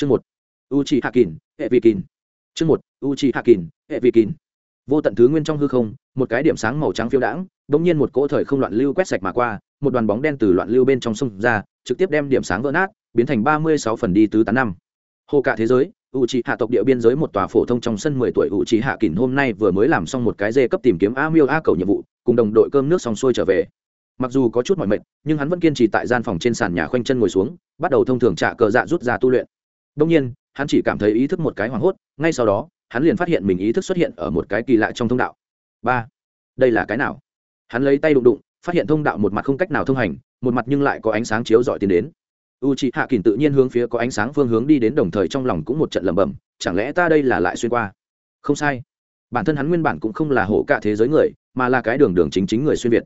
chương một. U chi hạ kín hệ vị kín chương một. U chi hạ kín hệ vị kín vô tận thứ nguyên trong hư không, một cái điểm sáng màu trắng phiêu đãng bỗng nhiên một cỗ thời không loạn lưu quét sạch mà qua, một đoàn bóng đen từ loạn lưu bên trong sông ra, trực tiếp đem điểm sáng vỡ nát, biến thành ba mươi sáu phần đi tứ tán năm. Hồ cả thế giới u c hạ tộc địa biên giới một tòa phổ thông trong sân mười tuổi u c hạ kín hôm nay vừa mới làm xong một cái dê cấp tìm kiếm a miêu a cầu nhiệm vụ, cùng đồng đội cơm nước xong xuôi trở về. Mặc dù có chút mỏi mệt, nhưng hắn vẫn kiên trì tại gian phòng trên sàn nhà khoanh chân ngồi xuống, bắt đầu thông thường trả cờ dạ rút ra tu luyện đông nhiên, hắn chỉ cảm thấy ý thức một cái hoảng hốt, ngay sau đó, hắn liền phát hiện mình ý thức xuất hiện ở một cái kỳ lạ trong thông đạo. Ba, đây là cái nào? Hắn lấy tay đụng đụng, phát hiện thông đạo một mặt không cách nào thông hành, một mặt nhưng lại có ánh sáng chiếu dọi tiến đến. U c h ị hạ kỳn tự nhiên hướng phía có ánh sáng phương hướng đi đến đồng thời trong lòng cũng một trận lẩm bẩm, chẳng lẽ ta đây là lại xuyên qua? Không sai. Bản thân hắn nguyên bản cũng không là hổ cả thế giới người, mà là cái đường đường chính chính người xuyên việt.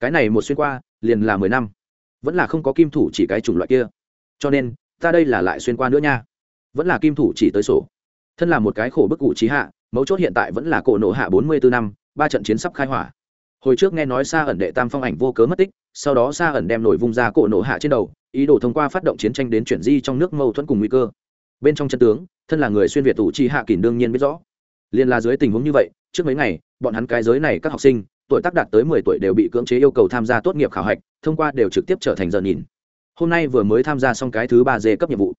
Cái này một xuyên qua, liền là mười năm. Vẫn là không có kim thủ chỉ cái chủng loại kia. Cho nên, ta đây là lại xuyên qua nữa nha vẫn là kim thủ chỉ tới sổ. Thân là một cái khổ bức cụ trí hạ, mấu chốt hiện tại vẫn là cổ nộ hạ bốn mươi bốn năm, ba trận chiến sắp khai hỏa. Hồi trước nghe nói xa ẩn đệ tam phong ảnh vô cớ mất tích, sau đó xa ẩn đem nổi vung ra cổ nộ hạ trên đầu, ý đồ thông qua phát động chiến tranh đến chuyển di trong nước mâu thuẫn cùng nguy cơ. Bên trong chân tướng, thân là người xuyên việt tủ chi hạ kỷ đương nhiên biết rõ. Liên là dưới tình huống như vậy, trước mấy ngày, bọn hắn cái giới này các học sinh, tuổi tác đạt tới mười tuổi đều bị cưỡng chế yêu cầu tham gia tốt nghiệp khảo hạch, thông qua đều trực tiếp trở thành giờ nhìn. Hôm nay vừa mới tham gia xong cái thứ ba dê cấp nhiệm vụ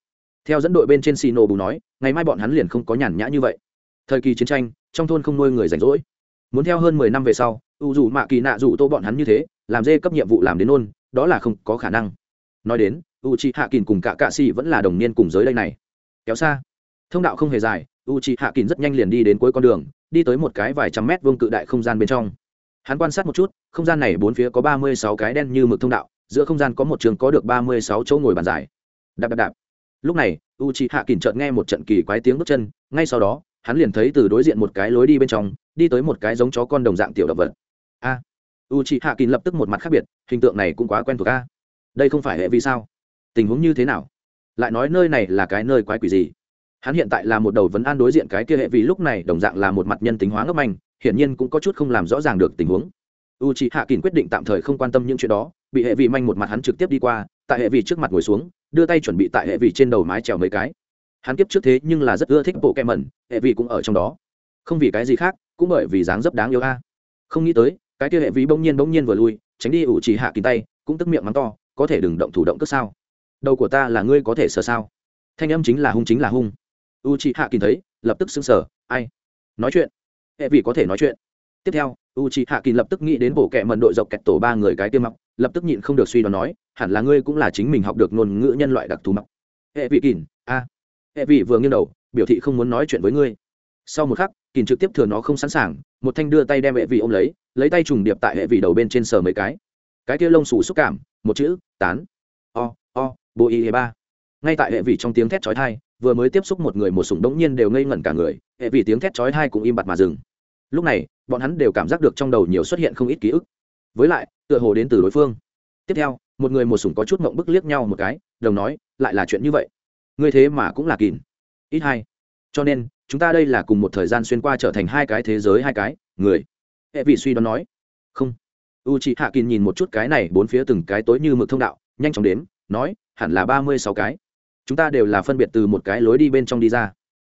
theo dẫn đội bên trên xì nổ bù nói, ngày mai bọn hắn liền không có nhàn nhã như vậy. Thời kỳ chiến tranh, trong thôn không nuôi người rảnh rỗi. Muốn theo hơn mười năm về sau, u dù mạ kỳ nạ dù tô bọn hắn như thế, làm dê cấp nhiệm vụ làm đến nôn, đó là không có khả năng. Nói đến u c h i hạ kỳn cùng cả cạ xì vẫn là đồng niên cùng giới đây này. Kéo xa. Thông đạo không hề dài u c h i hạ kỳn rất nhanh liền đi đến cuối con đường, đi tới một cái vài trăm mét vương cự đại không gian bên trong. Hắn quan sát một chút, không gian này bốn phía có ba mươi sáu cái đen như mực thông đạo, giữa không gian có một trường có được ba mươi sáu chỗ ngồi bàn dài. Đạp đạp đạp lúc này u c h i hạ kỳn chợt nghe một trận kỳ quái tiếng bước chân, ngay sau đó, hắn liền thấy từ đối diện một cái lối đi bên trong, đi tới một cái giống chó con đồng dạng tiểu động vật. A! U c h i hạ kín lập tức một mặt khác biệt, hình tượng này cũng quá quen thuộc a. Đây không phải hệ vì sao? Tình huống như thế nào? Lại nói nơi này là cái nơi quái quỷ gì? Hắn hiện tại là một đầu vấn an đối diện cái kia hệ vì lúc này đồng dạng là một mặt nhân tính hóa ngấp anh, hiển nhiên cũng có chút không làm rõ ràng được tình huống. U c h i hạ kín quyết định tạm thời không quan tâm những chuyện đó, bị hệ vị manh một mặt hắn trực tiếp đi qua, tại hệ vị trước mặt ngồi xuống đưa tay chuẩn bị tại hệ vị trên đầu mái trèo mấy cái. Hắn kiếp trước thế nhưng là rất ưa thích bộ kem mẩn, hệ vị cũng ở trong đó. Không vì cái gì khác, cũng bởi vì dáng dấp đáng yêu a. Không nghĩ tới, cái kia hệ vị bỗng nhiên bỗng nhiên vừa lui, tránh đi ủ chỉ hạ kín tay, cũng tức miệng mắng to, có thể đừng động thủ động cất sao? Đầu của ta là ngươi có thể sờ sao? Thanh âm chính là hung chính là hung. U chị hạ kín thấy, lập tức xưng sở ai? Nói chuyện. Hệ vị có thể nói chuyện. Tiếp theo u chị hạ kín lập tức nghĩ đến bộ kệ mận đội dọc kẹt tổ ba người cái tiêm mọc lập tức nhịn không được suy đoán nói, hẳn là ngươi cũng là chính mình học được ngôn ngữ nhân loại đặc thù mặc. Hệ vị kỳn, a. Hệ vị vừa nghiêng đầu, biểu thị không muốn nói chuyện với ngươi. Sau một khắc, kỳn trực tiếp thừa nó không sẵn sàng, một thanh đưa tay đem hệ vị ôm lấy lấy tay trùng điệp tại hệ vị đầu bên trên sờ mấy cái. Cái kia lông xù xúc cảm, một chữ, tán. O o bồ y ba. Ngay tại hệ vị trong tiếng thét chói thai vừa mới tiếp xúc một người một sủng đống nhiên đều ngây ngẩn cả người, hệ vị tiếng thét chói thai cũng im bặt mà dừng. Lúc này, bọn hắn đều cảm giác được trong đầu nhiều xuất hiện không ít ký ức. Với lại tựa hồ đến từ đối phương. Tiếp theo, một người một sủng có chút mộng bức liếc nhau một cái, đồng nói, lại là chuyện như vậy. Ngươi thế mà cũng là kìn. Ít hai cho nên, chúng ta đây là cùng một thời gian xuyên qua trở thành hai cái thế giới hai cái, người. E Hệ vị suy đoán nói. Không. U chị hạ kín nhìn một chút cái này bốn phía từng cái tối như mực thông đạo, nhanh chóng đếm, nói, hẳn là ba mươi sáu cái. Chúng ta đều là phân biệt từ một cái lối đi bên trong đi ra.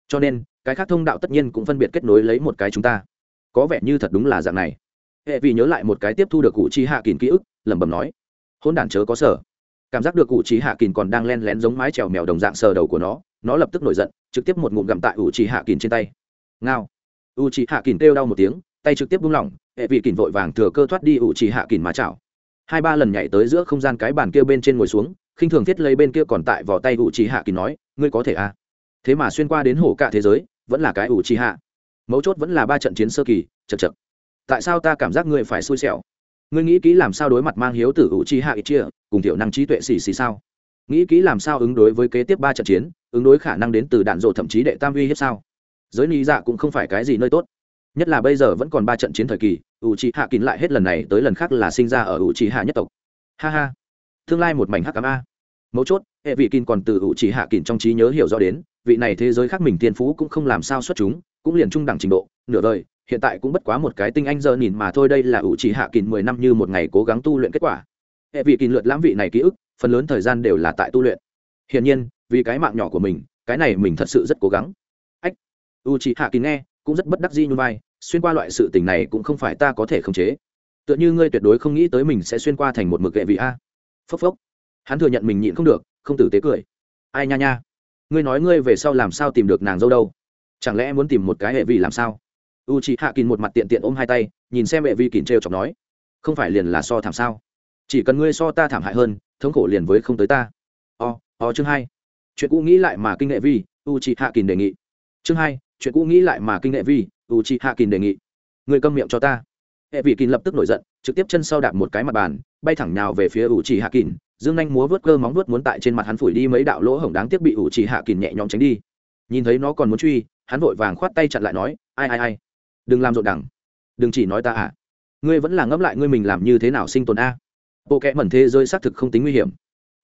Cho nên, cái khác thông đạo tất nhiên cũng phân biệt kết nối lấy một cái chúng ta. Có vẻ như thật đúng là dạng này hệ vì nhớ lại một cái tiếp thu được cụ chi hạ kín ký ức, lẩm bẩm nói hôn đản chớ có sở cảm giác được cụ chi hạ kín còn đang len lén giống mái trèo mèo đồng dạng sờ đầu của nó nó lập tức nổi giận, trực tiếp một ngụm gặm tại u chi hạ kín trên tay. Ngao. U chi hạ kín kêu đau một tiếng, tay trực tiếp buông lỏng, hệ vị kín vội vàng thừa cơ thoát đi u chi hạ kín mà chảo. Hai ba lần nhảy tới giữa không gian cái bàn kia bên trên ngồi xuống, khinh thường thiết lấy bên kia còn tại vỏ tay u chi hạ kín nói, ngươi có thể à? Thế mà xuyên qua đến hổ cả thế giới, vẫn là cái u chi hạ. Mấu chốt vẫn là ba trận chiến sơ kỳ chật chật tại sao ta cảm giác ngươi phải xui xẻo? Ngươi nghĩ kỹ làm sao đối mặt mang hiếu tử u chi hạ ít chia cùng thiểu năng trí tuệ xì xì sao? Nghĩ kỹ làm sao ứng đối với kế tiếp ba trận chiến, ứng đối khả năng đến từ đạn dộ thậm chí đệ tam uy hiếp sao? Giới lý dạ cũng không phải cái gì nơi tốt. Nhất là bây giờ vẫn còn ba trận chiến thời kỳ U Chi hạ kín lại hết lần này tới lần khác là sinh ra ở U Chi hạ nhất tộc. Ha ha. Tương lai một mảnh hắc cám a. Mấu chốt, hệ vị kín còn từ U Chi hạ kín trong trí nhớ hiểu rõ đến, vị này thế giới khác mình tiên phú cũng không làm sao xuất chúng, cũng liền trung đẳng trình độ, nửa đời hiện tại cũng bất quá một cái tinh anh giờ nhìn mà thôi, đây là ủ trì hạ kín mười năm như một ngày cố gắng tu luyện kết quả. Hệ vị kín lượt lãm vị này ký ức, phần lớn thời gian đều là tại tu luyện. Hiển nhiên, vì cái mạng nhỏ của mình, cái này mình thật sự rất cố gắng. Ách u chỉ hạ kín nghe, cũng rất bất đắc dĩ như vai, xuyên qua loại sự tình này cũng không phải ta có thể khống chế. Tựa như ngươi tuyệt đối không nghĩ tới mình sẽ xuyên qua thành một mực hệ vị a. Phốc phốc. Hắn thừa nhận mình nhịn không được, không tử tế cười. Ai nha nha. Ngươi nói ngươi về sau làm sao tìm được nàng dâu đâu? Chẳng lẽ muốn tìm một cái hệ vị làm sao? U chị hạ kín một mặt tiện tiện ôm hai tay, nhìn xem hệ vi kín trêu chọc nói, không phải liền là so thảm sao? Chỉ cần ngươi so ta thảm hại hơn, thống khổ liền với không tới ta. O o chương hai. Chuyện cũ nghĩ lại mà kinh nghệ vi u chị hạ kín đề nghị. Chương hai, chuyện cũ nghĩ lại mà kinh nghệ vi u chị hạ kín đề nghị. Ngươi câm miệng cho ta. Hệ vị kín lập tức nổi giận, trực tiếp chân sau đạp một cái mặt bàn, bay thẳng nhào về phía u chị hạ kín dương anh múa vớt cơ móng vớt muốn tại trên mặt hắn phủi đi mấy đạo lỗ hổng đáng tiếc bị u chị hạ kín nhẹ nhõm tránh đi. Nhìn thấy nó còn muốn truy, hắn vội vàng khoát tay chặn lại nói, ai ai ai? Đừng làm rộn đẳng. Đừng chỉ nói ta à. Ngươi vẫn là ngẫm lại ngươi mình làm như thế nào sinh tồn a. Bộ kẽ mẩn thế giới xác thực không tính nguy hiểm.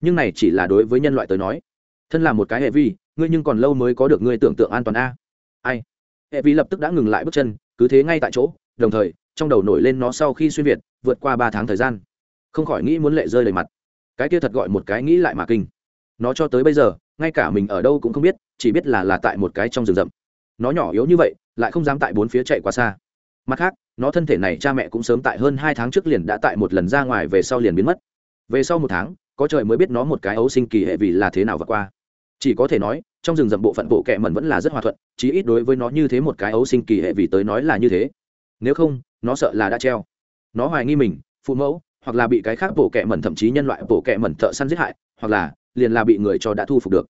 Nhưng này chỉ là đối với nhân loại tới nói. Thân là một cái hệ vi, ngươi nhưng còn lâu mới có được ngươi tưởng tượng an toàn a. Ai? Hệ vi lập tức đã ngừng lại bước chân, cứ thế ngay tại chỗ, đồng thời, trong đầu nổi lên nó sau khi xuyên việt, vượt qua ba tháng thời gian. Không khỏi nghĩ muốn lệ rơi đầy mặt. Cái kia thật gọi một cái nghĩ lại mà kinh. Nó cho tới bây giờ, ngay cả mình ở đâu cũng không biết, chỉ biết là là tại một cái trong rừng rậm nó nhỏ yếu như vậy, lại không dám tại bốn phía chạy quá xa. Mặt khác, nó thân thể này cha mẹ cũng sớm tại hơn hai tháng trước liền đã tại một lần ra ngoài về sau liền biến mất. Về sau một tháng, có trời mới biết nó một cái ấu sinh kỳ hệ vì là thế nào vượt qua. Chỉ có thể nói, trong rừng rậm bộ phận bộ kệ mẩn vẫn là rất hòa thuận, chí ít đối với nó như thế một cái ấu sinh kỳ hệ vì tới nói là như thế. Nếu không, nó sợ là đã treo. Nó hoài nghi mình, phụ mẫu, hoặc là bị cái khác bộ kệ mẩn thậm chí nhân loại bộ kệ mẩn thợ săn giết hại, hoặc là liền là bị người cho đã thu phục được.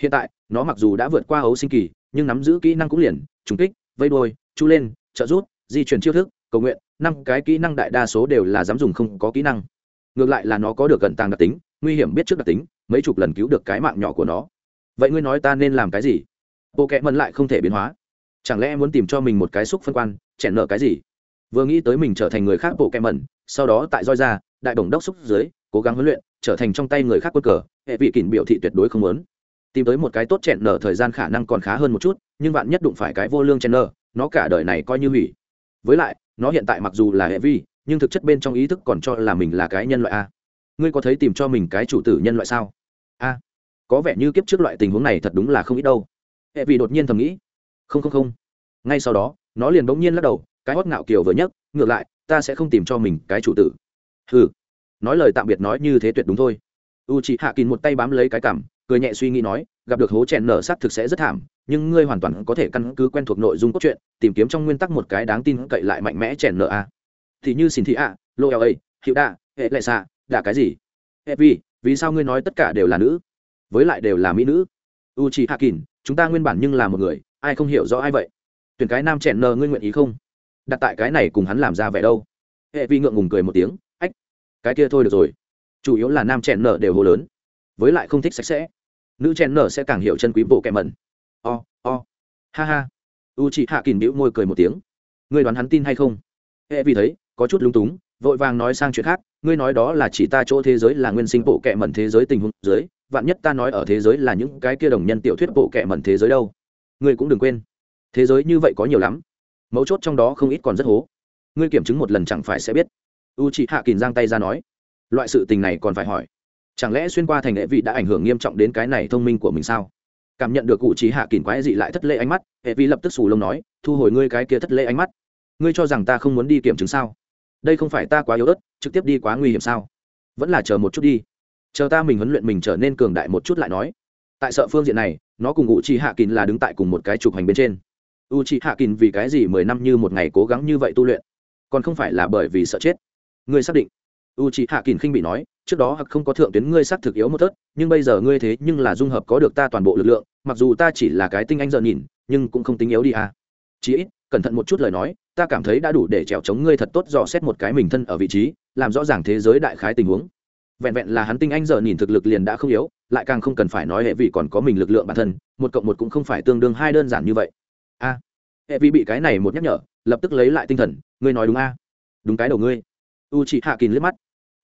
Hiện tại, nó mặc dù đã vượt qua ấu sinh kỳ nhưng nắm giữ kỹ năng cũng liền, trùng kích, vây đôi chu lên, trợ rút di chuyển chiêu thức, cầu nguyện, năm cái kỹ năng đại đa số đều là dám dùng không có kỹ năng. Ngược lại là nó có được gần tàng đặc tính, nguy hiểm biết trước đặc tính, mấy chục lần cứu được cái mạng nhỏ của nó. Vậy ngươi nói ta nên làm cái gì? Bộ kệ mẫn lại không thể biến hóa. Chẳng lẽ muốn tìm cho mình một cái xúc phân quan, chèn nợ cái gì? Vừa nghĩ tới mình trở thành người khác bộ kệ mẫn sau đó tại roi ra, đại bổng đốc xúc dưới, cố gắng huấn luyện, trở thành trong tay người khác quân cờ, hệ vị kỉnh biểu thị tuyệt đối không muốn tìm tới một cái tốt chẹn nở thời gian khả năng còn khá hơn một chút, nhưng bạn nhất đụng phải cái vô lương chẹn nở, nó cả đời này coi như hủy. Với lại, nó hiện tại mặc dù là hệ vi nhưng thực chất bên trong ý thức còn cho là mình là cái nhân loại a. Ngươi có thấy tìm cho mình cái chủ tử nhân loại sao? A. Có vẻ như kiếp trước loại tình huống này thật đúng là không ít đâu. Hệ vi đột nhiên thầm nghĩ. Không không không. Ngay sau đó, nó liền bỗng nhiên lắc đầu, cái hót ngạo kiều vừa nhấc, ngược lại, ta sẽ không tìm cho mình cái chủ tử. Ừ nói lời tạm biệt nói như thế tuyệt đúng thôi. U chị hạ kín một tay bám lấy cái cảm cười nhẹ suy nghĩ nói, gặp được hố chèn nở sát thực sẽ rất thảm, nhưng ngươi hoàn toàn có thể căn cứ quen thuộc nội dung cốt truyện, tìm kiếm trong nguyên tắc một cái đáng tin cậy lại mạnh mẽ chèn nở a. Thì như xin thị a, lô eo hiệu đa, hệ lệ xạ đạ cái gì? Hệ vì vì sao ngươi nói tất cả đều là nữ? Với lại đều là mỹ nữ. U chị hạ kín chúng ta nguyên bản nhưng là một người, ai không hiểu rõ ai vậy? Tuyển cái nam chèn nở ngươi nguyện ý không? Đặt tại cái này cùng hắn làm ra vẻ đâu. Hệ vi ngượng ngùng cười một tiếng, ách, cái kia thôi được rồi. Chủ yếu là nam chèn nở đều hô lớn, với lại không thích sạch sẽ nữ chen nở sẽ càng hiểu chân quý bộ kẹ mẩn. O o. Ha ha. U chị hạ kìm đĩu môi cười một tiếng. Ngươi đoán hắn tin hay không? Hệ vì thấy, có chút lung túng, vội vàng nói sang chuyện khác. Ngươi nói đó là chỉ ta chỗ thế giới là nguyên sinh bộ kẹ mẩn thế giới tình huống dưới, vạn nhất ta nói ở thế giới là những cái kia đồng nhân tiểu thuyết bộ kẹ mẩn thế giới đâu. Ngươi cũng đừng quên. Thế giới như vậy có nhiều lắm. Mấu chốt trong đó không ít còn rất hố. Ngươi kiểm chứng một lần chẳng phải sẽ biết. U chị hạ kìm giang tay ra nói. Loại sự tình này còn phải hỏi chẳng lẽ xuyên qua thành hệ vị đã ảnh hưởng nghiêm trọng đến cái này thông minh của mình sao? Cảm nhận được cụ trí hạ kìm quái dị lại thất lễ ánh mắt, hệ vị lập tức xù lông nói, thu hồi ngươi cái kia thất lễ ánh mắt. Ngươi cho rằng ta không muốn đi kiểm chứng sao? Đây không phải ta quá yếu ớt, trực tiếp đi quá nguy hiểm sao? Vẫn là chờ một chút đi. Chờ ta mình huấn luyện mình trở nên cường đại một chút lại nói. Tại sợ phương diện này, nó cùng u chi hạ kín là đứng tại cùng một cái trục hành bên trên. U chi hạ kín vì cái gì mười năm như một ngày cố gắng như vậy tu luyện? Còn không phải là bởi vì sợ chết. Ngươi xác định. U chi hạ kín khinh bị nói trước đó hoặc không có thượng tuyến ngươi xác thực yếu một tớt nhưng bây giờ ngươi thế nhưng là dung hợp có được ta toàn bộ lực lượng mặc dù ta chỉ là cái tinh anh giờ nhìn nhưng cũng không tính yếu đi à. chí ít cẩn thận một chút lời nói ta cảm thấy đã đủ để trèo chống ngươi thật tốt dò xét một cái mình thân ở vị trí làm rõ ràng thế giới đại khái tình huống. Vẹn vẹn là hắn tinh anh giờ nhìn thực lực liền đã không yếu lại càng không cần phải nói hệ vị còn có mình lực lượng bản thân một cộng một cũng không phải tương đương hai đơn giản như vậy. A à, hệ vị bị cái này một nhắc nhở lập tức lấy lại tinh thần ngươi nói đúng a đúng cái đầu ngươi. U chị hạ kín liếc mắt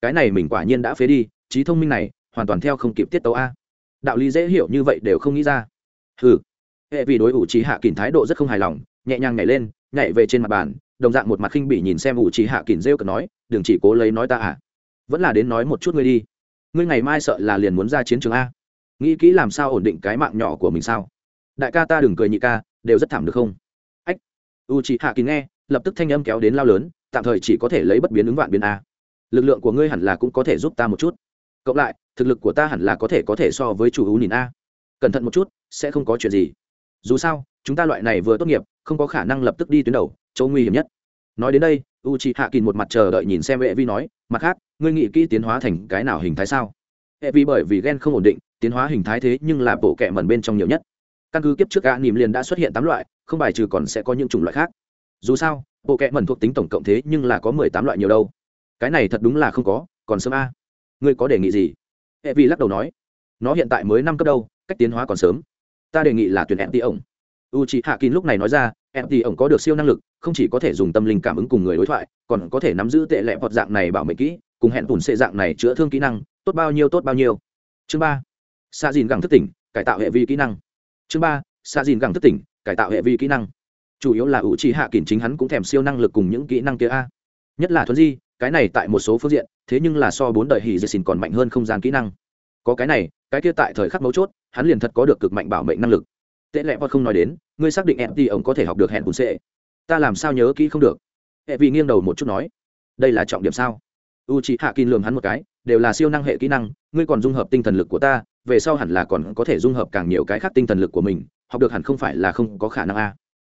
cái này mình quả nhiên đã phế đi, trí thông minh này, hoàn toàn theo không kịp tiết tấu a. Đạo lý dễ hiểu như vậy đều không nghĩ ra. Ừ hệ vì đối ủ trí hạ kỳn thái độ rất không hài lòng, nhẹ nhàng nhảy lên, nhảy về trên mặt bàn, đồng dạng một mặt khinh bỉ nhìn xem ủ trí hạ kỳn rêu cờ nói, đừng chỉ cố lấy nói ta à. Vẫn là đến nói một chút ngươi đi. Ngươi ngày mai sợ là liền muốn ra chiến trường a. Nghĩ kỹ làm sao ổn định cái mạng nhỏ của mình sao? Đại ca ta đừng cười nhị ca, đều rất thảm được không? Ách. U chị hạ kín nghe, lập tức thanh âm kéo đến lao lớn, tạm thời chỉ có thể lấy bất biến ứng vạn biến a lực lượng của ngươi hẳn là cũng có thể giúp ta một chút. Cộng lại, thực lực của ta hẳn là có thể có thể so với chủ hữu nhìn a. Cẩn thận một chút, sẽ không có chuyện gì. Dù sao, chúng ta loại này vừa tốt nghiệp, không có khả năng lập tức đi tuyến đầu, chỗ nguy hiểm nhất. Nói đến đây u c h hạ kín một mặt chờ đợi nhìn xem hệ vi nói, mặt khác, ngươi nghĩ kỹ tiến hóa thành cái nào hình thái sao? Hệ vi bởi vì ghen không ổn định, tiến hóa hình thái thế nhưng là bộ kẹ mẩn bên trong nhiều nhất. Căn cứ kiếp trước gã nỉm liền đã xuất hiện tám loại, không bài trừ còn sẽ có những chủng loại khác. Dù sao, bộ kẹ mẩn thuộc tính tổng cộng thế nhưng là có mười tám loại nhiều đâu cái này thật đúng là không có, còn sớm a. Ngươi có đề nghị gì? Hệ vi lắc đầu nói. Nó hiện tại mới năm cấp đâu, cách tiến hóa còn sớm. Ta đề nghị là tuyển em tí ổng. U c h hạ kín lúc này nói ra em thì ổng có được siêu năng lực, không chỉ có thể dùng tâm linh cảm ứng cùng người đối thoại, còn có thể nắm giữ tệ lẹ hoặc dạng này bảo mệnh kỹ, cùng hẹn tùn xệ dạng này chữa thương kỹ năng, tốt bao nhiêu tốt bao nhiêu. Chương ba xa dìn gẳng thức tỉnh, cải tạo hệ vi kỹ năng. Chương ba xa dìn gẳng thức tỉnh, cải tạo hệ vi kỹ năng. Chủ yếu là u trì hạ kín chính hắn cũng thèm siêu năng lực cùng những kỹ năng kia a. Nhất là thuấn di cái này tại một số phương diện, thế nhưng là so bốn đời hỉ dệt xin còn mạnh hơn không gian kỹ năng. Có cái này, cái kia tại thời khắc mấu chốt, hắn liền thật có được cực mạnh bảo mệnh năng lực. Tệ lẽ vọt không nói đến, ngươi xác định em thì ông có thể học được hẹn bùn sệ. Ta làm sao nhớ kỹ không được? Hệ vị nghiêng đầu một chút nói. Đây là trọng điểm sao? U chị hạ kin lường hắn một cái, đều là siêu năng hệ kỹ năng, ngươi còn dung hợp tinh thần lực của ta, về sau hẳn là còn có thể dung hợp càng nhiều cái khác tinh thần lực của mình, học được hẳn không phải là không có khả năng a.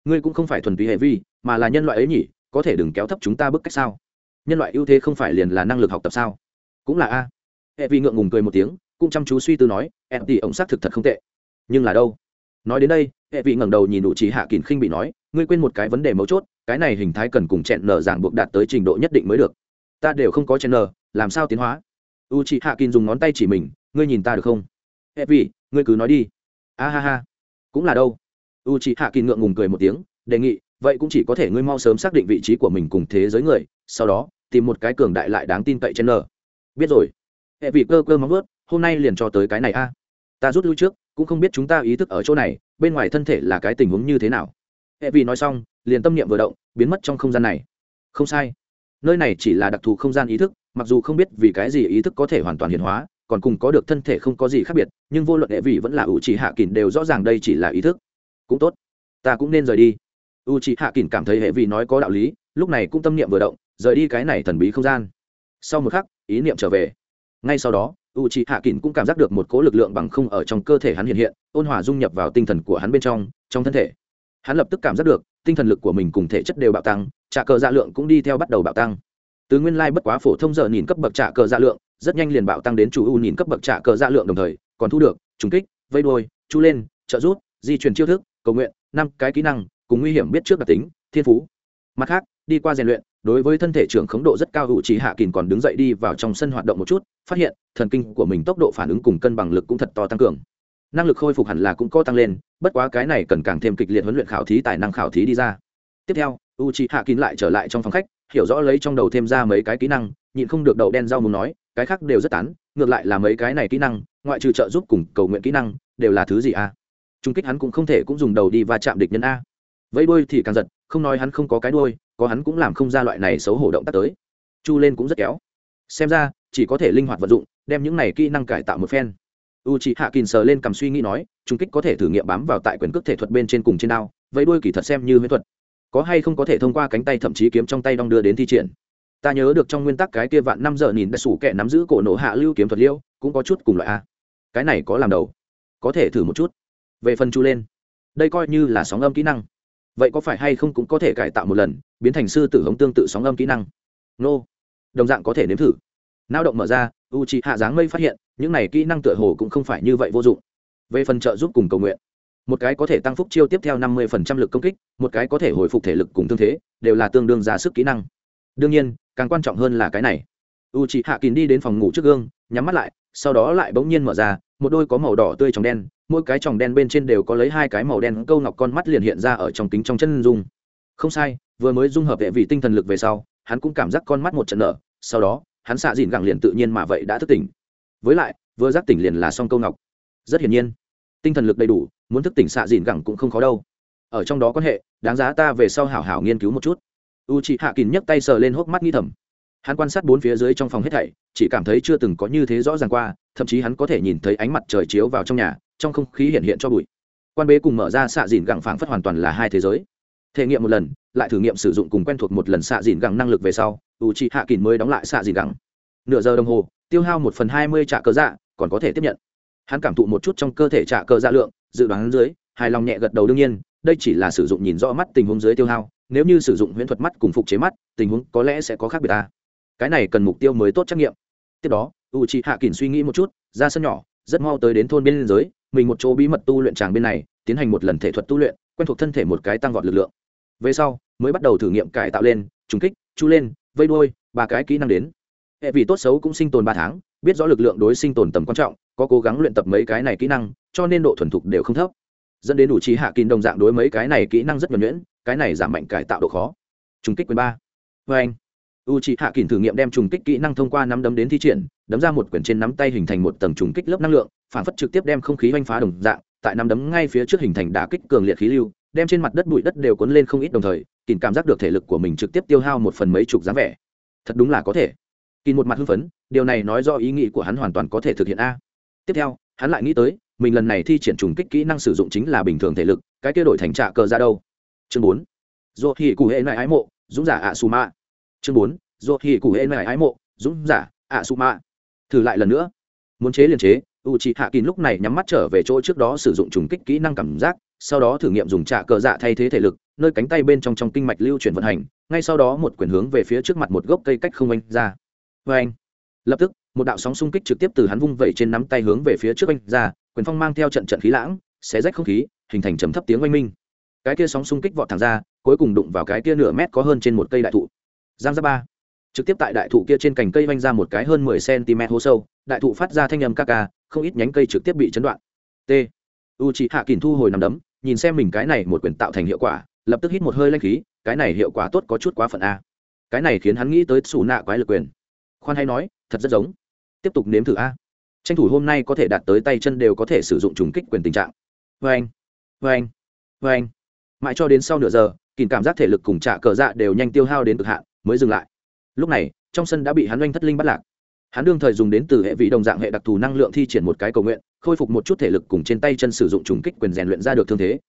Ngươi cũng không phải thuần túy hệ vi, mà là nhân loại ấy nhỉ, có thể đừng kéo thấp chúng ta bức cách sao? Nhân loại ưu thế không phải liền là năng lực học tập sao? Cũng là a. Hệ vi ngượng ngùng cười một tiếng, cũng chăm chú suy tư nói, em tỷ ông xác thực thật không tệ. Nhưng là đâu? Nói đến đây hệ vị ngẩng đầu nhìn đủ trí hạ kín khinh bị nói, ngươi quên một cái vấn đề mấu chốt, cái này hình thái cần cùng chẹn nở ràng buộc đạt tới trình độ nhất định mới được. Ta đều không có chẹn nở làm sao tiến hóa? U trí hạ kín dùng ngón tay chỉ mình, ngươi nhìn ta được không? Hệ vị ngươi cứ nói đi. A ha ha. Cũng là đâu? U trí hạ kín ngượng ngùng cười một tiếng, đề nghị, vậy cũng chỉ có thể ngươi mau sớm xác định vị trí của mình cùng thế giới người sau đó, tìm một cái cường đại lại đáng tin cậy trên nờ biết rồi. Hệ vị cơ cơ móng vớt hôm nay liền cho tới cái này a. Ta rút lui trước, cũng không biết chúng ta ý thức ở chỗ này, bên ngoài thân thể là cái tình huống như thế nào. Hệ vị nói xong, liền tâm niệm vừa động, biến mất trong không gian này. Không sai. Nơi này chỉ là đặc thù không gian ý thức, mặc dù không biết vì cái gì ý thức có thể hoàn toàn hiện hóa, còn cùng có được thân thể không có gì khác biệt, nhưng vô luận hệ vị vẫn là ủ trì hạ kỳn đều rõ ràng đây chỉ là ý thức. Cũng tốt. Ta cũng nên rời đi. U trì hạ kỳn cảm thấy hệ vị nói có đạo lý, lúc này cũng tâm niệm vừa động rời đi cái này thần bí không gian. Sau một khắc, ý niệm trở về. Ngay sau đó u c h i hạ kín cũng cảm giác được một cỗ lực lượng bằng không ở trong cơ thể hắn hiện hiện, ôn hòa dung nhập vào tinh thần của hắn bên trong trong thân thể. Hắn lập tức cảm giác được, tinh thần lực của mình cùng thể chất đều bạo tăng trả cờ dạ lượng cũng đi theo bắt đầu bạo tăng. Từ nguyên lai bất quá phổ thông giờ nhìn cấp bậc trả cờ dạ lượng, rất nhanh liền bạo tăng đến chủ u nhìn cấp bậc trả cờ dạ lượng đồng thời, còn thu được, trùng kích, vây đôi chu lên, trợ rút di chuyển chiêu thức, cầu nguyện, năm cái kỹ năng, cùng nguy hiểm biết trước đặc tính, thiên phú. Mặt khác đi qua rèn luyện, đối với thân thể trưởng khống độ rất cao, hữu trí hạ kỳn còn đứng dậy đi vào trong sân hoạt động một chút, phát hiện thần kinh của mình tốc độ phản ứng cùng cân bằng lực cũng thật to tăng cường. Năng lực khôi phục hẳn là cũng có tăng lên, bất quá cái này cần càng thêm kịch liệt huấn luyện khảo thí, tài năng khảo thí đi ra. Tiếp theo u c hạ kín lại trở lại trong phòng khách, hiểu rõ lấy trong đầu thêm ra mấy cái kỹ năng, nhịn không được đậu đen rau muốn nói, cái khác đều rất tán, ngược lại là mấy cái này kỹ năng, ngoại trừ trợ giúp cùng cầu nguyện kỹ năng, đều là thứ gì a à? trung kích hắn cũng không thể cũng dùng đầu đi và chạm địch nhân a. Vẫy đuôi thì càng giật, không nói hắn không có cái đuôi có hắn cũng làm không ra loại này xấu hổ động tác tới. Chu lên cũng rất kéo. Xem ra, chỉ có thể linh hoạt vận dụng, đem những này kỹ năng cải tạo một phen. U c hạ kìn sờ lên cầm suy nghĩ nói trung kích có thể thử nghiệm bám vào tại quyền cước thể thuật bên trên cùng trên đao vẫy đuôi kỳ thật xem như huyễn thuật. Có hay không có thể thông qua cánh tay thậm chí kiếm trong tay đong đưa đến thi triển. Ta nhớ được trong nguyên tắc cái kia vạn năm giờ nhìn đã sủ kẻ nắm giữ cổ nổ hạ lưu kiếm thuật liêu, cũng có chút cùng loại a. Cái này có làm đầu. Có thể thử một chút. Về phần chu lên. Đây coi như là sóng âm kỹ năng vậy có phải hay không cũng có thể cải tạo một lần, biến thành sư tử hống tương tự sóng âm kỹ năng? Nô. Đồng dạng có thể nếm thử. Lao động mở ra u c h hạ dáng mây phát hiện, những này kỹ năng tựa hồ cũng không phải như vậy vô dụng. Về phần trợ giúp cùng cầu nguyện, một cái có thể tăng phúc chiêu tiếp theo năm mươi lực công kích, một cái có thể hồi phục thể lực cùng tương thế, đều là tương đương ra sức kỹ năng. Đương nhiên, càng quan trọng hơn là cái này. U c h hạ kín đi đến phòng ngủ trước gương, nhắm mắt lại, sau đó lại bỗng nhiên mở ra, một đôi có màu đỏ tươi trong đen mỗi cái tròng đen bên trên đều có lấy hai cái màu đen câu ngọc con mắt liền hiện ra ở trong kính trong chân dung. Không sai, vừa mới dung hợp hệ vị tinh thần lực về sau, hắn cũng cảm giác con mắt một trận nở, sau đó, hắn xạ dìn gẳng liền tự nhiên mà vậy đã thức tỉnh. Với lại, vừa giác tỉnh liền là song câu ngọc. Rất hiển nhiên, tinh thần lực đầy đủ, muốn thức tỉnh xạ dìn gẳng cũng không khó đâu. Ở trong đó quan hệ, đáng giá ta về sau hảo hảo nghiên cứu một chút. U chị hạ kín nhấc tay sờ lên hốc mắt nghi thầm. Hắn quan sát bốn phía dưới trong phòng hết thảy, chỉ cảm thấy chưa từng có như thế rõ ràng qua, thậm chí hắn có thể nhìn thấy ánh mặt trời chiếu vào trong nhà trong không khí hiện hiện cho bụi. Quan bế cùng mở ra xạ dìn gẳng phảng phất hoàn toàn là hai thế giới. Thể nghiệm một lần, lại thử nghiệm sử dụng cùng quen thuộc một lần xạ dìn gẳng năng lực về sau u chị hạ kín mới đóng lại xạ dìn gẳng. Nửa giờ đồng hồ, tiêu hao một phần hai mươi trạ cơ dạ còn có thể tiếp nhận. Hắn cảm thụ một chút trong cơ thể trạ cơ dạ lượng, dự đoán dưới, hài lòng nhẹ gật đầu đương nhiên, đây chỉ là sử dụng nhìn rõ mắt tình huống dưới tiêu hao, nếu như sử dụng huyễn thuật mắt cùng phục chế mắt, tình huống có lẽ sẽ có khác biệt ta. Cái này cần mục tiêu mới tốt trắc nghiệm. Tiếp đó u chị hạ kín suy nghĩ một chút, ra sân nhỏ, rất mau tới đến thôn biên giới mình một chỗ bí mật tu luyện tràng bên này, tiến hành một lần thể thuật tu luyện, quen thuộc thân thể một cái tăng vọt lực lượng. Về sau, mới bắt đầu thử nghiệm cải tạo lên, trùng kích, chu lên, vây đuôi, ba cái kỹ năng đến. Hệ vì tốt xấu cũng sinh tồn ba tháng, biết rõ lực lượng đối sinh tồn tầm quan trọng, có cố gắng luyện tập mấy cái này kỹ năng, cho nên độ thuần thục đều không thấp. Dẫn đến đủ trí hạ kín đồng dạng đối mấy cái này kỹ năng rất nhuẩn nhuyễn, cái này giảm mạnh cải tạo độ khó. Trùng kích quyền ba. Vê anh u c hạ kín thử nghiệm đem trùng kích kỹ năng thông qua nắm đấm đến thi triển, đấm ra một quyển trên nắm tay hình thành một tầng trùng kích lớp năng lượng phản phất trực tiếp đem không khí oanh phá đồng dạng, tại nắm đấm ngay phía trước hình thành đả kích cường liệt khí lưu, đem trên mặt đất bụi đất đều cuốn lên không ít đồng thời kìm cảm giác được thể lực của mình trực tiếp tiêu hao một phần mấy chục dáng vẻ. Thật đúng là có thể. Kìm một mặt hưng phấn, điều này nói do ý nghĩ của hắn hoàn toàn có thể thực hiện a. Tiếp theo, hắn lại nghĩ tới, mình lần này thi triển trùng kích kỹ năng sử dụng chính là bình thường thể lực, cái kia đổi thành trạ cờ ra đâu? Chương bốn. Dù hỉ cụ hệ này ái mộ dũng giả ạ su ma chương bốn. Dù hỉ cụ hệ này ái mộ dũng giả ạ su ma thử lại lần nữa. Muốn chế liền chế u c hạ kín lúc này nhắm mắt trở về chỗ trước đó sử dụng trùng kích kỹ năng cảm giác, sau đó thử nghiệm dùng trạ cờ dạ thay thế thể lực, nơi cánh tay bên trong trong kinh mạch lưu chuyển vận hành, ngay sau đó một quyền hướng về phía trước mặt một gốc cây cách không anh ra. Vê anh. Lập tức, một đạo sóng xung kích trực tiếp từ hắn vung vẩy trên nắm tay hướng về phía trước anh ra, quyền phong mang theo trận trận khí lãng, xé rách không khí, hình thành trầm thấp tiếng oanh minh. Cái kia sóng xung kích vọt thẳng ra, cuối cùng đụng vào cái kia nửa mét có hơn trên một cây đại thụ. Giang ra ba. Trực tiếp tại đại thụ kia trên cành cây vanh ra một cái hơn mười cm hố sâu, đại thụ phát ra thanh âm ca ca không ít nhánh cây trực tiếp bị chấn đoạn. T. U chị hạ kỳn thu hồi nằm đấm, nhìn xem mình cái này một quyền tạo thành hiệu quả, lập tức hít một hơi lanh khí, cái này hiệu quả tốt có chút quá phận a. Cái này khiến hắn nghĩ tới xù nạ quái lực quyền. Khoan hay nói, thật rất giống. Tiếp tục nếm thử a. Tranh thủ hôm nay có thể đạt tới tay chân đều có thể sử dụng trùng kích quyền tình trạng. Vê anh vê anh vê anh mãi cho đến sau nửa giờ kìm cảm giác thể lực cùng trả cờ dạ đều nhanh tiêu hao đến cực hạn, mới dừng lại. Lúc này, trong sân đã bị hắn oanh thất linh bắt lạc hắn đương thời dùng đến từ hệ vị đồng dạng hệ đặc thù năng lượng thi triển một cái cầu nguyện, khôi phục một chút thể lực cùng trên tay chân sử dụng trùng kích quyền rèn luyện ra được thương thế.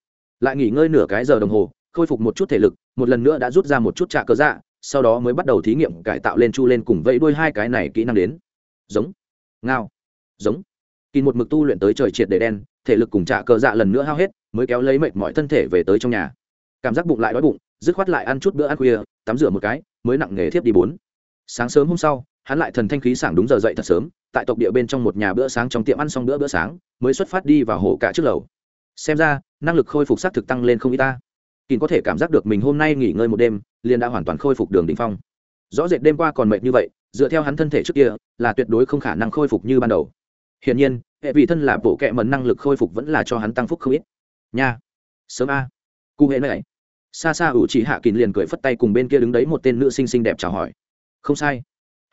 Lại nghỉ ngơi nửa cái giờ đồng hồ, khôi phục một chút thể lực, một lần nữa đã rút ra một chút trạ cơ dạ sau đó mới bắt đầu thí nghiệm cải tạo lên chu lên cùng vẫy đuôi hai cái này kỹ năng đến. Giống. Ngao. Giống. Kỳ một mực tu luyện tới trời triệt để đen, thể lực cùng trạ cơ dạ lần nữa hao hết, mới kéo lấy mệt mọi thân thể về tới trong nhà. Cảm giác bụng lại đói bụng, dứt khoát lại ăn chút bữa ăn khuya, tắm rửa một cái, mới nặng nghề thiếp đi bốn. Sáng sớm hôm sau hắn lại thần thanh khí sảng đúng giờ dậy thật sớm, tại tộc địa bên trong một nhà bữa sáng trong tiệm ăn xong bữa bữa sáng, mới xuất phát đi vào hồ cả trước lầu. Xem ra, năng lực khôi phục xác thực tăng lên không ít ta. Kín có thể cảm giác được mình hôm nay nghỉ ngơi một đêm, liền đã hoàn toàn khôi phục đường đ ỉ n h phong. Rõ rệt đêm qua còn mệt như vậy, dựa theo hắn thân thể trước kia, là tuyệt đối không khả năng khôi phục như ban đầu. Hiển nhiên, hệ vị thân là bộ kệ mần năng lực khôi phục vẫn là cho hắn tăng phúc không ít. Nha. Sớm a. Cụ hệ này. Xa xa ủ chỉ hạ kín liền cười phất tay cùng bên kia đứng đấy một tên nữ sinh xinh đẹp chào hỏi. Không sai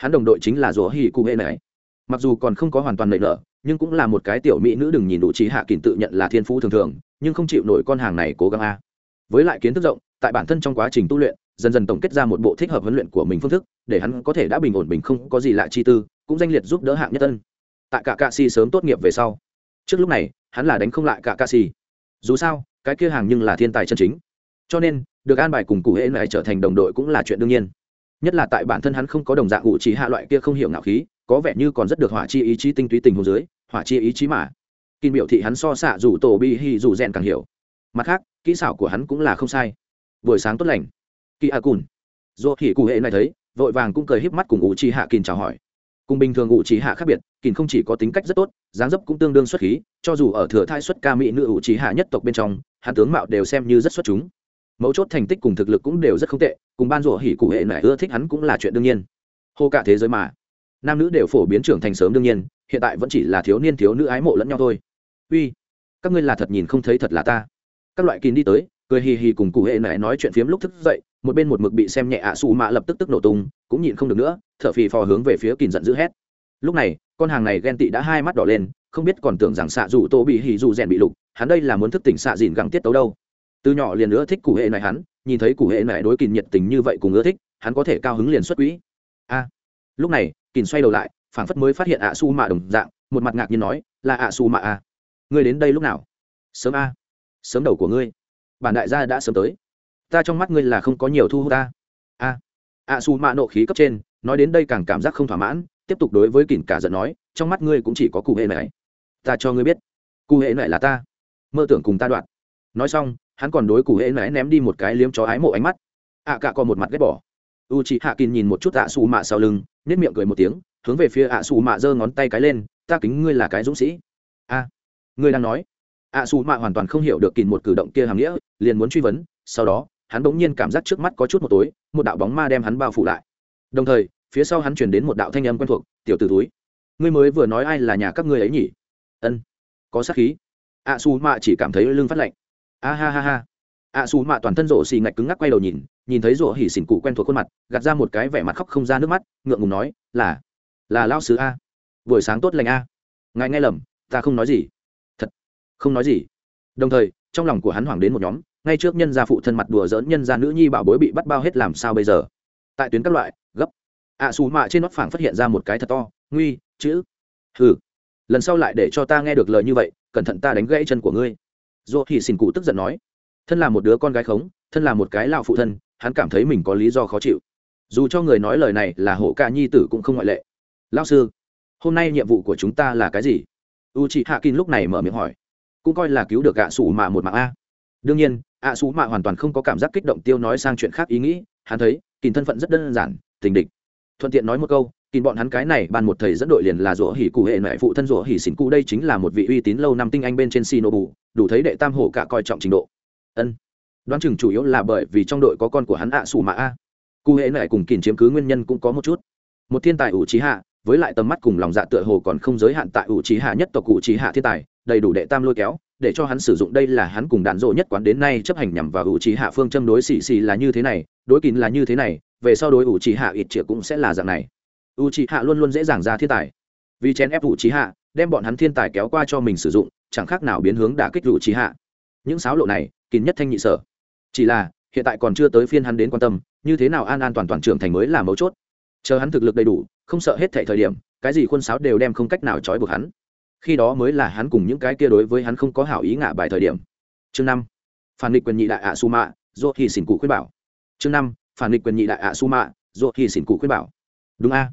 hắn đồng đội chính là rủa hỉ cụ hệ này. Mặc dù còn không có hoàn toàn lợi nợ nhưng cũng là một cái tiểu mỹ nữ đừng nhìn đủ trí hạ kín tự nhận là thiên phú thường thường, nhưng không chịu nổi con hàng này cố gắng a. Với lại kiến thức rộng, tại bản thân trong quá trình tu luyện, dần dần tổng kết ra một bộ thích hợp huấn luyện của mình phương thức, để hắn có thể đã bình ổn bình không có gì lạ chi tư, cũng danh liệt giúp đỡ hạng nhất tân. Tại cả cạ si sớm tốt nghiệp về sau, trước lúc này, hắn là đánh không lại cả cạ si dù sao, cái kia hàng nhưng là thiên tài chân chính. Cho nên, được an bài cùng cụ Hễ này trở thành đồng đội cũng là chuyện đương nhiên nhất là tại bản thân hắn không có đồng dạng ủ trí hạ loại kia không hiểu ngạo khí, có vẻ như còn rất được hỏa chi ý chí tinh túy tình hồ dưới, hỏa chi ý chí mà. Kinh biểu thị hắn so xạ dù tổ bi hi dù rèn càng hiểu. Mặt khác, kỹ xảo của hắn cũng là không sai. Buổi sáng tốt lành. Kỳ a cùn. Do hỉ cụ hệ này thấy, vội vàng cũng cười híp mắt cùng ủ trì hạ kìn chào hỏi. Cùng bình thường ủ trì hạ khác biệt kìn không chỉ có tính cách rất tốt, dáng dấp cũng tương đương xuất khí, cho dù ở thừa thai xuất ca mỹ nữ ủ trì hạ nhất tộc bên trong hạ tướng mạo đều xem như rất xuất chúng mấu chốt thành tích cùng thực lực cũng đều rất không tệ, cùng ban rủa hỉ cụ hệ này ưa thích hắn cũng là chuyện đương nhiên. Hô cả thế giới mà, nam nữ đều phổ biến trưởng thành sớm đương nhiên, hiện tại vẫn chỉ là thiếu niên thiếu nữ ái mộ lẫn nhau thôi. Uy, các ngươi là thật nhìn không thấy thật là ta. Các loại kín đi tới, cười hì hì cùng cụ hệ này nói chuyện phiếm lúc thức dậy, một bên một mực bị xem nhẹ ạ xù mạ lập tức tức nổ tung, cũng nhịn không được nữa, thở phì phò hướng về phía kín giận dữ hét. Lúc này, con hàng này ghen tị đã hai mắt đỏ lên, không biết còn tưởng rằng xạ dù tô bị hì dù rèn bị lục, hắn đây là muốn thức tỉnh xạ dìn găng tiết tấu đâu từ nhỏ liền nữa thích cụ hệ này hắn, nhìn thấy cụ hệ này đối kín nhiệt tình như vậy cùng ưa thích, hắn có thể cao hứng liền xuất quỹ. A. Lúc này kín xoay đầu lại, phảng phất mới phát hiện ạ su mạ đồng dạng, một mặt ngạc nhiên nói, là ạ su mạ a à? ngươi đến đây lúc nào? Sớm a. Sớm đầu của ngươi. Bản đại gia đã sớm tới. Ta trong mắt ngươi là không có nhiều thu hút ta. A. Ạ su mạ nộ khí cấp trên, nói đến đây càng cảm giác không thỏa mãn, tiếp tục đối với kỉnh cả giận nói, trong mắt ngươi cũng chỉ có cụ hệ này. Ta cho ngươi biết. Cụ hệ này là ta. Mơ tưởng cùng ta đoạn. Nói xong hắn còn đối cụ hệ này ném đi một cái liếm chó ái mộ ánh mắt. ạ cả còn một mặt ghét bỏ. U chị hạ kín nhìn một chút ạ su mạ sau lưng nết miệng cười một tiếng, hướng về phía ạ su mạ giơ ngón tay cái lên, ta kính ngươi là cái dũng sĩ. A, ngươi đang nói? ạ su mạ hoàn toàn không hiểu được kín một cử động kia hàm nghĩa, liền muốn truy vấn, sau đó, hắn bỗng nhiên cảm giác trước mắt có chút một tối, một đạo bóng ma đem hắn bao phủ lại. Đồng thời, phía sau hắn truyền đến một đạo thanh âm quen thuộc, tiểu t ử túi ngươi mới vừa nói ai là nhà các ngươi ấy nhỉ? Ân, có sát khí. ạ su mạ chỉ cảm thấy lưng phát lạnh a ha ha ha. Ạ su mạ toàn thân rổ xì ngạch cứng ngắc quay đầu nhìn nhìn thấy rổ hỉ xỉn cụ quen thuộc khuôn mặt gạt ra một cái vẻ mặt khóc không ra nước mắt ngượng ngùng nói là là lao sứ a. Buổi sáng tốt lành a. Ngài nghe lầm ta không nói gì. Thật không nói gì. Đồng thời trong lòng của hắn hoảng đến một nhóm ngay trước nhân gia phụ thân mặt đùa dỡn nhân gia nữ nhi bảo bối bị bắt bao hết làm sao bây giờ? Tại tuyến các loại gấp. Ạ à, xù mạ trên nót phảng phát hiện ra một cái thật to nguy chữ hừ. Lần sau lại để cho ta nghe được lời như vậy cẩn thận ta đánh gãy chân của ngươi dỗ thì xin cụ tức giận nói, thân là một đứa con gái khống, thân là một cái lão phụ thân, hắn cảm thấy mình có lý do khó chịu. Dù cho người nói lời này là hộ ca nhi tử cũng không ngoại lệ. Lao sư, hôm nay nhiệm vụ của chúng ta là cái gì? U chị hạ kinh lúc này mở miệng hỏi, cũng coi là cứu được ạ sủ mạ một mạng a. Đương nhiên, ạ sủ mạ hoàn toàn không có cảm giác kích động tiêu nói sang chuyện khác ý nghĩ, hắn thấy kìn thân phận rất đơn giản, tình địch. Thuận tiện nói một câu kìn bọn hắn cái này ban một thầy dẫn đội liền là rủa hỉ cụ hệ mẹ phụ thân rủa hỉ xỉn cụ đây chính là một vị uy tín lâu năm tinh anh bên trên shinobu, đủ thấy đệ tam hổ cả coi trọng trình độ. Ân. Đoán chừng chủ yếu là bởi vì trong đội có con của hắn ạ sủ mạ a. Cụ hệ mẹ cùng kìn chiếm cứ nguyên nhân cũng có một chút. Một thiên tài ủ trí hạ, với lại tầm mắt cùng lòng dạ tựa hồ còn không giới hạn tại ủ trí hạ nhất tộc cụ trí hạ thiên tài, đầy đủ đệ tam lôi kéo, để cho hắn sử dụng đây là hắn cùng đạn dộ nhất quán đến nay chấp hành nhằm vào ủ trí hạ phương châm đối xì xì là như thế này, đối kín là như thế này, về sau đối ủ trí hạ ít triệu cũng sẽ là dạng này ủ trí hạ luôn luôn dễ dàng ra thiên tài. Vì chén ép ủ trí hạ đem bọn hắn thiên tài kéo qua cho mình sử dụng, chẳng khác nào biến hướng đả kích ủ trí hạ những sáo lộ này, kín nhất thanh nhị sở. Chỉ là, hiện tại còn chưa tới phiên hắn đến quan tâm, như thế nào an an toàn toàn trưởng thành mới là mấu chốt. Chờ hắn thực lực đầy đủ, không sợ hết thảy thời điểm, cái gì khuôn sáo đều đem không cách nào trói buộc hắn. Khi đó mới là hắn cùng những cái kia đối với hắn không có hảo ý ngả bài thời điểm. Chương năm, phản nghịch quyền nhị đại ạ su mạ dỗ thì xỉn cụ khuyên bảo. Chương năm, phản nghịch quyền nhị đại ạ su mạ dỗ thì xỉn cụ khuyên bảo. Đúng a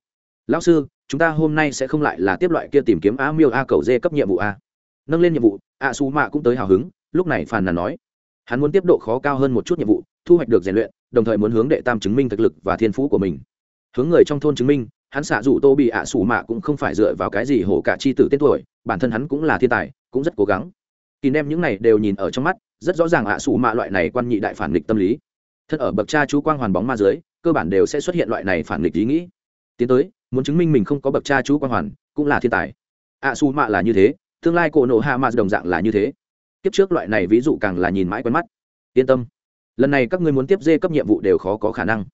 lão sư, chúng ta hôm nay sẽ không lại là tiếp loại kia tìm kiếm a miêu a cầu dê cấp nhiệm vụ a. Nâng lên nhiệm vụ, a su mạ cũng tới hào hứng, lúc này phàn nàn nói. Hắn muốn tiếp độ khó cao hơn một chút nhiệm vụ, thu hoạch được rèn luyện, đồng thời muốn hướng đệ tam chứng minh thực lực và thiên phú của mình. Hướng người trong thôn chứng minh, hắn xạ dù tô bị ạ sủ mạ cũng không phải dựa vào cái gì hổ cả chi tử tên tuổi, bản thân hắn cũng là thiên tài, cũng rất cố gắng. Kỳ đem những này đều nhìn ở trong mắt, rất rõ ràng ạ sủ mạ loại này quan nhị đại phản nghịch tâm lý. Thân ở bậc cha chú quang hoàn bóng ma dưới, cơ bản đều sẽ xuất hiện loại này phản nghịch ý nghĩ. Tiến tới muốn chứng minh mình không có bậc cha chú quan hoàn, cũng là thiên tài. Ạ à mạ là như thế, tương lai cổ nộ hạ mạ đồng dạng là như thế. Kiếp trước loại này ví dụ càng là nhìn mãi quen mắt. Yên tâm, lần này các ngươi muốn tiếp dê cấp nhiệm vụ đều khó có khả năng.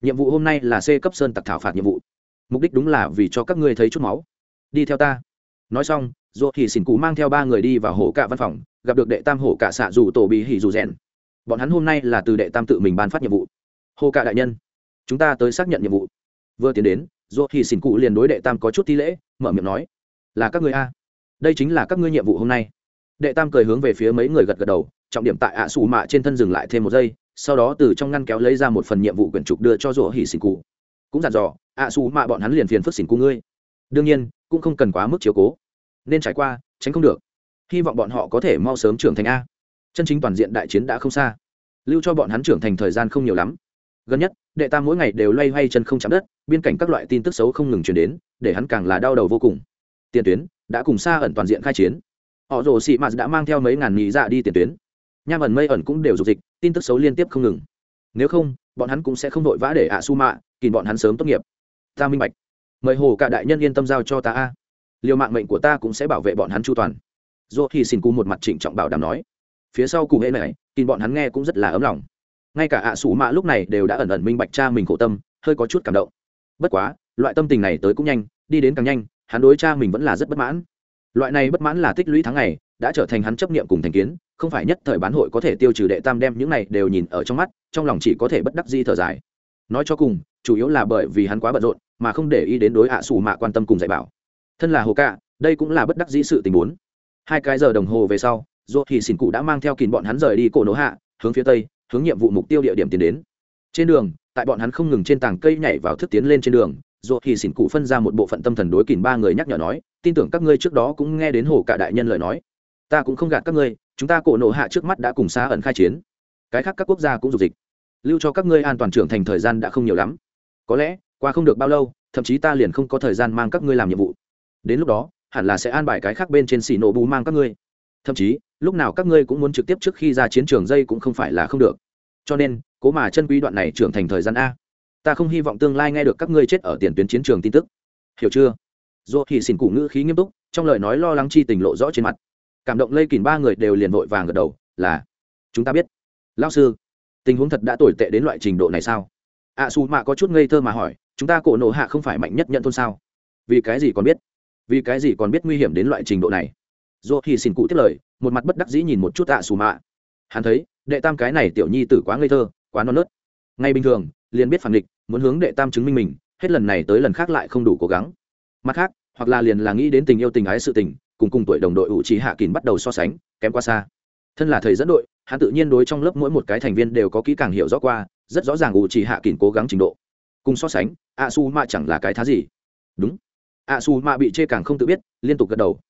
Nhiệm vụ hôm nay là c cấp sơn tặc thảo phạt nhiệm vụ. Mục đích đúng là vì cho các ngươi thấy chút máu. Đi theo ta. Nói xong dù thì xỉn cụ mang theo ba người đi vào hổ cả văn phòng, gặp được đệ tam hổ cả xạ dù tổ bị hỉ dù rèn. Bọn hắn hôm nay là từ đệ tam tự mình ban phát nhiệm vụ. Hổ cả đại nhân, chúng ta tới xác nhận nhiệm vụ. Vừa tiến đến dỗ thì xin cụ liền đối đệ tam có chút thi lễ, mở miệng nói, là các người a. Đây chính là các ngươi nhiệm vụ hôm nay. Đệ tam cười hướng về phía mấy người gật gật đầu, trọng điểm tại ạ xù mạ trên thân dừng lại thêm một giây, sau đó từ trong ngăn kéo lấy ra một phần nhiệm vụ quyển trục đưa cho rỗ hỉ xỉn cụ. Cũng dặn dò, ạ xù mạ bọn hắn liền phiền phức xỉn cụ ngươi. Đương nhiên, cũng không cần quá mức chiếu cố. Nên trải qua, tránh không được. Hy vọng bọn họ có thể mau sớm trưởng thành a. Chân chính toàn diện đại chiến đã không xa. Lưu cho bọn hắn trưởng thành thời gian không nhiều lắm. Gần nhất đệ tam mỗi ngày đều loay hoay chân không chạm đất biên cảnh các loại tin tức xấu không ngừng chuyển đến, để hắn càng là đau đầu vô cùng. Tiền tuyến đã cùng xa ẩn toàn diện khai chiến. Họ rồ sĩ mạt đã mang theo mấy ngàn nhị dạ đi tiền tuyến. Nham ẩn, mây ẩn cũng đều dục dịch, tin tức xấu liên tiếp không ngừng. Nếu không, bọn hắn cũng sẽ không vội vã để ạ su mạ kìm bọn hắn sớm tốt nghiệp. Ta minh bạch. Mời hồ cả đại nhân yên tâm giao cho ta a. Liều mạng mệnh của ta cũng sẽ bảo vệ bọn hắn chu toàn. Dô thì xin cú một mặt trịnh trọng bảo đảm nói. Phía sau cụ hệ này kìm bọn hắn nghe cũng rất là ấm lòng ngay cả ạ sủ mạ lúc này đều đã ẩn ẩn minh bạch cha mình khổ tâm, hơi có chút cảm động. Bất quá, loại tâm tình này tới cũng nhanh, đi đến càng nhanh, hắn đối cha mình vẫn là rất bất mãn. Loại này bất mãn là tích lũy tháng ngày, đã trở thành hắn chấp niệm cùng thành kiến, không phải nhất thời bán hội có thể tiêu trừ đệ tam đem những này đều nhìn ở trong mắt, trong lòng chỉ có thể bất đắc di thở dài. Nói cho cùng, chủ yếu là bởi vì hắn quá bận rộn, mà không để ý đến đối ạ à xù mạ quan tâm cùng dạy bảo. Thân là hồ cạ đây cũng là bất đắc dĩ sự tình huống hai cái giờ đồng hồ về sau dù thì xỉn cụ đã mang theo kìn bọn hắn rời đi cổ nổ hạ, hướng phía tây hướng nhiệm vụ mục tiêu địa điểm tiến đến. Trên đường, tại bọn hắn không ngừng trên tảng cây nhảy vào thức tiến lên trên đường dô thì xỉn cụ phân ra một bộ phận tâm thần đối kìm ba người nhắc nhở nói, tin tưởng các ngươi trước đó cũng nghe đến hồ cả đại nhân lời nói. Ta cũng không gạt các ngươi, chúng ta cổ nổ hạ trước mắt đã cùng xa ẩn khai chiến. Cái khác các quốc gia cũng dục dịch. Lưu cho các ngươi an toàn trưởng thành thời gian đã không nhiều lắm. Có lẽ, qua không được bao lâu, thậm chí ta liền không có thời gian mang các ngươi làm nhiệm vụ. Đến lúc đó, hẳn là sẽ an bài cái khác bên trên xì nổ bù mang các ngươi. Thậm chí lúc nào các ngươi cũng muốn trực tiếp trước khi ra chiến trường dây cũng không phải là không được. Cho nên cố mà chân quý đoạn này trưởng thành thời gian a. Ta không hy vọng tương lai nghe được các ngươi chết ở tiền tuyến chiến trường tin tức. Hiểu chưa? Dù thì xin cụ ngữ khí nghiêm túc trong lời nói lo lắng chi tình lộ rõ trên mặt. Cảm động lây kìm ba người đều liền vội vàng gật đầu là chúng ta biết. Lao sư tình huống thật đã tồi tệ đến loại trình độ này sao? Ạ à, xù mạ có chút ngây thơ mà hỏi chúng ta cổ nổ hạ không phải mạnh nhất nhận thôn sao? Vì cái gì còn biết? Vì cái gì còn biết nguy hiểm đến loại trình độ này? Dô thì xin cụ tiếp lời, một mặt bất đắc dĩ nhìn một chút tạ à xù mạ. Hắn thấy, đệ tam cái này tiểu nhi tử quá ngây thơ, quá non nớt. Ngay bình thường, liền biết phản địch muốn hướng đệ tam chứng minh mình, hết lần này tới lần khác lại không đủ cố gắng. Mặt khác, hoặc là liền là nghĩ đến tình yêu tình ái sự tình, cùng cùng tuổi đồng đội ủ trí hạ kín bắt đầu so sánh, kém quá xa. Thân là thầy dẫn đội, hắn tự nhiên đối trong lớp mỗi một cái thành viên đều có kỹ càng hiểu rõ qua, rất rõ ràng ủ trí hạ kín cố gắng trình độ. Cùng so sánh a su ma chẳng là cái thá gì. Đúng. a su ma bị chê càng không tự biết, liên tục gật đầu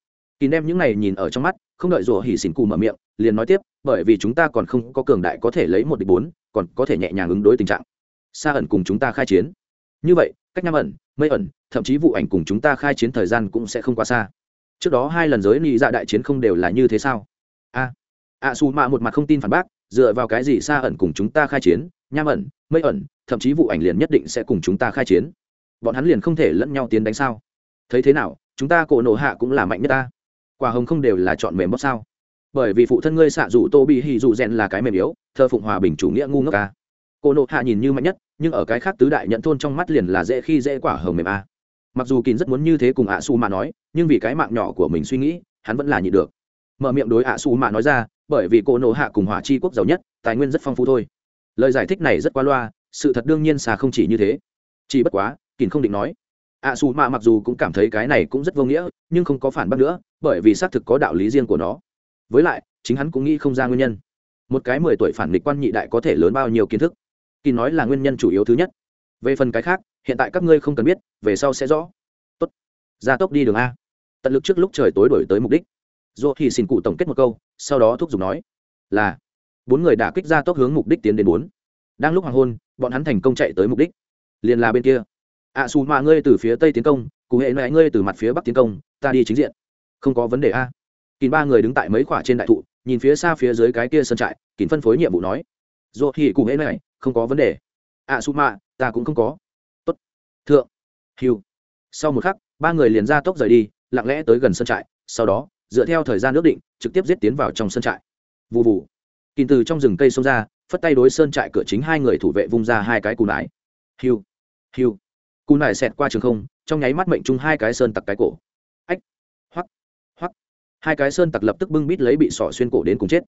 kỳ đem những này nhìn ở trong mắt, không đợi rủa hỉ xỉn cù mở miệng, liền nói tiếp, bởi vì chúng ta còn không có cường đại có thể lấy một địch bốn, còn có thể nhẹ nhàng ứng đối tình trạng. Xa ẩn cùng chúng ta khai chiến. Như vậy, cách nam ẩn, mây ẩn, thậm chí vụ ảnh cùng chúng ta khai chiến thời gian cũng sẽ không quá xa. Trước đó hai lần giới nghị dạ đại chiến không đều là như thế sao? A a su mạ một mặt không tin phản bác, dựa vào cái gì xa ẩn cùng chúng ta khai chiến nham ẩn, mây ẩn, thậm chí vụ ảnh liền nhất định sẽ cùng chúng ta khai chiến? Bọn hắn liền không thể lẫn nhau tiến đánh sao? Thấy thế nào, chúng ta cổ nổ hạ cũng là mạnh nhất ta quả hồng không đều là chọn mềm bóp sao? Bởi vì phụ thân ngươi xạ dụ tô bị hì dụ rèn là cái mềm yếu, thơ phụng hòa bình chủ nghĩa ngu ngốc ca Cô nộ hạ nhìn như mạnh nhất, nhưng ở cái khác tứ đại nhận thôn trong mắt liền là dễ khi dễ quả hồng mềm a. Mặc dù kín rất muốn như thế cùng ạ su mà nói, nhưng vì cái mạng nhỏ của mình suy nghĩ, hắn vẫn là nhịn được. Mở miệng đối ạ su mà nói ra, bởi vì cô nộ hạ cùng hỏa chi quốc giàu nhất, tài nguyên rất phong phú thôi. Lời giải thích này rất qua loa, sự thật đương nhiên xà không chỉ như thế. Chỉ bất quá, kín không định nói ạ su mạ mặc dù cũng cảm thấy cái này cũng rất vô nghĩa, nhưng không có phản bác nữa, bởi vì xác thực có đạo lý riêng của nó. Với lại, chính hắn cũng nghĩ không ra nguyên nhân. Một cái mười tuổi phản nghịch quan nhị đại có thể lớn bao nhiêu kiến thức? Kỳ nói là nguyên nhân chủ yếu thứ nhất. Về phần cái khác, hiện tại các ngươi không cần biết, về sau sẽ rõ. Tốt. Gia tốc đi đường a. Tận lực trước lúc trời tối đổi tới mục đích. Dù thì xin cụ tổng kết một câu, sau đó thúc giục nói, là, bốn người đã kích ra tốc hướng mục đích tiến đến bốn. Đang lúc hoàng hôn, bọn hắn thành công chạy tới mục đích. Liền là bên kia ạ à, xù mạ ngươi từ phía tây tiến công cụ hệ mẹ ngươi từ mặt phía bắc tiến công ta đi chính diện. Không có vấn đề a. Kín ba người đứng tại mấy khoả trên đại thụ nhìn phía xa phía dưới cái kia sân trại kín phân phối nhiệm vụ nói. Dù thì cụ hệ mẹ không có vấn đề. Ạ à, xù mạ ta cũng không có. Tốt. Thượng. Hiu sau một khắc ba người liền ra tốc rời đi lặng lẽ tới gần sân trại sau đó dựa theo thời gian ước định trực tiếp giết tiến vào trong sân trại. Vụ vụ Kín từ trong rừng cây xông ra phất tay đối sơn trại cửa chính hai người thủ vệ vung ra hai cái cù nải. Hiu hiu cù nải xẹt qua trường không, trong nháy mắt mệnh chung hai cái sơn tặc cái cổ. Ách, hoắc hoắc. Hai cái sơn tặc lập tức bưng bít lấy bị sỏ xuyên cổ đến cùng chết.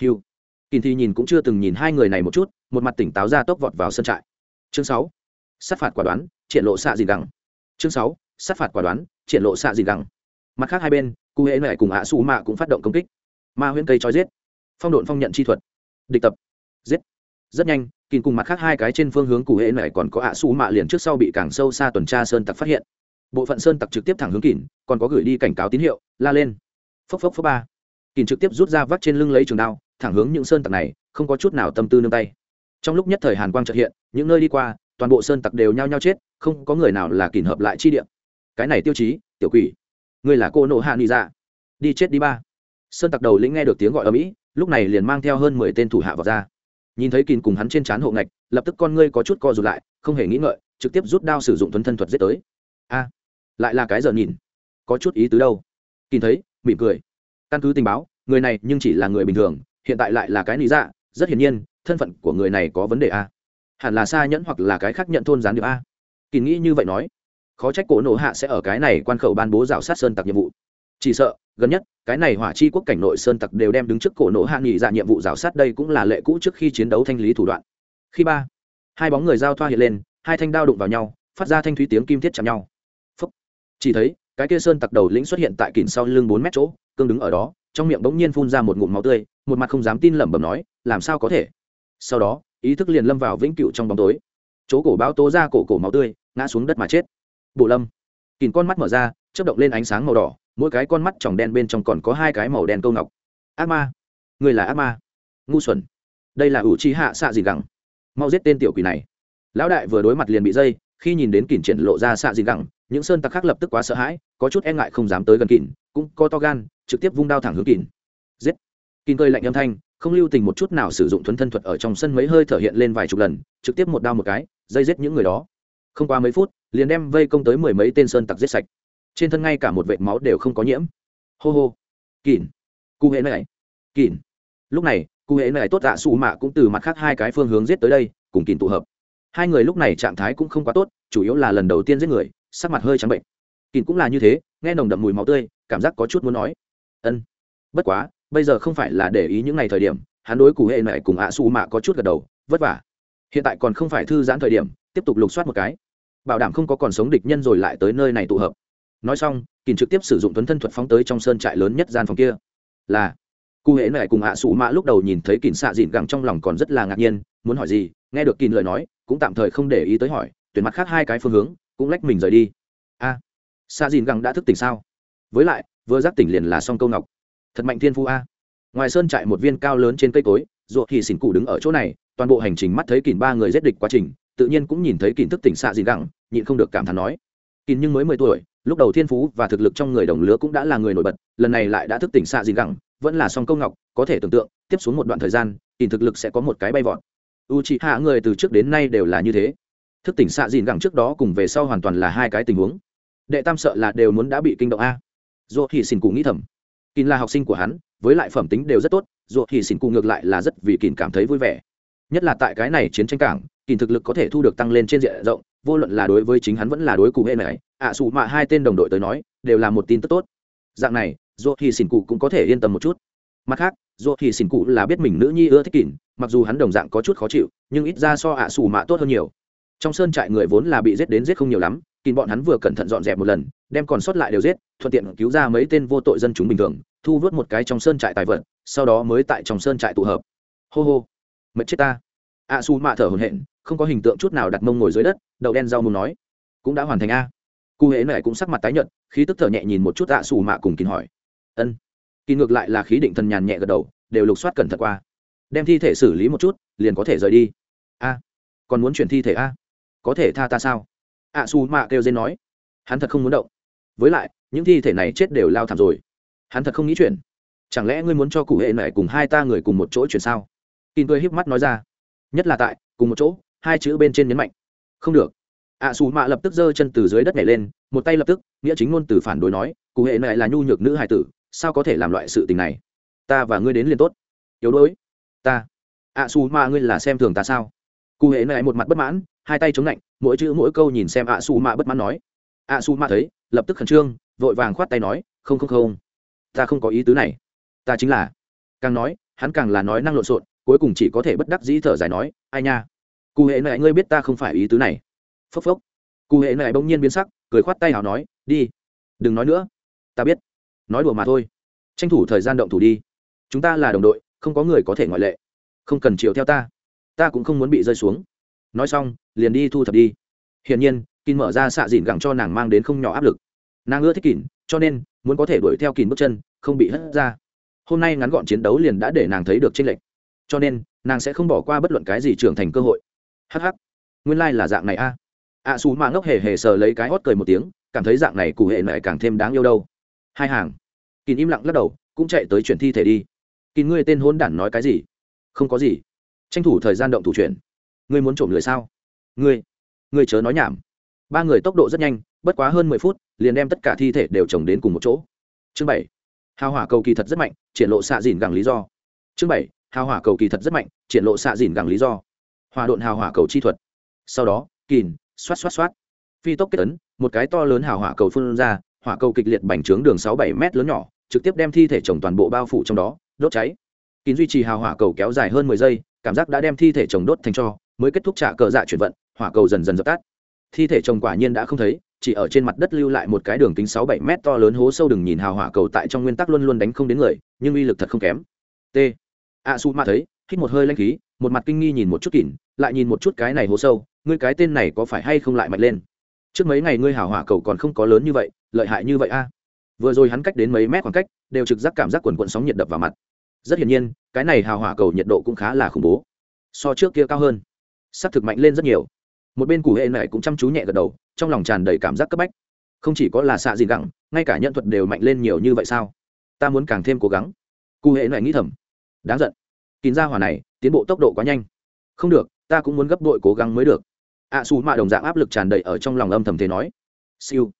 Hiu. Kỳ thi nhìn cũng chưa từng nhìn hai người này một chút, một mặt tỉnh táo ra tốc vọt vào sân trại. Chương sáu. Sát phạt quả đoán, triển lộ xạ gì gẳng chương sáu. Sát phạt quả đoán, triển lộ xạ gì gẳng mặt khác hai bên cụ hệ lại cùng ạ su mạ cũng phát động công kích. Ma huyễn cây trói giết. Phong độn phong nhận chi thuật. Địch tập. Giết. Rất nhanh kìm cùng mặt khác hai cái trên phương hướng cụ hễ này còn có ạ su mạ liền trước sau bị càng sâu xa tuần tra sơn tặc phát hiện. Bộ phận sơn tặc trực tiếp thẳng hướng kìm còn có gửi đi cảnh cáo tín hiệu, la lên. Phốc phốc phốc ba. Kìm trực tiếp rút ra vắt trên lưng lấy trường đao, thẳng hướng những sơn tặc này, không có chút nào tâm tư nương tay. Trong lúc nhất thời hàn quang trợ hiện, những nơi đi qua, toàn bộ sơn tặc đều nhao nhao chết, không có người nào là kìm hợp lại chi địa cái này tiêu chí, tiểu quỷ. Ngươi là cô nộ hạ nghị dạ. Đi chết đi ba. Sơn tặc đầu lĩnh nghe được tiếng gọi ở mỹ, lúc này liền mang theo hơn mười tên thủ hạ vào ra nhìn thấy kìn cùng hắn trên trán hộ ngạch, lập tức con ngươi có chút co rụt lại, không hề nghĩ ngợi, trực tiếp rút đao sử dụng tuấn thân thuật giết tới. A, lại là cái giờ nhìn. Có chút ý tứ đâu. Kìn thấy, mỉm cười. Căn cứ tình báo, người này nhưng chỉ là người bình thường, hiện tại lại là cái lý dạ rất hiển nhiên, thân phận của người này có vấn đề a. Hẳn là xa nhẫn hoặc là cái khác nhận thôn gián điệp a. Kỳ nghĩ như vậy nói. Khó trách cổ nổ hạ sẽ ở cái này quan khẩu ban bố rào sát sơn tặc nhiệm vụ chỉ sợ, gần nhất, cái này hỏa chi quốc cảnh nội sơn tặc đều đem đứng trước cổ nổ hạ nghỉ dạ nhiệm vụ rào sát đây cũng là lệ cũ trước khi chiến đấu thanh lý thủ đoạn. Khi ba, hai bóng người giao thoa hiện lên, hai thanh đao đụng vào nhau, phát ra thanh thúy tiếng kim thiết chạm nhau. Phúc. chỉ thấy, cái kia sơn tặc đầu lĩnh xuất hiện tại kỉnh sau lưng bốn mét chỗ, cương đứng ở đó, trong miệng bỗng nhiên phun ra một ngụm máu tươi, một mặt không dám tin lẩm bẩm nói, làm sao có thể? Sau đó, ý thức liền lâm vào vĩnh cựu trong bóng tối. Chỗ cổ báo tố ra cổ cổ máu tươi, ngã xuống đất mà chết. Bộ lâm. Kìm con mắt mở ra, chớp động lên ánh sáng màu đỏ mỗi cái con mắt tròng đen bên trong còn có hai cái màu đen câu ngọc. Ác ma. Người là ác ma. Ngu xuẩn. Đây là ủ chi hạ xạ gì gẳng. Mau giết tên tiểu quỷ này. Lão đại vừa đối mặt liền bị dây, khi nhìn đến kỉn triển lộ ra xạ gì gẳng, những sơn tặc khác lập tức quá sợ hãi, có chút e ngại không dám tới gần kỉn cũng có to gan, trực tiếp vung đao thẳng hướng kỉn giết. Kỉn cơi lạnh âm thanh, không lưu tình một chút nào sử dụng thuấn thân thuật ở trong sân mấy hơi thở hiện lên vài chục lần, trực tiếp một đao một cái, dây giết những người đó. Không qua mấy phút, liền đem vây công tới mười mấy tên sơn tặc giết sạch trên thân ngay cả một vệt máu đều không có nhiễm. Hô hô. Kỉn cụ hệ này. Kỉn lúc này, cụ hệ này tốt tạ xù mạ cũng từ mặt khác hai cái phương hướng giết tới đây, cùng kỉn tụ hợp. Hai người lúc này trạng thái cũng không quá tốt, chủ yếu là lần đầu tiên giết người, sắc mặt hơi trắng bệnh. Kỉn cũng là như thế, nghe nồng đậm mùi máu tươi, cảm giác có chút muốn nói. Ân. Bất quá, bây giờ không phải là để ý những ngày thời điểm, hắn đối cụ hệ này cùng ạ, xù mạ có chút gật đầu, vất vả. Hiện tại còn không phải thư giãn thời điểm, tiếp tục lục soát một cái. Bảo đảm không có còn sống địch nhân rồi lại tới nơi này tụ hợp nói xong kỳn trực tiếp sử dụng tuấn thân thuật phóng tới trong sơn trại lớn nhất gian phòng kia. Là cụ hệ này cùng hạ sụ mạ lúc đầu nhìn thấy kỳn xạ dịn gẳng trong lòng còn rất là ngạc nhiên muốn hỏi gì nghe được kỳn lời nói cũng tạm thời không để ý tới hỏi tuyển mặt khác hai cái phương hướng cũng lách mình rời đi. A à, xạ dịn gẳng đã thức tỉnh sao? Với lại vừa giác tỉnh liền là song câu ngọc. Thật mạnh thiên phu a. Ngoài sơn trại một viên cao lớn trên cây cối ruột thì xỉn cụ đứng ở chỗ này toàn bộ hành trình mắt thấy kỳn ba người giết địch quá trình tự nhiên cũng nhìn thấy kỳn thức tỉnh xạ dịn gẳng nhịn không được cảm thán nói. Kỳn nhưng mới mười tuổi lúc đầu thiên phú và thực lực trong người đồng lứa cũng đã là người nổi bật, lần này lại đã thức tỉnh xạ dìn gẳng, vẫn là song công ngọc, có thể tưởng tượng, tiếp xuống một đoạn thời gian in thực lực sẽ có một cái bay vọt. U c hạ người từ trước đến nay đều là như thế. Thức tỉnh xạ dìn gẳng trước đó cùng về sau hoàn toàn là hai cái tình huống. Đệ tam sợ là đều muốn đã bị kinh động a. Dù thì xin cụ nghĩ thầm. Kín là học sinh của hắn, với lại phẩm tính đều rất tốt dù thì xin cụ ngược lại là rất vì kín cảm thấy vui vẻ. Nhất là tại cái này chiến tranh cảng kỳ thực lực có thể thu được tăng lên trên diện rộng vô luận là đối với chính hắn vẫn là đối cụ hệ này ạ à, mạ hai tên đồng đội tới nói đều là một tin tức tốt. Dạng này dù thì xỉn cụ cũng có thể yên tâm một chút. Mặt khác dù thì xỉn cụ là biết mình nữ nhi ưa thích kỉn mặc dù hắn đồng dạng có chút khó chịu nhưng ít ra so ạ à, mạ tốt hơn nhiều. Trong sơn trại người vốn là bị giết đến giết không nhiều lắm kìn bọn hắn vừa cẩn thận dọn dẹp một lần đem còn sót lại đều giết thuận tiện cứu ra mấy tên vô tội dân chúng bình thường thu vớt một cái trong sơn trại tài vật sau đó mới tại trong sơn trại tụ hợp. Hô hô. Mệt chết ta. Ạ su mạ thở hồn hện không có hình tượng chút nào đặt mông ngồi dưới đất đậu đen rau mùng nói, cũng đã hoàn thành a. Cụ hễ này cũng sắc mặt tái nhợt, khí tức thở nhẹ nhìn một chút ạ xù mạ cùng kín hỏi, ân. Kỳ ngược lại là khí định thần nhàn nhẹ gật đầu, đều lục soát cẩn thận qua. Đem thi thể xử lý một chút, liền có thể rời đi. A, còn muốn chuyển thi thể a? Có thể tha ta sao? ạ su mạ kêu dên nói, hắn thật không muốn động. Với lại, những thi thể này chết đều lao thảm rồi. Hắn thật không nghĩ chuyển. Chẳng lẽ ngươi muốn cho cụ hệ này cùng hai ta người cùng một chỗ chuyển sao? Kín cười híp mắt nói ra, nhất là tại, cùng một chỗ hai chữ bên trên nhấn mạnh. Không được. Ạ xù mạ lập tức giơ chân từ dưới đất nhảy lên, một tay lập tức, nghĩa chính ngôn từ phản đối nói, cụ hệ này là nhu nhược nữ hài tử, sao có thể làm loại sự tình này? Ta và ngươi đến liền tốt. Yếu đuối. Ta. Ạ xù mạ ngươi là xem thường ta sao? Cụ hệ này một mặt bất mãn, hai tay chống lạnh, mỗi chữ mỗi câu nhìn xem ạ xù mạ bất mãn nói. Ạ xù mạ thấy, lập tức khẩn trương, vội vàng khoát tay nói, không không không. Ta không có ý tứ này. Ta chính là. Càng nói, hắn càng là nói năng lộn xộn, cuối cùng chỉ có thể bất đắc dĩ thở dài nói, ai nha cụ hệ này ngươi biết ta không phải ý tứ này. Phốc phốc. Cụ hệ này bỗng nhiên biến sắc, cười khoát tay hào nói, đi. Đừng nói nữa. Ta biết. Nói đùa mà thôi. Tranh thủ thời gian động thủ đi. Chúng ta là đồng đội, không có người có thể ngoại lệ. Không cần chiều theo ta. Ta cũng không muốn bị rơi xuống. Nói xong, liền đi thu thập đi. Hiển nhiên kín mở ra xạ dịn gẳng cho nàng mang đến không nhỏ áp lực. Nàng ưa thích kín cho nên muốn có thể đuổi theo kín bước chân, không bị hất ra. Hôm nay ngắn gọn chiến đấu liền đã để nàng thấy được tranh lệch. Cho nên, nàng sẽ không bỏ qua bất luận cái gì trưởng thành cơ hội hh nguyên lai、like、là dạng này a. À. ạ xù mạ ngốc hề hề sờ lấy cái hót cười một tiếng, cảm thấy dạng này cụ hệ lại càng thêm đáng yêu đâu. Hai hàng. Kín im lặng lắc đầu, cũng chạy tới chuyển thi thể đi. Kín ngươi tên hôn đản nói cái gì? Không có gì. Tranh thủ thời gian động thủ chuyển. Ngươi muốn trộm người sao? Ngươi. Ngươi chớ nói nhảm. Ba người tốc độ rất nhanh, bất quá hơn mười phút, liền đem tất cả thi thể đều trồng đến cùng một chỗ. Chương bảy. Hào hỏa cầu kỳ thật rất mạnh, triển lộ xạ dìn gẳng lý do. Chương bảy. Hào hỏa cầu kỳ thật rất mạnh, triển lộ xạ dìn gẳng lý do hòa độn hào hỏa cầu chi thuật. Sau đó, kìn, xoát xoát xoát. Phi tốc kết ấn, một cái to lớn hào hỏa cầu phun ra, hỏa cầu kịch liệt bành trướng đường sáu bảy m lớn nhỏ, trực tiếp đem thi thể chồng toàn bộ bao phủ trong đó, đốt cháy. Kín duy trì hào hỏa cầu kéo dài hơn mười giây, cảm giác đã đem thi thể chồng đốt thành cho, mới kết thúc trả cờ dạ chuyển vận, hỏa cầu dần dần dập tắt. Thi thể chồng quả nhiên đã không thấy, chỉ ở trên mặt đất lưu lại một cái đường kính sáu bảy mét to lớn hố sâu đừng nhìn hào hỏa cầu tại trong nguyên tắc luôn luôn đánh không đến người, nhưng uy lực thật không kém. T. A su ma thấy, hít một hơi lanh khí một mặt kinh nghi nhìn một chút kỉn, lại nhìn một chút cái này hố sâu, ngươi cái tên này có phải hay không lại mạnh lên? Trước mấy ngày ngươi hào hỏa cầu còn không có lớn như vậy, lợi hại như vậy a? Vừa rồi hắn cách đến mấy mét khoảng cách, đều trực giác cảm giác quần quận sóng nhiệt đập vào mặt. Rất hiển nhiên, cái này hào hỏa cầu nhiệt độ cũng khá là khủng bố. So trước kia cao hơn. S ắ c thực mạnh lên rất nhiều. Một bên cụ hệ này cũng chăm chú nhẹ gật đầu, trong lòng tràn đầy cảm giác cấp bách. Không chỉ có là xạ gì gẳng, ngay cả nhận thuật đều mạnh lên nhiều như vậy sao? Ta muốn càng thêm cố gắng. Cụ hệ này nghĩ thầm. Đáng giận kín ra hỏa này tiến bộ tốc độ quá nhanh. Không được ta cũng muốn gấp đội cố gắng mới được. Ạ à, xù mạ đồng dạng áp lực tràn đầy ở trong lòng âm thầm thế nói. Siêu.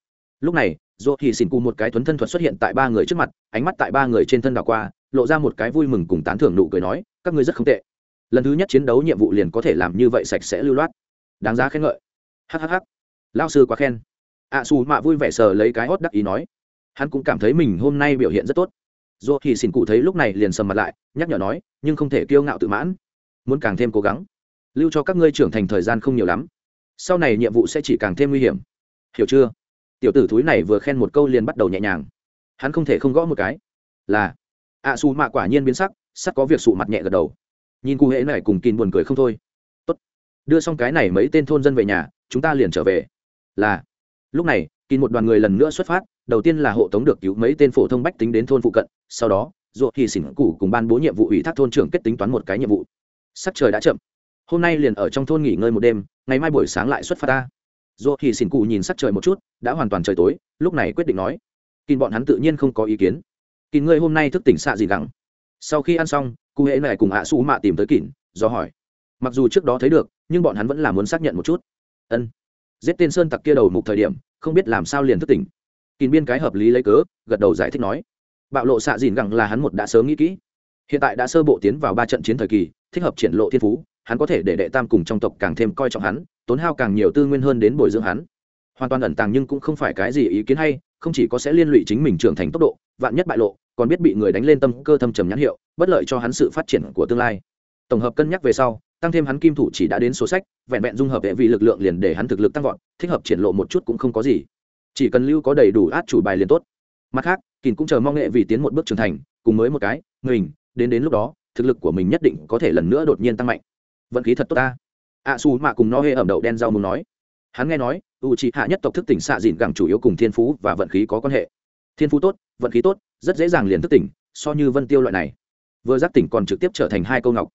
Lúc này dô thì xỉn cù một cái thuấn thân thuật xuất hiện tại ba người trước mặt ánh mắt tại ba người trên thân đảo qua lộ ra một cái vui mừng cùng tán thưởng nụ cười nói các ngươi rất không tệ. Lần thứ nhất chiến đấu nhiệm vụ liền có thể làm như vậy sạch sẽ lưu loát. Đáng giá khen ngợi. Hhh lao sư quá khen. Ạ à, xù mạ vui vẻ sờ lấy cái hót đắc ý nói. Hắn cũng cảm thấy mình hôm nay biểu hiện rất tốt dô thì xin cụ thấy lúc này liền sầm mặt lại, nhắc nhở nói, nhưng không thể kiêu ngạo tự mãn. Muốn càng thêm cố gắng. Lưu cho các ngươi trưởng thành thời gian không nhiều lắm. Sau này nhiệm vụ sẽ chỉ càng thêm nguy hiểm. Hiểu chưa? Tiểu tử thúi này vừa khen một câu liền bắt đầu nhẹ nhàng. Hắn không thể không gõ một cái. Là. Ạ xù mạ quả nhiên biến sắc sắt có việc sụ mặt nhẹ gật đầu. Nhìn cụ hễ này cùng kín buồn cười không thôi. Tốt. đưa xong cái này mấy tên thôn dân về nhà, chúng ta liền trở về. Là. Lúc này, kín một đoàn người lần nữa xuất phát, đầu tiên là hộ tống được cứu mấy tên phổ thông bách tính đến thôn phụ cận sau đó, ruột thì xỉn cụ cùng ban bố nhiệm vụ ủy thác thôn trưởng kết tính toán một cái nhiệm vụ. Sắc trời đã chậm. Hôm nay liền ở trong thôn nghỉ ngơi một đêm, ngày mai buổi sáng lại xuất phát ta. Ruột thì xỉn cụ nhìn sắc trời một chút, đã hoàn toàn trời tối, lúc này quyết định nói. Kín bọn hắn tự nhiên không có ý kiến. Kín ngươi hôm nay thức tỉnh xạ gì gắng sau khi ăn xong, cụ hễ này cùng ạ su mạ tìm tới kín do hỏi. Mặc dù trước đó thấy được, nhưng bọn hắn vẫn là muốn xác nhận một chút. Ân. Giết tên sơn tặc kia đầu mục thời điểm, không biết làm sao liền thức tỉnh. Kín biên cái hợp lý lấy cớ, gật đầu giải thích nói bạo lộ xạ dìn gẳng là hắn một đã sớm nghĩ kỹ. Hiện tại đã sơ bộ tiến vào ba trận chiến thời kỳ, thích hợp triển lộ thiên phú, hắn có thể để đệ tam cùng trong tộc càng thêm coi trọng hắn, tốn hao càng nhiều tư nguyên hơn đến bồi dưỡng hắn. Hoàn toàn ẩn tàng nhưng cũng không phải cái gì ý kiến hay, không chỉ có sẽ liên lụy chính mình trưởng thành tốc độ, vạn nhất bại lộ, còn biết bị người đánh lên tâm cơ thâm trầm nhãn hiệu, bất lợi cho hắn sự phát triển của tương lai. Tổng hợp cân nhắc về sau, tăng thêm hắn kim thủ chỉ đã đến số sách, vẹn vẹn dung hợp hệ vị lực lượng liền để hắn thực lực tăng vọt, thích hợp triển lộ một chút cũng không có gì. Chỉ cần lưu có đầy đủ át chủ bài liền tốt mặt khác kín cũng chờ mong nghệ vì tiến một bước trưởng thành, cùng mới một cái, mình, đến đến lúc đó, thực lực của mình nhất định có thể lần nữa đột nhiên tăng mạnh. Vận khí thật tốt ta. Ạ su mạ cùng no hê ẩm đậu đen rau muốn nói. Hắn nghe nói u c hạ nhất tộc thức tỉnh xạ dịn gẳng chủ yếu cùng thiên phú và vận khí có quan hệ. Thiên phú tốt, vận khí tốt, rất dễ dàng liền thức tỉnh, so như vân tiêu loại này. Vừa giác tỉnh còn trực tiếp trở thành hai câu ngọc.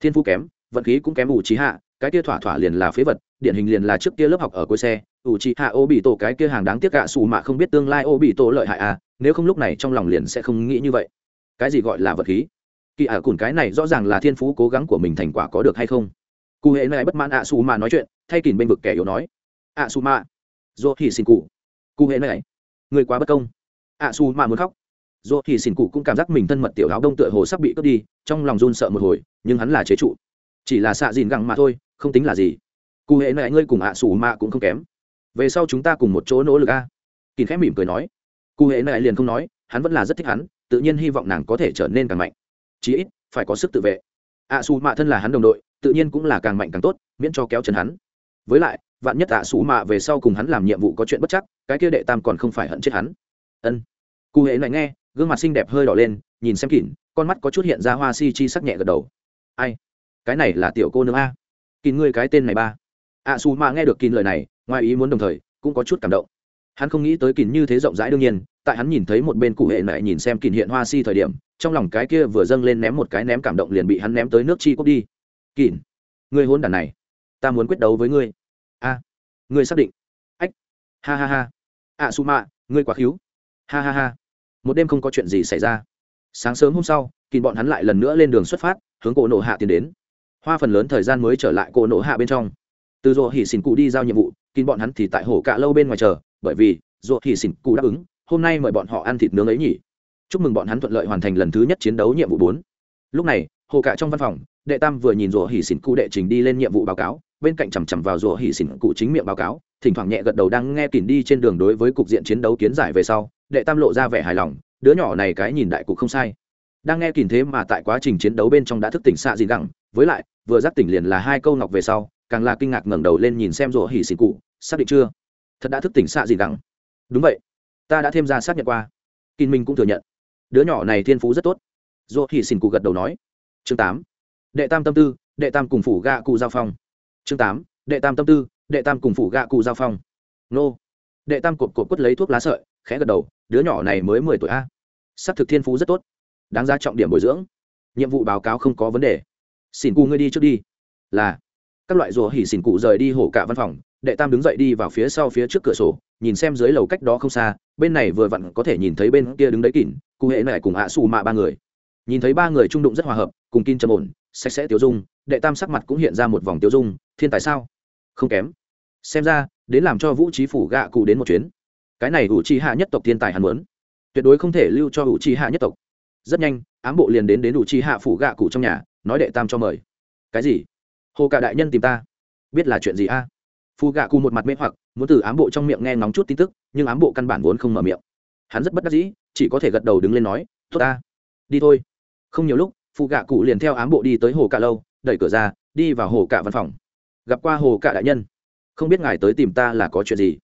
Thiên phú kém, vận khí cũng kém u c hạ cái kia thỏa thỏa liền là phế vật, điển hình liền là trước kia lớp học ở cuối xe ủ chị hạ ô bị tổ cái kia hàng đáng tiếc gạ xù mạ không biết tương lai ô bị tổ lợi hại à nếu không lúc này trong lòng liền sẽ không nghĩ như vậy. Cái gì gọi là vật khí? Kỳ ả à cùn cái này rõ ràng là thiên phú cố gắng của mình thành quả có được hay không? Cụ hệ này bất mãn ạ, xù mạ nói chuyện, thay kìm bên vực kẻ yếu nói. Ạ, xù mạ dô thì xin cụ. Cụ hệ này. Người quá bất công. Ạ, xù mạ muốn khóc. Dô thì xin cụ cũng cảm giác mình thân mật tiểu áo đông tựa hồ sắp bị cướp đi, trong lòng run sợ một hồi, nhưng hắn là chế trụ. Chỉ là xạ dìn gẳng mà thôi, không tính là gì. Cụ hệ này, ngươi cùng ạ, xù mạ cũng không kém về sau chúng ta cùng một chỗ nỗ lực a. À. khẽ mỉm cười nói. Cụ hệ này liền không nói, hắn vẫn là rất thích hắn, tự nhiên hy vọng nàng có thể trở nên càng mạnh. Chí ít, phải có sức tự vệ. Ạ xù mạ thân là hắn đồng đội, tự nhiên cũng là càng mạnh càng tốt, miễn cho kéo chân hắn. Với lại, vạn nhất ạ xù mạ về sau cùng hắn làm nhiệm vụ có chuyện bất chắc, cái kia đệ tam còn không phải hận chết hắn. Ân. Cụ hệ này nghe, gương mặt xinh đẹp hơi đỏ lên, nhìn xem kín con mắt có chút hiện ra hoa si chi sắc nhẹ gật đầu. Ai? Cái này là tiểu cô nương a. Kín ngươi cái tên này ba. Ạ xù mạ nghe được kín lời này ngoài ý muốn đồng thời, cũng có chút cảm động. Hắn không nghĩ tới kín như thế rộng rãi đương nhiên, tại hắn nhìn thấy một bên cụ hệ mẹ nhìn xem kín hiện hoa si thời điểm, trong lòng cái kia vừa dâng lên ném một cái ném cảm động liền bị hắn ném tới nước chi cốc đi. Kín người hôn đàn này, ta muốn quyết đấu với ngươi. A, ngươi xác định. Ách, ha ha ha. Ạ su mạ ngươi quá khíu. Ha ha ha. Một đêm không có chuyện gì xảy ra. Sáng sớm hôm sau kín bọn hắn lại lần nữa lên đường xuất phát, hướng cổ nộ hạ tiến đến. Hoa phần lớn thời gian mới trở lại cổ nộ hạ bên trong từ dỗ hỉ xỉn cụ đi giao nhiệm vụ, kín bọn hắn thì tại hồ cạ lâu bên ngoài chờ, bởi vì dỗ hỉ xỉn cụ đáp ứng, hôm nay mời bọn họ ăn thịt nướng ấy nhỉ. Chúc mừng bọn hắn thuận lợi hoàn thành lần thứ nhất chiến đấu nhiệm vụ bốn. Lúc này, hồ cạ trong văn phòng, đệ tam vừa nhìn rủa hỉ xỉn cụ đệ trình đi lên nhiệm vụ báo cáo, bên cạnh chằm chằm vào rủa hỉ xỉn cụ chính miệng báo cáo, thỉnh thoảng nhẹ gật đầu đang nghe kỉn đi trên đường đối với cục diện chiến đấu kiến giải về sau, đệ tam lộ ra vẻ hài lòng, đứa nhỏ này cái nhìn đại cục không sai. Đang nghe kỉn thế mà tại quá trình chiến đấu bên trong đã thức tỉnh xạ gì đẳng với lại, vừa giác tỉnh liền là hai câu ngọc về sau càng là kinh ngạc ngẩng đầu lên nhìn xem rỗ hỉ xỉn cụ, xác định chưa? Thật đã thức tỉnh xạ gì đẳng đúng vậy. Ta đã thêm ra xác nhận qua. Kinh minh cũng thừa nhận. Đứa nhỏ này thiên phú rất tốt. Rỗ hỉ xin cụ gật đầu nói. Chương tám. Đệ tam tâm tư, đệ tam cùng phủ gạ cụ giao phong. Chương tám. Đệ tam tâm tư, đệ tam cùng phủ gạ cụ giao phong. Nô. Đệ tam cột cột quất lấy thuốc lá sợi, khẽ gật đầu, đứa nhỏ này mới mười tuổi a. S ắ c thực thiên phú rất tốt. Đáng ra trọng điểm bồi dưỡng. Nhiệm vụ báo cáo không có vấn đề. Xin cụ ngươi đi trước đi. Là các loại rùa hỉ xỉn cụ rời đi hổ cả văn phòng, đệ tam đứng dậy đi vào phía sau phía trước cửa sổ, nhìn xem dưới lầu cách đó không xa, bên này vừa vặn có thể nhìn thấy bên kia đứng đấy kỉn, cụ hệ này cùng ạ xù mạ ba người. Nhìn thấy ba người trung đụng rất hòa hợp, cùng kin trầm ổn, sạch sẽ tiêu dung, đệ tam sắc mặt cũng hiện ra một vòng tiêu dung, thiên tài sao? Không kém. Xem ra, đến làm cho vũ trí phủ gạ cụ đến một chuyến. Cái này ủ trì hạ nhất tộc thiên tài hắn muốn. Tuyệt đối không thể lưu cho ủ trì hạ nhất tộc. Rất nhanh, ám bộ liền đến đến ủ trì hạ phủ gạ cụ trong nhà, nói đệ tam cho mời. Cái gì? Hồ cả đại nhân tìm ta. Biết là chuyện gì a? À? phù gạ cụ một mặt mê hoặc, muốn từ ám bộ trong miệng nghe ngóng chút tin tức, nhưng ám bộ căn bản vốn không mở miệng. Hắn rất bất đắc dĩ, chỉ có thể gật đầu đứng lên nói, tốt ta. Đi thôi. Không nhiều lúc phù gạ cụ liền theo ám bộ đi tới hồ cả lâu, đẩy cửa ra, đi vào hồ cả văn phòng. Gặp qua hồ cả đại nhân. Không biết ngài tới tìm ta là có chuyện gì?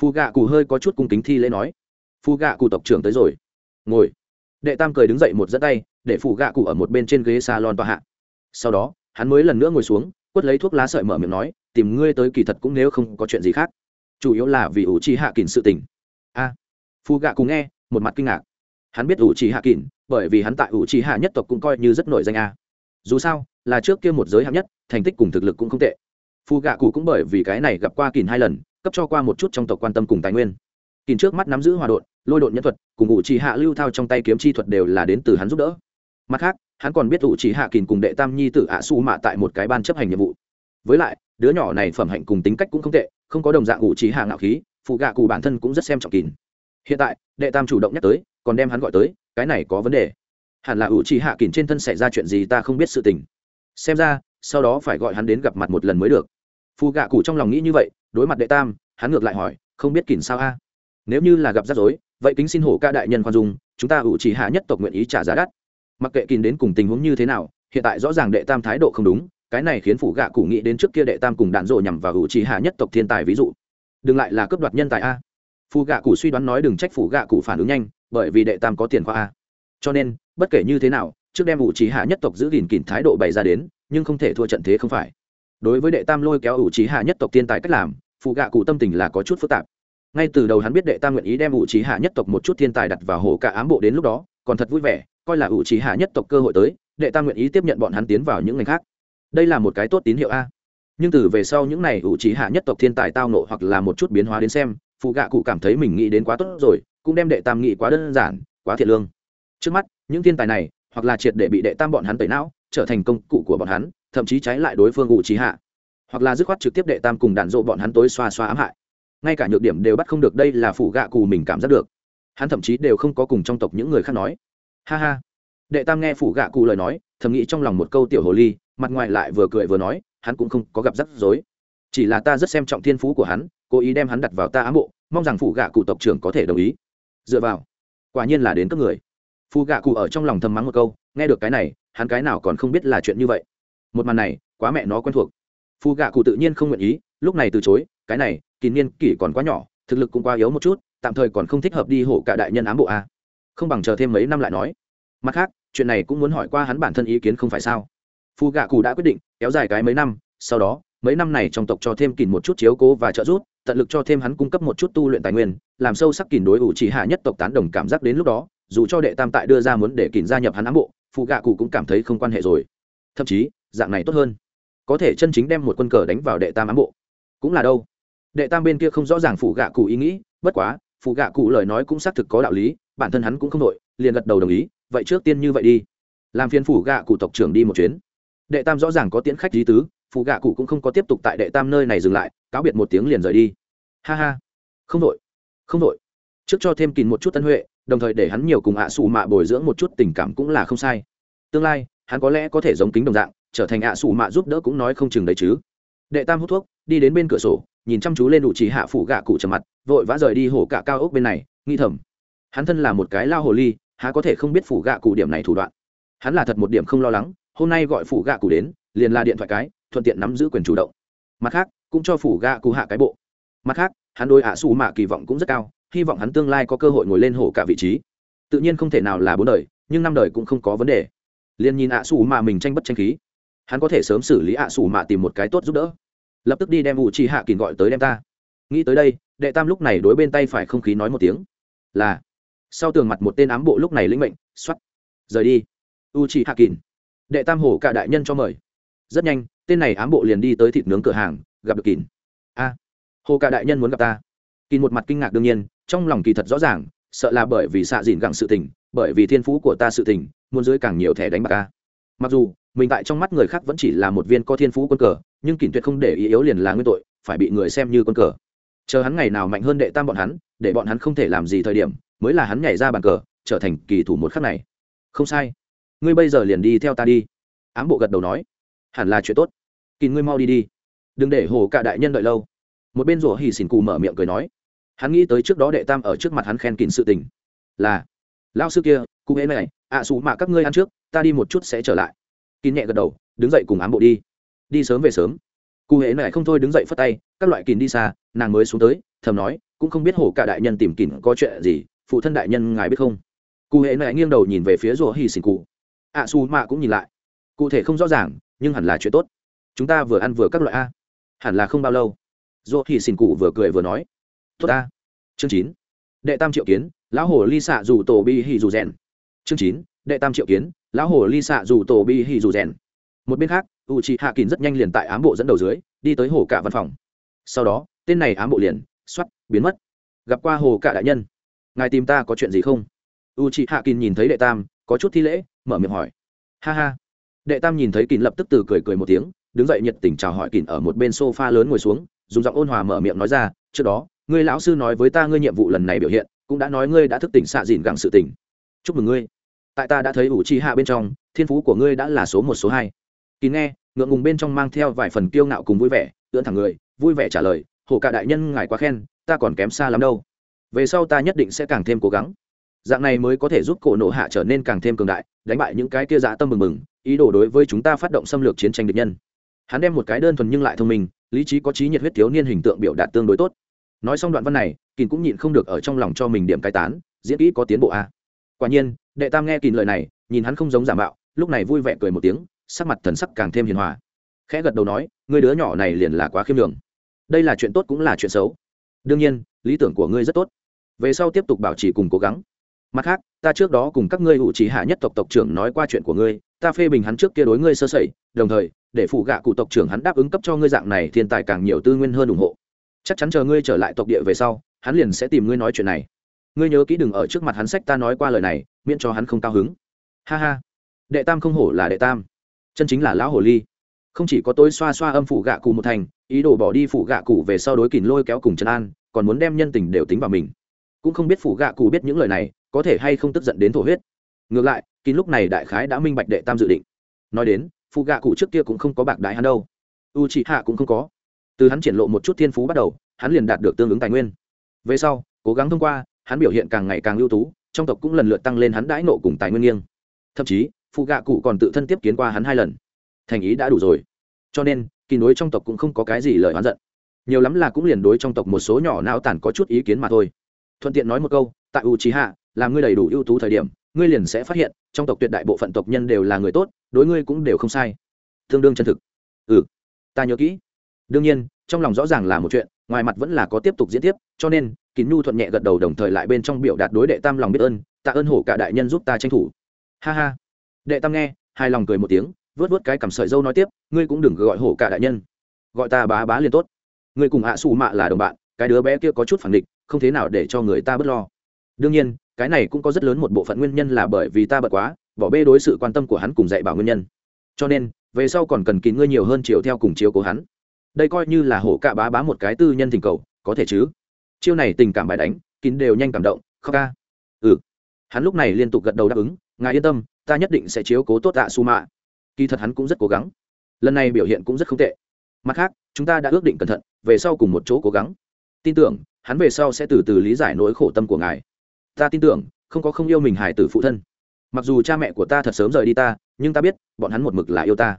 Phù gạ cụ hơi có chút cung kính thi lễ nói. Phù gạ cụ tộc trưởng tới rồi. Ngồi. Đệ tam cười đứng dậy một dẫn tay, để phù gạ cụ ở một bên trên ghế salon tòa hạ. Sau đó hắn mới lần nữa ngồi xuống quất lấy thuốc lá sợi mở miệng nói tìm ngươi tới kỳ thật cũng nếu không có chuyện gì khác. Chủ yếu là vì ủ trì hạ kỳn sự tình. A. À, phù gạ cùng nghe một mặt kinh ngạc. Hắn biết ủ trì hạ kỳn bởi vì hắn tại ủ trì hạ nhất tộc cũng coi như rất nổi danh a. Dù sao là trước kia một giới hạng nhất thành tích cùng thực lực cũng không tệ. Phù gạ cụ cũng bởi vì cái này gặp qua kỳn hai lần cấp cho qua một chút trong tộc quan tâm cùng tài nguyên. Kỳn trước mắt nắm giữ hòa đột lôi đột nhân thuật cùng ủ trì hạ lưu thao trong tay kiếm chi thuật đều là đến từ hắn giúp đỡ. Mặt khác hắn còn biết ủ trì hạ kỳn cùng đệ tam nhi t ử ạ su mạ tại một cái ban chấp hành nhiệm vụ. Với lại, đứa nhỏ này phẩm hạnh cùng tính cách cũng không tệ, không có đồng dạng ủ trì hạ ngạo khí, phụ gạ cụ bản thân cũng rất xem trọng kín hiện tại, đệ tam chủ động nhắc tới, còn đem hắn gọi tới, cái này có vấn đề. Hẳn là ủ trì hạ kỳn trên thân xảy ra chuyện gì ta không biết sự tình. Xem ra, sau đó phải gọi hắn đến gặp mặt một lần mới được. Phụ gạ cụ trong lòng nghĩ như vậy, đối mặt đệ tam, hắn ngược lại hỏi, không biết kỳn sao a? Nếu như là gặp rắc rối, vậy kính xin hổ ca đại nhân khoan dung, chúng ta ủ trì hạ nhất tộc nguyện ý trả giá đắt mặc kệ kín đến cùng tình huống như thế nào, hiện tại rõ ràng đệ tam thái độ không đúng, cái này khiến phủ gạ cụ nghĩ đến trước kia đệ tam cùng đạn rộ nhằm vào hữu trí hạ nhất tộc thiên tài ví dụ. Đừng lại là cướp đoạt nhân tài a. Phù gạ cụ suy đoán nói đừng trách phủ gạ cụ phản ứng nhanh, bởi vì đệ tam có tiền khoa a. Cho nên, bất kể như thế nào, trước đem ủ trí hạ nhất tộc giữ gìn kín thái độ bày ra đến, nhưng không thể thua trận thế không phải. Đối với đệ tam lôi kéo ủ trí hạ nhất tộc thiên tài cách làm phụ gạ cụ tâm tình là có chút phức tạp. Ngay từ đầu hắn biết đệ tam nguyện ý đem ủ trí hạ nhất tộc một chút thiên tài đặt vào hồ cả ám bộ đến lúc đó, còn thật vui vẻ coi là ủ trí hạ nhất tộc cơ hội tới, đệ tam nguyện ý tiếp nhận bọn hắn tiến vào những ngành khác. Đây là một cái tốt tín hiệu a. Nhưng từ về sau những này ủ trí hạ nhất tộc thiên tài tao nộ hoặc là một chút biến hóa đến xem, phụ gạ cụ cảm thấy mình nghĩ đến quá tốt rồi, cũng đem đệ tam nghĩ quá đơn giản, quá thiệt lương. Trước mắt, những thiên tài này, hoặc là triệt để bị đệ tam bọn hắn tẩy não, trở thành công cụ của bọn hắn, thậm chí trái lại đối phương ủ trí hạ. Hoặc là dứt khoát trực tiếp đệ tam cùng đạn dộ bọn hắn tối xoa xoa ám hại. Ngay cả nhược điểm đều bắt không được đây là phụ gạ cụ mình cảm giác được. Hắn thậm chí đều không có cùng trong tộc những người khác nói ha ha. Đệ tam nghe phủ gạ cụ lời nói, thầm nghĩ trong lòng một câu tiểu hồ ly, mặt ngoài lại vừa cười vừa nói, hắn cũng không có gặp rắc rối. Chỉ là ta rất xem trọng thiên phú của hắn, cố ý đem hắn đặt vào ta ám bộ, mong rằng phủ gạ cụ tộc trưởng có thể đồng ý. Dựa vào. Quả nhiên là đến các người. Phù gạ cụ ở trong lòng thầm mắng một câu, nghe được cái này, hắn cái nào còn không biết là chuyện như vậy. Một màn này, quá mẹ nó quen thuộc. Phù gạ cụ tự nhiên không nguyện ý, lúc này từ chối, cái này, kỳ niên kỷ còn quá nhỏ, thực lực cũng quá yếu một chút, tạm thời còn không thích hợp đi hộ cả đại nhân ám bộ a không bằng chờ thêm mấy năm lại nói. Mặt khác, chuyện này cũng muốn hỏi qua hắn bản thân ý kiến không phải sao? Phù gạ cụ đã quyết định, kéo dài cái mấy năm, sau đó, mấy năm này trong tộc cho thêm kìn một chút chiếu cố và trợ giúp, tận lực cho thêm hắn cung cấp một chút tu luyện tài nguyên, làm sâu sắc kìn đối ủ chỉ hạ nhất tộc tán đồng cảm giác đến lúc đó, dù cho đệ tam tại đưa ra muốn để kìn gia nhập hắn ám bộ phù gạ cụ cũng cảm thấy không quan hệ rồi. Thậm chí, dạng này tốt hơn. Có thể chân chính đem một quân cờ đánh vào đệ tam ám bộ. Cũng là đâu? Đệ tam bên kia không rõ ràng phụ gạ cụ ý nghĩ, bất quá phụ gạ cụ lời nói cũng xác thực có đạo lý bản thân hắn cũng không đội, liền gật đầu đồng ý, vậy trước tiên như vậy đi. Làm phiên phủ gạ cụ tộc trưởng đi một chuyến. Đệ tam rõ ràng có tiễn khách lý tứ phụ gạ cụ cũng không có tiếp tục tại đệ tam nơi này dừng lại, cáo biệt một tiếng liền rời đi. Ha ha. Không đội. Không đội. Trước cho thêm kín một chút tân huệ, đồng thời để hắn nhiều cùng ạ à xù mạ bồi dưỡng một chút tình cảm cũng là không sai. Tương lai, hắn có lẽ có thể giống kính đồng dạng, trở thành ạ à xù mạ giúp đỡ cũng nói không chừng đấy chứ. Đệ tam hút thuốc, đi đến bên cửa sổ, nhìn chăm chú lên đủ trí hạ phụ gạ cụ trầm mặt, vội vã rời đi hổ cả cao ốc bên này nghi thầm hắn thân là một cái lao hồ ly, há có thể không biết phủ gạ cụ điểm này thủ đoạn. Hắn là thật một điểm không lo lắng, hôm nay gọi phủ gạ cụ đến, liền là điện thoại cái, thuận tiện nắm giữ quyền chủ động. Mặt khác, cũng cho phủ gạ cụ hạ cái bộ. Mặt khác, hắn đối ạ xù mạ kỳ vọng cũng rất cao, hy vọng hắn tương lai có cơ hội ngồi lên hổ cả vị trí. Tự nhiên không thể nào là bốn đời, nhưng năm đời cũng không có vấn đề. Liền nhìn ạ xù mạ mình tranh bất tranh khí. Hắn có thể sớm xử lý ạ xù mạ tìm một cái tốt giúp đỡ. Lập tức đi đem ủ trì hạ kỳ gọi tới đem ta. Nghĩ tới đây, đệ tam lúc này đối bên tay phải không khí nói một tiếng. Là sau tường mặt một tên ám bộ lúc này lĩnh mệnh x o á t rời đi. U chỉ hạ kín đệ tam hổ cả đại nhân cho mời. Rất nhanh, tên này ám bộ liền đi tới thịt nướng cửa hàng, gặp được kín a hồ cả đại nhân muốn gặp ta. Kín một mặt kinh ngạc đương nhiên, trong lòng kỳ thật rõ ràng, sợ là bởi vì xạ dìn gặng sự tình, bởi vì thiên phú của ta sự tình, muốn dưới càng nhiều thẻ đánh bạc ca mặc dù, mình tại trong mắt người khác vẫn chỉ là một viên có thiên phú quân cờ, nhưng kỷ tuyệt không để ý yếu liền là nguyên tội, phải bị người xem như quân cờ. Chờ hắn ngày nào mạnh hơn đệ tam bọn hắn, để bọn hắn không thể làm gì thời điểm mới là hắn nhảy ra bàn cờ trở thành kỳ thủ một khắc này. Không sai. Ngươi bây giờ liền đi theo ta đi. Ám bộ gật đầu nói. Hẳn là chuyện tốt. Kỳ ngươi mau đi đi. Đừng để hồ cả đại nhân đợi lâu. Một bên rủa hì xỉn cù mở miệng cười nói. Hắn nghĩ tới trước đó đệ tam ở trước mặt hắn khen kín sự tình. Là lao sư kia cụ hễ này ạ à, xù mạ các ngươi ăn trước ta đi một chút sẽ trở lại. Kín nhẹ gật đầu đứng dậy cùng ám bộ đi. Đi sớm về sớm. Cụ hễ này không thôi đứng dậy phất tay các loại kín đi xa nàng mới xuống tới thầm nói cũng không biết hổ cả đại nhân tìm kín có chuyện gì phụ thân đại nhân ngài biết không? Cụ hệ này nghiêng đầu nhìn về phía rùa hì xỉn cụ. À, Ạ su mạ cũng nhìn lại. Cụ thể không rõ ràng, nhưng hẳn là chuyện tốt. Chúng ta vừa ăn vừa các loại a. Hẳn là không bao lâu. Rùa hì xỉn cụ vừa cười vừa nói. Tốt a. Chương chín. Đệ tam triệu kiến, lão hồ ly xạ dù tổ bi hì dù rèn. Chương chín. Đệ tam triệu kiến, lão hồ ly xạ dù tổ bi hì dù rèn. Một bên khác, u chị hạ kín rất nhanh liền tại ám bộ dẫn đầu dưới, đi tới hồ cả văn phòng. Sau đó, tên này ám bộ liền x o á t biến mất. Gặp qua hồ cả đại nhân ngài tìm ta có chuyện gì không? U chị hạ kín nhìn thấy đệ tam, có chút thi lễ, mở miệng hỏi. Ha ha. Đệ tam nhìn thấy kín lập tức từ cười cười một tiếng, đứng dậy nhiệt tình chào hỏi kín ở một bên s o f a lớn ngồi xuống, dùng giọng ôn hòa mở miệng nói ra, trước đó, ngươi lão sư nói với ta ngươi nhiệm vụ lần này biểu hiện, cũng đã nói ngươi đã thức tỉnh xạ dìn gặng sự tỉnh chúc mừng ngươi. Tại ta đã thấy ủ chi hạ bên trong, thiên phú của ngươi đã là số một, số hai. Kín nghe, ngượng ngùng bên trong mang theo vài phần kiêu ngạo cùng vui vẻ, ưỡn thẳng người, vui vẻ trả lời, hồ cả đại nhân ngài quá khen, ta còn kém xa lắm đâu về sau ta nhất định sẽ càng thêm cố gắng. Dạng này mới có thể giúp cổ nộ hạ trở nên càng thêm cường đại, đánh bại những cái kia dã tâm mừng mừng, ý đồ đối với chúng ta phát động xâm lược chiến tranh địch nhân. Hắn đem một cái đơn thuần nhưng lại thông minh, lý trí có trí nhiệt huyết thiếu niên hình tượng biểu đạt tương đối tốt. Nói xong đoạn văn này, kỳn cũng nhịn không được ở trong lòng cho mình điểm cai tán, diễn kỹ có tiến bộ a. À. quả nhiên, đệ tam nghe kỳn lời này, nhìn hắn không giống giả mạo, lúc này vui vẻ cười một tiếng, sắc mặt thần sắc càng thêm hiền hòa. Khẽ gật đầu nói người đứa nhỏ này liền là quá khiêm đường đây là chuyện tốt cũng là chuyện xấu. Đương nhiên, lý tưởng của ngươi rất tốt về sau tiếp tục bảo trì cùng cố gắng. Mặt khác, ta trước đó cùng các ngươi hữu trí hạ nhất tộc tộc trưởng nói qua chuyện của ngươi, ta phê bình hắn trước kia đối ngươi sơ sẩy, đồng thời, để phụ gạ cụ tộc trưởng hắn đáp ứng cấp cho ngươi dạng này thiên tài càng nhiều tư nguyên hơn ủng hộ. Chắc chắn chờ ngươi trở lại tộc địa về sau, hắn liền sẽ tìm ngươi nói chuyện này. Ngươi nhớ kỹ đừng ở trước mặt hắn sách ta nói qua lời này, miễn cho hắn không cao hứng. Ha ha. Đệ tam không hổ là đệ tam. Chân chính là lão hồ ly. Không chỉ có tôi xoa xoa âm phủ gạ cụ một thành, ý đồ bỏ đi phụ gạ cụ về sau đối kìm lôi kéo cùng trần an, còn muốn đem nhân tình đều tính vào mình cũng không biết phủ gạ cụ biết những lời này, có thể hay không tức giận đến thổ huyết. Ngược lại, kín lúc này đại khái đã minh bạch đệ tam dự định. Nói đến phụ gạ cụ trước kia cũng không có bạc đại hắn đâu. U chị hạ cũng không có. Từ hắn triển lộ một chút thiên phú bắt đầu, hắn liền đạt được tương ứng tài nguyên. Về sau, cố gắng thông qua, hắn biểu hiện càng ngày càng ưu tú, trong tộc cũng lần lượt tăng lên hắn đãi nộ cùng tài nguyên nghiêng. Thậm chí phụ gạ cụ còn tự thân tiếp kiến qua hắn hai lần. Thành ý đã đủ rồi. Cho nên kỳ đối trong tộc cũng không có cái gì lời oán giận. Nhiều lắm là cũng liền đối trong tộc một số nhỏ não tản có chút ý kiến mà thôi thuận tiện nói một câu, tại u trí hạ là ngươi đầy đủ ưu tú thời điểm, ngươi liền sẽ phát hiện, trong tộc tuyệt đại bộ phận tộc nhân đều là người tốt, đối ngươi cũng đều không sai. Tương đương chân thực. Ừ. Ta nhớ kỹ. Đương nhiên, trong lòng rõ ràng là một chuyện, ngoài mặt vẫn là có tiếp tục diễn tiếp, cho nên, kín nhu thuận nhẹ gật đầu đồng thời lại bên trong biểu đạt đối đệ tam lòng biết ơn, tạ ơn hổ cả đại nhân giúp ta tranh thủ. Ha ha. Đệ tam nghe, hai lòng cười một tiếng, vớt vớt cái cảm sợi dâu nói tiếp, ngươi cũng đừng gọi hổ cả đại nhân. Gọi ta bá bá liền tốt. Ngươi cùng hạ xù mạ là đồng bạn, cái đứa bé kia có chút phản địch không thế nào để cho người ta bớt lo. Đương nhiên, cái này cũng có rất lớn một bộ phận nguyên nhân là bởi vì ta bật quá, bỏ bê đối sự quan tâm của hắn cùng dạy bảo nguyên nhân. Cho nên, về sau còn cần kín ngươi nhiều hơn chiều theo cùng chiếu cố hắn. Đây coi như là hổ cạ bá bá một cái tư nhân tình cầu, có thể chứ? Chiêu này tình cảm bài đánh, kín đều nhanh cảm động, khóc ca. Ừ. Hắn lúc này liên tục gật đầu đáp ứng, ngài yên tâm, ta nhất định sẽ chiếu cố tốt Tạ su mạ. Kỳ thật hắn cũng rất cố gắng. Lần này biểu hiện cũng rất không tệ. Mặt khác, chúng ta đã ước định cẩn thận, về sau cùng một chỗ cố gắng. Tin tưởng hắn về sau sẽ từ từ lý giải nỗi khổ tâm của ngài. Ta tin tưởng, không có không yêu mình hài tử phụ thân. Mặc dù cha mẹ của ta thật sớm rời đi ta, nhưng ta biết, bọn hắn một mực là yêu ta.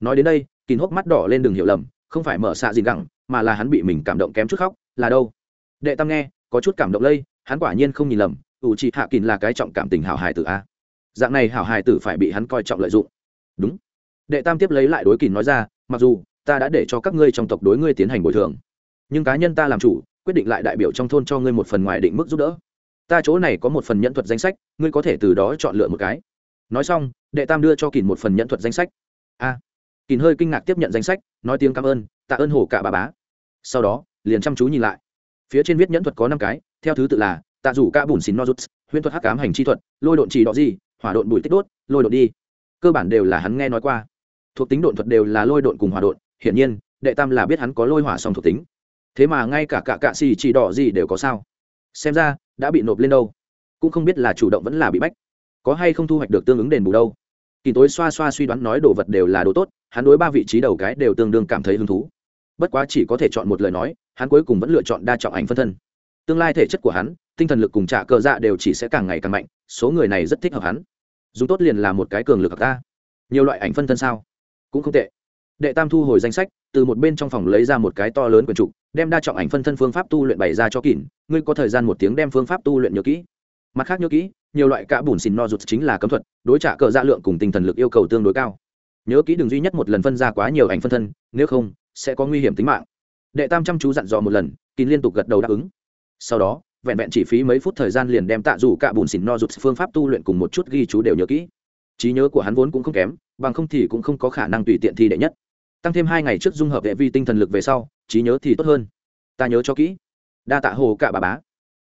Nói đến đây kín hốc mắt đỏ lên đường hiểu lầm, không phải mở xạ gì gẳng mà là hắn bị mình cảm động kém chút khóc, là đâu? Đệ tam nghe, có chút cảm động lây, hắn quả nhiên không nhìn lầm, ủ trị hạ kín là cái trọng cảm tình hảo hài tử a. Dạng này hảo hài tử phải bị hắn coi trọng lợi dụng. Đúng. Đệ tam tiếp lấy lại đối kín nói ra, mặc dù ta đã để cho các ngươi trong tộc đối ngươi tiến hành bồi thường, nhưng cá nhân ta làm chủ quyết định lại đại biểu trong thôn cho ngươi một phần ngoài định mức giúp đỡ. Ta chỗ này có một phần nhẫn thuật danh sách ngươi có thể từ đó chọn lựa một cái. Nói xong đệ tam đưa cho kín một phần nhẫn thuật danh sách. A. À, hơi kinh ngạc tiếp nhận danh sách nói tiếng cảm ơn tạ ơn hổ cả bà bá. Sau đó liền chăm chú nhìn lại. Phía trên viết nhẫn thuật có năm cái theo thứ tự là tạ rủ ca bùn xín nozuts huyễn thuật hắc cám hành chi thuật lôi độn chỉ đỏ gì hỏa độn bùi tích đốt lôi độn đi. Cơ bản đều là hắn nghe nói qua. Thuộc tính độn thuật đều là lôi độn cùng hỏa độn hiển nhiên đệ tam là biết hắn có lôi hỏa song thuộc tính thế mà ngay cả cả cạ xì chỉ đỏ gì đều có sao? Xem ra, đã bị nộp lên đâu. Cũng không biết là chủ động vẫn là bị bách. Có hay không thu hoạch được tương ứng đền bù đâu? Kỳ tối xoa xoa suy đoán nói đồ vật đều là đồ tốt, hắn đối ba vị trí đầu cái đều tương đương cảm thấy hứng thú. Bất quá chỉ có thể chọn một lời nói, hắn cuối cùng vẫn lựa chọn đa trọng ảnh phân thân. Tương lai thể chất của hắn, tinh thần lực cùng trả cờ dạ đều chỉ sẽ càng ngày càng mạnh, số người này rất thích hợp hắn. Dùng tốt liền là một cái cường lực hợp ta nhiều loại ảnh phân thân sao? Cũng không tệ. Đệ tam thu hồi danh sách, từ một bên trong phòng lấy ra một cái to lớn quần trục đem đa trọng ảnh phân thân phương pháp tu luyện bày ra cho kỉn ngươi có thời gian một tiếng đem phương pháp tu luyện nhớ kỹ. Mặt khác nhớ kỹ, nhiều loại cả bùn xìn no rụt chính là cấm thuật, đối trả cờ dạ lượng cùng tinh thần lực yêu cầu tương đối cao. Nhớ kỹ đừng duy nhất một lần phân ra quá nhiều ảnh phân thân, nếu không, sẽ có nguy hiểm tính mạng. Đệ tam chăm chú dặn dò một lần, kín liên tục gật đầu đáp ứng. Sau đó, vẹn vẹn chỉ phí mấy phút thời gian liền đem tạ dù cả bùn xỉn no rụt phương pháp tu luyện cùng một chút ghi chú đều nhớ kỹ. Trí nhớ của hắn vốn cũng không kém, bằng không thì cũng không có khả năng tùy tiện thi đệ nhất. Tăng thêm hai ngày trước dung hợp hệ vi tinh thần lực về sau trí nhớ thì tốt hơn. Ta nhớ cho kỹ. Đa tạ hồ cả bà bá.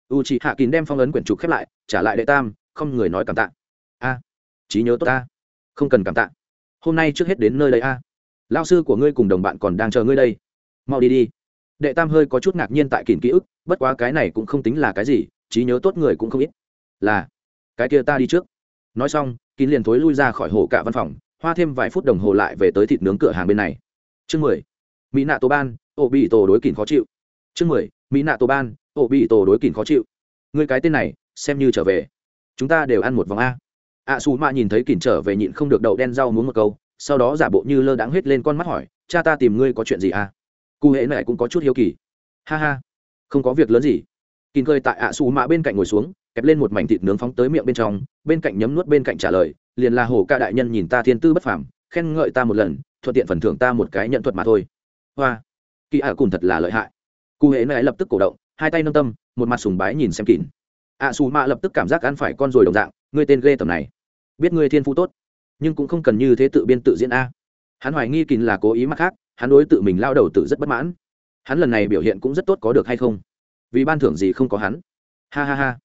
U chị hạ kín đem phong ấn quyển trục khép lại, trả lại đệ tam, không người nói cảm tạ. A, trí nhớ tốt ta. Không cần cảm tạ. Hôm nay trước hết đến nơi đây a. Lao sư của ngươi cùng đồng bạn còn đang chờ ngươi đây. Mau đi đi. Đệ tam hơi có chút ngạc nhiên tại kìn ký ức, bất quá cái này cũng không tính là cái gì, trí nhớ tốt người cũng không ít. Là, cái kia ta đi trước. Nói xong, kín liền thối lui ra khỏi hồ cả văn phòng, hoa thêm vài phút đồng hồ lại về tới thịt nướng cửa hàng bên này. Chương mười. Mỹ nạ tô ban ổ bị tổ đối kìn khó chịu. Chương mười mỹ nạ tổ ban ổ bị tổ đối kìn khó chịu. Người cái tên này xem như trở về. Chúng ta đều ăn một vòng a. Ạ à, xù mạ nhìn thấy kìn trở về nhịn không được đậu đen rau muốn một câu sau đó giả bộ như lơ đáng hết lên con mắt hỏi cha ta tìm ngươi có chuyện gì à cụ hệ này cũng có chút hiếu kỳ. Ha ha không có việc lớn gì. Kín cười tại ạ xù mạ bên cạnh ngồi xuống kẹp lên một mảnh thịt nướng phóng tới miệng bên trong bên cạnh nhấm nuốt bên cạnh trả lời liền là hồ ca đại nhân nhìn ta thiên tư bất phàm khen ngợi ta một lần thuận tiện phần thưởng ta một cái nhận thuật mà thôi. Hoa kỳ ạ cùng thật là lợi hại. Cụ hệ này lập tức cổ động, hai tay nâng tâm, một mặt sùng bái nhìn xem kín. Ạ xù mạ lập tức cảm giác ăn phải con rồi đồng dạng, ngươi tên ghê tầm này. Biết ngươi thiên phú tốt, nhưng cũng không cần như thế tự biên tự diễn a. Hắn hoài nghi kín là cố ý mắc khác, hắn đối tự mình lao đầu tự rất bất mãn. Hắn lần này biểu hiện cũng rất tốt có được hay không? Vì ban thưởng gì không có hắn? Ha ha ha.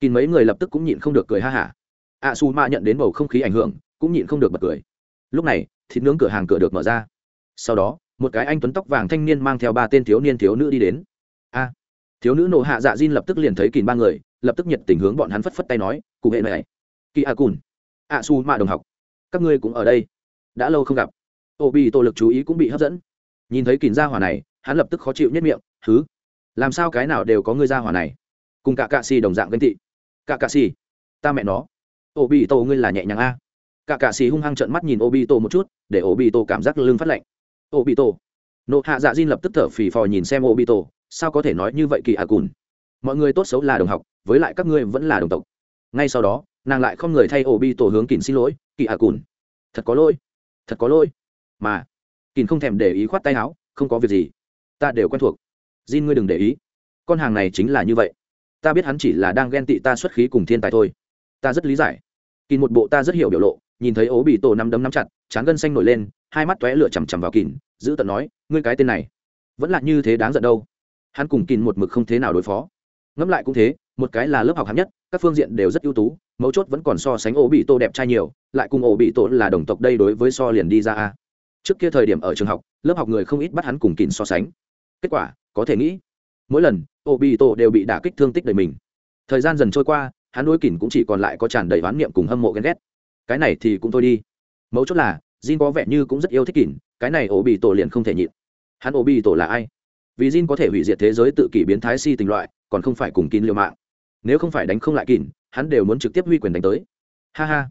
Kín mấy người lập tức cũng nhịn không được cười ha hả. A su ma nhận đến bầu không khí ảnh hưởng, cũng nhịn không được bật cười. Lúc này, thịt nướng cửa hàng cửa được mở ra. Sau đó một cái anh tuấn tóc vàng thanh niên mang theo ba tên thiếu niên thiếu nữ đi đến. A, thiếu nữ nộ hạ dạ diên lập tức liền thấy kín ba người, lập tức nhiệt tình hướng bọn hắn phất phất tay nói, cụ hệ này, kỳ a cùn, a su mạ đồng học, các ngươi cũng ở đây, đã lâu không gặp. Ô bị tổ lực chú ý cũng bị hấp dẫn. Nhìn thấy kìm ra hỏa này, hắn lập tức khó chịu nhất miệng thứ làm sao cái nào đều có ngươi ra hỏa này? Cùng cả cạ xì đồng dạng ganh tị. Cả cạ xì, ta mẹ nó. Ô bị tổ ngươi là nhẹ nhàng a. Cả cạ xì hung hăng trợn mắt nhìn ô bị tổ một chút, để ô bị tổ cảm giác lưng phát lạnh ô bị tổ nộ hạ dạ diên lập tức thở phì phò nhìn xem ô bị tổ sao có thể nói như vậy kỳ à cùn? Mọi người tốt xấu là đồng học, với lại các ngươi vẫn là đồng tộc. Ngay sau đó, nàng lại không người thay ô bị tổ hướng kỳn xin lỗi, kỳ à cùn, thật có lỗi, thật có lỗi. Mà kỳn không thèm để ý khoát tay áo, không có việc gì, ta đều quen thuộc. Jin ngươi đừng để ý. Con hàng này chính là như vậy. Ta biết hắn chỉ là đang ghen tị ta xuất khí cùng thiên tài thôi. Ta rất lý giải. Kìn một bộ ta rất hiểu biểu lộ nhìn thấy ố bị tổ nắm đấm nắm chặt chán gân xanh nổi lên, hai mắt tóe lửa chằm chằm vào kìn giữ tận nói, ngươi cái tên này, vẫn là như thế đáng giận đâu. Hắn cùng kìn một mực không thế nào đối phó. Ngẫm lại cũng thế, một cái là lớp học hạng nhất, các phương diện đều rất ưu tú, mấu chốt vẫn còn so sánh ổ bị tô đẹp trai nhiều, lại cùng ổ bị tổ là đồng tộc đây đối với so liền đi ra a. Trước kia thời điểm ở trường học, lớp học người không ít bắt hắn cùng kìn so sánh. Kết quả, có thể nghĩ, mỗi lần ổ bị tổ đều bị đả kích thương tích đầy mình. Thời gian dần trôi qua, hắn đối kín cũng chỉ còn lại có tràn đầy oán niệm cùng hâm mộ ghen ghét cái này thì cũng thôi đi. Mấu chốt là, Jin có vẻ như cũng rất yêu thích kín cái này ổ bị tổ liền không thể nhịn. Hắn ổ bị tổ là ai? Vì Jin có thể hủy diệt thế giới tự kỷ biến thái si tình loại, còn không phải cùng kín liều mạng. Nếu không phải đánh không lại kín hắn đều muốn trực tiếp huy quyền đánh tới. Ha ha.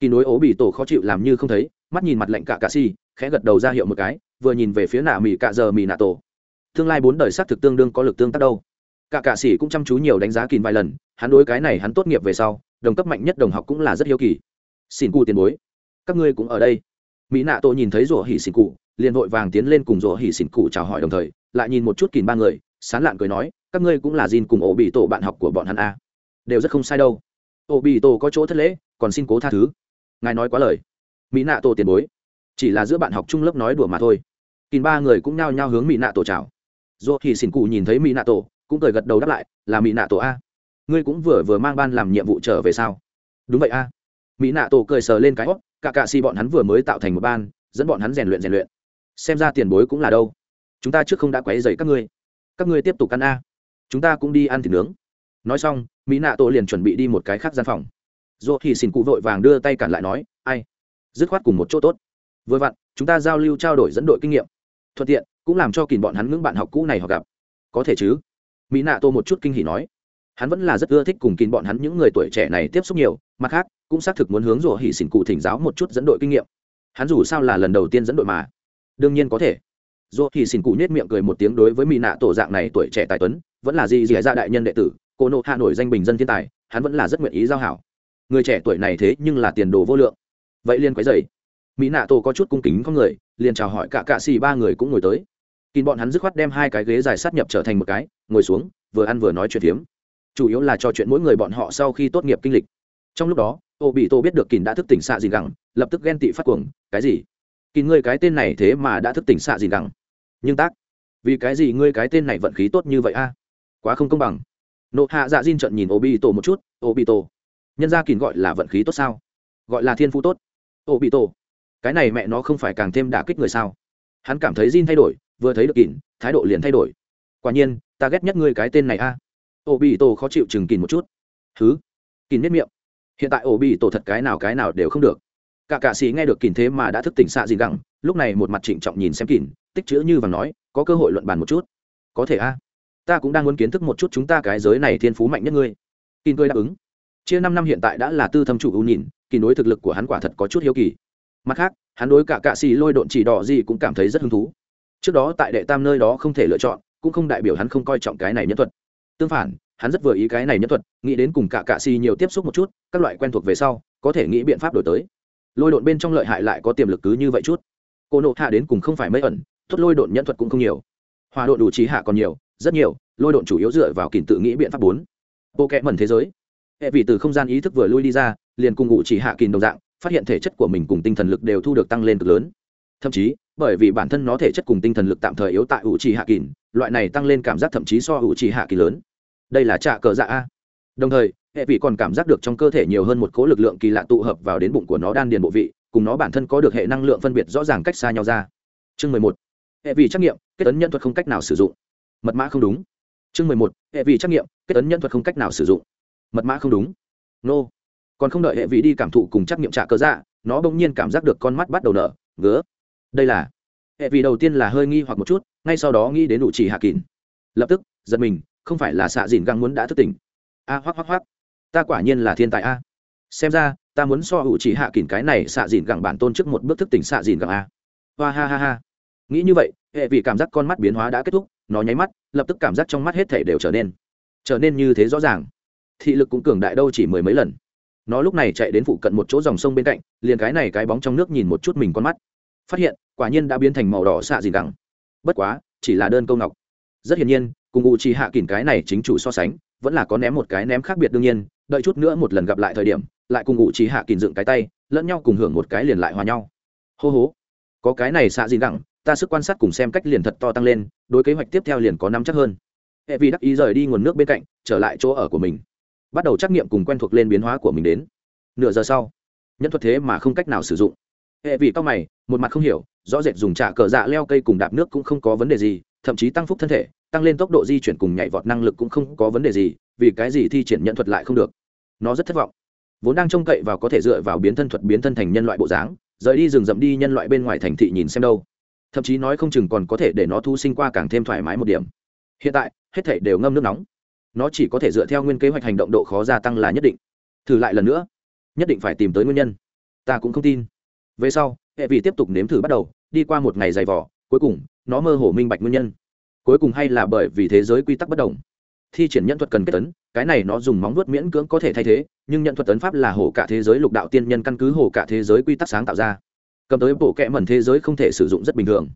Kỳ nối ố bị tổ khó chịu làm như không thấy, mắt nhìn mặt lạnh cả cà si, khẽ gật đầu ra hiệu một cái, vừa nhìn về phía nạ mì cạ giờ mì nạ tổ. Tương lai bốn đời xác thực tương đương có lực tương tác đâu. Cả cạ sĩ cũng chăm chú nhiều đánh giá kín vài lần, hắn đối cái này hắn tốt nghiệp về sau, đồng cấp mạnh nhất đồng học cũng là rất hiếu kỳ xin cụ tiền bối. Các ngươi cũng ở đây. Mỹ nạ tổ nhìn thấy rủa hỉ xin cụ, liền vội vàng tiến lên cùng rủa hỉ xin cụ chào hỏi đồng thời, lại nhìn một chút kín ba người, sán lạn cười nói, các ngươi cũng là Jin cùng ổ bị tổ bạn học của bọn hắn a. Đều rất không sai đâu. Ổ bị tổ có chỗ thất lễ, còn xin cố tha thứ. Ngài nói quá lời. Mỹ nạ tổ tiền bối. Chỉ là giữa bạn học trung lớp nói đùa mà thôi. Kín ba người cũng nhao nhao hướng mỹ nạ tổ chào. Dỗ thì xin cụ nhìn thấy mỹ nạ tổ cũng cười gật đầu đáp lại, là mỹ nạ tổ a. Ngươi cũng vừa vừa mang ban làm nhiệm vụ trở về sao? Đúng vậy a mỹ nạ tổ cười sờ lên cái hót cả cạ xì bọn hắn vừa mới tạo thành một ban, dẫn bọn hắn rèn luyện rèn luyện. Xem ra tiền bối cũng là đâu. Chúng ta trước không đã quấy dày các ngươi. Các ngươi tiếp tục ăn a. Chúng ta cũng đi ăn thịt nướng. Nói xong, mỹ nạ tổ liền chuẩn bị đi một cái khác gian phòng. Dỗ thì xin cụ vội vàng đưa tay cản lại nói, ai? Dứt khoát cùng một chỗ tốt. Vừa vặn, chúng ta giao lưu trao đổi dẫn đội kinh nghiệm. Thuận tiện, cũng làm cho kìm bọn hắn ngưỡng bạn học cũ này họ gặp. Có thể chứ. Mỹ nạ tô một chút kinh hỉ nói. Hắn vẫn là rất ưa thích cùng kín bọn hắn những người tuổi trẻ này tiếp xúc nhiều, mặt khác cũng xác thực muốn hướng rủa hỉ xỉn cụ thỉnh giáo một chút dẫn đội kinh nghiệm. Hắn dù sao là lần đầu tiên dẫn đội mà. Đương nhiên có thể. Rủa hỉ xỉn cụ nhét miệng cười một tiếng đối với mỹ nạ tổ dạng này tuổi trẻ tài tuấn, vẫn là gì gì ra đại nhân đệ tử, cô nộ hạ nổi danh bình dân thiên tài, hắn vẫn là rất nguyện ý giao hảo. Người trẻ tuổi này thế nhưng là tiền đồ vô lượng. Vậy liên quấy dày mỹ nạ tổ có chút cung kính con người, liền chào hỏi cả cạ xì ba người cũng ngồi tới. Kín bọn hắn dứt khoát đem hai cái ghế dài sát nhập trở thành một cái, ngồi xuống, vừa ăn vừa nói chuyện phiếm. Chủ yếu là trò chuyện mỗi người bọn họ sau khi tốt nghiệp kinh lịch. Trong lúc đó ô bị tô biết được kín đã thức tỉnh xạ gì gẳng, lập tức ghen tị phát cuồng, cái gì? Kín ngươi cái tên này thế mà đã thức tỉnh xạ gì gẳng? Nhưng tác, vì cái gì ngươi cái tên này vận khí tốt như vậy a? Quá không công bằng. Nộ hạ dạ diên trận nhìn ô bị tổ một chút, ô bị tổ nhân ra kín gọi là vận khí tốt sao? Gọi là thiên phú tốt. Ô bị tổ cái này mẹ nó không phải càng thêm đả kích người sao? Hắn cảm thấy Jin thay đổi, vừa thấy được kín thái độ liền thay đổi. Quả nhiên, ta ghét nhất ngươi cái tên này a. Ô bị tổ khó chịu chừng kín một chút. Thứ kín nếp miệng hiện tại ổ bị tổ thật cái nào cái nào đều không được. Cả cạ sĩ nghe được kìn thế mà đã thức tỉnh xạ gì gẳng lúc này một mặt trịnh trọng nhìn xem kìn tích chữ như và nói, có cơ hội luận bàn một chút. Có thể a. Ta cũng đang muốn kiến thức một chút chúng ta cái giới này thiên phú mạnh nhất ngươi. Kìn cười đáp ứng. Chia năm năm hiện tại đã là tư thâm chủ ưu nhìn kỳn đối thực lực của hắn quả thật có chút hiếu kỳ. Mặt khác, hắn đối cả cạ sĩ lôi độn chỉ đỏ gì cũng cảm thấy rất hứng thú. Trước đó tại đệ tam nơi đó không thể lựa chọn, cũng không đại biểu hắn không coi trọng cái này nhân thuật. Tương phản hắn rất vừa ý cái này nhân thuật, nghĩ đến cùng cả cạ xì nhiều tiếp xúc một chút, các loại quen thuộc về sau, có thể nghĩ biện pháp đổi tới. Lôi độn bên trong lợi hại lại có tiềm lực cứ như vậy chút. Cô nộ hạ đến cùng không phải mấy ẩn thốt lôi độn nhân thuật cũng không nhiều. Hòa độ đủ trí hạ còn nhiều, rất nhiều, lôi độn chủ yếu dựa vào kìm tự nghĩ biện pháp bốn. Bộ kẽ mẩn thế giới. Hệ vị từ không gian ý thức vừa lui đi ra, liền cùng ngụ chỉ hạ kìm đồng dạng, phát hiện thể chất của mình cùng tinh thần lực đều thu được tăng lên cực lớn. Thậm chí, bởi vì bản thân nó thể chất cùng tinh thần lực tạm thời yếu tại ủ trì hạ kỳ loại này tăng lên cảm giác thậm chí so ủ trì hạ kỳ lớn đây là trạ cờ dạ a. Đồng thời, hệ vị còn cảm giác được trong cơ thể nhiều hơn một cố lực lượng kỳ lạ tụ hợp vào đến bụng của nó đan điền bộ vị, cùng nó bản thân có được hệ năng lượng phân biệt rõ ràng cách xa nhau ra. Chương mười một. Hệ vị trắc nghiệm, kết ấn nhân thuật không cách nào sử dụng. Mật mã không đúng. Chương mười một. Hệ vị trắc nghiệm, kết ấn nhân thuật không cách nào sử dụng. Mật mã không đúng. Nô. Còn không đợi hệ vị đi cảm thụ cùng trắc nghiệm trả cơ dạ nó bỗng nhiên cảm giác được con mắt bắt đầu nở, ngứa. Đây là. Hệ vị đầu tiên là hơi nghi hoặc một chút, ngay sau đó nghĩ đến đủ chỉ hạ kín lập tức, giật mình không phải là xạ dìn găng muốn đã thức tỉnh. A à, hoác hoác hoác ta quả nhiên là thiên tài a. Xem ra ta muốn so hữu chỉ hạ kín cái này xạ dìn găng bản tôn trước một bước thức tỉnh xạ dìn găng a. Hoa ha ha ha. Nghĩ như vậy hệ vị cảm giác con mắt biến hóa đã kết thúc nó nháy mắt lập tức cảm giác trong mắt hết thể đều trở nên trở nên như thế rõ ràng. Thị lực cũng cường đại đâu chỉ mười mấy lần. Nó lúc này chạy đến phụ cận một chỗ dòng sông bên cạnh liền cái này cái bóng trong nước nhìn một chút mình con mắt. Phát hiện quả nhiên đã biến thành màu đỏ xạ dìn đẳng bất quá chỉ là đơn câu ngọc. Rất hiển nhiên cùng u chi hạ kỉnh cái này chính chủ so sánh, vẫn là có ném một cái ném khác biệt đương nhiên, đợi chút nữa một lần gặp lại thời điểm, lại cùng u chi hạ kỉnh dựng cái tay, lẫn nhau cùng hưởng một cái liền lại hòa nhau. Hô hố có cái này xạ gì đẳng ta sức quan sát cùng xem cách liền thật to tăng lên, đối kế hoạch tiếp theo liền có nắm chắc hơn. Hệ Vi đắc ý rời đi nguồn nước bên cạnh, trở lại chỗ ở của mình. Bắt đầu trắc nghiệm cùng quen thuộc lên biến hóa của mình đến. Nửa giờ sau, nhân thuật thế mà không cách nào sử dụng. Hệ vị cao mày, một mặt không hiểu, rõ rệt dùng trả cờ dạ leo cây cùng đạp nước cũng không có vấn đề gì thậm chí tăng phúc thân thể, tăng lên tốc độ di chuyển cùng nhảy vọt năng lực cũng không có vấn đề gì, vì cái gì thi triển nhận thuật lại không được. Nó rất thất vọng. Vốn đang trông cậy vào có thể dựa vào biến thân thuật biến thân thành nhân loại bộ dáng, rời đi rừng rậm đi nhân loại bên ngoài thành thị nhìn xem đâu. Thậm chí nói không chừng còn có thể để nó thu sinh qua càng thêm thoải mái một điểm. Hiện tại, hết thể đều ngâm nước nóng. Nó chỉ có thể dựa theo nguyên kế hoạch hành động độ khó gia tăng là nhất định. Thử lại lần nữa. Nhất định phải tìm tới nguyên nhân. Ta cũng không tin. Về sau, hệ vị tiếp tục nếm thử bắt đầu, đi qua một ngày dày vỏ cuối cùng nó mơ hồ minh bạch nguyên nhân. Cuối cùng hay là bởi vì thế giới quy tắc bất đồng. Thi triển nhận thuật cần kết tấn cái này nó dùng móng vuốt miễn cưỡng có thể thay thế, nhưng nhận thuật tấn pháp là hồ cả thế giới lục đạo tiên nhân căn cứ hồ cả thế giới quy tắc sáng tạo ra. Cầm tới bộ kẽ mẩn thế giới không thể sử dụng rất bình thường.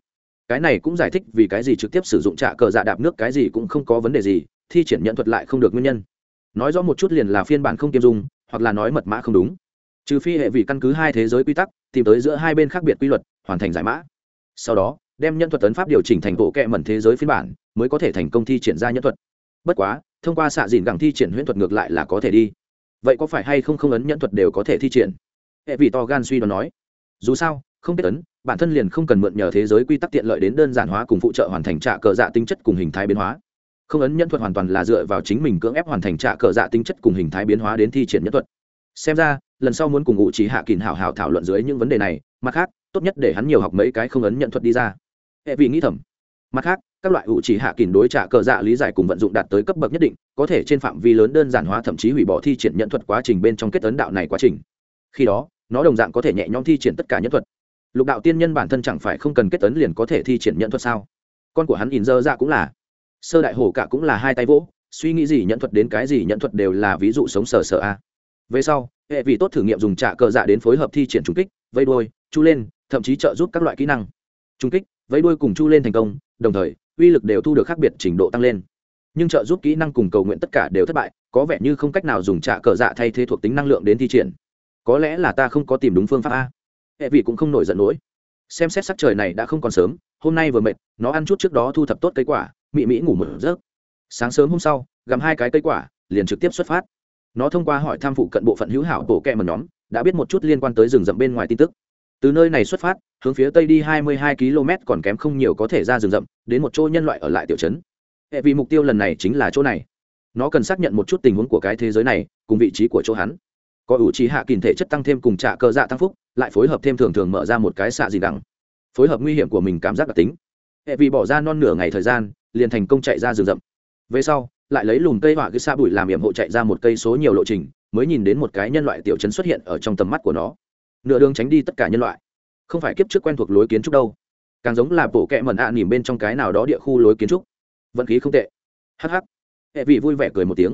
Cái này cũng giải thích vì cái gì trực tiếp sử dụng trạ cờ dạ đạp nước, cái gì cũng không có vấn đề gì, thi triển nhận thuật lại không được nguyên nhân. Nói rõ một chút liền là phiên bản không kiêm dung, hoặc là nói mật mã không đúng. Trừ phi hệ vì căn cứ hai thế giới quy tắc, tìm tới giữa hai bên khác biệt quy luật, hoàn thành giải mã. Sau đó đem nhân thuật tấn pháp điều chỉnh thành bộ kệ mẩn thế giới phiên bản, mới có thể thành công thi triển ra nhân thuật. Bất quá, thông qua xạ dìn gẳng thi triển huyễn thuật ngược lại là có thể đi. Vậy có phải hay không không ấn nhân thuật đều có thể thi triển? Hệ vị to gan suy đoán nói. Dù sao, không kết ấn, bản thân liền không cần mượn nhờ thế giới quy tắc tiện lợi đến đơn giản hóa cùng phụ trợ hoàn thành trạ cờ dạ tính chất cùng hình thái biến hóa. Không ấn nhân thuật hoàn toàn là dựa vào chính mình cưỡng ép hoàn thành trạ cờ dạ tính chất cùng hình thái biến hóa đến thi triển nhân thuật. Xem ra, lần sau muốn cùng ngụ trí hạ kỳn hảo hảo thảo luận dưới những vấn đề này, mặt khác, tốt nhất để hắn nhiều học mấy cái không ấn nhận thuật đi ra hệ vị nghĩ thầm. Mặt khác, các loại ủ chỉ hạ kỳn đối trả cờ dạ lý giải cùng vận dụng đạt tới cấp bậc nhất định, có thể trên phạm vi lớn đơn giản hóa thậm chí hủy bỏ thi triển nhận thuật quá trình bên trong kết tấn đạo này quá trình. Khi đó, nó đồng dạng có thể nhẹ nhõm thi triển tất cả nhân thuật. Lục đạo tiên nhân bản thân chẳng phải không cần kết tấn liền có thể thi triển nhận thuật sao? Con của hắn in dơ ra cũng là. Sơ đại hổ cả cũng là hai tay vỗ, suy nghĩ gì nhận thuật đến cái gì nhận thuật đều là ví dụ sống sờ sờ a. Về sau, hệ vị tốt thử nghiệm dùng trả cờ dạ đến phối hợp thi triển trung kích, vây đôi chu lên, thậm chí trợ giúp các loại kỹ năng. Trung kích vẫy đuôi cùng chu lên thành công, đồng thời, uy lực đều thu được khác biệt trình độ tăng lên. Nhưng trợ giúp kỹ năng cùng cầu nguyện tất cả đều thất bại, có vẻ như không cách nào dùng trả cờ dạ thay thế thuộc tính năng lượng đến thi triển. Có lẽ là ta không có tìm đúng phương pháp a. Hệ vị cũng không nổi giận nổi. Xem xét sắc trời này đã không còn sớm, hôm nay vừa mệt, nó ăn chút trước đó thu thập tốt cây quả, mị mỹ ngủ mở giấc. Sáng sớm hôm sau, gặm hai cái cây quả, liền trực tiếp xuất phát. Nó thông qua hỏi tham phụ cận bộ phận hữu hảo tổ kẹ mần nhóm, đã biết một chút liên quan tới rừng rậm bên ngoài tin tức từ nơi này xuất phát, hướng phía tây đi 22 km còn kém không nhiều có thể ra rừng rậm, đến một chỗ nhân loại ở lại tiểu trấn. Hệ vì mục tiêu lần này chính là chỗ này. Nó cần xác nhận một chút tình huống của cái thế giới này, cùng vị trí của chỗ hắn. Có ủ trí hạ kìm thể chất tăng thêm cùng trạ cơ dạ tăng phúc, lại phối hợp thêm thường thường mở ra một cái xạ gì đằng. Phối hợp nguy hiểm của mình cảm giác đặc tính. Hệ vì bỏ ra non nửa ngày thời gian, liền thành công chạy ra rừng rậm. Về sau, lại lấy lùm cây họa cái xa bụi làm hiểm hộ chạy ra một cây số nhiều lộ trình, mới nhìn đến một cái nhân loại tiểu chấn xuất hiện ở trong tầm mắt của nó nửa đường tránh đi tất cả nhân loại. Không phải kiếp trước quen thuộc lối kiến trúc đâu. Càng giống là bộ kẹ mẩn ạ à nỉm bên trong cái nào đó địa khu lối kiến trúc. Vận khí không tệ. Hh hệ vị vui vẻ cười một tiếng.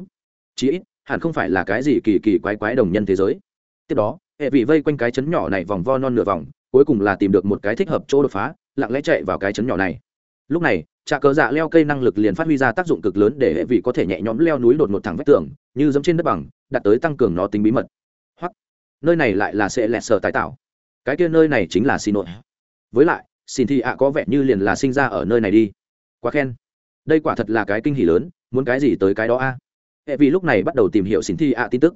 Chí ít, hẳn không phải là cái gì kỳ kỳ quái quái đồng nhân thế giới. Tiếp đó, hệ vị vây quanh cái chấn nhỏ này vòng vo non nửa vòng, cuối cùng là tìm được một cái thích hợp chỗ đột phá, lặng lẽ chạy vào cái chấn nhỏ này. Lúc này trà cờ dạ leo cây năng lực liền phát huy ra tác dụng cực lớn để hệ vị có thể nhẹ nhõm leo núi đột một thẳng vách tường, như giống trên đất bằng đặt tới tăng cường nó tính bí mật nơi này lại là sẽ lẹt sở tái tạo. Cái kia nơi này chính là xin nội. Với lại xin thị ạ có vẻ như liền là sinh ra ở nơi này đi. Quá khen. Đây quả thật là cái kinh hỉ lớn, muốn cái gì tới cái đó a? Hệ vì lúc này bắt đầu tìm hiểu xin thị ạ tin tức.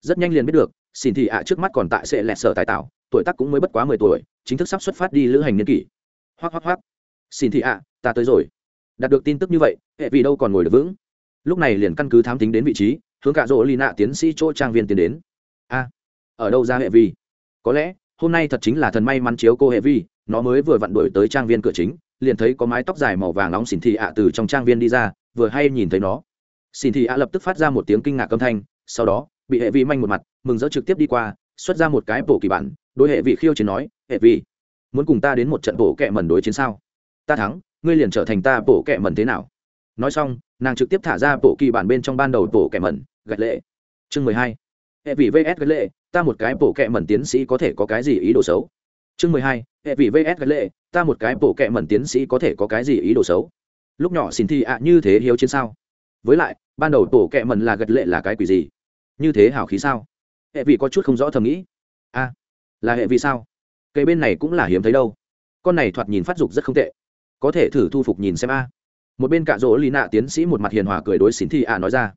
Rất nhanh liền biết được xin thị ạ trước mắt còn tại sẽ lẹt sở tái tạo, tuổi tác cũng mới bất quá mười tuổi, chính thức sắp xuất phát đi lữ hành niên kỷ. Hoác hoác hoác xin thị ạ, ta tới rồi. Đạt được tin tức như vậy, hệ vì đâu còn ngồi được vững. Lúc này liền căn cứ thám tính đến vị trí, hướng cả rỗ lì nạ tiến sĩ chỗ trang viên tiến đến ở đâu ra hệ vi? Có lẽ, hôm nay thật chính là thần may mắn chiếu cô hệ vi, nó mới vừa vặn đuổi tới trang viên cửa chính, liền thấy có mái tóc dài màu vàng nóng xỉn thị ạ từ trong trang viên đi ra, vừa hay nhìn thấy nó. Xỉn thị ạ lập tức phát ra một tiếng kinh ngạc âm thanh, sau đó, bị hệ vi manh một mặt, mừng rỡ trực tiếp đi qua, xuất ra một cái bổ kỳ bản, đối hệ vị khiêu chiến nói, hệ vi, muốn cùng ta đến một trận bổ kẹ mẩn đối chiến sao? Ta thắng, ngươi liền trở thành ta bổ kẹ mẩn thế nào? Nói xong, nàng trực tiếp thả ra bộ kỳ bản bên trong ban đầu bổ kẹ mẩn, gạch lệ. Chương mười hai hệ vị vs gật lệ, ta một cái bổ kẹ mẩn tiến sĩ có thể có cái gì ý đồ xấu? Chương mười hai, hệ vị vs gật lệ, ta một cái bổ kẹ mẩn tiến sĩ có thể có cái gì ý đồ xấu? Lúc nhỏ xin thi ạ, như thế hiếu chiến sao? Với lại, ban đầu tổ kẹ mẩn là gật lệ là cái quỷ gì? Như thế hào khí sao? Hệ vị có chút không rõ thầm nghĩ. A là hệ vị sao? Cây bên này cũng là hiếm thấy đâu. Con này thoạt nhìn phát dục rất không tệ. Có thể thử thu phục nhìn xem a. Một bên cạ rỗ lì nạ tiến sĩ một mặt hiền hòa cười đối xin thi ạ nói ra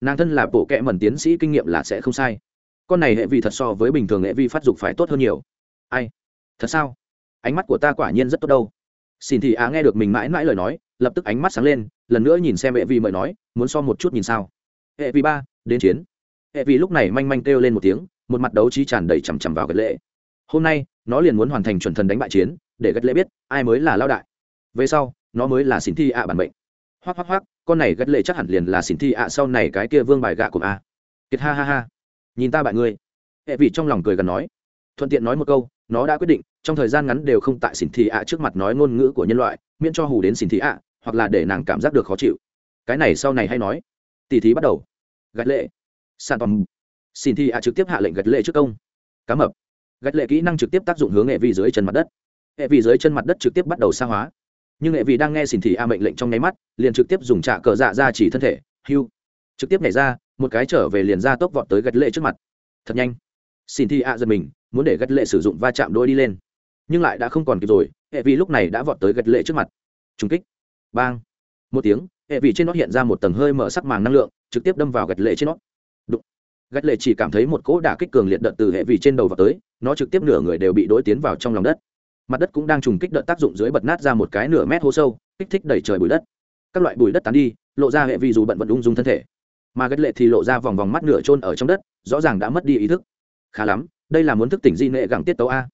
nàng thân là bộ kệ mẩn tiến sĩ kinh nghiệm là sẽ không sai. Con này hệ vi thật so với bình thường hệ vi phát dục phải tốt hơn nhiều. Ai? Thật sao? Ánh mắt của ta quả nhiên rất tốt đâu. Xin thì á nghe được mình mãi mãi lời nói, lập tức ánh mắt sáng lên, lần nữa nhìn xem hệ vi mời nói, muốn so một chút nhìn sao? Hệ vi ba, đến chiến. Hệ vi lúc này manh manh kêu lên một tiếng, một mặt đấu trí tràn đầy chằm chằm vào gật lệ. Hôm nay, nó liền muốn hoàn thành chuẩn thần đánh bại chiến, để gật lệ biết, ai mới là lao đại. Về sau, nó mới là xin thi ạ à bản mệnh hoắc hoắc hoắc, con này gật lệ chắc hẳn liền là xỉn thi ạ, sau này cái kia vương bài gạ của a. Kiệt ha ha ha. Nhìn ta bại ngươi. Hệ vị trong lòng cười gần nói. Thuận tiện nói một câu, nó đã quyết định, trong thời gian ngắn đều không tại xỉn thị ạ trước mặt nói ngôn ngữ của nhân loại, miễn cho hù đến xỉn thị ạ, hoặc là để nàng cảm giác được khó chịu. Cái này sau này hay nói. Tỉ thí bắt đầu. Gạch lệ. Sản phẩm. Xỉn thi ạ trực tiếp hạ lệnh gạch lệ trước công. Cá mập. Gạch lệ kỹ năng trực tiếp tác dụng hướng hệ vi dưới chân mặt đất. Hệ vi dưới chân mặt đất trực tiếp bắt đầu xa hóa nhưng hệ vì đang nghe xin thì a mệnh lệnh trong nháy mắt, liền trực tiếp dùng trạ cờ dạ ra chỉ thân thể, hưu, trực tiếp nhảy ra, một cái trở về liền ra tốc vọt tới gạch lệ trước mặt. Thật nhanh. Xin thì a giật mình, muốn để gạch lệ sử dụng va chạm đôi đi lên, nhưng lại đã không còn kịp rồi, hệ vì lúc này đã vọt tới gạch lệ trước mặt. Trùng kích. Bang. Một tiếng, hệ vị trên nó hiện ra một tầng hơi mở sắc màng năng lượng, trực tiếp đâm vào gạch lệ trên nó. Đụng. gạch lệ chỉ cảm thấy một cỗ đả kích cường liệt đợt từ hệ vị trên đầu vào tới, nó trực tiếp nửa người đều bị đối tiến vào trong lòng đất mặt đất cũng đang trùng kích đợt tác dụng dưới bật nát ra một cái nửa mét hố sâu, kích thích đẩy trời bụi đất. Các loại bụi đất tán đi, lộ ra hệ vị dù bận vận ung dung thân thể. Mà gật lệ thì lộ ra vòng vòng mắt nửa trôn ở trong đất, rõ ràng đã mất đi ý thức. Khá lắm, đây là muốn thức tỉnh di nệ gẳng tiết tấu a.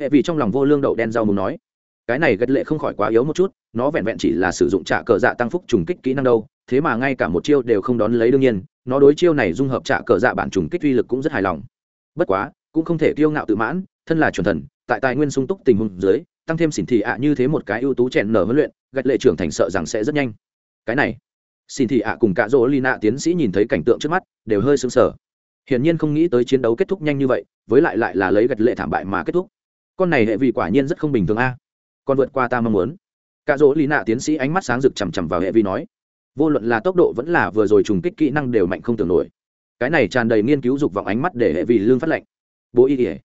Hệ vị trong lòng vô lương đậu đen rau mù nói, cái này gật lệ không khỏi quá yếu một chút, nó vẹn vẹn chỉ là sử dụng trả cờ dạ tăng phúc trùng kích kỹ năng đâu, thế mà ngay cả một chiêu đều không đón lấy đương nhiên, nó đối chiêu này dung hợp trả cờ dạ bản trùng kích uy lực cũng rất hài lòng. Bất quá, cũng không thể kiêu ngạo tự mãn, thân là chuẩn thần tại tài nguyên sung túc tình huống dưới, tăng thêm xỉn thị ạ như thế một cái ưu tú chèn nở huấn luyện, gạch lệ trưởng thành sợ rằng sẽ rất nhanh. Cái này, xỉn thị ạ cùng cả rỗ lina tiến sĩ nhìn thấy cảnh tượng trước mắt, đều hơi sững sờ. Hiển nhiên không nghĩ tới chiến đấu kết thúc nhanh như vậy, với lại lại là lấy gạch lệ thảm bại mà kết thúc. Con này hệ vị quả nhiên rất không bình thường a. Còn vượt qua ta mong muốn. Cả dỗ lý nạ tiến sĩ ánh mắt sáng rực chằm chằm vào hệ vi nói, vô luận là tốc độ vẫn là vừa rồi trùng kích kỹ năng đều mạnh không tưởng nổi. Cái này tràn đầy nghiên cứu dục vọng ánh mắt để hệ vi lương phát lệnh. Bố y ỉa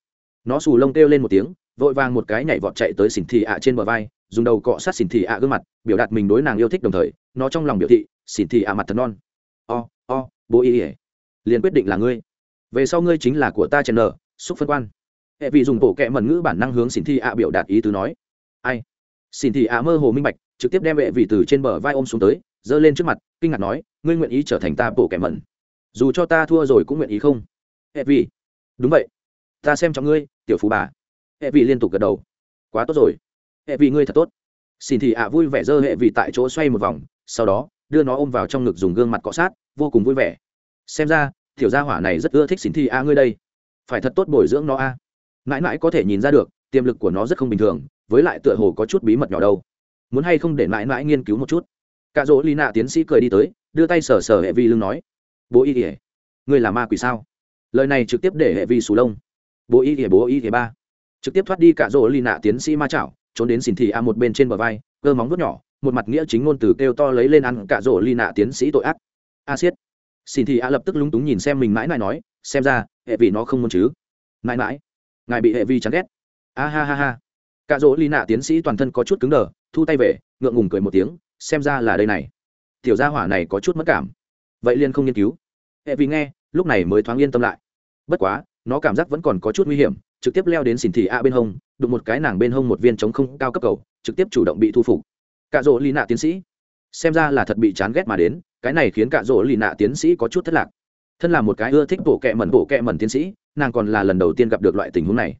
nó xù lông kêu lên một tiếng, vội vàng một cái nhảy vọt chạy tới xỉn thị ạ trên bờ vai, dùng đầu cọ sát xỉn thị ạ gương mặt, biểu đạt mình đối nàng yêu thích đồng thời, nó trong lòng biểu thị xỉn thị ạ mặt thật non. O o, bố ý ỉa liền quyết định là ngươi. Về sau ngươi chính là của ta chen nở xúc phân quan. Hệ vị dùng bộ kệ mẩn ngữ bản năng hướng xỉn thị ạ biểu đạt ý tứ nói. Ai? Xỉn thị ạ mơ hồ minh bạch, trực tiếp đem vệ vị từ trên bờ vai ôm xuống tới, giơ lên trước mặt, kinh ngạc nói, ngươi nguyện ý trở thành ta bộ kệ mẩn? Dù cho ta thua rồi cũng nguyện ý không? Hệ vị, đúng vậy. Ta xem cho ngươi tiểu phú bà. Hệ vị liên tục gật đầu. Quá tốt rồi. Hệ vị ngươi thật tốt. Xin thì ạ vui vẻ dơ hệ vị tại chỗ xoay một vòng, sau đó, đưa nó ôm vào trong ngực dùng gương mặt cọ sát, vô cùng vui vẻ. Xem ra, tiểu gia hỏa này rất ưa thích xin thì a ngươi đây. Phải thật tốt bồi dưỡng nó a. Mãi mãi có thể nhìn ra được, tiềm lực của nó rất không bình thường, với lại tựa hồ có chút bí mật nhỏ đâu. Muốn hay không để mãi mãi nghiên cứu một chút? Cạ dỗ lì nạ tiến sĩ cười đi tới, đưa tay sờ sờ hệ vi lưng nói. Bố y ỉa người là ma quỷ sao? Lời này trực tiếp để hệ vi sù lông bố y thì bố y thì ba. Trực tiếp thoát đi cả dỗ lì nạ tiến sĩ ma chảo, trốn đến xin thị a một bên trên bờ vai, cơ móng vuốt nhỏ, một mặt nghĩa chính ngôn từ kêu to lấy lên ăn cả dỗ lì nạ tiến sĩ tội ác. A siết. Xin thị a lập tức lúng túng nhìn xem mình mãi mãi nói, xem ra, hệ vi nó không muốn chứ. Mãi mãi. Ngài bị hệ vi chán ghét. A ha ha ha. Cả dỗ lì nạ tiến sĩ toàn thân có chút cứng đờ, thu tay về, ngượng ngùng cười một tiếng, xem ra là đây này. Tiểu gia hỏa này có chút mất cảm. Vậy liên không nghiên cứu. Hệ vì nghe, lúc này mới thoáng yên tâm lại. Bất quá nó cảm giác vẫn còn có chút nguy hiểm, trực tiếp leo đến xỉn thị a bên hông, đụng một cái nàng bên hông một viên chống không cao cấp cầu, trực tiếp chủ động bị thu phục. Cạ rỗ lì nạ tiến sĩ. Xem ra là thật bị chán ghét mà đến, cái này khiến cạ rỗ lì nạ tiến sĩ có chút thất lạc. Thân là một cái ưa thích bộ kẹ mẩn bộ kẹ mẩn tiến sĩ, nàng còn là lần đầu tiên gặp được loại tình huống này.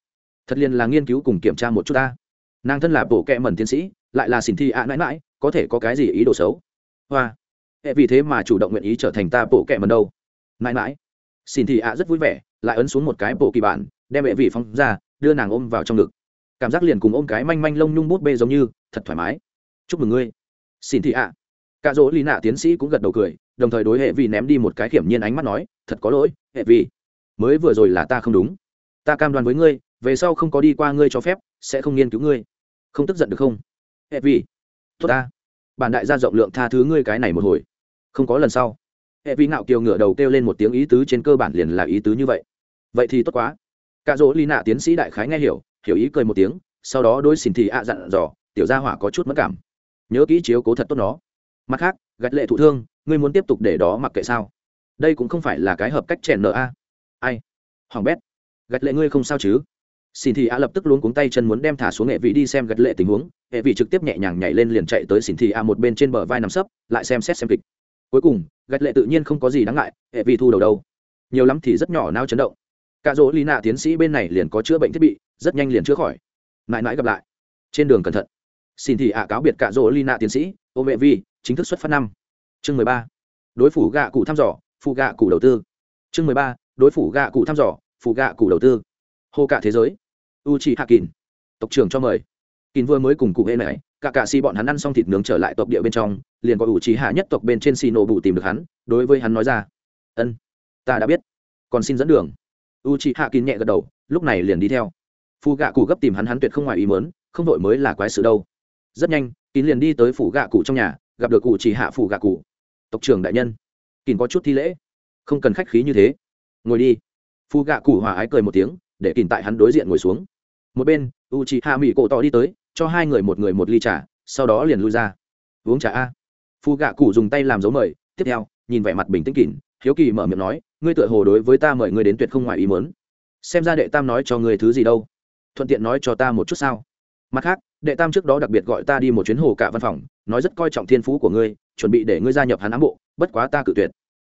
Thật liền là nghiên cứu cùng kiểm tra một chút ta. Nàng thân là bộ kẹ mẩn tiến sĩ, lại là xin thị a mãi mãi, có thể có cái gì ý đồ xấu? Hoa. Hệ vì thế mà chủ động nguyện ý trở thành ta bộ kẹ mẩn đâu? Mãi mãi. Xin thi ạ rất vui vẻ lại ấn xuống một cái bộ kỳ bản, đem hệ vị phóng ra, đưa nàng ôm vào trong ngực. Cảm giác liền cùng ôm cái manh manh lông nhung bút bê giống như, thật thoải mái. Chúc mừng ngươi. Xin thị ạ. Cả dỗ lý nạ tiến sĩ cũng gật đầu cười, đồng thời đối hệ vị ném đi một cái kiểm nhiên ánh mắt nói, thật có lỗi hệ vị mới vừa rồi là ta không đúng. Ta cam đoan với ngươi, về sau không có đi qua ngươi cho phép, sẽ không nghiên cứu ngươi. Không tức giận được không? Hệ vị. tốt ta. Bản đại gia rộng lượng tha thứ ngươi cái này một hồi. Không có lần sau. Hệ vị ngạo kiều ngửa đầu kêu lên một tiếng ý tứ trên cơ bản liền là ý tứ như vậy vậy thì tốt quá. Cà dỗ lì nạ tiến sĩ đại khái nghe hiểu hiểu ý cười một tiếng, sau đó đôi xin thì ạ dặn dò, tiểu gia hỏa có chút mất cảm. Nhớ kỹ chiếu cố thật tốt nó. Mặt khác, gạch lệ thụ thương, ngươi muốn tiếp tục để đó mặc kệ sao? Đây cũng không phải là cái hợp cách chèn nợ a. Ai? Hoàng bét. Gạch lệ ngươi không sao chứ? Xin thị a lập tức luống cuống tay chân muốn đem thả xuống hệ vị đi xem gạch lệ tình huống. Hệ vị trực tiếp nhẹ nhàng nhảy lên liền chạy tới xin thị a một bên trên bờ vai nằm sấp, lại xem xét xem kịch. Cuối cùng, gạch lệ tự nhiên không có gì đáng ngại, hệ vị thu đầu đâu. Nhiều lắm thì rất nhỏ nao chấn động cả dỗ lì nạ tiến sĩ bên này liền có chữa bệnh thiết bị, rất nhanh liền chữa khỏi. Mãi mãi gặp lại. Trên đường cẩn thận. Xin thị a cáo biệt cả dỗ lì nạ tiến sĩ, ô mẹ vi, chính thức xuất phát năm. Chương mười ba. Đối phủ gạ cụ thăm dò phụ gạ cụ đầu tư. Chương mười ba. Đối phủ gạ cụ thăm dò phụ gạ cụ đầu tư. Hô cả thế giới. U c hạ kín tộc trưởng cho mời. Kín vừa mới cùng cụ hệ này, cả cạ xì bọn hắn ăn xong thịt nướng trở lại tộc địa bên trong, liền có ủ trí hạ nhất tộc bên trên xì nổ bù tìm được hắn, đối với hắn nói ra. Ân, ta đã biết. Còn xin dẫn đường u chị hạ kín nhẹ gật đầu, lúc này liền đi theo. Phù gạ cụ gấp tìm hắn hắn tuyệt không ngoài ý mớn không đội mới là quái sự đâu. Rất nhanh, kín liền đi tới phủ gạ cụ trong nhà, gặp được cụ chỉ hạ phủ gạ cụ tộc trưởng đại nhân, kín có chút thi lễ. Không cần khách khí như thế. Ngồi đi. Phù gạ cụ hòa ái cười một tiếng, để kín tại hắn đối diện ngồi xuống. Một bên u chị hạ mỹ cổ tỏ đi tới, cho hai người một người một ly trà, sau đó liền lui ra. Uống trà a. Phù gạ cụ dùng tay làm dấu mời, tiếp theo, nhìn vẻ mặt bình tĩnh kín hiếu kỳ mở miệng nói, ngươi tựa hồ đối với ta mời ngươi đến tuyệt không ngoài ý mớn xem ra đệ tam nói cho ngươi thứ gì đâu. Thuận tiện nói cho ta một chút sao? Mặt khác, đệ tam trước đó đặc biệt gọi ta đi một chuyến hồ cả văn phòng, nói rất coi trọng thiên phú của ngươi, chuẩn bị để ngươi gia nhập hắn ám bộ, bất quá ta cự tuyệt.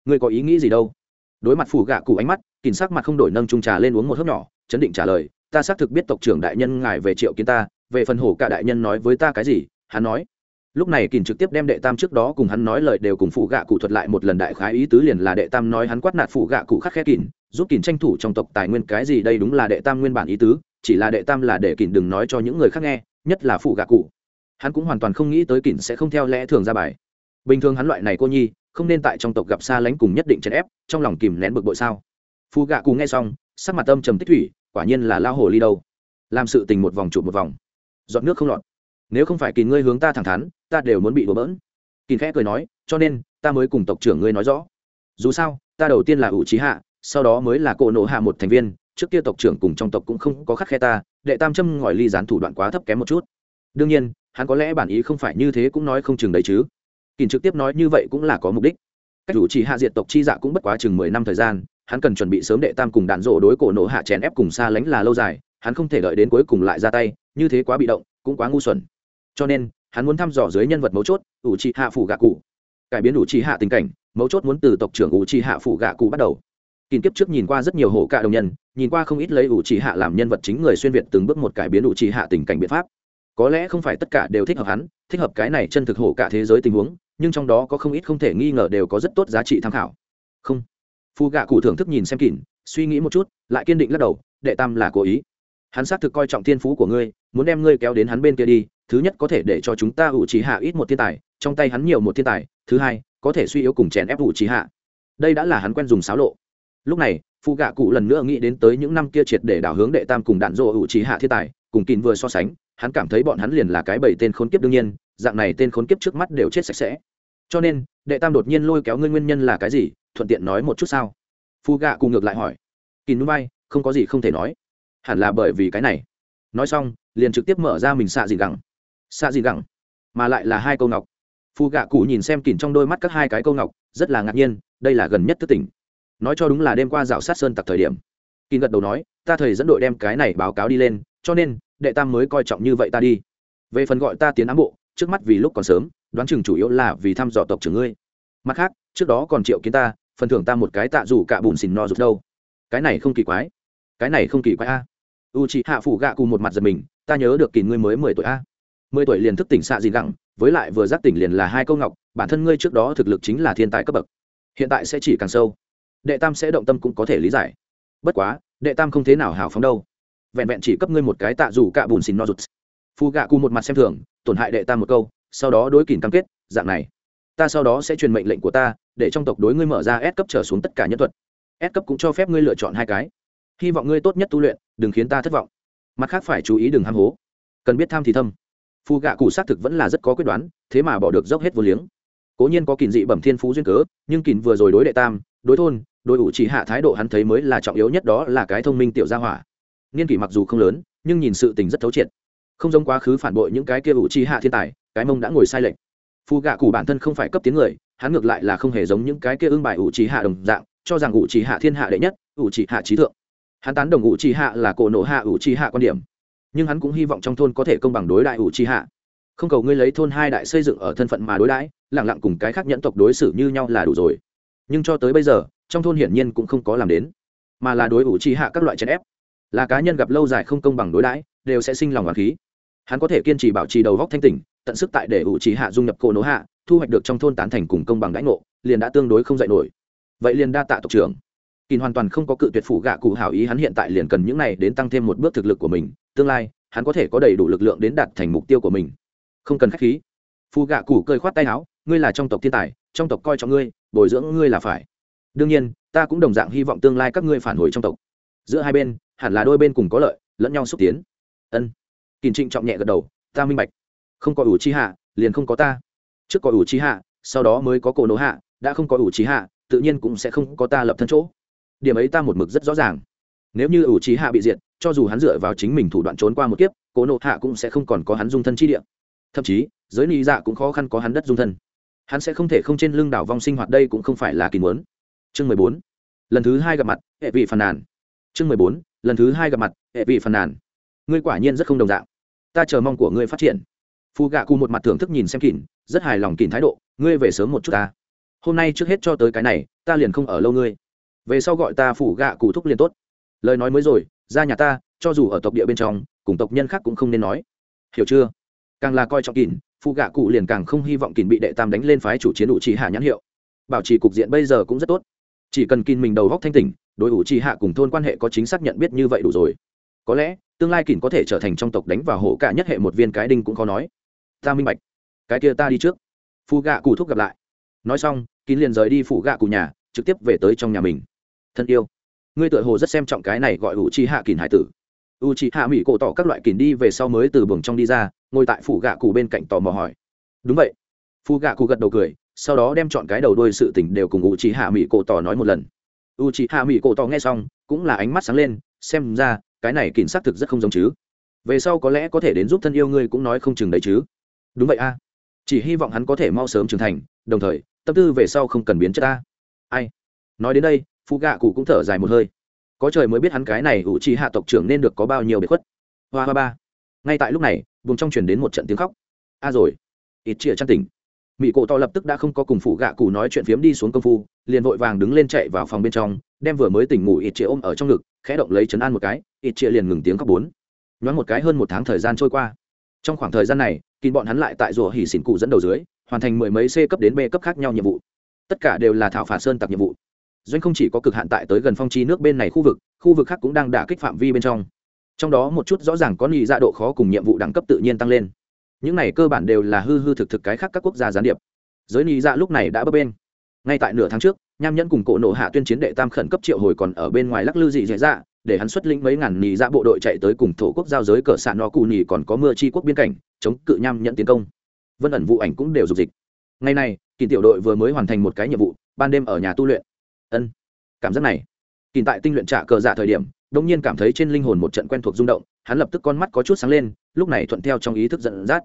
Ngươi có ý nghĩ gì đâu? Đối mặt phủ gạ cụ ánh mắt kìm sắc mặt không đổi nâng trung trà lên uống một hớp nhỏ, chấn định trả lời, ta xác thực biết tộc trưởng đại nhân ngài về triệu kiến ta, về phần hồ cả đại nhân nói với ta cái gì? Hắn nói lúc này kìm trực tiếp đem đệ tam trước đó cùng hắn nói lời đều cùng phụ gạ cụ thuật lại một lần đại khái ý tứ liền là đệ tam nói hắn quát nạt phụ gạ cụ khắc khe kìm giúp kìm tranh thủ trong tộc tài nguyên cái gì đây đúng là đệ tam nguyên bản ý tứ, chỉ là đệ tam là để kìm đừng nói cho những người khác nghe, nhất là phụ gạ cụ. Hắn cũng hoàn toàn không nghĩ tới kìm sẽ không theo lẽ thường ra bài. Bình thường hắn loại này cô nhi, không nên tại trong tộc gặp xa lánh cùng nhất định chèn ép, trong lòng kìm nén bực bội sao? Phụ gạ cụ nghe xong, sắc mặt tâm trầm tích thủy, quả nhiên là lao hồ ly đâu. Làm sự tình một vòng chụp một vòng. Dọn nước không lọt nếu không phải kỳ ngươi hướng ta thẳng thắn, ta đều muốn bị đổ bỡn. Kỳ khẽ cười nói, cho nên, ta mới cùng tộc trưởng ngươi nói rõ. Dù sao, ta đầu tiên là ủ trí hạ, sau đó mới là cỗ nộ hạ một thành viên, trước kia tộc trưởng cùng trong tộc cũng không có khắc khe ta, đệ tam châm ngòi ly dán thủ đoạn quá thấp kém một chút. Đương nhiên, hắn có lẽ bản ý không phải như thế cũng nói không chừng đấy chứ. Kỳ trực tiếp nói như vậy cũng là có mục đích. Cách ủ chỉ hạ diệt tộc chi dạ cũng bất quá chừng mười năm thời gian, hắn cần chuẩn bị sớm đệ tam cùng đạn rộ đối cổ nổ hạ chèn ép cùng xa lánh là lâu dài, hắn không thể đợi đến cuối cùng lại ra tay, như thế quá bị động, cũng quá ngu xuẩn cho nên, hắn muốn thăm dò dưới nhân vật mấu chốt ủ trị hạ phủ gạ cụ cải biến ủ trị hạ tình cảnh, mấu chốt muốn từ tộc trưởng ủ trị hạ phủ gạ cụ bắt đầu. Kìm kiếp trước nhìn qua rất nhiều hổ cạ đồng nhân, nhìn qua không ít lấy ủ trị hạ làm nhân vật chính người xuyên việt từng bước một cải biến ủ trị hạ tình cảnh biện pháp. Có lẽ không phải tất cả đều thích hợp hắn, thích hợp cái này chân thực hổ cả thế giới tình huống, nhưng trong đó có không ít không thể nghi ngờ đều có rất tốt giá trị tham khảo. Không. Phù gạ cụ thưởng thức nhìn xem kỉn suy nghĩ một chút, lại kiên định lắc đầu, đệ tam là cố ý. Hắn xác thực coi trọng thiên phú của ngươi muốn đem ngươi kéo đến hắn bên kia đi, thứ nhất có thể để cho chúng ta ủ trí hạ ít một thiên tài, trong tay hắn nhiều một thiên tài, thứ hai, có thể suy yếu cùng chèn ép ủ trí hạ. Đây đã là hắn quen dùng xáo lộ. Lúc này phụ gạ cụ lần nữa nghĩ đến tới những năm kia triệt để đảo hướng đệ tam cùng đạn dỗ ủ trí hạ thiên tài, cùng kín vừa so sánh, hắn cảm thấy bọn hắn liền là cái bảy tên khốn kiếp đương nhiên, dạng này tên khốn kiếp trước mắt đều chết sạch sẽ. Cho nên, đệ tam đột nhiên lôi kéo ngươi nguyên nhân là cái gì? Thuận tiện nói một chút sao? Phụ gạ cụ ngược lại hỏi. Kín núi bay, không có gì không thể nói. Hẳn là bởi vì cái này. Nói xong liền trực tiếp mở ra mình xạ gì gẳng. Xạ gì gẳng, mà lại là hai câu ngọc. Phù gạ cụ nhìn xem kìn trong đôi mắt các hai cái câu ngọc, rất là ngạc nhiên, đây là gần nhất thức tỉnh. Nói cho đúng là đêm qua dạo sát sơn tặc thời điểm. Kìn gật đầu nói, ta thầy dẫn đội đem cái này báo cáo đi lên, cho nên, đệ tam mới coi trọng như vậy ta đi. Về phần gọi ta tiến ám bộ, trước mắt vì lúc còn sớm, đoán chừng chủ yếu là vì thăm dò tộc trưởng ngươi. Mặt khác, trước đó còn triệu kiến ta, phần thưởng ta một cái tạ rủ cả bùn xỉn no rụt đâu. Cái này không kỳ quái. Cái này không kỳ quái a. U chị hạ phủ gạ cùng một mặt giật mình ta nhớ được kỳ ngươi mới mười tuổi a. Mười tuổi liền thức tỉnh xạ gì gẳng với lại vừa giác tỉnh liền là hai câu ngọc, bản thân ngươi trước đó thực lực chính là thiên tài cấp bậc. Hiện tại sẽ chỉ càng sâu. Đệ tam sẽ động tâm cũng có thể lý giải. Bất quá, đệ tam không thế nào hào phóng đâu. Vẹn vẹn chỉ cấp ngươi một cái tạ dù cạ bùn xin no rụt. Phu gạ cù một mặt xem thường, tổn hại đệ tam một câu, sau đó đối kìm cam kết, dạng này. Ta sau đó sẽ truyền mệnh lệnh của ta, để trong tộc đối ngươi mở ra S cấp trở xuống tất cả nhân thuật. S cấp cũng cho phép ngươi lựa chọn hai cái. Hy vọng ngươi tốt nhất tu luyện, đừng khiến ta thất vọng mặt khác phải chú ý đừng ham hố. Cần biết tham thì thâm. Phù gạ cụ xác thực vẫn là rất có quyết đoán, thế mà bỏ được dốc hết vô liếng. Cố nhiên có kìn dị bẩm thiên phú duyên cớ, nhưng kìn vừa rồi đối đệ tam, đối thôn, đối ủ chỉ hạ thái độ hắn thấy mới là trọng yếu nhất đó là cái thông minh tiểu gia hỏa. Niên kỷ mặc dù không lớn, nhưng nhìn sự tình rất thấu triệt. Không giống quá khứ phản bội những cái kia ủ chỉ hạ thiên tài, cái mông đã ngồi sai lệch. Phù gạ cụ bản thân không phải cấp tiếng người, hắn ngược lại là không hề giống những cái kia ưng bài ủ chỉ hạ đồng dạng, cho rằng ủ chỉ hạ thiên hạ đệ nhất, ủ chỉ hạ trí thượng hắn tán đồng ủ trì hạ là cổ nộ hạ ủ trì hạ quan điểm. Nhưng hắn cũng hy vọng trong thôn có thể công bằng đối đại ủ trì hạ không cầu ngươi lấy thôn hai đại xây dựng ở thân phận mà đối đãi lẳng lặng cùng cái khác nhẫn tộc đối xử như nhau là đủ rồi. Nhưng cho tới bây giờ, trong thôn hiển nhiên cũng không có làm đến. Mà là đối ủ trì hạ các loại chèn ép. Là cá nhân gặp lâu dài không công bằng đối đãi, đều sẽ sinh lòng và khí. Hắn có thể kiên trì bảo trì đầu góc thanh tỉnh, tận sức tại để ủ trì hạ dung nhập cổ nỗ hạ, thu hoạch được trong thôn tán thành cùng công bằng đãi ngộ, liền đã tương đối không dạy nổi. Vậy liền đa tạ tộc trưởng kín hoàn toàn không có cự tuyệt phủ gạ cụ hảo ý, hắn hiện tại liền cần những này đến tăng thêm một bước thực lực của mình. Tương lai, hắn có thể có đầy đủ lực lượng đến đạt thành mục tiêu của mình. Không cần khách khí. Phù gạ cụ cười khoát tay áo, ngươi là trong tộc thiên tài, trong tộc coi trọng ngươi, bồi dưỡng ngươi là phải. Đương nhiên, ta cũng đồng dạng hy vọng tương lai các ngươi phản hồi trong tộc. Giữa hai bên, hẳn là đôi bên cùng có lợi, lẫn nhau xúc tiến. Ân. Kỳn trịnh trọng nhẹ gật đầu, ta minh bạch. Không có ủ chi hạ, liền không có ta. Trước có ủ chi hạ, sau đó mới có cổ nổ hạ, đã không có ủ chi hạ, tự nhiên cũng sẽ không có ta lập thân chỗ điểm ấy ta một mực rất rõ ràng. Nếu như ủ trí hạ bị diệt, cho dù hắn dựa vào chính mình thủ đoạn trốn qua một kiếp, cố nộ hạ cũng sẽ không còn có hắn dung thân chi địa. Thậm chí, giới lý dạ cũng khó khăn có hắn đất dung thân. Hắn sẽ không thể không trên lưng đảo vong sinh hoạt đây cũng không phải là kỳ muốn. Chương mười bốn. Lần thứ hai gặp mặt, hệ vị phàn nàn. Chương mười bốn. Lần thứ hai gặp mặt, hệ vị phàn nàn. Ngươi quả nhiên rất không đồng dạng. Ta chờ mong của ngươi phát triển. Phù gạ cù một mặt thưởng thức nhìn xem kỳn rất hài lòng kỳn thái độ, ngươi về sớm một chút ta. Hôm nay trước hết cho tới cái này, ta liền không ở lâu ngươi về sau gọi ta phủ gạ cụ thúc liền tốt. Lời nói mới rồi, ra nhà ta, cho dù ở tộc địa bên trong, cùng tộc nhân khác cũng không nên nói. Hiểu chưa? Càng là coi trọng kỳn phụ gạ cụ liền càng không hy vọng kỳn bị đệ tam đánh lên phái chủ chiến ủ trì hạ nhãn hiệu. Bảo trì cục diện bây giờ cũng rất tốt. Chỉ cần kỳn mình đầu góc thanh tỉnh, đối ủ trì hạ cùng thôn quan hệ có chính xác nhận biết như vậy đủ rồi. Có lẽ, tương lai kỳn có thể trở thành trong tộc đánh vào hộ cả nhất hệ một viên cái đinh cũng khó nói. Ta minh bạch. Cái kia ta đi trước. Phụ gạ cụ thúc gặp lại. Nói xong kín liền rời đi phụ gạ cụ nhà, trực tiếp về tới trong nhà mình thân yêu. Ngươi tựa hồ rất xem trọng cái này gọi u chi hạ kỳn hải tử. U chi hạ mỹ cổ tỏ các loại kín đi về sau mới từ buồng trong đi ra, ngồi tại phủ gạ cụ bên cạnh tò mò hỏi. Đúng vậy. Phù gạ cụ gật đầu cười, sau đó đem chọn cái đầu đôi sự tình đều cùng u chi hạ mỹ cổ tỏ nói một lần. U chi hạ mỹ cổ tỏ nghe xong, cũng là ánh mắt sáng lên, xem ra, cái này kín xác thực rất không giống chứ. Về sau có lẽ có thể đến giúp thân yêu ngươi cũng nói không chừng đấy chứ. Đúng vậy a. Chỉ hy vọng hắn có thể mau sớm trưởng thành, đồng thời, tâm tư về sau không cần biến chất ta. Ai? Nói đến đây Phụ gạ cụ cũng thở dài một hơi. Có trời mới biết hắn cái này ủ trì hạ tộc trưởng nên được có bao nhiêu biệt khuất. Hoa hoa ba. Ngay tại lúc này, vùng trong chuyển đến một trận tiếng khóc. A à rồi. Ít chĩa chăn tỉnh. Mỹ cổ to lập tức đã không có cùng phụ gạ cụ nói chuyện phiếm đi xuống công phu, liền vội vàng đứng lên chạy vào phòng bên trong, đem vừa mới tỉnh ngủ ít chĩa ôm ở trong ngực, khẽ động lấy chấn an một cái, ít chĩa liền ngừng tiếng khóc bốn. Nhoáng một cái hơn một tháng thời gian trôi qua. Trong khoảng thời gian này, kín bọn hắn lại tại rùa hỉ xỉn cụ dẫn đầu dưới, hoàn thành mười mấy c cấp đến b cấp khác nhau nhiệm vụ. Tất cả đều là thảo phạt sơn tặc nhiệm vụ doanh không chỉ có cực hạn tại tới gần phong chi nước bên này khu vực khu vực khác cũng đang đả kích phạm vi bên trong. Trong đó một chút rõ ràng có nghị dạ độ khó cùng nhiệm vụ đẳng cấp tự nhiên tăng lên. Những này cơ bản đều là hư hư thực thực cái khác các quốc gia gián điệp. Giới nghị dạ lúc này đã bấp bên ngay tại nửa tháng trước nham nhẫn cùng cổ nộ hạ tuyên chiến đệ tam khẩn cấp triệu hồi còn ở bên ngoài lắc lư dị dạy dạ để hắn xuất lĩnh mấy ngàn nhì dạ bộ đội chạy tới cùng thổ quốc giao giới cờ xạ no cù nhì còn có mưa chi quốc biên cảnh chống cự nham nhẫn tiến công. Vân ẩn vụ ảnh cũng đều dục dịch. Ngày nay, kỳ tiểu đội vừa mới hoàn thành một cái nhiệm vụ ban đêm ở nhà tu luyện ân. Cảm giác này. Kỳ tại tinh luyện trả cờ dạ thời điểm đông nhiên cảm thấy trên linh hồn một trận quen thuộc rung động, hắn lập tức con mắt có chút sáng lên, lúc này thuận theo trong ý thức giận dắt.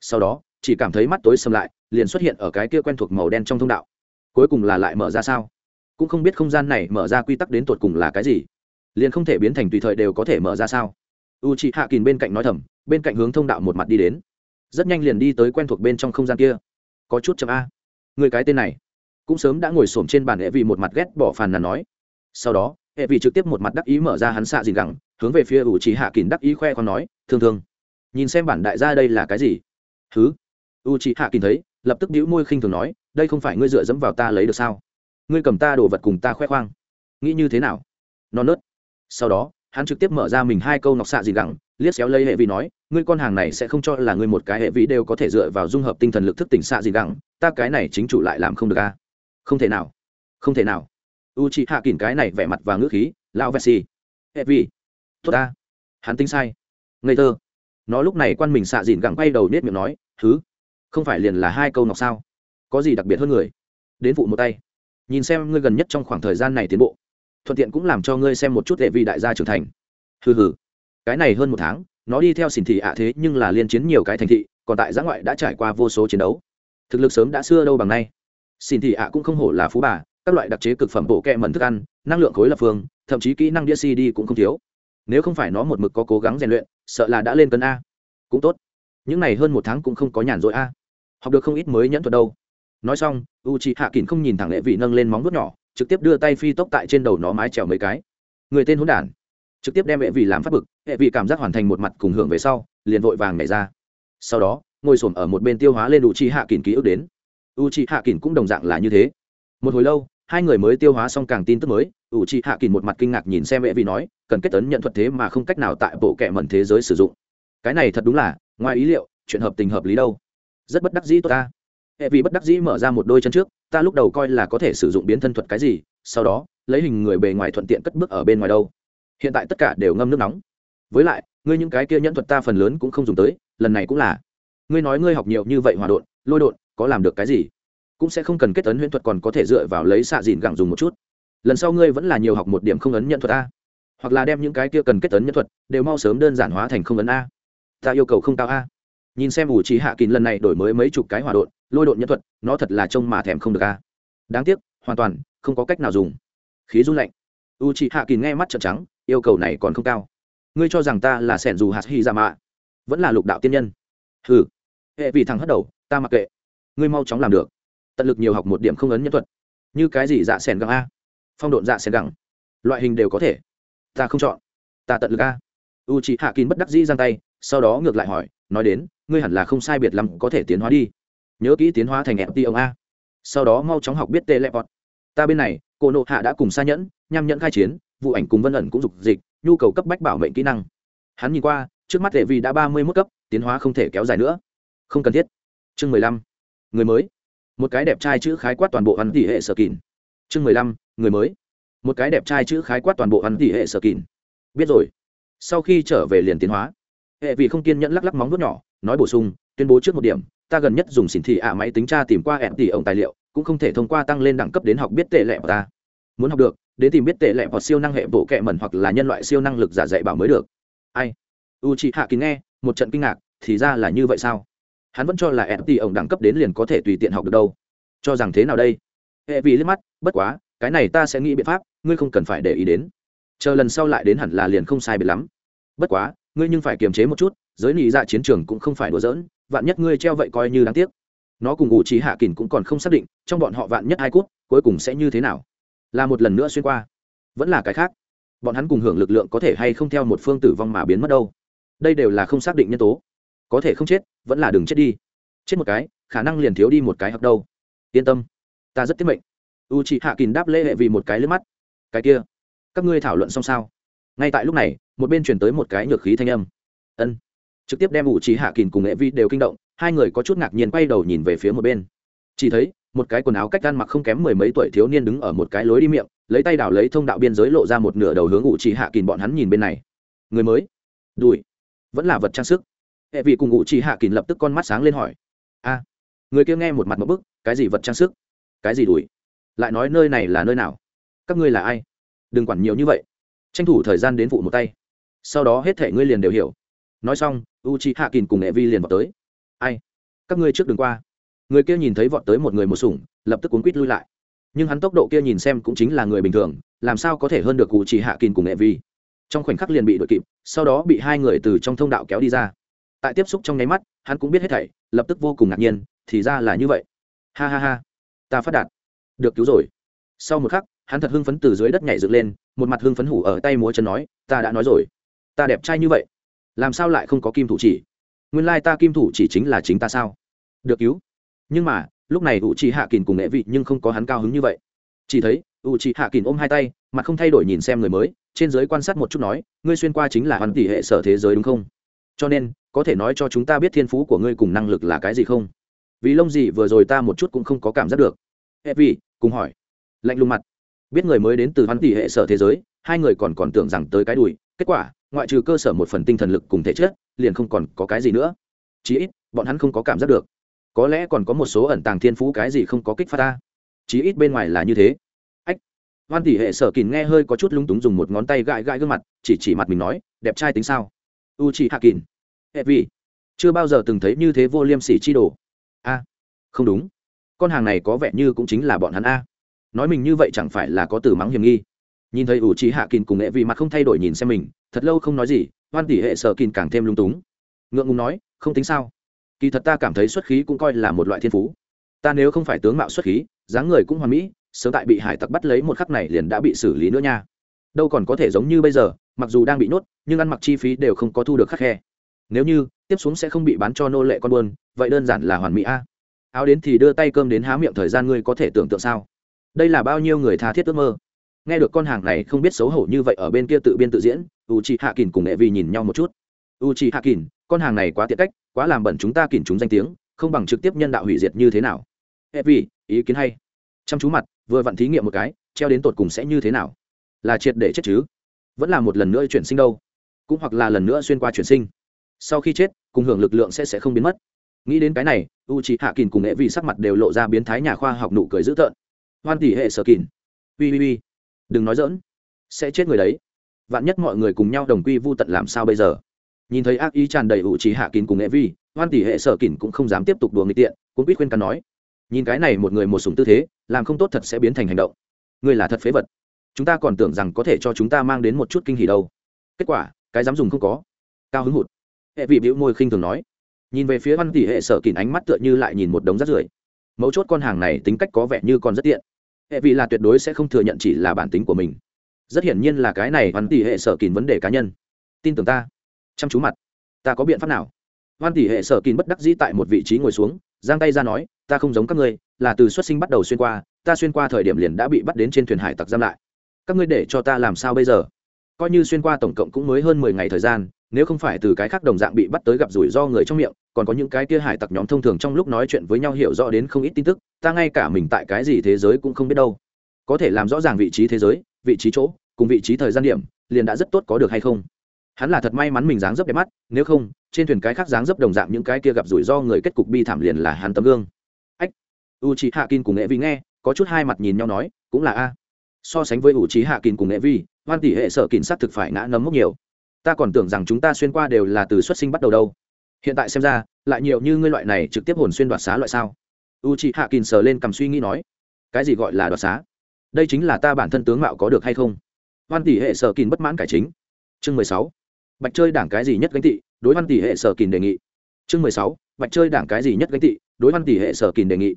Sau đó, chỉ cảm thấy mắt tối sầm lại, liền xuất hiện ở cái kia quen thuộc màu đen trong thông đạo. Cuối cùng là lại mở ra sao? Cũng không biết không gian này mở ra quy tắc đến tột cùng là cái gì. Liền không thể biến thành tùy thời đều có thể mở ra sao? U chị hạ kìm bên cạnh nói thầm, bên cạnh hướng thông đạo một mặt đi đến. Rất nhanh liền đi tới quen thuộc bên trong không gian kia. Có chút chậm a. Người cái tên này cũng sớm đã ngồi xổm trên bàn hệ vị một mặt ghét bỏ phàn nàn nói. Sau đó, hệ vị trực tiếp một mặt đắc ý mở ra hắn xạ dìn gẳng, hướng về phía ủ trì hạ kín đắc ý khoe con nói, thương thương, nhìn xem bản đại gia đây là cái gì? Thứ u trì hạ kín thấy, lập tức đĩu môi khinh thường nói, đây không phải ngươi dựa dẫm vào ta lấy được sao? Ngươi cầm ta đồ vật cùng ta khoe khoang. Nghĩ như thế nào? Non nớt. Sau đó, hắn trực tiếp mở ra mình hai câu nọc xạ dìn gẳng, liếc xéo lấy hệ vị nói, ngươi con hàng này sẽ không cho là ngươi một cái hệ vị đều có thể dựa vào dung hợp tinh thần lực thức tỉnh xạ dìn gẳng, ta cái này chính chủ lại làm không được a không thể nào. Không thể nào. U c h ị hạ kỳn cái này vẻ mặt và ngữ khí, lao vẹt xì. Hệ vi tốt ta. Hắn tính sai. Ngây thơ. Nó lúc này quan mình xạ dìn gẳng quay đầu nết miệng nói thứ không phải liền là hai câu ngọc sao? Có gì đặc biệt hơn người? Đến vụ một tay. Nhìn xem ngươi gần nhất trong khoảng thời gian này tiến bộ. Thuận tiện cũng làm cho ngươi xem một chút hệ vị đại gia trưởng thành. Hừ hừ. Cái này hơn một tháng, nó đi theo xỉn thị ạ thế nhưng là liên chiến nhiều cái thành thị, còn tại giã ngoại đã trải qua vô số chiến đấu. Thực lực sớm đã xưa đâu bằng nay xin thị ạ cũng không hổ là phú bà, các loại đặc chế cực phẩm bộ kẹ mẩn thức ăn, năng lượng khối lập phương, thậm chí kỹ năng đĩa cd cũng không thiếu. Nếu không phải nó một mực có cố gắng rèn luyện, sợ là đã lên cân a. Cũng tốt. Những này hơn một tháng cũng không có nhàn rỗi a. Học được không ít mới nhẫn thuật đâu. Nói xong u chị hạ kín không nhìn thẳng lệ vị nâng lên móng vuốt nhỏ, trực tiếp đưa tay phi tốc tại trên đầu nó mái trèo mấy cái. Người tên hỗn đản. Trực tiếp đem hệ vị làm phát bực hệ vị cảm giác hoàn thành một mặt cùng hưởng về sau, liền vội vàng nhảy ra. Sau đó, ngồi xổm ở một bên tiêu hóa lên u chi hạ kín ký ức đến u c h i hạ kỳn cũng đồng dạng là như thế. Một hồi lâu, hai người mới tiêu hóa xong càng tin tức mới u c h i hạ kỳn một mặt kinh ngạc nhìn xem mẹ vì nói, cần kết tấn nhận thuật thế mà không cách nào tại bộ kệ mẩn thế giới sử dụng. Cái này thật đúng là, ngoài ý liệu, chuyện hợp tình hợp lý đâu. Rất bất đắc dĩ tốt ta. Hệ vì bất đắc dĩ mở ra một đôi chân trước, ta lúc đầu coi là có thể sử dụng biến thân thuật cái gì, sau đó, lấy hình người bề ngoài thuận tiện cất bước ở bên ngoài đâu. Hiện tại tất cả đều ngâm nước nóng. Với lại, ngươi những cái kia nhẫn thuật ta phần lớn cũng không dùng tới, lần này cũng là. Ngươi nói ngươi học nhiều như vậy hòa đột lôi đột có làm được cái gì? Cũng sẽ không cần kết ấn huyễn thuật còn có thể dựa vào lấy xạ dìn gẳng dùng một chút. Lần sau ngươi vẫn là nhiều học một điểm không ấn nhận thuật a. Hoặc là đem những cái kia cần kết ấn nhân thuật đều mau sớm đơn giản hóa thành không ấn a. Ta yêu cầu không cao a. Nhìn xem ủ trí hạ kín lần này đổi mới mấy chục cái hòa đột lôi đột nhân thuật, nó thật là trông mà thèm không được a. Đáng tiếc, hoàn toàn không có cách nào dùng. Khí run lạnh. U chị hạ kín nghe mắt trợn trắng, yêu cầu này còn không cao. Ngươi cho rằng ta là sẻn dù hạt hy ra dạ mạ? Vẫn là lục đạo tiên nhân. Hừ. Hệ vì thằng hất đầu, ta mặc kệ ngươi mau chóng làm được. Tận lực nhiều học một điểm không ấn nhân thuật. Như cái gì dạ sẻn găng a? Phong độn dạ sẻn găng. Loại hình đều có thể. Ta không chọn. Ta tận lực a. U chị hạ kín bất đắc dĩ giang tay, sau đó ngược lại hỏi, nói đến, ngươi hẳn là không sai biệt lắm, có thể tiến hóa đi. Nhớ kỹ tiến hóa thành mt ông a. Sau đó mau chóng học biết tê lẹ bọt ta bên này, cô nộ hạ đã cùng xa nhẫn, nham nhẫn khai chiến, vụ ảnh cùng vân ẩn cũng dục dịch, nhu cầu cấp bách bảo mệnh kỹ năng. Hắn nhìn qua, trước mắt hệ vi đã ba mươi mức cấp, tiến hóa không thể kéo dài nữa. Không cần thiết. Chương mười lăm người mới. Một cái đẹp trai chữ khái quát toàn bộ hắn tỷ hệ sở kín chương mười lăm, người mới. Một cái đẹp trai chữ khái quát toàn bộ hắn tỷ hệ sở kín biết rồi. Sau khi trở về liền tiến hóa. Hệ vị không kiên nhẫn lắc lắc móng vuốt nhỏ, nói bổ sung, tuyên bố trước một điểm, ta gần nhất dùng xỉn thị ạ máy tính tra tìm qua ẹn tỷ ổng tài liệu, cũng không thể thông qua tăng lên đẳng cấp đến học biết tệ lệ của ta. Muốn học được, đến tìm biết tệ lệ hoặc siêu năng hệ bộ kệ mẩn hoặc là nhân loại siêu năng lực giả dạy bảo mới được. Ai? U chị hạ kín nghe một trận kinh ngạc, thì ra là như vậy sao? Hắn vẫn cho là em tỷ ổng đẳng cấp đến liền có thể tùy tiện học được đâu. Cho rằng thế nào đây? Hệ vì liếc mắt, bất quá, cái này ta sẽ nghĩ biện pháp, ngươi không cần phải để ý đến. Chờ lần sau lại đến hẳn là liền không sai biệt lắm. Bất quá, ngươi nhưng phải kiềm chế một chút, giới nị dạ chiến trường cũng không phải đùa giỡn, vạn nhất ngươi treo vậy coi như đáng tiếc. Nó cùng ngụ trí hạ kỳn cũng còn không xác định, trong bọn họ vạn nhất hai cút, cuối cùng sẽ như thế nào? Là một lần nữa xuyên qua. Vẫn là cái khác. Bọn hắn cùng hưởng lực lượng có thể hay không theo một phương tử vong mà biến mất đâu? Đây đều là không xác định nhân tố có thể không chết, vẫn là đừng chết đi. Chết một cái, khả năng liền thiếu đi một cái hoặc đâu. Yên tâm, ta rất tiết mệnh. U chị hạ kín đáp lễ hệ vì một cái lướt mắt. Cái kia, các ngươi thảo luận xong sao? Ngay tại lúc này, một bên chuyển tới một cái nhược khí thanh âm. Ân. Trực tiếp đem u chị hạ kín cùng nghệ vi đều kinh động, hai người có chút ngạc nhiên quay đầu nhìn về phía một bên. Chỉ thấy, một cái quần áo cách gan mặc không kém mười mấy tuổi thiếu niên đứng ở một cái lối đi miệng, lấy tay đảo lấy thông đạo biên giới lộ ra một nửa đầu hướng ủ trí hạ kỳn bọn hắn nhìn bên này. Người mới. Đùi. Vẫn là vật trang sức hệ vị cùng Ngụ trí hạ kín lập tức con mắt sáng lên hỏi. A, người kia nghe một mặt một bức, cái gì vật trang sức? Cái gì đùi? Lại nói nơi này là nơi nào? Các ngươi là ai? Đừng quản nhiều như vậy. Tranh thủ thời gian đến vụ một tay. Sau đó hết thể ngươi liền đều hiểu. Nói xong, u c h i hạ kín cùng nghệ vi liền vào tới. Ai? Các ngươi trước đường qua. Người kia nhìn thấy vọt tới một người một sủng, lập tức cuốn quýt lui lại. Nhưng hắn tốc độ kia nhìn xem cũng chính là người bình thường, làm sao có thể hơn được u c h i hạ kìn cùng nghệ vi? Trong khoảnh khắc liền bị đội kịp, sau đó bị hai người từ trong thông đạo kéo đi ra tại tiếp xúc trong nháy mắt, hắn cũng biết hết thảy, lập tức vô cùng ngạc nhiên, thì ra là như vậy. Ha ha ha, ta phát đạt. Được cứu rồi. Sau một khắc, hắn thật hưng phấn từ dưới đất nhảy dựng lên, một mặt hưng phấn hủ ở tay múa chân nói, ta đã nói rồi. Ta đẹp trai như vậy. Làm sao lại không có kim thủ chỉ? Nguyên lai ta kim thủ chỉ chính là chính ta sao? Được cứu. Nhưng mà, lúc này u chi hạ kỳn cùng nghệ vị nhưng không có hắn cao hứng như vậy. Chỉ thấy u chi hạ kỳn ôm hai tay, mặt không thay đổi nhìn xem người mới, trên giới quan sát một chút nói, ngươi xuyên qua chính là hoàn tỷ hệ sở thế giới đúng không? Cho nên, có thể nói cho chúng ta biết thiên phú của ngươi cùng năng lực là cái gì không? Vì lông gì vừa rồi ta một chút cũng không có cảm giác được. Hệ vi cùng hỏi. Lạnh lùng mặt. Biết người mới đến từ văn tỷ hệ sở thế giới, hai người còn còn tưởng rằng tới cái đùi. Kết quả, ngoại trừ cơ sở một phần tinh thần lực cùng thể chất, liền không còn có cái gì nữa. Chí ít, bọn hắn không có cảm giác được. Có lẽ còn có một số ẩn tàng thiên phú cái gì không có kích phát ta. Chí ít bên ngoài là như thế. Ách. Hoan tỷ hệ sở kìn nghe hơi có chút lung túng dùng một ngón tay gãi gãi gương mặt, chỉ chỉ mặt mình nói, đẹp trai tính sao? U chị hạ kín hệ vi, chưa bao giờ từng thấy như thế vô liêm sỉ chi đồ. A không đúng. Con hàng này có vẻ như cũng chính là bọn hắn a. Nói mình như vậy chẳng phải là có từ mắng hiểm nghi. Nhìn thấy u trí hạ kín cùng nghệ vi mặt không thay đổi nhìn xem mình thật lâu không nói gì hoan tỷ hệ sợ kín càng thêm lung túng. Ngượng ngùng nói không tính sao. Kỳ thật ta cảm thấy xuất khí cũng coi là một loại thiên phú. Ta nếu không phải tướng mạo xuất khí dáng người cũng hoàn mỹ sớm tại bị hải tặc bắt lấy một khắc này liền đã bị xử lý nữa nha. Đâu còn có thể giống như bây giờ mặc dù đang bị nhốt, nhưng ăn mặc chi phí đều không có thu được khắc khe. Nếu như, tiếp xuống sẽ không bị bán cho nô lệ con buôn, vậy đơn giản là hoàn mỹ a. Áo đến thì đưa tay cơm đến há miệng thời gian ngươi có thể tưởng tượng sao? Đây là bao nhiêu người tha thiết ước mơ? Nghe được con hàng này không biết xấu hổ như vậy ở bên kia tự biên tự diễn u chị hạ kỳn cùng nghệ vi nhìn nhau một chút. U chị hạ kỳn con hàng này quá tiện cách, quá làm bẩn chúng ta kỳn chúng danh tiếng, không bằng trực tiếp nhân đạo hủy diệt như thế nào? Hệ ý kiến hay. Chăm chú mặt, vừa vặn thí nghiệm một cái, treo đến tột cùng sẽ như thế nào? Là triệt để chết chứ? Vẫn là một lần nữa chuyển sinh đâu. Cũng hoặc là lần nữa xuyên qua chuyển sinh. Sau khi chết, cùng hưởng lực lượng sẽ sẽ không biến mất. Nghĩ đến cái này u c h ị hạ kỳn cùng nghệ vì sắc mặt đều lộ ra biến thái nhà khoa học nụ cười dữ tợn. Hoan tỷ hệ sở kỳn ui ui ui. Đừng nói dỡn sẽ chết người đấy. Vạn nhất mọi người cùng nhau đồng quy vô tận làm sao bây giờ? Nhìn thấy ác ý tràn đầy u c h ị hạ kỳn cùng nghệ vi hoan tỷ hệ sở kỳn cũng không dám tiếp tục đùa người tiện, cũng biết khuyên cắn nói. Nhìn cái này một người một sùng tư thế, làm không tốt thật sẽ biến thành hành động. Người là thật phế vật chúng ta còn tưởng rằng có thể cho chúng ta mang đến một chút kinh hỉ đâu. Kết quả, cái dám dùng không có. Cao hứng hụt. Hệ vị bĩu môi khinh thường nói. Nhìn về phía văn tỷ hệ sở kìn ánh mắt tựa như lại nhìn một đống rác rưởi. Mấu chốt con hàng này tính cách có vẻ như còn rất tiện. Hệ vị là tuyệt đối sẽ không thừa nhận chỉ là bản tính của mình. Rất hiển nhiên là cái này văn tỷ hệ sở kìn vấn đề cá nhân. Tin tưởng ta. Chăm chú mặt. Ta có biện pháp nào? Văn tỷ hệ sở kìn bất đắc dĩ tại một vị trí ngồi xuống, giang tay ra nói, ta không giống các ngươi, là từ xuất sinh bắt đầu xuyên qua, ta xuyên qua thời điểm liền đã bị bắt đến trên thuyền hải tặc giam lại các ngươi để cho ta làm sao bây giờ? Coi như xuyên qua tổng cộng cũng mới hơn mười ngày thời gian, nếu không phải từ cái khác đồng dạng bị bắt tới gặp rủi ro người trong miệng, còn có những cái kia hải tặc nhóm thông thường trong lúc nói chuyện với nhau hiểu rõ đến không ít tin tức, ta ngay cả mình tại cái gì thế giới cũng không biết đâu. Có thể làm rõ ràng vị trí thế giới, vị trí chỗ, cùng vị trí thời gian điểm, liền đã rất tốt có được hay không? Hắn là thật may mắn mình dáng dấp đẹp mắt, nếu không, trên thuyền cái khác dáng dấp đồng dạng những cái kia gặp rủi ro người kết cục bi thảm liền là hắn tấm gương. Ách u chị hạ kin cùng nghệ vi nghe, có chút hai mặt nhìn nhau nói, cũng là a so sánh với ủ trí hạ kín cùng nghệ vi, hoan tỷ hệ sở kín xác thực phải ngã nấm mốc nhiều. Ta còn tưởng rằng chúng ta xuyên qua đều là từ xuất sinh bắt đầu đâu. Hiện tại xem ra, lại nhiều như ngươi loại này trực tiếp hồn xuyên đoạt xá loại sao? U chị hạ kín sờ lên cầm suy nghĩ nói. Cái gì gọi là đoạt xá? Đây chính là ta bản thân tướng mạo có được hay không? Hoan tỷ hệ sở kín bất mãn cải chính. Chương mười sáu. Bạch chơi đảng cái gì nhất gánh tị, đối hoan tỷ hệ sở kín đề nghị. Chương mười sáu. Bạch chơi đảng cái gì nhất gánh tị, đối hoan tỷ hệ sở kín đề nghị.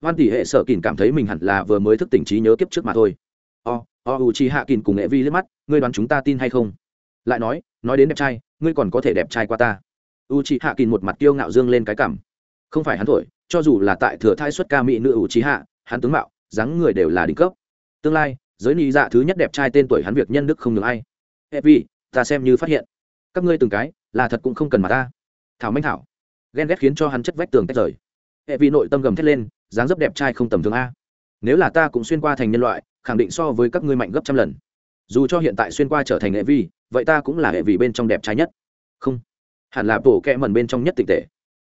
Hoan tỷ hệ sở kín cảm thấy mình hẳn là vừa mới thức tỉnh trí nhớ kiếp trước mà thôi o o u chi hạ kín cùng nghệ vi liếc mắt, ngươi đoán chúng ta tin hay không? Lại nói nói đến đẹp trai, ngươi còn có thể đẹp trai qua ta. U chi hạ kín một mặt kiêu ngạo dương lên cái cảm. Không phải hắn thổi, cho dù là tại thừa thai xuất ca mỹ nữ u chi hạ, hắn tướng mạo, dáng người đều là đỉnh cấp. Tương lai, giới nị dạ thứ nhất đẹp trai tên tuổi hắn việc nhân đức không được ai. Hệ vi, ta xem như phát hiện. Các ngươi từng cái, là thật cũng không cần mà ta. Thảo minh thảo. Ghen ghét khiến cho hắn chất vách tường tách rời. Hệ vi nội tâm gầm thét lên, dáng dấp đẹp trai không tầm thường a nếu là ta cũng xuyên qua thành nhân loại, khẳng định so với các ngươi mạnh gấp trăm lần. Dù cho hiện tại xuyên qua trở thành hệ vi, vậy ta cũng là hệ vi bên trong đẹp trai nhất. Không. Hẳn là bổ kẹ mần bên trong nhất tịch tệ.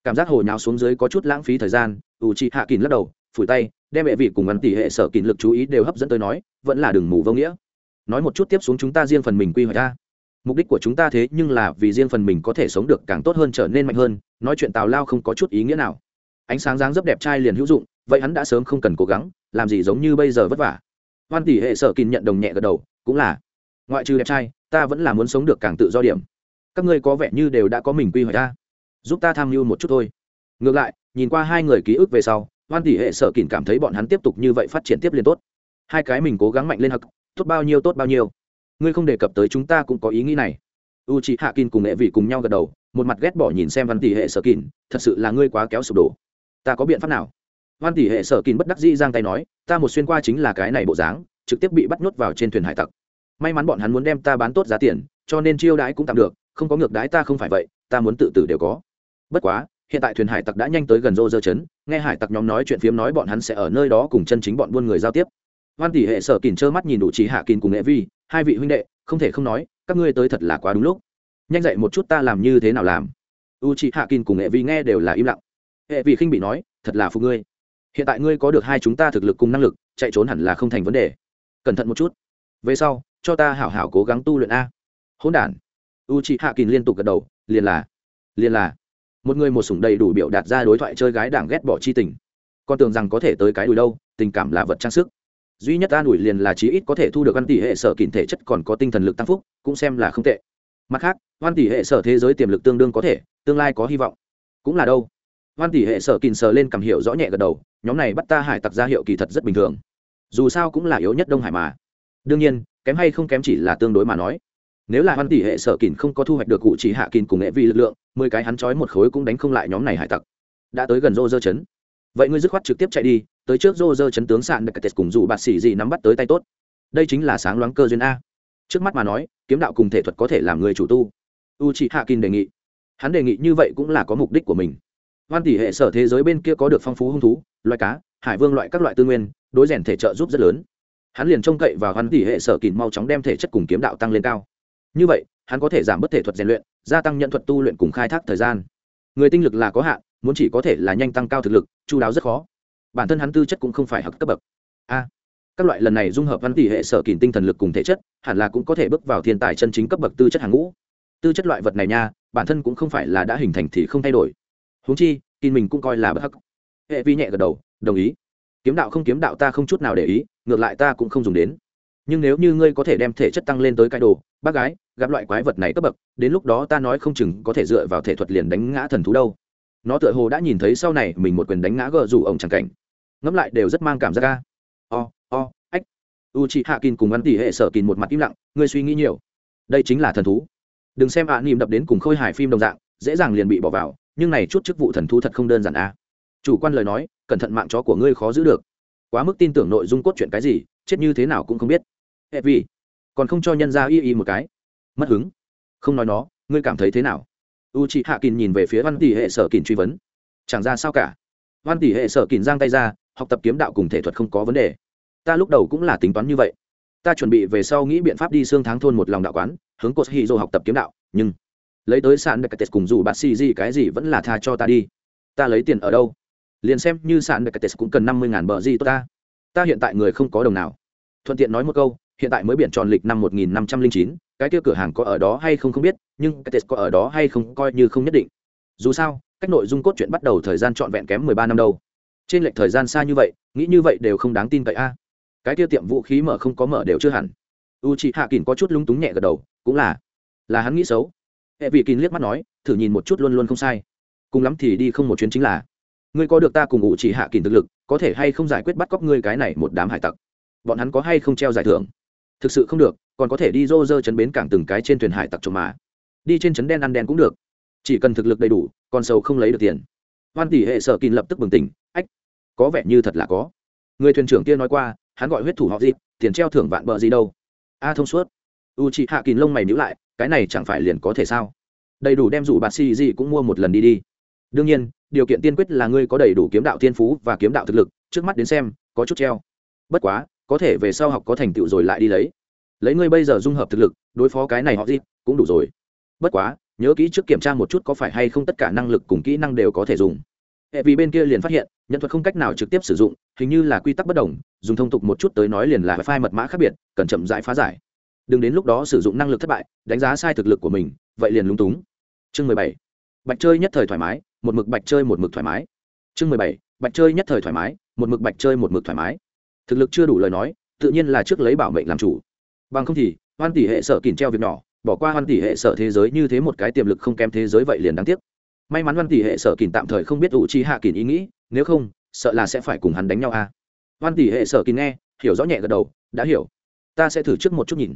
Cảm giác hồi nháo xuống dưới có chút lãng phí thời gian, ủ chị hạ kín lắc đầu, phủi tay, đem hệ vị cùng ngắn tỷ hệ sở kín lực chú ý đều hấp dẫn tới nói, vẫn là đừng mù vô nghĩa. Nói một chút tiếp xuống chúng ta riêng phần mình quy hoạch ra. Mục đích của chúng ta thế nhưng là vì riêng phần mình có thể sống được càng tốt hơn trở nên mạnh hơn, nói chuyện tào lao không có chút ý nghĩa nào. Ánh sáng dáng dấp đẹp trai liền hữu dụng vậy hắn đã sớm không cần cố gắng, làm gì giống như bây giờ vất vả. Hoan tỷ hệ sở kín nhận đồng nhẹ gật đầu, cũng là. Ngoại trừ đẹp trai, ta vẫn là muốn sống được càng tự do điểm. Các ngươi có vẻ như đều đã có mình quy hoạch ta giúp ta tham mưu một chút thôi. Ngược lại, nhìn qua hai người ký ức về sau, hoan tỷ hệ sở kín cảm thấy bọn hắn tiếp tục như vậy phát triển tiếp liên tốt. Hai cái mình cố gắng mạnh lên hực tốt bao nhiêu tốt bao nhiêu. Ngươi không đề cập tới chúng ta cũng có ý nghĩ này. U chị hạ kín cùng nghệ vị cùng nhau gật đầu, một mặt ghét bỏ nhìn xem văn tỷ hệ sở kín thật sự là ngươi quá kéo sụp đổ. Ta có biện pháp nào? Văn tỷ hệ sở kín bất đắc dĩ giang tay nói, ta một xuyên qua chính là cái này bộ dáng, trực tiếp bị bắt nhốt vào trên thuyền hải tặc. May mắn bọn hắn muốn đem ta bán tốt giá tiền, cho nên chiêu đãi cũng tạm được, không có ngược đái ta không phải vậy, ta muốn tự tử đều có. Bất quá, hiện tại thuyền hải tặc đã nhanh tới gần rô dơ chấn, nghe hải tặc nhóm nói chuyện phiếm nói bọn hắn sẽ ở nơi đó cùng chân chính bọn buôn người giao tiếp. Văn tỷ hệ sở kín trơ mắt nhìn đủ trí hạ kín cùng nghệ vi, hai vị huynh đệ, không thể không nói, các ngươi tới thật là quá đúng lúc. Nhanh dậy một chút ta làm như thế nào làm? U chị hạ kín cùng nghệ vi nghe đều là im lặng. Hệ vi khinh bị nói, thật là phụ ngươi hiện tại ngươi có được hai chúng ta thực lực cùng năng lực, chạy trốn hẳn là không thành vấn đề. Cẩn thận một chút. Về sau, cho ta hảo hảo cố gắng tu luyện a. Hỗn đản. U chị hạ kín liên tục gật đầu, liền là liền là. Một người một sủng đầy đủ biểu đạt ra đối thoại chơi gái đảng ghét bỏ chi tình. Con tưởng rằng có thể tới cái đùi đâu, tình cảm là vật trang sức. Duy nhất an ủi liền là chí ít có thể thu được văn tỷ hệ sở kỉnh thể chất còn có tinh thần lực tăng phúc, cũng xem là không tệ. Mặt khác, văn tỷ hệ sở thế giới tiềm lực tương đương có thể, tương lai có hy vọng. Cũng là đâu? Hoan tỷ hệ sở kìn sờ lên cầm hiệu rõ nhẹ gật đầu, nhóm này bắt ta hải tặc ra hiệu kỳ thật rất bình thường. Dù sao cũng là yếu nhất đông hải mà. Đương nhiên, kém hay không kém chỉ là tương đối mà nói. Nếu là Hoan tỷ hệ sở kìn không có thu hoạch được cụ chỉ hạ kìn cùng nghệ vi lực lượng, mười cái hắn trói một khối cũng đánh không lại nhóm này hải tặc. Đã tới gần rô dơ chấn. Vậy ngươi dứt khoát trực tiếp chạy đi, tới trước rô rơ chấn tướng sạn được tết cùng dù bạt xỉ gì nắm bắt tới tay tốt. Đây chính là sáng loáng cơ duyên a. Trước mắt mà nói, kiếm đạo cùng thể thuật có thể làm người chủ tu. U chị hạ kinh đề nghị. Hắn đề nghị như vậy cũng là có mục đích của mình hoan tỷ hệ sở thế giới bên kia có được phong phú hung thú loại cá, hải vương loại các loại tư nguyên, đối rèn thể trợ giúp rất lớn. Hắn liền trông cậy vào hoan tỷ hệ sở kín mau chóng đem thể chất cùng kiếm đạo tăng lên cao. Như vậy, hắn có thể giảm bớt thể thuật rèn luyện, gia tăng nhận thuật tu luyện cùng khai thác thời gian. Người tinh lực là có hạn, muốn chỉ có thể là nhanh tăng cao thực lực, chu đáo rất khó. Bản thân hắn tư chất cũng không phải học cấp bậc. A, các loại lần này dung hợp văn tỷ hệ sở kìn tinh thần lực cùng thể chất, hẳn là cũng có thể bước vào thiên tài chân chính cấp bậc tư chất hàng ngũ. Tư chất loại vật này nha, bản thân cũng không phải là đã hình thành thì không thay đổi huống chi kìn mình cũng coi là bất hắc. Hệ vi nhẹ gật đầu đồng ý. Kiếm đạo không kiếm đạo ta không chút nào để ý ngược lại ta cũng không dùng đến. Nhưng nếu như ngươi có thể đem thể chất tăng lên tới cái đồ bác gái gặp loại quái vật này cấp bậc đến lúc đó ta nói không chừng có thể dựa vào thể thuật liền đánh ngã thần thú đâu. Nó tựa hồ đã nhìn thấy sau này mình một quyền đánh ngã gờ rủ ông chẳng cảnh. Ngẫm lại đều rất mang cảm giác ca o o ách u chị hạ kín cùng ăn tỉ hệ sở kín một mặt im lặng ngươi suy nghĩ nhiều. Đây chính là thần thú. Đừng xem ạ à, đập đến cùng khôi hài phim đồng dạng dễ dàng liền bị bỏ vào nhưng này chút chức vụ thần thú thật không đơn giản a chủ quan lời nói, cẩn thận mạng chó của ngươi khó giữ được. Quá mức tin tưởng nội dung cốt truyện cái gì, chết như thế nào cũng không biết. Hệ vì còn không cho nhân ra y y một cái. Mất hứng. Không nói nó, ngươi cảm thấy thế nào? U chị hạ kín nhìn về phía văn tỷ hệ sở kín truy vấn. Chẳng ra sao cả. Văn tỷ hệ sở kín giang tay ra, học tập kiếm đạo cùng thể thuật không có vấn đề. Ta lúc đầu cũng là tính toán như vậy. Ta chuẩn bị về sau nghĩ biện pháp đi xương tháng thôn một lòng đạo quán, hướng cột hy dô học tập kiếm đạo, nhưng lấy tới sàn đặc tết cùng dù bác sĩ gì, cái gì vẫn là tha cho ta đi. Ta lấy tiền ở đâu? Liền xem như sàn đặc tết cũng cần năm mươi ngàn bờ gì tốt ta. Ta hiện tại người không có đồng nào. Thuận tiện nói một câu, hiện tại mới biển tròn lịch năm một nghìn năm trăm linh chín, cái kia cửa hàng có ở đó hay không không biết, nhưng cái tết có ở đó hay không coi như không nhất định. Dù sao, cách nội dung cốt truyện bắt đầu thời gian trọn vẹn kém mười ba năm đâu. Trên lệch thời gian xa như vậy, nghĩ như vậy đều không đáng tin cậy a. Cái kia tiệm vũ khí mở không có mở đều chưa hẳn. U chị hạ kín có chút lúng túng nhẹ gật đầu, cũng là là hắn nghĩ xấu hệ vị kín liếc mắt nói, thử nhìn một chút luôn luôn không sai. Cùng lắm thì đi không một chuyến chính là. Ngươi có được ta cùng ngụ chỉ hạ kín thực lực, có thể hay không giải quyết bắt cóc ngươi cái này một đám hải tặc? Bọn hắn có hay không treo giải thưởng? Thực sự không được, còn có thể đi rô rơ chấn bến cảng từng cái trên thuyền hải tặc trộm mà. Đi trên chấn đen ăn đen cũng được. Chỉ cần thực lực đầy đủ, còn sầu không lấy được tiền. Hoan tỷ hệ sở kín lập tức bừng tỉnh, ách, có vẻ như thật là có. Người thuyền trưởng kia nói qua, hắn gọi huyết thủ họ gì, tiền treo thưởng vạn bờ gì đâu. A thông suốt. U chị hạ kín lông mày nhữ lại cái này chẳng phải liền có thể sao? Đầy đủ đem rủ bạt xì gì cũng mua một lần đi đi. Đương nhiên, điều kiện tiên quyết là ngươi có đầy đủ kiếm đạo thiên phú và kiếm đạo thực lực, trước mắt đến xem, có chút treo. Bất quá, có thể về sau học có thành tựu rồi lại đi lấy. Lấy ngươi bây giờ dung hợp thực lực, đối phó cái này họ gì cũng đủ rồi. Bất quá, nhớ kỹ trước kiểm tra một chút có phải hay không tất cả năng lực cùng kỹ năng đều có thể dùng. Hệ vì bên kia liền phát hiện, nhận thuật không cách nào trực tiếp sử dụng, hình như là quy tắc bất đồng, dùng thông tục một chút tới nói liền là phải mật mã khác biệt, cần chậm rãi phá giải đừng đến lúc đó sử dụng năng lực thất bại, đánh giá sai thực lực của mình, vậy liền lúng túng. Chương mười bảy. Bạch chơi nhất thời thoải mái, một mực bạch chơi một mực thoải mái. Chương mười bảy. Bạch chơi nhất thời thoải mái, một mực bạch chơi một mực thoải mái. Thực lực chưa đủ lời nói, tự nhiên là trước lấy bảo mệnh làm chủ. Bằng không thì, hoan tỷ hệ sở kìm treo việc nhỏ, bỏ qua hoan tỷ hệ sở thế giới như thế một cái tiềm lực không kém thế giới vậy liền đáng tiếc. May mắn hoan tỷ hệ sở kìm tạm thời không biết ủ chi hạ kìm ý nghĩ, nếu không, sợ là sẽ phải cùng hắn đánh nhau a. À. hoan tỷ hệ sở kìm nghe, hiểu rõ nhẹ gật đầu, đã hiểu. Ta sẽ thử trước một chút nhìn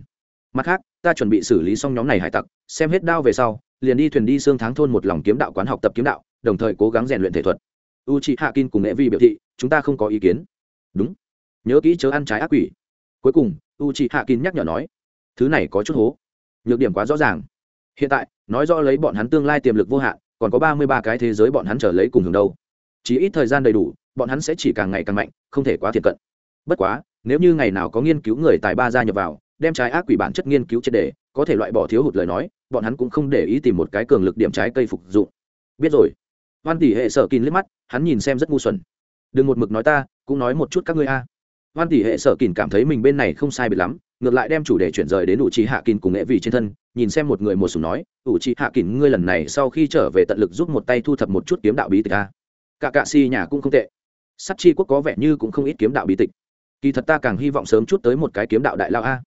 mặt khác, ta chuẩn bị xử lý xong nhóm này hải tặc, xem hết đao về sau, liền đi thuyền đi xương tháng thôn một lòng kiếm đạo quán học tập kiếm đạo, đồng thời cố gắng rèn luyện thể thuật. U chị hạ kin cùng nghệ vi biểu thị, chúng ta không có ý kiến. Đúng. Nhớ kỹ chớ ăn trái ác quỷ. Cuối cùng u chị hạ kin nhắc nhở nói, thứ này có chút hố. Nhược điểm quá rõ ràng. Hiện tại, nói rõ lấy bọn hắn tương lai tiềm lực vô hạn, còn có ba mươi ba cái thế giới bọn hắn trở lấy cùng hưởng đâu. Chỉ ít thời gian đầy đủ, bọn hắn sẽ chỉ càng ngày càng mạnh, không thể quá thiệt cận. Bất quá, nếu như ngày nào có nghiên cứu người tài ba gia nhập vào đem trái ác quỷ bản chất nghiên cứu triệt đề có thể loại bỏ thiếu hụt lời nói, bọn hắn cũng không để ý tìm một cái cường lực điểm trái cây phục dụng. Biết rồi. Hoan tỷ hệ sở kín liếc mắt, hắn nhìn xem rất ngu xuẩn. Đừng một mực nói ta, cũng nói một chút các ngươi a. À. hoan tỷ hệ sở kín cảm thấy mình bên này không sai biệt lắm, ngược lại đem chủ đề chuyển rời đến ủ trì hạ kín cùng nghệ vị trên thân, nhìn xem một người một sùng nói, ủ trì hạ kín ngươi lần này sau khi trở về tận lực giúp một tay thu thập một chút kiếm đạo bí tịch a. Cả cạ si nhà cũng không tệ. Sắt chi quốc có vẻ như cũng không ít kiếm đạo bí tịch. Kỳ thật ta càng hy vọng sớm chút tới một cái kiếm đạo đại lao a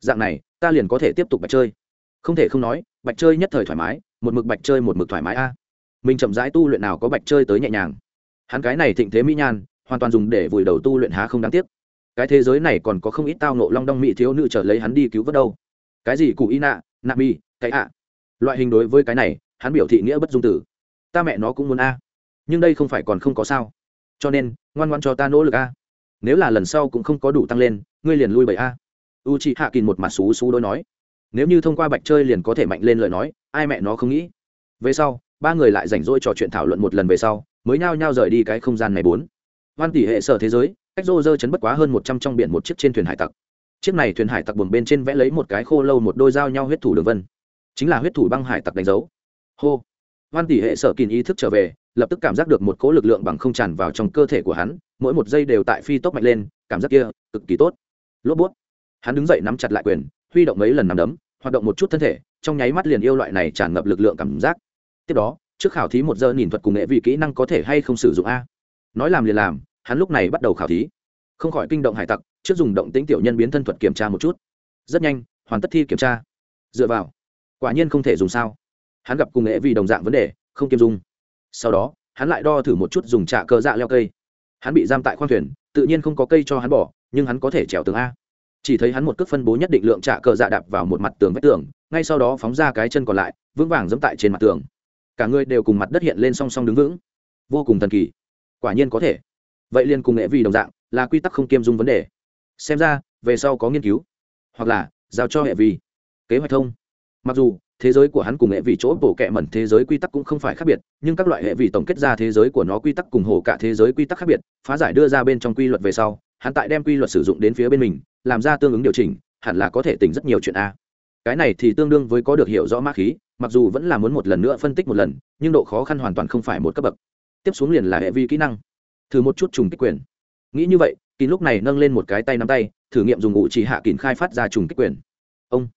dạng này, ta liền có thể tiếp tục bạch chơi. Không thể không nói, bạch chơi nhất thời thoải mái, một mực bạch chơi một mực thoải mái a. Mình chậm rãi tu luyện nào có bạch chơi tới nhẹ nhàng. Hắn cái này thịnh thế mỹ nhan, hoàn toàn dùng để vùi đầu tu luyện há không đáng tiếc. Cái thế giới này còn có không ít tao nộ long đong mỹ thiếu nữ trở lấy hắn đi cứu vớt đâu. Cái gì cụ y nạ nạ mi, cái ạ. Loại hình đối với cái này, hắn biểu thị nghĩa bất dung tử. Ta mẹ nó cũng muốn a. Nhưng đây không phải còn không có sao. Cho nên, ngoan ngoan cho ta nỗ lực a. Nếu là lần sau cũng không có đủ tăng lên, ngươi liền lui bảy a u chị hạ kín một mặt xú xú đôi nói, nếu như thông qua bạch chơi liền có thể mạnh lên lời nói, ai mẹ nó không nghĩ. Về sau, ba người lại rảnh rỗi trò chuyện thảo luận một lần về sau, mới nhao nhao rời đi cái không gian này bốn. Hoan tỷ hệ sở thế giới, cách rô rơ chấn bất quá hơn một trăm trong biển một chiếc trên thuyền hải tặc. Chiếc này thuyền hải tặc buồng bên trên vẽ lấy một cái khô lâu một đôi dao nhau huyết thủ đường vân. Chính là huyết thủ băng hải tặc đánh dấu. Hô. Hoan tỷ hệ sở kín ý thức trở về, lập tức cảm giác được một cỗ lực lượng bằng không tràn vào trong cơ thể của hắn, mỗi một giây đều tại phi tốc mạnh lên, cảm giác kia cực kỳ tốt. Lốp bút hắn đứng dậy nắm chặt lại quyền, huy động mấy lần nắm đấm, hoạt động một chút thân thể, trong nháy mắt liền yêu loại này tràn ngập lực lượng cảm giác. Tiếp đó, trước khảo thí một giờ nhìn thuật cùng nghệ vị kỹ năng có thể hay không sử dụng a. Nói làm liền làm, hắn lúc này bắt đầu khảo thí. Không khỏi kinh động hải tặc, trước dùng động tính tiểu nhân biến thân thuật kiểm tra một chút. Rất nhanh, hoàn tất thi kiểm tra. Dựa vào, quả nhiên không thể dùng sao. Hắn gặp cùng nghệ vì đồng dạng vấn đề, không kiêm dung. Sau đó, hắn lại đo thử một chút dùng trạ cơ dạ leo cây. Hắn bị giam tại khoang thuyền, tự nhiên không có cây cho hắn bỏ, nhưng hắn có thể trèo tường a chỉ thấy hắn một cước phân bố nhất định lượng trả cờ dạ đạp vào một mặt tường vách tường, ngay sau đó phóng ra cái chân còn lại, vững vàng dẫm tại trên mặt tường. Cả người đều cùng mặt đất hiện lên song song đứng vững. Vô cùng thần kỳ. Quả nhiên có thể. Vậy liền cùng nghệ vì đồng dạng, là quy tắc không kiêm dung vấn đề. Xem ra, về sau có nghiên cứu. Hoặc là, giao cho hệ vi. Kế hoạch thông. Mặc dù, thế giới của hắn cùng hệ vị chỗ bổ kẹ mẩn thế giới quy tắc cũng không phải khác biệt, nhưng các loại hệ vị tổng kết ra thế giới của nó quy tắc cùng hồ cả thế giới quy tắc khác biệt, phá giải đưa ra bên trong quy luật về sau hắn tại đem quy luật sử dụng đến phía bên mình, làm ra tương ứng điều chỉnh, hẳn là có thể tỉnh rất nhiều chuyện a. Cái này thì tương đương với có được hiểu rõ ma khí, mặc dù vẫn là muốn một lần nữa phân tích một lần, nhưng độ khó khăn hoàn toàn không phải một cấp bậc. Tiếp xuống liền là hệ vi kỹ năng. Thử một chút trùng kích quyền. Nghĩ như vậy, kín lúc này nâng lên một cái tay nắm tay, thử nghiệm dùng ngụ chỉ hạ kín khai phát ra trùng kích quyền. Ông.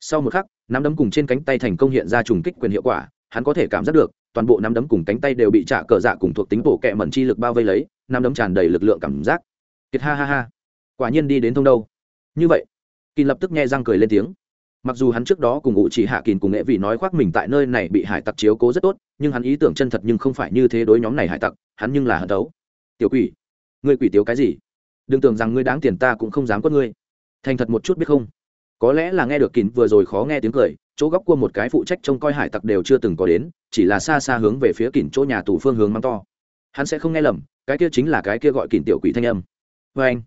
Sau một khắc, nắm đấm cùng trên cánh tay thành công hiện ra trùng kích quyền hiệu quả, hắn có thể cảm giác được, toàn bộ nắm đấm cùng cánh tay đều bị trả cờ dạ cùng thuộc tính bổ kẹ mẩn chi lực bao vây lấy, nắm đấm tràn đầy lực lượng cảm giác kiệt ha ha ha. Quả nhiên đi đến thông đâu. Như vậy kỳ lập tức nghe răng cười lên tiếng. Mặc dù hắn trước đó cùng ngụ chỉ hạ kỳ cùng nghệ vị nói khoác mình tại nơi này bị hải tặc chiếu cố rất tốt, nhưng hắn ý tưởng chân thật nhưng không phải như thế đối nhóm này hải tặc, hắn nhưng là hận đấu. tiểu quỷ, ngươi quỷ tiếu cái gì? Đừng tưởng rằng ngươi đáng tiền ta cũng không dám quất ngươi. Thành thật một chút biết không? Có lẽ là nghe được kín vừa rồi khó nghe tiếng cười, chỗ góc cua một cái phụ trách trông coi hải tặc đều chưa từng có đến, chỉ là xa xa hướng về phía kín chỗ nhà tù phương hướng mắng to. Hắn sẽ không nghe lầm, cái kia chính là cái kia gọi kín tiểu quỷ thanh âm vê anh.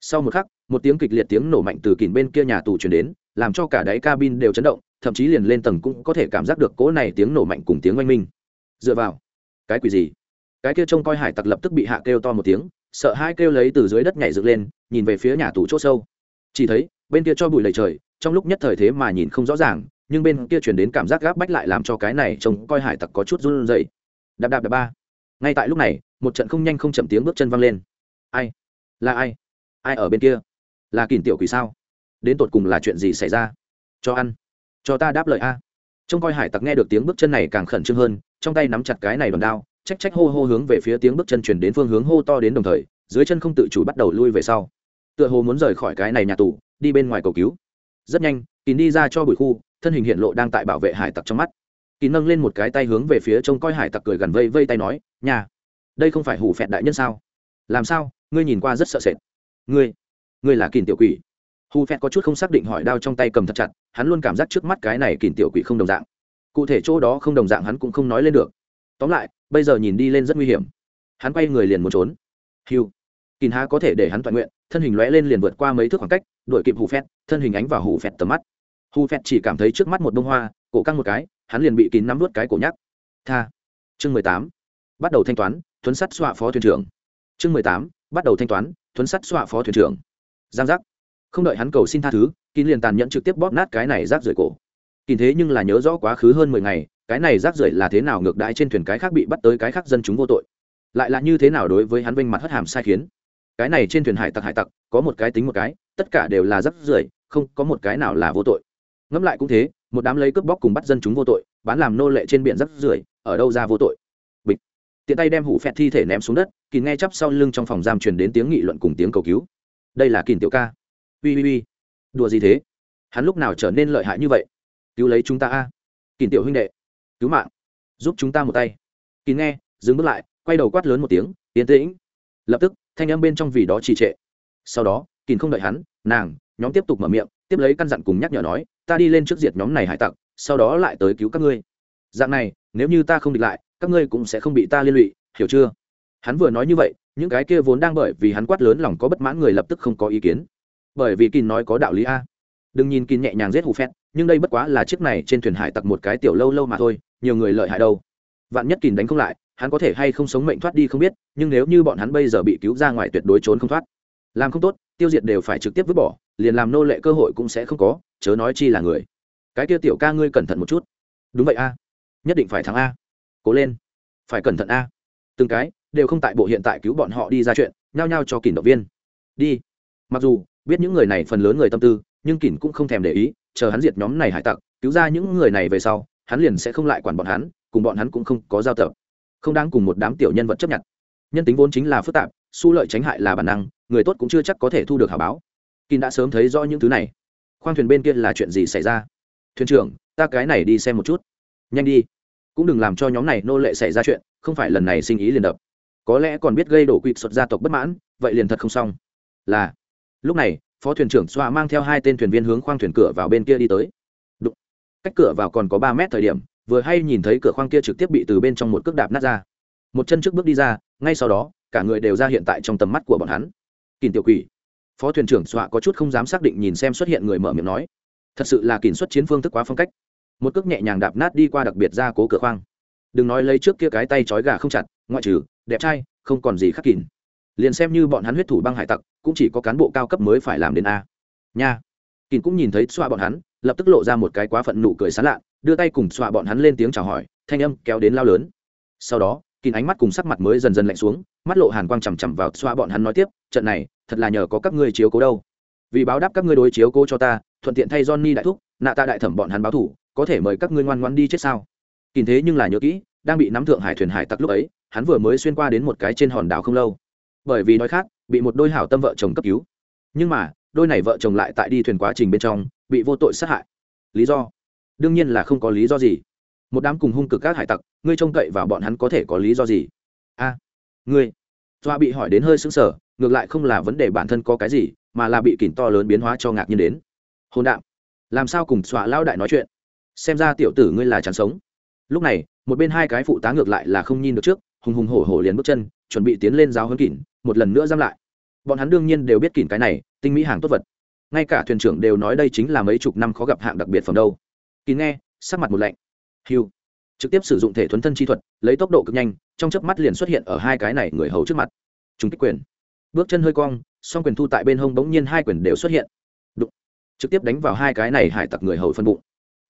Sau một khắc, một tiếng kịch liệt tiếng nổ mạnh từ kín bên kia nhà tù chuyển đến, làm cho cả đáy cabin đều chấn động, thậm chí liền lên tầng cũng có thể cảm giác được cỗ này tiếng nổ mạnh cùng tiếng oanh minh. Dựa vào, cái quỷ gì? Cái kia trông coi hải tặc lập tức bị hạ kêu to một tiếng, sợ hai kêu lấy từ dưới đất nhảy dựng lên, nhìn về phía nhà tù c h ỗ sâu. Chỉ thấy, bên kia cho bụi lầy trời, trong lúc nhất thời thế mà nhìn không rõ ràng, nhưng bên kia chuyển đến cảm giác gáp bách lại làm cho cái này trông coi hải tặc có chút run rẩy. Đạp đạp đạp ba. Ngay tại lúc này, một trận không nhanh không chậm tiếng bước chân văng lên. Ai? Là ai? Ai ở bên kia? Là kìm tiểu quỷ sao? Đến tột cùng là chuyện gì xảy ra? Cho ăn. Cho ta đáp lời a. Trông coi hải tặc nghe được tiếng bước chân này càng khẩn trương hơn, trong tay nắm chặt cái này đòn đao trách trách hô hô hướng về phía tiếng bước chân chuyển đến phương hướng hô to đến đồng thời, dưới chân không tự chủ bắt đầu lui về sau. Tựa hồ muốn rời khỏi cái này nhà tù, đi bên ngoài cầu cứu. Rất nhanh kín đi ra cho bụi khu, thân hình hiện lộ đang tại bảo vệ hải tặc trong mắt. Kín nâng lên một cái tay hướng về phía trông coi hải tặc cười gần vây vây tay nói, nhà, đây không phải hủ phẹt đại nhân sao? Làm sao? Ngươi nhìn qua rất sợ sệt. Ngươi ngươi là kìn tiểu quỷ. Hù phẹt có chút không xác định hỏi đao trong tay cầm thật chặt hắn luôn cảm giác trước mắt cái này kìn tiểu quỷ không đồng dạng. Cụ thể chỗ đó không đồng dạng hắn cũng không nói lên được. Tóm lại bây giờ nhìn đi lên rất nguy hiểm. Hắn quay người liền muốn trốn. Hiu kìn há có thể để hắn toàn nguyện thân hình lóe lên liền vượt qua mấy thước khoảng cách đuổi kịp hù Phẹt, thân hình ánh vào hù Phẹt tầm mắt. Hù Phẹt chỉ cảm thấy trước mắt một bông hoa cổ căng một cái hắn liền bị kín nắm vớt cái cổ nhắc. Tha. Chương mười tám. Bắt đầu thanh toán thuấn sắt xoa phó thuyền trưởng. Chương mười tám bắt đầu thanh toán, thuấn sắt xoa phó thuyền trưởng. Giang giác. Không đợi hắn cầu xin tha thứ, kín liền tàn nhẫn trực tiếp bóp nát cái này rác rưởi cổ. Kín thế nhưng là nhớ rõ quá khứ hơn mười ngày, cái này rác rưởi là thế nào ngược đãi trên thuyền cái khác bị bắt tới cái khác dân chúng vô tội. Lại là như thế nào đối với hắn vinh mặt hất hàm sai khiến? Cái này trên thuyền hải tặc hải tặc, có một cái tính một cái, tất cả đều là rác rưởi, không có một cái nào là vô tội. Ngẫm lại cũng thế, một đám lấy cướp bóc cùng bắt dân chúng vô tội, bán làm nô lệ trên biển rác rưởi, ở đâu ra vô tội? Tiện tay đem hủ phẹt thi thể ném xuống đất kỳ nghe chắp sau lưng trong phòng giam truyền đến tiếng nghị luận cùng tiếng cầu cứu. Đây là kìn tiểu ca. Ui ui ui đùa gì thế? Hắn lúc nào trở nên lợi hại như vậy? Cứu lấy chúng ta a. Kìn tiểu huynh đệ, cứu mạng. Giúp chúng ta một tay. Kỳ nghe, dừng bước lại, quay đầu quát lớn một tiếng, yên tĩnh. Lập tức, thanh âm bên trong vì đó trì trệ. Sau đó kìn không đợi hắn, nàng, nhóm tiếp tục mở miệng, tiếp lấy căn dặn cùng nhắc nhở nói, ta đi lên trước diệt nhóm này hải tặc, sau đó lại tới cứu các ngươi dạng này, nếu như ta không địch lại, các ngươi cũng sẽ không bị ta liên lụy, hiểu chưa? Hắn vừa nói như vậy, những cái kia vốn đang bởi vì hắn quát lớn lòng có bất mãn người lập tức không có ý kiến. Bởi vì kín nói có đạo lý a. Đừng nhìn kín nhẹ nhàng giết hù phét, nhưng đây bất quá là chiếc này trên thuyền hải tặc một cái tiểu lâu lâu mà thôi, nhiều người lợi hại đâu. Vạn nhất kín đánh không lại, hắn có thể hay không sống mệnh thoát đi không biết, nhưng nếu như bọn hắn bây giờ bị cứu ra ngoài tuyệt đối trốn không thoát. Làm không tốt, tiêu diệt đều phải trực tiếp vứt bỏ, liền làm nô lệ cơ hội cũng sẽ không có, chớ nói chi là người. Cái kia tiểu ca ngươi cẩn thận một chút. Đúng vậy a nhất định phải thắng a. Cố lên. Phải cẩn thận a. Từng cái, đều không tại bộ hiện tại cứu bọn họ đi ra chuyện, nhao nhao cho kỷ động viên. Đi. Mặc dù, biết những người này phần lớn người tâm tư, nhưng kỷ cũng không thèm để ý, chờ hắn diệt nhóm này hải tặc, cứu ra những người này về sau, hắn liền sẽ không lại quản bọn hắn, cùng bọn hắn cũng không có giao tập. Không đáng cùng một đám tiểu nhân vật chấp nhận. Nhân tính vốn chính là phức tạp su lợi tránh hại là bản năng, người tốt cũng chưa chắc có thể thu được hảo báo. Kín đã sớm thấy rõ những thứ này. Khoang thuyền bên kia là chuyện gì xảy ra? Thuyền trưởng, ta cái này đi xem một chút. Nhanh đi cũng đừng làm cho nhóm này nô lệ xảy ra chuyện, không phải lần này sinh ý liền đập. Có lẽ còn biết gây đổ quỵt xuất gia tộc bất mãn, vậy liền thật không xong. Là, lúc này, phó thuyền trưởng xoa mang theo hai tên thuyền viên hướng khoang thuyền cửa vào bên kia đi tới. Đụng. cách cửa vào còn có ba mét thời điểm, vừa hay nhìn thấy cửa khoang kia trực tiếp bị từ bên trong một cước đạp nát ra. Một chân trước bước đi ra, ngay sau đó, cả người đều ra hiện tại trong tầm mắt của bọn hắn. Kìn tiểu quỷ. Phó thuyền trưởng xoa có chút không dám xác định nhìn xem xuất hiện người mở miệng nói. Thật sự là kìn xuất chiến phương thức quá phong cách một cước nhẹ nhàng đạp nát đi qua đặc biệt ra cố cửa khoang. Đừng nói lấy trước kia cái tay trói gà không chặt, ngoại trừ, đẹp trai, không còn gì khắc kín. liền xem như bọn hắn huyết thủ băng hải tặc, cũng chỉ có cán bộ cao cấp mới phải làm đến a. Nha. Kín cũng nhìn thấy xoa bọn hắn, lập tức lộ ra một cái quá phận nụ cười sán lạ, đưa tay cùng xoa bọn hắn lên tiếng chào hỏi, thanh âm kéo đến lao lớn. Sau đó kín ánh mắt cùng sắc mặt mới dần dần lạnh xuống, mắt lộ hàn quang chằm chằm vào xoa bọn hắn nói tiếp, trận này, thật là nhờ có các ngươi chiếu cố đâu. Vì báo đáp các ngươi đối chiếu cố cho ta, thuận tiện thay johnny đại thúc, nạ ta đại thẩm bọn hắn báo thủ có thể mời các ngươi ngoan ngoan đi chết sao? Kín thế nhưng là nhớ kỹ, đang bị nắm thượng hải thuyền hải tặc lúc ấy, hắn vừa mới xuyên qua đến một cái trên hòn đảo không lâu. Bởi vì nói khác, bị một đôi hảo tâm vợ chồng cấp cứu. Nhưng mà, đôi này vợ chồng lại tại đi thuyền quá trình bên trong, bị vô tội sát hại. Lý do? Đương nhiên là không có lý do gì. Một đám cùng hung cực các hải tặc, ngươi trông cậy vào bọn hắn có thể có lý do gì? A, ngươi. Doa bị hỏi đến hơi sững sờ, ngược lại không là vấn đề bản thân có cái gì, mà là bị kỉnh to lớn biến hóa cho ngạc nhiên đến. Hôn đạm. Làm sao cùng xọa lao đại nói chuyện? Xem ra tiểu tử ngươi là chán sống. Lúc này, một bên hai cái phụ tá ngược lại là không nhìn được trước, hùng hùng hổ hổ liền bước chân, chuẩn bị tiến lên giáo hơn kỉn một lần nữa giam lại. Bọn hắn đương nhiên đều biết kỉn cái này, tinh mỹ hàng tốt vật. Ngay cả thuyền trưởng đều nói đây chính là mấy chục năm khó gặp hạng đặc biệt phẩm đâu. Kín nghe, sắc mặt một lạnh. Hiu trực tiếp sử dụng thể thuấn thân chi thuật, lấy tốc độ cực nhanh, trong chớp mắt liền xuất hiện ở hai cái này người hầu trước mặt. Chúng kích quyền. Bước chân hơi cong, song quyền thu tại bên hông bỗng nhiên hai quyền đều xuất hiện. Đụng. trực tiếp đánh vào hai cái này hải tặc người hầu phân bụng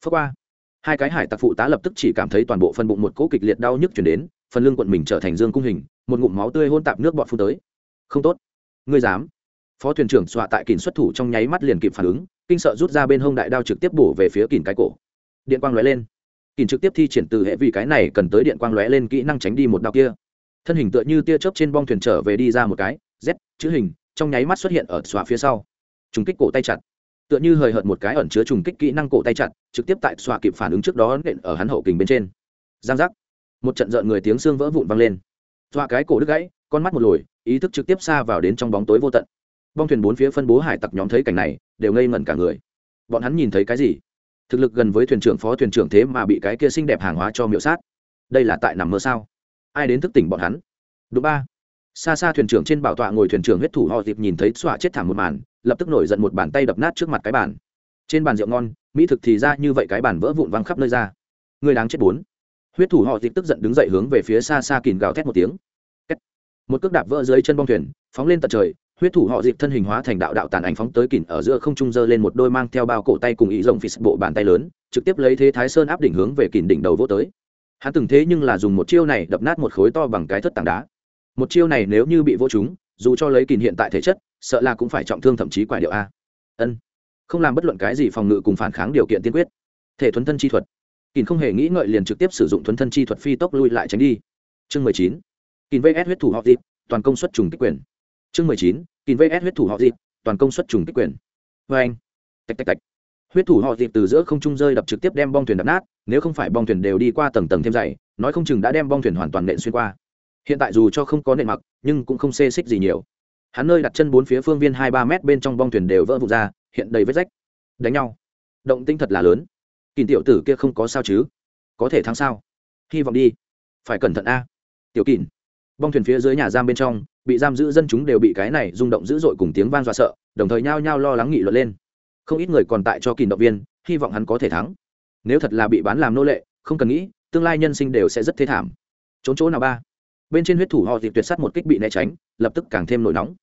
phước qua. Hai cái hải tặc phụ tá lập tức chỉ cảm thấy toàn bộ phần bụng một cỗ kịch liệt đau nhức chuyển đến, phần lưng quận mình trở thành dương cung hình, một ngụm máu tươi hôn tạp nước bọt phun tới. Không tốt. Ngươi dám. Phó thuyền trưởng xọa tại kìm xuất thủ trong nháy mắt liền kịp phản ứng, kinh sợ rút ra bên hông đại đao trực tiếp bổ về phía kìm cái cổ. Điện quang lóe lên. Kìm trực tiếp thi triển từ hệ vì cái này cần tới điện quang lóe lên kỹ năng tránh đi một đao kia. Thân hình tựa như tia chớp trên bong thuyền trở về đi ra một cái, z, chữ hình, trong nháy mắt xuất hiện ở xọa phía sau. Trùng kích cổ tay chặt tựa như hời hợt một cái ẩn chứa trùng kích kỹ năng cổ tay chặt, trực tiếp tại xoa kịp phản ứng trước đó nện ở hắn hậu kình bên trên. Giang giác. Một trận rợn người tiếng xương vỡ vụn vang lên. Xoa cái cổ đứt gãy, con mắt một lồi, ý thức trực tiếp xa vào đến trong bóng tối vô tận. Bong thuyền bốn phía phân bố hải tặc nhóm thấy cảnh này, đều ngây ngẩn cả người. Bọn hắn nhìn thấy cái gì? Thực lực gần với thuyền trưởng phó thuyền trưởng thế mà bị cái kia xinh đẹp hàng hóa cho miệu sát. Đây là tại nằm mơ sao? Ai đến thức tỉnh bọn hắn? Đúng ba. Xa xa thuyền trưởng trên bảo tọa ngồi thuyền trưởng huyết thủ họ dịp nhìn thấy xọa chết thảm một màn lập tức nổi giận một bàn tay đập nát trước mặt cái bàn. Trên bàn rượu ngon, mỹ thực thì ra như vậy cái bàn vỡ vụn văng khắp nơi ra. Người đáng chết bốn. Huyết thủ họ dịp tức giận đứng dậy hướng về phía xa xa kìn gào thét một tiếng. Một cước đạp vỡ dưới chân bong thuyền, phóng lên tận trời, huyết thủ họ dịp thân hình hóa thành đạo đạo tàn ảnh phóng tới kìn ở giữa không trung dơ lên một đôi mang theo bao cổ tay cùng ý rồng phì bộ bàn tay lớn, trực tiếp lấy thế thái sơn áp đỉnh hướng về kìn đỉnh đầu vô tới. Hắn từng thế nhưng là dùng một chiêu này đập nát một khối to bằng cái thất tảng đá. Một chiêu này nếu như bị vô chúng dù cho lấy kìn hiện tại thể chất, sợ là cũng phải trọng thương thậm chí quả điệu a. Ân. Không làm bất luận cái gì phòng ngự cùng phản kháng điều kiện tiên quyết. Thể thuấn thân chi thuật. Kìn không hề nghĩ ngợi liền trực tiếp sử dụng thuấn thân chi thuật phi tốc lui lại tránh đi. Chương mười chín. Kìn vs huyết thủ họ dịp, toàn công suất trùng kích quyền. Chương mười chín. Kìn vs huyết thủ họ dịp, toàn công suất trùng kích quyền. Vê anh. Tạch tạch tạch. Huyết thủ họ dịp từ giữa không trung rơi đập trực tiếp đem bong thuyền đập nát, nếu không phải bong thuyền đều đi qua tầng tầng thêm dày, nói không chừng đã đem bong thuyền hoàn toàn nện xuyên qua hiện tại dù cho không có nền mặc, nhưng cũng không xê xích gì nhiều. Hắn nơi đặt chân bốn phía phương viên hai ba mét bên trong bong thuyền đều vỡ vụt ra, hiện đầy vết rách. Đánh nhau. Động tinh thật là lớn. Kìn tiểu tử kia không có sao chứ? Có thể thắng sao? Hy vọng đi. Phải cẩn thận a. Tiểu kìn bong thuyền phía dưới nhà giam bên trong, bị giam giữ dân chúng đều bị cái này rung động dữ dội cùng tiếng vang dọa sợ, đồng thời nhao nhao lo lắng nghị luận lên. Không ít người còn tại cho kìn động viên, hy vọng hắn có thể thắng. Nếu thật là bị bán làm nô lệ, không cần nghĩ, tương lai nhân sinh đều sẽ rất thê thảm. Trốn chỗ nào ba? Bên trên huyết thủ họ dịp tuyệt sắt một kích bị né tránh, lập tức càng thêm nổi nóng.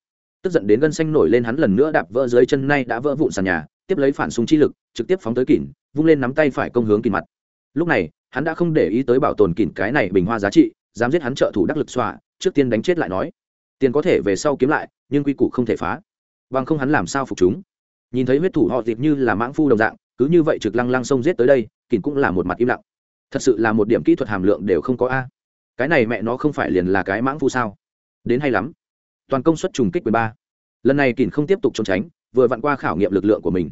Tức giận đến gân xanh nổi lên hắn lần nữa đạp vỡ dưới chân nay đã vỡ vụn sàn nhà, tiếp lấy phản súng chi lực, trực tiếp phóng tới kỉn, vung lên nắm tay phải công hướng kỉn mặt. Lúc này, hắn đã không để ý tới bảo tồn kỉn cái này bình hoa giá trị, dám giết hắn trợ thủ đắc lực xòa, trước tiên đánh chết lại nói. Tiền có thể về sau kiếm lại, nhưng quy củ không thể phá. Bằng không hắn làm sao phục chúng? Nhìn thấy huyết thủ họ dịp như là mãng phu đồng dạng, cứ như vậy trực lăng lăng xông giết tới đây, kỉn cũng là một mặt im lặng. Thật sự là một điểm kỹ thuật hàm lượng đều không có a cái này mẹ nó không phải liền là cái mãng phu sao? Đến hay lắm. Toàn công suất trùng kích mười ba. Lần này kỳn không tiếp tục trốn tránh, vừa vặn qua khảo nghiệm lực lượng của mình.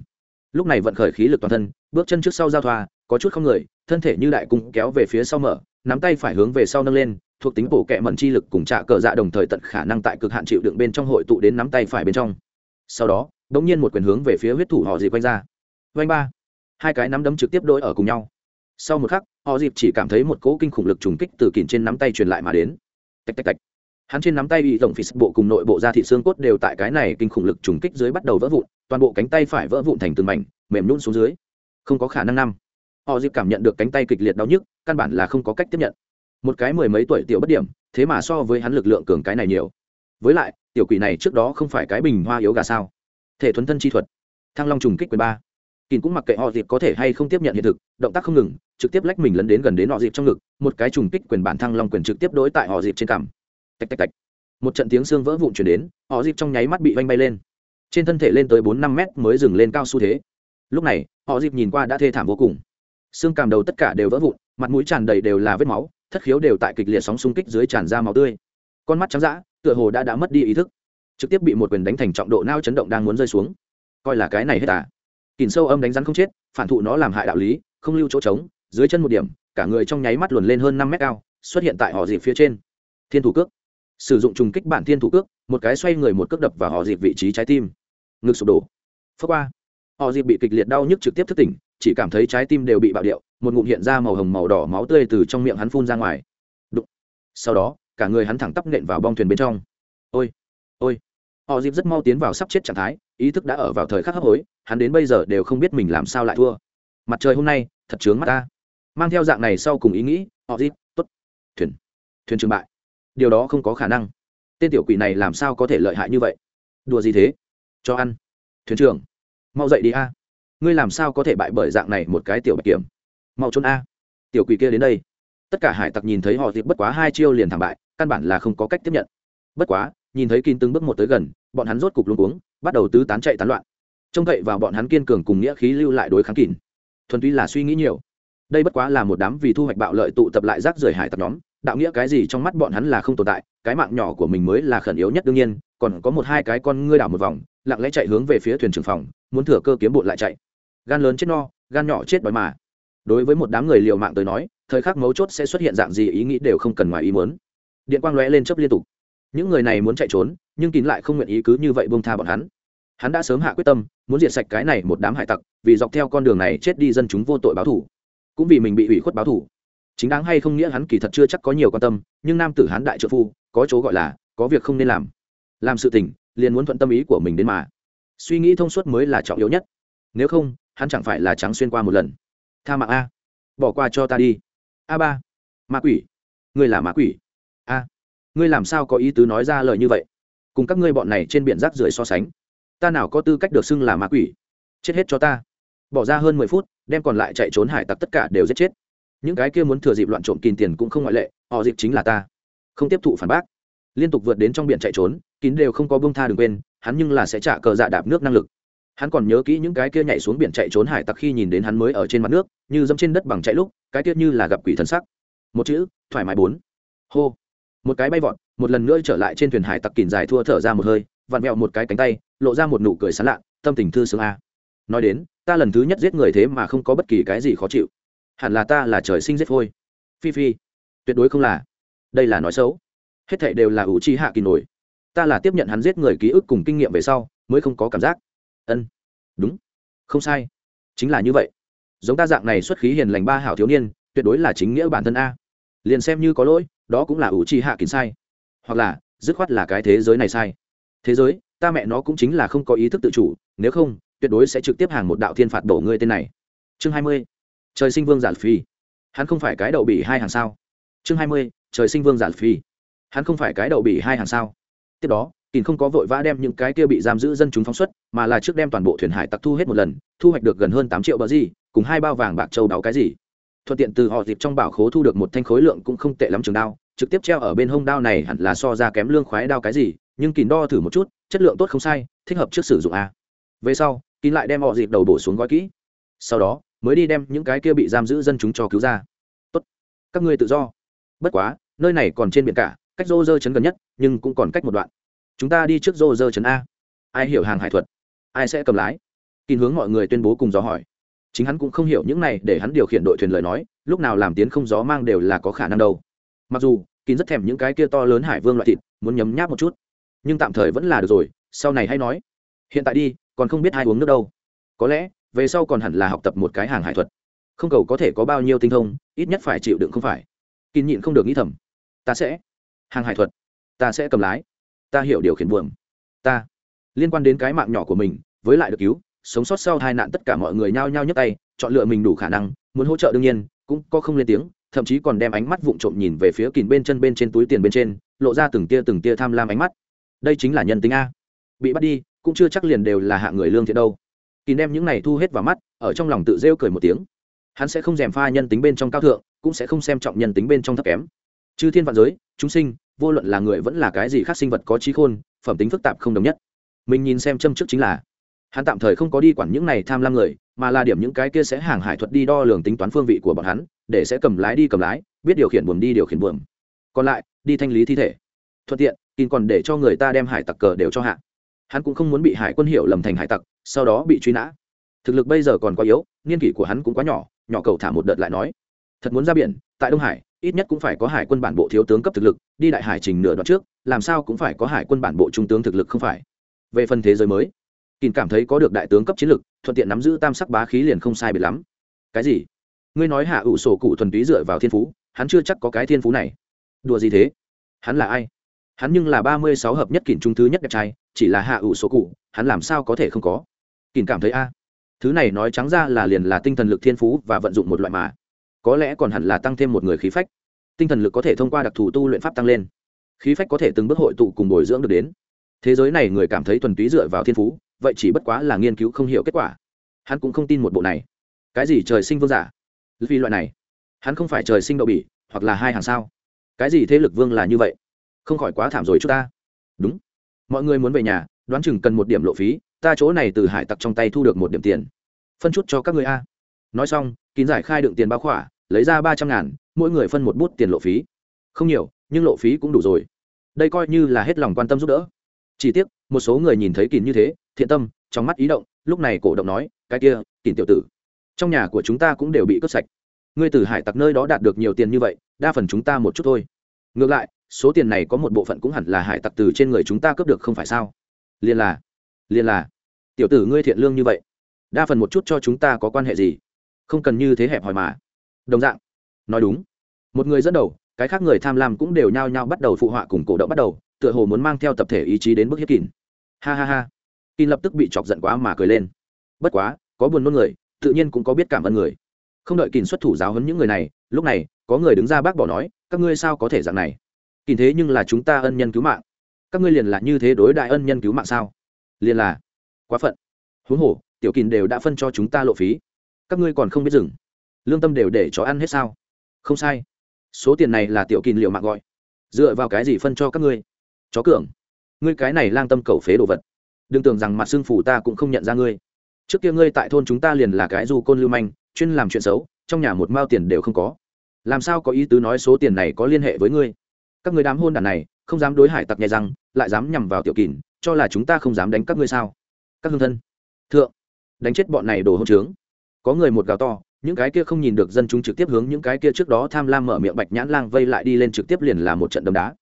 Lúc này vận khởi khí lực toàn thân, bước chân trước sau giao thoa, có chút không người, thân thể như đại cung kéo về phía sau mở, nắm tay phải hướng về sau nâng lên, thuộc tính bổ kẹ mận chi lực cùng trạ cờ dạ đồng thời tận khả năng tại cực hạn chịu đựng bên trong hội tụ đến nắm tay phải bên trong. Sau đó đ ỗ n g nhiên một quyền hướng về phía huyết thủ họ dịp quanh ra. Vanh ba. Hai cái nắm đấm trực tiếp đôi ở cùng nhau. Sau một khắc họ dịp chỉ cảm thấy một cỗ kinh khủng lực trùng kích từ kìm trên nắm tay truyền lại mà đến. Tạch tạch tạch. Hắn trên nắm tay bị tổng phí bộ cùng nội bộ da thị xương cốt đều tại cái này kinh khủng lực trùng kích dưới bắt đầu vỡ vụn, toàn bộ cánh tay phải vỡ vụn thành từng mảnh, mềm nhún xuống dưới. Không có khả năng năm. Họ dịp cảm nhận được cánh tay kịch liệt đau nhức, căn bản là không có cách tiếp nhận. Một cái mười mấy tuổi tiểu bất điểm, thế mà so với hắn lực lượng cường cái này nhiều. Với lại, tiểu quỷ này trước đó không phải cái bình hoa yếu gà sao? Thể thuấn thân chi thuật. Thăng long trùng kích quyền ba kín cũng mặc kệ họ dịp có thể hay không tiếp nhận hiện thực, động tác không ngừng, trực tiếp lách mình lấn đến gần đến họ dịp trong ngực, một cái trùng kích quyền bản thăng long quyền trực tiếp đối tại họ dịp trên cằm. Tạch tạch tạch. Một trận tiếng xương vỡ vụn chuyển đến, họ dịp trong nháy mắt bị vanh bay lên. Trên thân thể lên tới bốn năm mét mới dừng lên cao xu thế. Lúc này, họ dịp nhìn qua đã thê thảm vô cùng. Xương cằm đầu tất cả đều vỡ vụn, mặt mũi tràn đầy đều là vết máu, thất khiếu đều tại kịch liệt sóng xung kích dưới tràn ra máu tươi. Con mắt trắng d ã tựa hồ đã đã mất đi ý thức. Trực tiếp bị một quyền đánh thành trọng độ nao chấn động đang muốn rơi xuống. Coi là cái này hết à? Kìm sâu âm đánh rắn không chết, phản thụ nó làm hại đạo lý, không lưu chỗ trống, dưới chân một điểm, cả người trong nháy mắt luồn lên hơn năm mét cao, xuất hiện tại họ dịp phía trên. Thiên thủ cước. Sử dụng trùng kích bản thiên thủ cước, một cái xoay người một cước đập vào họ dịp vị trí trái tim. Ngực sụp đổ. Phước qua. Họ dịp bị kịch liệt đau nhức trực tiếp thức tỉnh, chỉ cảm thấy trái tim đều bị bạo điệu, một ngụm hiện ra màu hồng màu đỏ máu tươi từ trong miệng hắn phun ra ngoài. Đụng. sau đó, cả người hắn thẳng tắp nện vào bong thuyền bên trong. Ôi ôi họ dịp rất mau tiến vào sắp chết trạng thái, ý thức đã ở vào thời khắc hấp hối, hắn đến bây giờ đều không biết mình làm sao lại thua. Mặt trời hôm nay, thật chướng mắt ta. Mang theo dạng này sau cùng ý nghĩ, họ dịp t ố t thuyền. Thuyền trường bại. Điều đó không có khả năng. Tên tiểu quỷ này làm sao có thể lợi hại như vậy? Đùa gì thế? Cho ăn. Thuyền trưởng. Mau dậy đi a. Ngươi làm sao có thể bại bởi dạng này một cái tiểu bạch kiểm? Mau trốn a. Tiểu quỷ kia đến đây. Tất cả hải tặc nhìn thấy họ dịp bất quá hai chiêu liền thảm bại, căn bản là không có cách tiếp nhận. Bất quá nhìn thấy kín từng bước một tới gần, bọn hắn rốt cục luôn uống bắt đầu tứ tán chạy tán loạn. Trông cậy vào bọn hắn kiên cường cùng nghĩa khí lưu lại đối kháng kín thuần túy là suy nghĩ nhiều. Đây bất quá là một đám vì thu hoạch bạo lợi tụ tập lại rác rưởi hải tặc nhóm, đạo nghĩa cái gì trong mắt bọn hắn là không tồn tại, cái mạng nhỏ của mình mới là khẩn yếu nhất đương nhiên, còn có một hai cái con ngươi đảo một vòng, lặng lẽ chạy hướng về phía thuyền trưởng phòng, muốn thừa cơ kiếm bộn lại chạy. Gan lớn chết no, gan nhỏ chết đói mà. Đối với một đám người liều mạng tới nói, thời khắc mấu chốt sẽ xuất hiện dạng gì ý nghĩ đều không cần ngoài ý muốn. Điện quang lóe lên chớp liên tục những người này muốn chạy trốn, nhưng kín lại không nguyện ý cứ như vậy bông tha bọn hắn. Hắn đã sớm hạ quyết tâm, muốn diệt sạch cái này một đám hải tặc, vì dọc theo con đường này chết đi dân chúng vô tội báo thủ. Cũng vì mình bị ủy khuất báo thủ. Chính đáng hay không nghĩa hắn kỳ thật chưa chắc có nhiều quan tâm, nhưng nam tử hán đại trợ phu, có chỗ gọi là, có việc không nên làm. Làm sự tình, liền muốn thuận tâm ý của mình đến mà. Suy nghĩ thông suốt mới là trọng yếu nhất. Nếu không, hắn chẳng phải là trắng xuyên qua một lần. Tha mạng a. Bỏ qua cho ta đi. A ba. Ma quỷ. Ngươi là ma quỷ ngươi làm sao có ý tứ nói ra lời như vậy? Cùng các ngươi bọn này trên biển rác rưởi so sánh, ta nào có tư cách được xưng là ma quỷ? Chết hết cho ta. Bỏ ra hơn mười phút, đem còn lại chạy trốn hải tặc tất cả đều giết chết. Những cái kia muốn thừa dịp loạn trộm kín tiền cũng không ngoại lệ, họ dịp chính là ta. Không tiếp thụ phản bác. Liên tục vượt đến trong biển chạy trốn, kín đều không có bông tha đừng quên, hắn nhưng là sẽ trả cờ dạ đạp nước năng lực. Hắn còn nhớ kỹ những cái kia nhảy xuống biển chạy trốn hải tặc khi nhìn đến hắn mới ở trên mặt nước, như dẫm trên đất bằng chạy lúc, cái kia như là gặp quỷ thần sắc. Một chữ, thoải mái bốn. Hô một cái bay vọt, một lần nữa trở lại trên thuyền hải tặc kìm dài thua thở ra một hơi, vặn vẹo một cái cánh tay, lộ ra một nụ cười sán lạ, tâm tình thư sướng a. Nói đến, ta lần thứ nhất giết người thế mà không có bất kỳ cái gì khó chịu. Hẳn là ta là trời sinh giết thôi phi phi. Tuyệt đối không là. Đây là nói xấu. Hết thệ đều là ủ chi hạ kỳ nổi. Ta là tiếp nhận hắn giết người ký ức cùng kinh nghiệm về sau, mới không có cảm giác. Ân. Đúng. Không sai. Chính là như vậy. Giống ta dạng này xuất khí hiền lành ba hảo thiếu niên, tuyệt đối là chính nghĩa bản thân a. Liền xem như có lỗi đó cũng là ủ chi hạ kín sai. Hoặc là, dứt khoát là cái thế giới này sai. Thế giới, ta mẹ nó cũng chính là không có ý thức tự chủ, nếu không, tuyệt đối sẽ trực tiếp hàng một đạo thiên phạt đổ ngươi tên này. Chương hai mươi, trời sinh vương giản phi. Hắn không phải cái đậu bị hai hàng sao? Chương hai mươi, trời sinh vương giả phi. Hắn không phải cái đậu bị hai hàng sao? Tiếp đó kìn không có vội vã đem những cái kia bị giam giữ dân chúng phóng xuất, mà là trước đem toàn bộ thuyền hải tặc thu hết một lần, thu hoạch được gần hơn tám triệu bờ gì, cùng hai bao vàng bạc châu đáo cái gì. Thuận tiện từ họ dịp trong bảo khố thu được một thanh khối lượng cũng không tệ lắm trường đao trực tiếp treo ở bên hông đao này hẳn là so ra kém lương khoái đao cái gì, nhưng kín đo thử một chút, chất lượng tốt không sai, thích hợp trước sử dụng a. Về sau, kín lại đem họ dịp đầu bổ xuống gói kỹ. Sau đó, mới đi đem những cái kia bị giam giữ dân chúng cho cứu ra. Tốt. Các ngươi tự do. Bất quá, nơi này còn trên biển cả, cách rô rơ chấn gần nhất, nhưng cũng còn cách một đoạn. Chúng ta đi trước rô rơ chấn a. Ai hiểu hàng hải thuật, ai sẽ cầm lái? Kín hướng mọi người tuyên bố cùng gió hỏi. Chính hắn cũng không hiểu những này, để hắn điều khiển đội thuyền lời nói, lúc nào làm tiến không gió mang đều là có khả năng đâu mặc dù, kín rất thèm những cái kia to lớn hải vương loại thịt, muốn nhấm nháp một chút. Nhưng tạm thời vẫn là được rồi, sau này hay nói. Hiện tại đi, còn không biết ai uống nước đâu. Có lẽ, về sau còn hẳn là học tập một cái hàng hải thuật. Không cầu có thể có bao nhiêu tinh thông, ít nhất phải chịu đựng không phải. Kín nhịn không được nghĩ thầm. Ta sẽ. Hàng hải thuật. Ta sẽ cầm lái. Ta hiểu điều khiển buồm. Ta. Liên quan đến cái mạng nhỏ của mình, với lại được cứu, sống sót sau hai nạn tất cả mọi người nhao nhao nhấc tay, chọn lựa mình đủ khả năng, muốn hỗ trợ đương nhiên, cũng có không lên tiếng thậm chí còn đem ánh mắt vụng trộm nhìn về phía kìn bên chân bên trên túi tiền bên trên, lộ ra từng tia từng tia tham lam ánh mắt. Đây chính là nhân tính a. Bị bắt đi, cũng chưa chắc liền đều là hạ người lương thiện đâu. Kìn đem những này thu hết vào mắt, ở trong lòng tự rêu cười một tiếng. Hắn sẽ không dèm pha nhân tính bên trong cao thượng, cũng sẽ không xem trọng nhân tính bên trong thấp kém. Chư thiên vạn giới, chúng sinh, vô luận là người vẫn là cái gì khác sinh vật có trí khôn, phẩm tính phức tạp không đồng nhất. Mình nhìn xem châm trước chính là, hắn tạm thời không có đi quản những này tham lam người, mà là điểm những cái kia sẽ hàng hải thuật đi đo lường tính toán phương vị của bọn hắn để sẽ cầm lái đi cầm lái, biết điều khiển buồm đi điều khiển buồm. Còn lại, đi thanh lý thi thể. Thuận tiện in còn để cho người ta đem hải tặc cờ đều cho hạ. Hắn cũng không muốn bị hải quân hiểu lầm thành hải tặc, sau đó bị truy nã. Thực lực bây giờ còn quá yếu, niên kỷ của hắn cũng quá nhỏ nhỏ cầu thả một đợt lại nói. Thật muốn ra biển, tại đông hải, ít nhất cũng phải có hải quân bản bộ thiếu tướng cấp thực lực, đi đại hải trình nửa đoạn trước, làm sao cũng phải có hải quân bản bộ trung tướng thực lực không phải. Về phần thế giới mới kìn cảm thấy có được đại tướng cấp chiến lực, thuận tiện nắm giữ tam sắc bá khí liền không sai biệt lắm. Cái gì? Ngươi nói hạ ủ sổ cụ thuần túy dựa vào thiên phú, hắn chưa chắc có cái thiên phú này. Đùa gì thế? Hắn là ai? Hắn nhưng là ba mươi sáu hợp nhất kỷ trung thứ nhất đẹp trai, chỉ là hạ ủ sổ cụ, hắn làm sao có thể không có? Kỷ cảm thấy a. Thứ này nói trắng ra là liền là tinh thần lực thiên phú và vận dụng một loại mà. Có lẽ còn hẳn là tăng thêm một người khí phách. Tinh thần lực có thể thông qua đặc thù tu luyện pháp tăng lên. Khí phách có thể từng bước hội tụ cùng bồi dưỡng được đến. Thế giới này người cảm thấy thuần túy dựa vào thiên phú, vậy chỉ bất quá là nghiên cứu không hiểu kết quả. Hắn cũng không tin một bộ này. Cái gì trời sinh vương giả? Vì loại này, hắn không phải trời sinh đậu bỉ, hoặc là hai hàng sao? Cái gì thế lực vương là như vậy? Không khỏi quá thảm rồi chúng ta. Đúng. Mọi người muốn về nhà, đoán chừng cần một điểm lộ phí, ta chỗ này từ hải tặc trong tay thu được một điểm tiền. Phân chút cho các người a. Nói xong, kín giải khai đựng tiền bao khỏa, lấy ra ba trăm ngàn, mỗi người phân một bút tiền lộ phí. Không nhiều, nhưng lộ phí cũng đủ rồi. Đây coi như là hết lòng quan tâm giúp đỡ. Chỉ tiếc, một số người nhìn thấy kín như thế, thiện tâm, trong mắt ý động, lúc này cổ động nói, cái kia, kín tiểu tử trong nhà của chúng ta cũng đều bị cướp sạch. Ngươi từ hải tặc nơi đó đạt được nhiều tiền như vậy, đa phần chúng ta một chút thôi. Ngược lại, số tiền này có một bộ phận cũng hẳn là hải tặc từ trên người chúng ta cướp được không phải sao? Liền là liền là. Tiểu tử ngươi thiện lương như vậy, đa phần một chút cho chúng ta có quan hệ gì? Không cần như thế hẹp hòi mà. Đồng dạng, nói đúng. Một người dẫn đầu, cái khác người tham lam cũng đều nhao nhao bắt đầu phụ họa cùng cổ động bắt đầu, tựa hồ muốn mang theo tập thể ý chí đến bức hiếp kín ha ha ha. Kín lập tức bị chọc giận quá mà cười lên. Bất quá, có buồn nôn người tự nhiên cũng có biết cảm ơn người. Không đợi kìn xuất thủ giáo hấn những người này, lúc này, có người đứng ra bác bỏ nói, các ngươi sao có thể dạng này? Kìn thế nhưng là chúng ta ân nhân cứu mạng. Các ngươi liền là như thế đối đại ân nhân cứu mạng sao? Liền là quá phận. Huống hồ, tiểu kìn đều đã phân cho chúng ta lộ phí. Các ngươi còn không biết dừng. Lương tâm đều để chó ăn hết sao? Không sai. Số tiền này là tiểu kìn liệu mạng gọi. Dựa vào cái gì phân cho các ngươi? Chó cường. Ngươi cái này lang tâm cầu phế đồ vật. Đừng tưởng rằng mặt xương phủ ta cũng không nhận ra ngươi trước kia ngươi tại thôn chúng ta liền là cái du côn lưu manh, chuyên làm chuyện xấu, trong nhà một mao tiền đều không có. Làm sao có ý tứ nói số tiền này có liên hệ với ngươi? Các người đám hôn đàn này, không dám đối hải tặc nhẹ răng, lại dám nhằm vào tiểu kỳn cho là chúng ta không dám đánh các ngươi sao? Các hương thân, thượng, đánh chết bọn này đồ hôn trướng. Có người một gào to, những cái kia không nhìn được dân chúng trực tiếp hướng những cái kia trước đó tham lam mở miệng bạch nhãn lang vây lại đi lên trực tiếp liền là một trận đấm đá.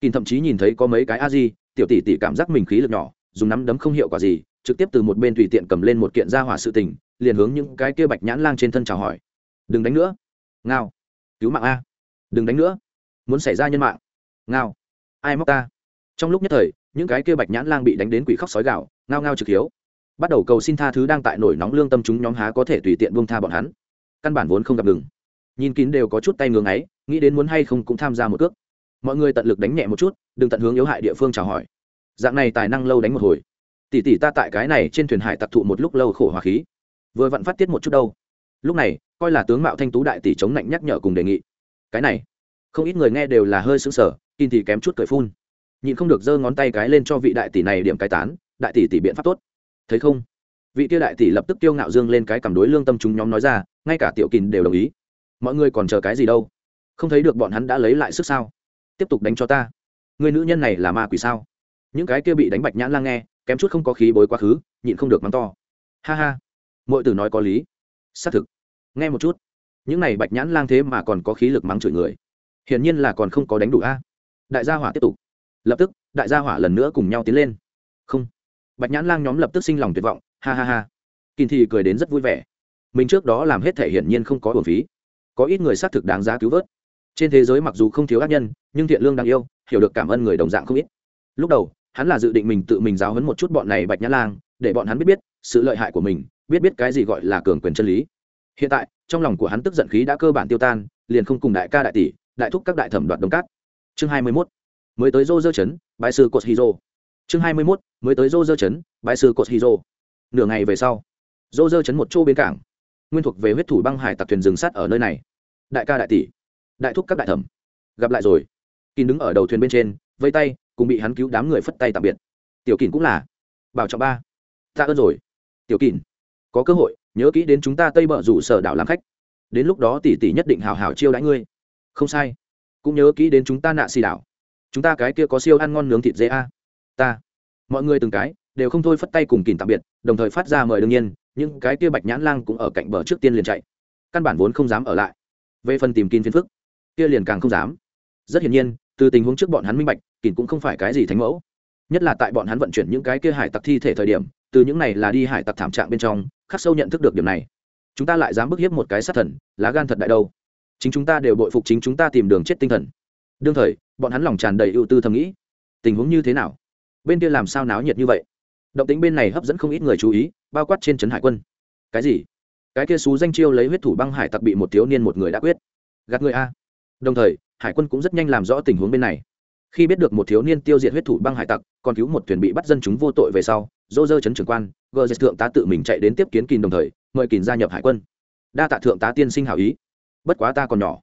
Kỳn thậm chí nhìn thấy có mấy cái a di, tiểu tỷ tỷ cảm giác mình khí lực nhỏ, dùng nắm đấm không hiệu quả gì trực tiếp từ một bên tùy tiện cầm lên một kiện gia hỏa sự tình, liền hướng những cái kia bạch nhãn lang trên thân chào hỏi. Đừng đánh nữa. Ngao. Cứu mạng a. Đừng đánh nữa. Muốn xảy ra nhân mạng. Ngao. Ai móc ta? Trong lúc nhất thời, những cái kia bạch nhãn lang bị đánh đến quỷ khóc sói gạo ngao ngao trực hiếu. Bắt đầu cầu xin tha thứ đang tại nổi nóng lương tâm chúng nhóm há có thể tùy tiện buông tha bọn hắn. Căn bản vốn không gặp ngừng. Nhìn kín đều có chút tay ngưỡng ấy nghĩ đến muốn hay không cũng tham gia một cước. Mọi người tận lực đánh nhẹ một chút, đừng tận hướng yếu hại địa phương chào hỏi. Dạng này tài năng lâu đánh một hồi tỷ tỷ ta tại cái này trên thuyền hải tặc thụ một lúc lâu khổ hòa khí. Vừa vặn phát tiết một chút đâu. Lúc này, coi là tướng mạo thanh tú đại tỷ chống lạnh nhắc nhở cùng đề nghị. Cái này, không ít người nghe đều là hơi sững sờ in thì kém chút cười phun. Nhịn không được giơ ngón tay cái lên cho vị đại tỷ này điểm cái tán, đại tỷ tỷ biện pháp tốt. Thấy không? Vị kia đại tỷ lập tức tiêu ngạo dương lên cái cảm đối lương tâm chúng nhóm nói ra, ngay cả tiểu kìn đều đồng ý. Mọi người còn chờ cái gì đâu? Không thấy được bọn hắn đã lấy lại sức sao? Tiếp tục đánh cho ta. Người nữ nhân này là ma quỷ sao? Những cái kia bị đánh bạch nhãn lang nghe kém chút không có khí bối quá khứ, nhịn không được mắng to. Ha ha mọi từ nói có lý. Xác thực. Nghe một chút. Những này bạch nhãn lang thế mà còn có khí lực mắng chửi người. Hiển nhiên là còn không có đánh đủ a. Đại gia hỏa tiếp tục. Lập tức, đại gia hỏa lần nữa cùng nhau tiến lên. Không. Bạch nhãn lang nhóm lập tức sinh lòng tuyệt vọng. Ha ha ha. Kỳ thì cười đến rất vui vẻ. Mình trước đó làm hết thể hiển nhiên không có hồn phí. Có ít người xác thực đáng giá cứu vớt. Trên thế giới mặc dù không thiếu ác nhân, nhưng thiện lương đáng yêu, hiểu được cảm ơn người đồng dạng không ít. Lúc đầu hắn là dự định mình tự mình giáo hấn một chút bọn này bạch nhã lang, để bọn hắn biết biết sự lợi hại của mình, biết biết cái gì gọi là cường quyền chân lý hiện tại, trong lòng của hắn tức giận khí đã cơ bản tiêu tan, liền không cùng đại ca đại tỷ, đại thúc các đại thẩm đoạt đồng cát chương hai mươi 21. mới tới rô dơ chấn bãi sư cột hiro chương hai mươi 21. mới tới rô dơ chấn bãi sư cột hiro nửa ngày về sau, rô dơ chấn một chỗ bên cảng, nguyên thuộc về huyết thủ băng hải tặc thuyền rừng sắt ở nơi này đại ca đại tỷ, đại thúc các đại thẩm, gặp lại rồi kín đứng ở đầu thuyền bên trên vây tay, cùng bị hắn cứu đám người phất tay tạm biệt. Tiểu kỳn cũng là. Bảo trọng ba. Ta ơn rồi. Tiểu kỳn có cơ hội, nhớ kỹ đến chúng ta tây bờ rủ sở đảo làm khách. Đến lúc đó tỷ tỷ nhất định hào hào chiêu đãi ngươi. Không sai. Cũng nhớ kỹ đến chúng ta nạ xì đảo. Chúng ta cái kia có siêu ăn ngon nướng thịt dê a. Ta. Mọi người từng cái, đều không thôi phất tay cùng kìm tạm biệt, đồng thời phát ra mời đương nhiên, những cái kia bạch nhãn lang cũng ở cạnh bờ trước tiên liền chạy. Căn bản vốn không dám ở lại. Về phần tìm kín phiền phức, kia liền càng không dám. Rất hiển nhiên, từ tình huống trước bọn hắn minh bạch kín cũng không phải cái gì thánh mẫu. Nhất là tại bọn hắn vận chuyển những cái kia hải tặc thi thể thời điểm, từ những này là đi hải tặc thảm trạng bên trong, khắc sâu nhận thức được điểm này. Chúng ta lại dám bức hiếp một cái sát thần, lá gan thật đại đâu. Chính chúng ta đều bội phục chính chúng ta tìm đường chết tinh thần. Đương thời, bọn hắn lòng tràn đầy ưu tư thầm nghĩ. Tình huống như thế nào? Bên kia làm sao náo nhiệt như vậy? Động tính bên này hấp dẫn không ít người chú ý, bao quát trên trấn hải quân. Cái gì? Cái kia xú danh chiêu lấy huyết thủ băng hải tặc bị một thiếu niên một người đã quyết. Gạt người a. Đồng thời, hải quân cũng rất nhanh làm rõ tình huống bên này khi biết được một thiếu niên tiêu diệt huyết thủ băng hải tặc, còn cứu một thuyền bị bắt dân chúng vô tội về sau, dô dơ chấn trưởng quan, gờ dệt thượng tá tự mình chạy đến tiếp kiến kìn đồng thời, mời kìn gia nhập hải quân. Đa tạ thượng tá tiên sinh hảo ý. Bất quá ta còn nhỏ.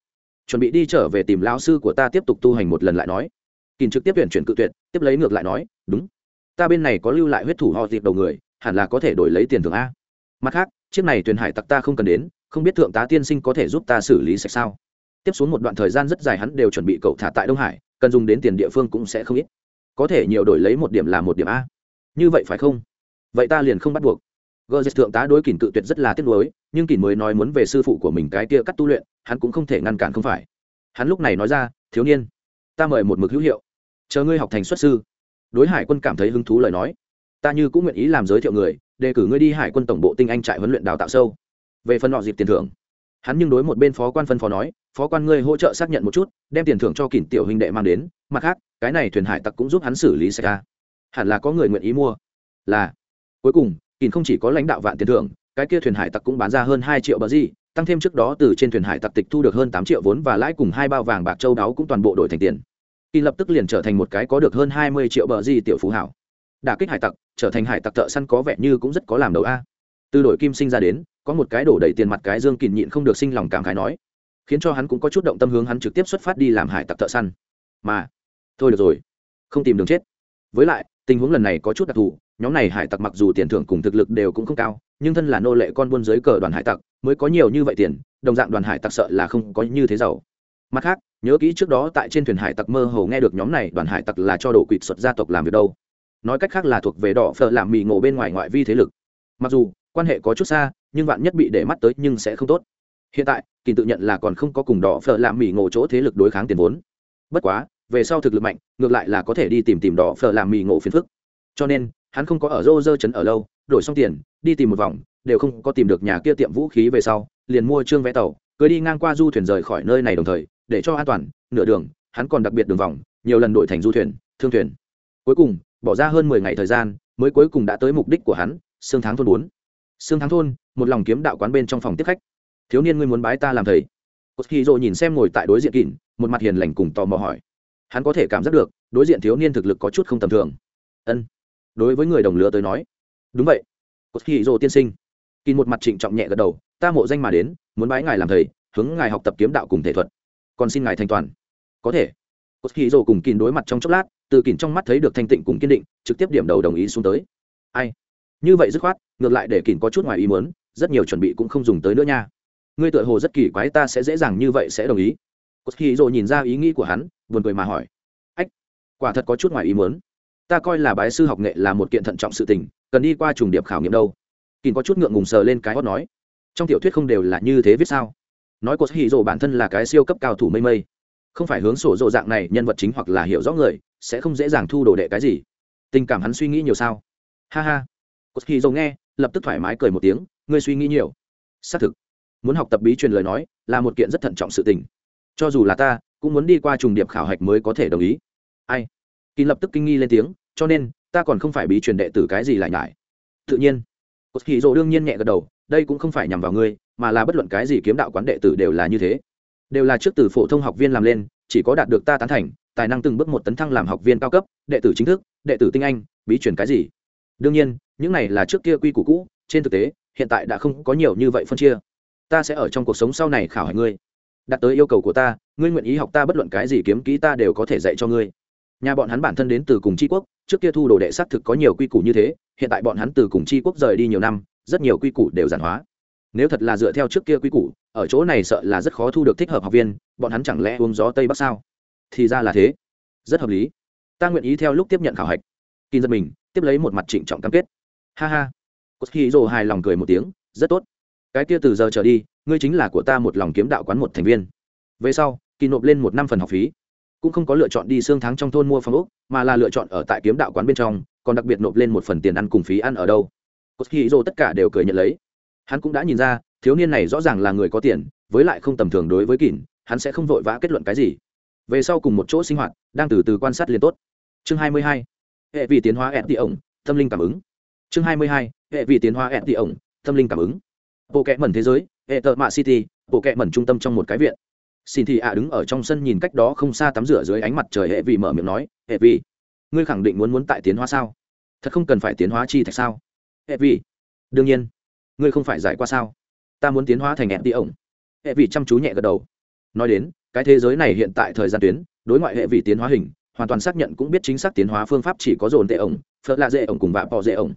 Chuẩn bị đi trở về tìm lao sư của ta tiếp tục tu hành một lần lại nói. Kìn trực tiếp tuyển chuyển cự tuyệt, tiếp lấy ngược lại nói, đúng. Ta bên này có lưu lại huyết thủ họ dịp đầu người, hẳn là có thể đổi lấy tiền thưởng a. Mặt khác, chiếc này thuyền hải tặc ta không cần đến, không biết thượng tá tiên sinh có thể giúp ta xử lý sạch sao? Tiếp xuống một đoạn thời gian rất dài hắn đều chuẩn bị cậu thả tại đông hải cần dùng đến tiền địa phương cũng sẽ không ít. Có thể nhiều đổi lấy một điểm là một điểm a. Như vậy phải không? Vậy ta liền không bắt buộc. Gờ dịch thượng tá đối kỳn cự tuyệt rất là tiếc nuối, nhưng kỳn mới nói muốn về sư phụ của mình cái kia cắt tu luyện, hắn cũng không thể ngăn cản không phải. Hắn lúc này nói ra, thiếu niên, ta mời một mực hữu hiệu. Chờ ngươi học thành xuất sư. Đối hải quân cảm thấy hứng thú lời nói. Ta như cũng nguyện ý làm giới thiệu người, đề cử ngươi đi hải quân tổng bộ tinh anh trại huấn luyện đào tạo sâu. Về phần họ dịp tiền thưởng. Hắn nhưng đối một bên phó quan phân phó nói phó quan ngươi hỗ trợ xác nhận một chút, đem tiền thưởng cho kỳn tiểu huynh đệ mang đến, mặt khác, cái này thuyền hải tặc cũng giúp hắn xử lý sạch ra hẳn là có người nguyện ý mua. Là. Cuối cùng kỳn không chỉ có lãnh đạo vạn tiền thưởng, cái kia thuyền hải tặc cũng bán ra hơn hai triệu bờ gì, tăng thêm trước đó từ trên thuyền hải tặc tịch thu được hơn tám triệu vốn và lãi cùng hai bao vàng bạc châu đáo cũng toàn bộ đổi thành tiền. Kỳ lập tức liền trở thành một cái có được hơn hai mươi triệu bờ gì tiểu phú hảo. Đả kích hải tặc, trở thành hải tặc thợ săn có vẻ như cũng rất có làm đầu a. Từ đội kim sinh ra đến, có một cái đổ đầy tiền mặt cái dương kìn nhịn không được sinh lòng cảm khái nói khiến cho hắn cũng có chút động tâm hướng hắn trực tiếp xuất phát đi làm hải tặc thợ săn. Mà, thôi được rồi, không tìm đường chết. Với lại, tình huống lần này có chút đặc thù, nhóm này hải tặc mặc dù tiền thưởng cùng thực lực đều cũng không cao, nhưng thân là nô lệ con buôn dưới cờ đoàn hải tặc, mới có nhiều như vậy tiền, đồng dạng đoàn hải tặc sợ là không có như thế giàu. Mặt khác, nhớ kỹ trước đó tại trên thuyền hải tặc mơ hồ nghe được nhóm này đoàn hải tặc là cho đồ quỵt xuất gia tộc làm việc đâu. Nói cách khác là thuộc về đỏ phở làm mì ngộ bên ngoài ngoại vi thế lực. Mặc dù, quan hệ có chút xa, nhưng vạn nhất bị để mắt tới nhưng sẽ không tốt hiện tại kỳ tự nhận là còn không có cùng đỏ phở làm mì ngộ chỗ thế lực đối kháng tiền vốn. Bất quá, về sau thực lực mạnh, ngược lại là có thể đi tìm tìm đỏ phở làm mì ngộ phiền phức. Cho nên, hắn không có ở rô rơ chấn ở lâu, đổi xong tiền, đi tìm một vòng, đều không có tìm được nhà kia tiệm vũ khí về sau, liền mua trương vé tàu, cưới đi ngang qua du thuyền rời khỏi nơi này đồng thời, để cho an toàn, nửa đường, hắn còn đặc biệt đường vòng, nhiều lần đổi thành du thuyền, thương thuyền. Cuối cùng, bỏ ra hơn mười ngày thời gian, mới cuối cùng đã tới mục đích của hắn xương tháng thôn bốn. Xương tháng thôn, một lòng kiếm đạo quán bên trong phòng tiếp khách thiếu niên ngươi muốn bái ta làm thầy. Cốt khi dô nhìn xem ngồi tại đối diện kỳn một mặt hiền lành cùng tò mò hỏi. Hắn có thể cảm giác được, đối diện thiếu niên thực lực có chút không tầm thường. Ân. Đối với người đồng lứa tới nói. Đúng vậy. Cốt khi dô tiên sinh. Kỳn một mặt trịnh trọng nhẹ gật đầu, ta mộ danh mà đến, muốn bái ngài làm thầy, hướng ngài học tập kiếm đạo cùng thể thuật. Còn xin ngài thành toàn. Có thể. Cốt khi dô cùng kỳn đối mặt trong chốc lát, từ kỳn trong mắt thấy được thanh tịnh cùng kiên định, trực tiếp điểm đầu đồng ý xuống tới. Ai? Như vậy dứt khoát, ngược lại để kỳn có chút ngoài ý muốn, rất nhiều chuẩn bị cũng không dùng tới nữa nha ngươi tựa hồ rất kỳ quái, ta sẽ dễ dàng như vậy sẽ đồng ý. Cốt hì rồ nhìn ra ý nghĩ của hắn, buồn cười mà hỏi. Ách, quả thật có chút ngoài ý muốn. Ta coi là bái sư học nghệ là một kiện thận trọng sự tình, cần đi qua trùng điệp khảo nghiệm đâu. Kín có chút ngượng ngùng sờ lên cái hót nói. Trong tiểu thuyết không đều là như thế viết sao? Nói cốt hì rồ bản thân là cái siêu cấp cao thủ mây mây. Không phải hướng sổ dộ dạng này nhân vật chính hoặc là hiểu rõ người, sẽ không dễ dàng thu đồ đệ cái gì. Tình cảm hắn suy nghĩ nhiều sao? Ha ha. Cốt hì rồ nghe, lập tức thoải mái cười một tiếng. Ngươi suy nghĩ nhiều. Xác thực muốn học tập bí truyền lời nói là một kiện rất thận trọng sự tình. Cho dù là ta, cũng muốn đi qua trùng điệp khảo hạch mới có thể đồng ý. Ai? Kỳ lập tức kinh nghi lên tiếng, cho nên, ta còn không phải bí truyền đệ tử cái gì lại nhải. Tự nhiên. Cốt hì rồ đương nhiên nhẹ gật đầu, đây cũng không phải nhằm vào ngươi, mà là bất luận cái gì kiếm đạo quán đệ tử đều là như thế. Đều là trước từ phổ thông học viên làm lên, chỉ có đạt được ta tán thành, tài năng từng bước một tấn thăng làm học viên cao cấp, đệ tử chính thức, đệ tử tinh anh, bí truyền cái gì. Đương nhiên, những này là trước kia quy củ cũ, trên thực tế, hiện tại đã không có nhiều như vậy phân chia ta sẽ ở trong cuộc sống sau này khảo hạch ngươi. Đặt tới yêu cầu của ta, ngươi nguyện ý học ta bất luận cái gì kiếm kỹ ta đều có thể dạy cho ngươi. Nhà bọn hắn bản thân đến từ cùng tri quốc, trước kia thu đồ đệ xác thực có nhiều quy củ như thế, hiện tại bọn hắn từ cùng tri quốc rời đi nhiều năm, rất nhiều quy củ đều giản hóa. Nếu thật là dựa theo trước kia quy củ, ở chỗ này sợ là rất khó thu được thích hợp học viên, bọn hắn chẳng lẽ uống gió tây bắc sao? Thì ra là thế. Rất hợp lý. Ta nguyện ý theo lúc tiếp nhận khảo hạch. Kinh giật mình, tiếp lấy một mặt trịnh trọng cam kết. Ha ha. Cốt khi rồ hài lòng cười một tiếng, rất tốt cái kia từ giờ trở đi, ngươi chính là của ta một lòng kiếm đạo quán một thành viên. Về sau, kỳ nộp lên một năm phần học phí. Cũng không có lựa chọn đi xương tháng trong thôn mua phòng ốc, mà là lựa chọn ở tại kiếm đạo quán bên trong, còn đặc biệt nộp lên một phần tiền ăn cùng phí ăn ở đâu. Cốt khi rồ tất cả đều cười nhận lấy. Hắn cũng đã nhìn ra, thiếu niên này rõ ràng là người có tiền, với lại không tầm thường đối với kỳn hắn sẽ không vội vã kết luận cái gì. Về sau cùng một chỗ sinh hoạt, đang từ từ quan sát liền tốt. Chương 22. hệ vị tiến hóa ẹn tị ổng, tâm linh cảm ứng. Chương 22. hệ vị tiến hóa ẹn tị ổng, tâm linh cảm ứng bộ kệ mẩn thế giới hệ tợ mạ city, bộ kệ mẩn trung tâm trong một cái viện. Xin thị ạ đứng ở trong sân nhìn cách đó không xa tắm rửa dưới ánh mặt trời hệ vị mở miệng nói, hệ vị, ngươi khẳng định muốn muốn tại tiến hóa sao? Thật không cần phải tiến hóa chi thạch sao? Hệ vị, đương nhiên, ngươi không phải giải qua sao? Ta muốn tiến hóa thành hẹn đi ổng. Hệ vị chăm chú nhẹ gật đầu. Nói đến, cái thế giới này hiện tại thời gian tuyến, đối ngoại hệ vị tiến hóa hình, hoàn toàn xác nhận cũng biết chính xác tiến hóa phương pháp chỉ có dồn tệ ổng phật là dễ ổng cùng vạ bỏ dễ ổng.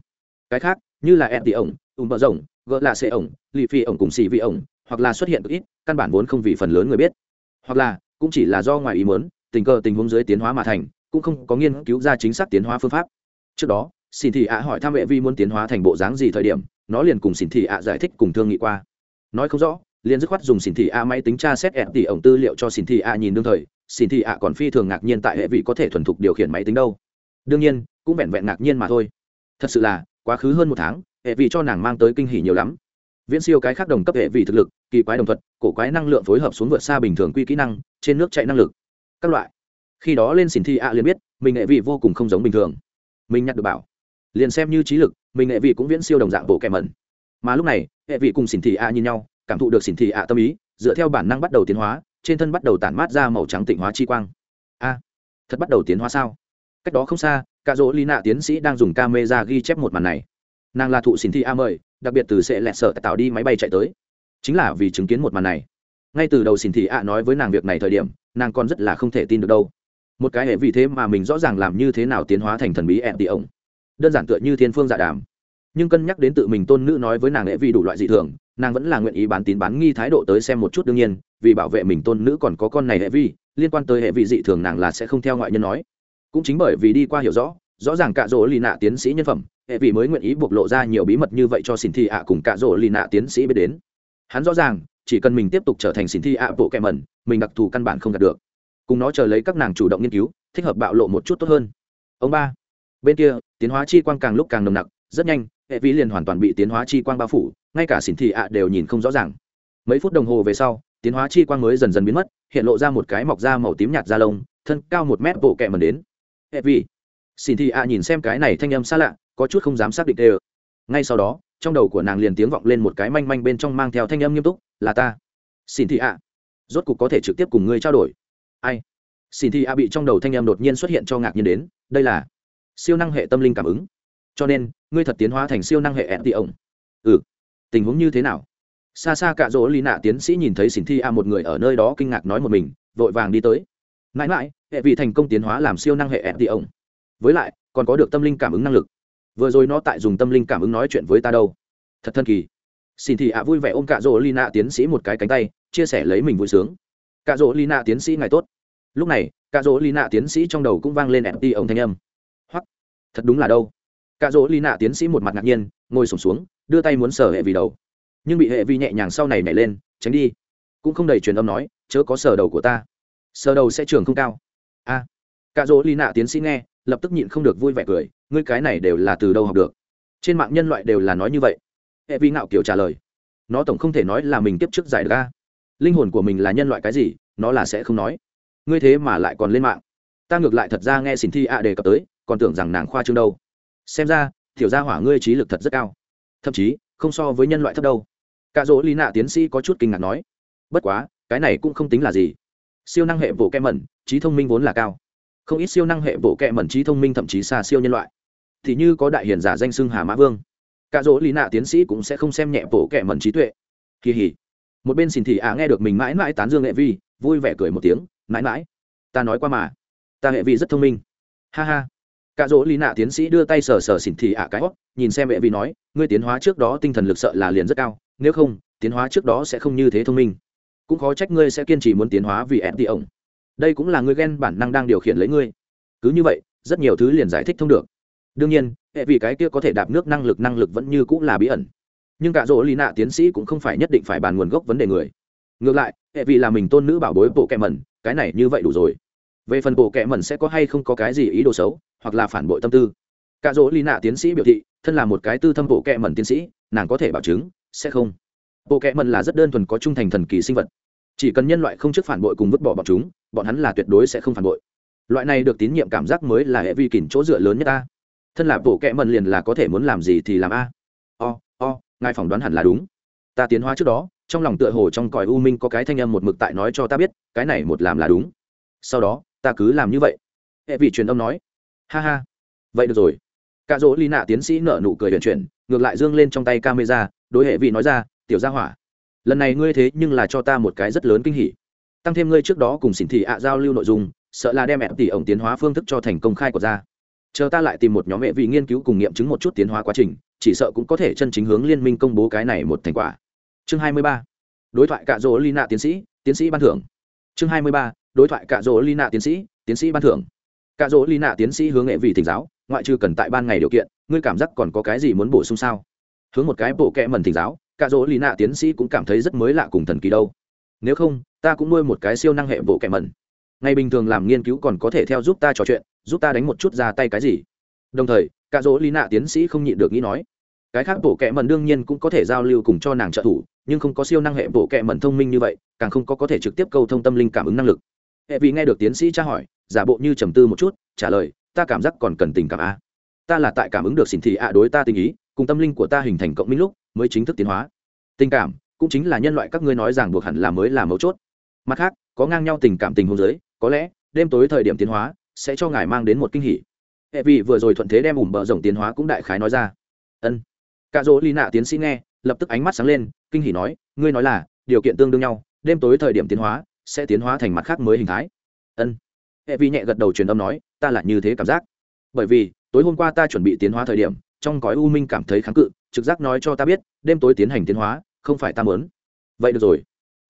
Cái khác, như là hẹn đi ổng, ùm bờ rồng gỡ là xệ ổng, lì phi ổng cùng xì vị ổng, hoặc là xuất hiện ít, căn bản vốn không vì phần lớn người biết. Hoặc là, cũng chỉ là do ngoài ý muốn, tình cờ tình huống dưới tiến hóa mà thành, cũng không có nghiên cứu ra chính xác tiến hóa phương pháp. Trước đó xin thị ạ hỏi tham vệ vi muốn tiến hóa thành bộ dáng gì thời điểm, nó liền cùng xin thị ạ giải thích cùng thương nghị qua. Nói không rõ, liền dứt khoát dùng xin thị ạ máy tính tra xét ẹp tỷ ổng tư liệu cho xin thị ạ nhìn đương thời xin thị ạ còn phi thường ngạc nhiên tại hệ vị có thể thuần thục điều khiển máy tính đâu. Đương nhiên, cũng vẹn vẹn ngạc nhiên mà thôi. Thật sự là, quá khứ hơn một tháng hệ vị cho nàng mang tới kinh hỉ nhiều lắm. Viễn siêu cái khác đồng cấp hệ vị thực lực, kỳ quái đồng thuật, cổ quái năng lượng phối hợp xuống vượt xa bình thường quy kỹ năng, trên nước chạy năng lực. Các loại. Khi đó lên xỉn thị ạ liền biết, mình hệ vị vô cùng không giống bình thường. Mình nhặt được bảo. Liền xem như trí lực, mình hệ vị cũng viễn siêu đồng dạng bộ kẻ mẩn. Mà lúc này, hệ vị cùng xỉn thị ạ nhìn nhau, cảm thụ được xỉn thị ạ tâm ý, dựa theo bản năng bắt đầu tiến hóa, trên thân bắt đầu tản mát ra màu trắng tịnh hóa chi quang. A, thật bắt đầu tiến hóa sao? Cách đó không xa cả dỗ lý nạ tiến sĩ đang dùng camera ghi chép một màn này nàng là thụ xin thị a mời, đặc biệt từ sẽ lẹt sợ tạo đi máy bay chạy tới. Chính là vì chứng kiến một màn này. Ngay từ đầu xin thị a nói với nàng việc này thời điểm, nàng còn rất là không thể tin được đâu. Một cái hệ vì thế mà mình rõ ràng làm như thế nào tiến hóa thành thần bí ẹn tị ổng. Đơn giản tựa như thiên phương dạ đàm. Nhưng cân nhắc đến tự mình tôn nữ nói với nàng hệ vì đủ loại dị thường, nàng vẫn là nguyện ý bán tín bán nghi thái độ tới xem một chút đương nhiên, vì bảo vệ mình tôn nữ còn có con này hệ vi liên quan tới hệ vị dị thường nàng là sẽ không theo ngoại nhân nói. Cũng chính bởi vì đi qua hiểu rõ rõ ràng cạ rỗ lì nạ tiến sĩ nhân phẩm hệ vị mới nguyện ý bộc lộ ra nhiều bí mật như vậy cho xin thi ạ cùng cạ rỗ lì nạ tiến sĩ biết đến. Hắn rõ ràng, chỉ cần mình tiếp tục trở thành xin thi ạ bộ kẹ mẩn, mình đặc thù căn bản không đạt được. Cùng nó chờ lấy các nàng chủ động nghiên cứu, thích hợp bạo lộ một chút tốt hơn. Ông ba. Bên kia, tiến hóa chi quang càng lúc càng nồng nặc, rất nhanh, hệ vi liền hoàn toàn bị tiến hóa chi quang bao phủ, ngay cả xỉn thị ạ đều nhìn không rõ ràng. Mấy phút đồng hồ về sau, tiến hóa chi quang mới dần dần biến mất, hiện lộ ra một cái mọc da màu tím nhạt da lông, thân cao một mét bộ kẹ mần đến. Hệ vi xỉn thị ạ nhìn xem cái này thanh âm xa lạ có chút không dám xác định tê ngay sau đó, trong đầu của nàng liền tiếng vọng lên một cái manh manh bên trong mang theo thanh âm nghiêm túc, là ta. Xỉn thị ạ. Rốt cục có thể trực tiếp cùng ngươi trao đổi. Ai? Xin thị a bị trong đầu thanh âm đột nhiên xuất hiện cho ngạc nhiên đến, đây là siêu năng hệ tâm linh cảm ứng. Cho nên, ngươi thật tiến hóa thành siêu năng hệ ẹn tị ổng. Ừ. Tình huống như thế nào? Xa xa cạ rỗ lý nạ tiến sĩ nhìn thấy xin thi a một người ở nơi đó kinh ngạc nói một mình, vội vàng đi tới. Mãi mãi, hệ vị thành công tiến hóa làm siêu năng hệ ẹn tị ổng. Với lại, còn có được tâm linh cảm ứng năng lực vừa rồi nó tại dùng tâm linh cảm ứng nói chuyện với ta đâu. Thật thân kỳ. Xin thị ạ vui vẻ ôm cạ rỗ lina tiến sĩ một cái cánh tay chia sẻ lấy mình vui sướng. Cạ rỗ lina tiến sĩ ngài tốt. Lúc này cạ rỗ lina tiến sĩ trong đầu cũng vang lên mt ông thanh âm. Hoặc thật đúng là đâu. Cạ rỗ lina tiến sĩ một mặt ngạc nhiên ngồi sùng xuống, xuống đưa tay muốn sờ hệ vì đầu. Nhưng bị hệ vi nhẹ nhàng sau này nhảy lên tránh đi. Cũng không đầy truyền âm nói chớ có sờ đầu của ta. Sờ đầu sẽ trường không cao. A. À, cạ rỗ lina tiến sĩ nghe lập tức nhịn không được vui vẻ cười, ngươi cái này đều là từ đâu học được? Trên mạng nhân loại đều là nói như vậy. Hệ vi ngạo kiểu trả lời, nó tổng không thể nói là mình tiếp trước giải ra linh hồn của mình là nhân loại cái gì, nó là sẽ không nói. Ngươi thế mà lại còn lên mạng. Ta ngược lại thật ra nghe xin thi ạ đề cập tới, còn tưởng rằng nàng khoa trương đâu. Xem ra thiểu gia hỏa ngươi trí lực thật rất cao. Thậm chí, không so với nhân loại thấp đâu. Cạ dỗ lý nạ tiến sĩ có chút kinh ngạc nói, bất quá, cái này cũng không tính là gì. Siêu năng hệ vỗ kem mẩn, trí thông minh vốn là cao không ít siêu năng hệ bộ kệ mẩn trí thông minh thậm chí xa siêu nhân loại. Thì như có đại hiền giả danh xưng hà mã vương. Cả dỗ lý nạ tiến sĩ cũng sẽ không xem nhẹ bộ kệ mẩn trí tuệ. Kỳ hỉ. Một bên xin thị ạ nghe được mình mãi mãi tán dương hệ vi, vui vẻ cười một tiếng, mãi mãi, ta nói qua mà. Ta hệ vi rất thông minh. Ha ha. Cả dỗ lý nạ tiến sĩ đưa tay sờ sờ xỉn thị ạ cái hót nhìn xem hệ vi nói, ngươi tiến hóa trước đó tinh thần lực sợ là liền rất cao, nếu không, tiến hóa trước đó sẽ không như thế thông minh. Cũng khó trách ngươi sẽ kiên trì muốn tiến hóa vì ép đi ổng đây cũng là ngươi ghen bản năng đang điều khiển lấy ngươi. Cứ như vậy, rất nhiều thứ liền giải thích thông được. Đương nhiên, hệ vì cái kia có thể đạp nước năng lực năng lực vẫn như cũng là bí ẩn. Nhưng cả dỗ lý nạ tiến sĩ cũng không phải nhất định phải bàn nguồn gốc vấn đề người. Ngược lại, hệ vì là mình tôn nữ bảo bối bộ kẹ mẩn, cái này như vậy đủ rồi. Về phần bộ kẹ mẩn sẽ có hay không có cái gì ý đồ xấu, hoặc là phản bội tâm tư. Cả dỗ lý nạ tiến sĩ biểu thị, thân là một cái tư thâm bộ kẹ mẩn tiến sĩ, nàng có thể bảo chứng, sẽ không. Bộ kẹ mẩn là rất đơn thuần có trung thành thần kỳ sinh vật chỉ cần nhân loại không trước phản bội cùng vứt bỏ bọn chúng, bọn hắn là tuyệt đối sẽ không phản bội. Loại này được tín nhiệm cảm giác mới là hệ vi kỷ chỗ dựa lớn nhất ta thân là bộ kẽ mần liền là có thể muốn làm gì thì làm a. O o, ngài phỏng đoán hẳn là đúng. Ta tiến hóa trước đó, trong lòng tựa hồ trong cõi u minh có cái thanh âm một mực tại nói cho ta biết, cái này một làm là đúng. Sau đó, ta cứ làm như vậy. Hệ vị truyền âm nói. Ha ha. Vậy được rồi. Cả dỗ ly nạ tiến sĩ nợ nụ cười huyền chuyển, ngược lại dương lên trong tay camera, đối hệ vị nói ra, tiểu gia hỏa lần này ngươi thế nhưng là cho ta một cái rất lớn kinh hỉ. Tăng thêm ngươi trước đó cùng xỉn thị ạ giao lưu nội dung, sợ là đem mẹ tỷ ổng tiến hóa phương thức cho thành công khai của ra. Chờ ta lại tìm một nhóm mẹ vị nghiên cứu cùng nghiệm chứng một chút tiến hóa quá trình, chỉ sợ cũng có thể chân chính hướng liên minh công bố cái này một thành quả. Chương 23. đối thoại cạ rỗ lina tiến sĩ tiến sĩ ban thưởng. Chương 23. đối thoại cạ rỗ lina tiến sĩ tiến sĩ ban thưởng. Cạ rỗ lina tiến sĩ hướng nghệ vị thỉnh giáo, ngoại trừ cần tại ban ngày điều kiện, ngươi cảm giác còn có cái gì muốn bổ sung sao? Hướng một cái bộ kẽ mần thỉnh giáo cả dỗ lì nạ tiến sĩ cũng cảm thấy rất mới lạ cùng thần kỳ đâu. Nếu không, ta cũng nuôi một cái siêu năng hệ bộ kẻ mần ngày bình thường làm nghiên cứu còn có thể theo giúp ta trò chuyện, giúp ta đánh một chút ra tay cái gì. Đồng thời, cả dỗ lý nạ tiến sĩ không nhịn được nghĩ nói, cái khác bộ kệ mần đương nhiên cũng có thể giao lưu cùng cho nàng trợ thủ, nhưng không có siêu năng hệ bộ kệ mần thông minh như vậy, càng không có có thể trực tiếp câu thông tâm linh cảm ứng năng lực. Hệ vì nghe được tiến sĩ tra hỏi, giả bộ như trầm tư một chút, trả lời, ta cảm giác còn cần tình cảm a. Ta là tại cảm ứng được xỉn thị ạ đối ta tình ý cùng tâm linh của ta hình thành cộng minh lúc mới chính thức tiến hóa. Tình cảm cũng chính là nhân loại các ngươi nói rằng buộc hẳn là mới là mấu chốt. Mặt khác, có ngang nhau tình cảm tình hôn giới có lẽ đêm tối thời điểm tiến hóa sẽ cho ngài mang đến một kinh hỉ. Hệ vị vừa rồi thuận thế đem ủm bờ rồng tiến hóa cũng đại khái nói ra. Ân. Cạ dỗ ly nạ tiến sĩ nghe, lập tức ánh mắt sáng lên, kinh hỉ nói, ngươi nói là, điều kiện tương đương nhau, đêm tối thời điểm tiến hóa sẽ tiến hóa thành mặt khác mới hình thái. Ân. Hệ vị nhẹ gật đầu truyền âm nói, ta là như thế cảm giác. Bởi vì, tối hôm qua ta chuẩn bị tiến hóa thời điểm trong cõi u minh cảm thấy kháng cự, trực giác nói cho ta biết, đêm tối tiến hành tiến hóa, không phải ta mớn vậy được rồi.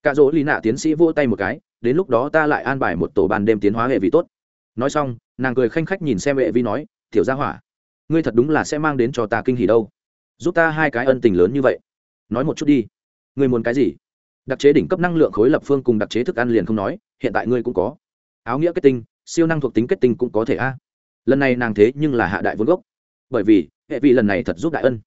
Cạ dỗ ly nạ tiến sĩ vỗ tay một cái, đến lúc đó ta lại an bài một tổ ban đêm tiến hóa hệ vị tốt. Nói xong, nàng cười khanh khách nhìn xem hệ vi nói, tiểu gia hỏa, ngươi thật đúng là sẽ mang đến cho ta kinh hỉ đâu. Giúp ta hai cái ân tình lớn như vậy. Nói một chút đi. Ngươi muốn cái gì? Đặc chế đỉnh cấp năng lượng khối lập phương cùng đặc chế thức ăn liền không nói, hiện tại ngươi cũng có. Áo nghĩa kết tinh, siêu năng thuộc tính kết tinh cũng có thể a. Lần này nàng thế nhưng là hạ đại vốn gốc bởi vì hệ vị lần này thật giúp đại ân.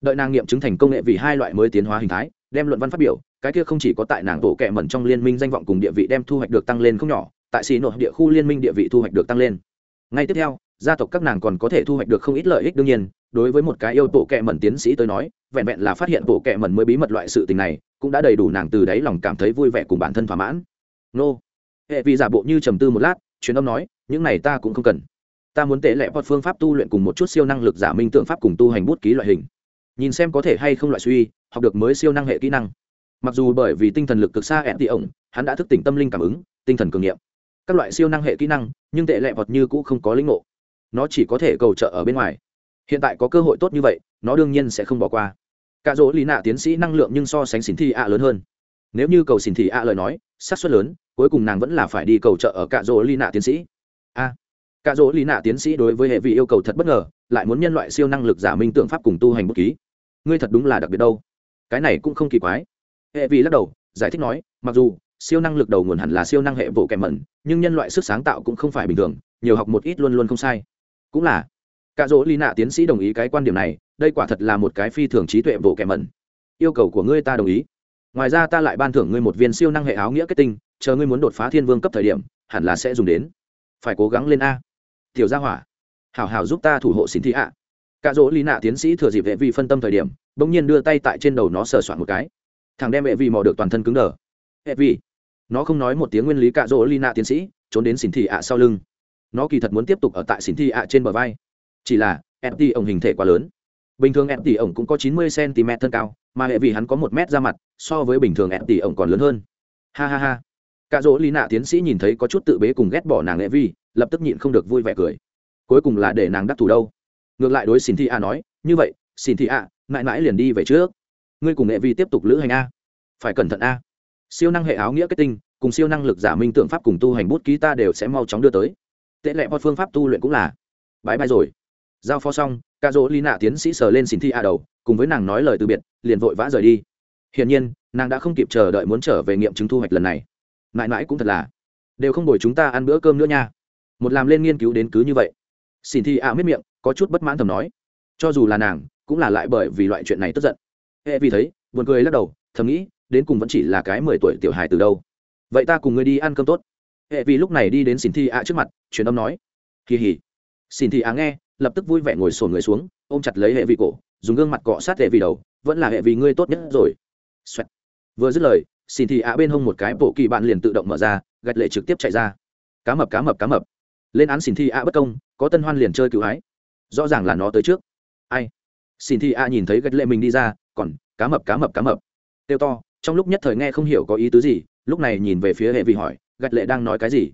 Đợi nàng nghiệm chứng thành công nghệ vì hai loại mới tiến hóa hình thái, đem luận văn phát biểu, cái kia không chỉ có tại nàng tổ kẹ mẩn trong liên minh danh vọng cùng địa vị đem thu hoạch được tăng lên không nhỏ, tại xì nội địa khu liên minh địa vị thu hoạch được tăng lên. Ngay tiếp theo, gia tộc các nàng còn có thể thu hoạch được không ít lợi ích đương nhiên, đối với một cái yêu tổ kẹ mẩn tiến sĩ tới nói, vẹn vẹn là phát hiện tổ kẹ mẩn mới bí mật loại sự tình này, cũng đã đầy đủ nàng từ đáy lòng cảm thấy vui vẻ cùng bản thân thỏa mãn. Nô. Hệ vì giả bộ như trầm tư một lát, truyền âm nói, những này ta cũng không cần ta muốn tệ lệ hoặc phương pháp tu luyện cùng một chút siêu năng lực giả minh tượng pháp cùng tu hành bút ký loại hình. Nhìn xem có thể hay không loại suy, học được mới siêu năng hệ kỹ năng. Mặc dù bởi vì tinh thần lực cực xa ẹn tị ổng, hắn đã thức tỉnh tâm linh cảm ứng, tinh thần cường nghiệm. Các loại siêu năng hệ kỹ năng, nhưng tệ lệ vọt như cũ không có lĩnh ngộ. Nó chỉ có thể cầu trợ ở bên ngoài. Hiện tại có cơ hội tốt như vậy, nó đương nhiên sẽ không bỏ qua. Cả dỗ lý nạ tiến sĩ năng lượng nhưng so sánh xỉn thị ạ lớn hơn. Nếu như cầu xỉn thị ạ lời nói, xác suất lớn, cuối cùng nàng vẫn là phải đi cầu trợ ở cả dỗ lý nạ tiến sĩ. A cả dỗ lý nạ tiến sĩ đối với hệ vị yêu cầu thật bất ngờ, lại muốn nhân loại siêu năng lực giả minh tượng pháp cùng tu hành bút ký. Ngươi thật đúng là đặc biệt đâu. Cái này cũng không kỳ quái. Hệ vị lắc đầu, giải thích nói, mặc dù siêu năng lực đầu nguồn hẳn là siêu năng hệ vụ kèm mẩn, nhưng nhân loại sức sáng tạo cũng không phải bình thường, nhiều học một ít luôn luôn không sai. Cũng là. Cả dỗ Lý nạ tiến sĩ đồng ý cái quan điểm này, đây quả thật là một cái phi thường trí tuệ vụ kèm mẩn. Yêu cầu của ngươi ta đồng ý. Ngoài ra ta lại ban thưởng ngươi một viên siêu năng hệ áo nghĩa kết tinh, chờ ngươi muốn đột phá thiên vương cấp thời điểm, hẳn là sẽ dùng đến. Phải cố gắng lên a tiểu gia hỏa. Hảo hảo giúp ta thủ hộ xin thị ạ. Cả dỗ Lý nạ tiến sĩ thừa dịp vệ vi phân tâm thời điểm, bỗng nhiên đưa tay tại trên đầu nó sờ soạn một cái. Thằng đem vệ vi mò được toàn thân cứng đờ. Hệ vi? Nó không nói một tiếng nguyên lý cạ Lý Nạ tiến sĩ, trốn đến xin thị ạ sau lưng. Nó kỳ thật muốn tiếp tục ở tại xin thị ạ trên bờ vai. Chỉ là ft ổng hình thể quá lớn. Bình thường ft ổng cũng có chín mươi cm thân cao, mà hệ vì hắn có một mét ra mặt, so với bình thường ft ổng còn lớn hơn. Ha ha ha. Cạ Lý Nạ tiến sĩ nhìn thấy có chút tự bế cùng ghét bỏ nàng hệ vi lập tức nhịn không được vui vẻ cười. Cuối cùng là để nàng đắc thủ đâu. Ngược lại đối xin thị a nói như vậy xin thị a, mãi mãi liền đi về trước. Ngươi cùng nghệ vi tiếp tục lữ hành a. Phải cẩn thận a. Siêu năng hệ áo nghĩa kết tinh cùng siêu năng lực giả minh tượng pháp cùng tu hành bút ký ta đều sẽ mau chóng đưa tới. Tệ lệ hoặc phương pháp tu luyện cũng là. Bãi bay rồi. Giao phó xong ca dỗ lý nạ tiến sĩ sờ lên xin thi a đầu cùng với nàng nói lời từ biệt liền vội vã rời đi. Hiển nhiên nàng đã không kịp chờ đợi muốn trở về nghiệm chứng thu hoạch lần này. Mãi mãi cũng thật là. Đều không đổi chúng ta ăn bữa cơm nữa nha một làm lên nghiên cứu đến cứ như vậy. Xin thi ạ miết miệng, có chút bất mãn thầm nói. Cho dù là nàng, cũng là lại bởi vì loại chuyện này tức giận. Hệ vì thấy, buồn cười lắc đầu, thầm nghĩ, đến cùng vẫn chỉ là cái mười tuổi tiểu hài từ đâu. Vậy ta cùng ngươi đi ăn cơm tốt. Hệ vì lúc này đi đến xin thi ạ trước mặt, truyền âm nói. Kỳ hỉ. Xin thi ạ nghe, lập tức vui vẻ ngồi sổn người xuống, ôm chặt lấy hệ vị cổ, dùng gương mặt cọ sát hệ vị đầu, vẫn là hệ vị ngươi tốt nhất rồi、Xoẹt. Vừa dứt lời, xin thi ạ bên hông một cái bộ kỳ bạn liền tự động mở ra, gạch lệ trực tiếp chạy ra. Cá mập cá mập cá mập lên án xin thi a bất công, có tân hoan liền chơi cứu hái. Rõ ràng là nó tới trước. Ai? Xin thi a nhìn thấy gạch lệ mình đi ra, còn, cá mập cá mập cá mập. Tiêu to, trong lúc nhất thời nghe không hiểu có ý tứ gì, lúc này nhìn về phía hệ vị hỏi, gạch lệ đang nói cái gì?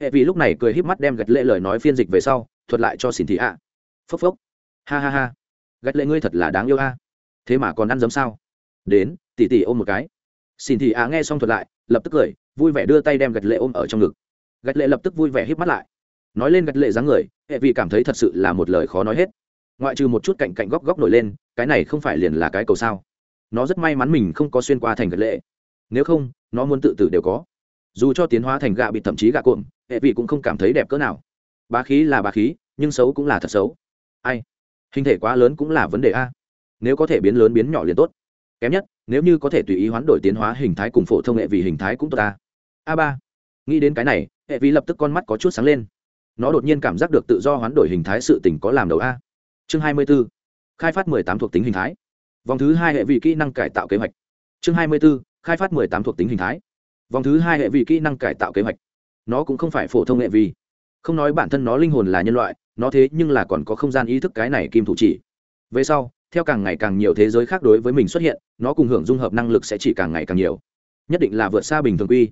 Hệ vị lúc này cười híp mắt đem gạch lệ lời nói phiên dịch về sau, thuật lại cho xin thị ạ phốc phốc. Ha ha ha. Gạch lệ ngươi thật là đáng yêu a. Thế mà còn ăn dấm sao? Đến, tỉ tỉ ôm một cái. Xin thị ạ nghe xong thuật lại, lập tức cười, vui vẻ đưa tay đem gạch lệ ôm ở trong ngực. Gạch lệ lập tức vui vẻ híp mắt lại nói lên gạch lệ dáng người, hệ vị cảm thấy thật sự là một lời khó nói hết. Ngoại trừ một chút cạnh cạnh góc góc nổi lên, cái này không phải liền là cái cầu sao? Nó rất may mắn mình không có xuyên qua thành gạch lệ. Nếu không, nó muốn tự tử đều có. Dù cho tiến hóa thành gạ bị thậm chí gạ cuộn hệ vị cũng không cảm thấy đẹp cỡ nào. Bá khí là bá khí, nhưng xấu cũng là thật xấu. Ai? Hình thể quá lớn cũng là vấn đề a. Nếu có thể biến lớn biến nhỏ liền tốt. Kém nhất, nếu như có thể tùy ý hoán đổi tiến hóa hình thái cùng phổ thông hệ vị hình thái cũng tốt ta. A ba. Nghĩ đến cái này, hệ vị lập tức con mắt có chút sáng lên nó đột nhiên cảm giác được tự do hoán đổi hình thái sự tỉnh có làm đầu a. Chương hai mươi 24. khai phát mười tám thuộc tính hình thái. Vòng thứ hai hệ vị kỹ năng cải tạo kế hoạch. Chương hai mươi 24 khai phát mười tám thuộc tính hình thái. Vòng thứ hai hệ vị kỹ năng cải tạo kế hoạch. Nó cũng không phải phổ thông hệ vi không nói bản thân nó linh hồn là nhân loại, nó thế nhưng là còn có không gian ý thức cái này kim thủ chỉ. Về sau, theo càng ngày càng nhiều thế giới khác đối với mình xuất hiện, nó cùng hưởng dung hợp năng lực sẽ chỉ càng ngày càng nhiều. Nhất định là vượt xa bình thường quy.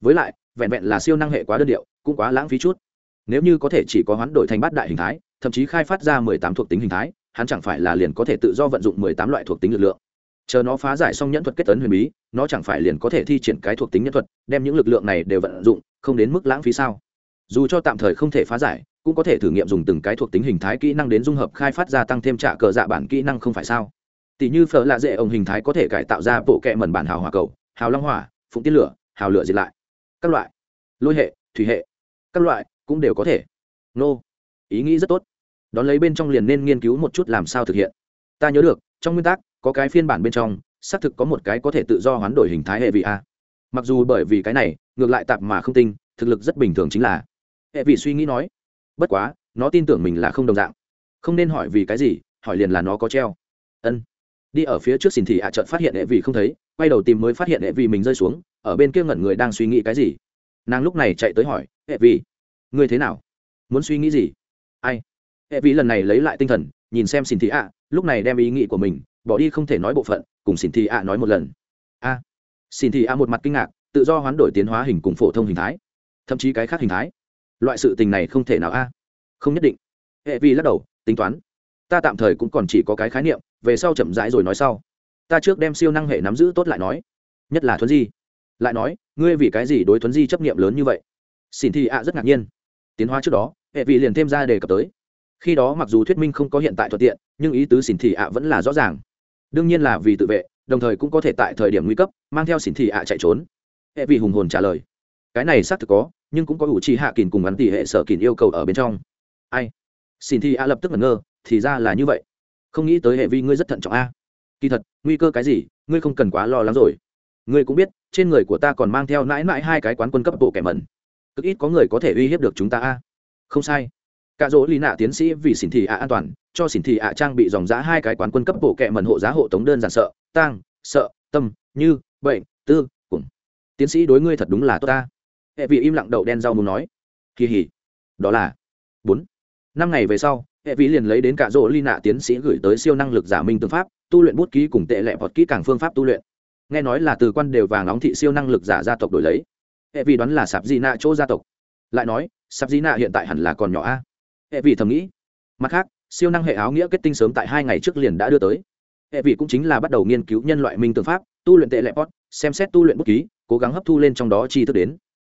Với lại, vẹn vẹn là siêu năng hệ quá đơn điệu, cũng quá lãng phí chút nếu như có thể chỉ có hoán đổi thành bát đại hình thái, thậm chí khai phát ra mười tám thuộc tính hình thái, hắn chẳng phải là liền có thể tự do vận dụng mười tám loại thuộc tính lực lượng. Chờ nó phá giải xong nhẫn thuật kết tấn huyền bí, nó chẳng phải liền có thể thi triển cái thuộc tính nhẫn thuật, đem những lực lượng này đều vận dụng, không đến mức lãng phí sao? Dù cho tạm thời không thể phá giải, cũng có thể thử nghiệm dùng từng cái thuộc tính hình thái kỹ năng đến dung hợp khai phát gia tăng thêm trả cờ dạ bản kỹ năng không phải sao? Tỷ như phở lạ dễ ông hình thái có thể cải tạo ra bộ kẹ mẩn bản hào hỏa cầu, hào long hỏa, phụng tiên lửa, hào lửa diệt lại. Các loại. Lôi hệ, thủy hệ. Các loại cũng đều có thể. Nô, ý nghĩ rất tốt. Đón lấy bên trong liền nên nghiên cứu một chút làm sao thực hiện. Ta nhớ được, trong nguyên tắc, có cái phiên bản bên trong, xác thực có một cái có thể tự do hoán đổi hình thái hệ vị a. Mặc dù bởi vì cái này, ngược lại tạp mà không tinh, thực lực rất bình thường chính là. Hệ vị suy nghĩ nói, bất quá, nó tin tưởng mình là không đồng dạng. Không nên hỏi vì cái gì, hỏi liền là nó có treo. Ân. Đi ở phía trước xin thì ạ à trợn phát hiện hệ vị không thấy, quay đầu tìm mới phát hiện hệ vị mình rơi xuống, ở bên kia ngẩn người đang suy nghĩ cái gì. Nàng lúc này chạy tới hỏi, hệ vị ngươi thế nào? Muốn suy nghĩ gì? Ai? Hệ vi lần này lấy lại tinh thần, nhìn xem xin thị ạ, lúc này đem ý nghĩ của mình bỏ đi không thể nói bộ phận, cùng xin thị ạ nói một lần. A. Xin thị ạ một mặt kinh ngạc, tự do hoán đổi tiến hóa hình cùng phổ thông hình thái. Thậm chí cái khác hình thái. Loại sự tình này không thể nào a. Không nhất định. Hệ vi lắc đầu, tính toán. Ta tạm thời cũng còn chỉ có cái khái niệm, về sau chậm rãi rồi nói sau. Ta trước đem siêu năng hệ nắm giữ tốt lại nói. Nhất là thuấn di. Lại nói, ngươi vì cái gì đối thuấn di chấp nghiệm lớn như vậy? Xin thị ạ rất ngạc nhiên tiến hóa trước đó, hệ vị liền thêm ra đề cập tới. Khi đó mặc dù thuyết minh không có hiện tại thuận tiện, nhưng ý tứ xỉn thị ạ vẫn là rõ ràng. Đương nhiên là vì tự vệ, đồng thời cũng có thể tại thời điểm nguy cấp, mang theo xỉn thị ạ chạy trốn. Hệ vị hùng hồn trả lời. Cái này xác thực có, nhưng cũng có ủ trì hạ kỳn cùng gắn tỷ hệ sở kỳn yêu cầu ở bên trong. Ai? Xỉn thị ạ lập tức ngẩn ngơ, thì ra là như vậy. Không nghĩ tới hệ vi ngươi rất thận trọng a. Kỳ thật, nguy cơ cái gì, ngươi không cần quá lo lắng rồi. Ngươi cũng biết, trên người của ta còn mang theo mãi mãi hai cái quán quân cấp bộ kẻ mẩn cực ít có người có thể uy hiếp được chúng ta a. Không sai. Cả dỗ lý nạ tiến sĩ vì xỉn thị ạ an toàn, cho xỉn thị ạ trang bị dòng giá hai cái quán quân cấp bộ kệ mần hộ giá hộ tống đơn giản sợ, tang, sợ, tâm, như, bệnh, tư, cùng. Tiến sĩ đối ngươi thật đúng là tốt ta. Hệ vị im lặng đậu đen rau muốn nói. Kỳ hỉ. Đó là bốn. Năm ngày về sau, hệ vị liền lấy đến cả dỗ lý nạ tiến sĩ gửi tới siêu năng lực giả minh tương pháp, tu luyện bút ký cùng tệ lệ vọt kỹ càng phương pháp tu luyện. Nghe nói là từ quan đều vàng nóng thị siêu năng lực giả gia tộc đổi lấy hệ Vi đoán là sạp di nạ chỗ gia tộc. Lại nói, sạp di nạ hiện tại hẳn là còn nhỏ a. Hệ Vi thầm nghĩ. Mặt khác, siêu năng hệ áo nghĩa kết tinh sớm tại hai ngày trước liền đã đưa tới. Hệ vị cũng chính là bắt đầu nghiên cứu nhân loại minh tương pháp, tu luyện tệ lệ pot, xem xét tu luyện bút ký, cố gắng hấp thu lên trong đó chi thức đến.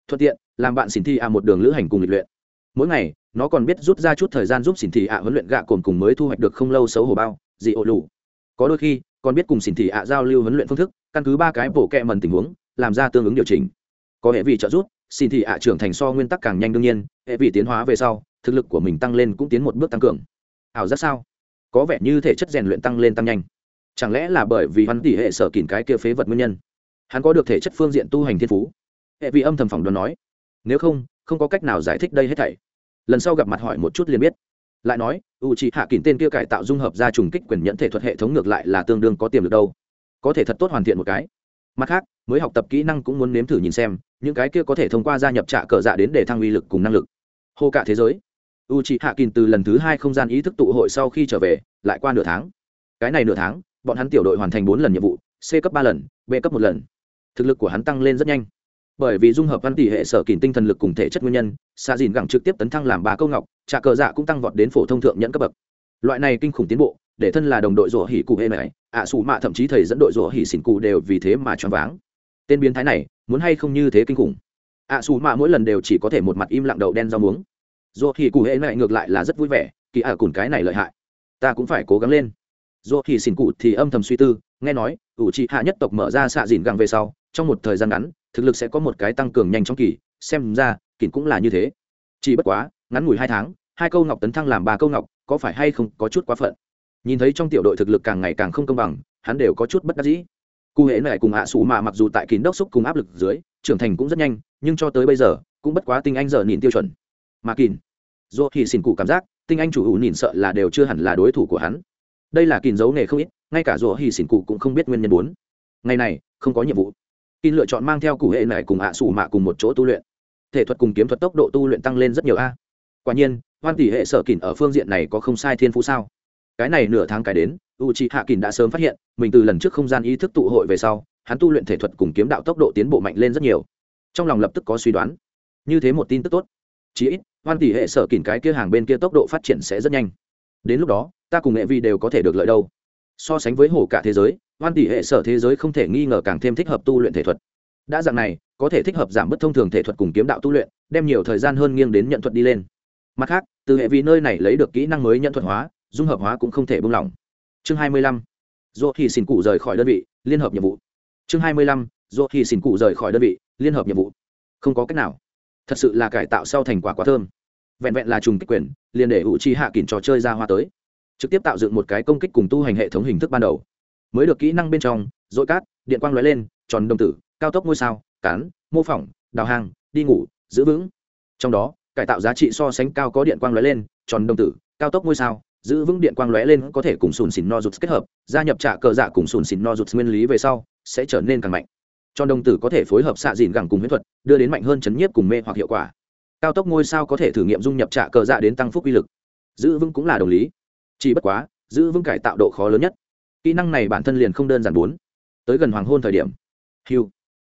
Thuận tiện, làm bạn xỉn thi a một đường lữ hành cùng lịch luyện. Mỗi ngày, nó còn biết rút ra chút thời gian giúp xỉn thị ạ huấn luyện gạ cồn cùng mới thu hoạch được không lâu xấu hổ bao, dị ổ lù. Có đôi khi, còn biết cùng xỉn thị ạ giao lưu huấn luyện phương thức, căn cứ ba cái bổ kẹ mần tình huống, làm ra tương ứng điều chỉnh có hệ vị trợ giúp, xin thị ạ trưởng thành so nguyên tắc càng nhanh đương nhiên, hệ vị tiến hóa về sau, thực lực của mình tăng lên cũng tiến một bước tăng cường. Ảo rất sao? Có vẻ như thể chất rèn luyện tăng lên tăng nhanh. Chẳng lẽ là bởi vì hắn tỷ hệ sở kỉn cái kia phế vật nguyên nhân? Hắn có được thể chất phương diện tu hành thiên phú. Hệ vị âm thầm phỏng đoán nói. Nếu không không có cách nào giải thích đây hết thảy. Lần sau gặp mặt hỏi một chút liền biết. Lại nói u c hạ kín tên kia cải tạo dung hợp ra trùng kích quyền nhận thể thuật hệ thống ngược lại là tương đương có tiềm lực đâu. Có thể thật tốt hoàn thiện một cái mặt khác, mới học tập kỹ năng cũng muốn nếm thử nhìn xem, những cái kia có thể thông qua gia nhập trạ cờ dạ đến để thăng uy lực cùng năng lực. Hô cả thế giới. U c hạ kín từ lần thứ hai không gian ý thức tụ hội sau khi trở về, lại qua nửa tháng. Cái này nửa tháng, bọn hắn tiểu đội hoàn thành bốn lần nhiệm vụ, c cấp ba lần, b cấp một lần. Thực lực của hắn tăng lên rất nhanh. Bởi vì dung hợp văn tỷ hệ sở kìm tinh thần lực cùng thể chất nguyên nhân xa dìn gẳng trực tiếp tấn thăng làm ba câu ngọc trà cờ dạ cũng tăng vọt đến phổ thông thượng nhẫn cấp bậc. Loại này kinh khủng tiến bộ, để thân là đồng đội rủa hỉ cụ hệ này ạ à, xù mạ thậm chí thầy dẫn đội rủa hỉ xỉn cụ đều vì thế mà choáng váng. Tên biến thái này muốn hay không như thế kinh khủng? ạ à, xù mạ mỗi lần đều chỉ có thể một mặt im lặng đậu đen rau muống. Rủa hỉ cụ hệ mẹ ngược lại là rất vui vẻ kỳ ạ à cùn cái này lợi hại. Ta cũng phải cố gắng lên. Rủa hỉ xỉn cụ thì âm thầm suy tư nghe nói ủ trị hạ nhất tộc mở ra xạ dìn găng về sau trong một thời gian ngắn thực lực sẽ có một cái tăng cường nhanh trong kỳ xem ra kỳn cũng là như thế. Chỉ bất quá ngắn ngủi hai tháng hai câu ngọc tấn thăng làm ba câu ngọc có phải hay không có chút quá phận? Nhìn thấy trong tiểu đội thực lực càng ngày càng không công bằng hắn đều có chút bất đắc dĩ cụ hệ này cùng hạ sủ mạ mặc dù tại kín đốc xúc cùng áp lực dưới trưởng thành cũng rất nhanh nhưng cho tới bây giờ cũng bất quá tinh anh giờ nhìn tiêu chuẩn mà kín dù thì xin cụ cảm giác tinh anh chủ hữu nhìn sợ là đều chưa hẳn là đối thủ của hắn đây là kín dấu nghề không ít ngay cả dù thì xin cụ cũng không biết nguyên nhân bốn ngày này không có nhiệm vụ kín lựa chọn mang theo cụ hệ này cùng hạ sủ mạ cùng một chỗ tu luyện. Thể thuật cùng kiếm thuật tốc độ tu luyện tăng lên rất nhiều a. Quả nhiên, Hoan tỷ hệ sở kín ở phương diện này có không sai thiên phú sao? Cái này nửa tháng cái đến, Uchiha Kình đã sớm phát hiện, mình từ lần trước không gian ý thức tụ hội về sau, hắn tu luyện thể thuật cùng kiếm đạo tốc độ tiến bộ mạnh lên rất nhiều. Trong lòng lập tức có suy đoán, như thế một tin tức tốt. Chỉ ít, Hoan tỷ hệ sở kình cái kia hàng bên kia tốc độ phát triển sẽ rất nhanh. Đến lúc đó, ta cùng nghệ vi đều có thể được lợi đâu. So sánh với hồ cả thế giới, hoan tỷ hệ sở thế giới không thể nghi ngờ càng thêm thích hợp tu luyện thể thuật đã dạng này có thể thích hợp giảm bớt thông thường thể thuật cùng kiếm đạo tu luyện đem nhiều thời gian hơn nghiêng đến nhận thuật đi lên mặt khác từ hệ vi nơi này lấy được kỹ năng mới nhận thuật hóa dung hợp hóa cũng không thể buông lỏng. Chương hai mươi lăm thì xin cụ rời khỏi đơn vị, liên hợp nhiệm vụ. Chương hai mươi lăm thì xin cụ rời khỏi đơn vị, liên hợp nhiệm vụ. Không có cách nào. Thật sự là cải tạo sau thành quả quá thơm. Vẹn vẹn là trùng kích quyền, liền để hữu chi hạ kỳn trò chơi ra hoa tới. Trực tiếp tạo dựng một cái công kích cùng tu hành hệ thống hình thức ban đầu. Mới được kỹ năng bên trong dội cát, điện quang lóe lên, tròn đồng tử, cao tốc ngôi sao, cán, mô phỏng, đào hàng đi ngủ, giữ vững. Trong đó, cải tạo giá trị so sánh cao có điện quang lóe lên, tròn đồng tử, cao tốc ngôi sao giữ vững điện quang lóe lên có thể cùng sùn xìn no rụt kết hợp, gia nhập trả cờ dạ cùng sùn xìn no rụt nguyên lý về sau, sẽ trở nên càng mạnh. Cho đồng tử có thể phối hợp xạ dìn gẳng cùng huyễn thuật, đưa đến mạnh hơn chấn nhiếp cùng mê hoặc hiệu quả. Cao tốc ngôi sao có thể thử nghiệm dung nhập trạ cờ dạ đến tăng phúc uy lực. Giữ vững cũng là đồng lý. Chỉ bất quá, giữ vững cải tạo độ khó lớn nhất. Kỹ năng này bản thân liền không đơn giản bốn. Tới gần hoàng hôn thời điểm. Hiu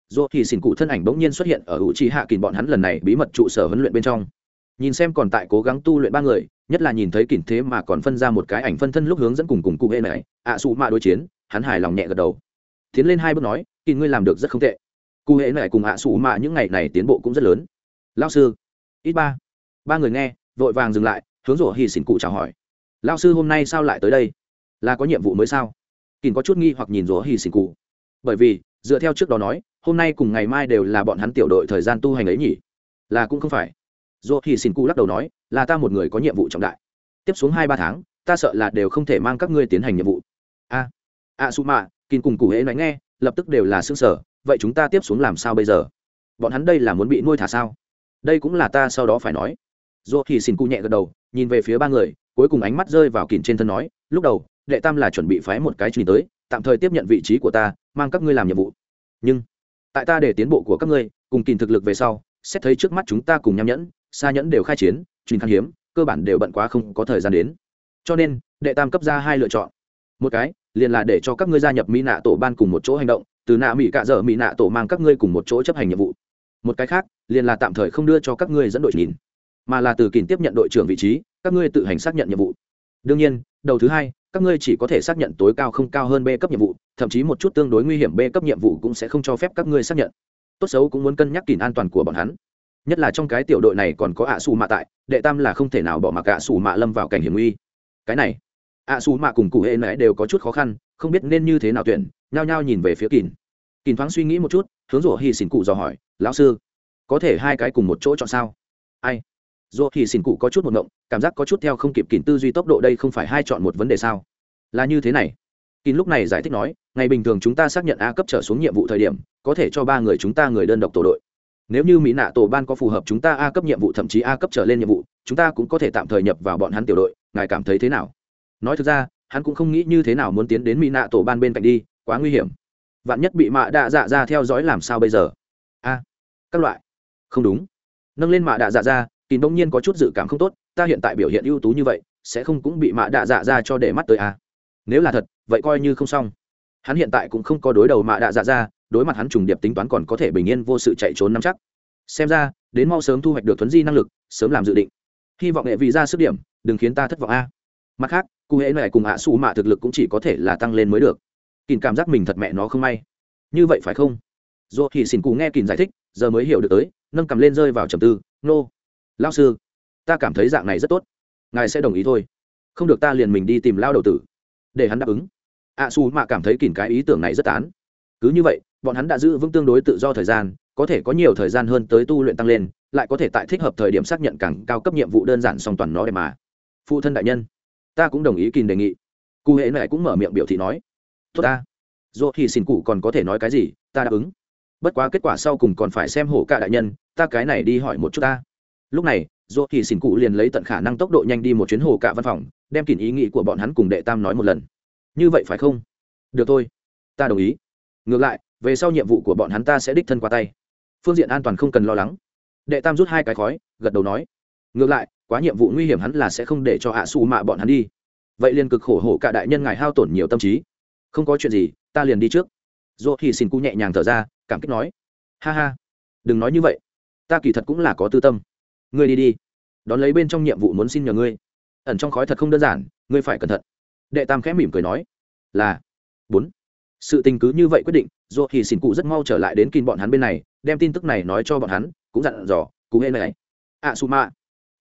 do thì xỉn cụ thân ảnh bỗng nhiên xuất hiện ở hữu trí hạ kỳ bọn hắn lần này bí mật trụ sở huấn luyện bên trong nhìn xem còn tại cố gắng tu luyện ba người nhất là nhìn thấy kỉnh thế mà còn phân ra một cái ảnh phân thân lúc hướng dẫn cùng cùng cụ hệ này ạ à, xù mạ đối chiến hắn hài lòng nhẹ gật đầu. Tiến lên hai bước nói kỳn ngươi làm được rất không tệ. Cụ hệ này cùng ạ à, xù mạ những ngày này tiến bộ cũng rất lớn. Lao sư. Ít ba. Ba người nghe vội vàng dừng lại hướng rủa hì xỉn cụ chào hỏi. Lao sư hôm nay sao lại tới đây? Là có nhiệm vụ mới sao? Kỳn có chút nghi hoặc nhìn rủa hì xỉn cụ. Bởi vì dựa theo trước đó nói hôm nay cùng ngày mai đều là bọn hắn tiểu đội thời gian tu hành ấy nhỉ? Là cũng không phải dỗ thì xin cụ lắc đầu nói, là ta một người có nhiệm vụ trọng đại. Tiếp xuống hai ba tháng, ta sợ là đều không thể mang các ngươi tiến hành nhiệm vụ. A a su mạ kín cùng cụ hễ nói nghe, lập tức đều là xương sở vậy chúng ta tiếp xuống làm sao bây giờ? Bọn hắn đây là muốn bị nuôi thả sao? Đây cũng là ta sau đó phải nói. Dỗ thì xin cụ nhẹ gật đầu, nhìn về phía ba người, cuối cùng ánh mắt rơi vào kín trên thân nói, lúc đầu, đệ tam là chuẩn bị phái một cái truy tới, tạm thời tiếp nhận vị trí của ta, mang các ngươi làm nhiệm vụ. Nhưng, tại ta để tiến bộ của các ngươi, cùng kìm thực lực về sau, xét thấy trước mắt chúng ta cùng nham nhẫn xa nhẫn đều khai chiến truyền khan hiếm, cơ bản đều bận quá không có thời gian đến. Cho nên, đệ tam cấp ra hai lựa chọn. Một cái, liền là để cho các ngươi gia nhập mỹ nạ tổ ban cùng một chỗ hành động, từ nạ mỹ cạ dở mỹ nạ tổ mang các ngươi cùng một chỗ chấp hành nhiệm vụ. Một cái khác, liền là tạm thời không đưa cho các ngươi dẫn đội nhìn, mà là từ kìm tiếp nhận đội trưởng vị trí, các ngươi tự hành xác nhận nhiệm vụ. Đương nhiên, đầu thứ hai, các ngươi chỉ có thể xác nhận tối cao không cao hơn b cấp nhiệm vụ, thậm chí một chút tương đối nguy hiểm b cấp nhiệm vụ cũng sẽ không cho phép các ngươi xác nhận. Tốt xấu cũng muốn cân nhắc kỹ an toàn của bọn hắn nhất là trong cái tiểu đội này còn có ạ xù mạ tại, đệ tam là không thể nào bỏ mặc ạ xù mạ lâm vào cảnh hiểm nguy. Cái này, ạ xù mạ cùng cụ hệ nãy đều có chút khó khăn, không biết nên như thế nào tuyển, nhao nhao nhìn về phía kìn kìn thoáng suy nghĩ một chút, hướng rủa hy xỉn cụ dò hỏi, lão sư, có thể hai cái cùng một chỗ chọn sao? Ai? Rủa hy xỉn cụ có chút một ngộng, cảm giác có chút theo không kịp kìn tư duy tốc độ đây không phải hai chọn một vấn đề sao? Là như thế này. Kín lúc này giải thích nói, ngày bình thường chúng ta xác nhận a cấp trở xuống nhiệm vụ thời điểm, có thể cho ba người chúng ta người đơn độc tổ đội nếu như mỹ nạ tổ ban có phù hợp chúng ta a cấp nhiệm vụ, thậm chí a cấp trở lên nhiệm vụ, chúng ta cũng có thể tạm thời nhập vào bọn hắn tiểu đội. Ngài cảm thấy thế nào? Nói thực ra, hắn cũng không nghĩ như thế nào muốn tiến đến mỹ nạ tổ ban bên cạnh đi, quá nguy hiểm. Vạn nhất bị mạ đạ dạ ra theo dõi làm sao bây giờ? A, các loại. Không đúng. Nâng lên mạ đạ dạ, dạ ra kín bỗng nhiên có chút dự cảm không tốt, ta hiện tại biểu hiện ưu tú như vậy, sẽ không cũng bị mạ đạ dạ ra cho để mắt tới a. Nếu là thật, vậy coi như không xong. Hắn hiện tại cũng không có đối đầu mạ đạ dạ ra đối mặt hắn trùng điệp tính toán còn có thể bình yên vô sự chạy trốn nắm chắc. Xem ra, đến mau sớm thu hoạch được thuấn di năng lực, sớm làm dự định. Hy vọng hệ vị ra sức điểm, đừng khiến ta thất vọng a. Mặt khác, cụ hệ này cùng hạ xù mạ thực lực cũng chỉ có thể là tăng lên mới được. Kìm cảm giác mình thật mẹ nó không may. Như vậy phải không? Dù thì xin cụ nghe kìm giải thích, giờ mới hiểu được tới, nâng cầm lên rơi vào trầm tư. Nô、no. lao sư, ta cảm thấy dạng này rất tốt. Ngài sẽ đồng ý thôi. Không được ta liền mình đi tìm lao đầu tử. Để hắn đáp ứng. Ạ xù mạ cảm thấy kìm cái ý tưởng này rất tán. Cứ như vậy bọn hắn đã giữ vững tương đối tự do thời gian, có thể có nhiều thời gian hơn tới tu luyện tăng lên, lại có thể tại thích hợp thời điểm xác nhận càng cao cấp nhiệm vụ đơn giản song toàn nó để mà. Phụ thân đại nhân, ta cũng đồng ý kìm đề nghị. Cụ hệ này cũng mở miệng biểu thị nói, tốt ta. Dù thì xin cụ còn có thể nói cái gì, ta đáp ứng. Bất quá kết quả sau cùng còn phải xem hổ cả đại nhân, ta cái này đi hỏi một chút ta. Lúc này, dù thì xin cụ liền lấy tận khả năng tốc độ nhanh đi một chuyến hồ cả văn phòng, đem kìm ý nghĩ của bọn hắn cùng đệ tam nói một lần. Như vậy phải không? Được thôi. Ta đồng ý. Ngược lại về sau nhiệm vụ của bọn hắn ta sẽ đích thân qua tay. Phương diện an toàn không cần lo lắng. Đệ tam rút hai cái khói, gật đầu nói. Ngược lại, quá nhiệm vụ nguy hiểm hắn là sẽ không để cho hạ xù mạ bọn hắn đi. Vậy liền cực khổ hổ cả đại nhân ngài hao tổn nhiều tâm trí. Không có chuyện gì, ta liền đi trước. Dù thì xin cụ nhẹ nhàng thở ra, cảm kích nói. Ha ha, đừng nói như vậy. Ta kỳ thật cũng là có tư tâm. Ngươi đi đi. Đón lấy bên trong nhiệm vụ muốn xin nhờ ngươi. Ẩn trong khói thật không đơn giản, ngươi phải cẩn thận. Đệ tam khẽ mỉm cười nói. Là. Bốn sự tình cứ như vậy quyết định dù thì xin cụ rất mau trở lại đến kin bọn hắn bên này, đem tin tức này nói cho bọn hắn, cũng dặn dò, cụ hễ này, ạ su ma,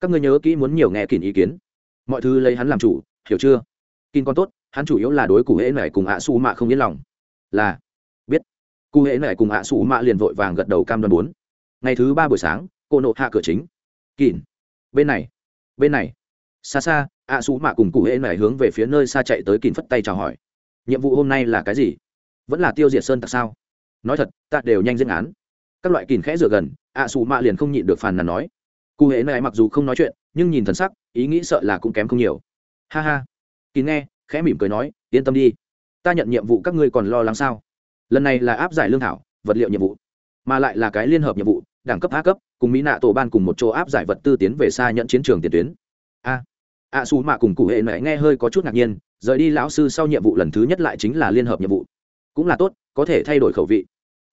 các ngươi nhớ kỹ muốn nhiều nghe kìn ý kiến. Mọi thứ lấy hắn làm chủ, hiểu chưa? Kin con tốt, hắn chủ yếu là đối cụ hễ này cùng ạ su ma không yên lòng. Là, biết. Cụ hễ này cùng ạ su ma liền vội vàng gật đầu cam đoan bốn. Ngày thứ ba buổi sáng, cô nộ hạ cửa chính. Kìn bên này bên này. Xa xa, ạ su mạ cùng cụ hễ này hướng về phía nơi xa chạy tới kìn phất tay chào hỏi. Nhiệm vụ hôm nay là cái gì? Vẫn là tiêu diệt sơn tặc sao? Nói thật, ta đều nhanh diễn án các loại kìn khẽ rửa gần, ạ xù mạ liền không nhịn được phàn nàn nói. Cụ hễ này mặc dù không nói chuyện, nhưng nhìn thần sắc, ý nghĩ sợ là cũng kém không nhiều. Ha ha. Kín nghe, khẽ mỉm cười nói, yên tâm đi. Ta nhận nhiệm vụ các ngươi còn lo lắng sao? Lần này là áp giải lương thảo, vật liệu nhiệm vụ. Mà lại là cái liên hợp nhiệm vụ, đẳng cấp a cấp, cùng mỹ nạ tổ ban cùng một chỗ áp giải vật tư tiến về xa nhận chiến trường tiền tuyến. A. A su mạ cùng cụ hệ mẹ nghe hơi có chút ngạc nhiên, rời đi lão sư sau nhiệm vụ lần thứ nhất lại chính là liên hợp nhiệm vụ cũng là tốt, có thể thay đổi khẩu vị.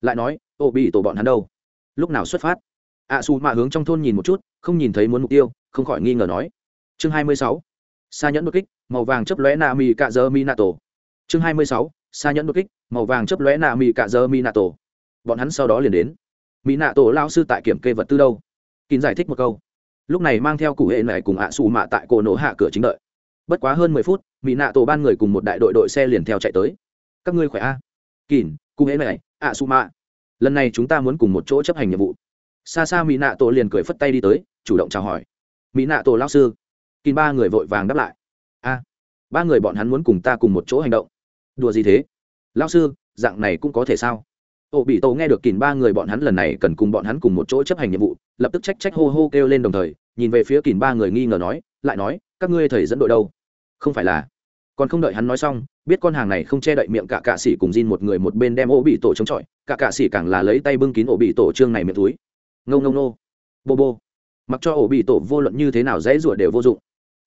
Lại nói, ô bị tổ bọn hắn đâu? Lúc nào xuất phát? A su mạ hướng trong thôn nhìn một chút, không nhìn thấy muốn mục tiêu, không khỏi nghi ngờ nói. Chương hai mươi sáu. Xa nhẫn đột kích, màu vàng chấp lóe na mi cạ dơ mi nato chương hai mươi sáu. Xa nhẫn đột kích, màu vàng chấp lóe na mi cạ dơ mi nato bọn hắn sau đó liền đến. Mỹ nạ tổ lao sư tại kiểm kê vật tư đâu? Kín giải thích một câu. Lúc này mang theo cụ hệ này cùng ạ xù mạ tại cổ nổ hạ cửa chính đợi. Bất quá hơn mười phút mỹ nạ tổ ban người cùng một đại đội đội xe liền theo chạy tới. Các ngươi khỏe a? Kìn, cụ hễ này ạ su mạ lần này chúng ta muốn cùng một chỗ chấp hành nhiệm vụ. Xa xa mỹ nạ tổ liền cười phất tay đi tới chủ động chào hỏi. Mỹ nạ tổ lao sư. Kín ba người vội vàng đáp lại. A ba người bọn hắn muốn cùng ta cùng một chỗ hành động. Đùa gì thế? Lao sư dạng này cũng có thể sao? Ổ bị tổ nghe được kìm ba người bọn hắn lần này cần cùng bọn hắn cùng một chỗ chấp hành nhiệm vụ lập tức trách trách hô hô kêu lên đồng thời nhìn về phía kìm ba người nghi ngờ nói lại nói các ngươi thầy dẫn đội đâu? Không phải là còn không đợi hắn nói xong, biết con hàng này không che đậy miệng cả cạ sĩ cùng Jin một người một bên đem ổ bị tổ chống chọi, cả cạ sĩ càng là lấy tay bưng kín ổ bị tổ trương này miệng túi. Ngâu ngâu nô bô bô. Mặc cho ổ bị tổ vô luận như thế nào dễ rủa đều vô dụng.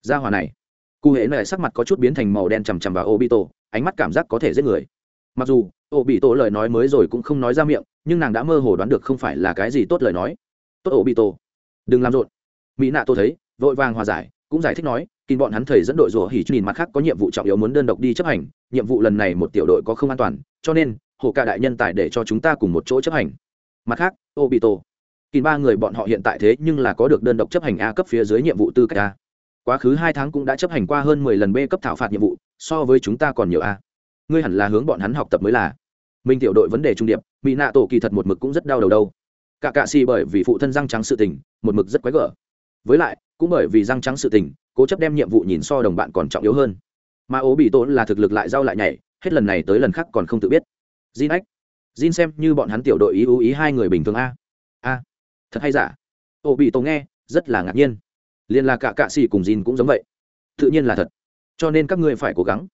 Ra hòa này. Cụ hệ này sắc mặt có chút biến thành màu đen chằm chằm vào ổ bị tổ, ánh mắt cảm giác có thể giết người. Mặc dù ổ bị tổ lời nói mới rồi cũng không nói ra miệng, nhưng nàng đã mơ hồ đoán được không phải là cái gì tốt lời nói. Tốt ổ bị tổ. Đừng làm rộn. Mỹ nạ tôi thấy, vội vàng hòa giải cũng giải thích nói, kín bọn hắn thầy dẫn đội rủa hỉ nhìn mặt khác có nhiệm vụ trọng yếu muốn đơn độc đi chấp hành, nhiệm vụ lần này một tiểu đội có không an toàn, cho nên, hồ ca đại nhân tài để cho chúng ta cùng một chỗ chấp hành. Mặt khác ô bị tổ kỳ ba người bọn họ hiện tại thế nhưng là có được đơn độc chấp hành a cấp phía dưới nhiệm vụ tư cách a. Quá khứ hai tháng cũng đã chấp hành qua hơn mười lần b cấp thảo phạt nhiệm vụ, so với chúng ta còn nhiều a. Ngươi hẳn là hướng bọn hắn học tập mới là. Minh tiểu đội vấn đề trung điệp mỹ nạ tổ kỳ thật một mực cũng rất đau đầu đâu. Cả cạ xì bởi vì phụ thân răng trắng sự tình, một mực rất quái gở. Với lại cũng bởi vì răng trắng sự tình, cố chấp đem nhiệm vụ nhìn so đồng bạn còn trọng yếu hơn. Mà ố bị tổn là thực lực lại giao lại nhảy, hết lần này tới lần khác còn không tự biết. Jin ách, jin xem như bọn hắn tiểu đội ý ưu ý hai người bình thường a. A, thật hay giả? Ố bị tổ nghe, rất là ngạc nhiên. Liên là cả cạ xì cùng jin cũng giống vậy. Tự nhiên là thật. Cho nên các ngươi phải cố gắng.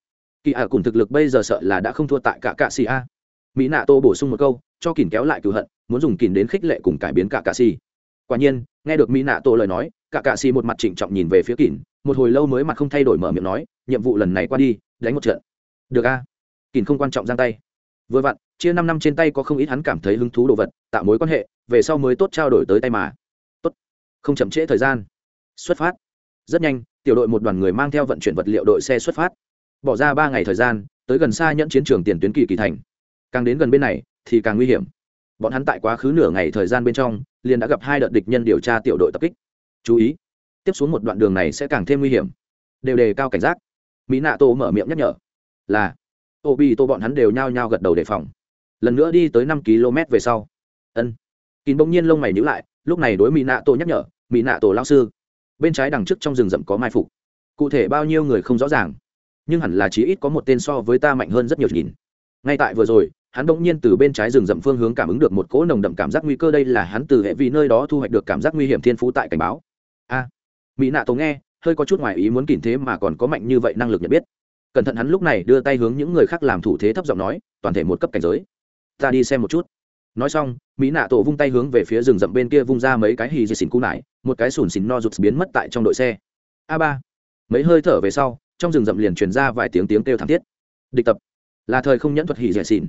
Kỳ ạ cùng thực lực bây giờ sợ là đã không thua tại cả cạ xì a. Mỹ nạ tô bổ sung một câu, cho kìn kéo lại cửu hận, muốn dùng kìn đến khích lệ cùng cải biến cả cạ xì. Quả nhiên, nghe được mỹ nạ tô lời nói cả cạ xì một mặt trịnh trọng nhìn về phía kìn một hồi lâu mới mặt không thay đổi mở miệng nói, nhiệm vụ lần này qua đi, đánh một trận. Được a. Kìn không quan trọng giang tay. Vừa vặn, chia năm năm trên tay có không ít hắn cảm thấy hứng thú đồ vật, tạo mối quan hệ, về sau mới tốt trao đổi tới tay mà. Tốt. Không chậm trễ thời gian. Xuất phát. Rất nhanh, tiểu đội một đoàn người mang theo vận chuyển vật liệu đội xe xuất phát. Bỏ ra ba ngày thời gian, tới gần xa nhẫn chiến trường tiền tuyến kỳ kỳ thành. Càng đến gần bên này, thì càng nguy hiểm. Bọn hắn tại quá khứ nửa ngày thời gian bên trong, liền đã gặp hai đợt địch nhân điều tra tiểu đội tập kích chú ý, tiếp xuống một đoạn đường này sẽ càng thêm nguy hiểm. Đều đề cao cảnh giác. Mỹ nạ tô mở miệng nhắc nhở. Là. Ô bi tô bọn hắn đều nhao nhao gật đầu đề phòng. Lần nữa đi tới năm km về sau. Ân. Kín bỗng nhiên lông mày nhữ lại, lúc này đối mỹ nạ tô nhắc nhở mỹ nạ tổ lao sư. Bên trái đằng trước trong rừng rậm có mai phục. Cụ thể bao nhiêu người không rõ ràng, nhưng hẳn là chí ít có một tên so với ta mạnh hơn rất nhiều nhìn. Ngay tại vừa rồi, hắn bỗng nhiên từ bên trái rừng rậm phương hướng cảm ứng được một cỗ nồng đậm cảm giác nguy cơ, đây là hắn từ hệ vì nơi đó thu hoạch được cảm giác nguy hiểm thiên phú tại cảnh báo a mỹ nạ tổ nghe, hơi có chút ngoài ý muốn kìm thế mà còn có mạnh như vậy năng lực nhận biết. Cẩn thận hắn lúc này đưa tay hướng những người khác làm thủ thế thấp giọng nói, toàn thể một cấp cảnh giới. Ta đi xem một chút. Nói xong, mỹ nạ tổ vung tay hướng về phía rừng rậm bên kia vung ra mấy cái hì dì xỉn cú nải, một cái sùn xỉn no rụt biến mất tại trong đội xe. A ba. Mấy hơi thở về sau, trong rừng rậm liền truyền ra vài tiếng tiếng kêu thảm thiết. Địch tập. Là thời không nhẫn thuật hì dì xỉn.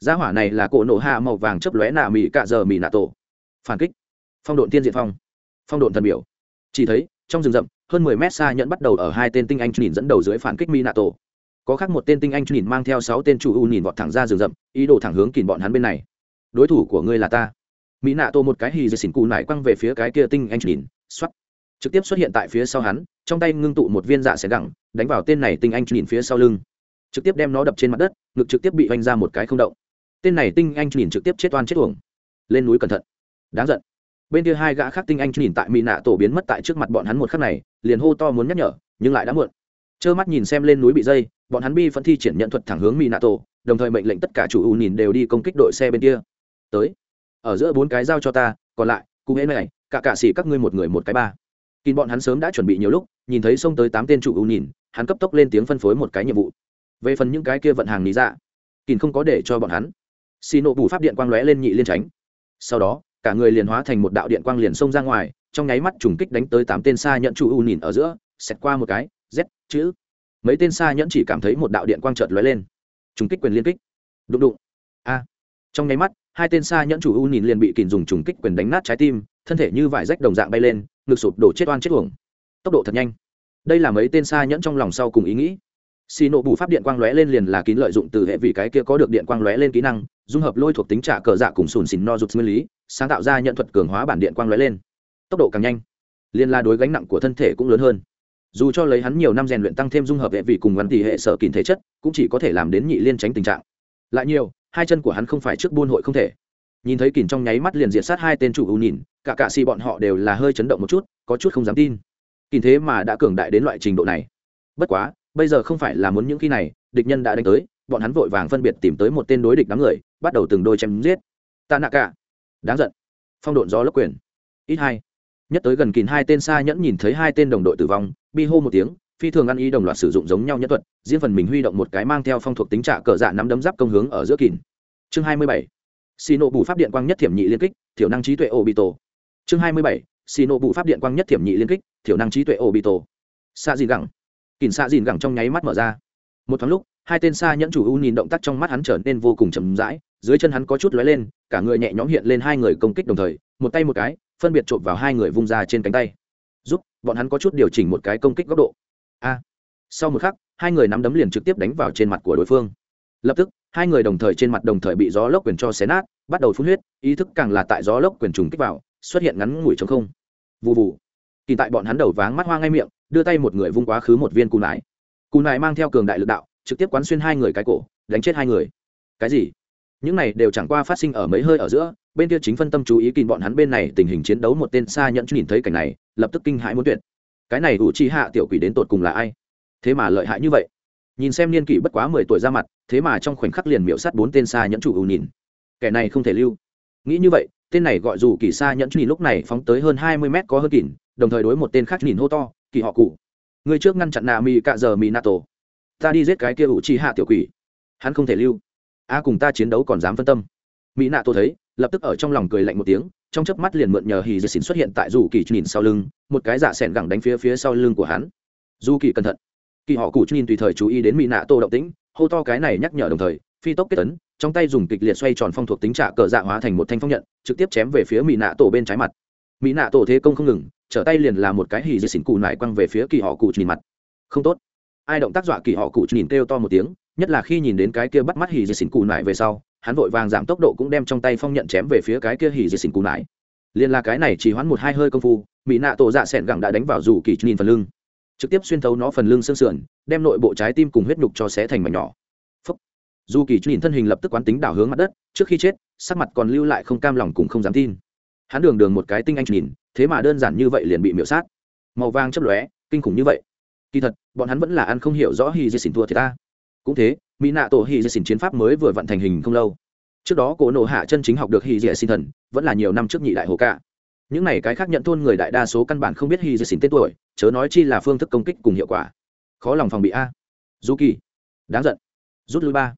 Gia hỏa này là cổ nổ hạ màu vàng chấp lóe nạ mỹ cạ giờ mỹ nạ tổ. Phản kích. Phong độn tiên diện phong. Phong độn thần biểu chỉ thấy, trong rừng rậm, hơn mười mét xa nhẫn bắt đầu ở hai tên tinh anh nhìn dẫn đầu dưới phản kích mỹ nạ tổ có khác một tên tinh anh nhìn mang theo sáu tên chủ u nhìn vọt thẳng ra rừng rậm, ý đồ thẳng hướng kìm bọn hắn bên này. Đối thủ của ngươi là ta. Mỹ nạ tổ một cái hì dì xỉn cụ nải quăng về phía cái kia tinh anh nhìn xuất trực tiếp xuất hiện tại phía sau hắn, trong tay ngưng tụ một viên dạ xẻ đẳng đánh vào tên này tinh anh nhìn phía sau lưng. Trực tiếp đem nó đập trên mặt đất, ngực trực tiếp bị oanh ra một cái không động. Tên này tinh anh nhìn trực tiếp chết oan chết uổng. Lên núi cẩn thận. Đáng giận bên kia hai gã khác tinh anh nhìn tại mỹ nạ tổ biến mất tại trước mặt bọn hắn một khắc này, liền hô to muốn nhắc nhở, nhưng lại đã muộn. Trơ mắt nhìn xem lên núi bị dây, bọn hắn bi phân thi triển nhận thuật thẳng hướng mỹ nạ tổ đồng thời mệnh lệnh tất cả chủ ưu nhìn đều đi công kích đội xe bên kia. Tới, ở giữa bốn cái dao cho ta, còn lại cụ hễ này, cả cả xỉ các ngươi một người một cái ba. Kín bọn hắn sớm đã chuẩn bị nhiều lúc, nhìn thấy xông tới tám tên chủ ưu nhìn, hắn cấp tốc lên tiếng phân phối một cái nhiệm vụ. Về phần những cái kia vận hàng lý dạ kín không có để cho bọn hắn. Xì nộ bù pháp điện quang lóe lên nhị liên tránh. Sau đó cả người liền hóa thành một đạo điện quang liền xông ra ngoài, trong nháy mắt trùng kích đánh tới tám tên xa nhận chủ u nhìn ở giữa, xẹt qua một cái, z, chữ. Mấy tên xa nhẫn chỉ cảm thấy một đạo điện quang trợt lóe lên. Trùng kích quyền liên kích. Đụng đụng. A. Trong nháy mắt, hai tên xa nhẫn chủ u nhìn liền bị kìm dùng trùng kích quyền đánh nát trái tim, thân thể như vải rách đồng dạng bay lên, ngực sụp đổ chết oan chết uổng. Tốc độ thật nhanh. Đây là mấy tên xa nhẫn trong lòng sau cùng ý nghĩ. Xì nộ bù pháp điện quang lóe lên liền là kín lợi dụng từ hệ vì cái kia có được điện quang lóe lên kỹ năng dung hợp lôi thuộc tính trả cờ dạ cùng sùn xìn no rụt nguyên lý, sáng tạo ra nhận thuật cường hóa bản điện quang lóe lên. Tốc độ càng nhanh, liên la đối gánh nặng của thân thể cũng lớn hơn. Dù cho lấy hắn nhiều năm rèn luyện tăng thêm dung hợp hệ vị cùng gắn tỷ hệ sở kín thể chất, cũng chỉ có thể làm đến nhị liên tránh tình trạng. Lại nhiều, hai chân của hắn không phải trước buôn hội không thể. Nhìn thấy kìn trong nháy mắt liền diệt sát hai tên chủ ưu nhìn, cả cạ xì bọn họ đều là hơi chấn động một chút, có chút không dám tin. Kìn thế mà đã cường đại đến loại trình độ này. Bất quá, bây giờ không phải là muốn những khi này, địch nhân đã đánh tới, bọn hắn vội vàng phân biệt tìm tới một tên đối địch đám người bắt đầu từng đôi chém giết. Ta nạ cả. Đáng giận. Phong độn gió lốc quyền. Ít hai. Nhất tới gần kín hai tên xa nhẫn nhìn thấy hai tên đồng đội tử vong, bi hô một tiếng, phi thường ăn ý đồng loạt sử dụng giống nhau nhất thuật, riêng phần mình huy động một cái mang theo phong thuộc tính trạ cờ dạ nắm đấm giáp công hướng ở giữa kín. Chương hai mươi bảy. Xì nộ bù pháp điện quang nhất thiểm nhị liên kích, thiểu năng trí tuệ ô bị tổ chương hai mươi bảy. Xì nộ bù pháp điện quang nhất thiểm nhị liên kích, thiểu năng trí tuệ ô bị tổ xa dìn gẳng. Kìn xa dìn gẳng trong nháy mắt mở ra. Một thoáng lúc, hai tên xa nhẫn chủ u nhìn động tác trong mắt hắn trở nên vô cùng chậm rãi dưới chân hắn có chút lóe lên, cả người nhẹ nhõm hiện lên hai người công kích đồng thời, một tay một cái, phân biệt trộm vào hai người vung ra trên cánh tay. Giúp, bọn hắn có chút điều chỉnh một cái công kích góc độ. A. Sau một khắc, hai người nắm đấm liền trực tiếp đánh vào trên mặt của đối phương. Lập tức, hai người đồng thời trên mặt đồng thời bị gió lốc quyền cho xé nát, bắt đầu phun huyết, ý thức càng là tại gió lốc quyền trùng kích vào, xuất hiện ngắn ngủi trong không. Vụ vụ kỳ tại bọn hắn đầu váng mắt hoa ngay miệng, đưa tay một người vung quá khứ một viên cù nải. Cù nải mang theo cường đại lực đạo, trực tiếp quán xuyên hai người cái cổ, đánh chết hai người. Cái gì? Những này đều chẳng qua phát sinh ở mấy hơi ở giữa, bên kia chính phân tâm chú ý kìm bọn hắn bên này tình hình chiến đấu một tên xa nhận nhìn thấy cảnh này, lập tức kinh hãi muốn tuyệt. Cái này ủ chi hạ tiểu quỷ đến tột cùng là ai? Thế mà lợi hại như vậy. Nhìn xem niên kỷ bất quá mười tuổi ra mặt, thế mà trong khoảnh khắc liền miễu sát bốn tên xa nhẫn chủ ưu nhìn. Kẻ này không thể lưu. Nghĩ như vậy, tên này gọi dù kỳ xa nhẫn nhìn lúc này phóng tới hơn hai mươi mét có hơn kỉn đồng thời đối một tên khác nhìn hô to, kỳ họ cụ. Người trước ngăn chặn nà mi cạ giờ mi nato ta đi giết cái kia ủ chi hạ tiểu quỷ. Hắn không thể lưu a cùng ta chiến đấu còn dám phân tâm. Mỹ nạ tô thấy, lập tức ở trong lòng cười lạnh một tiếng, trong chớp mắt liền mượn nhờ hì dì xỉn xuất hiện tại dù kỳ nhìn sau lưng, một cái giả sẻn gẳng đánh phía phía sau lưng của hắn. Dù kỳ cẩn thận. Kỳ họ cụ nhìn tùy thời chú ý đến mỹ nạ tô động tĩnh, hô to cái này nhắc nhở đồng thời, phi tốc kết tấn trong tay dùng kịch liệt xoay tròn phong thuộc tính trả cờ dạ hóa thành một thanh phong nhận, trực tiếp chém về phía mỹ nạ tổ bên trái mặt. Mỹ nạ tổ thế công không ngừng, trở tay liền là một cái hì dì xỉn cụ nải quăng về phía kỳ họ cụ nhìn mặt. Không tốt. Ai động tác dọa kỳ họ cụ nhìn kêu to một tiếng nhất là khi nhìn đến cái kia bắt mắt hì dì xỉn cụ nải về sau, hắn vội vàng giảm tốc độ cũng đem trong tay phong nhận chém về phía cái kia hì dì xỉn cụ nải. Liền là cái này chỉ hoãn một hai hơi công phu, mỹ nạ tổ dạ s ẻ n gẳng đã đánh vào dù kỳ nhìn phần lưng. Trực tiếp xuyên thấu nó phần lưng xương sườn, đem nội bộ trái tim cùng huyết nhục cho xé thành mảnh nhỏ. Phúc. dù kỳ nhìn thân hình lập tức quán tính đảo hướng mặt đất, trước khi chết, sắc mặt còn lưu lại không cam lòng cùng không dám tin. Hắn đường đường một cái tinh anh nhìn, thế mà đơn giản như vậy liền bị miễu sát. Màu vàng chấp lóe, kinh khủng như vậy. Kỳ thật, bọn hắn vẫn là ăn không hiểu rõ hy dê xin thua thì ta cũng thế mỹ nạ tổ hy dê xỉn chiến pháp mới vừa vận thành hình không lâu. Trước đó cổ nộ hạ chân chính học được hy dê xin thần, vẫn là nhiều năm trước nhị đại hồ cả những này cái khác nhận thôn người đại đa số căn bản không biết hy dê xỉn tên tuổi, chớ nói chi là phương thức công kích cùng hiệu quả. Khó lòng phòng bị a. Du kỳ đáng giận. Rút lui ba.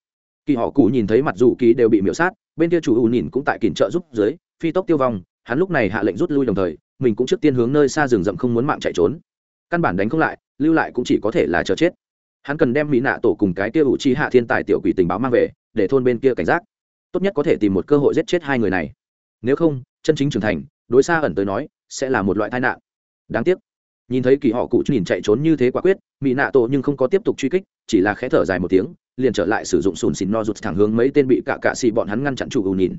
Kỳ họ cụ nhìn thấy mặt dù kỳ đều bị miễu sát, bên kia chủ ù nhìn cũng tại kỉnh trợ giúp dưới, phi tốc tiêu vong, hắn lúc này hạ lệnh rút lui đồng thời, mình cũng trước tiên hướng nơi xa rừng rậm không muốn mạng chạy trốn. Căn bản đánh không lại, lưu lại cũng chỉ có thể là chờ chết hắn cần đem mỹ nạ tổ cùng cái kia ủ chi hạ thiên tài tiểu quỷ tình báo mang về, để thôn bên kia cảnh giác. Tốt nhất có thể tìm một cơ hội giết chết hai người này. Nếu không, chân chính trưởng thành, đối xa ẩn tới nói, sẽ là một loại tai nạn. Đáng tiếc. Nhìn thấy kỳ họ cụ nhìn chạy trốn như thế quả quyết, mỹ nạ tổ nhưng không có tiếp tục truy kích, chỉ là khẽ thở dài một tiếng, liền trở lại sử dụng sùn xìn no rụt thẳng hướng mấy tên bị cạ cạ xì bọn hắn ngăn chặn chủ ù nhìn.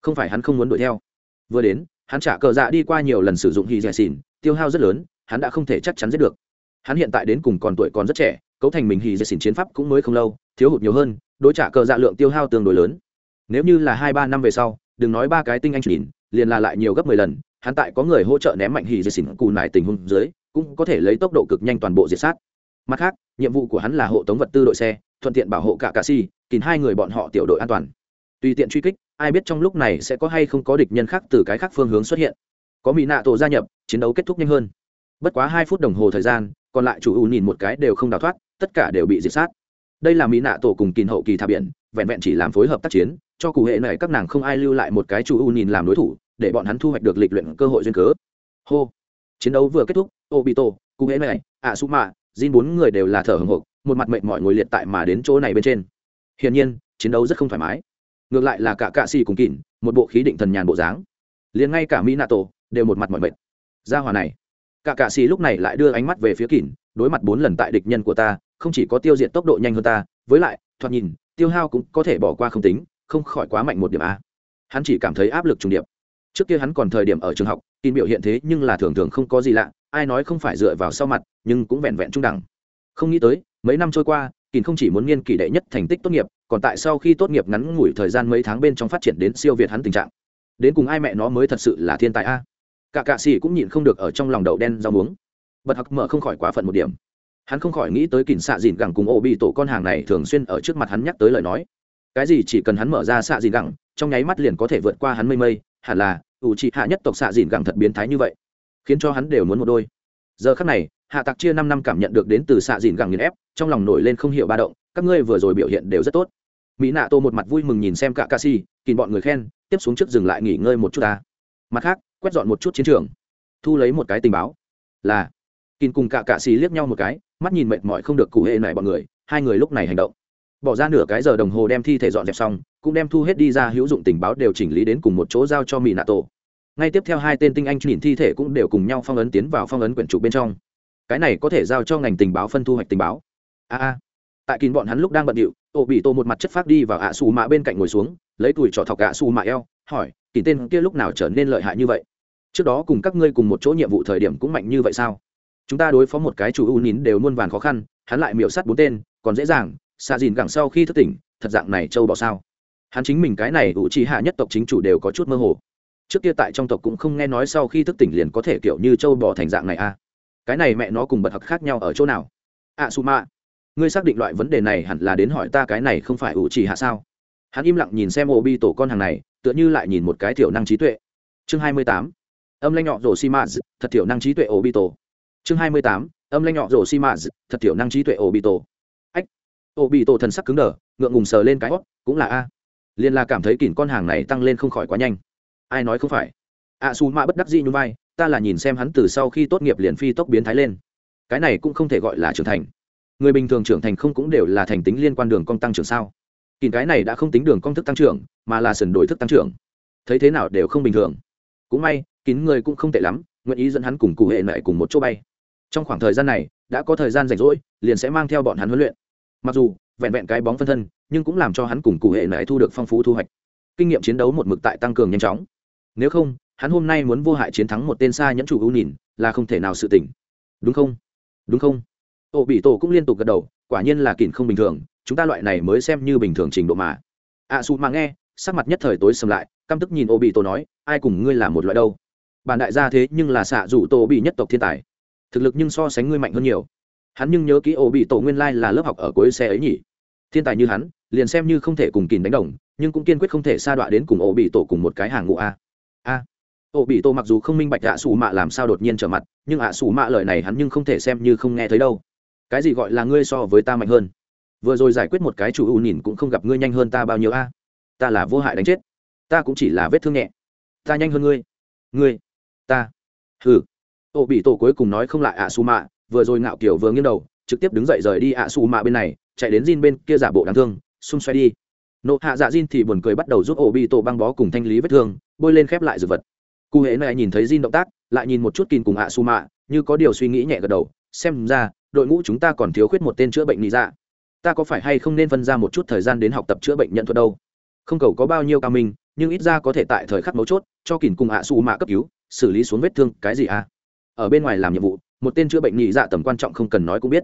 Không phải hắn không muốn đuổi theo. Vừa đến, hắn trả cờ dạ đi qua nhiều lần sử dụng hy dè xìn tiêu hao rất lớn, hắn đã không thể chắc chắn giết được. Hắn hiện tại đến cùng còn tuổi còn rất trẻ cấu thành mình hy dè xỉn chiến pháp cũng mới không lâu, thiếu hụt nhiều hơn, đối trả cờ dạ lượng tiêu hao tương đối lớn. Nếu như là hai ba năm về sau, đừng nói ba cái tinh anh nhìn, liền là lại nhiều gấp mười lần, hắn tại có người hỗ trợ ném mạnh hì dây xỉn cù nải tình huống dưới, cũng có thể lấy tốc độ cực nhanh toàn bộ diệt sát. Mặt khác, nhiệm vụ của hắn là hộ tống vật tư đội xe, thuận tiện bảo hộ cả cà si, kín hai người bọn họ tiểu đội an toàn. Tùy tiện truy kích, ai biết trong lúc này sẽ có hay không có địch nhân khác từ cái khác phương hướng xuất hiện. Có mỹ nạ tổ gia nhập, chiến đấu kết thúc nhanh hơn. Bất quá hai phút đồng hồ thời gian, còn lại chủ ưu nhìn một cái đều không đào thoát tất cả đều bị diệt sát. Đây là mỹ nạ tổ cùng Kình hậu kỳ thả biển, vẹn vẹn chỉ làm phối hợp tác chiến, cho cụ hệ này các nàng không ai lưu lại một cái chủ u nhìn làm đối thủ, để bọn hắn thu hoạch được lịch luyện cơ hội duyên cớ. Hô! Chiến đấu vừa kết thúc, obito, cụ hệ này ạ su mạ jin bốn người đều là thở hồng hộc một mặt mệnh mọi ngồi liệt tại mà đến chỗ này bên trên. Hiển nhiên, chiến đấu rất không thoải mái. Ngược lại là cả cạ xì cùng kỉn một bộ khí định thần nhàn bộ dáng. Liền ngay cả mỹ Tổ đều một mặt mọi mệt. Ra hòa này. Cả cạ xì lúc này lại đưa ánh mắt về phía kỉn đối mặt bốn lần tại địch nhân của ta, không chỉ có tiêu diệt tốc độ nhanh hơn ta, với lại, thoạt nhìn, tiêu hao cũng có thể bỏ qua không tính, không khỏi quá mạnh một điểm a. Hắn chỉ cảm thấy áp lực trùng điệp. Trước kia hắn còn thời điểm ở trường học, tin biểu hiện thế nhưng là thường thường không có gì lạ, ai nói không phải dựa vào sau mặt, nhưng cũng vẹn vẹn trung đẳng. Không nghĩ tới, mấy năm trôi qua kín không chỉ muốn nghiên kỷ đệ nhất thành tích tốt nghiệp, còn tại sau khi tốt nghiệp ngắn ngủi thời gian mấy tháng bên trong phát triển đến siêu việt hắn tình trạng. Đến cùng ai mẹ nó mới thật sự là thiên tài a? Cả cạ xì cũng nhịn không được ở trong lòng đậu đen rau muống bật hặc mở không khỏi quá phận một điểm. Hắn không khỏi nghĩ tới kỉnh xạ dìn gẳng cùng ô bị tổ con hàng này thường xuyên ở trước mặt hắn nhắc tới lời nói. Cái gì chỉ cần hắn mở ra xạ dìn gẳng, trong nháy mắt liền có thể vượt qua hắn mây mây, hẳn là, ủ trị hạ nhất tộc xạ dìn gẳng thật biến thái như vậy. Khiến cho hắn đều muốn một đôi. Giờ khắc này, hạ tặc chia năm năm cảm nhận được đến từ xạ dìn gẳng nghiền ép, trong lòng nổi lên không hiểu ba động, các ngươi vừa rồi biểu hiện đều rất tốt. Mỹ nạ tô một mặt vui mừng nhìn xem cả ca si kìm bọn người khen, tiếp xuống trước dừng lại nghỉ ngơi một chút ta. Mặt khác, quét dọn một chút chiến trường. Thu lấy một cái tình báo. Là kìm cùng cả cạ xì liếc nhau một cái, mắt nhìn mệt mỏi không được cụ hệ này bọn người, hai người lúc này hành động. Bỏ ra nửa cái giờ đồng hồ đem thi thể dọn dẹp xong, cũng đem thu hết đi ra hữu dụng tình báo đều chỉnh lý đến cùng một chỗ giao cho mỹ nạ tổ ngay tiếp theo hai tên tinh anh nhìn thi thể cũng đều cùng nhau phong ấn tiến vào phong ấn quyển trục bên trong. Cái này có thể giao cho ngành tình báo phân thu hoạch tình báo. A a. Tại kín bọn hắn lúc đang bận điệu ổ bị tô một mặt chất phát đi vào ạ xù mạ bên cạnh ngồi xuống, lấy tuổi trọ thọc ạ xù mạ eo, hỏi, kín tên kia lúc nào trở nên lợi hại như vậy? Trước đó cùng các ngươi cùng một chỗ nhiệm vụ thời điểm cũng mạnh như vậy sao? Chúng ta đối phó một cái chủ u nín đều muôn vàn khó khăn, hắn lại miểu sát bốn tên, còn dễ dàng xa dìn gẳng sau khi thức tỉnh, thật dạng này châu bỏ sao. Hắn chính mình cái này ủ trì hạ nhất tộc chính chủ đều có chút mơ hồ. Trước kia tại trong tộc cũng không nghe nói sau khi thức tỉnh liền có thể kiểu như châu bò thành dạng này a à. cái này mẹ nó cùng bật hặc khác nhau ở chỗ nào? A su ma, ngươi xác định loại vấn đề này hẳn là đến hỏi ta cái này không phải ủ trì hạ sao? Hắn im lặng nhìn xem ô bi tổ con hàng này, tựa như lại nhìn một cái thiểu năng trí tuệ. Chương hai mươi tám. Âm lanh nhọ rổ xi mã thật thiểu năng trí tuệ ô bi tổ chương hai mươi tám âm lanh nhọ rổ xi mã thật thiểu năng trí tuệ ổ bị tổ ách ổ bị tổ thần sắc cứng đờ ngượng ngùng sờ lên cái hót cũng là a. Liền là cảm thấy kỉn con hàng này tăng lên không khỏi quá nhanh. Ai nói không phải? A à, su mã bất đắc dĩ như vai ta là nhìn xem hắn từ sau khi tốt nghiệp liền phi tốc biến thái lên. Cái này cũng không thể gọi là trưởng thành. Người bình thường trưởng thành không cũng đều là thành tính liên quan đường cong tăng trưởng sao? Kỉn cái này đã không tính đường công thức tăng trưởng mà là sần đổi thức tăng trưởng. Thấy thế nào đều không bình thường. Cũng may kín người cũng không tệ lắm nguyện ý dẫn hắn cùng cụ hệ mẹ cùng một chỗ bay trong khoảng thời gian này đã có thời gian rảnh rỗi liền sẽ mang theo bọn hắn huấn luyện. Mặc dù vẹn vẹn cái bóng phân thân nhưng cũng làm cho hắn cùng cụ hệ lại thu được phong phú thu hoạch. Kinh nghiệm chiến đấu một mực tại tăng cường nhanh chóng. Nếu không hắn hôm nay muốn vô hại chiến thắng một tên xa nhẫn chủ ưu nhìn là không thể nào sự tỉnh. Đúng không? Đúng không? Ổ bị tổ cũng liên tục gật đầu quả nhiên là kỉn không bình thường chúng ta loại này mới xem như bình thường trình độ mà. Ạ à, mà nghe sắc mặt nhất thời tối sầm lại căm tức nhìn ổ bị tổ nói ai cùng ngươi là một loại đâu? Bản đại gia thế nhưng là xạ rủ tổ bị nhất tộc thiên tài thực lực nhưng so sánh ngươi mạnh hơn nhiều. Hắn nhưng nhớ kỹ ổ bị tổ nguyên lai là lớp học ở cuối xe ấy nhỉ. Thiên tài như hắn, liền xem như không thể cùng kìn đánh đồng, nhưng cũng kiên quyết không thể sa đọa đến cùng ổ bị tổ cùng một cái hàng ngũ a. A. Ổ bị tổ mặc dù không minh bạch ạ xù mạ làm sao đột nhiên trở mặt, nhưng ạ xù mạ lời này hắn nhưng không thể xem như không nghe thấy đâu. Cái gì gọi là ngươi so với ta mạnh hơn? Vừa rồi giải quyết một cái chủ ưu nhìn cũng không gặp ngươi nhanh hơn ta bao nhiêu a. Ta là vô hại đánh chết. Ta cũng chỉ là vết thương nhẹ. Ta nhanh hơn ngươi. Ngươi. Ta. Hừ ô bị tổ cuối cùng nói không lại ạ su mạ vừa rồi ngạo kiểu vừa nghiêng đầu, trực tiếp đứng dậy rời đi ạ su mạ bên này, chạy đến Jin bên kia giả bộ đáng thương, xung xoay đi. Nộ hạ dạ Jin thì buồn cười bắt đầu giúp ô bị tổ băng bó cùng thanh lý vết thương, bôi lên khép lại dược vật. Cụ hễ này nhìn thấy Jin động tác, lại nhìn một chút kín cùng ạ su mạ như có điều suy nghĩ nhẹ gật đầu, xem ra, đội ngũ chúng ta còn thiếu khuyết một tên chữa bệnh lý dạ. Ta có phải hay không nên phân ra một chút thời gian đến học tập chữa bệnh nhận thuật đâu? Không cầu có bao nhiêu cao minh, nhưng ít ra có thể tại thời khắc mấu chốt, cho kìn cùng ạ su mạ cấp cứu, xử lý xuống vết thương, cái gì à? Ở bên ngoài làm nhiệm vụ, một tên chữa bệnh nhị dạ tầm quan trọng không cần nói cũng biết.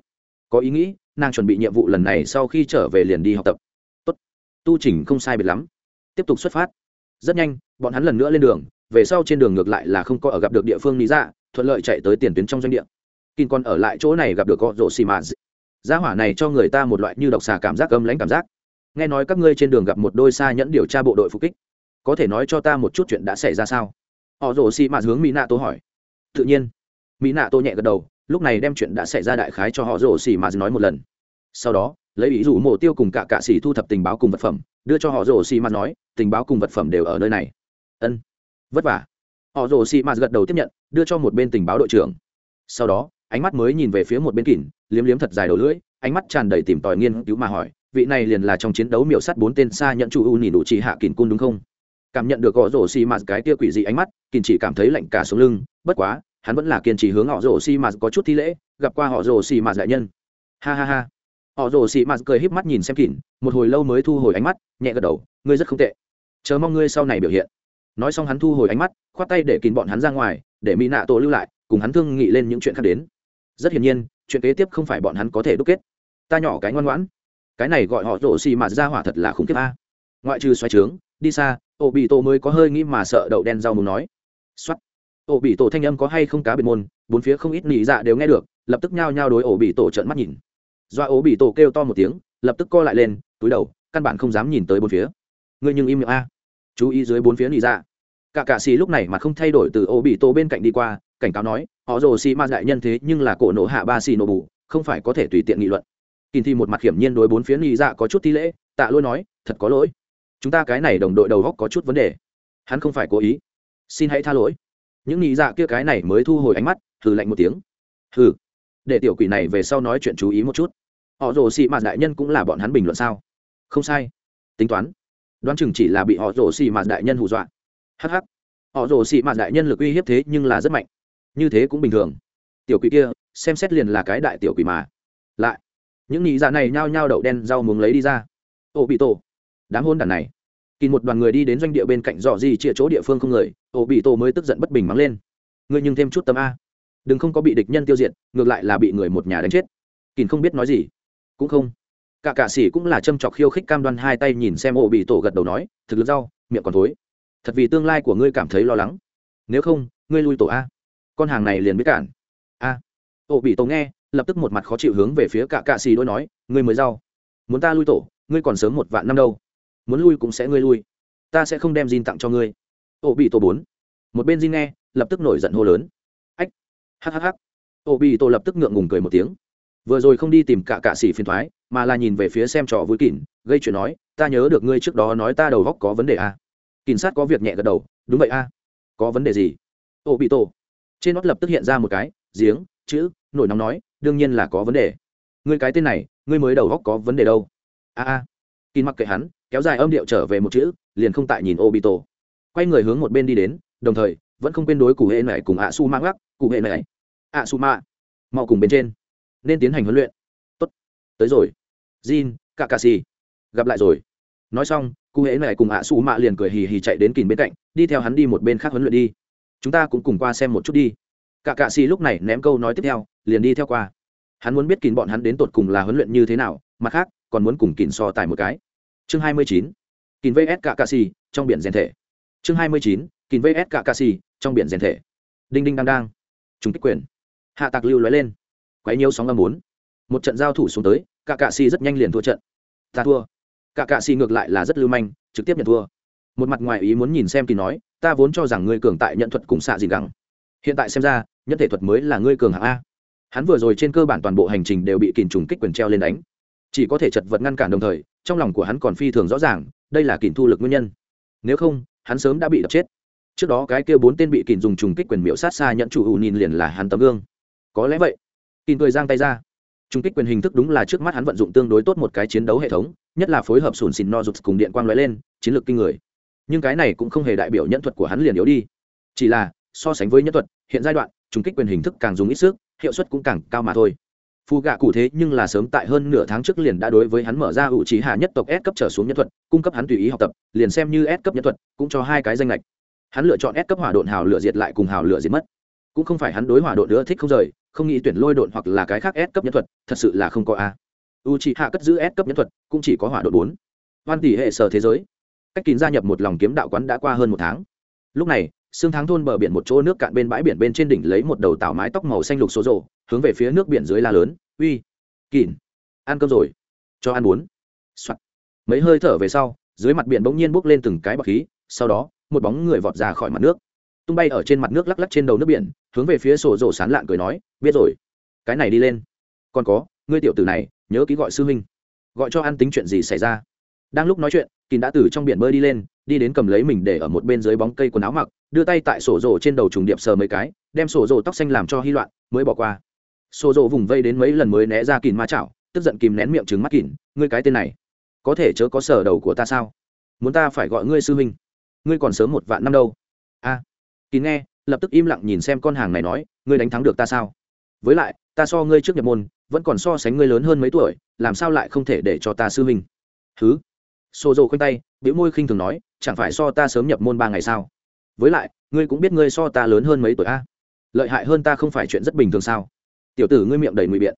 Có ý nghĩ, nàng chuẩn bị nhiệm vụ lần này sau khi trở về liền đi học tập. Tốt. Tu trình không sai biệt lắm. Tiếp tục xuất phát. Rất nhanh, bọn hắn lần nữa lên đường, về sau trên đường ngược lại là không có ở gặp được địa phương lý dạ thuận lợi chạy tới tiền tuyến trong doanh địa. Kin còn ở lại chỗ này gặp được có rộ xì mà giá hỏa này cho người ta một loại như độc xà cảm giác âm lãnh cảm giác. Nghe nói các ngươi trên đường gặp một đôi xa nhẫn điều tra bộ đội phục kích. Có thể nói cho ta một chút chuyện đã xảy ra sao? Họ rồ xì mạt hướng mỹ nạ tố hỏi. Tự nhiên mỹ nạ tô nhẹ gật đầu, lúc này đem chuyện đã xảy ra đại khái cho họ rổ xì mà nói một lần. Sau đó, lấy ý rủ mộ tiêu cùng cả cạ xỉ thu thập tình báo cùng vật phẩm, đưa cho họ rổ xì mà nói, tình báo cùng vật phẩm đều ở nơi này. Ân. Vất vả. Họ rổ xì mà gật đầu tiếp nhận, đưa cho một bên tình báo đội trưởng. Sau đó, ánh mắt mới nhìn về phía một bên kỉn, liếm liếm thật dài đầu lưỡi, ánh mắt tràn đầy tìm tòi nghiên cứu mà hỏi, vị này liền là trong chiến đấu miểu sắt bốn tên xa nhận chủ u nỉ đủ chỉ hạ kỉn cun đúng không? Cảm nhận được họ rổ xì mạt cái tia quỷ dị ánh mắt, kỉn chỉ cảm thấy lạnh cả xuống lưng, bất quá hắn vẫn là kiên trì hướng họ rồ si mạt có chút thi lễ, gặp qua họ rồ si mạt đại nhân. Ha ha ha. Họ rồ si mạt cười híp mắt nhìn xem kỉn một hồi lâu mới thu hồi ánh mắt, nhẹ gật đầu, ngươi rất không tệ. Chờ mong ngươi sau này biểu hiện. Nói xong hắn thu hồi ánh mắt, khoát tay để kín bọn hắn ra ngoài, để mỹ nạ tổ lưu lại, cùng hắn thương nghị lên những chuyện khác đến. Rất hiển nhiên, chuyện kế tiếp không phải bọn hắn có thể đúc kết. Ta nhỏ cái ngoan ngoãn. Cái này gọi họ rổ xì mà ra hỏa thật là khủng khiếp a. Ngoại trừ xoay trướng, đi xa ổ bị tổ mới có hơi nghĩ mà sợ đậu đen rau mù nói. X ổ bị tổ thanh âm có hay không cá biệt môn, bốn phía không ít nỉ dạ đều nghe được, lập tức nhao nhao đối ổ bị tổ trợn mắt nhìn. Do ổ bị tổ kêu to một tiếng, lập tức co lại lên, túi đầu, căn bản không dám nhìn tới bốn phía. Ngươi nhưng im miệng a. Chú ý dưới bốn phía nỉ dạ. Cả cạ xì lúc này mà không thay đổi từ ổ bị tổ bên cạnh đi qua, cảnh cáo nói, họ rồ xì ma đại nhân thế nhưng là cổ nổ hạ ba xì nổ bù, không phải có thể tùy tiện nghị luận. Kỳ thi một mặt hiểm nhiên đối bốn phía nỉ dạ có chút thi lễ, tạ lôi nói, thật có lỗi. Chúng ta cái này đồng đội đầu góc có chút vấn đề. Hắn không phải cố ý. Xin hãy tha lỗi những nghĩ dạ kia cái này mới thu hồi ánh mắt thử lạnh một tiếng. Hừ. Để tiểu quỷ này về sau nói chuyện chú ý một chút. Họ rồ xì mạt đại nhân cũng là bọn hắn bình luận sao? Không sai. Tính toán. Đoán chừng chỉ là bị họ rồ xì mạt đại nhân hù dọa. Hh họ rồ xì mạt đại nhân lực uy hiếp thế nhưng là rất mạnh. Như thế cũng bình thường. Tiểu quỷ kia, xem xét liền là cái đại tiểu quỷ mà. Lại. Những nghĩ dạ này nhao nhao đậu đen rau muống lấy đi ra. Ô bị tổ. Đám hôn đàn này kỳ một đoàn người đi đến doanh địa bên cạnh dò gì chia chỗ địa phương không người ô bị tổ mới tức giận bất bình mắng lên. Ngươi nhưng thêm chút tâm a. Đừng không có bị địch nhân tiêu diệt, ngược lại là bị người một nhà đánh chết. Kỳ không biết nói gì. Cũng không. Cả cạ sĩ cũng là châm chọc khiêu khích cam đoan hai tay nhìn xem ô bị tổ gật đầu nói, thực lực rau, miệng còn thối. Thật vì tương lai của ngươi cảm thấy lo lắng. Nếu không, ngươi lui tổ a. Con hàng này liền biết cản. A. Ô bị tổ nghe, lập tức một mặt khó chịu hướng về phía cả cạ xì đôi nói, ngươi mới rau. Muốn ta lui tổ, ngươi còn sớm một vạn năm đâu muốn lui cũng sẽ ngươi lui. Ta sẽ không đem Jin tặng cho ngươi. Ô bị tổ bốn. Một bên Jin nghe, lập tức nổi giận hô lớn. Ách! Hhh ô bị tổ lập tức ngượng ngùng cười một tiếng. Vừa rồi không đi tìm cả cạ xỉ phiền thoái, mà là nhìn về phía xem trò vui kỉn, gây chuyện nói, ta nhớ được ngươi trước đó nói ta đầu góc có vấn đề à. kỉn sát có việc nhẹ gật đầu, đúng vậy a à? có vấn đề gì? Ô bị tổ trên nót lập tức hiện ra một cái, giếng, chữ, nổi nóng nói, đương nhiên là có vấn đề. Ngươi cái tên này, ngươi mới đầu góc có vấn đề đâu. A a. Kín mặc kệ hắn kéo dài âm điệu trở về một chữ liền không tại nhìn Obito, quay người hướng một bên đi đến đồng thời vẫn không quên đối cụ hệ này cùng ạ su mang gác cụ hệ này. Ạ su ma mau cùng bên trên. Nên tiến hành huấn luyện. Tốt. Tới rồi. Jin kakashi. Gặp lại rồi. Nói xong cụ hễ này cùng ạ su mạ liền cười hì hì chạy đến kìm bên cạnh đi theo hắn đi một bên khác huấn luyện đi. Chúng ta cũng cùng qua xem một chút đi. Cả cạ xì lúc này ném câu nói tiếp theo liền đi theo qua. Hắn muốn biết kín bọn hắn đến tột cùng là huấn luyện như thế nào mặt khác còn muốn cùng kín so tài một cái chương hai mươi chín, kín vs cả cà xì, trong biển rèn thể. Chương hai mươi chín, kín vs cả cà xì, trong biển rèn thể. Đinh đinh đang đang. Chúng kích quyền. Hạ tạc lưu lóe lên. Quấy nhiều sóng âm bốn. Một trận giao thủ xuống tới, cả cà xì rất nhanh liền thua trận. Ta thua. Cả cà xì ngược lại là rất lưu manh, trực tiếp nhận thua. Một mặt ngoài ý muốn nhìn xem kỳ nói, ta vốn cho rằng ngươi cường tại nhận thuật cùng xạ gì gẳng. Hiện tại xem ra nhân thể thuật mới là ngươi cường hạng a. Hắn vừa rồi trên cơ bản toàn bộ hành trình đều bị kìm trùng kích quyền treo lên đánh chỉ có thể chật vật ngăn cản đồng thời, trong lòng của hắn còn phi thường rõ ràng, đây là kìm thu lực nguyên nhân. Nếu không, hắn sớm đã bị đập chết. Trước đó cái kia bốn tên bị kìm dùng trùng kích quyền miễu sát xa nhận chủ ủ nhìn liền là hắn tấm gương. Có lẽ vậy kìm cười giang tay ra. Trùng kích quyền hình thức đúng là trước mắt hắn vận dụng tương đối tốt một cái chiến đấu hệ thống, nhất là phối hợp sùn xìn no rụt cùng điện quang lóe lên, chiến lược kinh người. Nhưng cái này cũng không hề đại biểu nhân thuật của hắn liền yếu đi. Chỉ là, so sánh với nhân thuật, hiện giai đoạn, trùng kích quyền hình thức càng dùng ít sức, hiệu suất cũng càng cao mà thôi phù gạ cụ thế nhưng là sớm tại hơn nửa tháng trước liền đã đối với hắn mở ra ủ trí hạ nhất tộc S cấp trở xuống nhân thuật, cung cấp hắn tùy ý học tập, liền xem như S cấp nhân thuật, cũng cho hai cái danh lệch hắn lựa chọn S cấp hỏa độn hào lửa diệt lại cùng hào lửa diệt mất. Cũng không phải hắn đối hỏa độn nữa thích không rời, không nghĩ tuyển lôi độn hoặc là cái khác S cấp nhân thuật, thật sự là không có a. U trí hạ cất giữ S cấp nhân thuật, cũng chỉ có hỏa độn bốn. Hoan tỷ hệ sở thế giới. Cách kín gia nhập một lòng kiếm đạo quán đã qua hơn một tháng. Lúc này xương tháng thôn bờ biển một chỗ nước cạn bên bãi biển bên trên đỉnh lấy một đầu tảo mái tóc màu xanh lục số rộ, hướng về phía nước biển dưới la lớn, uy, kỉn, ăn cơm rồi, cho ăn bốn、Soạn. mấy hơi thở về sau, dưới mặt biển bỗng nhiên bốc lên từng cái bọc khí, sau đó, một bóng người vọt ra khỏi mặt nước. Tung bay ở trên mặt nước lắc lắc trên đầu nước biển, hướng về phía sổ rộ sán lạn cười nói, biết rồi, cái này đi lên. Còn có, ngươi tiểu tử này, nhớ ký gọi sư huynh. Gọi cho ăn tính chuyện gì xảy ra đang lúc nói chuyện kín đã từ trong biển bơi đi lên đi đến cầm lấy mình để ở một bên dưới bóng cây quần áo mặc đưa tay tại sổ rổ trên đầu trùng điệp sờ mấy cái đem sổ rổ tóc xanh làm cho hy loạn mới bỏ qua. Sổ rổ vùng vây đến mấy lần mới né ra kín ma chảo tức giận kìm nén miệng trứng mắt kín ngươi cái tên này có thể chớ có sờ đầu của ta sao? Muốn ta phải gọi ngươi sư huynh. Ngươi còn sớm một vạn năm đâu. A. À, kín nghe lập tức im lặng nhìn xem con hàng này nói ngươi đánh thắng được ta sao? Với lại ta so ngươi trước nhập môn vẫn còn so sánh ngươi lớn hơn mấy tuổi làm sao lại không thể để cho ta sư huynh? Thứ xô dầu khoanh tay biểu môi khinh thường nói, chẳng phải so ta sớm nhập môn ba ngày sao? Với lại, ngươi cũng biết ngươi so ta lớn hơn mấy tuổi a? Lợi hại hơn ta không phải chuyện rất bình thường sao? Tiểu tử, ngươi miệng đầy mùi biện.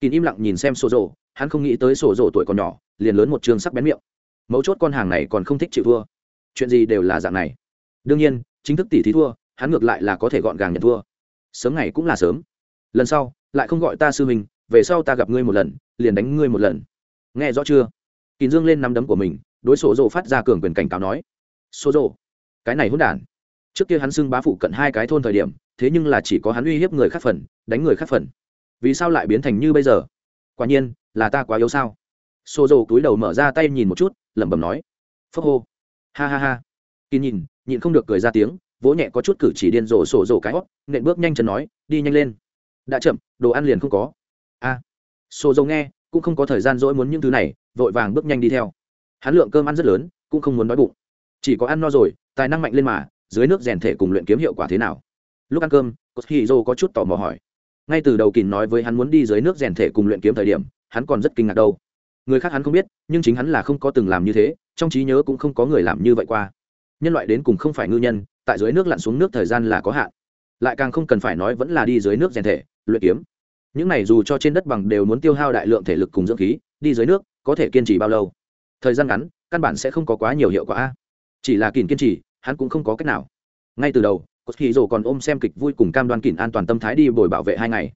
Kín im lặng nhìn xem Sô rổ hắn không nghĩ tới Sô rổ tuổi còn nhỏ, liền lớn một trường sắc bén miệng. Mấu chốt con hàng này còn không thích chịu thua. Chuyện gì đều là dạng này. Đương nhiên, chính thức tỷ thí thua, hắn ngược lại là có thể gọn gàng nhận thua. Sớm ngày cũng là sớm. Lần sau, lại không gọi ta sư mình về sau ta gặp ngươi một lần, liền đánh ngươi một lần. Nghe rõ chưa? Kín dương lên nắm đấm của mình đối sổ rộ phát ra cường quyền cảnh cáo nói sổ rộ cái này hỗn đản. Trước kia hắn xưng bá phụ cận hai cái thôn thời điểm thế nhưng là chỉ có hắn uy hiếp người khác phần đánh người khác phần. Vì sao lại biến thành như bây giờ? Quả nhiên là ta quá yếu sao? Sổ rộ túi đầu mở ra tay nhìn một chút lẩm bẩm nói phốc hô. Ha ha ha. Kín nhìn nhịn không được cười ra tiếng vỗ nhẹ có chút cử chỉ điên rồ sổ rồ cái hót nện bước nhanh chân nói đi nhanh lên. Đã chậm đồ ăn liền không có. A. À, xô dầu nghe cũng không có thời gian dỗi muốn những thứ này, vội vàng bước nhanh đi theo. Hắn lượng cơm ăn rất lớn, cũng không muốn đói bụng. Chỉ có ăn no rồi, tài năng mạnh lên mà, dưới nước rèn thể cùng luyện kiếm hiệu quả thế nào? Lúc ăn cơm, Koshiro có chút tò mò hỏi. Ngay từ đầu kìn nói với hắn muốn đi dưới nước rèn thể cùng luyện kiếm thời điểm, hắn còn rất kinh ngạc đâu. Người khác hắn không biết, nhưng chính hắn là không có từng làm như thế, trong trí nhớ cũng không có người làm như vậy qua. Nhân loại đến cùng không phải ngư nhân, tại dưới nước lặn xuống nước thời gian là có hạn. Lại càng không cần phải nói vẫn là đi dưới nước rèn thể, luyện kiếm những này dù cho trên đất bằng đều muốn tiêu hao đại lượng thể lực cùng dưỡng khí, đi dưới nước, có thể kiên trì bao lâu? Thời gian ngắn, căn bản sẽ không có quá nhiều hiệu quả. Chỉ là kìn kiên trì, hắn cũng không có cách nào. Ngay từ đầu cốt hì rồ còn ôm xem kịch vui cùng cam đoan kìn an toàn tâm thái đi bồi bảo vệ hai ngày.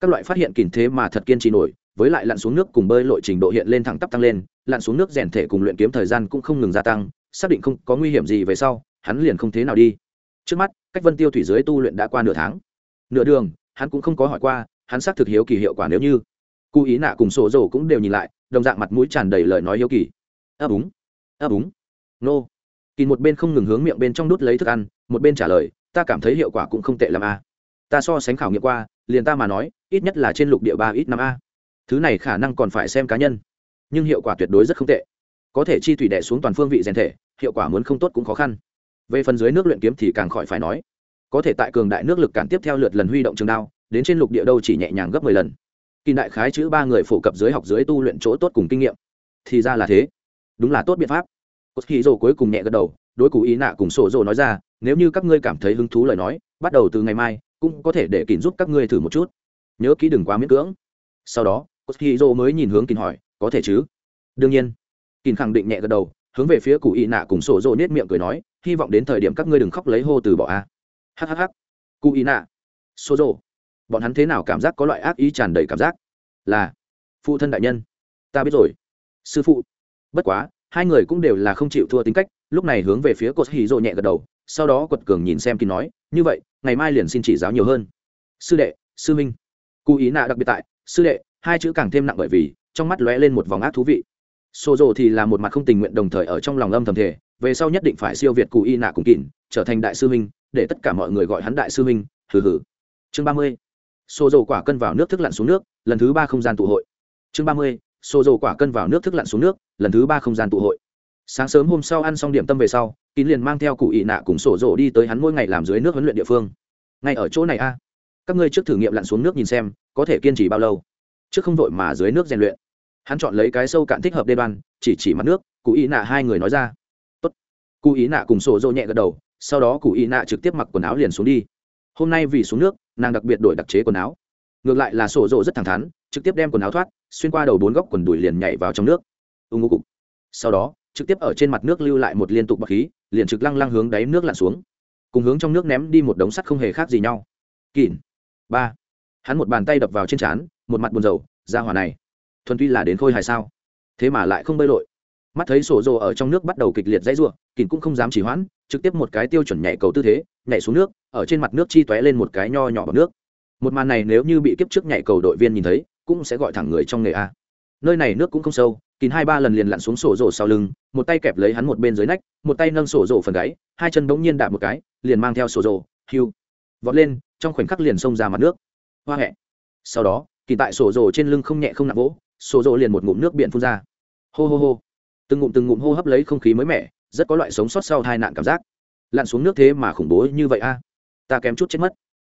Các loại phát hiện kìn thế mà thật kiên trì nổi, với lại lặn xuống nước cùng bơi lội trình độ hiện lên thẳng tắp tăng lên, lặn xuống nước rèn thể cùng luyện kiếm thời gian cũng không ngừng gia tăng, xác định không có nguy hiểm gì về sau, hắn liền không thế nào đi. Trước mắt, cách vân tiêu thủy dưới tu luyện đã qua nửa tháng. Nửa đường, hắn cũng không có hỏi qua hắn xác thực hiếu kỳ hiệu quả nếu như cụ ý nạ cùng sổ dầu cũng đều nhìn lại, đồng dạng mặt mũi tràn đầy lời nói hiếu kỳ. Ấp úng ấp úng. Nô. Kỳ một bên không ngừng hướng miệng bên trong đút lấy thức ăn, một bên trả lời, ta cảm thấy hiệu quả cũng không tệ l a. Ta so sánh khảo nghiệm qua, liền ta mà nói, ít nhất là trên lục địa ba ít năm a. Thứ này khả năng còn phải xem cá nhân. Nhưng hiệu quả tuyệt đối rất không tệ. Có thể chi thủy đẻ xuống toàn phương vị rèn thể, hiệu quả muốn không tốt cũng khó khăn. Về phần dưới nước luyện kiếm thì càng khỏi phải nói. Có thể tại cường đại nước lực cản tiếp theo lượt lần huy động trường đao đến trên lục địa đâu chỉ nhẹ nhàng gấp mười lần. Kỳ đại khái chữ ba người phổ cập dưới học dưới tu luyện chỗ tốt cùng kinh nghiệm. Thì ra là thế. Đúng là tốt biện pháp. Cốt khí rồ cuối cùng nhẹ gật đầu, đối cụ ý nạ cùng sổ rồ nói ra, nếu như các ngươi cảm thấy hứng thú lời nói, bắt đầu từ ngày mai, cũng có thể để kín giúp các ngươi thử một chút. Nhớ kỹ đừng quá miễn cưỡng. Sau đó, cốt khí rồ mới nhìn hướng kín hỏi, có thể chứ? Đương nhiên. Kín khẳng định nhẹ gật đầu, hướng về phía cụ ý nạ cùng sổ rồ nết miệng cười nói, hy vọng đến thời điểm các ngươi đừng khóc lấy hô từ bỏ a. Hhh cụ ý nạ, sổ rồ bọn hắn thế nào cảm giác có loại ác ý tràn đầy cảm giác? Là, phụ thân đại nhân. Ta biết rồi. Sư phụ. Bất quá, hai người cũng đều là không chịu thua tính cách, lúc này hướng về phía cột hì rộ nhẹ gật đầu, sau đó quật cường nhìn xem kín nói, như vậy, ngày mai liền xin chỉ giáo nhiều hơn. Sư đệ, sư minh cụ ý nạ đặc biệt tại, sư đệ, hai chữ càng thêm nặng bởi vì, trong mắt lóe lên một vòng ác thú vị. Xô rộ thì là một mặt không tình nguyện đồng thời ở trong lòng âm thầm thể về sau nhất định phải siêu việt cụ y nạ cùng kỳn trở thành đại sư minh để tất cả mọi người gọi hắn đại sư minh hừ hừ. Chương ba mươi xô dầu quả cân vào nước thức lặn xuống nước, lần thứ ba không gian tụ hội. Chương ba mươi, xô dầu quả cân vào nước thức lặn xuống nước, lần thứ ba không gian tụ hội. Sáng sớm hôm sau ăn xong điểm tâm về sau, kín liền mang theo cụ ị nạ cùng sổ rộ đi tới hắn mỗi ngày làm dưới nước huấn luyện địa phương. Ngay ở chỗ này a. Các ngươi trước thử nghiệm lặn xuống nước nhìn xem, có thể kiên trì bao lâu. Trước không vội mà dưới nước rèn luyện. Hắn chọn lấy cái sâu cạn thích hợp đê đoan, chỉ chỉ mặt nước, cụ ý nạ hai người nói ra. Tốt. cụ ý nạ cùng sổ rộ nhẹ gật đầu, sau đó cụ ý nạ trực tiếp mặc quần áo liền xuống đi hôm nay vì xuống nước, nàng đặc biệt đổi đặc chế quần áo. Ngược lại là sổ rộ rất thẳng thắn, trực tiếp đem quần áo thoát, xuyên qua đầu bốn góc quần đùi liền nhảy vào trong nước. Ưng ngô cục. Sau đó, trực tiếp ở trên mặt nước lưu lại một liên tục bọc khí, liền trực lăng lăng hướng đáy nước lặn xuống. Cùng hướng trong nước ném đi một đống sắt không hề khác gì nhau. Kỳn ba. Hắn một bàn tay đập vào trên trán, một mặt buồn rầu, ra hỏa này. Thuần tuy là đến khôi hài sao? Thế mà lại không bơi lội mắt thấy sổ rồ ở trong nước bắt đầu kịch liệt dãy ruộng kín cũng không dám chỉ hoãn, trực tiếp một cái tiêu chuẩn nhảy cầu tư thế, nhảy xuống nước, ở trên mặt nước chi tóe lên một cái nho nhỏ bằng nước. Một màn này nếu như bị kiếp trước nhảy cầu đội viên nhìn thấy, cũng sẽ gọi thẳng người trong nghề a. Nơi này nước cũng không sâu kín hai ba lần liền lặn xuống sổ rổ sau lưng, một tay kẹp lấy hắn một bên dưới nách, một tay nâng sổ rổ phần gáy, hai chân bỗng nhiên đạp một cái, liền mang theo sổ rổ hiu, vọt lên, trong khoảnh khắc liền xông ra mặt nước. Hoa hẹ. Sau đó kỳ tại sổ rổ trên lưng không nhẹ không nặng vỗ, sổ rổ liền một ngụm nước biển phun ra. Hô hô hô từng ngụm từng ngụm hô hấp lấy không khí mới mẻ, rất có loại sống sót sau hai nạn cảm giác. Lặn xuống nước thế mà khủng bố như vậy a? Ta kém chút chết mất.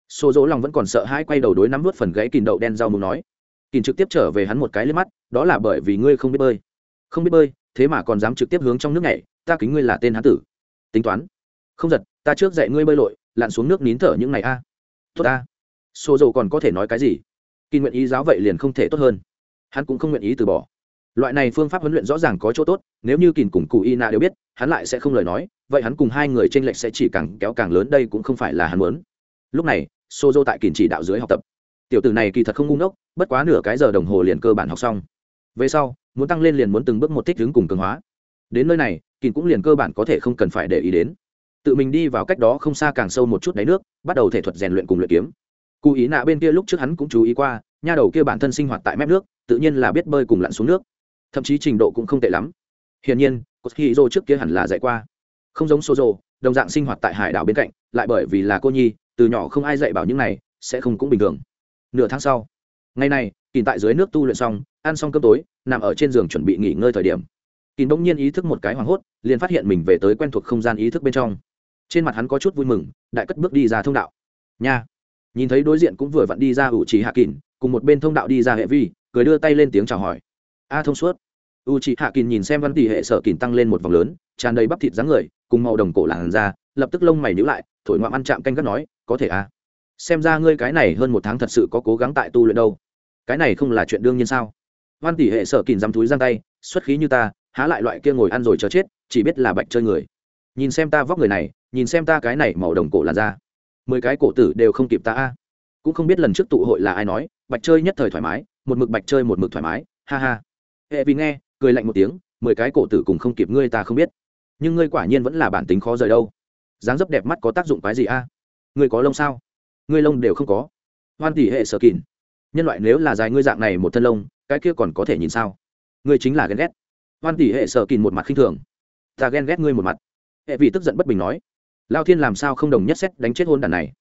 Xô dỗ lòng vẫn còn sợ hãi quay đầu đối nắm vớt phần gãy kìn đậu đen rau mù nói. Kìn trực tiếp trở về hắn một cái lên mắt, đó là bởi vì ngươi không biết bơi. Không biết bơi, thế mà còn dám trực tiếp hướng trong nước này ta kính ngươi là tên hán tử. Tính toán. Không giật, ta trước dạy ngươi bơi lội, lặn xuống nước nín thở những ngày a. Tốt a xô dỗ còn có thể nói cái gì? Kìn nguyện ý giáo vậy liền không thể tốt hơn. Hắn cũng không nguyện ý từ bỏ loại này phương pháp huấn luyện rõ ràng có chỗ tốt, nếu như kìn cùng cụ y nạ đều biết, hắn lại sẽ không lời nói, vậy hắn cùng hai người t r ê n lệch sẽ chỉ càng kéo càng lớn, đây cũng không phải là hắn muốn. Lúc này xô dô tại kìn chỉ đạo dưới học tập. Tiểu tử này kỳ thật không ngu ngốc, bất quá nửa cái giờ đồng hồ liền cơ bản học xong. Về sau, muốn tăng lên liền muốn từng bước một thích đứng cùng cường hóa. Đến nơi này kìn cũng liền cơ bản có thể không cần phải để ý đến. Tự mình đi vào cách đó không xa càng sâu một chút đáy nước, bắt đầu thể thuật rèn luyện cùng luyện kiếm. Cụ ý nạ bên kia lúc trước hắn cũng chú ý qua, nha đầu kia bản thân sinh hoạt tại mép nước, tự nhiên là biết bơi cùng lặn xuống nước thậm chí trình độ cũng không tệ lắm. Hiển nhiên cốt hy dô trước kia hẳn là dạy qua. Không giống sozo, đồng dạng sinh hoạt tại hải đảo bên cạnh, lại bởi vì là cô nhi, từ nhỏ không ai dạy bảo những này, sẽ không cũng bình thường. Nửa tháng sau, ngày này kỳ tại dưới nước tu luyện xong, ăn xong cơm tối, nằm ở trên giường chuẩn bị nghỉ ngơi thời điểm. Kìn bỗng nhiên ý thức một cái hoảng hốt, liền phát hiện mình về tới quen thuộc không gian ý thức bên trong. Trên mặt hắn có chút vui mừng, đại cất bước đi ra thông đạo. Nha. Nhìn thấy đối diện cũng vừa vặn đi ra ủ trì hạ kỳn cùng một bên thông đạo đi ra hệ vi, cười đưa tay lên tiếng chào hỏi a thông suốt. U chị hạ kín nhìn xem văn tỷ hệ sở kín tăng lên một vòng lớn, tràn đầy bắp thịt dáng người, cùng màu đồng cổ làn da, lập tức lông mày nhíu lại, thổi ngoạm ăn chạm canh gắt nói, có thể à? Xem ra ngươi cái này hơn một tháng thật sự có cố gắng tại tu luyện đâu. Cái này không là chuyện đương nhiên sao? Văn tỷ hệ sở kín dám túi giang tay, xuất khí như ta, há lại loại kia ngồi ăn rồi chờ chết, chỉ biết là bạch chơi người. Nhìn xem ta vóc người này, nhìn xem ta cái này màu đồng cổ làn da, mười cái cổ tử đều không kịp ta a. Cũng không biết lần trước tụ hội là ai nói, bạch chơi nhất thời thoải mái, một mực bạch chơi một mực thoải mái, ha ha hệ vì nghe, cười lạnh một tiếng, mười cái cổ tử cùng không kịp ngươi ta không biết. Nhưng ngươi quả nhiên vẫn là bản tính khó rời đâu. Dáng dấp đẹp mắt có tác dụng cái gì a? Ngươi có lông sao? Ngươi lông đều không có. Hoan tỷ hệ sở kỳn nhân loại nếu là dài ngươi dạng này một thân lông, cái kia còn có thể nhìn sao? Ngươi chính là ghen ghét. Hoan tỷ hệ sở kỳn một mặt khinh thường. Ta ghen ghét ngươi một mặt. Hệ vị tức giận bất bình nói. Lao thiên làm sao không đồng nhất xét đánh chết hôn đàn này?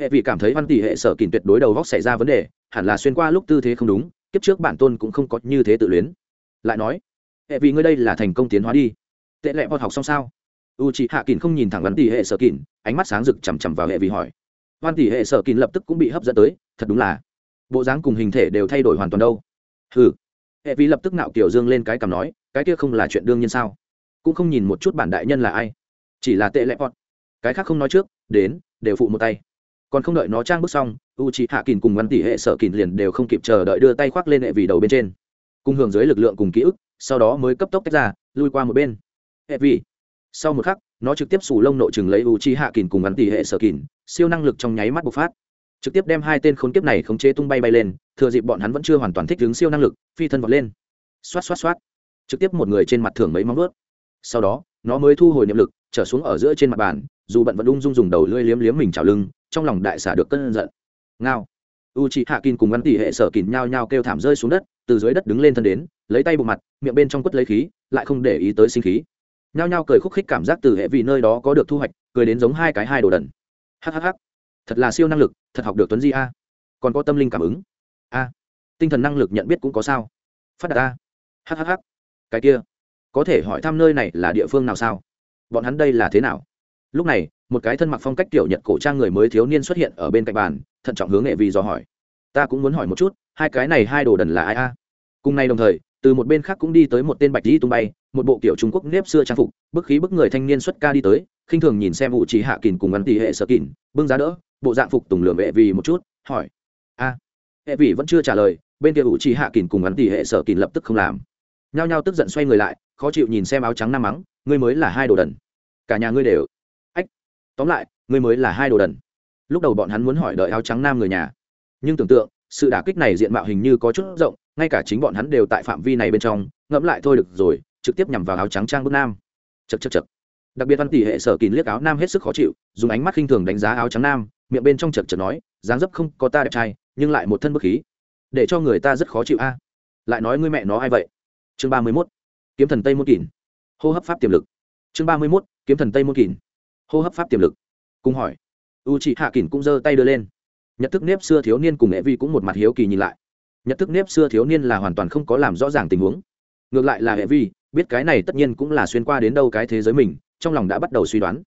Hệ vị cảm thấy hoan tỷ hệ sở kỳn tuyệt đối đầu góc xảy ra vấn đề, hẳn là xuyên qua lúc tư thế không đúng, kiếp trước bản tôn cũng không có như thế tự luyến lại nói, hệ vì ngươi đây là thành công tiến hóa đi. Tệ lẹ bọt học xong sao? U chị hạ kín không nhìn thẳng vấn tỷ hệ sở kín ánh mắt sáng rực chằm chằm vào hệ vì hỏi. Hoan tỷ hệ sở kín lập tức cũng bị hấp dẫn tới, thật đúng là, bộ dáng cùng hình thể đều thay đổi hoàn toàn đâu. Ừ hệ vì lập tức nạo kiểu dương lên cái cằm nói, cái kia không là chuyện đương nhiên sao? Cũng không nhìn một chút bản đại nhân là ai. Chỉ là tệ lẹ bọt cái khác không nói trước, đến, đều phụ một tay. Còn không đợi nó trang bước xong u chị hạ kín cùng văn tỷ hệ sở kín liền đều không kịp chờ đợi đưa tay khoác lên hệ vì đầu bên trên cùng hưởng dưới lực lượng cùng ký ức, sau đó mới cấp tốc tách ra, lui qua một bên. Hệ vì sau một khắc, nó trực tiếp sủ lông nội chừng lấy u chi hạ kìn cùng gắn tỷ hệ sở kìn, siêu năng lực trong nháy mắt bộc phát. Trực tiếp đem hai tên khốn kiếp này khống chế tung bay bay lên, thừa dịp bọn hắn vẫn chưa hoàn toàn thích ứng siêu năng lực, phi thân vọt lên. Xoát xoát xoát. Trực tiếp một người trên mặt thưởng mấy móng ướt sau đó, nó mới thu hồi niệm lực, trở xuống ở giữa trên mặt bàn, dù bận vẫn ung dung dùng đầu lưỡi liếm liếm mình trào lưng, trong lòng đại xả được cơn giận. Ngao. U chị hạ kín cùng gắn tỷ hệ sở kín nhao nhao kêu thảm rơi xuống đất từ dưới đất đứng lên thân đến, lấy tay bụng mặt, miệng bên trong quất lấy khí, lại không để ý tới sinh khí. Nhao nhao cười khúc khích cảm giác từ hệ vì nơi đó có được thu hoạch, cười đến giống hai cái hai đồ đần. Hhh thật là siêu năng lực, thật học được tuấn di a. Còn có tâm linh cảm ứng. A. Tinh thần năng lực nhận biết cũng có sao. Phát đạt a. Hhh cái kia. Có thể hỏi thăm nơi này là địa phương nào sao? Bọn hắn đây là thế nào? Lúc này, một cái thân mặc phong cách tiểu nhật cổ trang người mới thiếu niên xuất hiện ở bên cạnh bàn, thận trọng hướng nghệ vì dò hỏi. Ta cũng muốn hỏi một chút hai cái này hai đồ đần là ai a? Cùng nay đồng thời, từ một bên khác cũng đi tới một tên bạch di tung bay, một bộ kiểu trung quốc nếp xưa trang phục, bức khí bức người thanh niên xuất ca đi tới, khinh thường nhìn xem vụ chỉ hạ kỳn cùng ngắn tỷ hệ sợ kỳn bưng giá đỡ, bộ dạng phục tùng lường vệ vì một chút, hỏi. A. Hệ vị vẫn chưa trả lời, bên kia vụ chỉ hạ kỳn cùng ngắn tỷ hệ sợ kỳn lập tức không làm. Nhao nhao tức giận xoay người lại, khó chịu nhìn xem áo trắng nam mắng, ngươi mới là hai đồ đần. Cả nhà ngươi đều. Ách, tóm lại, ngươi mới là hai đồ đần. Lúc đầu bọn hắn muốn hỏi đợi áo trắng nam người nhà, nhưng tưởng tượng sự đả kích này diện mạo hình như có chút rộng, ngay cả chính bọn hắn đều tại phạm vi này bên trong, ngẫm lại thôi được rồi, trực tiếp nhằm vào áo trắng trang bước nam. Chật chật chật đặc biệt văn tỷ hệ sở kín liếc áo nam hết sức khó chịu, dùng ánh mắt khinh thường đánh giá áo trắng nam, miệng bên trong chật chật nói, dáng dấp không có ta đẹp trai, nhưng lại một thân bức khí. Để cho người ta rất khó chịu a. Lại nói ngươi mẹ nó ai vậy? Chương ba mươi mốt. Kiếm thần tây môn kỳn. Hô hấp pháp tiềm lực. Chương ba mươi mốt. Kiếm thần tây môn kỳn. Hô hấp pháp tiềm lực. Cùng hỏi. U chị hạ kỳn cũng giơ tay đưa lên nhật thức nếp xưa thiếu niên cùng nghệ vi cũng một mặt hiếu kỳ nhìn lại. Nhật thức nếp xưa thiếu niên là hoàn toàn không có làm rõ ràng tình huống. Ngược lại là hệ vi, biết cái này tất nhiên cũng là xuyên qua đến đâu cái thế giới mình, trong lòng đã bắt đầu suy đoán.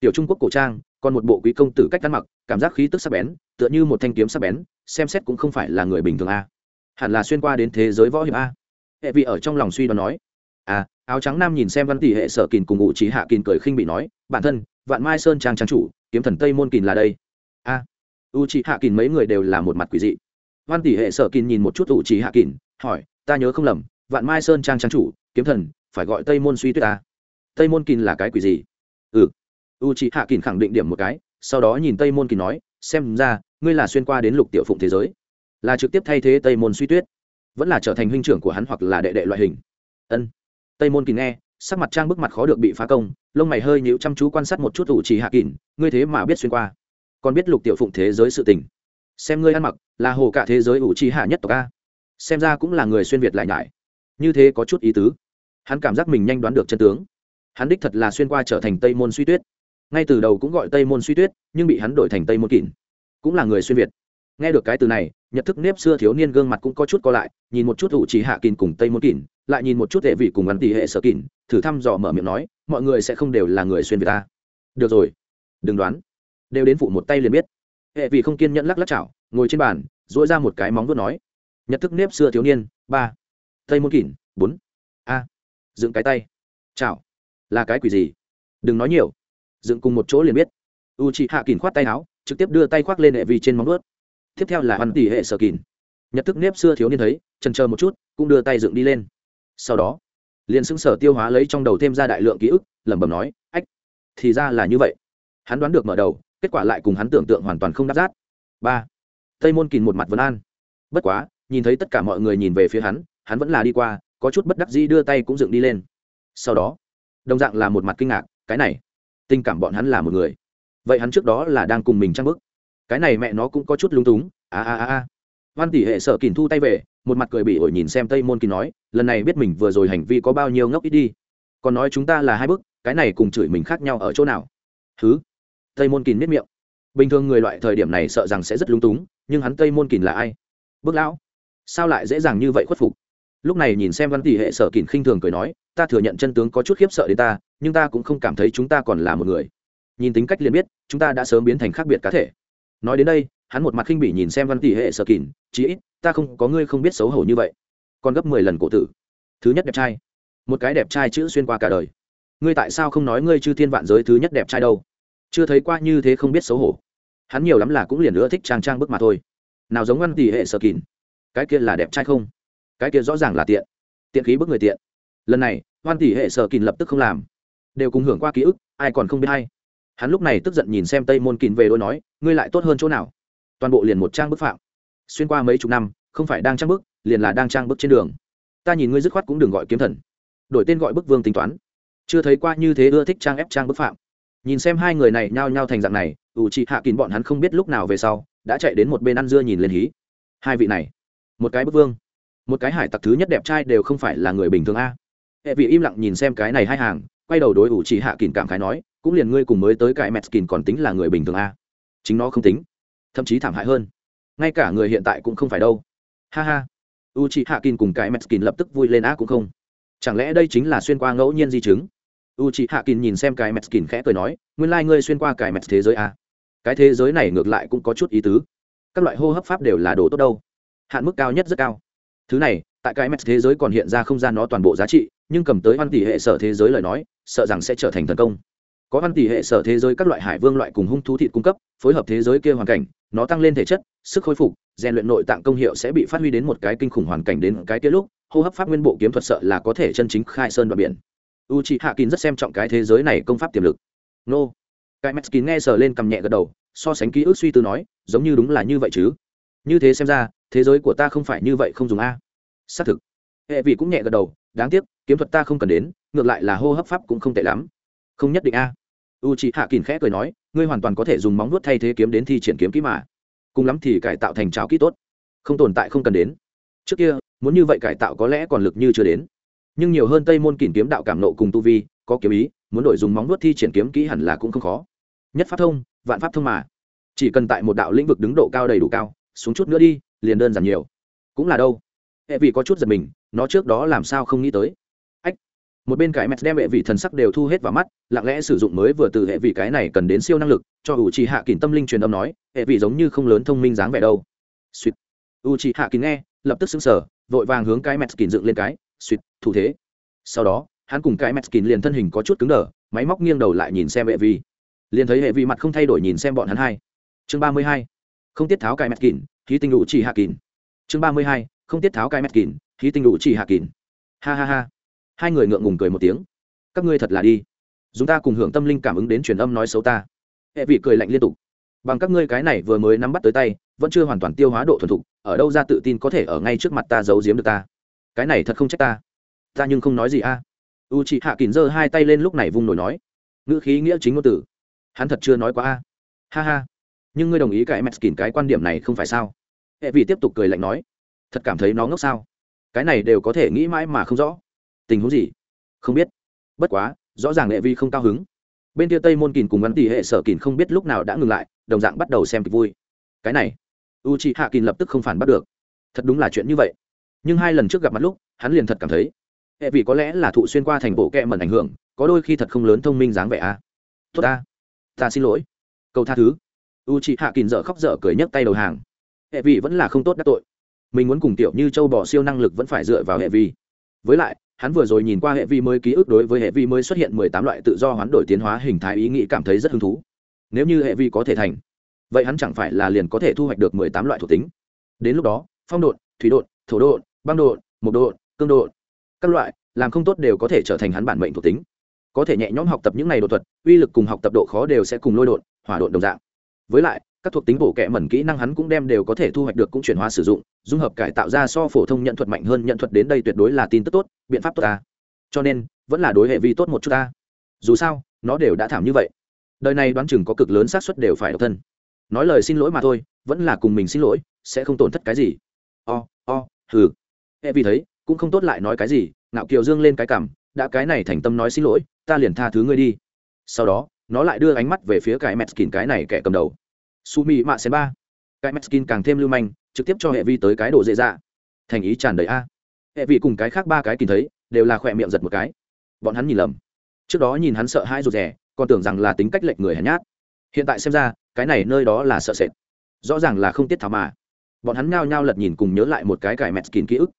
Tiểu trung quốc cổ trang, còn một bộ quý công tử cách ăn mặc, cảm giác khí tức sắc bén, tựa như một thanh kiếm sắc bén, xem xét cũng không phải là người bình thường a. Hẳn là xuyên qua đến thế giới võ hiệp a. Hệ vị ở trong lòng suy đoán nói. À áo trắng nam nhìn xem văn tỷ hệ sở kìn cùng ngụ trí hạ kìn cười khinh bị nói, bản thân, vạn mai sơn trang trang chủ, kiếm thần tây môn kìn là đây a u i hạ kín mấy người đều là một mặt quỷ dị. Văn tỷ hệ sở kín nhìn một chút u trí hạ kín hỏi, ta nhớ không lầm, vạn mai sơn trang trang chủ, kiếm thần, phải gọi tây môn suy tuyết ta tây môn kín là cái quỷ gì? Ừ. U trí hạ kín khẳng định điểm một cái, sau đó nhìn tây môn kín nói, xem ra, ngươi là xuyên qua đến lục tiểu phụng thế giới, là trực tiếp thay thế tây môn suy tuyết, vẫn là trở thành huynh trưởng của hắn hoặc là đệ đệ loại hình. Ân. Tây môn kín nghe, sắc mặt trang bức mặt khó được bị phá công, lông mày hơi nhịu chăm chú quan sát một chút ủ trì hạ kín ngươi thế mà biết xuyên qua còn biết lục tiểu phụng thế giới sự tình. Xem ngươi ăn mặc, là hồ cả thế giới ủ trì hạ nhất tộc a. Xem ra cũng là người xuyên việt lại nhải. Như thế có chút ý tứ. Hắn cảm giác mình nhanh đoán được chân tướng. Hắn đích thật là xuyên qua trở thành tây môn suy tuyết. Ngay từ đầu cũng gọi tây môn suy tuyết, nhưng bị hắn đổi thành tây môn kìn cũng là người xuyên việt. Nghe được cái từ này nhận thức nếp xưa thiếu niên gương mặt cũng có chút co lại, nhìn một chút ủ trì hạ kìn cùng tây môn kìn lại nhìn một chút hệ vị cùng ăn tỷ hệ sở kìn thử thăm dò mở miệng nói, mọi người sẽ không đều là người xuyên việt ta. Được rồi. Đừng đoán đều đến phụ một tay liền biết. Hệ vì không kiên nhẫn lắc lắc chảo, ngồi trên bàn dỗi ra một cái móng vuốt nói nhận thức nếp xưa thiếu niên, ba, tây môn kỉn, bốn, a, dựng cái tay. Chảo, là cái quỷ gì? Đừng nói nhiều. Dựng cùng một chỗ liền biết. U chị hạ kỉn khoát tay áo, trực tiếp đưa tay khoác lên hệ vì trên móng vuốt. Tiếp theo là hoàn tỷ hệ sở kỉn. Nhật thức nếp xưa thiếu niên thấy trần chờ một chút, cũng đưa tay dựng đi lên. Sau đó, liền xứng sở tiêu hóa lấy trong đầu thêm ra đại lượng ký ức, lẩm bẩm nói, ách, thì ra là như vậy. Hắn đoán được mở đầu kết quả lại cùng hắn tưởng tượng hoàn toàn không đáp rát ba. Tây môn kìn một mặt vấn an. Bất quá, nhìn thấy tất cả mọi người nhìn về phía hắn hắn vẫn là đi qua, có chút bất đắc dĩ đưa tay cũng dựng đi lên. Sau đó, đồng dạng là một mặt kinh ngạc, cái này, tình cảm bọn hắn là một người. Vậy hắn trước đó là đang cùng mình trang bức cái này mẹ nó cũng có chút lúng túng, a a a a. Văn tỷ hệ sợ kìn thu tay về, một mặt cười bị ổi nhìn xem tây môn kình nói, lần này biết mình vừa rồi hành vi có bao nhiêu ngốc ít đi. Còn nói chúng ta là hai bức cái này cùng chửi mình khác nhau ở chỗ nào? Thứ tây môn kìn miết miệng. Bình thường người loại thời điểm này sợ rằng sẽ rất lúng túng, nhưng hắn tây môn kìn là ai? Bước lão. Sao lại dễ dàng như vậy khuất phục? Lúc này nhìn xem văn tỷ hệ sở kìn khinh thường cười nói, ta thừa nhận chân tướng có chút khiếp sợ đến ta, nhưng ta cũng không cảm thấy chúng ta còn là một người. Nhìn tính cách liền biết, chúng ta đã sớm biến thành khác biệt cá thể. Nói đến đây, hắn một mặt khinh bỉ nhìn xem văn tỷ hệ sở kìn, chí ít, ta không, có ngươi không biết xấu hổ như vậy. Còn gấp mười lần cổ tử. Thứ nhất đẹp trai. Một cái đẹp trai chữ xuyên qua cả đời. Ngươi tại sao không nói ngươi chư thiên vạn giới thứ nhất đẹp trai đâu? Chưa thấy qua như thế không biết xấu hổ. Hắn nhiều lắm là cũng liền nữa thích trang trang bức mà thôi. Nào giống văn tỷ hệ sở kín cái kia là đẹp trai không? Cái kia rõ ràng là tiện. Tiện khí bức người tiện. Lần này hoan tỷ hệ sở kín lập tức không làm. Đều cùng hưởng qua ký ức, ai còn không biết hay. Hắn lúc này tức giận nhìn xem tây môn kín về đôi nói, ngươi lại tốt hơn chỗ nào? Toàn bộ liền một trang bức phạm. Xuyên qua mấy chục năm, không phải đang trang bức, liền là đang trang bức trên đường. Ta nhìn ngươi dứt khoát cũng đừng gọi kiếm thần. Đổi tên gọi bức vương tính toán. Chưa thấy qua như thế ưa thích trang ép trang bức phạm nhìn xem hai người này nhao nhao thành dạng này, ủ chị hạ kín bọn hắn không biết lúc nào về sau, đã chạy đến một bên ăn dưa nhìn lên hí. Hai vị này, một cái bức vương, một cái hải tặc thứ nhất đẹp trai đều không phải là người bình thường a. Hệ vị im lặng nhìn xem cái này hai hàng, quay đầu đối ủ chị hạ kín cảm khái nói, cũng liền ngươi cùng mới tới cái metskin còn tính là người bình thường a. Chính nó không tính, thậm chí thảm hại hơn. Ngay cả người hiện tại cũng không phải đâu. Ha ha. U chị hạ kín cùng cái metskin lập tức vui lên a cũng không. Chẳng lẽ đây chính là xuyên qua ngẫu nhiên di chứng? U chị hạ kín nhìn xem cái metskin khẽ cười nói, nguyên lai、like、ngươi xuyên qua cái mets thế giới à? cái thế giới này ngược lại cũng có chút ý tứ. Các loại hô hấp pháp đều là đồ tốt đâu. Hạn mức cao nhất rất cao. Thứ này, tại cái mets thế giới còn hiện ra không gian nó toàn bộ giá trị, nhưng cầm tới văn tỷ hệ sở thế giới lời nói, sợ rằng sẽ trở thành thần công. Có văn tỷ hệ sở thế giới các loại hải vương loại cùng hung thú thịt cung cấp, phối hợp thế giới kia hoàn cảnh, nó tăng lên thể chất, sức khôi phục, rèn luyện nội tạng công hiệu sẽ bị phát huy đến một cái kinh khủng hoàn cảnh đến cái kia lúc, hô hấp pháp nguyên bộ kiếm thuật sợ là có thể chân chính khai sơn đoạn biển u chị hạ kín rất xem trọng cái thế giới này công pháp tiềm lực. Nô. Cái mắt kín nghe sờ lên cầm nhẹ gật đầu, so sánh ký ức suy tư nói, giống như đúng là như vậy chứ. Như thế xem ra, thế giới của ta không phải như vậy không dùng a. Xác thực. Hệ vị cũng nhẹ gật đầu, đáng tiếc, kiếm thuật ta không cần đến, ngược lại là hô hấp pháp cũng không tệ lắm. Không nhất định a. U c h hạ kín khẽ cười nói, ngươi hoàn toàn có thể dùng móng nuốt thay thế kiếm đến thi triển kiếm kỹ mà. Cùng lắm thì cải tạo thành cháo kỹ tốt. Không tồn tại không cần đến. Trước kia, muốn như vậy cải tạo có lẽ còn lực như chưa đến nhưng nhiều hơn tây môn kìm kiếm đạo cảm nộ cùng tu vi, có kiếm ý, muốn đổi dùng móng nuốt thi triển kiếm kỹ hẳn là cũng không khó. Nhất pháp thông, vạn pháp thông mà. Chỉ cần tại một đạo lĩnh vực đứng độ cao đầy đủ cao, xuống chút nữa đi, liền đơn giản nhiều. Cũng là đâu? Hệ vị có chút giật mình, nó trước đó làm sao không nghĩ tới? Ách! Một bên cái mẹt đem hệ vị thần sắc đều thu hết vào mắt, lặng lẽ sử dụng mới vừa từ hệ vị cái này cần đến siêu năng lực, cho ủ trì hạ kín tâm linh truyền âm nói, hệ vị giống như không lớn thông minh dáng vẻ đâu. Suýt. U trì hạ kín nghe, lập tức xứng sở vội vàng hướng cái mẹt kín dựng lên cái suýt, thủ thế. Sau đó, hắn cùng cái mắt kín liền thân hình có chút cứng đờ, máy móc nghiêng đầu lại nhìn xem hệ vị liền thấy hệ vị mặt không thay đổi nhìn xem bọn hắn hai. Chương ba mươi hai, không tiết tháo cái mắt kín khí tinh đủ chỉ hạ kín. Chương ba mươi hai, không tiết tháo cái mẹt kín khí tinh đủ chỉ hạ kín. Ha ha ha. Hai người ngượng ngùng cười một tiếng. Các ngươi thật là đi. Dùng ta cùng hưởng tâm linh cảm ứng đến truyền âm nói xấu ta. Hệ vị cười lạnh liên tục. Bằng các ngươi cái này vừa mới nắm bắt tới tay, vẫn chưa hoàn toàn tiêu hóa độ thuần thục, ở đâu ra tự tin có thể ở ngay trước mặt ta giấu giếm được ta? Cái này thật không trách ta. Ta nhưng không nói gì a. U chị hạ kín giơ hai tay lên lúc này vung nổi nói, ngữ khí nghĩa chính ngôn tử hắn thật chưa nói quá a. Ha ha. Nhưng ngươi đồng ý cái mẹt kín cái quan điểm này không phải sao? Hệ vị tiếp tục cười lạnh nói, thật cảm thấy nó ngốc sao? Cái này đều có thể nghĩ mãi mà không rõ. Tình huống gì? Không biết. Bất quá, rõ ràng hệ vi không cao hứng. Bên kia tây môn kìn cùng ngắn tỷ hệ sở kìn không biết lúc nào đã ngừng lại, đồng dạng bắt đầu xem kịch vui. Cái này u chị hạ kìn lập tức không phản bắt được. Thật đúng là chuyện như vậy nhưng hai lần trước gặp mặt lúc, hắn liền thật cảm thấy hệ vị có lẽ là thụ xuyên qua thành bộ kẹ mẩn ảnh hưởng, có đôi khi thật không lớn thông minh dáng vẻ a. À. tốt ta ta xin lỗi. Câu tha thứ. U chị hạ kìn dở khóc dở cười nhấc tay đầu hàng. Hệ vị vẫn là không tốt đắc tội. Mình muốn cùng tiểu như châu bò siêu năng lực vẫn phải dựa vào hệ vi. Với lại, hắn vừa rồi nhìn qua hệ vi mới ký ức đối với hệ vi mới xuất hiện mười tám loại tự do hoán đổi tiến hóa hình thái ý nghĩ cảm thấy rất hứng thú. Nếu như hệ vi có thể thành, vậy hắn chẳng phải là liền có thể thu hoạch được mười tám loại thuộc tính. Đến lúc đó, phong độn, thủy độn, thổ độn băng độn mục độn cương độn các loại làm không tốt đều có thể trở thành hắn bản mệnh thuộc tính. Có thể nhẹ nhõm học tập những này độ thuật uy lực cùng học tập độ khó đều sẽ cùng lôi độn hỏa độn đồng dạng. Với lại các thuộc tính bổ kẹ mẩn kỹ năng hắn cũng đem đều có thể thu hoạch được cũng chuyển hóa sử dụng dung hợp cải tạo ra so phổ thông nhận thuật mạnh hơn nhận thuật đến đây tuyệt đối là tin tức tốt biện pháp tốt ta. Cho nên vẫn là đối hệ vi tốt một chút ta. Dù sao nó đều đã thảm như vậy. Đời này đoán chừng có cực lớn xác suất đều phải độc thân. Nói lời xin lỗi mà thôi vẫn là cùng mình xin lỗi sẽ không tổn thất cái gì. O、oh, o、oh, hừ e vì thấy, cũng không tốt lại nói cái gì, ngạo kiều dương lên cái cảm đã cái này thành tâm nói xin lỗi, ta liền tha thứ ngươi đi. Sau đó, nó lại đưa ánh mắt về phía cái mẹt kín cái này kẻ cầm đầu. Su mỹ mạ sen ba. Cái meskin càng thêm lưu manh, trực tiếp cho hệ vi tới cái đồ dễ dạ. Thành ý tràn đầy a. Hệ vi cùng cái khác ba cái kín thấy, đều là khỏe miệng giật một cái. Bọn hắn nhìn lầm. Trước đó nhìn hắn sợ hãi rụt rè, còn tưởng rằng là tính cách lệnh người hèn nhát. Hiện tại xem ra, cái này nơi đó là sợ sệt. Rõ ràng là không tiết tháo mà. Bọn hắn nhao nhao lật nhìn cùng nhớ lại một cái cải mẹt kín ký ức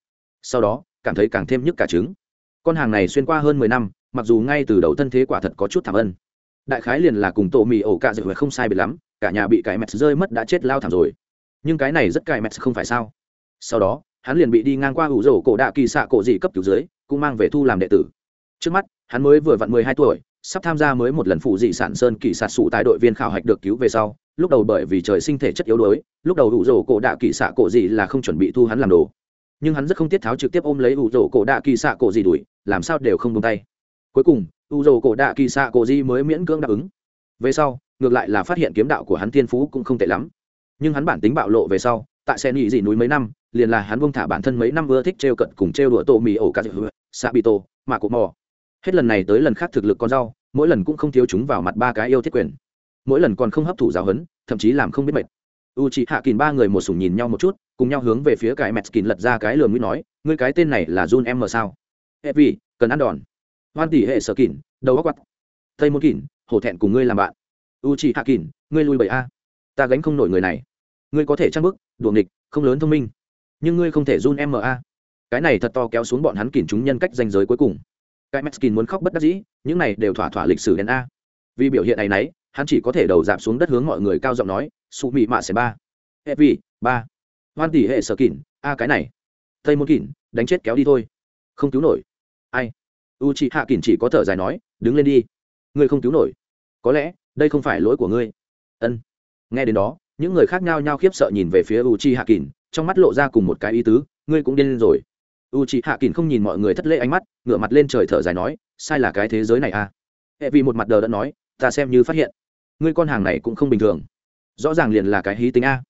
sau đó, cảm thấy càng thêm nhức cả trứng. Con hàng này xuyên qua hơn mười năm, mặc dù ngay từ đầu thân thế quả thật có chút thảm ân. Đại khái liền là cùng tổ mì ổ cạ dược không sai biệt lắm, cả nhà bị cái mẹt rơi mất đã chết lao thảm rồi. Nhưng cái này rất cài mẹt không phải sao? Sau đó, hắn liền bị đi ngang qua ủ rổ cổ đạ kỳ xạ cổ dị cấp cứu dưới, cũng mang về thu làm đệ tử. Trước mắt, hắn mới vừa vặn mười hai tuổi, sắp tham gia mới một lần phụ dị sản sơn kỳ sạt sụ tại đội viên khảo hạch được cứu về sau, lúc đầu bởi vì trời sinh thể chất yếu đuối, lúc đầu ủ rổ cổ đạ kỳ xạ cổ dị là không chuẩn bị thu hắn làm đồ nhưng hắn rất không tiết tháo trực tiếp ôm lấy ủ rổ cổ đạ kỳ xạ cổ gì đuổi, làm sao đều không buông tay. Cuối cùng, ủ rổ cổ đạ kỳ xạ cổ gì mới miễn cưỡng đáp ứng. Về sau, ngược lại là phát hiện kiếm đạo của hắn thiên phú cũng không tệ lắm. Nhưng hắn bản tính bạo lộ về sau, tại xe nhị dị núi mấy năm, liền là hắn buông thả bản thân mấy năm vừa thích trêu cận cùng trêu đùa tô mì ổ cả dự xạ bị tô mà cụ mò. Hết lần này tới lần khác thực lực con rau mỗi lần cũng không thiếu chúng vào mặt ba cái yêu thiết quyền. Mỗi lần còn không hấp thụ giáo huấn, thậm chí làm không biết mệt. U chị hạ kìn ba người một sủng nhìn nhau một chút cùng nhau hướng về phía cái mẹt kìn lật ra cái lườm mũi nói, ngươi cái tên này là jun em sao? Hệ vì, cần ăn đòn. Hoan tỷ hệ sở kín, đầu góc quặt tây môn kín, hổ thẹn cùng ngươi làm bạn. U chị hạ kín, ngươi lui bảy a. Ta gánh không nổi người này. Ngươi có thể trang bức đùa nghịch, không lớn thông minh. Nhưng ngươi không thể jun em a. Cái này thật to kéo xuống bọn hắn kín chúng nhân cách danh giới cuối cùng. Cái meskin muốn khóc bất đắc dĩ, những này đều thỏa thỏa lịch sử đến a. Vì biểu hiện này nấy, hắn chỉ có thể đầu dạp xuống đất hướng mọi người cao giọng nói su mị mạ sẽ ba. Hệ vì, ba hoan tỷ hệ sở kỉn a cái này. Tây môn kỉn đánh chết kéo đi thôi. Không cứu nổi. Ai? U chị hạ kỉn chỉ có thở dài nói đứng lên đi. Ngươi không cứu nổi. Có lẽ đây không phải lỗi của ngươi. Ân. Nghe đến đó những người khác nhau nhau khiếp sợ nhìn về phía u chi hạ kỉn, trong mắt lộ ra cùng một cái ý tứ ngươi cũng điên lên rồi. U chi hạ kỉn không nhìn mọi người thất lễ ánh mắt ngửa mặt lên trời thở dài nói sai là cái thế giới này à? Hệ vì một mặt đờ đã nói ta xem như phát hiện. Ngươi con hàng này cũng không bình thường. Rõ ràng liền là cái hí tính a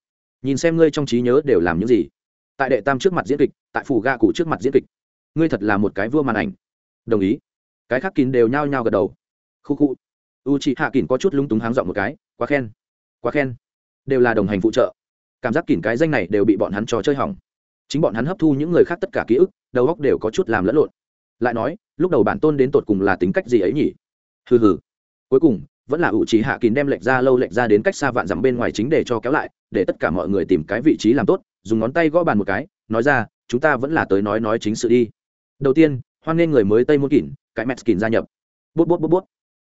nhìn xem ngươi trong trí nhớ đều làm những gì. Tại đệ tam trước mặt diễn kịch, tại phủ ga cụ trước mặt diễn kịch. Ngươi thật là một cái vua màn ảnh. Đồng ý. Cái khác kín đều nhao nhao gật đầu. Khu khu. U chị hạ kín có chút lúng túng háng dọn một cái, quá khen. Quá khen. Đều là đồng hành phụ trợ. Cảm giác kín cái danh này đều bị bọn hắn trò chơi hỏng. Chính bọn hắn hấp thu những người khác tất cả ký ức, đầu óc đều có chút làm lẫn lộn. Lại nói, lúc đầu bản tôn đến tột cùng là tính cách gì ấy nhỉ? Hừ hừ. Cuối cùng vẫn là ủ trí hạ kín đem lệnh ra lâu lệnh ra đến cách xa vạn dặm bên ngoài chính để cho kéo lại, để tất cả mọi người tìm cái vị trí làm tốt, dùng ngón tay gõ bàn một cái, nói ra, chúng ta vẫn là tới nói nói chính sự đi. Đầu tiên, hoan nghênh người mới tây môn kỉn, cái mẹt kỉn gia nhập. Bút bút bút bút.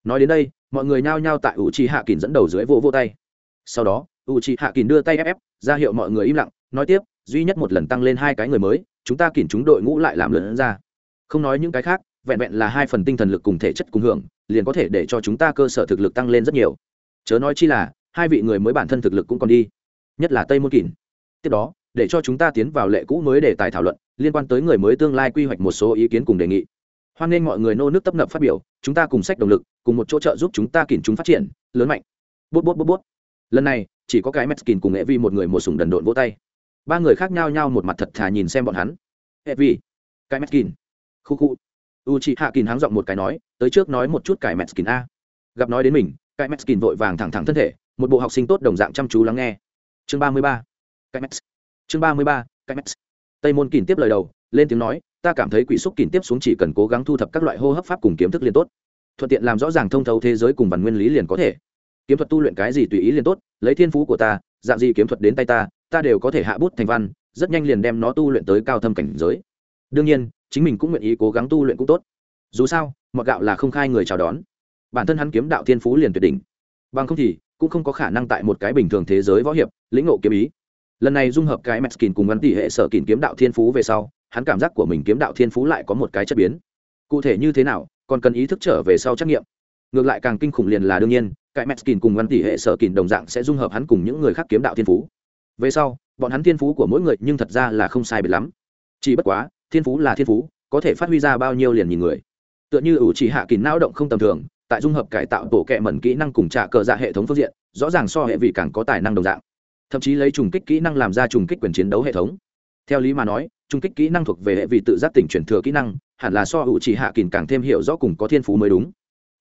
Nói đến đây, mọi người nhao nhao tại ủ trì hạ kín dẫn đầu dưới vỗ vỗ tay. Sau đó, ủ trì hạ kín đưa tay ép ép, ra hiệu mọi người im lặng, nói tiếp, duy nhất một lần tăng lên hai cái người mới, chúng ta kỉn chúng đội ngũ lại làm lớn ra. Không nói những cái khác, vẹn vẹn là hai phần tinh thần lực cùng thể chất cùng hưởng liền có thể để cho chúng ta cơ sở thực lực tăng lên rất nhiều. Chớ nói chi là, hai vị người mới bản thân thực lực cũng còn đi. Nhất là tây môn kỳn. Tiếp đó, để cho chúng ta tiến vào lệ cũ mới để tài thảo luận, liên quan tới người mới tương lai quy hoạch một số ý kiến cùng đề nghị. Hoan nghênh mọi người nô nước tấp nập phát biểu, chúng ta cùng sách động lực, cùng một chỗ trợ giúp chúng ta kìm chúng phát triển, lớn mạnh. Bút bút bút bút. Lần này, chỉ có cái meskin cùng nghệ vi một người một sùng đần độn vỗ tay. Ba người khác nhau nhau một mặt thật thà nhìn xem bọn hắn. Hệ vi, cái meskin khu khu u chị hạ kín háng giọng một cái nói, tới trước nói một chút cải mẹt kín a. Gặp nói đến mình cải mẹt kín vội vàng thẳng thẳng thân thể, một bộ học sinh tốt đồng dạng chăm chú lắng nghe. Chương ba mươi ba. Cải mẹt chương ba mươi ba cải mẹt tây môn kín tiếp lời đầu, lên tiếng nói, ta cảm thấy quỷ xúc kín tiếp xuống chỉ cần cố gắng thu thập các loại hô hấp pháp cùng kiếm thức liền tốt. Thuận tiện làm rõ ràng thông thấu thế giới cùng bản nguyên lý liền có thể. Kiếm thuật tu luyện cái gì tùy ý liền tốt, lấy thiên phú của ta, dạng gì kiếm thuật đến tay ta ta đều có thể hạ bút thành văn, rất nhanh liền đem nó tu luyện tới cao thâm cảnh giới. Đương nhiên chính mình cũng nguyện ý cố gắng tu luyện cũng tốt. Dù sao mọt gạo là không khai người chào đón. Bản thân hắn kiếm đạo thiên phú liền tuyệt đỉnh. Bằng không thì, cũng không có khả năng tại một cái bình thường thế giới võ hiệp, lĩnh ngộ kiếm ý. Lần này dung hợp cái meskin cùng ngắn tỷ hệ sở kín kiếm đạo thiên phú về sau, hắn cảm giác của mình kiếm đạo thiên phú lại có một cái chất biến. Cụ thể như thế nào, còn cần ý thức trở về sau trắc nghiệm. Ngược lại càng kinh khủng liền là đương nhiên, cái meskin cùng ngắn tỷ hệ sở kín đồng dạng sẽ dung hợp hắn cùng những người khác kiếm đạo thiên phú. Về sau, bọn hắn thiên phú của mỗi người nhưng thật ra là không sai biệt lắm. Chỉ bất quá thiên phú là thiên phú, có thể phát huy ra bao nhiêu liền nhìn người. Tựa như ủ chỉ hạ kín não động không tầm thường, tại dung hợp cải tạo tổ kẹ mẩn kỹ năng cùng trả cờ dạ hệ thống phương diện, rõ ràng so hệ vị càng có tài năng đồng dạng. Thậm chí lấy trùng kích kỹ năng làm ra trùng kích quyền chiến đấu hệ thống. Theo lý mà nói, trùng kích kỹ năng thuộc về hệ vị tự giác tỉnh truyền thừa kỹ năng, hẳn là so ủ chỉ hạ kín càng thêm hiểu rõ cùng có thiên phú mới đúng.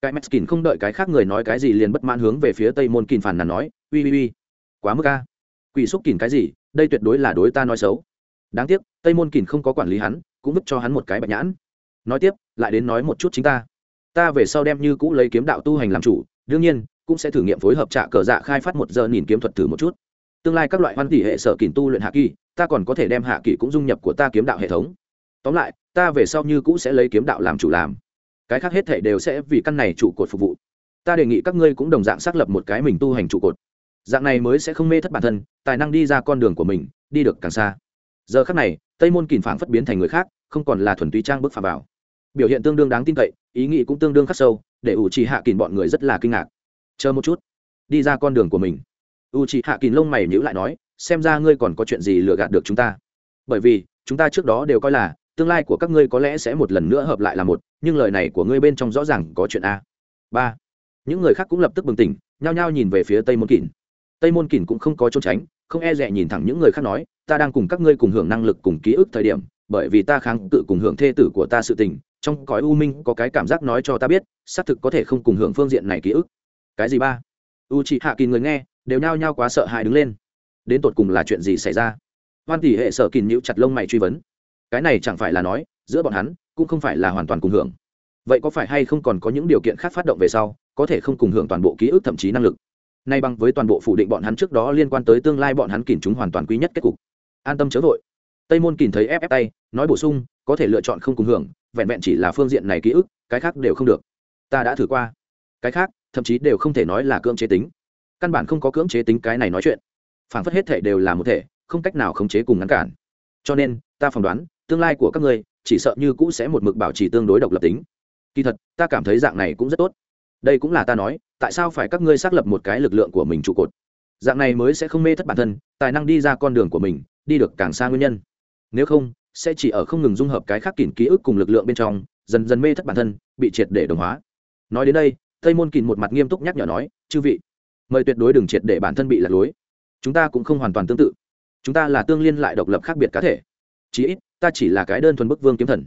Cái meskin không đợi cái khác người nói cái gì liền bất mãn hướng về phía tây môn kín phản là nói uy uy uy quá mức a. Quỷ xúc kín cái gì? Đây tuyệt đối là đối ta nói xấu đáng tiếc, tây môn kín không có quản lý hắn, cũng vứt cho hắn một cái bạch nhãn. Nói tiếp, lại đến nói một chút chính ta. Ta về sau đem như cũ lấy kiếm đạo tu hành làm chủ, đương nhiên, cũng sẽ thử nghiệm phối hợp trạ cờ dạ khai phát một giờ nhìn kiếm thuật thử một chút. Tương lai các loại hoan tỷ hệ sở kìm tu luyện hạ kỳ, ta còn có thể đem hạ kỳ cũng dung nhập của ta kiếm đạo hệ thống. Tóm lại, ta về sau như cũ sẽ lấy kiếm đạo làm chủ làm. Cái khác hết thể đều sẽ vì căn này trụ cột phục vụ. Ta đề nghị các ngươi cũng đồng dạng xác lập một cái mình tu hành trụ cột. Dạng này mới sẽ không mê thất bản thân, tài năng đi ra con đường của mình, đi được càng xa giờ khác này, tây môn kìm phảng phất biến thành người khác, không còn là thuần túy trang bước phà vào biểu hiện tương đương đáng tin cậy, ý nghĩ cũng tương đương khắc sâu, để ủ trì hạ kìm bọn người rất là kinh ngạc. Chờ một chút, đi ra con đường của mình. U trì hạ kìm lông mày nhữ lại nói, xem ra ngươi còn có chuyện gì lừa gạt được chúng ta. Bởi vì, chúng ta trước đó đều coi là, tương lai của các ngươi có lẽ sẽ một lần nữa hợp lại là một, nhưng lời này của ngươi bên trong rõ ràng có chuyện a. Ba. Những người khác cũng lập tức bừng tỉnh, nhao nhao nhìn về phía tây môn kỳn tây môn kỳn cũng không có trốn tránh không e rẻ nhìn thẳng những người khác nói, ta đang cùng các ngươi cùng hưởng năng lực cùng ký ức thời điểm, bởi vì ta kháng cự cùng hưởng thê tử của ta sự tình, trong cõi u minh có cái cảm giác nói cho ta biết, xác thực có thể không cùng hưởng phương diện này ký ức. Cái gì ba? U chị hạ kỳ người nghe, đều nhao nhao quá sợ hãi đứng lên. Đến tột cùng là chuyện gì xảy ra? Hoan tỷ hệ sở kìn nhữ chặt lông mày truy vấn. Cái này chẳng phải là nói, giữa bọn hắn, cũng không phải là hoàn toàn cùng hưởng. Vậy có phải hay không còn có những điều kiện khác phát động về sau, có thể không cùng hưởng toàn bộ ký ức thậm chí năng lực? Nay bằng với toàn bộ phủ định bọn hắn trước đó liên quan tới tương lai bọn hắn kìm chúng hoàn toàn quý nhất kết cục. An tâm chớ vội. Tây môn kìm thấy ép ép tay, nói bổ sung, có thể lựa chọn không cùng hưởng, vẹn vẹn chỉ là phương diện này ký ức, cái khác đều không được. Ta đã thử qua. Cái khác, thậm chí đều không thể nói là cưỡng chế tính. Căn bản không có cưỡng chế tính cái này nói chuyện. Phản phất hết thể đều là một thể, không cách nào khống chế cùng ngăn cản. Cho nên, ta phỏng đoán, tương lai của các ngươi, chỉ sợ như cũ sẽ một mực bảo trì tương đối độc lập tính. Kỳ thật, ta cảm thấy dạng này cũng rất tốt. Đây cũng là ta nói tại sao phải các ngươi xác lập một cái lực lượng của mình trụ cột? Dạng này mới sẽ không mê thất bản thân, tài năng đi ra con đường của mình, đi được càng xa nguyên nhân. Nếu không, sẽ chỉ ở không ngừng dung hợp cái khác kìm ký ức cùng lực lượng bên trong, dần dần mê thất bản thân, bị triệt để đồng hóa. Nói đến đây, tây môn kìm một mặt nghiêm túc nhắc nhở nói, chư vị, mời tuyệt đối đừng triệt để bản thân bị lạc lối. Chúng ta cũng không hoàn toàn tương tự. Chúng ta là tương liên lại độc lập khác biệt cá thể. Chí ít, ta chỉ là cái đơn thuần bức vương kiếm thần.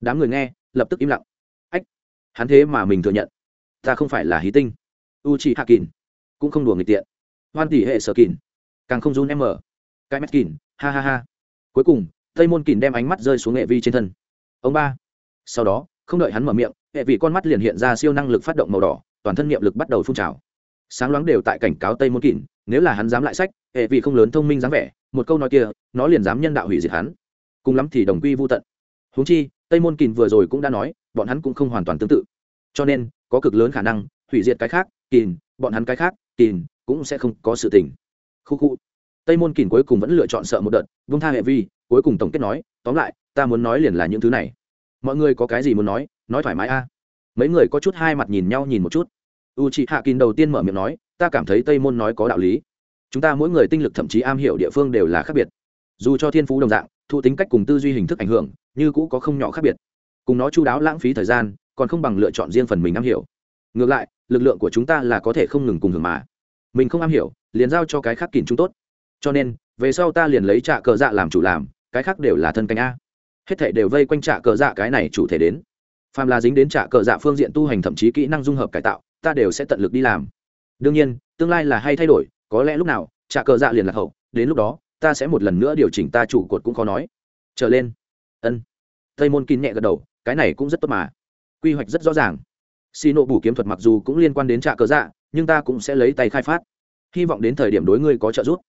Đám người nghe, lập tức im lặng. Ách, hắn thế mà mình thừa nhận. Ta không phải là hí tinh u chỉ hạ kín cũng không đùa người tiện. Hoan tỷ hệ sở kín càng không run em mở cái mắt kín ha ha ha. Cuối cùng tây môn kín đem ánh mắt rơi xuống nghệ vi trên thân. Ông ba. Sau đó, không đợi hắn mở miệng hệ vị con mắt liền hiện ra siêu năng lực phát động màu đỏ, toàn thân niệm lực bắt đầu phun trào. Sáng loáng đều tại cảnh cáo tây môn kín nếu là hắn dám lại sách hệ vị không lớn thông minh dáng vẻ, một câu nói kia, nó liền dám nhân đạo hủy diệt hắn. Cùng lắm thì đồng quy vô tận. Huống chi tây môn kín vừa rồi cũng đã nói, bọn hắn cũng không hoàn toàn tương tự. Cho nên, có cực lớn khả năng, hủy diệt cái khác kìn, bọn hắn cái khác, kìn cũng sẽ không có sự tình. Khu khu. Tây môn kìn cuối cùng vẫn lựa chọn sợ một đợt vung tha hệ vi, cuối cùng tổng kết nói, tóm lại, ta muốn nói liền là những thứ này. Mọi người có cái gì muốn nói nói thoải mái a. Mấy người có chút hai mặt nhìn nhau nhìn một chút. U chị hạ kín đầu tiên mở miệng nói, ta cảm thấy tây môn nói có đạo lý. Chúng ta mỗi người tinh lực thậm chí am hiểu địa phương đều là khác biệt. Dù cho thiên phú đồng dạng, thụ tính cách cùng tư duy hình thức ảnh hưởng, như cũ có không nhỏ khác biệt. Cùng nó chu đáo lãng phí thời gian, còn không bằng lựa chọn riêng phần mình am hiểu. Ngược lại lực lượng của chúng ta là có thể không ngừng cùng hưởng mà. Mình không am hiểu, liền giao cho cái khác kìm chúng tốt. Cho nên, về sau ta liền lấy trạ cờ dạ làm chủ làm, cái khác đều là thân canh a. Hết thể đều vây quanh trạ cờ dạ cái này chủ thể đến. Phàm là dính đến trạ cờ dạ phương diện tu hành thậm chí kỹ năng dung hợp cải tạo, ta đều sẽ tận lực đi làm. Đương nhiên, tương lai là hay thay đổi, có lẽ lúc nào, trạ cờ dạ liền lạc hậu, đến lúc đó, ta sẽ một lần nữa điều chỉnh ta chủ cột cũng khó nói. Trở lên. Ân. Tây môn kín nhẹ gật đầu, cái này cũng rất tốt mà. Quy hoạch rất rõ ràng xì nộ bù kiếm thuật mặc dù cũng liên quan đến trạ cớ dạ nhưng ta cũng sẽ lấy tay khai phát. Hy vọng đến thời điểm đối ngươi có trợ giúp.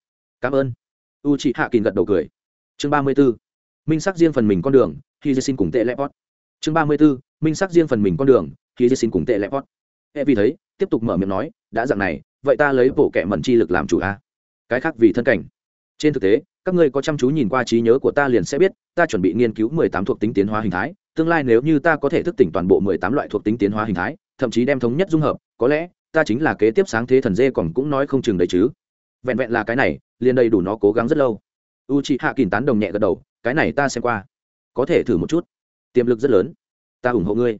Cảm ơn. U chị hạ kín gật đầu cười. Chương ba mươi b ố minh sắc riêng phần mình con đường khi dê xin cùng tệ lẽ pot chương ba mươi b ố minh sắc riêng phần mình con đường khi dê xin cùng tệ lẽ pot e vì thấy, tiếp tục mở miệng nói, đã dặn này, vậy ta lấy bộ kẻ mẩn chi lực làm chủ a. Cái khác vì thân cảnh. Trên thực tế, các ngươi có chăm chú nhìn qua trí nhớ của ta liền sẽ biết, ta chuẩn bị nghiên cứu mười tám thuộc tính tiến hóa hình thái tương lai nếu như ta có thể thức tỉnh toàn bộ mười tám loại thuộc tính tiến hóa hình thái, thậm chí đem thống nhất dung hợp, có lẽ, ta chính là kế tiếp sáng thế thần dê còn cũng nói không chừng đấy chứ. Vẹn vẹn là cái này, liền đầy đủ nó cố gắng rất lâu. U c hạ kìm tán đồng nhẹ gật đầu, cái này ta xem qua. Có thể thử một chút. Tiềm lực rất lớn. Ta ủng hộ ngươi.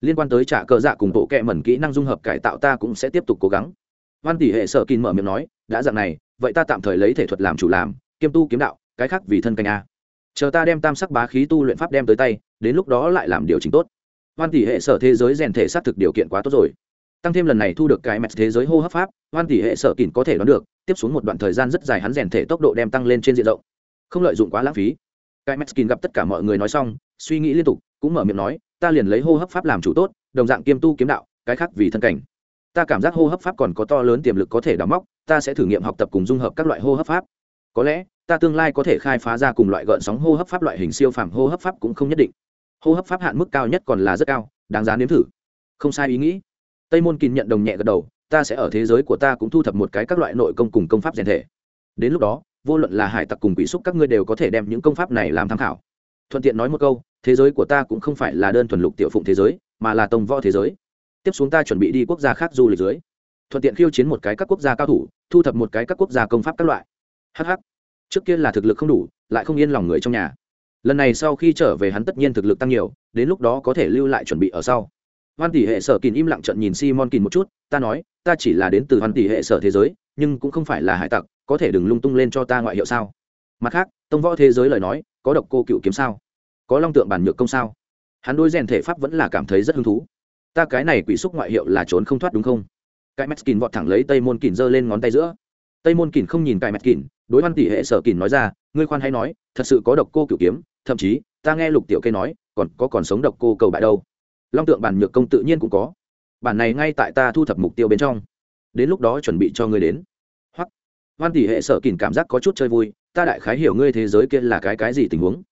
Liên quan tới trả cờ dạ cùng bộ kệ mẩn kỹ năng dung hợp cải tạo ta cũng sẽ tiếp tục cố gắng. Văn tỷ hệ sở kín mở miệng nói, đã dạng này, vậy ta tạm thời lấy thể thuật làm chủ làm, kiêm tu kiếm đạo, cái khác vì thân canh a. Chờ ta đem tam sắc bá khí tu luyện pháp đem tới tay đến lúc đó lại làm điều chỉnh tốt. Hoan tỷ hệ sở thế giới rèn thể xác thực điều kiện quá tốt rồi. Tăng thêm lần này thu được cái mẹt thế giới hô hấp pháp, hoan tỷ hệ sở kín có thể đoán được, tiếp xuống một đoạn thời gian rất dài hắn rèn thể tốc độ đem tăng lên trên diện rộng. Không lợi dụng quá lãng phí. Cái mẹt kín gặp tất cả mọi người nói xong, suy nghĩ liên tục, cũng mở miệng nói, ta liền lấy hô hấp pháp làm chủ tốt, đồng dạng kiêm tu kiếm đạo, cái khác vì thân cảnh. Ta cảm giác hô hấp pháp còn có to lớn tiềm lực có thể đóng móc, ta sẽ thử nghiệm học tập cùng dung hợp các loại hô hấp pháp. Có lẽ, ta tương lai có thể khai phá ra cùng loại gợn sóng hô hấp pháp loại hình siêu phàm hô hấp pháp cũng không nhất định hô hấp pháp hạn mức cao nhất còn là rất cao, đáng giá nếm thử. Không sai ý nghĩ. Tây môn kín nhận đồng nhẹ gật đầu, ta sẽ ở thế giới của ta cũng thu thập một cái các loại nội công cùng công pháp rèn thể. Đến lúc đó, vô luận là hải tặc cùng quỷ xúc các ngươi đều có thể đem những công pháp này làm tham khảo. Thuận tiện nói một câu, thế giới của ta cũng không phải là đơn thuần lục tiểu phụng thế giới, mà là tông võ thế giới. Tiếp xuống ta chuẩn bị đi quốc gia khác du lịch dưới. Thuận tiện khiêu chiến một cái các quốc gia cao thủ, thu thập một cái các quốc gia công pháp các loại. Hh trước kia là thực lực không đủ, lại không yên lòng người trong nhà lần này sau khi trở về hắn tất nhiên thực lực tăng nhiều, đến lúc đó có thể lưu lại chuẩn bị ở sau. Hoan tỷ hệ sở kín im lặng trận nhìn simon kín một chút, ta nói, ta chỉ là đến từ hoan tỷ hệ sở thế giới, nhưng cũng không phải là hải tặc, có thể đừng lung tung lên cho ta ngoại hiệu sao? Mặt khác, tông võ thế giới lời nói, có độc cô cựu kiếm sao? Có long tượng bản nhược công sao? Hắn đôi rèn thể pháp vẫn là cảm thấy rất hứng thú. Ta cái này quỷ xúc ngoại hiệu là trốn không thoát đúng không? Cái mắt kín vọt thẳng lấy tây môn kín giơ lên ngón tay giữa. Tây môn kín không nhìn cái mắt kín đối văn tỷ hệ sở kín nói ra, ngươi khoan hay nói, thật sự có độc cô cựu kiếm thậm chí, ta nghe lục tiểu kê nói, còn có còn sống độc cô cầu bại đâu. Long tượng bản nhược công tự nhiên cũng có. Bản này ngay tại ta thu thập mục tiêu bên trong. Đến lúc đó chuẩn bị cho ngươi đến. Hoặc văn tỷ hệ sở kìn cảm giác có chút chơi vui, ta đại khái hiểu ngươi thế giới kia là cái cái gì tình huống.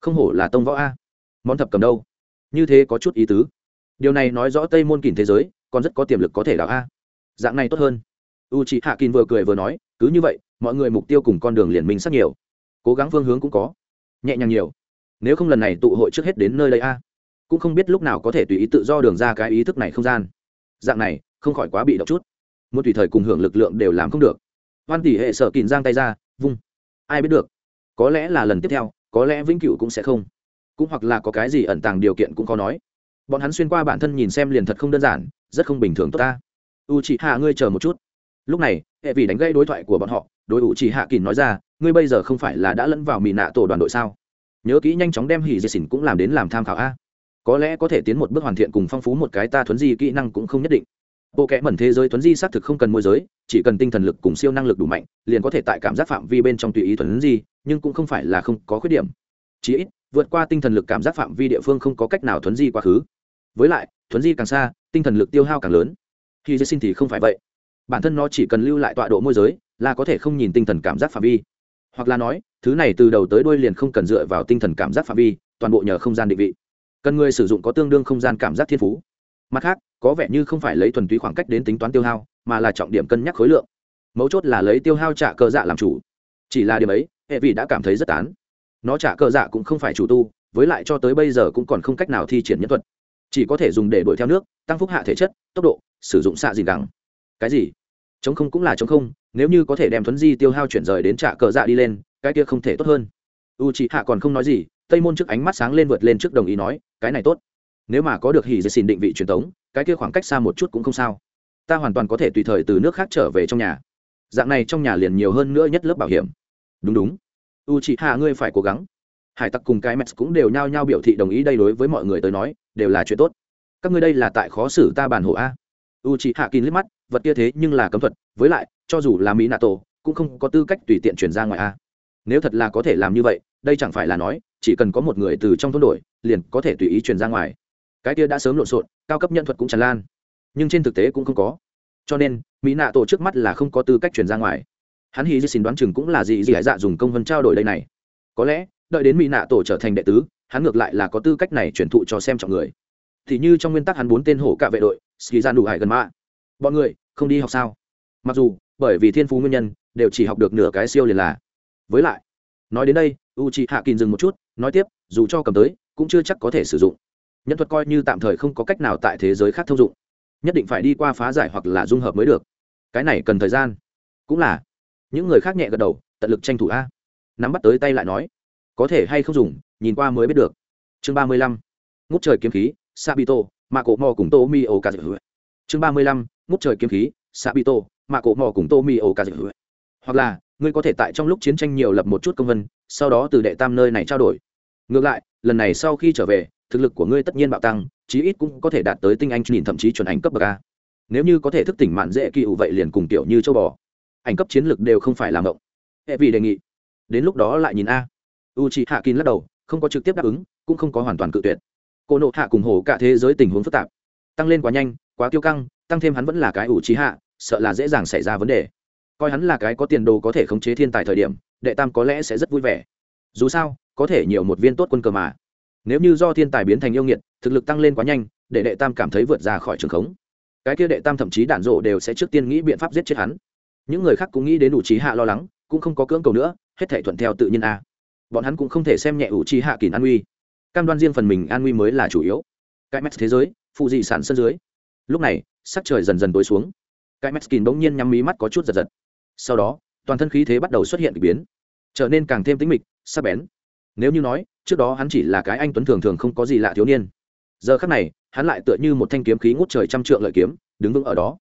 Không hổ là tông võ a. Món thập cầm đâu? Như thế có chút ý tứ. Điều này nói rõ tây môn kìn thế giới, còn rất có tiềm lực có thể đảo a. Dạng này tốt hơn. U chị hạ kìn vừa cười vừa nói, cứ như vậy, mọi người mục tiêu cùng con đường liền minh sắc nhiều. Cố gắng phương hướng cũng có. Nhẹ nhàng nhiều nếu không lần này tụ hội trước hết đến nơi đây a, cũng không biết lúc nào có thể tùy ý tự do đường ra cái ý thức này không gian. Dạng này, không khỏi quá bị động chút. Một tùy thời cùng hưởng lực lượng đều làm không được. Hoan tỷ hệ sở kìn giang tay ra, vung. Ai biết được? Có lẽ là lần tiếp theo, có lẽ vĩnh cửu cũng sẽ không. Cũng hoặc là có cái gì ẩn tàng điều kiện cũng có nói. Bọn hắn xuyên qua bản thân nhìn xem liền thật không đơn giản, rất không bình thường tốt ta. U chị hạ ngươi chờ một chút. Lúc này, hệ vì đánh gây đối thoại của bọn họ, đối u chị hạ kín nói ra, ngươi bây giờ không phải là đã lẫn vào mỹ nạ tổ đoàn đội sao? Nhớ kỹ nhanh chóng đem hỉ dây xỉn cũng làm đến làm tham khảo a. Có lẽ có thể tiến một bước hoàn thiện cùng phong phú một cái ta thuấn di kỹ năng cũng không nhất định. Bộ kẽ mẩn thế giới thuấn di xác thực không cần môi giới, chỉ cần tinh thần lực cùng siêu năng lực đủ mạnh, liền có thể tại cảm giác phạm vi bên trong tùy ý thuấn di, nhưng cũng không phải là không có khuyết điểm. Chí ít, vượt qua tinh thần lực cảm giác phạm vi địa phương không có cách nào thuấn di quá khứ. Với lại, thuấn di càng xa, tinh thần lực tiêu hao càng lớn. Khi dây sinh thì không phải vậy. Bản thân nó chỉ cần lưu lại tọa độ môi giới, là có thể không nhìn tinh thần cảm giác phạm vi. Hoặc là nói thứ này từ đầu tới đuôi liền không cần dựa vào tinh thần cảm giác phạm vi, toàn bộ nhờ không gian định vị. Cần người sử dụng có tương đương không gian cảm giác thiên phú. Mặt khác, có vẻ như không phải lấy thuần túy khoảng cách đến tính toán tiêu hao, mà là trọng điểm cân nhắc khối lượng. Mấu chốt là lấy tiêu hao trả cờ dạ làm chủ. Chỉ là điểm ấy, hệ vị đã cảm thấy rất tán. Nó trả cờ dạ cũng không phải chủ tu, với lại cho tới bây giờ cũng còn không cách nào thi triển nhân thuật. Chỉ có thể dùng để đuổi theo nước, tăng phúc hạ thể chất, tốc độ, sử dụng xạ gì gắng cái gì? Chống không cũng là chống không, nếu như có thể đem thuấn di tiêu hao chuyển rời đến trả cờ dạ đi lên cái kia không thể tốt hơn. U c h ị hạ còn không nói gì, tây môn trước ánh mắt sáng lên vượt lên trước đồng ý nói, cái này tốt. Nếu mà có được hỉ dệt xin định vị truyền thống, cái kia khoảng cách xa một chút cũng không sao. Ta hoàn toàn có thể tùy thời từ nước khác trở về trong nhà. Dạng này trong nhà liền nhiều hơn nữa nhất lớp bảo hiểm. Đúng đúng. U chị hạ ngươi phải cố gắng. Hải tặc cùng cái mets cũng đều nhao nhao biểu thị đồng ý đây đối với mọi người tới nói, đều là chuyện tốt. Các ngươi đây là tại khó xử ta bàn hộ a. U chị hạ kín liếc mắt, vật kia thế nhưng là cấm thuật, với lại, cho dù là mỹ nato cũng không có tư cách tùy tiện chuyển ra ngoài a nếu thật là có thể làm như vậy, đây chẳng phải là nói, chỉ cần có một người từ trong thôn đổi, liền có thể tùy ý truyền ra ngoài. Cái kia đã sớm lộn xộn, cao cấp nhân thuật cũng tràn lan, nhưng trên thực tế cũng không có. Cho nên, mỹ nạ tổ trước mắt là không có tư cách truyền ra ngoài. Hắn hy xin đoán chừng cũng là gì gì hải dạ dùng công vân trao đổi đây này. Có lẽ, đợi đến mỹ nạ tổ trở thành đệ tứ, hắn ngược lại là có tư cách này truyền thụ cho xem trọng người. Thì như trong nguyên tắc hắn bốn tên hổ cả vệ đội ski ra đủ hải gần mạ. bọn người không đi học sao? Mặc dù, bởi vì thiên phú nguyên nhân, đều chỉ học được nửa cái siêu liền là với lại, nói đến đây u chị hạ kín dừng một chút, nói tiếp, dù cho cầm tới, cũng chưa chắc có thể sử dụng. Nhân thuật coi như tạm thời không có cách nào tại thế giới khác thông dụng. Nhất định phải đi qua phá giải hoặc là dung hợp mới được. Cái này cần thời gian. Cũng là. Những người khác nhẹ gật đầu, tận lực tranh thủ a. Nắm bắt tới tay lại nói. Có thể hay không dùng, nhìn qua mới biết được. Chương ba mươi lăm. Ngút trời kiếm khí, sabito mà cổ mò cùng tô mi ô ca dự chương ba mươi lăm. Ngút trời kiếm khí, sabito mà cổ mò cùng tô mi ô ca dự hoặc là ngươi có thể tại trong lúc chiến tranh nhiều lập một chút công vân, sau đó từ đệ tam nơi này trao đổi. Ngược lại, lần này sau khi trở về, thực lực của ngươi tất nhiên bạo tăng, chí ít cũng có thể đạt tới tinh anh nhìn thậm chí chuẩn ảnh cấp bậc a. Nếu như có thể thức tỉnh mạn dễ kỳ ủ vậy liền cùng tiểu như châu bò. Ảnh cấp chiến lực đều không phải làm động hệ vì đề nghị. Đến lúc đó lại nhìn a. U chị hạ kín lắc đầu, không có trực tiếp đáp ứng, cũng không có hoàn toàn cự tuyệt. Cô nộ hạ cùng hồ cả thế giới tình huống phức tạp. Tăng lên quá nhanh, quá kiêu căng, tăng thêm hắn vẫn là cái ủ trí hạ sợ là dễ dàng xảy ra vấn đề coi hắn là cái có tiền đồ có thể khống chế thiên tài thời điểm, đệ tam có lẽ sẽ rất vui vẻ. Dù sao, có thể nhiều một viên tốt quân cờ mà. Nếu như do thiên tài biến thành yêu nghiệt, thực lực tăng lên quá nhanh, để đệ tam cảm thấy vượt ra khỏi trường khống. Cái kia đệ tam thậm chí đạn rộ đều sẽ trước tiên nghĩ biện pháp giết chết hắn. Những người khác cũng nghĩ đến ủ trí hạ lo lắng, cũng không có cưỡng cầu nữa, hết thể thuận theo tự nhiên a. Bọn hắn cũng không thể xem nhẹ ủ trí hạ kỳn an uy. Cam đoan riêng phần mình an nguy mới là chủ yếu. Cái mắt thế giới, phụ dị sản sân dưới. Lúc này, sắc trời dần dần tối xuống. Cái mắt kín bỗng nhiên nhắm mí mắt có chút giật giật sau đó, toàn thân khí thế bắt đầu xuất hiện k ỳ biến, trở nên càng thêm tính mịch, sắc bén. Nếu như nói, trước đó hắn chỉ là cái anh tuấn thường thường không có gì lạ thiếu niên. Giờ khắc này, hắn lại tựa như một thanh kiếm khí ngút trời trăm trượng lợi kiếm, đứng vững ở đó.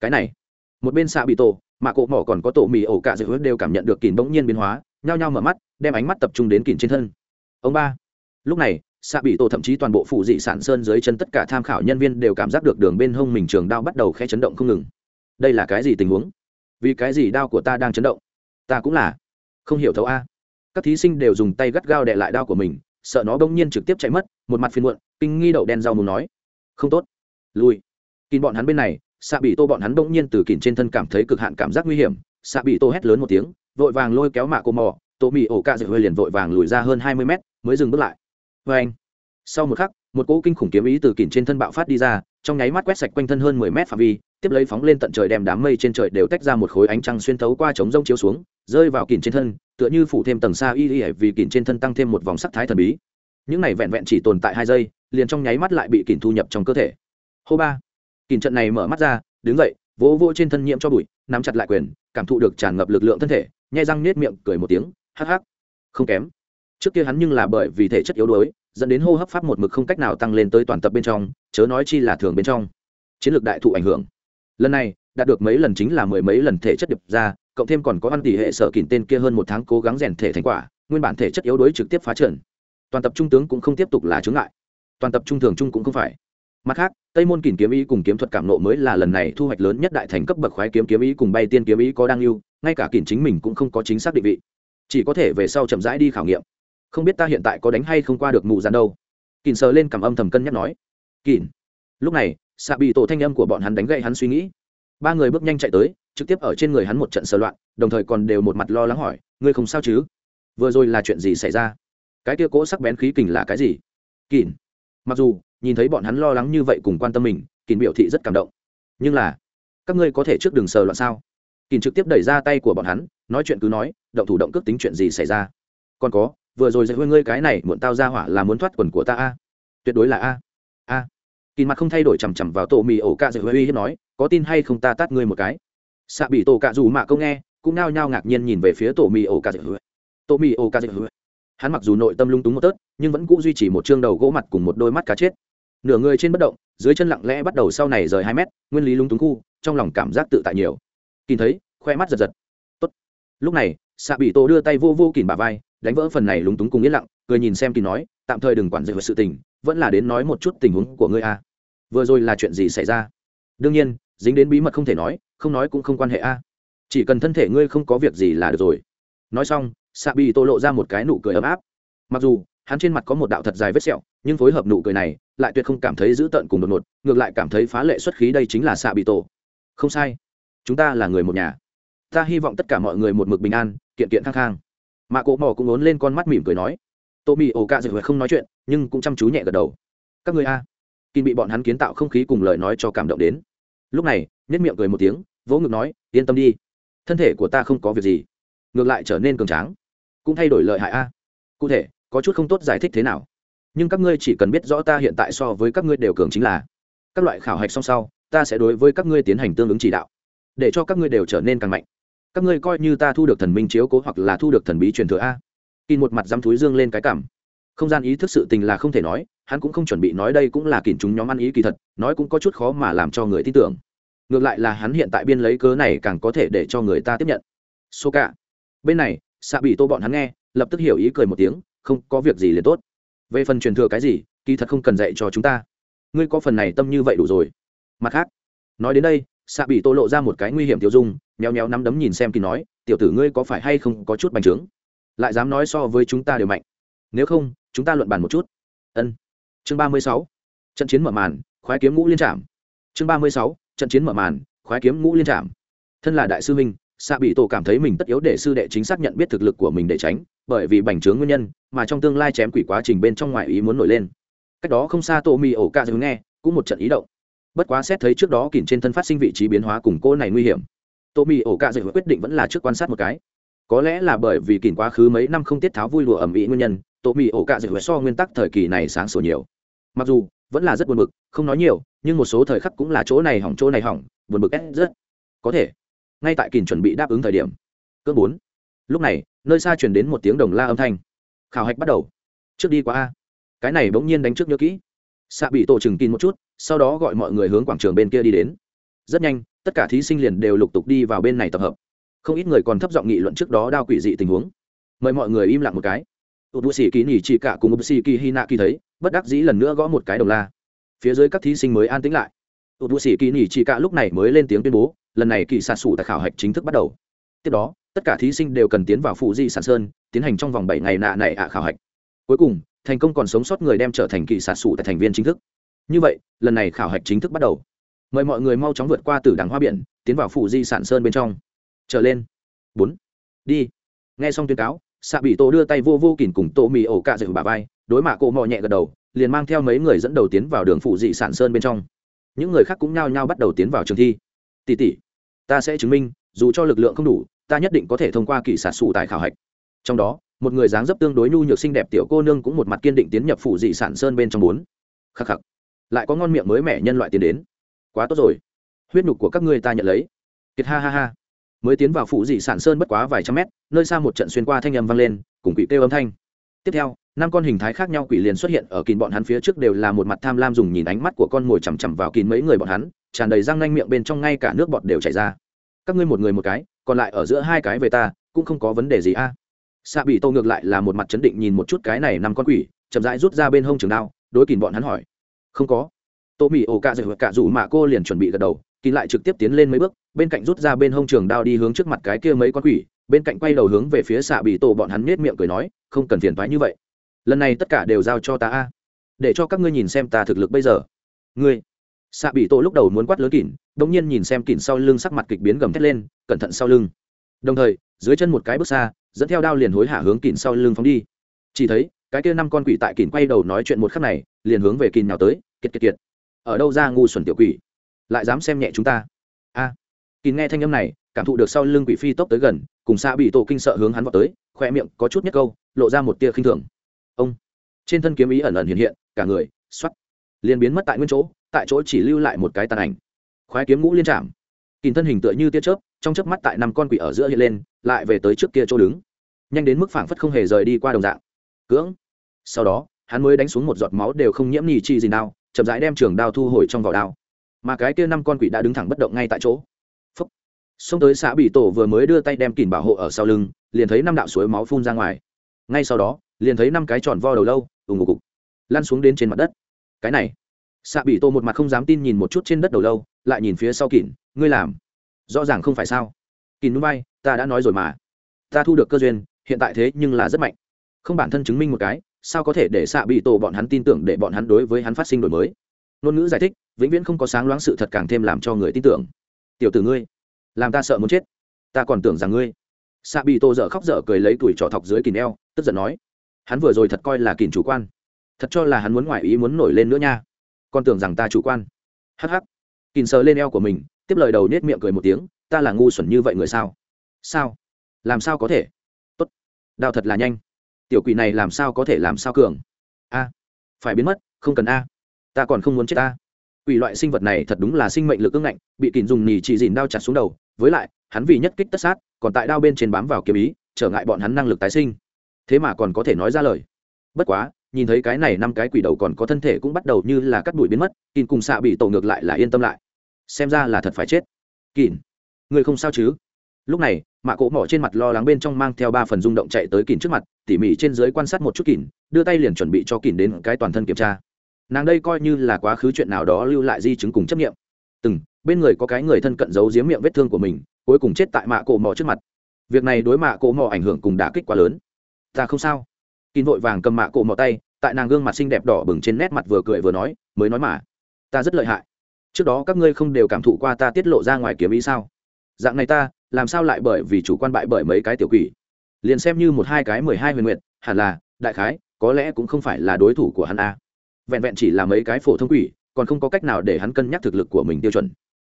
Cái này, một bên xạ bị tổ, mà cộ mỏ còn có tổ mì ổ cả dự đều cảm nhận được kìn bỗng nhiên biến hóa, nhao nhao mở mắt, đem ánh mắt tập trung đến kìn trên thân. Ông ba, lúc này, xạ bị tổ thậm chí toàn bộ phụ dị sản sơn dưới chân tất cả tham khảo nhân viên đều cảm giác được đường bên hông mình trường đao bắt đầu khe chấn động không ngừng. Đây là cái gì tình huống? Vì cái gì đao của ta đang chấn động? Ta cũng là. Không hiểu thấu a. Các thí sinh đều dùng tay gắt gao đệ lại đao của mình, sợ nó bỗng nhiên trực tiếp chạy mất, một mặt phiền muộn, kinh nghi đậu đen rau mù nói. Không tốt. Lui kín bọn hắn bên này xạ bị tô bọn hắn bỗng nhiên từ kín trên thân cảm thấy cực hạn cảm giác nguy hiểm. Xạ bị tô hét lớn một tiếng, vội vàng lôi kéo mạ cô mò, tô mì ổ cạ dịu hơi liền vội vàng lùi ra hơn hai mươi mét, mới dừng bước lại. Vê anh sau một khắc, một cỗ kinh khủng kiếm ý từ kín trên thân bạo phát đi ra trong nháy mắt quét sạch quanh thân hơn mười mét phạm vi, tiếp lấy phóng lên tận trời đem đám mây trên trời đều tách ra một khối ánh trăng xuyên thấu qua trống rông chiếu xuống, rơi vào kìn trên thân, tựa như phủ thêm tầng xa y y vì kìn trên thân tăng thêm một vòng sắc thái thần bí. Những này vẹn vẹn chỉ tồn tại hai giây, liền trong nháy mắt lại bị kìn thu nhập trong cơ thể. Hô ba. Kìn trận này mở mắt ra, đứng dậy, vỗ vỗ trên thân nhiễm cho bụi, nắm chặt lại quyền, cảm thụ được tràn ngập lực lượng thân thể, nhai răng nết miệng, cười một tiếng, hắc hắc. Không kém. Trước kia hắn nhưng là bởi vì thể chất yếu đuối, dẫn đến hô hấp pháp một mực không cách nào tăng lên tới toàn tập bên trong chớ nói chi là thường bên trong. Chiến lược đại thụ ảnh hưởng. Lần này, đạt được mấy lần chính là mười mấy lần thể chất điệp ra, cộng thêm còn có ăn tỷ hệ sở kỳn tên kia hơn một tháng cố gắng rèn thể thành quả, nguyên bản thể chất yếu đuối trực tiếp phá trần toàn tập trung tướng cũng không tiếp tục là chướng ngại. Toàn tập trung thường trung cũng không phải. Mặt khác, tây môn kìm kiếm ý cùng kiếm thuật cảm nộ mới là lần này thu hoạch lớn nhất đại thành cấp bậc khoái kiếm kiếm ý cùng bay tiên kiếm ý có đang lưu, ngay cả kìm chính mình cũng không có chính xác định vị. Chỉ có thể về sau chậm rãi đi khảo nghiệm. Không biết ta hiện tại có đánh hay không qua được mù dàn đâu. Kìm sờ lên cảm âm thầm cân nhắc nói. Kỉn. lúc này xạ bị tổ thanh âm của bọn hắn đánh gậy hắn suy nghĩ. Ba người bước nhanh chạy tới, trực tiếp ở trên người hắn một trận sờ loạn, đồng thời còn đều một mặt lo lắng hỏi, ngươi không sao chứ? Vừa rồi là chuyện gì xảy ra? Cái kia cỗ sắc bén khí kình là cái gì? Kỉn. mặc dù, nhìn thấy bọn hắn lo lắng như vậy cùng quan tâm mình, kỉn biểu thị rất cảm động. Nhưng là, các ngươi có thể trước đường sờ loạn sao? Kỉn trực tiếp đẩy ra tay của bọn hắn, nói chuyện cứ nói, động thủ động cước tính chuyện gì xảy ra? Còn có, vừa rồi dạy hơi ngươi cái này muộn tao ra hỏa là muốn thoát quần của ta a. Tuyệt đối là a. A kỳ mặt không thay đổi chằm chằm vào tổ mì ổ cạ dự hơi uy hiếp nói, có tin hay không ta tát ngươi một cái? Xạ bị tổ cạ dù mạ câu nghe, cũng nao nhao ngạc nhiên nhìn về phía tổ mì ổ cạ dự tổ mì ổ cạ dự hắn mặc dù nội tâm lung túng một tớt, nhưng vẫn cũ duy trì một chương đầu gỗ mặt cùng một đôi mắt cá chết. Nửa người trên bất động, dưới chân lặng lẽ bắt đầu sau này rời hai mét, nguyên lý lung túng khu, trong lòng cảm giác tự tại nhiều. Kỳ thấy, khoe mắt giật giật. Tốt. lúc này xạ bị tổ đưa tay vô vô kìm bà vai, đánh vỡ phần này lúng túng cùng yên lặng, cười nhìn xem kỳ nói, tạm thời đừng quản dạy sự tình vẫn là đến nói một chút tình huống của ngươi a. Vừa rồi là chuyện gì xảy ra? Đương nhiên, dính đến bí mật không thể nói, không nói cũng không quan hệ a. Chỉ cần thân thể ngươi không có việc gì là được rồi. Nói xong xạ bị tô lộ ra một cái nụ cười ấm áp. Mặc dù, hắn trên mặt có một đạo thật dài vết sẹo, nhưng phối hợp nụ cười này, lại tuyệt không cảm thấy dữ tợn cùng đột ngột, ngược lại cảm thấy phá lệ xuất khí đây chính là xạ bị tổ không sai. Chúng ta là người một nhà. Ta hy vọng tất cả mọi người một mực bình an, kiện kiện khang khang. Mạ cỗ mò cũng ốn lên con mắt mỉm cười nói tô mì ổ cạ dịu không nói chuyện, nhưng cũng chăm chú nhẹ gật đầu. Các người a. Kinh bị bọn hắn kiến tạo không khí cùng lời nói cho cảm động đến. Lúc này nhất miệng cười một tiếng, vỗ ngực nói, yên tâm đi. Thân thể của ta không có việc gì. Ngược lại trở nên cường tráng. Cũng thay đổi lợi hại a. Cụ thể, có chút không tốt giải thích thế nào. Nhưng các ngươi chỉ cần biết rõ ta hiện tại so với các ngươi đều cường chính là. Các loại khảo hạch song sau, ta sẽ đối với các ngươi tiến hành tương ứng chỉ đạo. Để cho các ngươi đều trở nên càng mạnh. Các ngươi coi như ta thu được thần minh chiếu cố hoặc là thu được thần bí truyền thừa a kỳ một mặt dám thúi dương lên cái cảm. Không gian ý thức sự tình là không thể nói, hắn cũng không chuẩn bị nói đây cũng là kìm chúng nhóm ăn ý kỳ thật, nói cũng có chút khó mà làm cho người tin tưởng. Ngược lại là hắn hiện tại biên lấy cớ này càng có thể để cho người ta tiếp nhận. Số cả bên này xạ bị tô bọn hắn nghe, lập tức hiểu ý cười một tiếng, không có việc gì liền tốt. Về phần truyền thừa cái gì, kỳ thật không cần dạy cho chúng ta. Ngươi có phần này tâm như vậy đủ rồi. Mặt khác, nói đến đây xạ bị tô lộ ra một cái nguy hiểm tiêu dung mèo mèo nắm đấm nhìn xem kỳ nói, tiểu tử ngươi có phải hay không có chút bành trướng? Lại dám nói so với chúng ta đều mạnh. Nếu không, chúng ta luận bàn một chút. Ân. Chương ba mươi sáu. Trận chiến mở màn, khoái kiếm ngũ liên trạm chương ba mươi sáu. Trận chiến mở màn, khoái kiếm ngũ liên trạm thân là đại sư minh xạ bị tổ cảm thấy mình tất yếu để sư đệ chính xác nhận biết thực lực của mình để tránh, bởi vì bành trướng nguyên nhân, mà trong tương lai chém quỷ quá trình bên trong ngoại ý muốn nổi lên. Cách đó không xa tô mi ổ ca dừng nghe, cũng một trận ý động. Bất quá xét thấy trước đó kìm trên thân phát sinh vị trí biến hóa cùng cô này nguy hiểm, tô mi ổ ca dừng quyết định vẫn là trước quan sát một cái có lẽ là bởi vì kìm quá khứ mấy năm không tiết tháo vui lụa ẩm ĩ nguyên nhân tổ mì ổ ca dừng so nguyên tắc thời kỳ này sáng sủa nhiều. Mặc dù, vẫn là rất buồn bực, không nói nhiều, nhưng một số thời khắc cũng là chỗ này hỏng, chỗ này hỏng, buồn bực ép rất. Có thể, ngay tại kỳ chuẩn bị đáp ứng thời điểm. Cỡ bốn. Lúc này, nơi xa chuyển đến một tiếng đồng la âm thanh. Khảo hạch bắt đầu. Trước đi qua a. Cái này bỗng nhiên đánh trước nhớ kỹ. Xạ bị tổ chừng kín một chút, sau đó gọi mọi người hướng quảng trường bên kia đi đến. Rất nhanh, tất cả thí sinh liền đều lục tục đi vào bên này tập hợp không ít người còn thấp giọng nghị luận trước đó đao quỷ dị tình huống. Mời mọi người im lặng một cái. Tụt bụi xì kỳ nhỉ chỉ cả cùng bù xì kỳ hy nạ kỳ thấy, bất đắc dĩ lần nữa gõ một cái đồng la. Phía dưới các thí sinh mới an tĩnh lại. Tụt bụi xì kỳ nhỉ chỉ cả lúc này mới lên tiếng tuyên bố, lần này kỳ xạ sủ tại khảo hạch chính thức bắt đầu. Tiếp đó, tất cả thí sinh đều cần tiến vào phụ di sản sơn, tiến hành trong vòng bảy ngày nạ này ạ khảo hạch. Cuối cùng, thành công còn sống sót người đem trở thành kỳ xạ sủ tại thành viên chính thức. Như vậy, lần này khảo hạch chính thức bắt đầu. Mời mọi người mau chóng vượt qua từ đằng hoa biển, tiến vào phụ di sản sơn bên trong trở lên. Bốn. Đi. Nghe xong tuyên cáo xạ bị tổ đưa tay vô vô kìm cùng tổ mì ổ cạ dậy bà vai, đối mạ cổ mò nhẹ gật đầu, liền mang theo mấy người dẫn đầu tiến vào đường phụ dị sản sơn bên trong. Những người khác cũng nhao nhao bắt đầu tiến vào trường thi. Tỷ tỷ, ta sẽ chứng minh, dù cho lực lượng không đủ, ta nhất định có thể thông qua kỳ sạt sụ tại khảo hạch. Trong đó, một người dáng dấp tương đối nhu nhược xinh đẹp tiểu cô nương cũng một mặt kiên định tiến nhập phủ dị sản sơn bên trong bốn. Khắc khắc. Lại có ngon miệng mới mẻ nhân loại tiến đến. Quá tốt rồi. Huyết nhục của các ngươi ta nhận lấy. Kiệt ha ha ha mới tiến vào phủ dị sản sơn bất quá vài trăm mét, nơi xa một trận xuyên qua thanh âm vang lên, cùng quỷ kêu âm thanh. Tiếp theo, năm con hình thái khác nhau quỷ liền xuất hiện ở kín bọn hắn phía trước đều là một mặt tham lam dùng nhìn ánh mắt của con mồi chằm chằm vào kín mấy người bọn hắn, tràn đầy răng nanh miệng bên trong ngay cả nước bọt đều chảy ra. Các ngươi một người một cái, còn lại ở giữa hai cái về ta, cũng không có vấn đề gì a. À. xạ bị tô ngược lại là một mặt chấn định nhìn một chút cái này năm con quỷ, chậm rãi rút ra bên hông trường đao, đối kìn bọn hắn hỏi. Không có. Tô mỹ ổ cạ dạy cạ rủ mà cô liền chuẩn bị gật đầu kỳ lại trực tiếp tiến lên mấy bước, bên cạnh rút ra bên hông trường đao đi hướng trước mặt cái kia mấy con quỷ, bên cạnh quay đầu hướng về phía xạ bị tổ bọn hắn nết miệng cười nói, không cần phiền thoái như vậy. Lần này tất cả đều giao cho ta a. Để cho các ngươi nhìn xem ta thực lực bây giờ. Ngươi? Xạ bị tổ lúc đầu muốn quát lớn kỉn đ ỗ n g nhiên nhìn xem kỉn sau lưng sắc mặt kịch biến gầm thét lên, cẩn thận sau lưng. Đồng thời, dưới chân một cái bước xa, dẫn theo đao liền hối hả hướng kỉn sau lưng phóng đi. Chỉ thấy, cái kia năm con quỷ tại kỉn quay đầu nói chuyện một khắc này, liền hướng về kỉn nào tới, kiệt kiệt kiệt. Ở đâu ra ngu xuẩn tiểu quỷ? Lại dám xem nhẹ chúng ta. A. À, nghe thanh âm này cảm thụ được sau lưng quỷ phi tốc tới gần cùng xạ bị tổ kinh sợ hướng hắn vào tới khoe miệng có chút nhất câu lộ ra một tia khinh thường. Ông. Trên thân kiếm ý ẩn ẩn hiện hiện cả người xoắt liền biến mất tại nguyên chỗ tại chỗ chỉ lưu lại một cái tàn ảnh. Khoái kiếm ngũ liên trạm kìm thân hình tựa như tia chớp trong chớp mắt tại năm con quỷ ở giữa hiện lên lại về tới trước kia chỗ đứng. Nhanh đến mức phảng phất không hề rời đi qua đồng dạng. Cưỡng. Sau đó hắn mới đánh xuống một giọt máu đều không nhiễm nhì chi gì nào chậm rãi đem trường đao thu hồi trong vỏ đao mà cái kia năm con quỷ đã đứng thẳng bất động ngay tại chỗ. Phúc. Xông tới xã bị tổ vừa mới đưa tay đem kìm bảo hộ ở sau lưng, liền thấy năm đạo suối máu phun ra ngoài. Ngay sau đó, liền thấy năm cái tròn vo đầu lâu ủng ngục cục, lăn xuống đến trên mặt đất. Cái này. Xạ bị tô một mặt không dám tin nhìn một chút trên đất đầu lâu, lại nhìn phía sau kỳn ngươi làm? Rõ ràng không phải sao? Kỳn núi bay, ta đã nói rồi mà. Ta thu được cơ duyên, hiện tại thế nhưng là rất mạnh. Không bản thân chứng minh một cái, sao có thể để xạ bị tổ bọn hắn tin tưởng để bọn hắn đối với hắn phát sinh đổi mới? Ngôn ngữ giải thích, vĩnh viễn không có sáng loáng sự thật càng thêm làm cho người tin tưởng. Tiểu tử ngươi, làm ta sợ muốn chết. Ta còn tưởng rằng ngươi. Xạ bị tô dở khóc dở cười lấy tuổi trọ thọc dưới kìn eo, tức giận nói, hắn vừa rồi thật coi là kìn chủ quan. Thật cho là hắn muốn ngoại ý muốn nổi lên nữa nha. Còn tưởng rằng ta chủ quan. Hắc hắc. Kìn sờ lên eo của mình, tiếp lời đầu nết miệng cười một tiếng, ta là ngu xuẩn như vậy người sao? Sao? Làm sao có thể? Tốt. Đào thật là nhanh. Tiểu quỷ này làm sao có thể làm sao cường? A. Phải biến mất, không cần a ta còn không muốn chết ta. Quỷ loại sinh vật này thật đúng là sinh mệnh lực ương ngạnh, bị kìm dùng nhì chỉ dìn đao chặt xuống đầu, với lại, hắn vì nhất kích tất sát, còn tại đao bên trên bám vào kiếm ý, trở ngại bọn hắn năng lực tái sinh. Thế mà còn có thể nói ra lời. Bất quá, nhìn thấy cái này năm cái quỷ đầu còn có thân thể cũng bắt đầu như là cắt đuổi biến mất kìm cùng xạ bị tổ ngược lại là yên tâm lại. Xem ra là thật phải chết. Kìm người không sao chứ? Lúc này, mạ cỗ mỏ trên mặt lo lắng bên trong mang theo ba phần rung động chạy tới kìm trước mặt, tỉ mỉ trên dưới quan sát một chút kìm đưa tay liền chuẩn bị cho kìm đến cái toàn thân kiểm tra nàng đây coi như là quá khứ chuyện nào đó lưu lại di chứng cùng chấp nghiệm. Từng, bên người có cái người thân cận giấu giếm miệng vết thương của mình, cuối cùng chết tại mạ cổ mò trước mặt. Việc này đối mạ cổ mò ảnh hưởng cùng đả kích quá lớn. Ta không sao. Kín vội vàng cầm mạ cổ mò tay, tại nàng gương mặt xinh đẹp đỏ bừng trên nét mặt vừa cười vừa nói, mới nói mà, ta rất lợi hại. Trước đó các ngươi không đều cảm thụ qua ta tiết lộ ra ngoài kiếm ý sao? Dạng này ta, làm sao lại bởi vì chủ quan bại bởi mấy cái tiểu quỷ? Liền xem như một hai cái mười hai huyền nguyệt, hẳn là, đại khái, có lẽ cũng không phải là đối thủ của hắn a vẹn vẹn chỉ là mấy cái phổ thông quỷ, còn không có cách nào để hắn cân nhắc thực lực của mình tiêu chuẩn.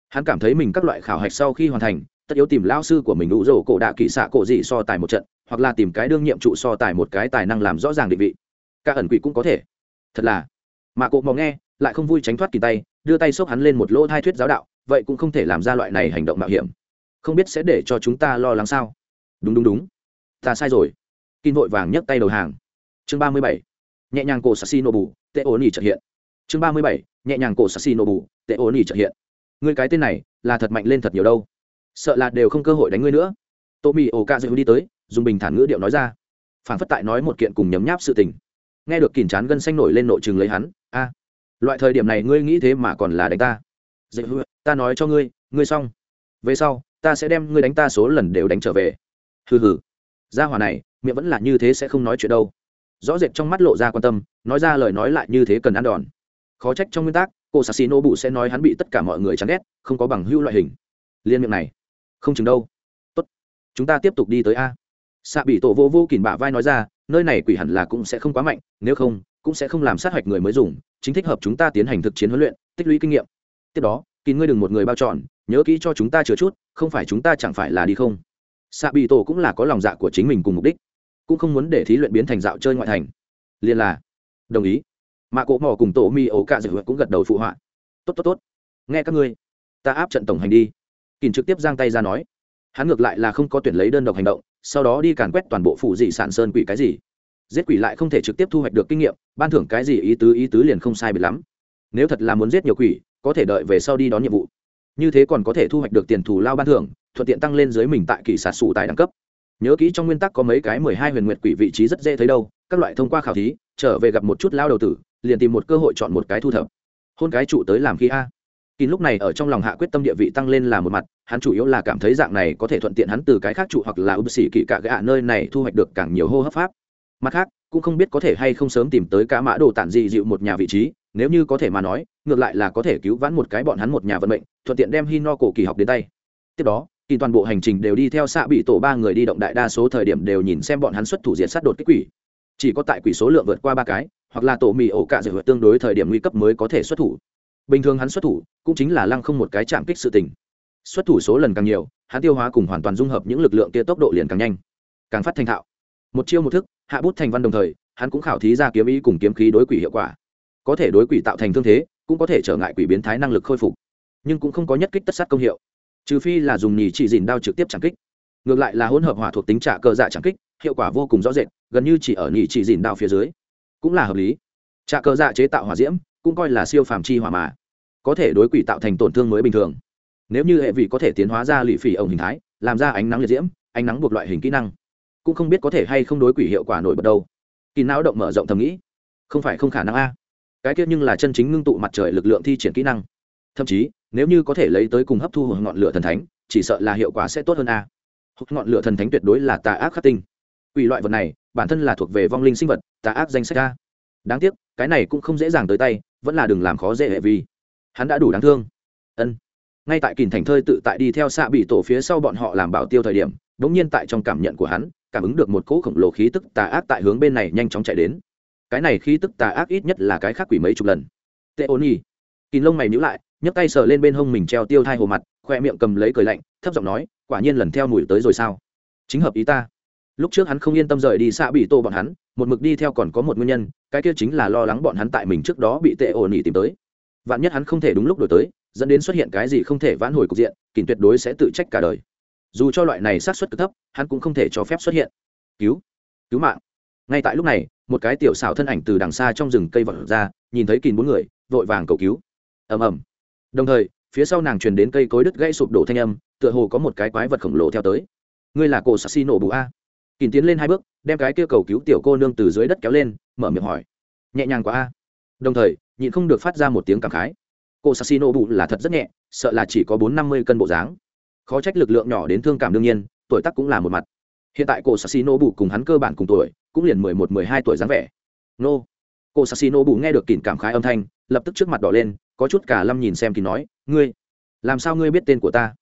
Hắn cảm thấy mình các loại khảo hạch sau khi hoàn thành, tất yếu tìm lao sư của mình đủ rổ cổ đạ kỵ xạ cổ dị so tài một trận, hoặc là tìm cái đương nhiệm trụ so tài một cái tài năng làm rõ ràng định vị. Các ẩn quỷ cũng có thể. Thật là. Mà cụ mò nghe, lại không vui tránh thoát kỳ tay, đưa tay xốc hắn lên một lỗ thai thuyết giáo đạo, vậy cũng không thể làm ra loại này hành động mạo hiểm. Không biết sẽ để cho chúng ta lo lắng sao? Đúng đúng đúng. Ta sai rồi. Kim vội vàng nhấc tay đầu hàng. Chương ba mươi bảy. Nhẹ nhàng cổ sassi nổ bù tệ ổn ỉ trợ hiện. Chương ba mươi bảy, nhẹ nhàng cổ sassi nổ bù tệ ổn ỉ trợ hiện. Người cái tên này là thật mạnh lên thật nhiều đâu. Sợ là đều không cơ hội đánh ngươi nữa. Tô mì ổ ca dư đi tới, dùng bình thản ngữ điệu nói ra. Phản phất tại nói một kiện cùng nhấm nháp sự tình. Nghe được kìm chán gân xanh nổi lên nội chừng lấy hắn, a, loại thời điểm này ngươi nghĩ thế mà còn là đánh ta? Dạy hư, ta nói cho ngươi ngươi xong. Về sau, ta sẽ đem ngươi đánh ta số lần đều đánh trở về. Hừ hừ. Gia hỏa này, miệng vẫn là như thế sẽ không nói chuyện đâu rõ rệt trong mắt lộ ra quan tâm, nói ra lời nói lại như thế cần ăn đòn. Khó trách trong nguyên tắc, cô sassi nô bụ sẽ nói hắn bị tất cả mọi người chán ghét, không có bằng hưu loại hình. Liên miệng này, không chừng đâu. Tốt, chúng ta tiếp tục đi tới a. Xạ bị tổ vô vô kìm bả vai nói ra, nơi này quỷ hẳn là cũng sẽ không quá mạnh, nếu không, cũng sẽ không làm sát hạch người mới dùng, chính thích hợp chúng ta tiến hành thực chiến huấn luyện, tích lũy kinh nghiệm. Tiếp đó kín ngươi đừng một người bao trọn, nhớ kỹ cho chúng ta chừa chút, không phải chúng ta chẳng phải là đi không. Xạ bị tổ cũng là có lòng dạ của chính mình cùng mục đích cũng không muốn để thí luyện biến thành dạo chơi ngoại thành. Liền là, đồng ý. Mạ cỗ mò cùng tổ mi ổ cạ dự cũng gật đầu phụ họa. Tốt tốt tốt. Nghe các ngươi. Ta áp trận tổng hành đi. Kỳn trực tiếp giang tay ra nói. Hắn ngược lại là không có tuyển lấy đơn độc hành động, sau đó đi càn quét toàn bộ phụ dị sản sơn quỷ cái gì. Giết quỷ lại không thể trực tiếp thu hoạch được kinh nghiệm, ban thưởng cái gì ý tứ ý tứ liền không sai bị lắm. Nếu thật là muốn giết nhiều quỷ, có thể đợi về sau đi đón nhiệm vụ. Như thế còn có thể thu hoạch được tiền thù lao ban thưởng, thuận tiện tăng lên dưới mình tại kỳ sạt sủ tại đẳng cấp nhớ kỹ trong nguyên tắc có mấy cái mười hai huyền nguyệt quỷ vị trí rất dễ thấy đâu, các loại thông qua khảo thí, trở về gặp một chút lao đầu tử, liền tìm một cơ hội chọn một cái thu thập. Hôn cái trụ tới làm khi a. Kín lúc này ở trong lòng hạ quyết tâm địa vị tăng lên là một mặt, hắn chủ yếu là cảm thấy dạng này có thể thuận tiện hắn từ cái khác trụ hoặc là ưu sĩ kỳ cả gạ nơi này thu hoạch được càng nhiều hô hấp pháp. Mặt khác, cũng không biết có thể hay không sớm tìm tới cá mã đồ tản dị dịu một nhà vị trí, nếu như có thể mà nói, ngược lại là có thể cứu vãn một cái bọn hắn một nhà vận mệnh, thuận tiện đem hi no cổ kỳ học đến tay. Tiếp đó kỳ toàn bộ hành trình đều đi theo xạ bị tổ ba người đi động đại đa số thời điểm đều nhìn xem bọn hắn xuất thủ diệt sát đột kích quỷ. Chỉ có tại quỷ số lượng vượt qua ba cái, hoặc là tổ mì ổ cạ dược tương đối thời điểm nguy cấp mới có thể xuất thủ. Bình thường hắn xuất thủ, cũng chính là lăng không một cái chạm kích sự tình. Xuất thủ số lần càng nhiều, hắn tiêu hóa cùng hoàn toàn dung hợp những lực lượng kia tốc độ liền càng nhanh. Càng phát thành thạo. Một chiêu một thức, hạ bút thành văn đồng thời, hắn cũng khảo thí ra kiếm ý cùng kiếm khí đối quỷ hiệu quả. Có thể đối quỷ tạo thành thương thế, cũng có thể trở ngại quỷ biến thái năng lực khôi phục. Nhưng cũng không có nhất kích tất sát công hiệu trừ phi là dùng nhì chỉ dìn đao trực tiếp chẳng kích. Ngược lại là hỗn hợp hỏa thuộc tính trả cờ dạ chẳng kích, hiệu quả vô cùng rõ rệt, gần như chỉ ở nhì chỉ dìn đao phía dưới. Cũng là hợp lý. Trả cờ dạ chế tạo hỏa diễm, cũng coi là siêu phàm chi hỏa mà. Có thể đối quỷ tạo thành tổn thương mới bình thường. Nếu như hệ vị có thể tiến hóa ra lụy phỉ ổng hình thái, làm ra ánh nắng liệt diễm, ánh nắng buộc loại hình kỹ năng, cũng không biết có thể hay không đối quỷ hiệu quả nổi bật đâu. Kỳ não động mở rộng thầm nghĩ. Không phải không khả năng a. Cái kia nhưng là chân chính ngưng tụ mặt trời lực lượng thi triển kỹ năng thậm chí, nếu như có thể lấy tới cùng hấp thu hụt ngọn lửa thần thánh, chỉ sợ là hiệu quả sẽ tốt hơn a. Hụt ngọn lửa thần thánh tuyệt đối là tà ác khắc tinh. Quỷ loại vật này, bản thân là thuộc về vong linh sinh vật, tà ác danh sách a. Đáng tiếc, cái này cũng không dễ dàng tới tay, vẫn là đừng làm khó dễ hệ vi. Hắn đã đủ đáng thương. Ân. Ngay tại kình thành thơi tự tại đi theo xạ bị tổ phía sau bọn họ làm bảo tiêu thời điểm đ ỗ n g nhiên tại trong cảm nhận của hắn, cảm ứng được một cỗ khổng lồ khí tức tà ác tại hướng bên này nhanh chóng chạy đến. Cái này khí tức tà ác ít nhất là cái khác quỷ mấy chục lần. Tê ôn nhi kìm lông mày nhữ lại nhấc tay sờ lên bên hông mình treo tiêu thai hồ mặt, khoe miệng cầm lấy cười lạnh, thấp giọng nói, quả nhiên lần theo mùi tới rồi sao? Chính hợp ý ta. Lúc trước hắn không yên tâm rời đi xạ bị tô bọn hắn, một mực đi theo còn có một nguyên nhân, cái kia chính là lo lắng bọn hắn tại mình trước đó bị tệ ổn ỉ tìm tới. Vạn nhất hắn không thể đúng lúc đổi tới, dẫn đến xuất hiện cái gì không thể vãn hồi cục diện kìm tuyệt đối sẽ tự trách cả đời. Dù cho loại này sát xuất cực thấp, hắn cũng không thể cho phép xuất hiện. Cứu cứu mạng. Ngay tại lúc này, một cái tiểu xảo thân ảnh từ đằng xa trong rừng cây vọt ra, nhìn thấy kìm bốn người, vội vàng cầu cứu. Ầm ầm đồng thời, phía sau nàng truyền đến cây cối đứt gãy sụp đổ thanh âm, tựa hồ có một cái quái vật khổng lồ theo tới. Ngươi là cổ sassi nổ bù a. Kìm tiến lên hai bước, đem cái kia cầu cứu tiểu cô nương từ dưới đất kéo lên, mở miệng hỏi. Nhẹ nhàng quá a. Đồng thời, nhịn không được phát ra một tiếng cảm khái. Cô sassino bù là thật rất nhẹ, sợ là chỉ có bốn năm mươi cân bộ dáng. Khó trách lực lượng nhỏ đến thương cảm đương nhiên, tuổi tác cũng là một mặt. Hiện tại cô sassino bù cùng hắn cơ bản cùng tuổi, cũng liền mười một, mười hai tuổi dáng vẻ. Nô cô sassino bù nghe được kìm cảm khái âm thanh, lập tức trước mặt đỏ lên, có chút cả lâm nhìn xem kìm nói, ngươi, làm sao ngươi biết tên của ta?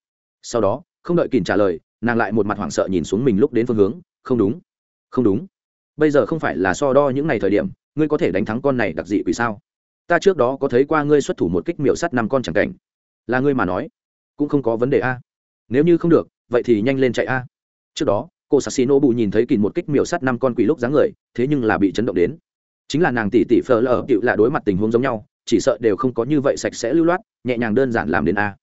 Sau đó, không đợi kìm trả lời, nàng lại một mặt hoảng sợ nhìn xuống mình lúc đến phương hướng, không đúng không đúng. Bây giờ không phải là so đo những ngày thời điểm, ngươi có thể đánh thắng con này đặc dị vì sao? Ta trước đó có thấy qua ngươi xuất thủ một kích miểu sắt năm con chẳng cảnh. Là ngươi mà nói, cũng không có vấn đề a. Nếu như không được, vậy thì nhanh lên chạy a. Trước đó, cô sassi nô bù nhìn thấy kìm một kích miểu sắt năm con quỷ lúc dáng người, thế nhưng là bị chấn động đến chính là nàng tỷ tỷ phờ lờ cựu là đối mặt tình huống giống nhau, chỉ sợ đều không có như vậy sạch sẽ lưu loát, nhẹ nhàng đơn giản làm đến a.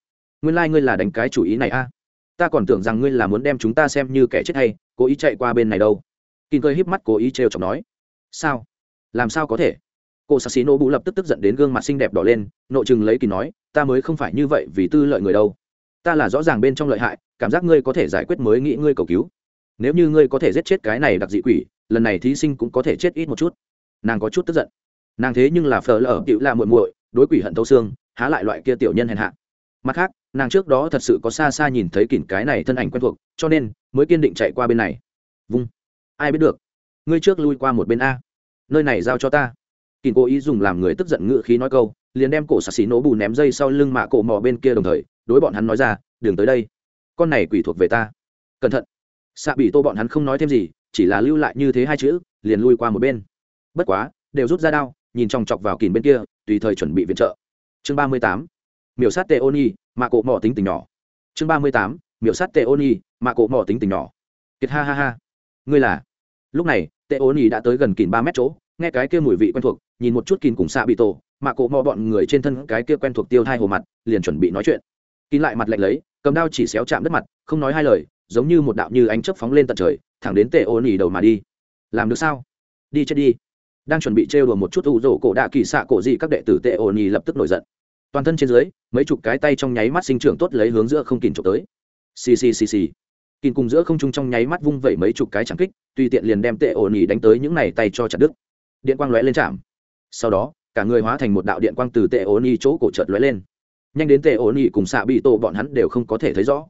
Nguyên lai、like、ngươi là đánh cái chủ ý này a. Ta còn tưởng rằng ngươi là muốn đem chúng ta xem như kẻ chết hay, cố ý chạy qua bên này đâu. Kinh cơ híp mắt cố ý trêu chọc nói. Sao? Làm sao có thể? Cô sassi nô bụ lập tức tức giận đến gương mặt xinh đẹp đỏ lên nội chừng lấy kỳ nói, ta mới không phải như vậy vì tư lợi người đâu. Ta là rõ ràng bên trong lợi hại, cảm giác ngươi có thể giải quyết mới nghĩ ngươi cầu cứu. Nếu như ngươi có thể giết chết cái này đặc dị quỷ, lần này thí sinh cũng có thể chết ít một chút nàng có chút tức giận. Nàng thế nhưng là phờ lờ cựu là muội muội, đối quỷ hận thấu xương, há lại loại kia tiểu nhân hèn hạ. Mặt khác, nàng trước đó thật sự có xa xa nhìn thấy kỉn cái này thân ảnh quen thuộc, cho nên mới kiên định chạy qua bên này. Vung. Ai biết được? Ngươi trước lui qua một bên a. Nơi này giao cho ta. Kỉnh cố ý dùng làm người tức giận ngự khí nói câu, liền đem cổ xà xì nổ bù ném dây sau lưng mạ cổ mò bên kia đồng thời, đối bọn hắn nói ra, đường tới đây. Con này quỷ thuộc về ta. Cẩn thận. Xạ bị tô bọn hắn không nói thêm gì, chỉ là lưu lại như thế hai chữ, liền lui qua một bên bất quá, đều rút ra đao, nhìn chòng chọc vào kìn bên kia, tùy thời chuẩn bị viện trợ. Chương ba mươi tám, miểu sát tê ôn nhi mà cổ mỏ tính tình nhỏ. Chương ba mươi tám, miểu sát tê ôn nhi mà cổ mỏ tính tình nhỏ. Kiệt ha ha ha. Ngươi là? Lúc này tê ôn nhi đã tới gần kìn ba mét chỗ, nghe cái kia mùi vị quen thuộc, nhìn một chút kín cùng xạ bị tổ mà cổ mỏ bọn người trên thân cái kia quen thuộc tiêu thai hồ mặt, liền chuẩn bị nói chuyện. Kín lại mặt lạnh lấy, cầm đao chỉ xéo chạm đất mặt, không nói hai lời, giống như một đạo như ánh chớp phóng lên tận trời, thẳng đến tệ ô nỉ đầu mà đi. Làm được sao? Đi chết đi đang chuẩn bị trêu đùa một chút u rổ cổ đạ kỳ xạ cổ gì các đệ tử tệ ô nhì lập tức nổi giận. Toàn thân trên dưới, mấy chục cái tay trong nháy mắt sinh trưởng tốt lấy hướng giữa không kìm trộm tới. Xì xì xì xì. Kìn cùng giữa không trung trong nháy mắt vung vẩy mấy chục cái chẳng kích, tùy tiện liền đem tệ ổn nhì đánh tới những này tay cho chặt đứt. Điện quang lóe lên chạm sau đó, cả người hóa thành một đạo điện quang từ tệ ổn nhì chỗ cổ chợt lóe lên. Nhanh đến tệ ổn nhì cùng xạ bị tô bọn hắn đều không có thể thấy rõ.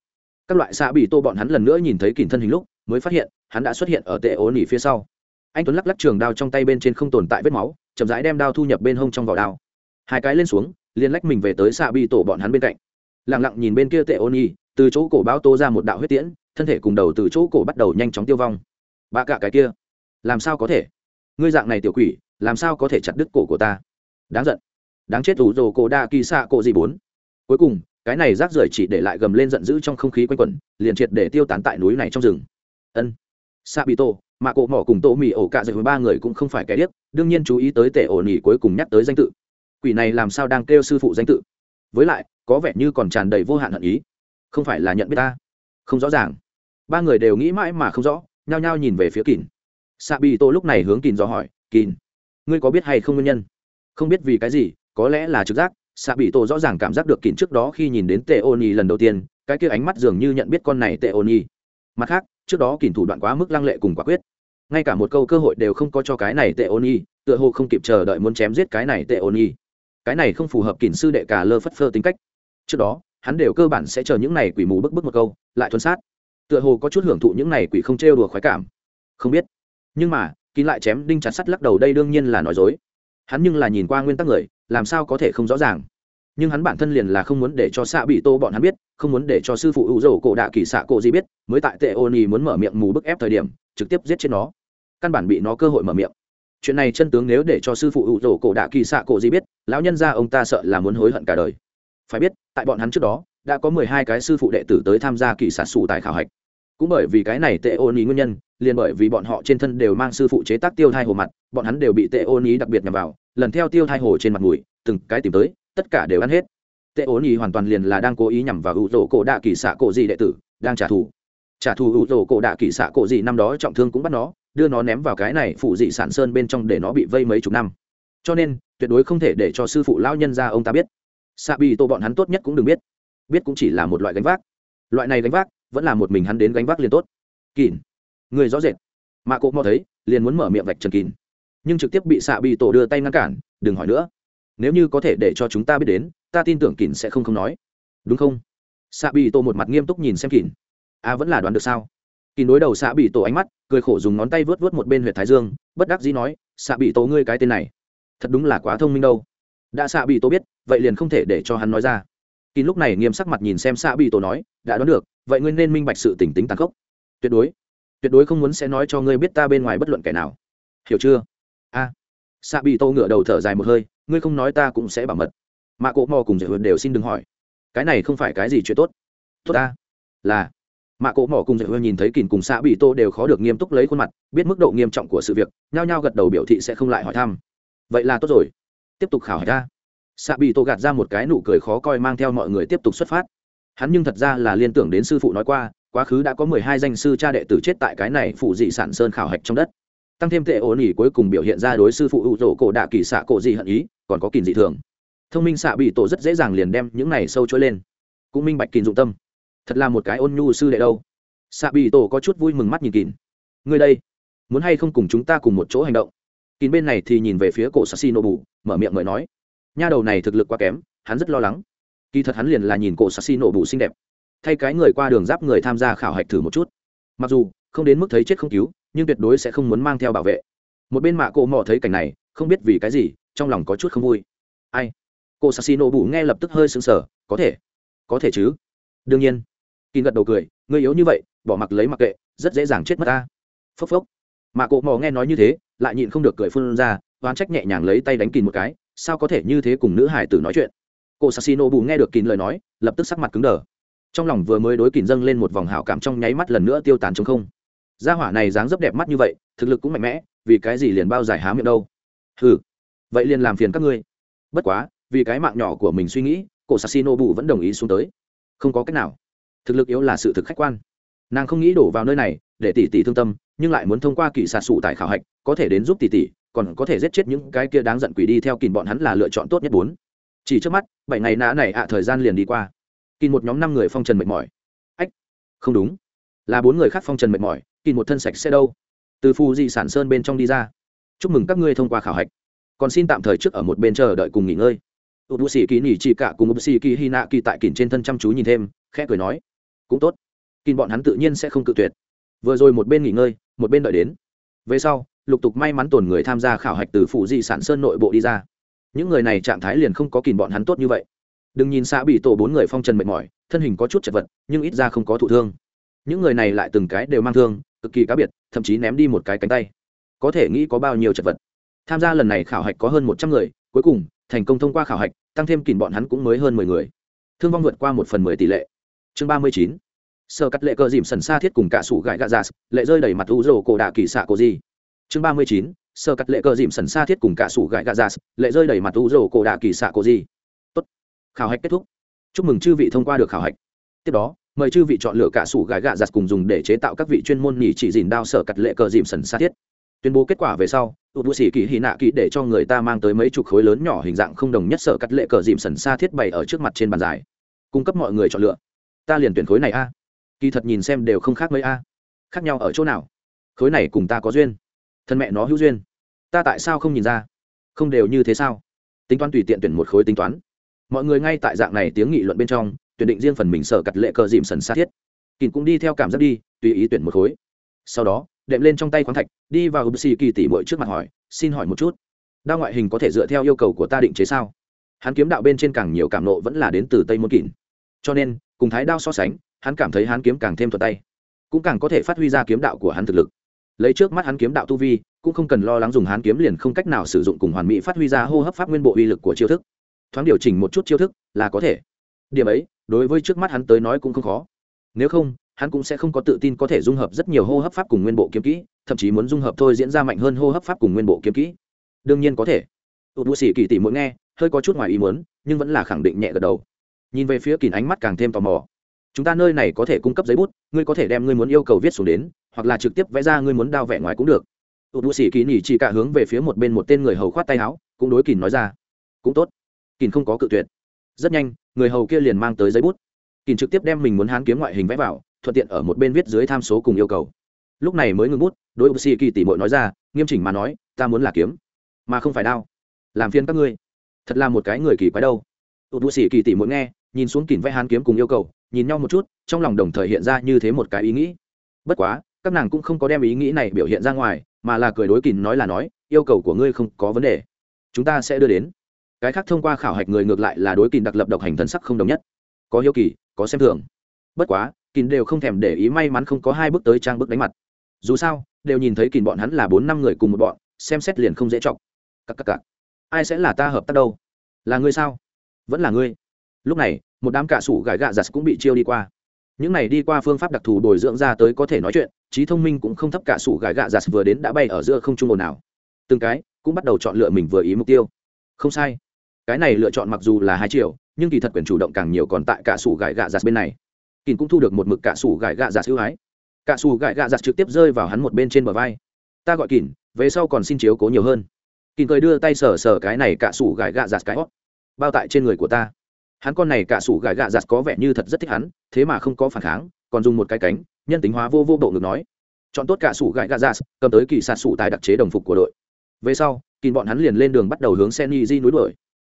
Các loại xạ bị tô bọn hắn lần nữa nhìn thấy kìm thân hình lúc, mới phát hiện, hắn đã xuất hiện ở tệ ổn nhì phía sau anh tuấn lắc lắc trường đao trong tay bên trên không tồn tại vết máu, chậm rãi đem đao thu nhập bên hông trong vỏ đao. Hai cái lên xuống, liền lách mình về tới xạ bị tổ bọn hắn bên cạnh. Lẳng lặng nhìn bên kia tệ ôn nhi, từ chỗ cổ báo tô ra một đạo huyết tiễn, thân thể cùng đầu từ chỗ cổ bắt đầu nhanh chóng tiêu vong. Ba cả cái kia, làm sao có thể? Ngươi dạng này tiểu quỷ, làm sao có thể chặt đứt cổ của ta? Đáng giận. Đáng chết thủ rồ cổ đa kỳ xạ cổ gì bốn. Cuối cùng, cái này rác rưởi chỉ để lại gầm lên giận dữ trong không khí quanh quẩn, liền triệt để tiêu tán tại núi này trong rừng. Ân. Xạ bị tổ mà cổ mỏ cùng tổ mì ổ cả rồi ba người cũng không phải kẻ điếc, đương nhiên chú ý tới tệ ổ nỉ cuối cùng nhắc tới danh tự. Quỷ này làm sao đang kêu sư phụ danh tự? Với lại, có vẻ như còn tràn đầy vô hạn hận ý. Không phải là nhận biết ta? Không rõ ràng. Ba người đều nghĩ mãi mà không rõ, nhao nhao nhìn về phía kìn. Xạ bị tô lúc này hướng kìn do hỏi, kìn, ngươi có biết hay không nguyên nhân? Không biết vì cái gì, có lẽ là trực giác. Xạ bị tô rõ ràng cảm giác được kìn trước đó khi nhìn đến tệ ô nhi lần đầu tiên, cái kia ánh mắt dường như nhận biết con này tệ ô nhi mặt khác trước đó kìn thủ đoạn quá mức lăng lệ cùng quả quyết. Ngay cả một câu cơ hội đều không có cho cái này tệ ôn y tựa hồ không kịp chờ đợi muốn chém giết cái này tệ ôn y cái này không phù hợp kìn sư đệ cả lơ phất phơ tính cách. Trước đó, hắn đều cơ bản sẽ chờ những này quỷ mù bức bức một câu, lại thuần sát. Tựa hồ có chút hưởng thụ những này quỷ không trêu đùa khoái cảm. Không biết. Nhưng mà, kín lại chém đinh chặt sắt lắc đầu đây đương nhiên là nói dối. Hắn nhưng là nhìn qua nguyên tắc người, làm sao có thể không rõ ràng? Nhưng hắn bản thân liền là không muốn để cho xạ bị tô bọn hắn biết, không muốn để cho sư phụ ủ rổ cổ đạ kỳ xạ cổ gì biết, mới tại tệ ô nhi muốn mở miệng mù bức ép thời điểm, trực tiếp giết chết nó. Căn bản bị nó cơ hội mở miệng. Chuyện này chân tướng nếu để cho sư phụ ủ rổ cổ đạ kỳ xạ cổ gì biết, lão nhân ra ông ta sợ là muốn hối hận cả đời. Phải biết, tại bọn hắn trước đó, đã có mười hai cái sư phụ đệ tử tới tham gia kỳ xạ xù tại khảo hạch. Cũng bởi vì cái này tệ ô ní nguyên nhân, liền bởi vì bọn họ trên thân đều mang sư phụ chế tác tiêu thai hồ mặt, bọn hắn đều bị tệ ô ní đặc biệt nhằm vào, lần theo tiêu thai hồ trên mặt mùi từng cái tìm tới tất cả đều ăn hết. Tệ ô ní hoàn toàn liền là đang cố ý nhằm vào ủ rổ cổ đạ kỳ xạ cổ gì đệ tử, đang trả thù. Trả thù ủ rổ cổ đạ kỳ xạ cổ gì năm đó trọng thương cũng bắt nó, đưa nó ném vào cái này phụ dị sản sơn bên trong để nó bị vây mấy chục năm. Cho nên, tuyệt đối không thể để cho sư phụ lão nhân ra ông ta biết. Xạ bị tổ bọn hắn tốt nhất cũng đừng biết. Biết cũng chỉ là một loại gánh vác. Loại này gánh vác, vẫn là một mình hắn đến gánh vác liền tốt. Kỳn người rõ rệt. Mà cộ mò thấy, liền muốn mở miệng vạch trần kỳn nhưng trực tiếp bị xạ bị tổ đưa tay ngăn cản, đừng hỏi nữa nếu như có thể để cho chúng ta biết đến ta tin tưởng kỳn sẽ không không nói. Đúng không? Xạ bị tổ một mặt nghiêm túc nhìn xem kỳn. A à, vẫn là đoán được sao? Kỳn đối đầu xạ bị tổ ánh mắt cười khổ dùng ngón tay vớt vớt một bên huyện thái dương bất đắc dĩ nói xạ bị tổ ngươi cái tên này thật đúng là quá thông minh đâu. Đã xạ bị tổ biết vậy liền không thể để cho hắn nói ra. Kỳn lúc này nghiêm sắc mặt nhìn xem xạ bị tổ nói đã đoán được vậy ngươi nên minh bạch sự tỉnh tính tàn khốc. Tuyệt đối tuyệt đối không muốn sẽ nói cho ngươi biết ta bên ngoài bất luận kẻ nào. Hiểu chưa? A. À. xạ bị tổ ngửa đầu thở dài một hơi ngươi không nói ta cũng sẽ bảo mật. Mạ cộ mò cùng dễ hượt đều xin đừng hỏi. Cái này không phải cái gì chuyện tốt. Tốt ta. Là. Mạ cộ mỏ cùng giải hượt nhìn thấy kìn cùng xạ bị tô đều khó được nghiêm túc lấy khuôn mặt, biết mức độ nghiêm trọng của sự việc, nhao nhao gật đầu biểu thị sẽ không lại hỏi thăm. Vậy là tốt rồi. Tiếp tục khảo hỏi ta. Xạ bị tô gạt ra một cái nụ cười khó coi mang theo mọi người tiếp tục xuất phát. Hắn nhưng thật ra là liên tưởng đến sư phụ nói qua, quá khứ đã có mười hai danh sư cha đệ tử chết tại cái này phụ dị sản sơn khảo hạch trong đất tăng thêm tệ ổn ỉ cuối cùng biểu hiện ra đối sư phụ hữu rổ cổ đạ kỳ xạ cổ gì hận ý, còn có kìn dị thường. Thông minh xạ bị tổ rất dễ dàng liền đem những này sâu trôi lên. Cũng minh bạch kìn dụng tâm. Thật là một cái ôn nhu sư đệ đâu. Xạ bị tổ có chút vui mừng mắt nhìn kìn người đây, muốn hay không cùng chúng ta cùng một chỗ hành động? Kìn bên này thì nhìn về phía cổ sassi nổ bù mở miệng người nói. Nha đầu này thực lực quá kém, hắn rất lo lắng. Kỳ thật hắn liền là nhìn cổ sassi nổ bù xinh đẹp. Thay cái người qua đường giáp người tham gia khảo hạch thử một chút. Mặc dù, không đến mức thấy chết không cứu nhưng tuyệt đối sẽ không muốn mang theo bảo vệ. Một bên mạ cổ mò thấy cảnh này, không biết vì cái gì, trong lòng có chút không vui. Ai? Cô sassy nổ bù nghe lập tức hơi sững sờ, có thể. Có thể chứ? Đương nhiên. Kỳ gật đầu cười, người yếu như vậy, bỏ mặc lấy mặc kệ, rất dễ dàng chết mất ta. Phốc phốc. Mạ cổ mò nghe nói như thế, lại nhịn không được cười phun ra, oán trách nhẹ nhàng lấy tay đánh kỳ một cái, sao có thể như thế cùng nữ hải tử nói chuyện. Cô sassino bù nghe được kỳ lời nói, lập tức sắc mặt cứng đờ. Trong lòng vừa mới đối kỳ dâng lên một vòng hảo cảm trong nháy mắt lần nữa tiêu tán chống không gia hỏa này dáng dấp đẹp mắt như vậy, thực lực cũng mạnh mẽ, vì cái gì liền bao giải há miệng đâu? Ừ vậy liền làm phiền các ngươi. Bất quá, vì cái mạng nhỏ của mình suy nghĩ, cổ sassino bù vẫn đồng ý xuống tới. Không có cách nào. Thực lực yếu là sự thực khách quan. Nàng không nghĩ đổ vào nơi này, để tỷ tỷ thương tâm, nhưng lại muốn thông qua kỳ sạt sụ tại khảo hạch, có thể đến giúp tỷ tỷ, còn có thể giết chết những cái kia đáng giận quỷ đi theo kìn bọn hắn là lựa chọn tốt nhất bốn. Chỉ trước mắt, bảy ngày nã này ạ thời gian liền đi qua. Kìn một nhóm năm người phong trần mệt mỏi. Ách, không đúng. Là bốn người khác phong trần mệt mỏi kỳ một thân sạch sẽ đâu. Từ phù dị sản sơn bên trong đi ra. Chúc mừng các ngươi thông qua khảo hạch. Còn xin tạm thời trước ở một bên chờ đợi cùng nghỉ ngơi. Ụt bù sĩ kỳ nghỉ chỉ cả cùng ụt sĩ kỳ hy nạ kỳ tại kìm trên thân chăm chú nhìn thêm, khẽ cười nói. Cũng tốt. Kìm bọn hắn tự nhiên sẽ không cự tuyệt. Vừa rồi một bên nghỉ ngơi, một bên đợi đến. Về sau, lục tục may mắn tồn người tham gia khảo hạch từ phụ di sản sơn nội bộ đi ra. Những người này trạng thái liền không có kìm bọn hắn tốt như vậy. Đừng nhìn xã bị tổ bốn người phong trần mệt mỏi, thân hình có chút chật vật, nhưng ít ra không có thụ thương. Những người này lại từng cái đều mang thương cực kỳ cá biệt, thậm chí ném đi một cái cánh tay. Có thể nghĩ có bao nhiêu chật vật. Tham gia lần này khảo hạch có hơn một trăm người, cuối cùng, thành công thông qua khảo hạch, tăng thêm kìm bọn hắn cũng mới hơn mười người. Thương vong vượt qua một phần mười tỷ lệ. Chương ba mươi chín. Sơ cắt lệ cờ dìm sần xa thiết cùng cả sủ gãi gạ giả lệ rơi đầy mặt u rồ cổ đạ kỳ xạ cổ gì. Chương ba mươi chín. Sơ cắt lệ cờ dìm sần xa thiết cùng cả sủ gãi gạ giả lệ rơi đầy mặt u rồ cổ đạ kỳ xạ cổ gì. Tốt. Khảo hạch kết thúc. Chúc mừng chư vị thông qua được khảo hạch. Tiếp đó mời chư vị chọn lựa cả sủ gái gạ giặt cùng dùng để chế tạo các vị chuyên môn nhỉ chỉ dìn đao sở cặt lệ cờ dìm sần xa thiết. Tuyên bố kết quả về sau, tụt bù xỉ kỳ hy nạ kỳ để cho người ta mang tới mấy chục khối lớn nhỏ hình dạng không đồng nhất sở cắt lệ cờ dìm sần xa thiết bày ở trước mặt trên bàn dài. Cung cấp mọi người chọn lựa. Ta liền tuyển khối này a. Kỳ thật nhìn xem đều không khác mấy a. Khác nhau ở chỗ nào? Khối này cùng ta có duyên. Thân mẹ nó hữu duyên. Ta tại sao không nhìn ra? Không đều như thế sao? Tính toán tùy tiện tuyển một khối tính toán. Mọi người ngay tại dạng này tiếng nghị luận bên trong tuyển định riêng phần mình sở cặt lệ cờ dìm sần xa thiết. Kỳn cũng đi theo cảm giác đi, tùy ý tuyển một khối. Sau đó, đệm lên trong tay khoáng thạch, đi vào ưu xì kỳ tỉ mội trước mặt hỏi, xin hỏi một chút đa ngoại hình có thể dựa theo yêu cầu của ta định chế sao? Hắn kiếm đạo bên trên càng nhiều cảm nộ vẫn là đến từ tây môn kỳn cho nên, cùng thái đao so sánh, hắn cảm thấy hắn kiếm càng thêm thuật tay, cũng càng có thể phát huy ra kiếm đạo của hắn thực lực. Lấy trước mắt hắn kiếm đạo tu vi, cũng không cần lo lắng dùng hắn kiếm liền không cách nào sử dụng cùng hoàn mỹ phát huy ra hô hấp pháp nguyên bộ uy lực của chiêu thức. Thoáng điều chỉnh một chút chiêu thức là có thể. Điểm ấy đối với trước mắt hắn tới nói cũng không khó. Nếu không, hắn cũng sẽ không có tự tin có thể dung hợp rất nhiều hô hấp pháp cùng nguyên bộ kiếm kỹ, thậm chí muốn dung hợp thôi diễn ra mạnh hơn hô hấp pháp cùng nguyên bộ kiếm kỹ. Đương nhiên có thể. Tụt bụi xỉ kỳ tỷ mỗi nghe, hơi có chút ngoài ý muốn, nhưng vẫn là khẳng định nhẹ gật đầu. Nhìn về phía kỳ ánh mắt càng thêm tò mò. Chúng ta nơi này có thể cung cấp giấy bút, ngươi có thể đem ngươi muốn yêu cầu viết xuống đến, hoặc là trực tiếp vẽ ra ngươi muốn đao vẽ ngoài cũng được. Tụt bụi xỉ kỳ nỉ chỉ cả hướng về phía một bên một tên người hầu khoát tay áo, cũng đối kỳ nói ra. Cũng tốt. Kỳ không có cự tuyệt rất nhanh, người hầu kia liền mang tới giấy bút. Kìn trực tiếp đem mình muốn hán kiếm ngoại hình vẽ vào, thuận tiện ở một bên viết dưới tham số cùng yêu cầu. Lúc này mới ngừng bút, đối với sĩ kỳ tỷ mội nói ra, nghiêm chỉnh mà nói, ta muốn là kiếm, mà không phải đao. Làm phiên các ngươi. Thật là một cái người kỳ quái đâu. Tụt bụi sĩ kỳ tỷ mội nghe, nhìn xuống kìn vẽ hán kiếm cùng yêu cầu, nhìn nhau một chút, trong lòng đồng thời hiện ra như thế một cái ý nghĩ. Bất quá, các nàng cũng không có đem ý nghĩ này biểu hiện ra ngoài, mà là cười đối kìn nói là nói, yêu cầu của ngươi không có vấn đề. Chúng ta sẽ đưa đến cái khác thông qua khảo hạch người ngược lại là đối kỳ đặc lập độc hành thần sắc không đồng nhất. Có hiếu kỳ, có xem thường. Bất quá kỳ đều không thèm để ý may mắn không có hai bước tới trang bước đánh mặt. Dù sao, đều nhìn thấy kỳ bọn hắn là bốn năm người cùng một bọn, xem xét liền không dễ chọc. Cắc cắc cắc ai sẽ là ta hợp tác đâu? Là ngươi sao? Vẫn là ngươi. Lúc này, một đám cạ sủ gãi gạ giặt cũng bị chiêu đi qua. Những này đi qua phương pháp đặc thù bồi dưỡng ra tới có thể nói chuyện, trí thông minh cũng không thấp cả sủ gãi gạ giặt vừa đến đã bay ở giữa không trung ồn nào từng cái cũng bắt đầu chọn lựa mình vừa ý mục tiêu. Không sai cái này lựa chọn mặc dù là hai triệu nhưng kỳ thật quyền chủ động càng nhiều còn tại cả sủ gãi gạ giặt bên này. Kìn cũng thu được một mực cả sủ gãi gạ giặt hữu hái cả sủ gãi gạ giặt trực tiếp rơi vào hắn một bên trên bờ vai. Ta gọi kìn về sau còn xin chiếu cố nhiều hơn. Kìn cười đưa tay sờ sờ cái này cả sủ gãi gạ giặt cái hót bao tại trên người của ta. Hắn con này cả sủ gãi gạ giặt có vẻ như thật rất thích hắn, thế mà không có phản kháng, còn dùng một cái cánh, nhân tính hóa vô vô bộ ngực nói. Chọn tốt cả sủ gãi gạ giặt, cầm tới kỳ sạt sủ tài đặc chế đồng phục của đội. Về sau kìn bọn hắn liền lên đường bắt đầu hướng sen di núi đuổi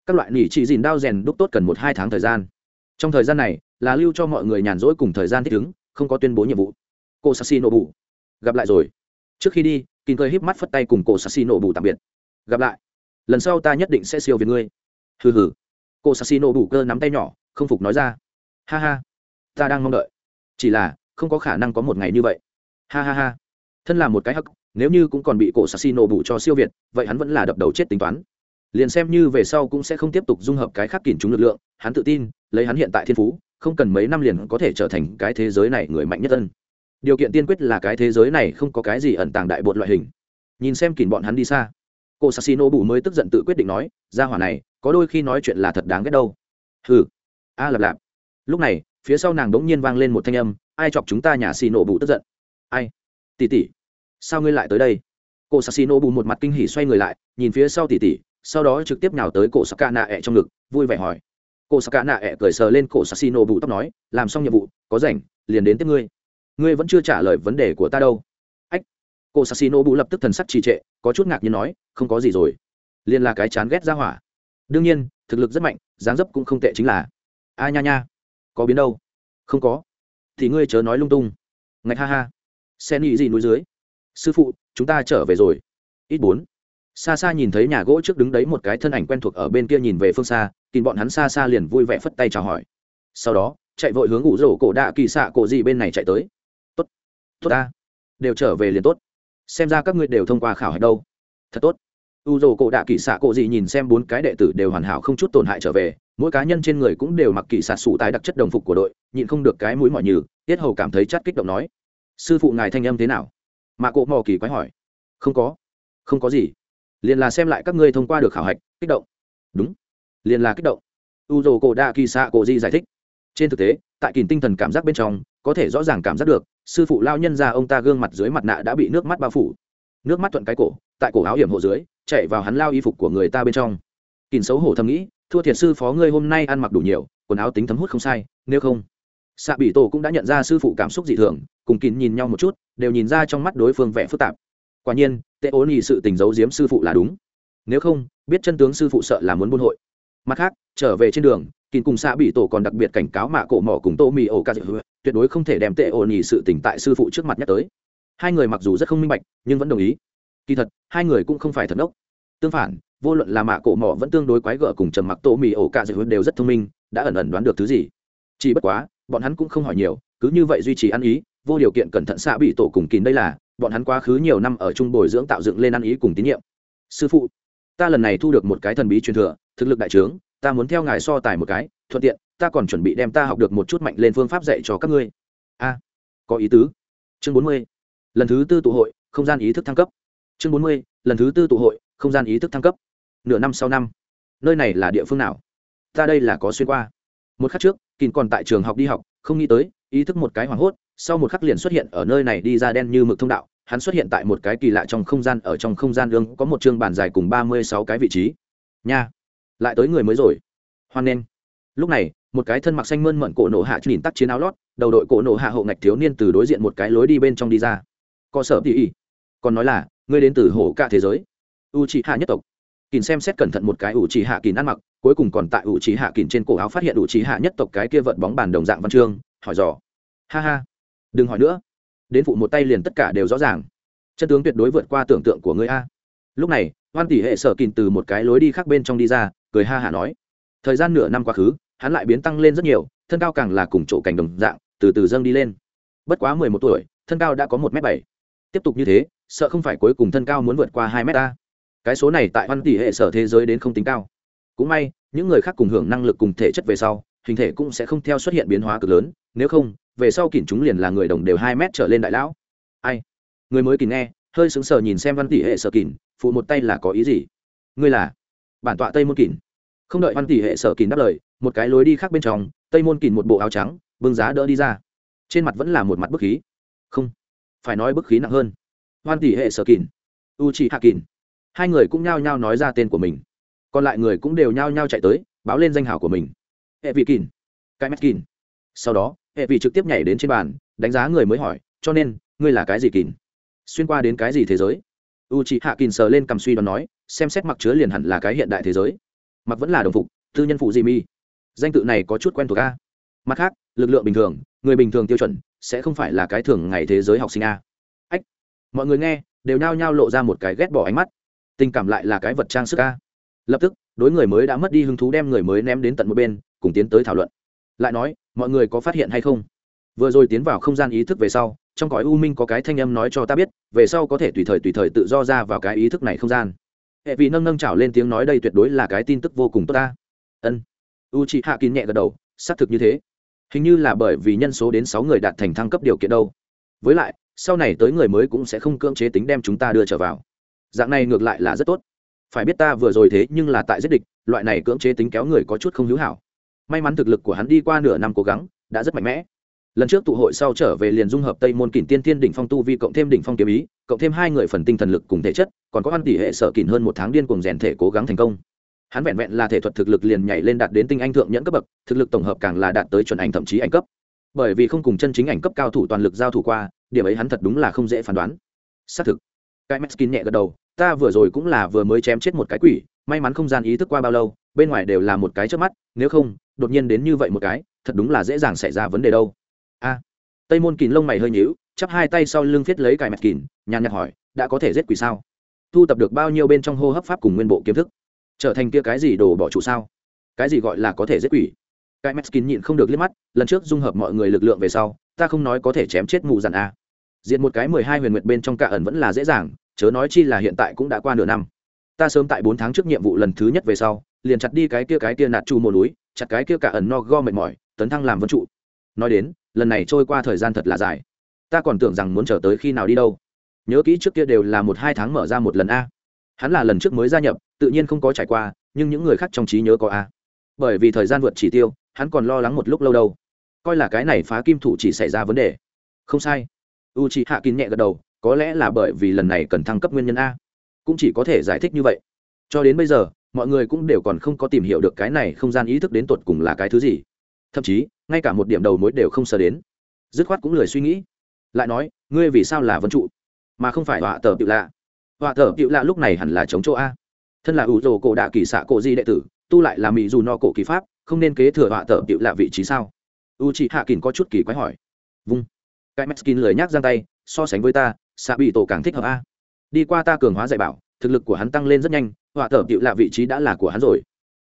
các loại nỉ chỉ dìn đao rèn đúc tốt cần một hai tháng thời gian. Trong thời gian này, là lưu cho mọi người nhàn rỗi cùng thời gian thích ứng, không có tuyên bố nhiệm vụ. Cô sashi nổ bù gặp lại rồi. Trước khi đi kinh cười híp mắt phất tay cùng cô sashi nổ bù tạm biệt. Gặp lại. Lần sau ta nhất định sẽ siêu việt ngươi. Hừ hừ. Cô sashi nổ bù cơ nắm tay nhỏ, không phục nói ra. Ha ha. Ta đang mong đợi. Chỉ là, không có khả năng có một ngày như vậy. Ha ha ha. Thân là một cái hắc, nếu như cũng còn bị cổ sashi nổ bù cho siêu việt, vậy hắn vẫn là đập đầu chết tính toán liền xem như về sau cũng sẽ không tiếp tục dung hợp cái khác kìm chúng lực lượng hắn tự tin lấy hắn hiện tại thiên phú không cần mấy năm liền có thể trở thành cái thế giới này người mạnh nhất ân điều kiện tiên quyết là cái thế giới này không có cái gì ẩn tàng đại bột loại hình. Nhìn xem kìm bọn hắn đi xa. Cô sassino bù mới tức giận tự quyết định nói ra hỏa này có đôi khi nói chuyện là thật đáng ghét đâu. Hừ. A à, lạp lạp. Lúc này phía sau nàng đống nhiên vang lên một thanh âm ai chọc chúng ta nhà xì nổ bù tức giận? Ai? Tỉ tỉ. Sao ngươi lại tới đây? Cô sassino bù một mặt kinh hỉ xoay người lại nhìn phía sau tỉ tỉ sau đó trực tiếp nhào tới cổ sắc ca nạ ẹ trong ngực, vui vẻ hỏi. Cô sắc cả nạ ẹ cởi sờ lên cổ sassino bụ tóc nói, làm xong nhiệm vụ, có rảnh, liền đến tiếp ngươi. Ngươi vẫn chưa trả lời vấn đề của ta đâu. Ách. Cô sassino bụ lập tức thần sắc trì trệ, có chút ngạc nhiên nói, không có gì rồi. Liền là cái chán ghét ra hỏa. Đương nhiên, thực lực rất mạnh, dáng dấp cũng không tệ chính là. A nha nha, có biến đâu? Không có. Thì ngươi chớ nói lung tung. Ngạch ha ha. Xe nghĩ gì núi dưới? Sư phụ, chúng ta trở về rồi. Ít bốn xa xa nhìn thấy nhà gỗ trước đứng đấy một cái thân ảnh quen thuộc ở bên kia nhìn về phương xa kìm bọn hắn xa xa liền vui vẻ phất tay chào hỏi. Sau đó, chạy vội hướng ủ rổ cổ đạ kỳ xạ cổ gì bên này chạy tới. Tốt tốt ta, đều trở về liền tốt. Xem ra các ngươi đều thông qua khảo hạch đâu. Thật tốt. U rổ cổ đạ kỳ xạ cổ gì nhìn xem bốn cái đệ tử đều hoàn hảo không chút tổn hại trở về, mỗi cá nhân trên người cũng đều mặc kỳ xạ sủ tái đặc chất đồng phục của đội, nhịn không được cái mũi mọi nhừ, tiết hầu cảm thấy chắt kích động nói, sư phụ ngài thanh âm thế nào? Mà Cổ mò kỳ quái hỏi. Không có không có gì liền là xem lại các ngươi thông qua được khảo hạch, kích động. Đúng. Liền là kích động. U dồ cổ đa kỳ xạ cổ di giải thích. Trên thực tế, tại kìm tinh thần cảm giác bên trong, có thể rõ ràng cảm giác được, sư phụ lao nhân ra ông ta gương mặt dưới mặt nạ đã bị nước mắt bao phủ. Nước mắt thuận cái cổ, tại cổ áo hiểm hộ dưới, chạy vào hắn lao y phục của người ta bên trong. Kìm xấu hổ thầm nghĩ, thua thiệt sư phó ngươi hôm nay ăn mặc đủ nhiều, quần áo tính thấm hút không sai, nếu không. Xạ bị tổ cũng đã nhận ra sư phụ cảm xúc dị thường, cùng kín nhìn nhau một chút, đều nhìn ra trong mắt đối phương vẻ phức tạp. Quả nhiên tệ ố nhì sự tình giấu giếm sư phụ là đúng. Nếu không, biết chân tướng sư phụ sợ là muốn buôn hội. Mặt khác, trở về trên đường kín cùng xạ bị tổ còn đặc biệt cảnh cáo mạ cổ mỏ cùng tô mì ổ ca dự tuyệt đối không thể đem tệ ổ nhì sự tình tại sư phụ trước mặt nhắc tới. Hai người mặc dù rất không minh bạch, nhưng vẫn đồng ý. Kỳ thật, hai người cũng không phải thật ốc tương phản, vô luận là mạ cổ mỏ vẫn tương đối quái gở cùng trầm mặc tô mì ổ ca dự đều rất thông minh, đã ẩn ẩn đoán được thứ gì. Chỉ bất quá, bọn hắn cũng không hỏi nhiều, cứ như vậy duy trì ăn ý, vô điều kiện cẩn thận xạ bị tổ cùng kín đây là bọn hắn quá khứ nhiều năm ở trung bồi dưỡng tạo dựng lên ăn ý cùng tín nhiệm. Sư phụ, ta lần này thu được một cái thần bí truyền thừa, thực lực đại trướng, ta muốn theo ngài so tài một cái, thuận tiện, ta còn chuẩn bị đem ta học được một chút mạnh lên phương pháp dạy cho các ngươi. A, có ý tứ. Chương bốn mươi, lần thứ tư tụ hội, không gian ý thức thăng cấp. Chương bốn mươi, lần thứ tư tụ hội, không gian ý thức thăng cấp. Nửa năm sau năm, nơi này là địa phương nào? Ta đây là có xuyên qua. Một khắc trước kín còn tại trường học đi học, không nghĩ tới ý thức một cái hoảng hốt, sau một khắc liền xuất hiện ở nơi này đi ra đen như mực thông đạo, hắn xuất hiện tại một cái kỳ lạ trong không gian, ở trong không gian lương có một chương bàn dài cùng ba mươi sáu cái vị trí. Nha, lại tới người mới rồi. Hoan nghênh. Lúc này, một cái thân mặc xanh mơn mận cổ nổ hạ nhìn tắt chiến áo lót, đầu đội cổ nổ hạ hậu ngạch thiếu niên từ đối diện một cái lối đi bên trong đi ra. Có sợ tỉ ỉ. Còn nói là, ngươi đến từ hổ cả thế giới. U trị hạ nhất tộc. Kìn xem xét cẩn thận một cái ủ trị hạ kìn ăn mặc, cuối cùng còn tại ủ trị hạ kìn trên cổ áo phát hiện ủ trị hạ nhất tộc cái kia vận bóng bàn đồng dạng văn chương hỏi dò. Ha ha. Đừng hỏi nữa. Đến phụ một tay liền tất cả đều rõ ràng. Chân tướng tuyệt đối vượt qua tưởng tượng của ngươi a. Lúc này, hoan tỷ hệ sở kìn từ một cái lối đi khác bên trong đi ra, cười ha hả nói. Thời gian nửa năm quá khứ, hắn lại biến tăng lên rất nhiều, thân cao càng là cùng chỗ cảnh đồng dạng, từ từ dâng đi lên. Bất quá mười một tuổi, thân cao đã có một m bảy. Tiếp tục như thế, sợ không phải cuối cùng thân cao muốn vượt qua hai m ta cái số này tại hoan tỷ hệ sở thế giới đến không tính cao. Cũng may, những người khác cùng hưởng năng lực cùng thể chất về sau hình thể cũng sẽ không theo xuất hiện biến hóa cực lớn, nếu không, về sau kỉn chúng liền là người đồng đều hai mét trở lên đại lão. Ai? Người mới kỉn nghe, hơi sững sờ nhìn xem văn tỷ hệ sở kỉn, phụ một tay là có ý gì? Ngươi là? Bản tọa tây môn kỉn. Không đợi văn tỷ hệ sở kỉn đáp lời, một cái lối đi khác bên trong, tây môn kỉn một bộ áo trắng, bưng giá đỡ đi ra. Trên mặt vẫn là một mặt bức khí. Không. Phải nói bức khí nặng hơn. Văn tỷ hệ sở kỉn. U chị hạ kỉn. Hai người cũng nhao nhao nói ra tên của mình. Còn lại người cũng đều nhao nhao chạy tới, báo lên danh hảo của mình hệ vị kín, cái mắt kín, sau đó hệ vị trực tiếp nhảy đến trên bàn đánh giá người mới hỏi cho nên ngươi là cái gì kín xuyên qua đến cái gì thế giới? U chị hạ kín sờ lên cầm suy đoán nói xem xét mặc chứa liền hẳn là cái hiện đại thế giới. Mặc vẫn là đồng phục tư nhân phụ Di mi danh tự này có chút quen thuộc a. Mặt khác lực lượng bình thường người bình thường tiêu chuẩn sẽ không phải là cái thường ngày thế giới học sinh a. Ách mọi người nghe đều nao nhao lộ ra một cái ghét bỏ ánh mắt. Tình cảm lại là cái vật trang sức a. Lập tức đối người mới đã mất đi hứng thú đem người mới ném đến tận một bên cùng tiến tới thảo luận. Lại nói, mọi người có phát hiện hay không? Vừa rồi tiến vào không gian ý thức về sau, trong cõi u minh có cái thanh âm nói cho ta biết, về sau có thể tùy thời tùy thời tự do ra vào cái ý thức này không gian. Hệ vị nâng nâng chảo lên tiếng nói đây tuyệt đối là cái tin tức vô cùng tốt ta. Ân. U chị hạ kín nhẹ gật đầu, xác thực như thế. Hình như là bởi vì nhân số đến sáu người đạt thành thăng cấp điều kiện đâu. Với lại, sau này tới người mới cũng sẽ không cưỡng chế tính đem chúng ta đưa trở vào. Dạng này ngược lại là rất tốt. Phải biết ta vừa rồi thế nhưng là tại giết địch, loại này cưỡng chế tính kéo người có chút không hữu hảo may mắn thực lực của hắn đi qua nửa năm cố gắng, đã rất mạnh mẽ. Lần trước tụ hội sau trở về liền dung hợp tây môn kỉnh tiên tiên đỉnh phong tu vi cộng thêm đỉnh phong kiếm ý, cộng thêm hai người phần tinh thần lực cùng thể chất, còn có ăn tỷ hệ sở kỉnh hơn một tháng điên cùng rèn thể cố gắng thành công. Hắn vẹn vẹn là thể thuật thực lực liền nhảy lên đạt đến tinh anh thượng nhẫn cấp bậc, thực lực tổng hợp càng là đạt tới chuẩn ảnh thậm chí ảnh cấp. Bởi vì không cùng chân chính ảnh cấp cao thủ toàn lực giao thủ qua, điểm ấy hắn thật đúng là không dễ phán đoán. Xác thực. Cái meskin nhẹ gật đầu, ta vừa rồi cũng là vừa mới chém chết một cái quỷ, may mắn không gian ý thức qua bao lâu bên ngoài đều là một cái trước mắt, nếu không, đột nhiên đến như vậy một cái, thật đúng là dễ dàng xảy ra vấn đề đâu. A. Tây môn kín lông mày hơi nhíu, chắp hai tay sau lưng thiết lấy cài mặt kín nhàn nhạt hỏi, đã có thể giết quỷ sao? Thu tập được bao nhiêu bên trong hô hấp pháp cùng nguyên bộ kiến thức? Trở thành kia cái gì đồ bỏ trụ sao? Cái gì gọi là có thể giết quỷ? Cái kín nhịn không được liếc mắt, lần trước dung hợp mọi người lực lượng về sau, ta không nói có thể chém chết mù dặn à. a diện một cái mười hai huyền nguyệt bên trong cả ẩn vẫn là dễ dàng, chớ nói chi là hiện tại cũng đã qua nửa năm. Ta sớm tại bốn tháng trước nhiệm vụ lần thứ nhất về sau liền chặt đi cái kia cái kia nạt chu mồ núi, chặt cái kia cả ẩn no go mệt mỏi, tấn thăng làm vân trụ. Nói đến, lần này trôi qua thời gian thật là dài. Ta còn tưởng rằng muốn chờ tới khi nào đi đâu. Nhớ kỹ trước kia đều là một hai tháng mở ra một lần a. Hắn là lần trước mới gia nhập, tự nhiên không có trải qua, nhưng những người khác trong trí nhớ có a. Bởi vì thời gian vượt chỉ tiêu, hắn còn lo lắng một lúc lâu đâu. Coi là cái này phá kim thủ chỉ xảy ra vấn đề. Không sai. U c hạ kín nhẹ gật đầu, có lẽ là bởi vì lần này cần thăng cấp nguyên nhân a. Cũng chỉ có thể giải thích như vậy. Cho đến bây giờ mọi người cũng đều còn không có tìm hiểu được cái này không gian ý thức đến tột cùng là cái thứ gì. Thậm chí, ngay cả một điểm đầu mối đều không sờ đến. Dứt khoát cũng lười suy nghĩ. Lại nói, ngươi vì sao là vân trụ, mà không phải họa tờ tiểu lạ? Họa tờ tiểu lạ lúc này hẳn là chống chỗ a. Thân là ủ rồ cổ đạ kỳ xạ cổ di đệ tử, tu lại là mỹ dù no cổ kỳ pháp, không nên kế thừa họa tờ tiểu lạ vị trí sao? U chị hạ kín có chút kỳ quái hỏi. Vung. Cái meskin lười nhác giang tay, so sánh với ta xạ bị tổ càng thích hợp a. Đi qua ta cường hóa dạy bảo, thực lực của hắn tăng lên rất nhanh họa tờ Tiệu lạ vị trí đã là của hắn rồi.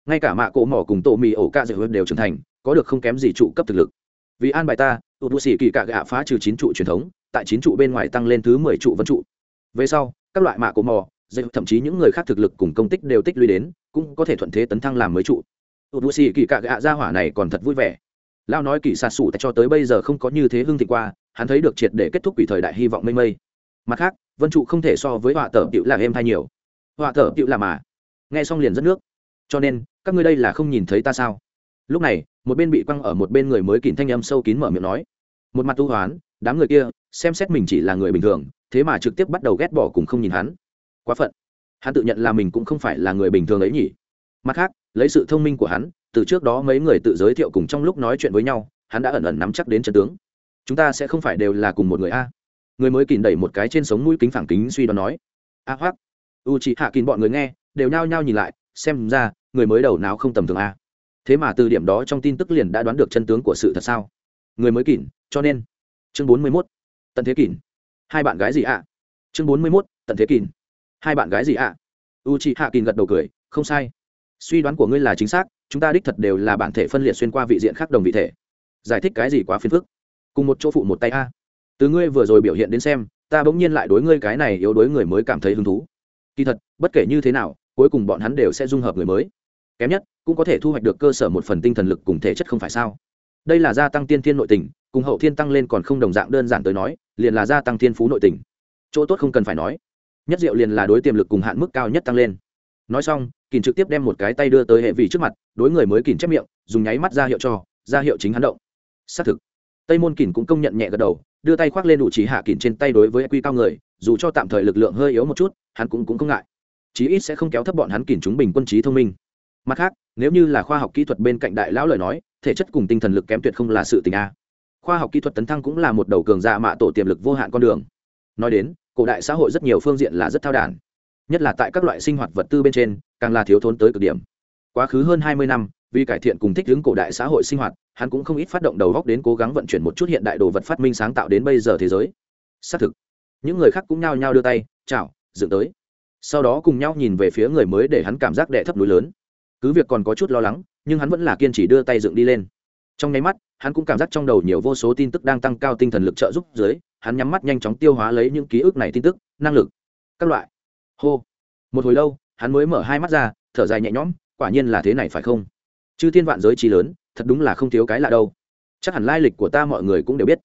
Ngay cả mạ cổ mỏ cùng tổ mì ổ ca dạy đều trưởng thành, có được không kém gì trụ cấp thực lực. Vì an bài ta tụt bù xỉ kỳ cạ gạ phá trừ chín trụ truyền thống, tại chín trụ bên ngoài tăng lên thứ mười trụ vân trụ. Về sau, các loại mạ cổ mỏ dạy thậm chí những người khác thực lực cùng công tích đều tích lũy đến, cũng có thể thuận thế tấn thăng làm mới trụ. Tụt bù xỉ kỳ cạ gạ ra hỏa này còn thật vui vẻ. Lao nói kỳ xa sủ cho tới bây giờ không có như thế hưng thị qua, hắn thấy được triệt để kết thúc quỷ thời đại hy vọng mây mây. Mặt khác, vân trụ không thể so với họa tở tiểu là em thay nhiều họa tờ tựu là mà. Nghe xong liền rất nước. Cho nên, các ngươi đây là không nhìn thấy ta sao? Lúc này, một bên bị quăng ở một bên người mới kín thanh âm sâu kín mở miệng nói. Một mặt tu hoán, đám người kia, xem xét mình chỉ là người bình thường, thế mà trực tiếp bắt đầu ghét bỏ cùng không nhìn hắn. Quá phận. Hắn tự nhận là mình cũng không phải là người bình thường ấy nhỉ. Mặt khác, lấy sự thông minh của hắn, từ trước đó mấy người tự giới thiệu cùng trong lúc nói chuyện với nhau, hắn đã ẩn ẩn nắm chắc đến trận tướng. Chúng ta sẽ không phải đều là cùng một người a. Người mới kìm đẩy một cái trên sống mũi kính phẳng kính suy đoán nói. A hoác u chị hạ kín bọn người nghe, đều nhao nhao nhìn lại, xem ra, người mới đầu nào không tầm thường a. Thế mà từ điểm đó trong tin tức liền đã đoán được chân tướng của sự thật sao? Người mới kỉn cho nên. Chương bốn mươi mốt, tận thế kỉn hai bạn gái gì ạ? Chương bốn mươi mốt, tận thế kỉn hai bạn gái gì ạ? U chị hạ kín gật đầu cười, không sai. Suy đoán của ngươi là chính xác, chúng ta đích thật đều là bản thể phân liệt xuyên qua vị diện khác đồng vị thể. Giải thích cái gì quá phiền phức? Cùng một chỗ phụ một tay a. Từ ngươi vừa rồi biểu hiện đến xem, ta bỗng nhiên lại đối ngươi cái này yếu đối người mới cảm thấy hứng thú kỳ thật, bất kể như thế nào, cuối cùng bọn hắn đều sẽ dung hợp người mới. Kém nhất, cũng có thể thu hoạch được cơ sở một phần tinh thần lực cùng thể chất không phải sao? Đây là gia tăng tiên thiên nội tình, cùng hậu thiên tăng lên còn không đồng dạng đơn giản tới nói, liền là gia tăng thiên phú nội tình. Chỗ tốt không cần phải nói. Nhất diệu liền là đối tiềm lực cùng hạn mức cao nhất tăng lên. Nói xong kỳn trực tiếp đem một cái tay đưa tới hệ vị trước mặt, đối người mới kỳn chép miệng, dùng nháy mắt ra hiệu cho, ra hiệu chính hắn động. Xác thực. Tây môn kỳn cũng công nhận nhẹ gật đầu đưa tay khoác lên đủ trí hạ kín trên tay đối với quy cao người, dù cho tạm thời lực lượng hơi yếu một chút, hắn cũng cũng không ngại. Chí ít sẽ không kéo thấp bọn hắn kín chúng bình quân trí thông minh. Mặt khác, nếu như là khoa học kỹ thuật bên cạnh đại lão lời nói, thể chất cùng tinh thần lực kém tuyệt không là sự tình a. Khoa học kỹ thuật tấn thăng cũng là một đầu cường dạ mạ tổ tiềm lực vô hạn con đường. Nói đến, cổ đại xã hội rất nhiều phương diện là rất thao đản. Nhất là tại các loại sinh hoạt vật tư bên trên, càng là thiếu thốn tới cực điểm. Quá khứ hơn hai mươi năm vì cải thiện cùng thích ứng cổ đại xã hội sinh hoạt, hắn cũng không ít phát động đầu góc đến cố gắng vận chuyển một chút hiện đại đồ vật phát minh sáng tạo đến bây giờ thế giới. Xác thực, những người khác cũng nhao nhao đưa tay, chào, dựng tới. Sau đó cùng nhau nhìn về phía người mới để hắn cảm giác đệ thấp núi lớn. Cứ việc còn có chút lo lắng, nhưng hắn vẫn là kiên trì đưa tay dựng đi lên. Trong nháy mắt, hắn cũng cảm giác trong đầu nhiều vô số tin tức đang tăng cao tinh thần lực trợ giúp dưới, hắn nhắm mắt nhanh chóng tiêu hóa lấy những ký ức này tin tức, năng lực, các loại. Hô. Một hồi lâu, hắn mới mở hai mắt ra, thở dài nhẹ nhõm, quả nhiên là thế này phải không? Chư thiên vạn giới trí lớn, thật đúng là không thiếu cái lạ đâu. Chắc hẳn lai lịch của ta mọi người cũng đều biết.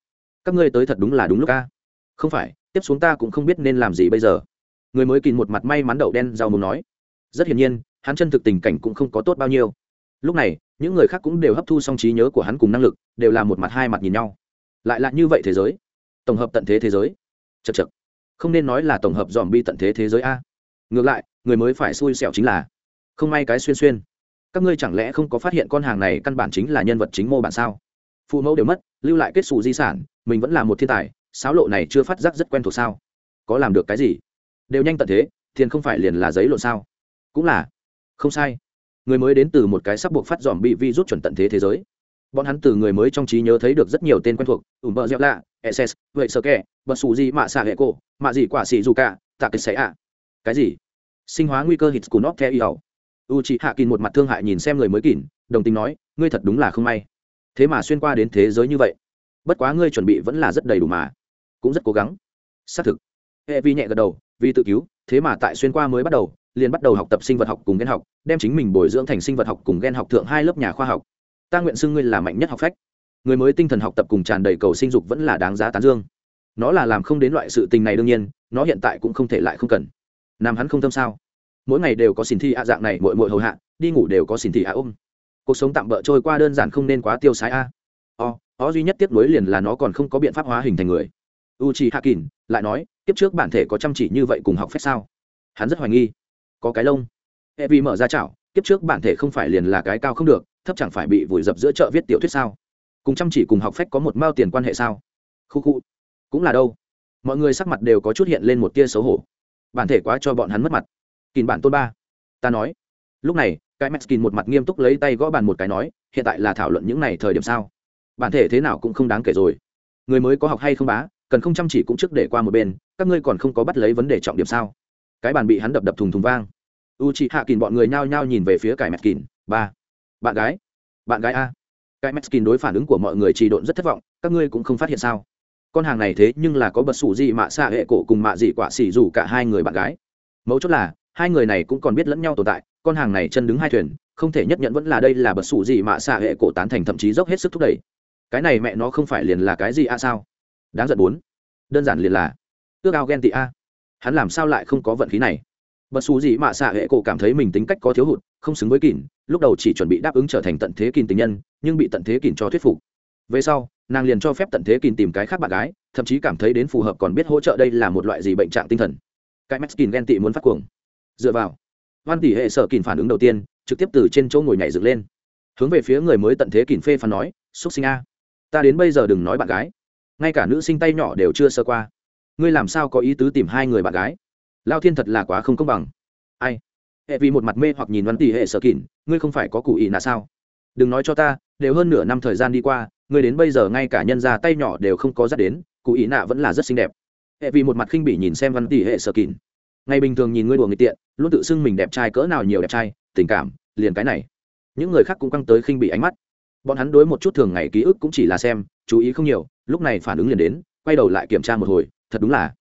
Các ngươi tới thật đúng là đúng lúc ca không phải, tiếp xuống ta cũng không biết nên làm gì bây giờ. Người mới kìm một mặt may mắn đậu đen rau mồm nói. Rất hiển nhiên, hắn chân thực tình cảnh cũng không có tốt bao nhiêu. Lúc này, những người khác cũng đều hấp thu xong trí nhớ của hắn cùng năng lực, đều là một mặt hai mặt nhìn nhau. Lại là như vậy thế giới. Tổng hợp tận thế thế giới. Chật chật không nên nói là tổng hợp dòm bi tận thế thế giới a. Ngược lại, người mới phải xui xẻo chính là. Không may cái xuyên xuyên các ngươi chẳng lẽ không có phát hiện con hàng này căn bản chính là nhân vật chính mô bản sao? Phụ mẫu đều mất, lưu lại kết xù di sản, mình vẫn là một thiên tài, sáo lộ này chưa phát giác rất quen thuộc sao? Có làm được cái gì? Đều nhanh tận thế thiền không phải liền là giấy lộn sao? Cũng là. Không sai. Người mới đến từ một cái sắp buộc phát dòm bị vi rút chuẩn tận thế thế giới. Bọn hắn từ người mới trong trí nhớ thấy được rất nhiều tên quen thuộc ủ bờ dẹo lạ ss vậy sơ kè bật xù gì mạ xạ hệ cổ, mạ gì quả xì dù cả, tạ kịch xẻ ạ. Cái gì? Sinh hóa nguy cơ hít cù nóc theo y hầu u chị hạ kín một mặt thương hại nhìn xem người mới kín đồng tình nói, ngươi thật đúng là không may. Thế mà xuyên qua đến thế giới như vậy, bất quá ngươi chuẩn bị vẫn là rất đầy đủ mà. Cũng rất cố gắng. Xác thực. Hệ vi nhẹ gật đầu, vì tự cứu, thế mà tại xuyên qua mới bắt đầu, liền bắt đầu học tập sinh vật học cùng gen học, đem chính mình bồi dưỡng thành sinh vật học cùng gen học thượng hai lớp nhà khoa học. Ta nguyện xưng ngươi là mạnh nhất học phách. Người mới tinh thần học tập cùng tràn đầy cầu sinh dục vẫn là đáng giá tán dương. Nó là làm không đến loại sự tình này đương nhiên, nó hiện tại cũng không thể lại không cần. Nam hắn không thâm sao? Mỗi ngày đều có xin thi ạ dạng này mội mội hầu hạ, đi ngủ đều có xin thi ạ ôm. Cuộc sống tạm bỡ trôi qua đơn giản không nên quá tiêu sái a. O ó duy nhất tiếp nối liền là nó còn không có biện pháp hóa hình thành người. U c h i hạ kín lại nói tiếp trước bản thể có chăm chỉ như vậy cùng học phép sao? Hắn rất hoài nghi. Có cái lông. E vì mở ra chảo tiếp trước bản thể không phải liền là cái cao không được, thấp chẳng phải bị vùi dập giữa chợ viết tiểu thuyết sao? Cùng chăm chỉ cùng học phép có một mao tiền quan hệ sao? Khu khu. Cũng là đâu. Mọi người sắc mặt đều có chút hiện lên một tia xấu hổ. Bản thể quá cho bọn hắn mất mặt kìm bản tôn ba. Ta nói. Lúc này, cái meskin một mặt nghiêm túc lấy tay gõ bàn một cái nói, hiện tại là thảo luận những này thời điểm sao? Bản thể thế nào cũng không đáng kể rồi. Người mới có học hay không bá, cần không chăm chỉ cũng trước để qua một bên, các ngươi còn không có bắt lấy vấn đề trọng điểm sao? Cái bàn bị hắn đập đập thùng thùng vang. U chị hạ kìn bọn người nhao nhao nhìn về phía cái meskin ba. Bạn gái. Bạn gái a. Cái meskin đối phản ứng của mọi người trì độn rất thất vọng, các ngươi cũng không phát hiện sao? Con hàng này thế nhưng là có bật sủ gì mạ xạ hệ cổ cùng mạ gì quả xỉ rủ cả hai người bạn gái. Mấu chốt là hai người này cũng còn biết lẫn nhau tồn tại, con hàng này chân đứng hai thuyền, không thể nhất nhận vẫn là đây là bật sủ gì mà xạ hệ cổ tán thành thậm chí dốc hết sức thúc đẩy. Cái này mẹ nó không phải liền là cái gì a sao? Đáng giận bốn. Đơn giản liền là, ước ao ghen tị a. Hắn làm sao lại không có vận khí này? Bật xù gì mà xạ hệ cổ cảm thấy mình tính cách có thiếu hụt, không xứng với kỳn lúc đầu chỉ chuẩn bị đáp ứng trở thành tận thế kỳn tình nhân, nhưng bị tận thế kỳn cho thuyết phục. Về sau, nàng liền cho phép tận thế kỳn tìm cái khác bạn gái, thậm chí cảm thấy đến phù hợp còn biết hỗ trợ đây là một loại gì bệnh trạng tinh thần. Cái max kỳn ghen tị muốn phát cuồng dựa vào. Văn tỷ hệ sở kìn phản ứng đầu tiên, trực tiếp từ trên chỗ ngồi nhảy dựng lên. Hướng về phía người mới tận thế kìn phê phán nói, xúc sinh a, ta đến bây giờ đừng nói bạn gái. Ngay cả nữ sinh tay nhỏ đều chưa sơ qua. Ngươi làm sao có ý tứ tìm hai người bạn gái? Lao thiên thật là quá không công bằng. Ai? Hệ vì một mặt mê hoặc nhìn văn tỷ hệ sở kìn, ngươi không phải có cụ ý là sao? Đừng nói cho ta, đều hơn nửa năm thời gian đi qua, ngươi đến bây giờ ngay cả nhân ra tay nhỏ đều không có dắt đến cụ ý nạ vẫn là rất xinh đẹp. Hệ vì một mặt khinh bỉ nhìn xem văn tỷ hệ sở kìn ngày bình thường nhìn ngươi đùa người tiện, luôn tự xưng mình đẹp trai cỡ nào nhiều đẹp trai, tình cảm, liền cái này. Những người khác cũng căng tới khinh bị ánh mắt. Bọn hắn đối một chút thường ngày ký ức cũng chỉ là xem, chú ý không nhiều, lúc này phản ứng liền đến, quay đầu lại kiểm tra một hồi, thật đúng là,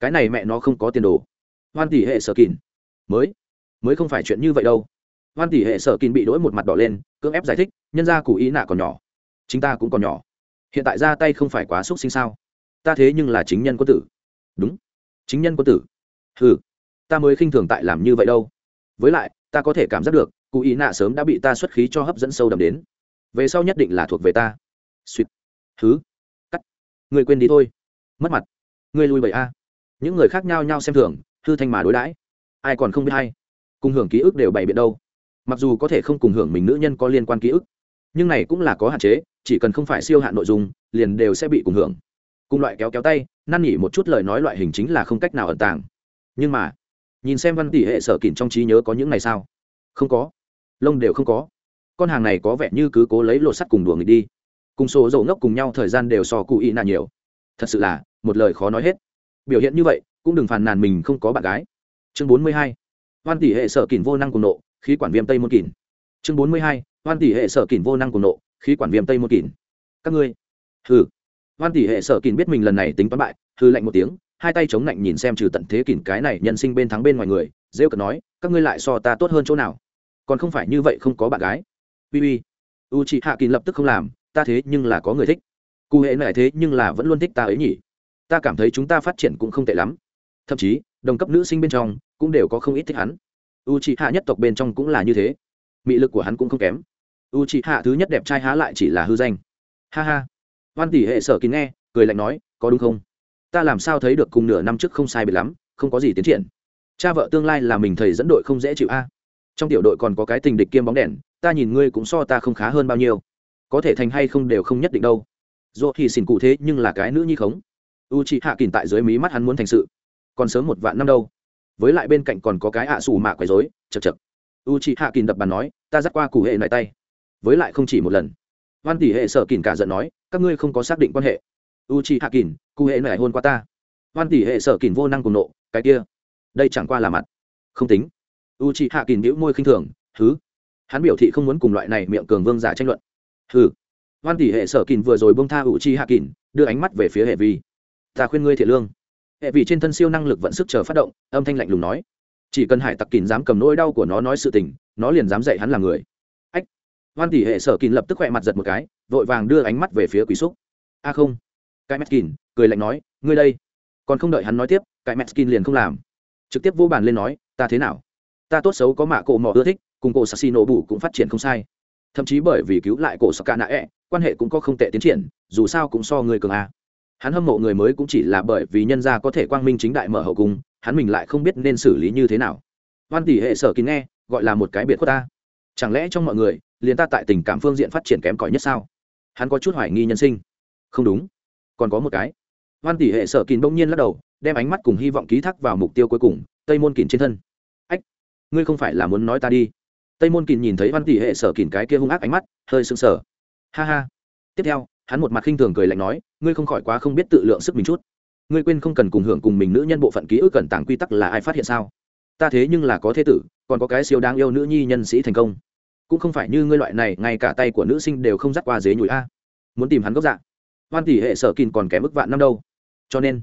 cái này mẹ nó không có tiền đồ. Hoan tỷ hệ sở kín mới mới không phải chuyện như vậy đâu. Hoan tỷ hệ sở kín bị đỗi một mặt đỏ lên, cưỡng ép giải thích, nhân ra cụ ý nạ còn nhỏ. Chính ta cũng còn nhỏ. Hiện tại ra tay không phải quá xúc sinh sao? Ta thế nhưng là chính nhân quân tử. Đúng, chính nhân quân tử. Ừ ta mới khinh thường tại làm như vậy đâu. Với lại, ta có thể cảm giác được, cụ ý nạ sớm đã bị ta xuất khí cho hấp dẫn sâu đậm đến. Về sau nhất định là thuộc về ta. Suýt. Thứ cắt. Người quên đi thôi. Mất mặt. Người lui bậy a. Những người khác nhau nhau xem thường, hư thanh mà đối đãi. Ai còn không biết hay. Cùng hưởng ký ức đều bày biện đâu. Mặc dù có thể không cùng hưởng mình nữ nhân có liên quan ký ức, nhưng này cũng là có hạn chế, chỉ cần không phải siêu hạn nội dung, liền đều sẽ bị cùng hưởng. Cùng loại kéo kéo tay, năn nỉ một chút lời nói loại hình chính là không cách nào ẩn tàng. Nhưng mà nhìn xem văn tỷ hệ sở kỉnh trong trí nhớ có những này sao? Không có. Lông đều không có. Con hàng này có vẻ như cứ cố lấy lột sắt cùng đùa người đi. Cùng số dầu ngốc cùng nhau thời gian đều so cụ ý nạ nhiều. Thật sự là, một lời khó nói hết. Biểu hiện như vậy, cũng đừng phàn nàn mình không có bạn gái. Chương bốn mươi hai. Hoan tỷ hệ sở kỉnh vô năng cùng nộ, khí quản viêm tây môn kỉnh. Chương bốn mươi hai. Hoan tỷ hệ sở kỉnh vô năng cùng nộ, khí quản viêm tây môn kỉnh. Các ngươi. Hừ. Hoan tỷ hệ sở kỉnh biết mình lần này tính toán bại hư lạnh một tiếng hai tay chống lạnh nhìn xem trừ tận thế kìn cái này nhân sinh bên thắng bên ngoài người, rêu cợt nói, các ngươi lại so ta tốt hơn chỗ nào? Còn không phải như vậy không có bạn gái. Uy uy u chị hạ kín lập tức không làm, ta thế nhưng là có người thích. Cụ hệ này thế nhưng là vẫn luôn thích ta ấy nhỉ. Ta cảm thấy chúng ta phát triển cũng không tệ lắm. Thậm chí, đồng cấp nữ sinh bên trong cũng đều có không ít thích hắn. U chị hạ nhất tộc bên trong cũng là như thế. Mị lực của hắn cũng không kém. U chị hạ thứ nhất đẹp trai há lại chỉ là hư danh. Ha ha. Văn tỷ hệ sở kín nghe, cười lạnh nói, có đúng không? Ta làm sao thấy được cùng nửa năm trước không sai biệt lắm, không có gì tiến triển. Cha vợ tương lai là mình thầy dẫn đội không dễ chịu a. Trong tiểu đội còn có cái tình địch kiêm bóng đèn, ta nhìn ngươi cũng so ta không khá hơn bao nhiêu. Có thể thành hay không đều không nhất định đâu. Dù thì xin cụ thế nhưng là cái nữ nhi khống. U chị hạ kìm tại dưới mí mắt hắn muốn thành sự. Còn sớm một vạn năm đâu. Với lại bên cạnh còn có cái ạ à xù mạ quấy dối chật chật u chị hạ kìm đập bàn nói, ta dắt qua cụ hệ lại tay. Với lại không chỉ một lần. Văn tỷ hệ sở kìm cả giận nói, các ngươi không có xác định quan hệ. U chị hạ kìm cụ hệ lại hôn qua ta. Văn tỷ hệ sở kìn vô năng cùng nộ, cái kia. Đây chẳng qua là mặt. Không tính. U chị hạ kìn nhữ môi khinh thường thứ hắn biểu thị không muốn cùng loại này miệng cường vương giả tranh luận. Hừ. Văn tỷ hệ sở kìn vừa rồi bông tha u chi hạ kìn đưa ánh mắt về phía hệ vi ta khuyên ngươi thiệt lương. Hệ vi trên thân siêu năng lực vận sức chờ phát động, âm thanh lạnh lùng nói. Chỉ cần hải tặc kìn dám cầm nỗi đau của nó nói sự tình, nó liền dám dạy hắn là người. Ách. Văn tỷ hệ sở kìn lập tức khỏe mặt giật một cái, vội vàng đưa ánh mắt về phía quý xúc. A không. Cái mắt kìn cười lạnh nói, ngươi đây, còn không đợi hắn nói tiếp, cái mẹ skin liền không làm. Trực tiếp vô bàn lên nói, ta thế nào? Ta tốt xấu có mạ cổ mỏ ưa thích, cùng cổ sassi nổ bù cũng phát triển không sai. Thậm chí bởi vì cứu lại cổ sakana e quan hệ cũng có không tệ tiến triển, dù sao cũng so người cường a. Hắn hâm mộ người mới cũng chỉ là bởi vì nhân gia có thể quang minh chính đại mở hậu cung, hắn mình lại không biết nên xử lý như thế nào. Hoan tỷ hệ sở kín nghe, gọi là một cái biệt của ta. Chẳng lẽ trong mọi người, liền ta tại tình cảm phương diện phát triển kém cỏi nhất sao? Hắn có chút hoài nghi nhân sinh. Không đúng. Còn có một cái hoan tỷ hệ sở kín bỗng nhiên lắc đầu, đem ánh mắt cùng hy vọng ký thác vào mục tiêu cuối cùng, tây môn kín trên thân. Ách, ngươi không phải là muốn nói ta đi? Tây môn kín nhìn thấy hoan tỷ hệ sở kín cái kia hung ác ánh mắt, hơi sưng sờ. Ha ha. Tiếp theo, hắn một mặt khinh thường cười lạnh nói, ngươi không khỏi quá không biết tự lượng sức mình chút. Ngươi quên không cần cùng hưởng cùng mình nữ nhân bộ phận ký ức cẩn tàng quy tắc là ai phát hiện sao? Ta thế nhưng là có thế tử, còn có cái siêu đáng yêu nữ nhi nhân sĩ thành công. Cũng không phải như ngươi loại này, ngay cả tay của nữ sinh đều không dắt qua dế nhủi a. Muốn tìm hắn gốc dạng hoan tỷ hệ sở kín còn kém ức vạn năm đâu cho nên.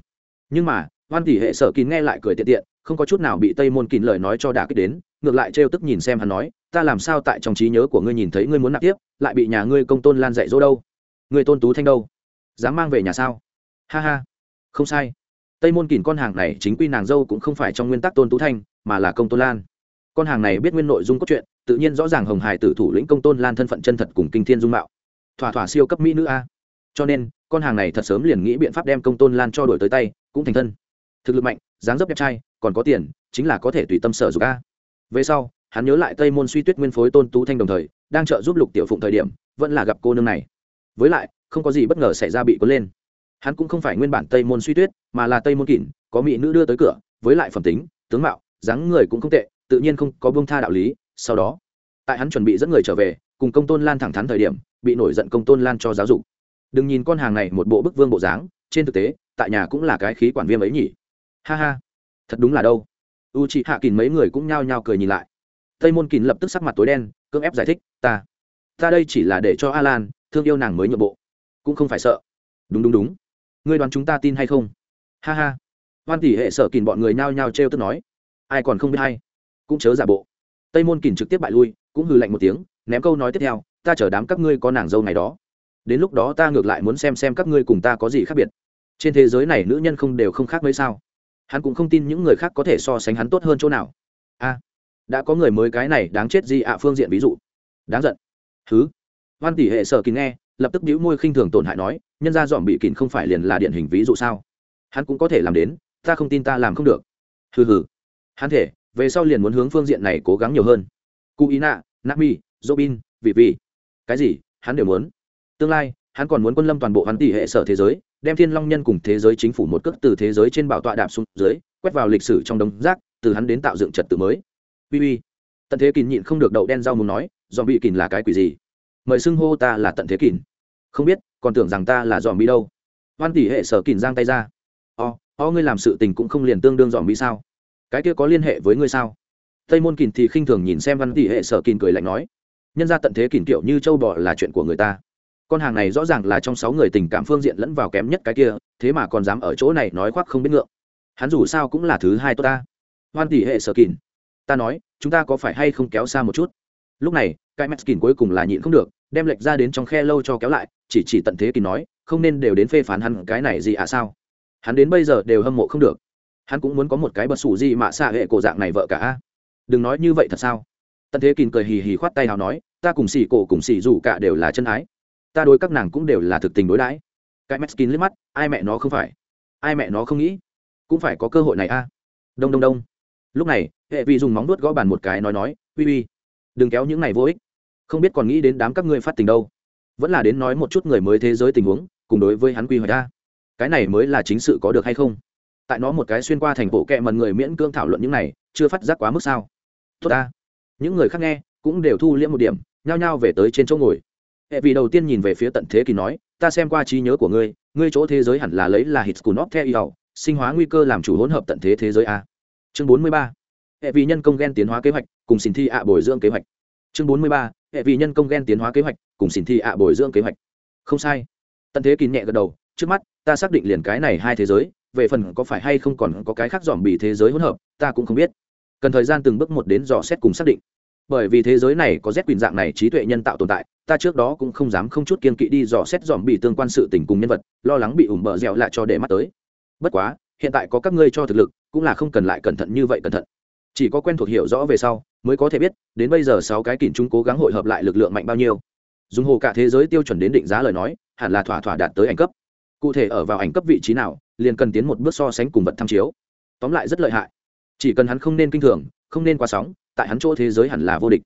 Nhưng mà, hoan tỷ hệ sở kín nghe lại cười tiện tiện, không có chút nào bị tây môn kín lời nói cho đả kích đến, ngược lại trêu tức nhìn xem hắn nói, ta làm sao tại trong trí nhớ của ngươi nhìn thấy ngươi muốn nạp tiếp, lại bị nhà ngươi công tôn lan dạy dỗ đâu? Người tôn tú thanh đâu? Dám mang về nhà sao? Ha ha, không sai. Tây môn kín con hàng này chính quy nàng dâu cũng không phải trong nguyên tắc tôn tú thanh, mà là công tôn lan. Con hàng này biết nguyên nội dung cốt truyện, tự nhiên rõ ràng hồng hải tử thủ lĩnh công tôn lan thân phận chân thật cùng kinh thiên dung mạo. Thỏa thỏa siêu cấp mỹ nữ a cho nên, con hàng này thật sớm liền nghĩ biện pháp đem công tôn lan cho đổi tới tay, cũng thành thân. Thực lực mạnh, dáng dấp đẹp trai, còn có tiền, chính là có thể tùy tâm sở dục a. Về sau, hắn nhớ lại tây môn suy tuyết nguyên phối tôn tú thanh đồng thời, đang trợ giúp lục tiểu phụng thời điểm, vẫn là gặp cô nương này. Với lại, không có gì bất ngờ xảy ra bị cuốn lên. Hắn cũng không phải nguyên bản tây môn suy tuyết, mà là tây môn kỷ có mỹ nữ đưa tới cửa, với lại phẩm tính, tướng mạo, dáng người cũng không tệ, tự nhiên không có buông tha đạo lý, sau đó, tại hắn chuẩn bị dẫn người trở về, cùng công tôn lan thẳng thắn thời điểm, bị nổi giận công tôn lan cho giáo dục đừng nhìn con hàng này một bộ bức vương bộ dáng, trên thực tế, tại nhà cũng là cái khí quản viêm ấy nhỉ. Ha ha. Thật đúng là đâu. U chị hạ kín mấy người cũng nhao nhao cười nhìn lại. Tây môn kín lập tức sắc mặt tối đen, cưỡng ép giải thích, ta ta đây chỉ là để cho a lan thương yêu nàng mới nhượng bộ. Cũng không phải sợ. Đúng đúng đúng. Ngươi đoán chúng ta tin hay không? Ha ha. Hoan tỷ hệ sợ kín bọn người nhao nhao t r e o tức nói. Ai còn không biết hay? Cũng chớ giả bộ. Tây môn kín trực tiếp bại lui, cũng hừ lạnh một tiếng, ném câu nói tiếp theo, ta chở đám các ngươi có nàng dâu này đó đến lúc đó ta ngược lại muốn xem xem các ngươi cùng ta có gì khác biệt. Trên thế giới này nữ nhân không đều không khác mấy sao? Hắn cũng không tin những người khác có thể so sánh hắn tốt hơn chỗ nào. A, đã có người mới cái này đáng chết gì ạ? Phương diện ví dụ. Đáng giận. Thứ văn tỷ hệ sở kín nghe, lập tức bĩu môi khinh thường tổn hại nói, nhân ra dòm bị kín không phải liền là điển hình ví dụ sao? Hắn cũng có thể làm đến, ta không tin ta làm không được. Hừ hừ. Hắn thể, về sau liền muốn hướng phương diện này cố gắng nhiều hơn. Cụ ý nạ, nami, robin vì vì. cái gì? Hắn đều muốn tương lai, hắn còn muốn quân lâm toàn bộ hắn tỷ hệ sở thế giới, đem thiên long nhân cùng thế giới chính phủ một cước từ thế giới trên bảo tọa đạp xuống dưới, quét vào lịch sử trong đống rác, từ hắn đến tạo dựng trật tự mới. Uy uy. Tận thế kín nhịn không được đậu đen rau muốn nói dòm bị kín là cái quỷ gì? Mời xưng hô ta là tận thế kín không biết, còn tưởng rằng ta là dòm bi đâu. Hoan tỷ hệ sở kín giang tay ra. O o ngươi làm sự tình cũng không liền tương đương dòm bi sao? Cái kia có liên hệ với ngươi sao? Tây môn kín thì khinh thường nhìn xem văn tỷ hệ sở kín cười lạnh nói. Nhân ra tận thế kín kiểu như châu bò là chuyện của người ta con hàng này rõ ràng là trong sáu người tình cảm phương diện lẫn vào kém nhất cái kia, thế mà còn dám ở chỗ này nói khoác không biết ngượng. Hắn dù sao cũng là thứ hai tốt ta. Hoan tỷ hệ sở kín ta nói, chúng ta có phải hay không kéo xa một chút? Lúc này, cái mắt kín cuối cùng là nhịn không được, đem lệch ra đến trong khe lâu cho kéo lại, chỉ chỉ tận thế kín nói, không nên đều đến phê phán hắn cái này gì à sao? Hắn đến bây giờ đều hâm mộ không được. Hắn cũng muốn có một cái bật sủ gì mà xạ hệ cổ dạng này vợ cả. Đừng nói như vậy thật sao? Tận thế kín cười hì hì khoát tay nào nói, ta cùng xì cổ cùng xì dù cả đều là chân ái ta đối các nàng cũng đều là thực tình đối đãi. Cái mét kín liếc mắt, ai mẹ nó không phải? Ai mẹ nó không nghĩ, cũng phải có cơ hội này a. Đông đông đông. Lúc này, hệ vi dùng móng nuốt gõ bàn một cái nói nói, uy uy, đừng kéo những này vô ích. Không biết còn nghĩ đến đám các ngươi phát tình đâu. Vẫn là đến nói một chút người mới thế giới tình huống, cùng đối với hắn quy hoạch ta cái này mới là chính sự có được hay không? Tại nó một cái xuyên qua thành bộ kệ mần người miễn cưỡng thảo luận những này, chưa phát giác quá mức sao? Tốt ta những người khác nghe, cũng đều thu liễm một điểm, nhao nhao về tới trên chỗ ngồi hệ vì đầu tiên nhìn về phía tận thế kỳ nói, ta xem qua trí nhớ của ngươi ngươi chỗ thế giới hẳn là lấy là hít cù nót theo yêu sinh hóa nguy cơ làm chủ hỗn hợp tận thế thế giới a. Chương bốn mươi ba. Hệ vì nhân công gen tiến hóa kế hoạch, cùng xin thi ạ bồi dưỡng kế hoạch. Chương bốn mươi ba. Hệ vì nhân công gen tiến hóa kế hoạch, cùng xin thi ạ bồi dưỡng kế hoạch. Không sai. Tận thế kín nhẹ gật đầu, trước mắt, ta xác định liền cái này hai thế giới, về phần có phải hay không còn có cái khác dòm bị thế giới hỗn hợp, ta cũng không biết. Cần thời gian từng bước một đến dò xét cùng xác định. Bởi vì thế giới này có rét quyền dạng này trí tuệ nhân tạo tồn tại ta trước đó cũng không dám không chút kiên kỵ đi dò xét dòm bị tương quan sự tình cùng nhân vật, lo lắng bị ủng bờ dẻo lại cho để mắt tới. Bất quá, hiện tại có các ngươi cho thực lực, cũng là không cần lại cẩn thận như vậy cẩn thận. Chỉ có quen thuộc hiểu rõ về sau, mới có thể biết, đến bây giờ sáu cái kìm chúng cố gắng hội hợp lại lực lượng mạnh bao nhiêu. Dùng hồ cả thế giới tiêu chuẩn đến định giá lời nói, hẳn là thỏa thỏa đạt tới ảnh cấp. Cụ thể ở vào ảnh cấp vị trí nào, liền cần tiến một bước so sánh cùng vật tham chiếu. Tóm lại rất lợi hại. Chỉ cần hắn không nên kinh thường, không nên quá sóng, tại hắn chỗ thế giới hẳn là vô địch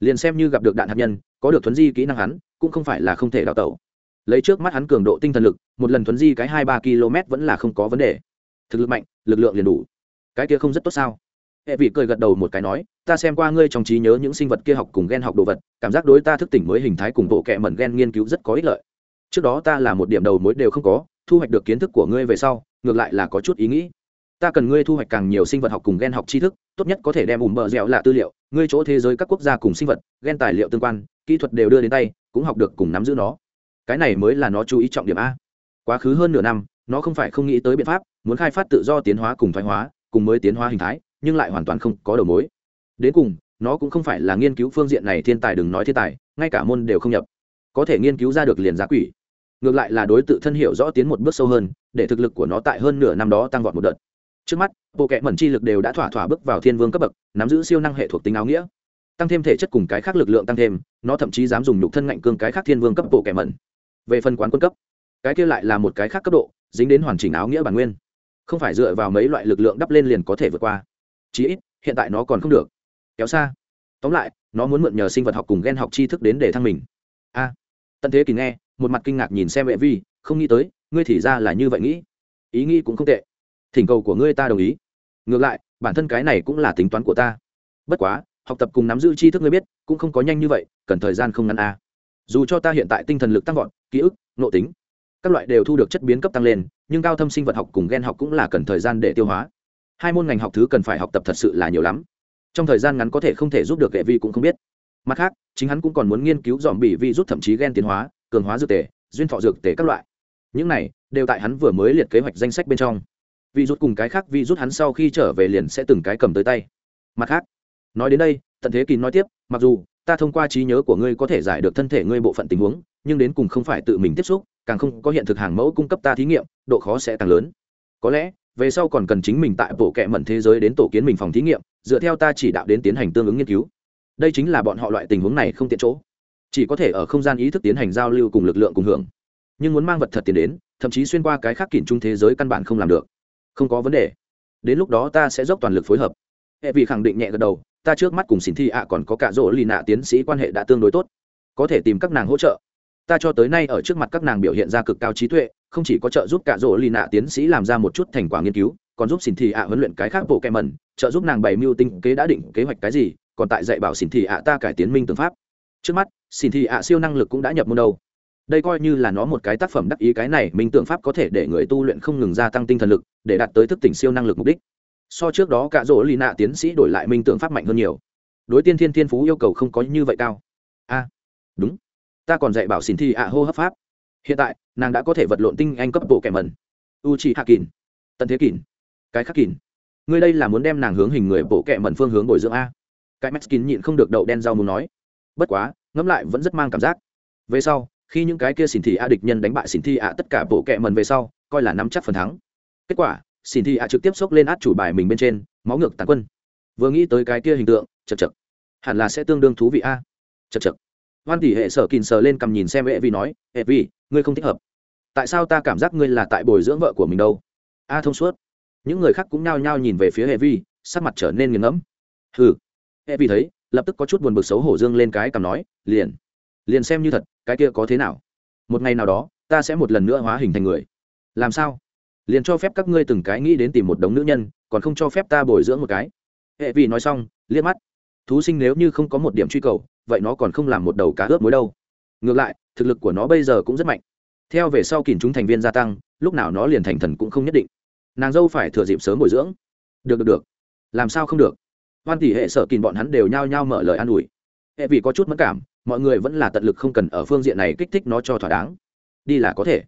liền xem như gặp được đạn hạt nhân, có được thuấn di kỹ năng hắn, cũng không phải là không thể đào tẩu. Lấy trước mắt hắn cường độ tinh thần lực, một lần thuấn di cái hai ba km vẫn là không có vấn đề. Thực lực mạnh, lực lượng liền đủ. Cái kia không rất tốt sao? Hệ vị cười gật đầu một cái nói, ta xem qua ngươi trong trí nhớ những sinh vật kia học cùng g e n học đồ vật, cảm giác đối ta thức tỉnh mới hình thái cùng bộ kệ mẩn g e n nghiên cứu rất có ích lợi. Trước đó ta là một điểm đầu mối đều không có, thu hoạch được kiến thức của ngươi về sau, ngược lại là có chút ý nghĩ ta cần ngươi thu hoạch càng nhiều sinh vật học cùng gen học tri thức, tốt nhất có thể đem ủng bờ dẻo là tư liệu, ngươi chỗ thế giới các quốc gia cùng sinh vật, gen tài liệu tương quan, kỹ thuật đều đưa đến tay, cũng học được cùng nắm giữ nó. Cái này mới là nó chú ý trọng điểm a. Quá khứ hơn nửa năm, nó không phải không nghĩ tới biện pháp, muốn khai phát tự do tiến hóa cùng thoái hóa, cùng mới tiến hóa hình thái, nhưng lại hoàn toàn không có đầu mối. Đến cùng, nó cũng không phải là nghiên cứu phương diện này thiên tài đừng nói thiên tài, ngay cả môn đều không nhập. Có thể nghiên cứu ra được liền giá quỷ. Ngược lại là đối tự thân hiểu rõ tiến một bước sâu hơn, để thực lực của nó tại hơn nửa năm đó tăng vọt một đợt trước mắt, bộ kệ mẩn chi lực đều đã thỏa thỏa bước vào thiên vương cấp bậc, nắm giữ siêu năng hệ thuộc tính áo nghĩa. Tăng thêm thể chất cùng cái khác lực lượng tăng thêm, nó thậm chí dám dùng nhục thân ngạnh cương cái khác thiên vương cấp bộ kệ mẩn. Về phần quán quân cấp, cái kia lại là một cái khác cấp độ, dính đến hoàn chỉnh áo nghĩa bản nguyên. Không phải dựa vào mấy loại lực lượng đắp lên liền có thể vượt qua. Chí ít, hiện tại nó còn không được. Kéo xa. Tóm lại, nó muốn mượn nhờ sinh vật học cùng g e n học tri thức đến để thăng mình. A. Tận thế kỳ nghe, một mặt kinh ngạc nhìn xem vệ vi, không nghĩ tới, ngươi thì ra là như vậy nghĩ. Ý nghĩ cũng không tệ thỉnh cầu của ngươi ta đồng ý. Ngược lại, bản thân cái này cũng là tính toán của ta. Bất quá, học tập cùng nắm giữ tri thức ngươi biết, cũng không có nhanh như vậy, cần thời gian không ngắn a dù cho ta hiện tại tinh thần lực tăng vọt, ký ức, nội tính, các loại đều thu được chất biến cấp tăng lên, nhưng cao thâm sinh vật học cùng g e n học cũng là cần thời gian để tiêu hóa. Hai môn ngành học thứ cần phải học tập thật sự là nhiều lắm. Trong thời gian ngắn có thể không thể giúp được hệ vi cũng không biết. Mặt khác, chính hắn cũng còn muốn nghiên cứu dòm bị vi rút thậm chí g e n tiến hóa, cường hóa dược tề, duyên thọ dược tề các loại. Những này, đều tại hắn vừa mới liệt kế hoạch danh sách bên trong vi rút cùng cái khác vi rút hắn sau khi trở về liền sẽ từng cái cầm tới tay. Mặt khác, nói đến đây, tận thế kín nói tiếp, mặc dù ta thông qua trí nhớ của ngươi có thể giải được thân thể ngươi bộ phận tình huống, nhưng đến cùng không phải tự mình tiếp xúc, càng không có hiện thực hàng mẫu cung cấp ta thí nghiệm, độ khó sẽ càng lớn. Có lẽ, về sau còn cần chính mình tại bộ kệ mẩn thế giới đến tổ kiến mình phòng thí nghiệm, dựa theo ta chỉ đạo đến tiến hành tương ứng nghiên cứu. Đây chính là bọn họ loại tình huống này không tiện chỗ. Chỉ có thể ở không gian ý thức tiến hành giao lưu cùng lực lượng cùng hưởng. Nhưng muốn mang vật thật tiền đến, thậm chí xuyên qua cái khác kỷ trung thế giới căn bản không làm được không có vấn đề. Đến lúc đó ta sẽ dốc toàn lực phối hợp. Hệ vị khẳng định nhẹ gật đầu, ta trước mắt cùng xin thi ạ còn có cả rỗ lì nạ tiến sĩ quan hệ đã tương đối tốt. Có thể tìm các nàng hỗ trợ. Ta cho tới nay ở trước mặt các nàng biểu hiện ra cực cao trí tuệ, không chỉ có trợ giúp cả rỗ lì nạ tiến sĩ làm ra một chút thành quả nghiên cứu, còn giúp xin thị ạ huấn luyện cái khác bộ kẹ mẩn, trợ giúp nàng bày mưu tinh kế đã định kế hoạch cái gì, còn tại dạy bảo xin thị ạ ta cải tiến minh tương pháp. Trước mắt, xin thị ạ siêu năng lực cũng đã nhập môn đầu đây coi như là nó một cái tác phẩm đắc ý, cái này minh tượng pháp có thể để người tu luyện không ngừng gia tăng tinh thần lực, để đạt tới thức tỉnh siêu năng lực mục đích. So trước đó cả rỗ lì nạ tiến sĩ đổi lại minh tượng pháp mạnh hơn nhiều. Đối tiên thiên thiên phú yêu cầu không có như vậy cao. A đúng. Ta còn dạy bảo xin thi ạ hô hấp pháp. Hiện tại, nàng đã có thể vật lộn tinh anh cấp bộ kẻ mẩn. U chỉ hạ kín tận thế kín cái khắc kín ngươi đây là muốn đem nàng hướng hình người bộ kẻ mẩn phương hướng bồi dưỡng a. Cái mắt kín nhịn không được đậu đen rau muốn nói. Bất quá, ngẫm lại vẫn rất mang cảm giác. Về sau khi những cái kia xin thị a địch nhân đánh bại xin thi a tất cả bộ kệ mần về sau, coi là nắm chắc phần thắng. Kết quả xin thi a trực tiếp xốc lên át chủ bài mình bên trên, máu ngược tàn quân. Vừa nghĩ tới cái kia hình tượng, chật chật. Hẳn là sẽ tương đương thú vị a. Chật chật. Hoan tỷ hệ sở kìn sờ lên cầm nhìn xem hệ vi nói, hệ vi ngươi không thích hợp. Tại sao ta cảm giác ngươi là tại bồi dưỡng vợ của mình đâu? A thông suốt. Những người khác cũng nhao nhao nhìn về phía hệ vi sắc mặt trở nên nghiền ngẫm. Hừ. Hệ vi thấy, lập tức có chút buồn bực xấu hổ dương lên cái cằm nói, liền. Liền xem như thật cái kia có thế nào? Một ngày nào đó, ta sẽ một lần nữa hóa hình thành người. Làm sao? Liền cho phép các ngươi từng cái nghĩ đến tìm một đống nữ nhân, còn không cho phép ta bồi dưỡng một cái. Hệ vì nói xong, liếc mắt. Thú sinh nếu như không có một điểm truy cầu, vậy nó còn không làm một đầu cá ướp muối đâu. Ngược lại, thực lực của nó bây giờ cũng rất mạnh. Theo về sau kìm chúng thành viên gia tăng, lúc nào nó liền thành thần cũng không nhất định. Nàng dâu phải thừa dịp sớm bồi dưỡng. Được được được. Làm sao không được? Hoan tỷ hệ sở kìm bọn hắn đều nhao nhao mở lời an ủi. Hệ vì có chút mất cảm mọi người vẫn là tận lực không cần ở phương diện này kích thích nó cho thỏa đáng. Đi là có thể.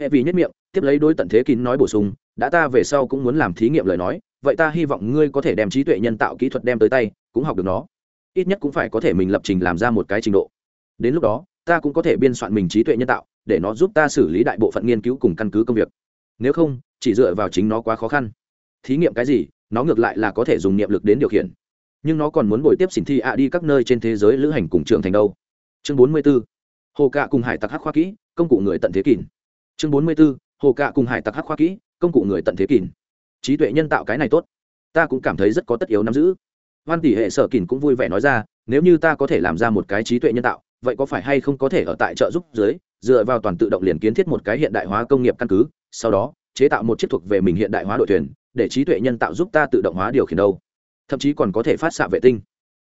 Hệ vì nhất miệng, tiếp lấy đôi tận thế kín nói bổ sung, đã ta về sau cũng muốn làm thí nghiệm lời nói, vậy ta hy vọng ngươi có thể đem trí tuệ nhân tạo kỹ thuật đem tới tay, cũng học được nó. Ít nhất cũng phải có thể mình lập trình làm ra một cái trình độ. Đến lúc đó, ta cũng có thể biên soạn mình trí tuệ nhân tạo, để nó giúp ta xử lý đại bộ phận nghiên cứu cùng căn cứ công việc. Nếu không, chỉ dựa vào chính nó quá khó khăn. Thí nghiệm cái gì? Nó ngược lại là có thể dùng niệm lực đến điều khiển nhưng nó còn muốn bồi tiếp xỉn thi ạ đi các nơi trên thế giới lữ hành cùng trưởng thành đâu chương bốn mươi 44. hồ cạ cùng hải tặc hắc khoa kỹ, công cụ người tận thế kỷ chương bốn mươi 44. hồ cạ cùng hải tặc hắc khoa kỹ, công cụ người tận thế kỷ trí tuệ nhân tạo cái này tốt ta cũng cảm thấy rất có tất yếu nắm giữ hoan tỷ hệ sở kỷ cũng vui vẻ nói ra, nếu như ta có thể làm ra một cái trí tuệ nhân tạo, vậy có phải hay không có thể ở tại trợ giúp dưới, dựa vào toàn tự động liền kiến thiết một cái hiện đại hóa công nghiệp căn cứ, sau đó, chế tạo một chiếc thuộc về mình hiện đại hóa đội tuyển để trí tuệ nhân tạo giúp ta tự động hóa điều khiển đâu thậm chí còn có thể phát xạ vệ tinh.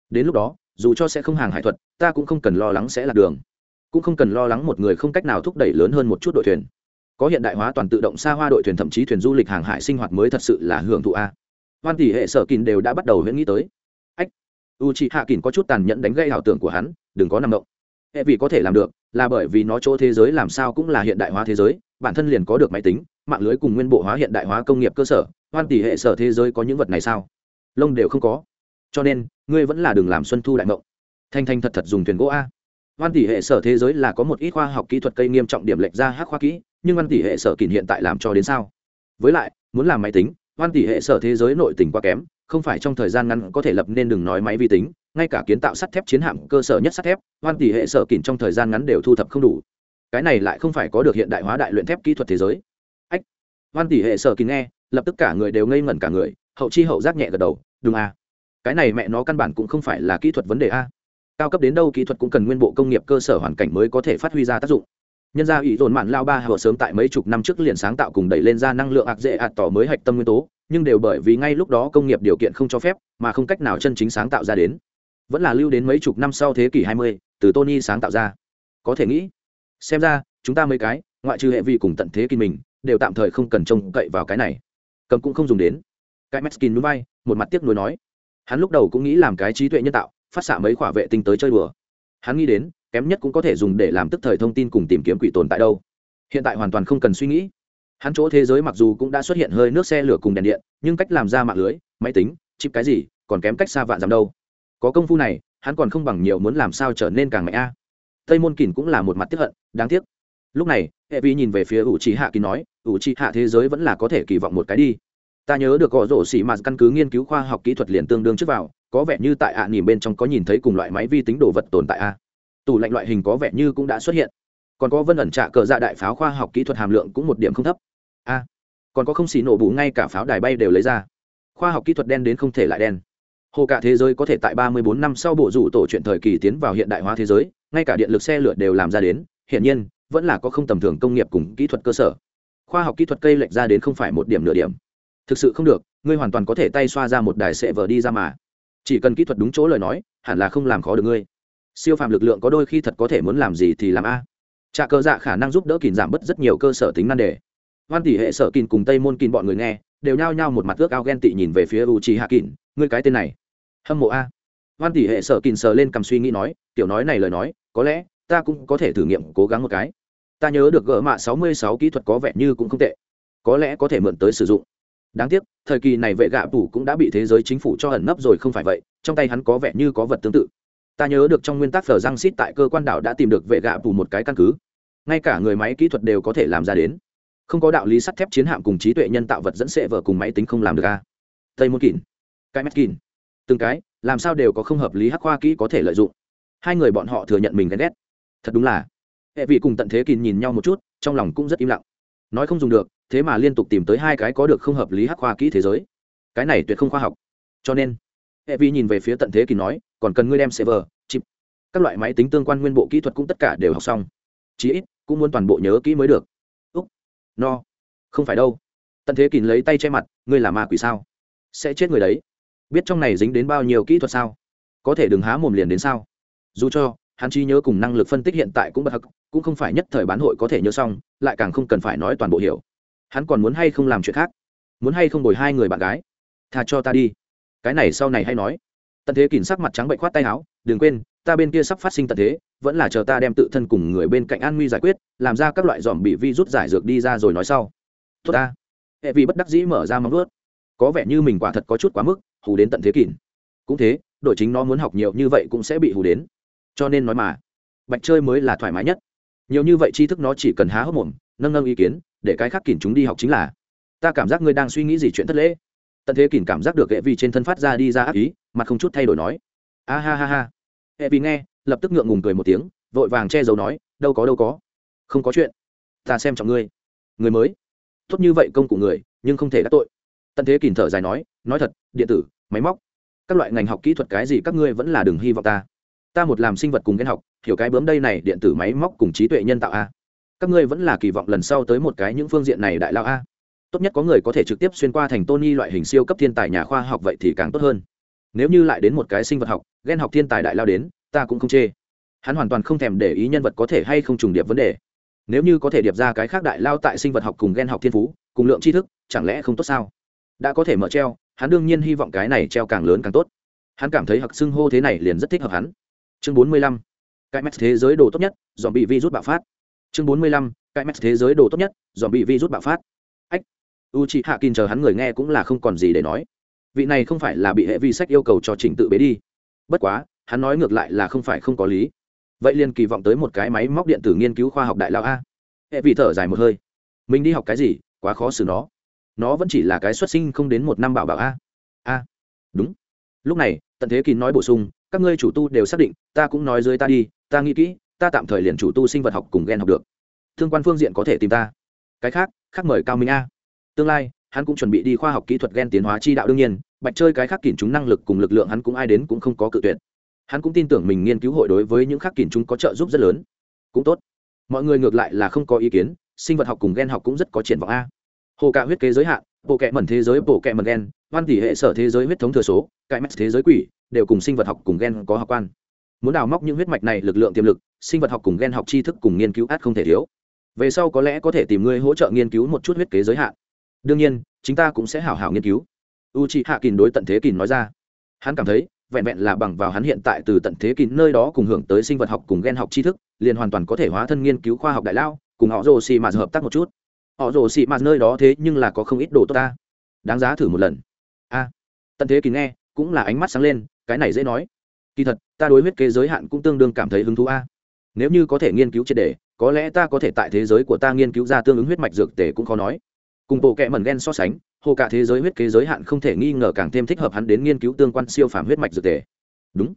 Đến lúc đó, dù cho sẽ không hàng hải thuật, ta cũng không cần lo lắng sẽ lạc đường. Cũng không cần lo lắng một người không cách nào thúc đẩy lớn hơn một chút đội thuyền. Có hiện đại hóa toàn tự động xa hoa đội thuyền thậm chí thuyền du lịch hàng hải sinh hoạt mới thật sự là hưởng thụ a. Hoan tỷ hệ sở kín đều đã bắt đầu huyễn nghĩ tới. Ách u chị hạ kín có chút tàn nhẫn đánh gây ảo tưởng của hắn, đừng có nằm động. Hệ vì có thể làm được, là bởi vì nó chỗ thế giới làm sao cũng là hiện đại hóa thế giới, bản thân liền có được máy tính, mạng lưới cùng nguyên bộ hóa hiện đại hóa công nghiệp cơ sở. Hoan tỷ hệ sở thế giới có những vật này sao? Lông đều không có. Cho nên, ngươi vẫn là đường làm xuân thu đại mộng. Thanh thanh thật thật dùng thuyền gỗ a. Văn tỷ hệ sở thế giới là có một ít khoa học kỹ thuật cây nghiêm trọng điểm lệch ra hắc khoa kỹ, nhưng văn tỷ hệ sở kỉn hiện tại làm cho đến sao? Với lại, muốn làm máy tính văn tỷ hệ sở thế giới nội tình quá kém, không phải trong thời gian ngắn có thể lập nên đừng nói máy vi tính, ngay cả kiến tạo sắt thép chiến hạm cơ sở nhất sắt thép văn tỷ hệ sở kỉn trong thời gian ngắn đều thu thập không đủ. Cái này lại không phải có được hiện đại hóa đại luyện thép kỹ thuật thế giới. Ách. Văn tỷ hệ sở kỉn nghe, lập tức cả người đều ngây ngẩn cả người, hậu chi hậu giác nhẹ gật đầu đúng à, cái này mẹ nó căn bản cũng không phải là kỹ thuật vấn đề a. Cao cấp đến đâu kỹ thuật cũng cần nguyên bộ công nghiệp cơ sở hoàn cảnh mới có thể phát huy ra tác dụng. Nhân gia ý dồn mạn lao ba hở sớm tại mấy chục năm trước liền sáng tạo cùng đẩy lên ra năng lượng hạt dễ hạt tỏ mới hạch tâm nguyên tố nhưng đều bởi vì ngay lúc đó công nghiệp điều kiện không cho phép mà không cách nào chân chính sáng tạo ra đến. Vẫn là lưu đến mấy chục năm sau thế kỷ 20, từ tony sáng tạo ra. Có thể nghĩ xem ra chúng ta mấy cái ngoại trừ hệ vi cùng tận thế kỳ mình đều tạm thời không cần trông cậy vào cái này. Cầm cũng không dùng đến. Cái meskin núi bay một mặt tiếc nuối nói. Hắn lúc đầu cũng nghĩ làm cái trí tuệ nhân tạo, phát xạ mấy khỏa vệ tinh tới chơi đùa. Hắn nghĩ đến, kém nhất cũng có thể dùng để làm tức thời thông tin cùng tìm kiếm quỷ tồn tại đâu. Hiện tại hoàn toàn không cần suy nghĩ. Hắn chỗ thế giới mặc dù cũng đã xuất hiện hơi nước xe lửa cùng đèn điện, nhưng cách làm ra mạng lưới, máy tính, chip cái gì, còn kém cách xa vạn dặm đâu. Có công phu này, hắn còn không bằng nhiều muốn làm sao trở nên càng mạnh a. Tây môn kỳn cũng là một mặt tiếp hận, đáng tiếc. Lúc này hệ vi nhìn về phía ủ trí hạ kín nói, ủ trí hạ thế giới vẫn là có thể kỳ vọng một cái đi ta nhớ được gõ rổ xỉ mà căn cứ nghiên cứu khoa học kỹ thuật liền tương đương trước vào có vẻ như tại ạ à, bên trong có nhìn thấy cùng loại máy vi tính đồ vật tồn tại a. Tủ lạnh loại hình có vẻ như cũng đã xuất hiện. Còn có vân ẩn trạ cờ dạ đại pháo khoa học kỹ thuật hàm lượng cũng một điểm không thấp. A. Còn có không xì nổ bù ngay cả pháo đài bay đều lấy ra. Khoa học kỹ thuật đen đến không thể lại đen. Hồ cả thế giới có thể tại ba mươi bốn năm sau bộ rủ tổ chuyện thời kỳ tiến vào hiện đại hóa thế giới ngay cả điện lực xe lửa đều làm ra đến hiển nhiên vẫn là có không tầm thường công nghiệp cùng kỹ thuật cơ sở. Khoa học kỹ thuật cây lệch ra đến không phải một điểm nửa điểm thực sự không được, ngươi hoàn toàn có thể tay xoa ra một đài sệ vờ đi ra mà. Chỉ cần kỹ thuật đúng chỗ lời nói, hẳn là không làm khó được ngươi. Siêu phàm lực lượng có đôi khi thật có thể muốn làm gì thì làm a. Trà cơ dạ khả năng giúp đỡ kìn giảm bớt rất nhiều cơ sở tính nan đề. Hoan tỷ hệ sở kìn cùng tây môn kìn bọn người nghe, đều nhao nhao một mặt ước ao ghen tị nhìn về phía u trì hạ kìn, ngươi cái tên này, hâm mộ a. Hoan tỷ hệ sở kìn sờ lên cầm suy nghĩ nói, tiểu nói này lời nói, có lẽ ta cũng có thể thử nghiệm cố gắng một cái. Ta nhớ được gỡ mạ sáu mươi sáu kỹ thuật có vẻ như cũng không tệ. Có lẽ có thể mượn tới sử dụng đáng tiếc, thời kỳ này vệ gạ phủ cũng đã bị thế giới chính phủ cho ẩn nấp rồi không phải vậy, trong tay hắn có vẻ như có vật tương tự. Ta nhớ được trong nguyên tắc phở răng xít tại cơ quan đảo đã tìm được vệ gạ phủ một cái căn cứ. Ngay cả người máy kỹ thuật đều có thể làm ra đến. Không có đạo lý sắt thép chiến hạm cùng trí tuệ nhân tạo vật dẫn sệ vở cùng máy tính không làm được a tây môn kín cái mắt kín từng cái, làm sao đều có không hợp lý hắc khoa kỹ có thể lợi dụng. Hai người bọn họ thừa nhận mình ghen ghét. Thật đúng là. Hệ vị cùng tận thế kín nhìn nhau một chút, trong lòng cũng rất im lặng. Nói không dùng được thế mà liên tục tìm tới hai cái có được không hợp lý hắc khoa kỹ thế giới. Cái này tuyệt không khoa học. Cho nên, hệ vi nhìn về phía tận thế kín nói, còn cần ngươi đem server, chip, các loại máy tính tương quan nguyên bộ kỹ thuật cũng tất cả đều học xong. Chí ít, cũng muốn toàn bộ nhớ kỹ mới được. Úc, no, không phải đâu. Tận thế kỳ lấy tay che mặt, ngươi là ma quỷ sao? Sẽ chết người đấy. Biết trong này dính đến bao nhiêu kỹ thuật sao? Có thể đừng há mồm liền đến sao? Dù cho, hắn trí nhớ cùng năng lực phân tích hiện tại cũng bất hắc, cũng không phải nhất thời bán hội có thể nhớ xong, lại càng không cần phải nói toàn bộ hiểu hắn còn muốn hay không làm chuyện khác? Muốn hay không bồi hai người bạn gái? Thà cho ta đi. Cái này sau này hay nói. Tận thế kìm sắc mặt trắng bệnh khoát tay áo, đừng quên, ta bên kia sắp phát sinh tận thế, vẫn là chờ ta đem tự thân cùng người bên cạnh an nguy giải quyết, làm ra các loại dòm bị vi rút giải dược đi ra rồi nói sau. Tốt ta. Hệ vi bất đắc dĩ mở ra móng ướt có vẻ như mình quả thật có chút quá mức, hù đến tận thế kìm cũng thế, đội chính nó muốn học nhiều như vậy cũng sẽ bị hù đến. Cho nên nói mà, bạch chơi mới là thoải mái nhất. Nhiều như vậy tri thức nó chỉ cần há hốc mồm, nâng nâng ý kiến để cái khác kỉn chúng đi học chính là, ta cảm giác ngươi đang suy nghĩ gì chuyện thất lễ. Tận thế kỉn cảm giác được hệ vi trên thân phát ra đi ra ác ý mặt không chút thay đổi nói. A ha ha ha. Hệ vi nghe, lập tức ngượng ngùng cười một tiếng, vội vàng che giấu nói, đâu có đâu có. Không có chuyện. Ta xem trọng ngươi. Người mới. Tốt như vậy công cụ người, nhưng không thể đắc tội. Tận thế kỉn thở dài nói nói thật, điện tử, máy móc, các loại ngành học kỹ thuật cái gì các ngươi vẫn là đừng hy vọng ta. Ta một làm sinh vật cùng gen học, hiểu cái bướm đây này, điện tử, máy móc cùng trí tuệ nhân tạo a các ngươi vẫn là kỳ vọng lần sau tới một cái những phương diện này đại lao a. Tốt nhất có người có thể trực tiếp xuyên qua thành tony loại hình siêu cấp thiên tài nhà khoa học vậy thì càng tốt hơn. Nếu như lại đến một cái sinh vật học ghen học thiên tài đại lao đến, ta cũng không chê. Hắn hoàn toàn không thèm để ý nhân vật có thể hay không trùng điệp vấn đề. Nếu như có thể điệp ra cái khác đại lao tại sinh vật học cùng ghen học thiên phú, cùng lượng tri thức, chẳng lẽ không tốt sao? Đã có thể mở treo, hắn đương nhiên hy vọng cái này treo càng lớn càng tốt. Hắn cảm thấy hặc xưng hô thế này liền rất thích hợp hắn. Chương bốn mươi lăm. Cái mắt thế giới đồ tốt nhất dòm bị virus bạo phát chương bốn mươi lăm, cái mét thế giới đồ tốt nhất dòm bị virus bạo phát. Ách u chị hạ kin chờ hắn người nghe cũng là không còn gì để nói. Vị này không phải là bị hệ vi sách yêu cầu cho trình tự bế đi. Bất quá, hắn nói ngược lại là không phải không có lý. Vậy liền kỳ vọng tới một cái máy móc điện tử nghiên cứu khoa học đại lao a. Hệ vi thở dài một hơi. Mình đi học cái gì, quá khó xử nó. Nó vẫn chỉ là cái xuất sinh không đến một năm bảo bảo a. A. Đúng. Lúc này, tận thế kín nói bổ sung, các ngươi chủ tu đều xác định, ta cũng nói dưới ta đi, ta nghĩ kỹ ta tạm thời liền chủ tu sinh vật học cùng gen học được. Thương quan phương diện có thể tìm ta. Cái khác khác mời cao minh a. Tương lai, hắn cũng chuẩn bị đi khoa học kỹ thuật gen tiến hóa chi đạo đương nhiên, bạch chơi cái khác kỉn chúng năng lực cùng lực lượng hắn cũng ai đến cũng không có cự tuyệt. Hắn cũng tin tưởng mình nghiên cứu hội đối với những khác kỉn chúng có trợ giúp rất lớn. Cũng tốt. Mọi người ngược lại là không có ý kiến, sinh vật học cùng gen học cũng rất có triển vọng a. Hồ cả huyết kế giới hạn, bộ kệ mẩn thế giới, bộ kệ mẩn gen văn tỷ hệ sở thế giới huyết thống thừa số cải mét thế giới quỷ, đều cùng sinh vật học cùng gen có học quan. Muốn đào móc những huyết mạch này lực lượng tiềm lực sinh vật học cùng gen học tri thức cùng nghiên cứu át không thể thiếu. Về sau có lẽ có thể tìm ngươi hỗ trợ nghiên cứu một chút huyết kế giới hạn. Đương nhiên chúng ta cũng sẽ hảo hảo nghiên cứu. U c hạ kín đối tận thế kín nói ra. Hắn cảm thấy, vẹn vẹn là bằng vào hắn hiện tại từ tận thế kín nơi đó cùng hưởng tới sinh vật học cùng gen học tri thức, liền hoàn toàn có thể hóa thân nghiên cứu khoa học đại lao, cùng họ rồ xì mà hợp tác một chút. Họ rồ xì mà nơi đó thế nhưng là có không ít đồ tốt ta. Đáng giá thử một lần. A. Tận thế kín nghe, cũng là ánh mắt sáng lên, cái này dễ nói. Kỳ thật, ta đối huyết kế giới hạn cũng tương đương cảm thấy hứng thú a nếu như có thể nghiên cứu triệt đề, có lẽ ta có thể tại thế giới của ta nghiên cứu ra tương ứng huyết mạch dược tề cũng khó nói. Cùng bộ kệ mẩn gen so sánh, hồ cả thế giới huyết kế giới hạn không thể nghi ngờ càng thêm thích hợp hắn đến nghiên cứu tương quan siêu phàm huyết mạch dược tề. Đúng.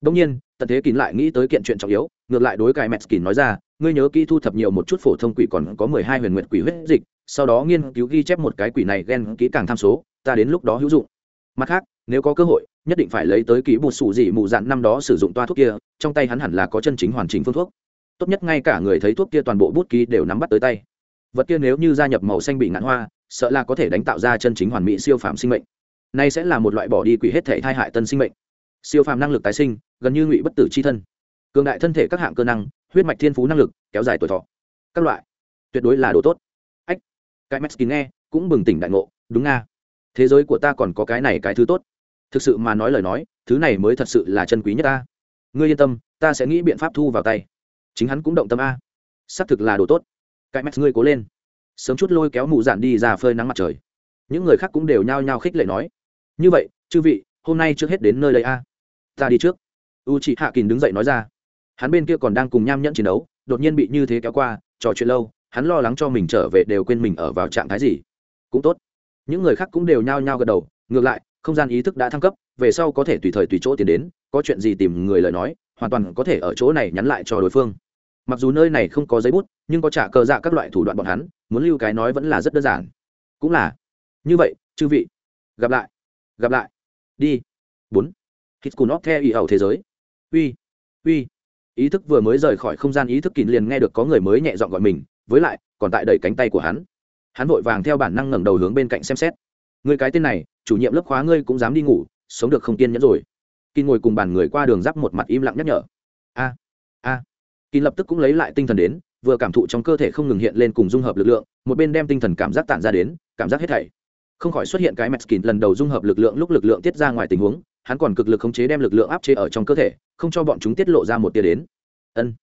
Đông nhiên, tận thế kín lại nghĩ tới kiện chuyện trọng yếu, ngược lại đối cài mẹt kín nói ra, ngươi nhớ kỹ thu thập nhiều một chút phổ thông quỷ còn có mười hai huyền nguyệt quỷ huyết dịch, sau đó nghiên cứu ghi chép một cái quỷ này ghen kỹ càng tham số, ta đến lúc đó hữu dụng. Mặt khác, nếu có cơ hội nhất định phải lấy tới ký bột sủ dị mù dạn năm đó sử dụng toa thuốc kia, trong tay hắn hẳn là có chân chính hoàn chỉnh phương thuốc. Tốt nhất ngay cả người thấy thuốc kia toàn bộ bút ký đều nắm bắt tới tay. Vật kia nếu như gia nhập màu xanh bị ngạn hoa, sợ là có thể đánh tạo ra chân chính hoàn mỹ siêu phàm sinh mệnh. Nay sẽ là một loại bỏ đi quỷ hết thể thai hại tân sinh mệnh. Siêu phàm năng lực tái sinh, gần như ngụy bất tử c h i thân. Cường đại thân thể các hạng cơ năng, huyết mạch thiên phú năng lực, kéo dài tuổi thọ. Các loại. Tuyệt đối là đồ tốt. Ách. Cái mexikin nghe, cũng bừng tỉnh đại ngộ. Đúng nga. Thế giới của ta còn có cái này cái thứ tốt thực sự mà nói lời nói, thứ này mới thật sự là chân quý nhất ta. Ngươi yên tâm, ta sẽ nghĩ biện pháp thu vào tay. Chính hắn cũng động tâm a. Xác thực là đồ tốt. Cái mét ngươi cố lên. Sớm chút lôi kéo mụ dạn đi ra phơi nắng mặt trời. Những người khác cũng đều nhao nhao khích lệ nói. Như vậy, chư vị, hôm nay trước hết đến nơi đây a. Ta đi trước. U chị hạ kín đứng dậy nói ra. Hắn bên kia còn đang cùng nham nhẫn chiến đấu, đột nhiên bị như thế kéo qua, trò chuyện lâu, hắn lo lắng cho mình trở về đều quên mình ở vào trạng thái gì. Cũng tốt. Những người khác cũng đều nhao nhao gật đầu, ngược lại không gian ý thức đã thăng cấp, về sau có thể tùy thời tùy chỗ tiến đến, có chuyện gì tìm người lời nói, hoàn toàn có thể ở chỗ này nhắn lại cho đối phương. Mặc dù nơi này không có giấy bút, nhưng có trả cờ dạ các loại thủ đoạn bọn hắn, muốn lưu cái nói vẫn là rất đơn giản. Cũng là. Như vậy, chư vị, gặp lại gặp lại. Đi. Bốn. Hít cùn óc theo ý ẩu thế giới. Uy uy. Ý thức vừa mới rời khỏi không gian ý thức kín liền nghe được có người mới nhẹ dọn gọi mình, với lại, còn tại đẩy cánh tay của hắn. Hắn vội vàng theo bản năng ngẩng đầu hướng bên cạnh xem xét. Người cái tên này chủ nhiệm lớp khóa ngươi cũng dám đi ngủ, sống được không kiên nhẫn rồi. Kín ngồi cùng bàn người qua đường giáp một mặt im lặng nhắc nhở. A a. Kín lập tức cũng lấy lại tinh thần đến, vừa cảm thụ trong cơ thể không ngừng hiện lên cùng dung hợp lực lượng, một bên đem tinh thần cảm giác tản ra đến, cảm giác hết thảy. Không khỏi xuất hiện cái mẹt kín lần đầu dung hợp lực lượng lúc lực lượng tiết ra ngoài tình huống, hắn còn cực lực khống chế đem lực lượng áp chế ở trong cơ thể, không cho bọn chúng tiết lộ ra một tia đến. Ân.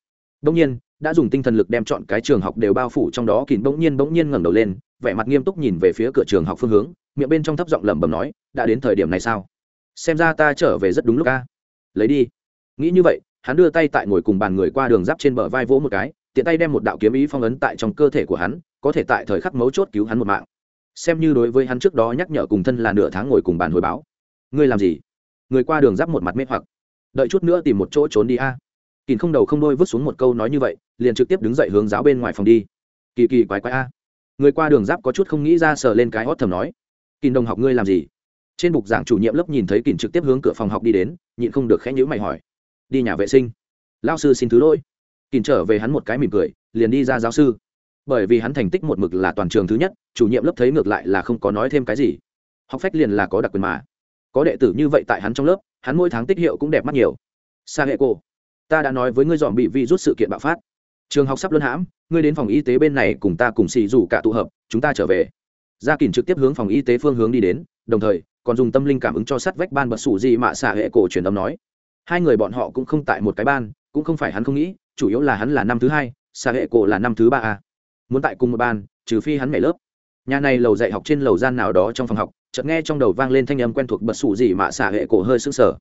Đông nhiên, đã dùng tinh thần lực đem chọn cái trường học đều bao phủ trong đó, kín bỗng nhiên bỗng nhiên ngẩng đầu lên, vẻ mặt nghiêm túc nhìn về phía cửa trường học phương hướng miệng bên trong thấp giọng lẩm bẩm nói, đã đến thời điểm này sao? Xem ra ta trở về rất đúng lúc a. Lấy đi. Nghĩ như vậy, hắn đưa tay tại ngồi cùng bàn người qua đường giáp trên bờ vai vỗ một cái, tiện tay đem một đạo kiếm ý phong ấn tại trong cơ thể của hắn, có thể tại thời khắc mấu chốt cứu hắn một mạng. Xem như đối với hắn trước đó nhắc nhở cùng thân là nửa tháng ngồi cùng bàn hồi báo. Ngươi làm gì? Người qua đường giáp một mặt mê hoặc. Đợi chút nữa tìm một chỗ trốn đi a. À. không đầu không đôi vứt xuống một câu nói như vậy, liền trực tiếp đứng dậy hướng giáo bên ngoài phòng đi. Kỳ kỳ quái quái a. Người qua đường giáp có chút không nghĩ ra sờ lên cái hót thầm nói kỳ đồng học, ngươi làm gì? Trên bục giảng chủ nhiệm lớp nhìn thấy kỳ trực tiếp hướng cửa phòng học đi đến, nhịn không được khẽ nhữ mày hỏi. Đi nhà vệ sinh. Lao sư xin thứ lỗi. Kỳ trở về hắn một cái mỉm cười, liền đi ra giáo sư. Bởi vì hắn thành tích một mực là toàn trường thứ nhất, chủ nhiệm lớp thấy ngược lại là không có nói thêm cái gì. Học phách liền là có đặc quyền mà. Có đệ tử như vậy tại hắn trong lớp, hắn mỗi tháng tích hiệu cũng đẹp mắt nhiều. Sa hệ cô, ta đã nói với ngươi dòm bị vi rút sự kiện bạo phát. Trường học sắp luân hãm, ngươi đến phòng y tế bên này cùng ta cùng xì rủ cả tụ hợp, chúng ta trở về gia kỳn trực tiếp hướng phòng y tế phương hướng đi đến, đồng thời, còn dùng tâm linh cảm ứng cho sát vách ban bật sủ gì mà xả hệ cổ truyền âm nói. Hai người bọn họ cũng không tại một cái ban, cũng không phải hắn không nghĩ, chủ yếu là hắn là năm thứ hai, xả hệ cổ là năm thứ ba a. Muốn tại cùng một ban, trừ phi hắn mẹ lớp. Nhà này lầu dạy học trên lầu gian nào đó trong phòng học, chợt nghe trong đầu vang lên thanh âm quen thuộc bật sủ gì mà xả hệ cổ hơi sững sờ.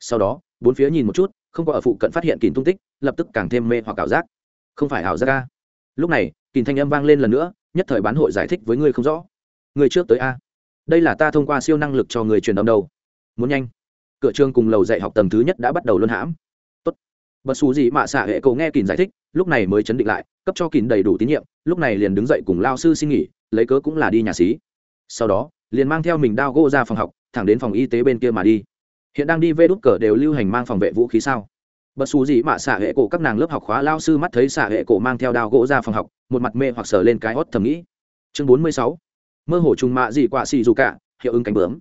Sau đó, bốn phía nhìn một chút, không có ở phụ cận phát hiện kìm tung tích, lập tức càng thêm mê hoặc ảo giác. Không phải ảo giác a. Lúc này kìm thanh âm vang lên lần nữa, nhất thời bán hội giải thích với ngươi không rõ người trước tới a. Đây là ta thông qua siêu năng lực cho người truyền âm đâu. Muốn nhanh. Cửa trường cùng lầu dạy học tầng thứ nhất đã bắt đầu luân hãm. Tốt. Bật xù gì mà xả hệ cầu nghe kín giải thích, lúc này mới chấn định lại, cấp cho kín đầy đủ tín nhiệm, lúc này liền đứng dậy cùng lao sư xin nghỉ, lấy cớ cũng là đi nhà xí. Sau đó, liền mang theo mình đao gỗ ra phòng học, thẳng đến phòng y tế bên kia mà đi. Hiện đang đi vê đút cờ đều lưu hành mang phòng vệ vũ khí sao? Bật xù gì mà xả hệ cổ các nàng lớp học khóa lao sư mắt thấy xả hệ cổ mang theo đao gỗ ra phòng học, một mặt mê hoặc sờ lên cái hót thầm nghĩ. Chương bốn mươi sáu mơ hồ trùng mạ dị quạ xì dù cả hiệu ứng cánh bướm.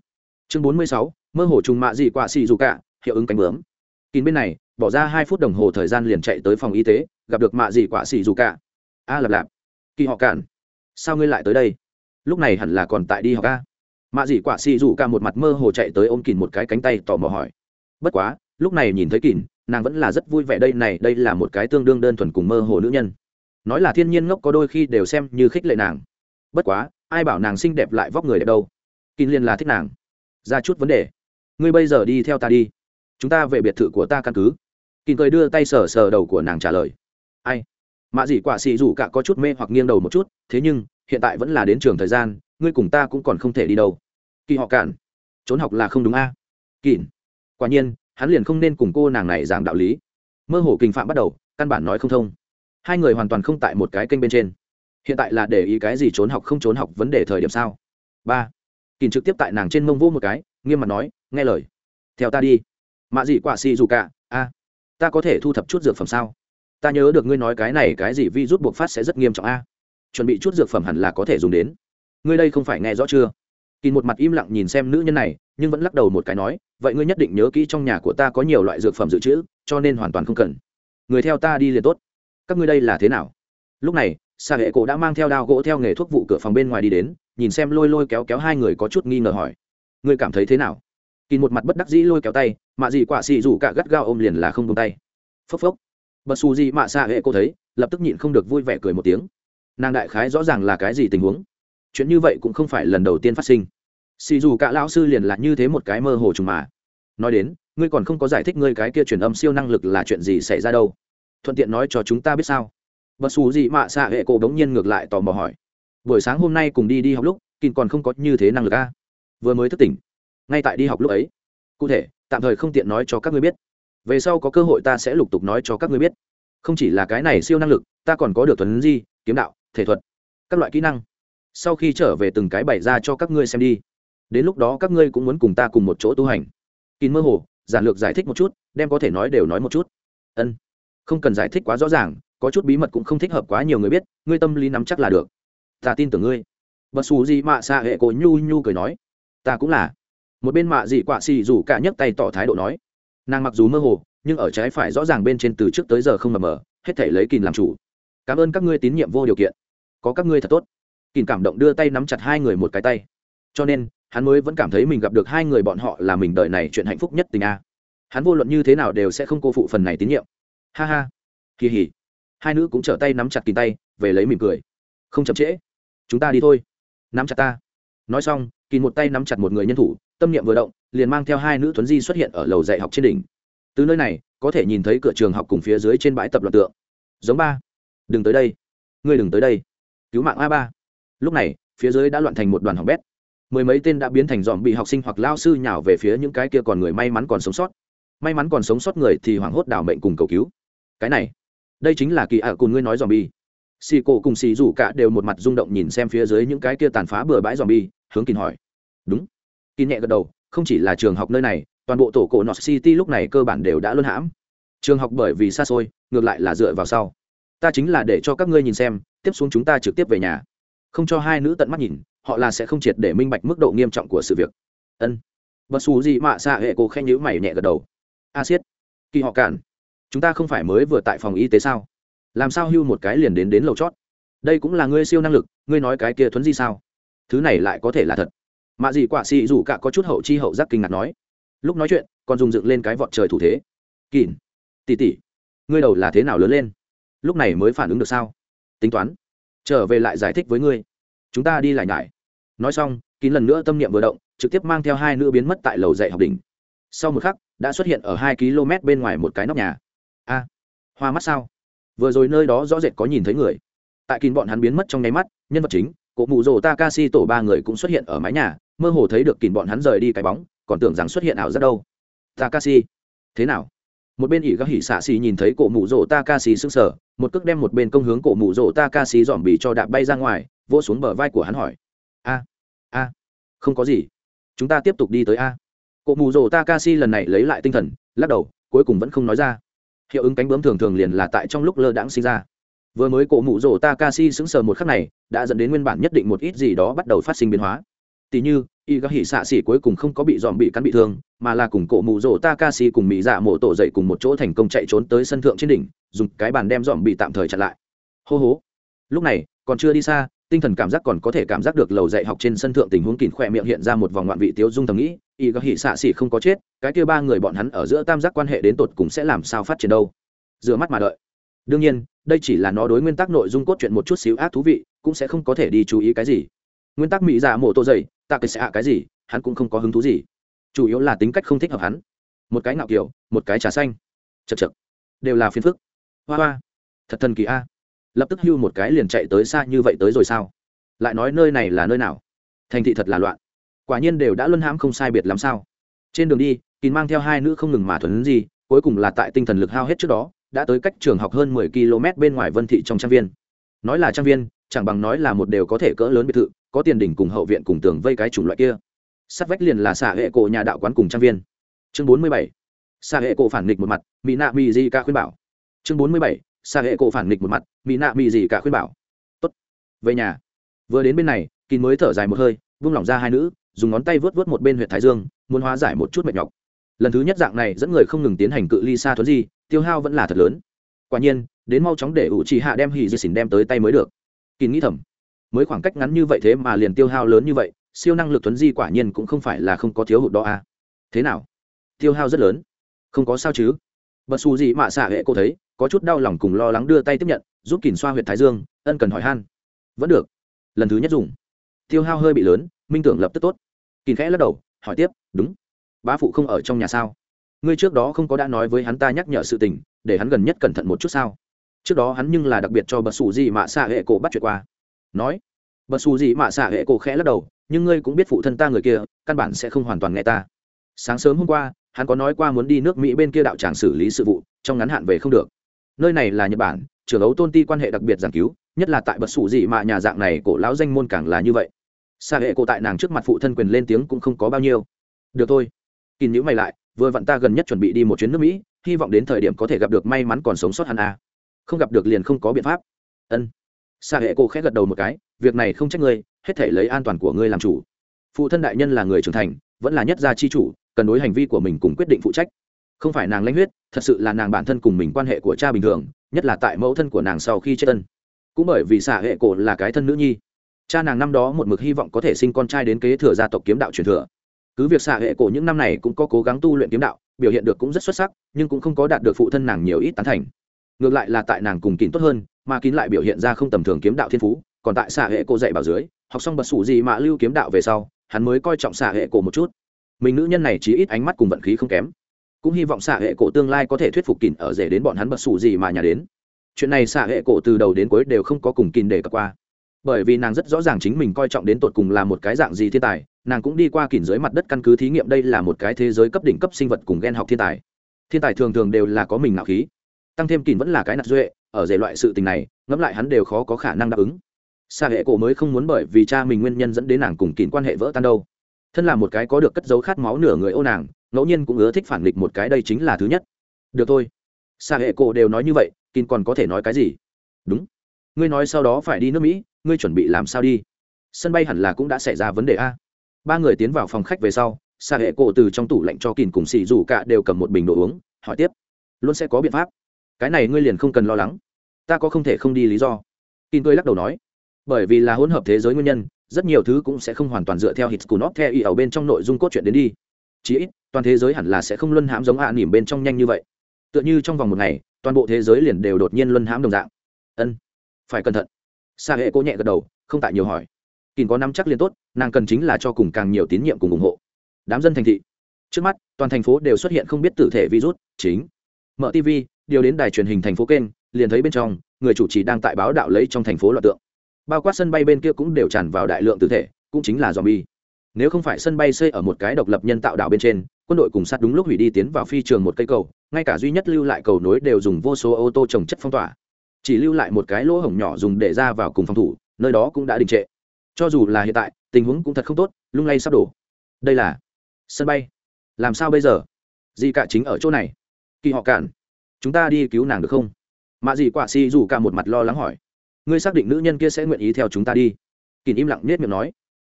Chương bốn mươi sáu mơ hồ trùng mạ dị quạ xì dù cả hiệu ứng cánh bướm. Kín bên này bỏ ra hai phút đồng hồ thời gian liền chạy tới phòng y tế gặp được mạ dị quạ xì dù cả. A à, lạp lạp. Kỳ họ cản. Sao ngươi lại tới đây? Lúc này hẳn là còn tại đi học a. Mạ dị quạ xì dù cả một mặt mơ hồ chạy tới ôm kín một cái cánh tay tò mò hỏi. Bất quá lúc này nhìn thấy kín nàng vẫn là rất vui vẻ đây này đây là một cái tương đương đơn thuần cùng mơ hồ nữ nhân. Nói là thiên nhiên ngốc có đôi khi đều xem như khích lệ nàng bất quá, ai bảo nàng xinh đẹp lại vóc người đẹp đâu? Kín liên là thích nàng. Ra chút vấn đề. Ngươi bây giờ đi theo ta đi. Chúng ta về biệt thự của ta căn cứ. Kín cười đưa tay sờ sờ đầu của nàng trả lời. Ai? Mạ dĩ quả xì rủ cả có chút mê hoặc nghiêng đầu một chút, thế nhưng, hiện tại vẫn là đến trường thời gian, ngươi cùng ta cũng còn không thể đi đâu. Kỳ họ cản. Trốn học là không đúng a. À? kín quả nhiên, hắn liền không nên cùng cô nàng này giảng đạo lý. Mơ hồ kinh phạm bắt đầu, căn bản nói không thông. Hai người hoàn toàn không tại một cái kênh bên trên hiện tại là để ý cái gì trốn học không trốn học vấn đề thời điểm sao? Ba. Kìm trực tiếp tại nàng trên mông vô một cái, nghiêm mặt nói, nghe lời. Theo ta đi. Mạ dị quả xì dù cả, a, ta có thể thu thập chút dược phẩm sao? Ta nhớ được ngươi nói cái này cái gì vi rút buộc phát sẽ rất nghiêm trọng a. Chuẩn bị chút dược phẩm hẳn là có thể dùng đến. Ngươi đây không phải nghe rõ chưa? Kỳ một mặt im lặng nhìn xem nữ nhân này, nhưng vẫn lắc đầu một cái nói, vậy ngươi nhất định nhớ kỹ trong nhà của ta có nhiều loại dược phẩm dự trữ, cho nên hoàn toàn không cần. Người theo ta đi liền tốt. Các ngươi đây là thế nào? Lúc này xà hệ cổ đã mang theo đao gỗ theo nghề thuốc vụ cửa phòng bên ngoài đi đến, nhìn xem lôi lôi kéo kéo hai người có chút nghi ngờ hỏi. Ngươi cảm thấy thế nào? Kỳ một mặt bất đắc dĩ lôi kéo tay, mạ Dị quả xì rủ cả gắt gao ôm liền là không tung tay. Phốc phốc. Bật xù gì mạ xà hệ cổ thấy, lập tức nhịn không được vui vẻ cười một tiếng. Nàng đại khái rõ ràng là cái gì tình huống? Chuyện như vậy cũng không phải lần đầu tiên phát sinh. Xì dù cả lão sư liền là như thế một cái mơ hồ trùng mà. Nói đến, ngươi còn không có giải thích ngươi cái kia truyền âm siêu năng lực là chuyện gì xảy ra đâu. Thuận tiện nói cho chúng ta biết sao? Bất xù gì mạ xạ hệ cổ đống nhiên ngược lại tò mò hỏi. Buổi sáng hôm nay cùng đi đi học lúc kín còn không có như thế năng lực a vừa mới thức tỉnh. Ngay tại đi học lúc ấy. Cụ thể, tạm thời không tiện nói cho các ngươi biết. Về sau có cơ hội ta sẽ lục tục nói cho các ngươi biết. Không chỉ là cái này siêu năng lực, ta còn có được thuần di, kiếm đạo, thể thuật, các loại kỹ năng. Sau khi trở về từng cái bày ra cho các ngươi xem đi. Đến lúc đó các ngươi cũng muốn cùng ta cùng một chỗ tu hành. Kín mơ hồ, giản lược giải thích một chút, đem có thể nói đều nói một chút. Ân. Không cần giải thích quá rõ ràng có chút bí mật cũng không thích hợp quá nhiều người biết, ngươi tâm lý nắm chắc là được. Ta tin tưởng ngươi. Bật xù gì mạ xạ hệ cổ nhu nhu cười nói. Ta cũng là. Một bên mạ dị quạ xì rủ cả nhấc tay tỏ thái độ nói. Nàng mặc dù mơ hồ, nhưng ở trái phải rõ ràng bên trên từ trước tới giờ không mờ mờ, hết thể lấy kìn làm chủ. Cảm ơn các ngươi tín nhiệm vô điều kiện. Có các ngươi thật tốt. Kìn cảm động đưa tay nắm chặt hai người một cái tay. Cho nên, hắn mới vẫn cảm thấy mình gặp được hai người bọn họ là mình đợi này chuyện hạnh phúc nhất tình a. Hắn vô luận như thế nào đều sẽ không cô phụ phần này tín nhiệm. Ha ha. Kỳ hỉ hai nữ cũng trở tay nắm chặt kín tay, về lấy mỉm cười. Không chậm trễ. Chúng ta đi thôi. Nắm chặt ta. Nói xong kìn một tay nắm chặt một người nhân thủ, tâm niệm vừa động, liền mang theo hai nữ thuấn di xuất hiện ở lầu dạy học trên đỉnh. Từ nơi này, có thể nhìn thấy cửa trường học cùng phía dưới trên bãi tập loạt tượng. Giống ba. Đừng tới đây. Ngươi đừng tới đây. Cứu mạng a ba. Lúc này, phía dưới đã loạn thành một đoàn hỏng bét. Mười mấy tên đã biến thành dòm bị học sinh hoặc lao sư nhào về phía những cái kia còn người may mắn còn sống sót. May mắn còn sống sót người thì hoảng hốt đảo mệnh cùng cầu cứu. Cái này đây chính là kỳ ạ cùng ngươi nói dòm bi xì cổ cùng xì rủ cả đều một mặt rung động nhìn xem phía dưới những cái kia tàn phá bừa bãi dòm bi hướng kín hỏi. Đúng. Kín nhẹ gật đầu, không chỉ là trường học nơi này, toàn bộ tổ cổ north city lúc này cơ bản đều đã luân hãm. Trường học bởi vì xa xôi, ngược lại là dựa vào sau. Ta chính là để cho các ngươi nhìn xem, tiếp xuống chúng ta trực tiếp về nhà. Không cho hai nữ tận mắt nhìn, họ là sẽ không triệt để minh bạch mức độ nghiêm trọng của sự việc. Ân. Bất xù gì mạ xạ hệ cô khen nhữ mày nhẹ gật đầu. A siết. Kỳ họ cản chúng ta không phải mới vừa tại phòng y tế sao? Làm sao hưu một cái liền đến đến lầu chót? Đây cũng là ngươi siêu năng lực, ngươi nói cái kia thuấn di sao? Thứ này lại có thể là thật. Mạ gì quả xì dù cả có chút hậu chi hậu giác kinh ngạc nói. Lúc nói chuyện, còn dùng dựng lên cái vọt trời thủ thế. Kỳn tỉ tỉ ngươi đầu là thế nào lớn lên? Lúc này mới phản ứng được sao? Tính toán, trở về lại giải thích với ngươi. Chúng ta đi lại nhải. Nói xong kín lần nữa tâm niệm vừa động, trực tiếp mang theo hai nữ biến mất tại lầu dạy học đỉnh. Sau một khắc, đã xuất hiện ở hai km bên ngoài một cái nóc nhà a hoa mắt sao? Vừa rồi nơi đó rõ rệt có nhìn thấy người. Tại kín bọn hắn biến mất trong nháy mắt, nhân vật chính cụ mụ rồ takashi tổ ba người cũng xuất hiện ở mái nhà, mơ hồ thấy được kín bọn hắn rời đi cái bóng, còn tưởng rằng xuất hiện ảo rất đâu. Takashi, thế nào? Một bên ỷ gác hỉ xạ xì nhìn thấy cổ mụ rỗ takashi sững sờ, một cước đem một bên công hướng cổ mụ rỗ takashi dòm bì cho đạp bay ra ngoài, vỗ xuống bờ vai của hắn hỏi. A a, không có gì. Chúng ta tiếp tục đi tới a. Cổ mụ rỗ takashi lần này lấy lại tinh thần, lắc đầu, cuối cùng vẫn không nói ra hiệu ứng cánh bướm thường thường liền là tại trong lúc lơ đãng sinh ra. Vừa mới cổ mụ rỗ takashi sững sờ một khắc này, đã dẫn đến nguyên bản nhất định một ít gì đó bắt đầu phát sinh biến hóa. Tỷ như y gác hỉ xạ xỉ cuối cùng không có bị dòm bị cắn bị thương, mà là cùng cổ mụ rỗ takashi cùng mỹ dạ mộ tổ dậy cùng một chỗ thành công chạy trốn tới sân thượng trên đỉnh, dùng cái bàn đem dòm bị tạm thời chặn lại. Hô hố lúc này, còn chưa đi xa tinh thần cảm giác còn có thể cảm giác được lầu dạy học trên sân thượng tình huống kìn khỏe miệng hiện ra một vòng ngoạn vị tiếu dung thầm nghĩ y có hỉ xạ xỉ không có chết, cái kia ba người bọn hắn ở giữa tam giác quan hệ đến tột cùng sẽ làm sao phát triển đâu? Rửa mắt mà đợi. Đương nhiên, đây chỉ là nó đối nguyên tắc nội dung cốt truyện một chút xíu ác thú vị, cũng sẽ không có thể đi chú ý cái gì. Nguyên tắc mỹ giả mổ tô dày ta cái sẽ ạ cái gì, hắn cũng không có hứng thú gì. Chủ yếu là tính cách không thích hợp hắn. Một cái ngạo kiểu một cái trà xanh. Chật chật đều là phiền phức. Hoa hoa. Thật thần kỳ a lập tức hưu một cái liền chạy tới xa như vậy tới rồi sao? Lại nói nơi này là nơi nào? Thành thị thật là loạn. Quả nhiên đều đã luân hãm không sai biệt lắm sao? Trên đường đi kín mang theo hai nữ không ngừng mà thuần gì, cuối cùng là tại tinh thần lực hao hết trước đó, đã tới cách trường học hơn mười km bên ngoài vân thị trong trang viên. Nói là trang viên, chẳng bằng nói là một đều có thể cỡ lớn biệt thự, có tiền đỉnh cùng hậu viện cùng tường vây cái chủng loại kia. Sắt vách liền là xạ hệ cổ nhà đạo quán cùng trang viên. Chương bốn mươi bảy. Xạ hệ cổ phản nghịch một mặt mỹ nạ mỹ gì cả khuyên bảo. Chương bốn mươi bảy xa hệ cổ phản nghịch một mặt mỹ nạ mỹ gì cả khuyên bảo. Tốt, về nhà. Vừa đến bên này, kín mới thở dài một hơi, vung lỏng ra hai nữ, dùng ngón tay vớt vớt một bên huyện thái dương, muốn hóa giải một chút mệt nhọc. Lần thứ nhất dạng này dẫn người không ngừng tiến hành cự ly xa thuấn di, tiêu hao vẫn là thật lớn. Quả nhiên, đến mau chóng để ủ trì hạ đem hì di xỉn đem tới tay mới được. Kín nghĩ thầm, mới khoảng cách ngắn như vậy thế mà liền tiêu hao lớn như vậy, siêu năng lực thuấn di quả nhiên cũng không phải là không có thiếu hụt đó à. thế nào? Tiêu hao rất lớn. Không có sao chứ. Bật xù gì mà xạ hệ cô thấy có chút đau lòng cùng lo lắng đưa tay tiếp nhận, giúp kìm xoa huyện thái dương, ân cần hỏi han. Vẫn được. Lần thứ nhất dùng. Tiêu hao hơi bị lớn, minh tưởng lập tức tốt. Kìm khẽ lắc đầu, hỏi tiếp, đúng. Bá phụ không ở trong nhà sao? Ngươi trước đó không có đã nói với hắn ta nhắc nhở sự tình, để hắn gần nhất cẩn thận một chút sao? Trước đó hắn nhưng là đặc biệt cho bật xù gì mạ xạ hệ cổ bắt chuyện qua. Nói. Bật xù gì mạ xạ hệ cổ khẽ lắc đầu, nhưng ngươi cũng biết phụ thân ta người kia, căn bản sẽ không hoàn toàn nghe ta. Sáng sớm hôm qua, hắn có nói qua muốn đi nước mỹ bên kia đạo tràng xử lý sự vụ, trong ngắn hạn về không được nơi này là nhật bản, trưởng ấu tôn ti quan hệ đặc biệt giảng cứu, nhất là tại bật sủ gì mà nhà dạng này, cổ lão danh môn càng là như vậy. Xa hệ cổ tại nàng trước mặt phụ thân quyền lên tiếng cũng không có bao nhiêu. Được thôi. Kìm nhữ mày lại, vừa vặn ta gần nhất chuẩn bị đi một chuyến nước mỹ, hy vọng đến thời điểm có thể gặp được may mắn còn sống sót hắn a. Không gặp được liền không có biện pháp. Ân. Xa hệ cổ khẽ gật đầu một cái, việc này không trách ngươi, hết thể lấy an toàn của ngươi làm chủ. Phụ thân đại nhân là người trưởng thành, vẫn là nhất gia chi chủ, cần đối hành vi của mình cùng quyết định phụ trách không phải nàng lãnh huyết, thật sự là nàng bản thân cùng mình quan hệ của cha bình thường, nhất là tại mẫu thân của nàng sau khi chết tân cũng bởi vì xạ hệ cổ là cái thân nữ nhi, cha nàng năm đó một mực hy vọng có thể sinh con trai đến kế thừa gia tộc kiếm đạo truyền thừa. Cứ việc xạ hệ cổ những năm này cũng có cố gắng tu luyện kiếm đạo, biểu hiện được cũng rất xuất sắc, nhưng cũng không có đạt được phụ thân nàng nhiều ít tán thành. Ngược lại là tại nàng cùng kín tốt hơn, mà kín lại biểu hiện ra không tầm thường kiếm đạo thiên phú, còn tại xạ hệ cổ dạy bảo dưới, học xong bật sủ gì mà lưu kiếm đạo về sau, hắn mới coi trọng xạ hệ cổ một chút. Mình nữ nhân này chỉ ít ánh mắt cùng vận khí không kém cũng hy vọng xạ hệ cổ tương lai có thể thuyết phục kỳn ở rể đến bọn hắn bật xù gì mà nhà đến. Chuyện này xạ hệ cổ từ đầu đến cuối đều không có cùng kỳn để cập qua. Bởi vì nàng rất rõ ràng chính mình coi trọng đến tột cùng là một cái dạng gì thiên tài, nàng cũng đi qua kỳn dưới mặt đất căn cứ thí nghiệm đây là một cái thế giới cấp đỉnh cấp sinh vật cùng ghen học thiên tài. Thiên tài thường thường đều là có mình nạo khí, tăng thêm kỳn vẫn là cái nạt duệ, ở rể loại sự tình này, ngẫm lại hắn đều khó có khả năng đáp ứng. Xa hệ cổ mới không muốn bởi vì cha mình nguyên nhân dẫn đến nàng cùng kỉnh quan hệ vỡ tan đâu. Thân là một cái có được cất dấu khát máu nửa người ô nàng ngẫu nhiên cũng ưa thích phản nghịch một cái đây chính là thứ nhất. Được thôi. Xa hệ cổ đều nói như vậy kỉnh còn có thể nói cái gì? Đúng. Ngươi nói sau đó phải đi nước mỹ, ngươi chuẩn bị làm sao đi? Sân bay hẳn là cũng đã xảy ra vấn đề a. Ba người tiến vào phòng khách về sau xa hệ cổ từ trong tủ lạnh cho kìn cùng xì rủ cả đều cầm một bình đồ uống, hỏi tiếp. Luôn sẽ có biện pháp. Cái này ngươi liền không cần lo lắng. Ta có không thể không đi lý do. Kìn cười lắc đầu nói. Bởi vì là hỗn hợp thế giới nguyên nhân, rất nhiều thứ cũng sẽ không hoàn toàn dựa theo hít cù nót theo ý ở bên trong nội dung cốt truyện đến đi chí ít, toàn thế giới hẳn là sẽ không luân hãm giống hạ à nỉm bên trong nhanh như vậy. Tựa như trong vòng một ngày, toàn bộ thế giới liền đều đột nhiên luân hãm đồng dạng. Ân, phải cẩn thận. Sa hệ cô nhẹ gật đầu, không tại nhiều hỏi. Kìn có năm chắc liền tốt, nàng cần chính là cho cùng càng nhiều tín nhiệm cùng ủng hộ. Đám dân thành thị. Trước mắt, toàn thành phố đều xuất hiện không biết tử thể virus, chính. Mở tv điều đến đài truyền hình thành phố kênh, liền thấy bên trong, người chủ trì đang tại báo đạo lấy trong thành phố loạt tượng. Bao quát sân bay bên kia cũng đều tràn vào đại lượng tử thể, cũng chính là zombie nếu không phải sân bay xây ở một cái độc lập nhân tạo đảo bên trên, quân đội cùng sát đúng lúc hủy đi tiến vào phi trường một cây cầu, ngay cả duy nhất lưu lại cầu nối đều dùng vô số ô tô trồng chất phong tỏa. Chỉ lưu lại một cái lỗ hổng nhỏ dùng để ra vào cùng phòng thủ, nơi đó cũng đã đình trệ. Cho dù là hiện tại, tình huống cũng thật không tốt, lung lay sắp đổ. Đây là sân bay. Làm sao bây giờ? Dì cả chính ở chỗ này. Kỳ họ cản chúng ta đi cứu nàng được không? Mạ dì quả si dù cả một mặt lo lắng hỏi. Ngươi xác định nữ nhân kia sẽ nguyện ý theo chúng ta đi? Kỳ im lặng nết miệng nói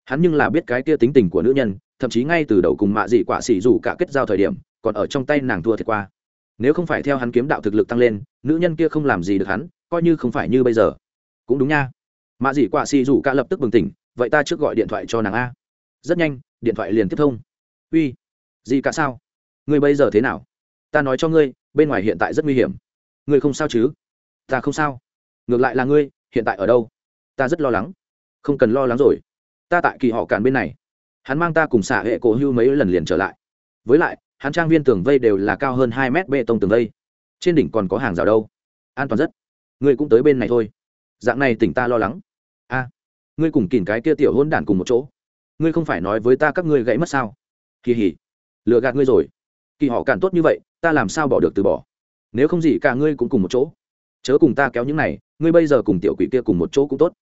hắn nhưng là biết cái kia tính tình của nữ nhân, thậm chí ngay từ đầu cùng mạ dị quả xỉ dù cả kết giao thời điểm, còn ở trong tay nàng thua thiệt qua. Nếu không phải theo hắn kiếm đạo thực lực tăng lên, nữ nhân kia không làm gì được hắn, coi như không phải như bây giờ. Cũng đúng nha. Mạ dị quả xỉ rủ cả lập tức bừng tỉnh, vậy ta trước gọi điện thoại cho nàng a. Rất nhanh, điện thoại liền tiếp thông. Uy gì cả sao? Ngươi bây giờ thế nào? Ta nói cho ngươi, bên ngoài hiện tại rất nguy hiểm. Ngươi không sao chứ? Ta không sao. Ngược lại là ngươi, hiện tại ở đâu? Ta rất lo lắng. Không cần lo lắng rồi ta tại kỳ họ cản bên này. Hắn mang ta cùng xả hệ cổ hưu mấy lần liền trở lại. Với lại, hắn trang viên tường vây đều là cao hơn hai mét bê tông tường vây. Trên đỉnh còn có hàng rào đâu? An toàn rất. Ngươi cũng tới bên này thôi. Dạng này tỉnh ta lo lắng. A, ngươi cùng kìm cái kia tiểu hôn đản cùng một chỗ. Ngươi không phải nói với ta các ngươi gãy mất sao? Kỳ hỉ, lừa gạt ngươi rồi. Kỳ họ cản tốt như vậy, ta làm sao bỏ được từ bỏ? Nếu không gì cả ngươi cũng cùng một chỗ. Chớ cùng ta kéo những này, ngươi bây giờ cùng tiểu quỷ kia cùng một chỗ cũng tốt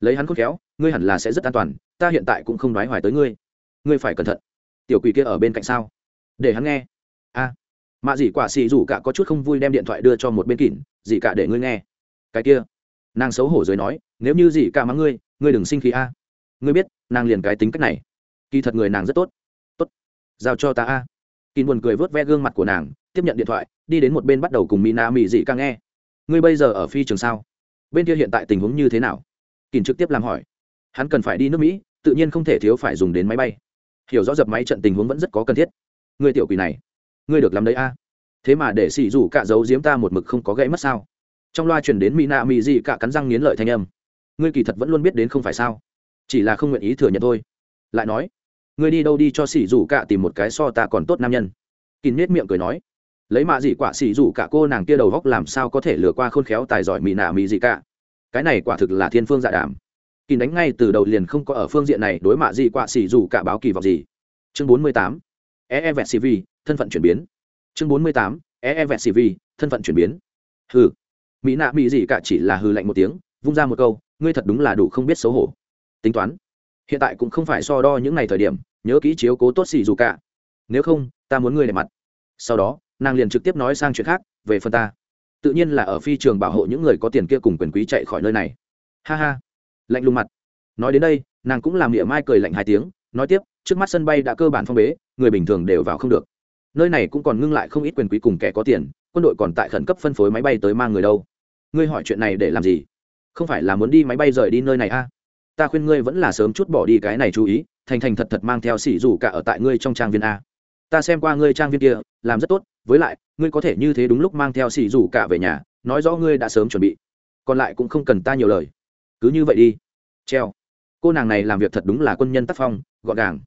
lấy hắn khôn khéo ngươi hẳn là sẽ rất an toàn ta hiện tại cũng không nói hoài tới ngươi. Ngươi phải cẩn thận. Tiểu quỷ kia ở bên cạnh sao? Để hắn nghe. A. À, mạ dì quả xì rủ cả có chút không vui đem điện thoại đưa cho một bên kỉn dì cả để ngươi nghe. Cái kia. Nàng xấu hổ rồi nói nếu như dì cả mắng ngươi ngươi đừng sinh khí a. Ngươi biết nàng liền cái tính cách này. Kỳ thật người nàng rất tốt. Tốt. Giao cho ta a. À. buồn cười vớt ve gương mặt của nàng tiếp nhận điện thoại đi đến một bên bắt đầu cùng mina mỹ dị ca nghe. Ngươi bây giờ ở phi trường sao? Bên kia hiện tại tình huống như thế nào? Kìm trực tiếp làm hỏi. Hắn cần phải đi nước mỹ, tự nhiên không thể thiếu phải dùng đến máy bay. Hiểu rõ dập máy trận tình huống vẫn rất có cần thiết. Người tiểu quỷ này, ngươi được làm đấy a. À? Thế mà để xì rủ cả dấu diếm ta một mực không có gãy mất sao? Trong loa chuyển đến mỹ nạ mỹ dị cả cắn răng nghiến lợi thanh âm. Ngươi kỳ thật vẫn luôn biết đến không phải sao? Chỉ là không nguyện ý thừa nhận thôi. Lại nói, ngươi đi đâu đi cho xỉ rủ cả tìm một cái so ta còn tốt nam nhân. Kín nết miệng cười nói, lấy mạ dị quả xỉ rủ cả cô nàng kia đầu góc làm sao có thể lừa qua khôn khéo tài giỏi mỹ nạ mỹ dị cả? Cái này quả thực là thiên phương dạ đàm. Kỳ đánh ngay từ đầu liền không có ở phương diện này đối mạ gì quả xỉ dù cả báo kỳ vọng gì. Chương bốn mươi tám e vẹt cv thân phận chuyển biến. Chương bốn mươi tám e vẹt cv thân phận chuyển biến. Hừ. Mỹ nạ mỹ gì cả chỉ là hừ lạnh một tiếng, vung ra một câu, ngươi thật đúng là đủ không biết xấu hổ. Tính toán. Hiện tại cũng không phải so đo những ngày thời điểm, nhớ kỹ chiếu cố tốt xì dù cả. Nếu không, ta muốn ngươi để mặt. Sau đó, nàng liền trực tiếp nói sang chuyện khác, về phần ta tự nhiên là ở phi trường bảo hộ những người có tiền kia cùng quyền quý chạy khỏi nơi này. Ha ha. Lạnh lùng mặt. Nói đến đây, nàng cũng làm miệng mai cười lạnh hai tiếng, nói tiếp, trước mắt sân bay đã cơ bản phong bế, người bình thường đều vào không được. Nơi này cũng còn ngưng lại không ít quyền quý cùng kẻ có tiền, quân đội còn tại khẩn cấp phân phối máy bay tới mang người đâu. Ngươi hỏi chuyện này để làm gì? Không phải là muốn đi máy bay rời đi nơi này a à? ta khuyên ngươi vẫn là sớm chút bỏ đi cái này chú ý, thành thành thật thật mang theo xỉ rủ cả ở tại ngươi trong trang viên a. Ta xem qua ngươi trang viên kia, làm rất tốt với lại, ngươi có thể như thế đúng lúc mang theo xì rủ cả về nhà, nói rõ ngươi đã sớm chuẩn bị. Còn lại cũng không cần ta nhiều lời. Cứ như vậy đi. Treo. Cô nàng này làm việc thật đúng là quân nhân tác phong, gọn gàng.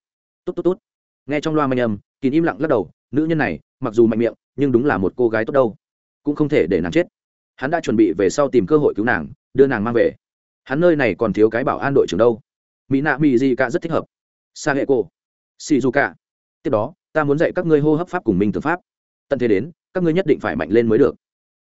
Tốt tốt tốt. Nghe trong loa manh âm kín im lặng lắc đầu, nữ nhân này, mặc dù mạnh miệng, nhưng đúng là một cô gái tốt đâu. Cũng không thể để nàng chết. Hắn đã chuẩn bị về sau tìm cơ hội cứu nàng, đưa nàng mang về. Hắn nơi này còn thiếu cái bảo an đội trưởng đâu. Mỹ nạ mỹ gì cả rất thích hợp. Sa hệ cô. Xì dù cả tiếp đó, ta muốn dạy các ngươi hô hấp pháp cùng minh tưởng pháp tận thế đến, các ngươi nhất định phải mạnh lên mới được.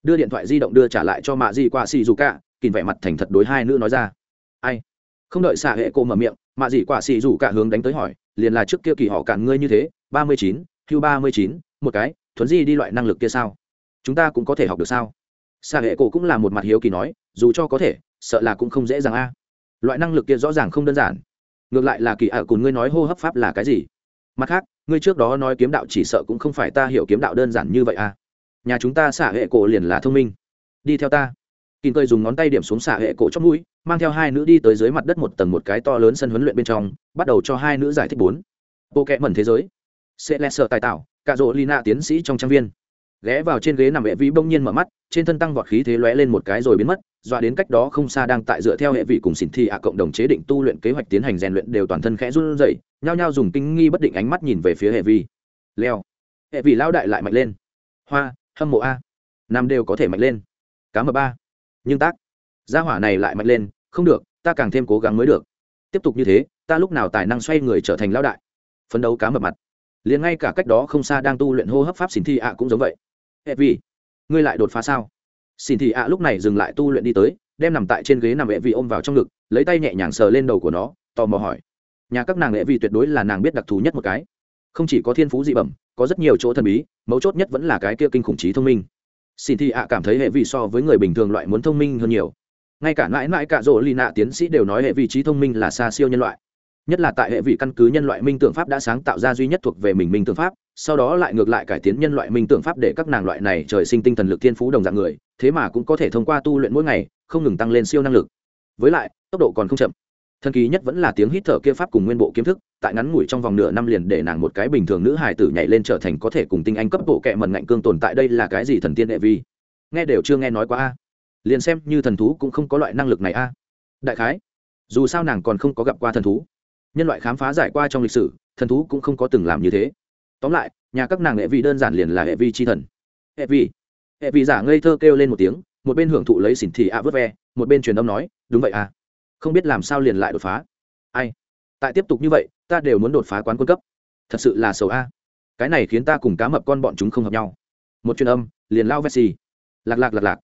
Đưa điện thoại di động đưa trả lại cho mạ di qua xì dù cả kìm vẻ mặt thành thật đối hai nữ nói ra. Ai? Không đợi xạ hệ cô mở miệng, mạ dị quả xì dù cả hướng đánh tới hỏi, liền là trước kia kỳ họ cản ngươi như thế, ba mươi chín, hưu ba mươi chín, một cái, thuấn di đi loại năng lực kia sao? Chúng ta cũng có thể học được sao? Xạ hệ cổ cũng là một mặt hiếu kỳ nói, dù cho có thể, sợ là cũng không dễ dàng a. Loại năng lực kia rõ ràng không đơn giản. Ngược lại là kỳ ạ cùng ngươi nói hô hấp pháp là cái gì? Mặt khác, ngươi trước đó nói kiếm đạo chỉ sợ cũng không phải ta hiểu kiếm đạo đơn giản như vậy à? nhà chúng ta xả hệ cổ liền là thông minh. Đi theo ta. Kín cười dùng ngón tay điểm xuống xả hệ cổ trong mũi, mang theo hai nữ đi tới dưới mặt đất một tầng một cái to lớn sân huấn luyện bên trong, bắt đầu cho hai nữ giải thích bốn. Bộ kẽ mẩn thế giới. Sẽ lẹ sợ tài tạo cạ rỗ lina tiến sĩ trong trang viên ghé vào trên ghế nằm hệ vĩ bỗng nhiên mở mắt, trên thân tăng vọt khí thế lóe lên một cái rồi biến mất, dọa đến cách đó không xa đang tại dựa theo hệ vị cùng xỉn thi ạ cộng đồng chế định tu luyện kế hoạch tiến hành rèn luyện đều toàn thân khẽ run rẩy, nhao nhao dùng kinh nghi bất định ánh mắt nhìn về phía hệ vi leo. Hệ vị lao đại lại mạnh lên. Hoa, hâm mộ a. Nam đều có thể mạnh lên. Cá mờ ba nhưng tác. Gia hỏa này lại mạnh lên, không được, ta càng thêm cố gắng mới được. Tiếp tục như thế, ta lúc nào tài năng xoay người trở thành lao đại? Phấn đấu cá mập mặt. Liền ngay cả cách đó không xa đang tu luyện hô hấp pháp xỉn thi ạ cũng giống vậy hệ vì ngươi lại đột phá sao? Xin thị ạ, lúc này dừng lại tu luyện đi tới, đem nằm tại trên ghế nằm hệ vị ôm vào trong ngực, lấy tay nhẹ nhàng sờ lên đầu của nó, tò mò hỏi. Nhà các nàng hệ vị tuyệt đối là nàng biết đặc thù nhất một cái. Không chỉ có thiên phú dị bẩm, có rất nhiều chỗ thần bí, mấu chốt nhất vẫn là cái kia kinh khủng trí thông minh. Xin thị ạ cảm thấy hệ vị so với người bình thường loại muốn thông minh hơn nhiều. Ngay cả mãi mãi cả rỗ lì nạ tiến sĩ đều nói hệ vị trí thông minh là xa siêu nhân loại. Nhất là tại hệ vị căn cứ nhân loại minh tượng pháp đã sáng tạo ra duy nhất thuộc về mình minh tượng pháp sau đó lại ngược lại cải tiến nhân loại minh tưởng pháp để các nàng loại này trời sinh tinh thần lực thiên phú đồng dạng người, thế mà cũng có thể thông qua tu luyện mỗi ngày, không ngừng tăng lên siêu năng lực. Với lại, tốc độ còn không chậm. Thần kỳ nhất vẫn là tiếng hít thở kia pháp cùng nguyên bộ kiếm thức, tại ngắn ngủi trong vòng nửa năm liền để nàng một cái bình thường nữ hài tử nhảy lên trở thành có thể cùng tinh anh cấp bộ kệ mần ngạnh cương tồn tại đây là cái gì thần tiên đệ vi? Nghe đều chưa nghe nói qua a. Liền xem như thần thú cũng không có loại năng lực này a. Đại khái, dù sao nàng còn không có gặp qua thần thú. Nhân loại khám phá giải qua trong lịch sử, thần thú cũng không có từng làm như thế tóm lại, nhà các nàng hệ vi đơn giản liền là hệ vi c h i thần. Hệ vi. Hệ vi giả ngây thơ kêu lên một tiếng, một bên hưởng thụ lấy xỉn thị ạ vớt ve, một bên truyền âm nói, đúng vậy à. Không biết làm sao liền lại đột phá. Ai? Tại tiếp tục như vậy, ta đều muốn đột phá quán quân cấp. Thật sự là sầu a. Cái này khiến ta cùng cá mập con bọn chúng không hợp nhau. Một truyền âm, liền lao vessi lạc lạc lạc lạc.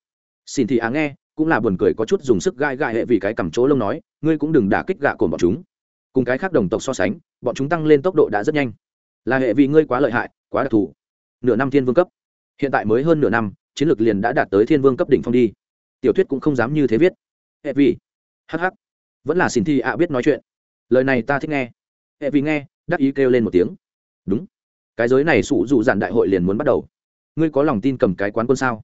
Xin thị á nghe, cũng là buồn cười có chút dùng sức gai gai hệ vì cái cầm chỗ lông nói, ngươi cũng đừng đả kích gạ cồn bọn chúng. Cùng cái khác đồng tộc so sánh, bọn chúng tăng lên tốc độ đã rất nhanh là hệ vì ngươi quá lợi hại, quá đặc thù. Nửa năm thiên vương cấp. Hiện tại mới hơn nửa năm, chiến lược liền đã đạt tới thiên vương cấp đỉnh phong đi. Tiểu thuyết cũng không dám như thế viết. Hệ vì hh vẫn là xin thi ạ biết nói chuyện. Lời này ta thích nghe. Hệ vì nghe, đắc ý kêu lên một tiếng. Đúng. Cái giới này sụ dụ dạn đại hội liền muốn bắt đầu. Ngươi có lòng tin cầm cái quán quân sao?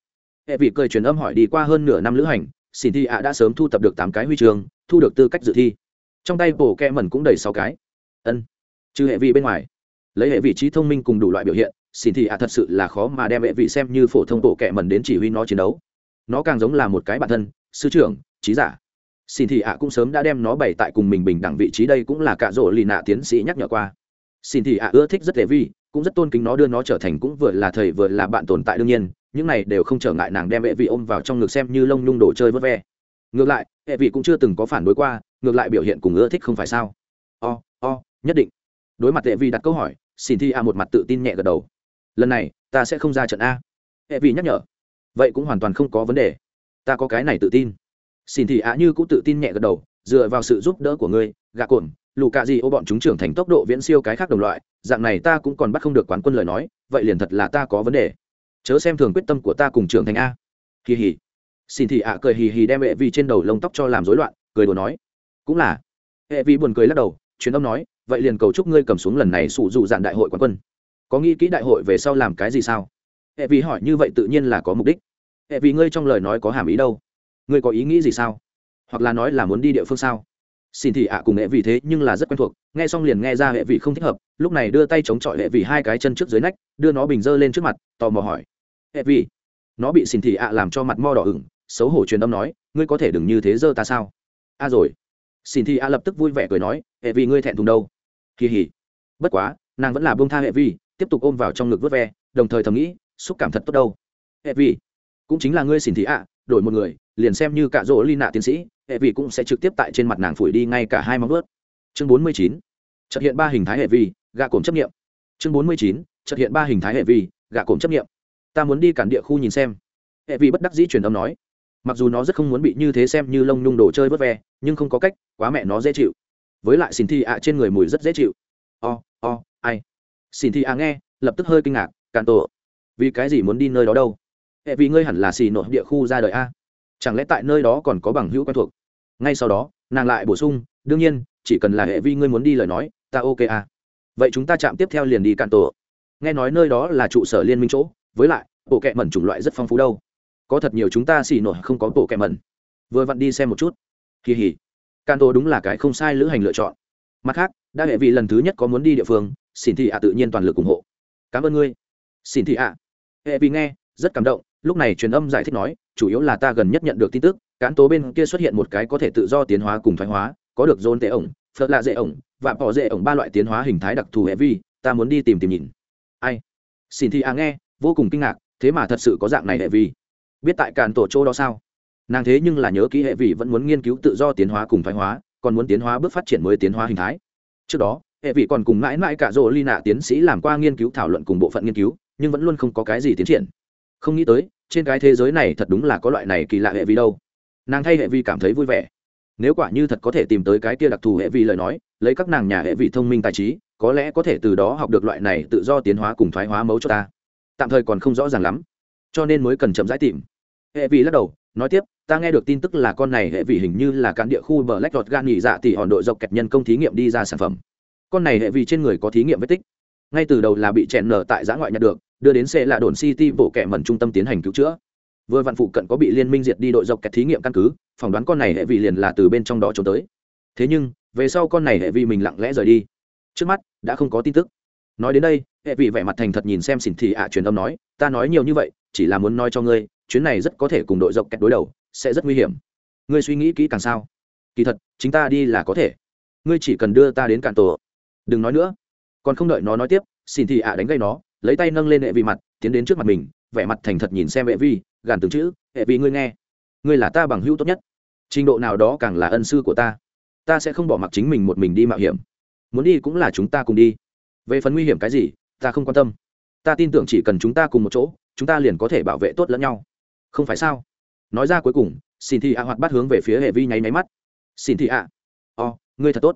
Hệ vị cười truyền âm hỏi đi qua hơn nửa năm lữ hành, xin thi ạ đã sớm thu tập được tám cái huy chương, thu được tư cách dự thi. Trong tay bổ kẹ mẩn cũng đầy sáu cái. Ân. Trừ hệ vị bên ngoài lấy hệ vị trí thông minh cùng đủ loại biểu hiện xin thì ạ thật sự là khó mà đem hệ vị xem như phổ thông bộ kệ mẩn đến chỉ huy nó chiến đấu. Nó càng giống là một cái bản thân sư trưởng trí giả. Xin thì ạ cũng sớm đã đem nó bày tại cùng mình bình đẳng vị trí đây cũng là cạ rỗ lì nạ tiến sĩ nhắc nhở qua. Xin thì ạ ưa thích rất lệ vi cũng rất tôn kính nó đưa nó trở thành cũng vừa là thầy vừa là bạn tồn tại đương nhiên những này đều không trở ngại nàng đem hệ vị ôm vào trong ngực xem như lông nhung đồ chơi vớt ve. Ngược lại hệ vị cũng chưa từng có phản đối qua ngược lại biểu hiện cùng ưa thích không phải sao? O、oh, o、oh, nhất định. Đối mặt hệ vị đặt câu hỏi xin thi a một mặt tự tin nhẹ gật đầu. Lần này, ta sẽ không ra trận a. Hệ vị nhắc nhở. Vậy cũng hoàn toàn không có vấn đề. Ta có cái này tự tin. Xin thị a như cũng tự tin nhẹ gật đầu, dựa vào sự giúp đỡ của ngươi, gạ cồn lù cạ gì ô bọn chúng trưởng thành tốc độ viễn siêu cái khác đồng loại, dạng này ta cũng còn bắt không được quán quân lời nói, vậy liền thật là ta có vấn đề. Chớ xem thường quyết tâm của ta cùng trưởng thành a. Kỳ hỉ xin thị ạ cười hì hì đem hệ vi trên đầu lông tóc cho làm rối loạn, cười đùa nói. Cũng là. Hệ vi buồn cười lắc đầu, truyền âm nói vậy liền cầu chúc ngươi cầm xuống lần này sủ dụ dạn đại hội quán quân. Có nghĩ kỹ đại hội về sau làm cái gì sao? Hệ vi hỏi như vậy tự nhiên là có mục đích. Hệ vi ngươi trong lời nói có hàm ý đâu? Ngươi có ý nghĩ gì sao? Hoặc là nói là muốn đi địa phương sao? Xin thì ạ à cùng hệ vì thế nhưng là rất quen thuộc, nghe xong liền nghe ra hệ vị không thích hợp, lúc này đưa tay chống chọi hệ vị hai cái chân trước dưới nách, đưa nó bình dơ lên trước mặt, tò mò hỏi. Hệ vị, nó bị xin thì ạ à làm cho mặt mo đỏ ửng, xấu hổ truyền âm nói, ngươi có thể đừng như thế dơ ta sao? A rồi. Xin thì ạ à lập tức vui vẻ cười nói, hệ vì ngươi thẹn thùng đâu? Kỳ hỉ bất quá, nàng vẫn là bông tha hệ vi tiếp tục ôm vào trong ngực vớt ve, đồng thời thầm nghĩ, xúc cảm thật tốt đâu. Hệ vi cũng chính là ngươi xỉn thị ạ, đổi một người, liền xem như cả rỗ ly nạ tiến sĩ hệ vi cũng sẽ trực tiếp tại trên mặt nàng phủi đi ngay cả hai móng vớt chương bốn mươi chín trật hiện ba hình thái hệ vi gạ cổm chấp nghiệm. Chương bốn mươi chín trật hiện ba hình thái hệ vi gạ cổm chấp nghiệm. Ta muốn đi cản địa khu nhìn xem. Hệ vi bất đắc dĩ truyền âm nói. Mặc dù nó rất không muốn bị như thế xem như lông nhung đồ chơi vớt ve, nhưng không có cách, quá mẹ nó dễ chịu với lại xin thi ạ trên người mùi rất dễ chịu. O o, ai? Xin thi ạ nghe, lập tức hơi kinh ngạc cạn tổ, vì cái gì muốn đi nơi đó đâu? Hệ vì ngươi hẳn là xì nội địa khu ra đời a. Chẳng lẽ tại nơi đó còn có bằng hữu quen thuộc? Ngay sau đó, nàng lại bổ sung, đương nhiên, chỉ cần là hệ vi ngươi muốn đi lời nói, ta ok à vậy chúng ta chạm tiếp theo liền đi cạn tổ. Nghe nói nơi đó là trụ sở liên minh chỗ, với lại, bộ kẹ mẩn chủng loại rất phong phú đâu. Có thật nhiều chúng ta xì nổi không có bộ kẹ mẩn. Vừa vặn đi xem một chút. Kỳ hỉ. Canto đúng là cái không sai lữ hành lựa chọn. Mặt khác, đã hệ vị lần thứ nhất có muốn đi địa phương xin thị ạ tự nhiên toàn lực ủng hộ. Cảm ơn ngươi. Xin thị ạ. Hệ vị nghe, rất cảm động, lúc này truyền âm giải thích nói, chủ yếu là ta gần nhất nhận được tin tức cán tố bên kia xuất hiện một cái có thể tự do tiến hóa cùng thoái hóa, có được dôn tệ ổng, phật lạ dễ ổng, và bỏ dễ ổng ba loại tiến hóa hình thái đặc thù hệ vi ta muốn đi tìm tìm nhìn. Ai? Xin Thị à nghe, vô cùng kinh ngạc, thế mà thật sự có dạng này hệ vi biết tại càn tổ chỗ đó sao? Nàng thế nhưng là nhớ kỹ hệ vị vẫn muốn nghiên cứu tự do tiến hóa cùng thoái hóa, còn muốn tiến hóa bước phát triển mới tiến hóa hình thái. Trước đó, hệ vị còn cùng mãi mãi cả rộ ly nạ tiến sĩ làm qua nghiên cứu thảo luận cùng bộ phận nghiên cứu, nhưng vẫn luôn không có cái gì tiến triển. Không nghĩ tới, trên cái thế giới này thật đúng là có loại này kỳ lạ hệ vi đâu. Nàng thay hệ vi cảm thấy vui vẻ. Nếu quả như thật có thể tìm tới cái kia đặc thù hệ vi lời nói, lấy các nàng nhà hệ vi thông minh tài trí, có lẽ có thể từ đó học được loại này tự do tiến hóa cùng thoái hóa mấu cho ta. Tạm thời còn không rõ ràng lắm, cho nên mới cần chậm rãi tìm. Hệ vi lắc đầu, nói tiếp ta nghe được tin tức là con này hệ vị hình như là cán địa khu bờ lách lọt gan nghỉ dạ tỷ hòn đội dọc kẹt nhân công thí nghiệm đi ra sản phẩm. Con này hệ vị trên người có thí nghiệm vết tích. Ngay từ đầu là bị chèn nở tại giã ngoại nhặt được, đưa đến xe là đồn city bộ kẻ mẩn trung tâm tiến hành cứu chữa. Vừa vạn phụ cận có bị liên minh diệt đi đội dọc kẹt thí nghiệm căn cứ, phỏng đoán con này hệ vị liền là từ bên trong đó trốn tới. Thế nhưng, về sau con này hệ vị mình lặng lẽ rời đi. Trước mắt, đã không có tin tức. Nói đến đây, hệ vị vẻ mặt thành thật nhìn xem xỉn thị ạ truyền âm nói, ta nói nhiều như vậy, chỉ là muốn nói cho ngươi, chuyến này rất có thể cùng đội dọc kẹt đối đầu sẽ rất nguy hiểm. Ngươi suy nghĩ kỹ càng sao? Kỳ thật, chính ta đi là có thể. Ngươi chỉ cần đưa ta đến cạn tổ. Đừng nói nữa. Còn không đợi nó nói tiếp, xin thì ạ đánh gây nó, lấy tay nâng lên hệ vi mặt, tiến đến trước mặt mình, vẻ mặt thành thật nhìn xem hệ vi gàn từng chữ hệ vi ngươi nghe. Ngươi là ta bằng hữu tốt nhất. Trình độ nào đó càng là ân sư của ta. Ta sẽ không bỏ mặc chính mình một mình đi mạo hiểm. Muốn đi cũng là chúng ta cùng đi. Về phần nguy hiểm cái gì, ta không quan tâm. Ta tin tưởng chỉ cần chúng ta cùng một chỗ, chúng ta liền có thể bảo vệ tốt lẫn nhau. Không phải sao? Nói ra cuối cùng xin thị ạ hoạt bắt hướng về phía hệ vi nháy máy mắt. Xin thị ạ. O, ngươi thật tốt.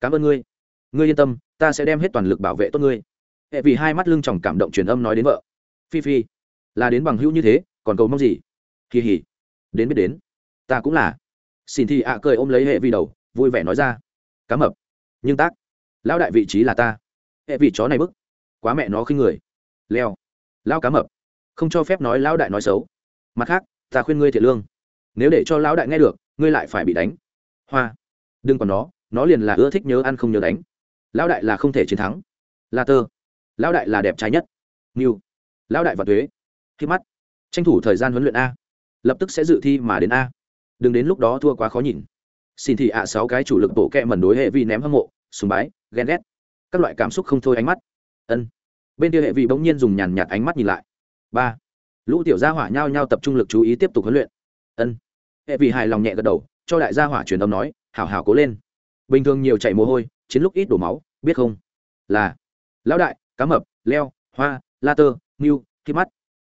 Cảm ơn ngươi. Ngươi yên tâm ta sẽ đem hết toàn lực bảo vệ tốt ngươi. Hệ vì hai mắt lưng tròng cảm động truyền âm nói đến vợ. Phi phi là đến bằng hữu như thế còn cầu mong gì? Kỳ hỉ. Đến biết đến. Ta cũng là. Xin thị ạ cười ôm lấy hệ vi đầu vui vẻ nói ra. Cá mập. Nhưng tác. Lão đại vị trí là ta. Hệ vị chó này bức. Quá mẹ nó khinh người. Leo. Lão cá mập. Không cho phép nói lão đại nói xấu. Mặt khác ta khuyên ngươi thiệt lương. Nếu để cho lão đại nghe được, ngươi lại phải bị đánh. Hoa. Đừng còn nó nó liền là ưa thích nhớ ăn không nhớ đánh. Lão đại là không thể chiến thắng. La tơ. Lão đại là đẹp trai nhất. Nghiêu lão đại và thuế. Khi mắt. Tranh thủ thời gian huấn luyện a. Lập tức sẽ dự thi mà đến a. Đừng đến lúc đó thua quá khó nhìn. Xin thị ạ, sáu cái chủ lực bộ kẹ mẩn đối hệ vi ném hâm mộ, sùng bái, ghen ghét. Các loại cảm xúc không thôi ánh mắt. Ân. Bên kia hệ vi bỗng nhiên dùng nhàn nhạt ánh mắt nhìn lại. Ba lũ tiểu gia hỏa nhao nhao tập trung lực chú ý tiếp tục huấn luyện. Ân. Hệ vì hài lòng nhẹ gật đầu, cho đại gia hỏa truyền âm nói, hảo hảo cố lên. Bình thường nhiều chạy mồ hôi, chiến lúc ít đổ máu, biết không? Là. Lão đại, cá mập, leo, hoa, la tơ, ngưu, khi mắt.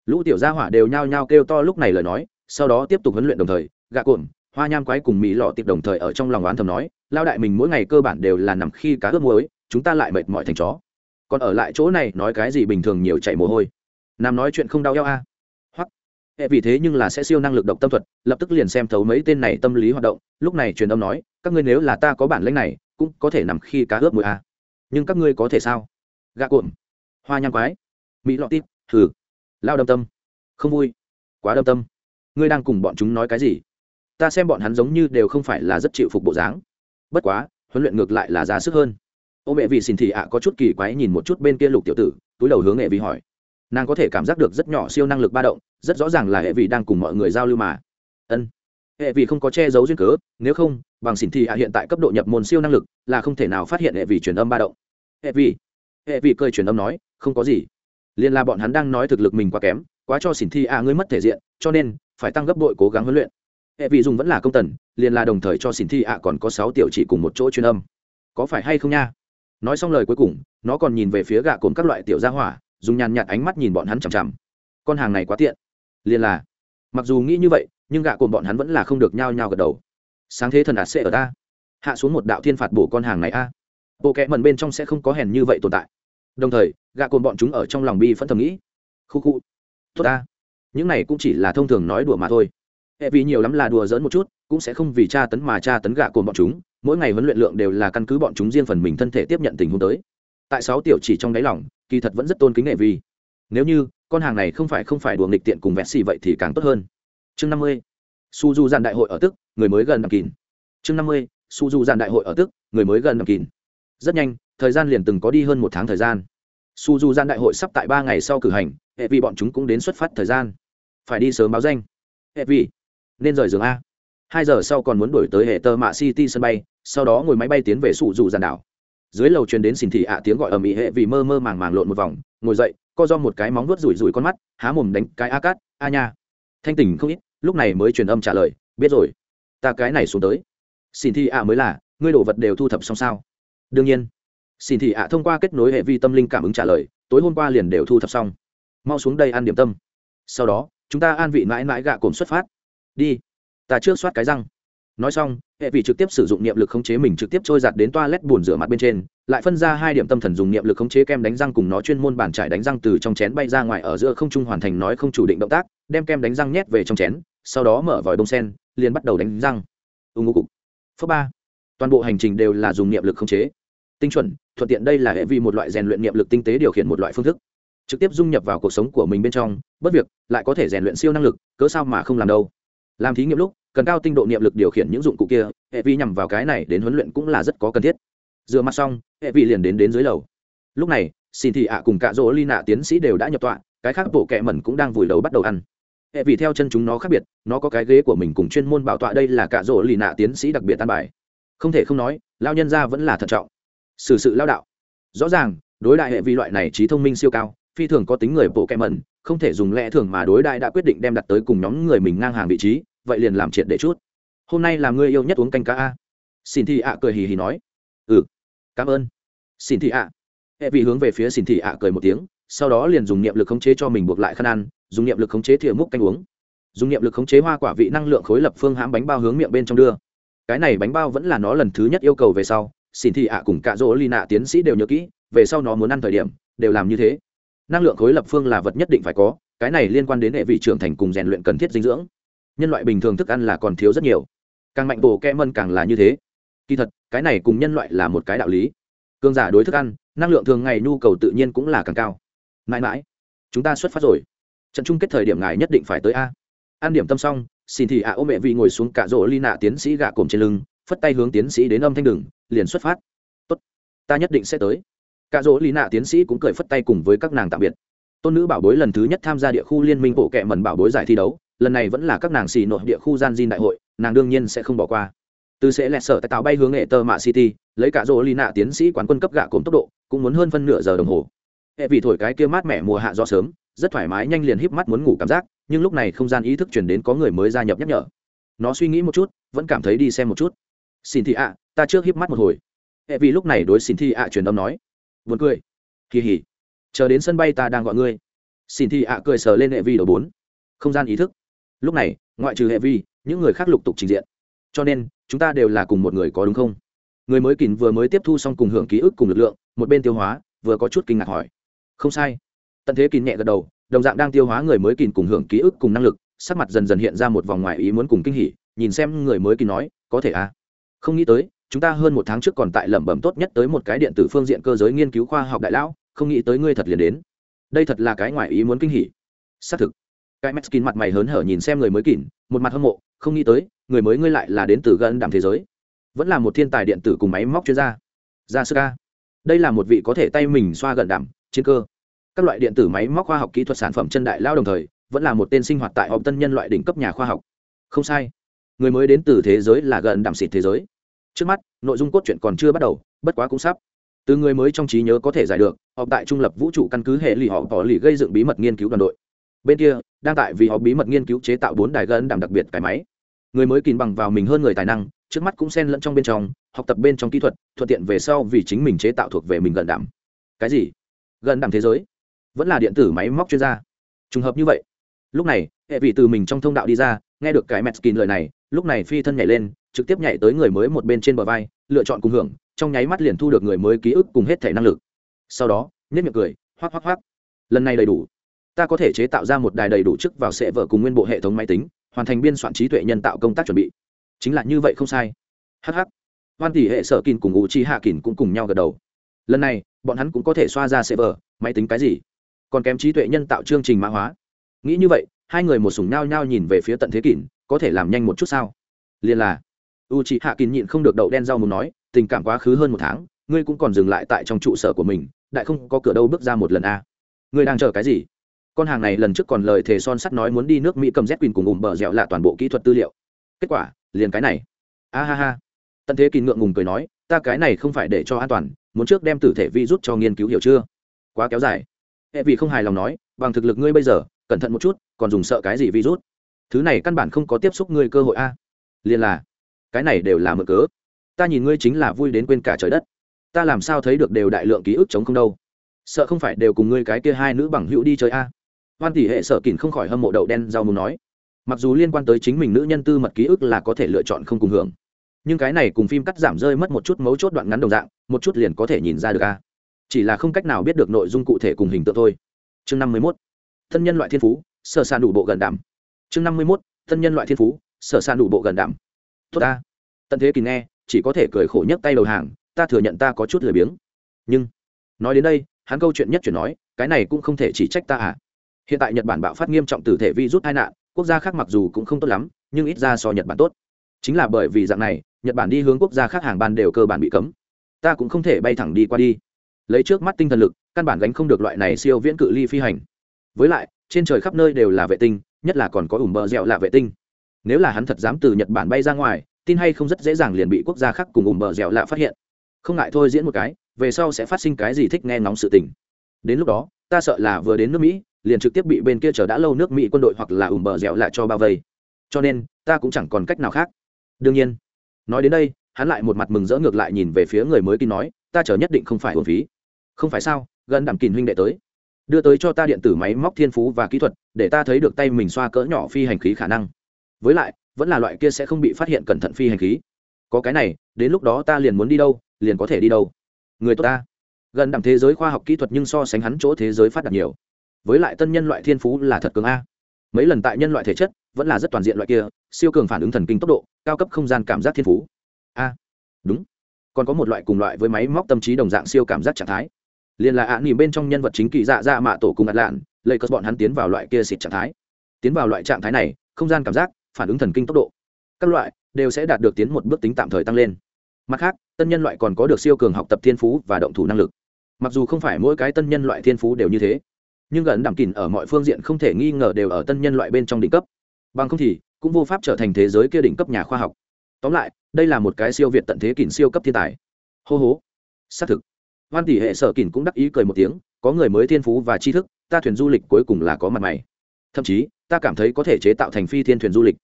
Lũ tiểu gia hỏa đều nhao nhao kêu to lúc này lời nói, sau đó tiếp tục huấn luyện đồng thời, gạ cuộn hoa nham quái cùng mỹ lọ tiệp đồng thời ở trong lòng oán thầm nói lao đại mình mỗi ngày cơ bản đều là nằm khi cá ướp muối, chúng ta lại mệt mỏi thành chó. Còn ở lại chỗ này nói cái gì bình thường nhiều chạy mồ hôi. Nam nói chuyện không đau eo a hệ vì thế nhưng là sẽ siêu năng lực độc tâm thuật, lập tức liền xem thấu mấy tên này tâm lý hoạt động. Lúc này truyền âm nói, các ngươi nếu là ta có bản lĩnh này, cũng có thể nằm khi cá ướp mùi a à. nhưng các ngươi có thể sao? Gạ cuộn. Hoa nhang quái. Mỹ lọ tít. Thử lao đâm tâm. Không vui. Quá đâm tâm. Ngươi đang cùng bọn chúng nói cái gì? Ta xem bọn hắn giống như đều không phải là rất chịu phục bộ dáng. Bất quá, huấn luyện ngược lại là giá sức hơn. Ô mẹ vì xin thị ạ có chút kỳ quái nhìn một chút bên kia lục tiểu tử, túi đầu hướng nghệ vì hỏi nàng có thể cảm giác được rất nhỏ siêu năng lực ba động, rất rõ ràng là hệ vị đang cùng mọi người giao lưu mà. Ân, hệ vị không có che giấu duyên cớ, nếu không, bằng xỉn thì à hiện tại cấp độ nhập môn siêu năng lực là không thể nào phát hiện hệ vị truyền âm ba động. Hệ vị hệ vị cười truyền âm nói, không có gì. Liên là bọn hắn đang nói thực lực mình quá kém, quá cho xỉn thi à ngươi mất thể diện, cho nên, phải tăng gấp đội cố gắng huấn luyện. Hệ vị dùng vẫn là công tần, liên là đồng thời cho xỉn thi ạ còn có sáu tiểu chỉ cùng một chỗ truyền âm. Có phải hay không nha? Nói xong lời cuối cùng, nó còn nhìn về phía gạ cồn các loại tiểu gia hỏa dùng nhàn nhạt ánh mắt nhìn bọn hắn chằm chằm. Con hàng này quá tiện. Liền là, mặc dù nghĩ như vậy, nhưng gạ cồn bọn hắn vẫn là không được nhao nhao gật đầu. Sáng thế thần ạt sẽ ở ta. Hạ xuống một đạo thiên phạt bổ con hàng này a. Bộ kẽ mần bên trong sẽ không có hèn như vậy tồn tại. Đồng thời, gạ cồn bọn chúng ở trong lòng bi phẫn thầm nghĩ. Khu khu. Tốt ta. Những này cũng chỉ là thông thường nói đùa mà thôi. Hệ vì nhiều lắm là đùa dỡn một chút, cũng sẽ không vì tra tấn mà tra tấn gạ cồn bọn chúng. Mỗi ngày huấn luyện lượng đều là căn cứ bọn chúng riêng phần mình thân thể tiếp nhận tình huống tới. Tại sáu tiểu chỉ trong đáy lòng kỳ thật vẫn rất tôn kính nghệ vì nếu như, con hàng này không phải không phải đùa nghịch tiện cùng vẹt xì vậy thì càng tốt hơn. Chương năm mươi, su du dàn đại hội ở tức, người mới gần đầm kín chương năm mươi, su du dàn đại hội ở tức, người mới gần đầm kín rất nhanh, thời gian liền từng có đi hơn một tháng thời gian. Su du gian đại hội sắp tại ba ngày sau cử hành, hệ vì bọn chúng cũng đến xuất phát thời gian. Phải đi sớm báo danh. Hệ vì nên rời giường a. Hai giờ sau còn muốn đổi tới hệ tơ mạ city sân bay, sau đó ngồi máy bay tiến về sụ dù giàn đảo dưới lầu truyền đến xin thị ạ tiếng gọi ầm ĩ hệ vì mơ mơ màng màng lộn một vòng, ngồi dậy, co do một cái móng vuốt rủi rủi con mắt, há mồm đánh cái a cát, a nha. Thanh tỉnh không ít, lúc này mới truyền âm trả lời, biết rồi, ta cái này xuống tới. Xin thị ạ mới là, ngươi đồ vật đều thu thập xong sao? Đương nhiên. Xin thị ạ thông qua kết nối hệ vi tâm linh cảm ứng trả lời, tối hôm qua liền đều thu thập xong. Mau xuống đây ăn điểm tâm. Sau đó, chúng ta an vị mãi mãi gạ cồn xuất phát. Đi, ta trước soát cái răng nói xong, hệ vị trực tiếp sử dụng niệm lực khống chế mình trực tiếp trôi giặt đến toa lét bùn rửa mặt bên trên, lại phân ra hai điểm tâm thần dùng niệm lực khống chế kem đánh răng cùng nó chuyên môn bản trải đánh răng từ trong chén bay ra ngoài ở giữa không trung hoàn thành nói không chủ định động tác, đem kem đánh răng nhét về trong chén, sau đó mở vòi bông sen, liền bắt đầu đánh răng. Ưng ngô cục. Phớ ba. Toàn bộ hành trình đều là dùng niệm lực khống chế. Tinh chuẩn, thuận tiện đây là hệ vi một loại rèn luyện niệm lực tinh tế điều khiển một loại phương thức. Trực tiếp dung nhập vào cuộc sống của mình bên trong, bất việc, lại có thể rèn luyện siêu năng lực, cớ sao mà không làm đâu? Làm thí nghiệm lúc cần cao tinh độ niệm lực điều khiển những dụng cụ kia, hệ vi nhằm vào cái này đến huấn luyện cũng là rất có cần thiết. Dựa mặt xong, hệ vi liền đến đến dưới lầu. Lúc này, xin thị ạ cùng cạ rỗ ly nạ tiến sĩ đều đã nhập tọa, cái khác bộ kẹ mẩn cũng đang vùi đầu bắt đầu ăn. Hệ vì theo chân chúng nó khác biệt, nó có cái ghế của mình cùng chuyên môn bảo tọa đây là cạ rỗ ly nạ tiến sĩ đặc biệt tan bài. Không thể không nói lao nhân ra vẫn là thận trọng. Xử sự lao đạo. Rõ ràng, đối đại hệ vi loại này trí thông minh siêu cao, phi thường có tính người bộ kẹ mẩn, không thể dùng lẽ thường mà đối đại đã quyết định đem đặt tới cùng nhóm người mình ngang hàng vị trí vậy liền làm triệt để chút. Hôm nay là ngươi yêu nhất uống canh cá a. Xin thị ạ cười hì hì nói. Ừ cảm ơn. Xin thị ạ. Hệ vị hướng về phía xin thị ạ cười một tiếng, sau đó liền dùng niệm lực khống chế cho mình buộc lại khăn ăn, dùng niệm lực khống chế thìa múc canh uống. Dùng niệm lực khống chế hoa quả vị năng lượng khối lập phương hãm bánh bao hướng miệng bên trong đưa. Cái này bánh bao vẫn là nó lần thứ nhất yêu cầu về sau, xin thị ạ cùng cạ rỗ ly nạ tiến sĩ đều nhớ kỹ, về sau nó muốn ăn thời điểm, đều làm như thế. Năng lượng khối lập phương là vật nhất định phải có, cái này liên quan đến hệ vị trưởng thành cùng rèn luyện cần thiết dinh dưỡng nhân loại bình thường thức ăn là còn thiếu rất nhiều. Càng mạnh bổ kẽ mân càng là như thế. Kỳ thật cái này cùng nhân loại là một cái đạo lý. Cương giả đối thức ăn năng lượng thường ngày nhu cầu tự nhiên cũng là càng cao. Mãi mãi chúng ta xuất phát rồi. Trận chung kết thời điểm ngài nhất định phải tới a. An điểm tâm xong xin thì ạ à, ô mẹ vị ngồi xuống cả rỗ ly nạ tiến sĩ gạ cồm trên lưng phất tay hướng tiến sĩ đến âm thanh đừng liền xuất phát. Tốt ta nhất định sẽ tới. Cả rỗ ly nạ tiến sĩ cũng cười phất tay cùng với các nàng tạm biệt. Tôn nữ bảo bối lần thứ nhất tham gia địa khu liên minh bộ kệ mần bảo bối giải thi đấu lần này vẫn là các nàng xì nội địa khu gian di đại hội, nàng đương nhiên sẽ không bỏ qua. Từ sẽ lẹt sở tại tàu bay hướng nghệ tơ mạ city, lấy cả rô lina tiến sĩ quán quân cấp gạ cốm tốc độ, cũng muốn hơn phân nửa giờ đồng hồ. Hệ vì thổi cái kia mát mẻ mùa hạ gió sớm, rất thoải mái nhanh liền híp mắt muốn ngủ cảm giác, nhưng lúc này không gian ý thức chuyển đến có người mới gia nhập nhắc nhở. Nó suy nghĩ một chút, vẫn cảm thấy đi xem một chút. Xin thị ạ, ta trước híp mắt một hồi. Hệ vì lúc này đối xin thị ạ truyền âm nói. Buồn cười. Kỳ hỉ chờ đến sân bay ta đang gọi ngươi. Xin thị ạ cười sờ lên hệ vi đầu bốn. Không gian ý thức lúc này, ngoại trừ hệ vi, những người khác lục tục trình diện. Cho nên, chúng ta đều là cùng một người có đúng không? Người mới kín vừa mới tiếp thu xong cùng hưởng ký ức cùng lực lượng, một bên tiêu hóa, vừa có chút kinh ngạc hỏi. Không sai. Tận thế kín nhẹ gật đầu, đồng dạng đang tiêu hóa người mới kín cùng hưởng ký ức cùng năng lực, sắc mặt dần dần hiện ra một vòng ngoài ý muốn cùng kinh hỉ, nhìn xem người mới kín nói, có thể à? Không nghĩ tới, chúng ta hơn một tháng trước còn tại lẩm bẩm tốt nhất tới một cái điện tử phương diện cơ giới nghiên cứu khoa học đại lão, không nghĩ tới ngươi thật liền đến. Đây thật là cái ngoài ý muốn kinh hỉ. Xác thực cái meskin mặt mày hớn hở nhìn xem người mới kín, một mặt hâm mộ, không nghĩ tới, người mới ngươi lại là đến từ gần đảm thế giới. Vẫn là một thiên tài điện tử cùng máy móc chuyên gia. Ra sư ca đây là một vị có thể tay mình xoa gần đảm chiến cơ. Các loại điện tử máy móc khoa học kỹ thuật sản phẩm chân đại lao đồng thời, vẫn là một tên sinh hoạt tại họp tân nhân loại đỉnh cấp nhà khoa học. Không sai. Người mới đến từ thế giới là gần đảm xịt thế giới. Trước mắt, nội dung cốt truyện còn chưa bắt đầu, bất quá cũng sắp. Từ người mới trong trí nhớ có thể giải được họ tại trung lập vũ trụ căn cứ hệ lì họ bỏ lì gây dựng bí mật nghiên cứu đoàn đội bên kia, đang tại vì họ bí mật nghiên cứu chế tạo bốn đài gần đảm đặc biệt cái máy. Người mới kín bằng vào mình hơn người tài năng, trước mắt cũng xen lẫn trong bên trong, học tập bên trong kỹ thuật, thuận tiện về sau vì chính mình chế tạo thuộc về mình gần đảm cái gì? Gần đảm thế giới? Vẫn là điện tử máy móc chuyên gia. Trùng hợp như vậy. Lúc này, hệ vị từ mình trong thông đạo đi ra, nghe được cái metskin lời này, lúc này phi thân nhảy lên, trực tiếp nhảy tới người mới một bên trên bờ vai, lựa chọn cùng hưởng, trong nháy mắt liền thu được người mới ký ức cùng hết thể năng lực. Sau đó nhất miệng cười hoác hoác hoác lần này đầy đủ ta có thể chế tạo ra một đài đầy đủ chức vào sẽ vở cùng nguyên bộ hệ thống máy tính hoàn thành biên soạn trí tuệ nhân tạo công tác chuẩn bị. Chính là như vậy không sai. Hh hoan tỷ hệ sở kín cùng u chi hạ kín cũng cùng nhau gật đầu. Lần này bọn hắn cũng có thể xoa ra server máy tính cái gì? Còn kém trí tuệ nhân tạo chương trình mã hóa. Nghĩ như vậy hai người một sùng nhao nhao nhìn về phía tận thế kín, có thể làm nhanh một chút sao? Liền là u chị hạ kín nhịn không được đậu đen rau muốn nói tình cảm quá khứ hơn một tháng ngươi cũng còn dừng lại tại trong trụ sở của mình đại không có cửa đâu bước ra một lần a à. ngươi đang chờ cái gì? Con hàng này lần trước còn lời thề son sắt nói muốn đi nước mỹ cầm z quyền cùng ủng bờ dẻo là toàn bộ kỹ thuật tư liệu. Kết quả, liền cái này. A ha ha. Tận thế kỳ ngượng ngùng cười nói, ta cái này không phải để cho an toàn, muốn trước đem tử thể vi rút cho nghiên cứu hiểu chưa? Quá kéo dài. Hệ vì không hài lòng nói, bằng thực lực ngươi bây giờ, cẩn thận một chút, còn dùng sợ cái gì virus thứ này căn bản không có tiếp xúc ngươi cơ hội a. Liền là, cái này đều là mở cớ. Ta nhìn ngươi chính là vui đến quên cả trời đất. Ta làm sao thấy được đều đại lượng ký ức chống không đâu? Sợ không phải đều cùng ngươi cái kia hai nữ bằng hữu đi chơi a hoan tỷ hệ sở kín không khỏi hâm mộ đậu đen rau muốn nói, mặc dù liên quan tới chính mình nữ nhân tư mật ký ức là có thể lựa chọn không cùng hưởng, nhưng cái này cùng phim cắt giảm rơi mất một chút mấu chốt đoạn ngắn đồng dạng, một chút liền có thể nhìn ra được a. Chỉ là không cách nào biết được nội dung cụ thể cùng hình tượng thôi. Chương năm mươi mốt, thân nhân loại thiên phú, sở s đủ bộ gần đảm. Chương năm mươi mốt, thân nhân loại thiên phú, sở s đủ bộ gần đảm. Tốt ta. Tận thế kỳ nghe, chỉ có thể cười khổ nhất tay đầu hàng, ta thừa nhận ta có chút lười biếng. Nhưng, nói đến đây, hắn câu chuyện nhất chuyển nói, cái này cũng không thể chỉ trách ta à hiện tại nhật bản bạo phát nghiêm trọng tử thể vi rút tai nạn, quốc gia khác mặc dù cũng không tốt lắm, nhưng ít ra so nhật bản tốt. Chính là bởi vì dạng này, nhật bản đi hướng quốc gia khác hàng ban đều cơ bản bị cấm. Ta cũng không thể bay thẳng đi qua đi. Lấy trước mắt tinh thần lực, căn bản gánh không được loại này siêu viễn cự ly phi hành. Với lại, trên trời khắp nơi đều là vệ tinh, nhất là còn có ủng bờ dẻo là vệ tinh. Nếu là hắn thật dám từ nhật bản bay ra ngoài, tin hay không rất dễ dàng liền bị quốc gia khác cùng ủng bờ dẻo lạ phát hiện. Không ngại thôi diễn một cái, về sau sẽ phát sinh cái gì thích nghe ngóng sự tình. Đến lúc đó ta sợ là vừa đến nước mỹ, liền trực tiếp bị bên kia chờ đã lâu nước mỹ quân đội hoặc là ủng bờ dẻo lại cho bao vây. Cho nên, ta cũng chẳng còn cách nào khác. Đương nhiên, nói đến đây, hắn lại một mặt mừng rỡ ngược lại nhìn về phía người mới kín nói, ta chờ nhất định không phải hồn phí. Không phải sao, gần đảm kìn huynh đệ tới. Đưa tới cho ta điện tử máy móc thiên phú và kỹ thuật, để ta thấy được tay mình xoa cỡ nhỏ phi hành khí khả năng. Với lại, vẫn là loại kia sẽ không bị phát hiện cẩn thận phi hành khí. Có cái này, đến lúc đó ta liền muốn đi đâu, liền có thể đi đâu. Người tốt ta gần đẳng thế giới khoa học kỹ thuật nhưng so sánh hắn chỗ thế giới phát đạt nhiều. Với lại tân nhân loại thiên phú là thật cường a. Mấy lần tại nhân loại thể chất vẫn là rất toàn diện loại kia siêu cường phản ứng thần kinh tốc độ cao cấp không gian cảm giác thiên phú. A đúng. Còn có một loại cùng loại với máy móc tâm trí đồng dạng siêu cảm giác trạng thái. Liền là ạ à, bên trong nhân vật chính kỳ dạ dạ mạ tổ cùng ạt lạn lấy cất bọn hắn tiến vào loại kia xịt trạng thái. Tiến vào loại trạng thái này không gian cảm giác phản ứng thần kinh tốc độ các loại đều sẽ đạt được tiến một bước tính tạm thời tăng lên. Mặt khác tân nhân loại còn có được siêu cường học tập thiên phú và động thủ năng lực mặc dù không phải mỗi cái tân nhân loại thiên phú đều như thế, nhưng gần đảm kìn ở mọi phương diện không thể nghi ngờ đều ở tân nhân loại bên trong đỉnh cấp. Bằng không thì, cũng vô pháp trở thành thế giới kia đỉnh cấp nhà khoa học. Tóm lại, đây là một cái siêu việt tận thế kìn siêu cấp thiên tài. Hô hố xác thực. Hoan tỷ hệ sở kìn cũng đắc ý cười một tiếng, có người mới thiên phú và tri thức, ta thuyền du lịch cuối cùng là có mặt mày. Thậm chí, ta cảm thấy có thể chế tạo thành phi thiên thuyền du lịch.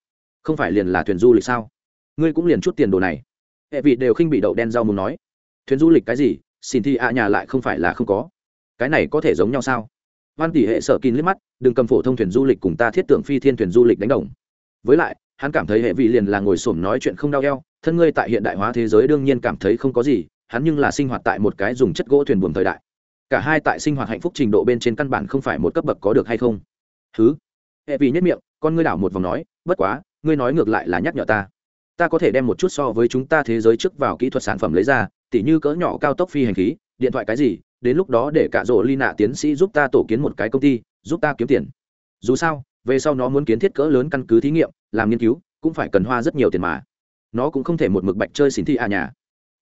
Không phải liền là thuyền du lịch sao? Ngươi cũng liền chút tiền đồ này. Hệ vị đều khinh bị đậu đen rau muốn nói. Thuyền du lịch cái gì? Xin thi ạ nhà lại không phải là không có. Cái này có thể giống nhau sao? Văn tỷ hệ sợ kín liếc mắt, đừng cầm phổ thông thuyền du lịch cùng ta thiết tưởng phi thiên thuyền du lịch đánh đồng. Với lại, hắn cảm thấy hệ vị liền là ngồi xổm nói chuyện không đau eo, thân ngươi tại hiện đại hóa thế giới đương nhiên cảm thấy không có gì, hắn nhưng là sinh hoạt tại một cái dùng chất gỗ thuyền buồm thời đại. Cả hai tại sinh hoạt hạnh phúc trình độ bên trên căn bản không phải một cấp bậc có được hay không? Thứ hệ vị nhất miệng, con ngươi đảo một vòng nói, bất quá, ngươi nói ngược lại là nhắc nhở ta. Ta có thể đem một chút so với chúng ta thế giới trước vào kỹ thuật sản phẩm lấy ra tỉ như cỡ nhỏ cao tốc phi hành khí, điện thoại cái gì, đến lúc đó để cả rộ ly nạ tiến sĩ giúp ta tổ kiến một cái công ty, giúp ta kiếm tiền. Dù sao, về sau nó muốn kiến thiết cỡ lớn căn cứ thí nghiệm, làm nghiên cứu, cũng phải cần hoa rất nhiều tiền mà. Nó cũng không thể một mực bạch chơi xin thị à nhà.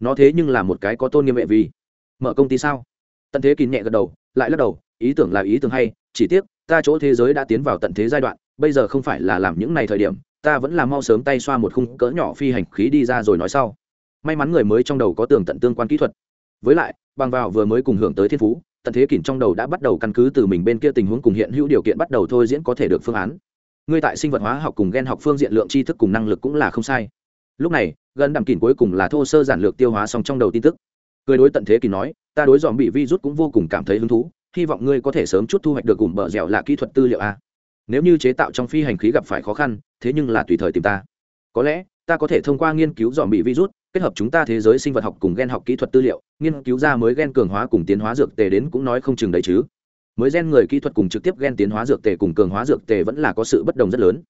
Nó thế nhưng là một cái có tôn nghiêm mẹ vì. Mở công ty sao? Tận thế kín nhẹ gật đầu, lại lắc đầu, ý tưởng là ý tưởng hay, chỉ tiếc, ta chỗ thế giới đã tiến vào tận thế giai đoạn, bây giờ không phải là làm những này thời điểm, ta vẫn là mau sớm tay xoa một khung cỡ nhỏ phi hành khí đi ra rồi nói sau may mắn người mới trong đầu có tường tận tương quan kỹ thuật. Với lại, bằng vào vừa mới cùng hưởng tới thiên phú, tận thế kỷ trong đầu đã bắt đầu căn cứ từ mình bên kia tình huống cùng hiện hữu điều kiện bắt đầu thôi diễn có thể được phương án. Ngươi tại sinh vật hóa học cùng gen học phương diện lượng tri thức cùng năng lực cũng là không sai. Lúc này, gần đàm kỷ cuối cùng là thô sơ giản lược tiêu hóa xong trong đầu tin tức. Cười đối tận thế kỷ nói, ta đối dòm bị vi rút cũng vô cùng cảm thấy hứng thú, hy vọng ngươi có thể sớm chút thu hoạch được cùng bờ dẻo là kỹ thuật tư liệu a. Nếu như chế tạo trong phi hành khí gặp phải khó khăn, thế nhưng là tùy thời tìm ta. Có lẽ, ta có thể thông qua nghiên cứu dòm bị virus kết hợp chúng ta thế giới sinh vật học cùng gen học kỹ thuật tư liệu, nghiên cứu ra mới gen cường hóa cùng tiến hóa dược tề đến cũng nói không chừng đấy chứ. Mới gen người kỹ thuật cùng trực tiếp gen tiến hóa dược tề cùng cường hóa dược tề vẫn là có sự bất đồng rất lớn.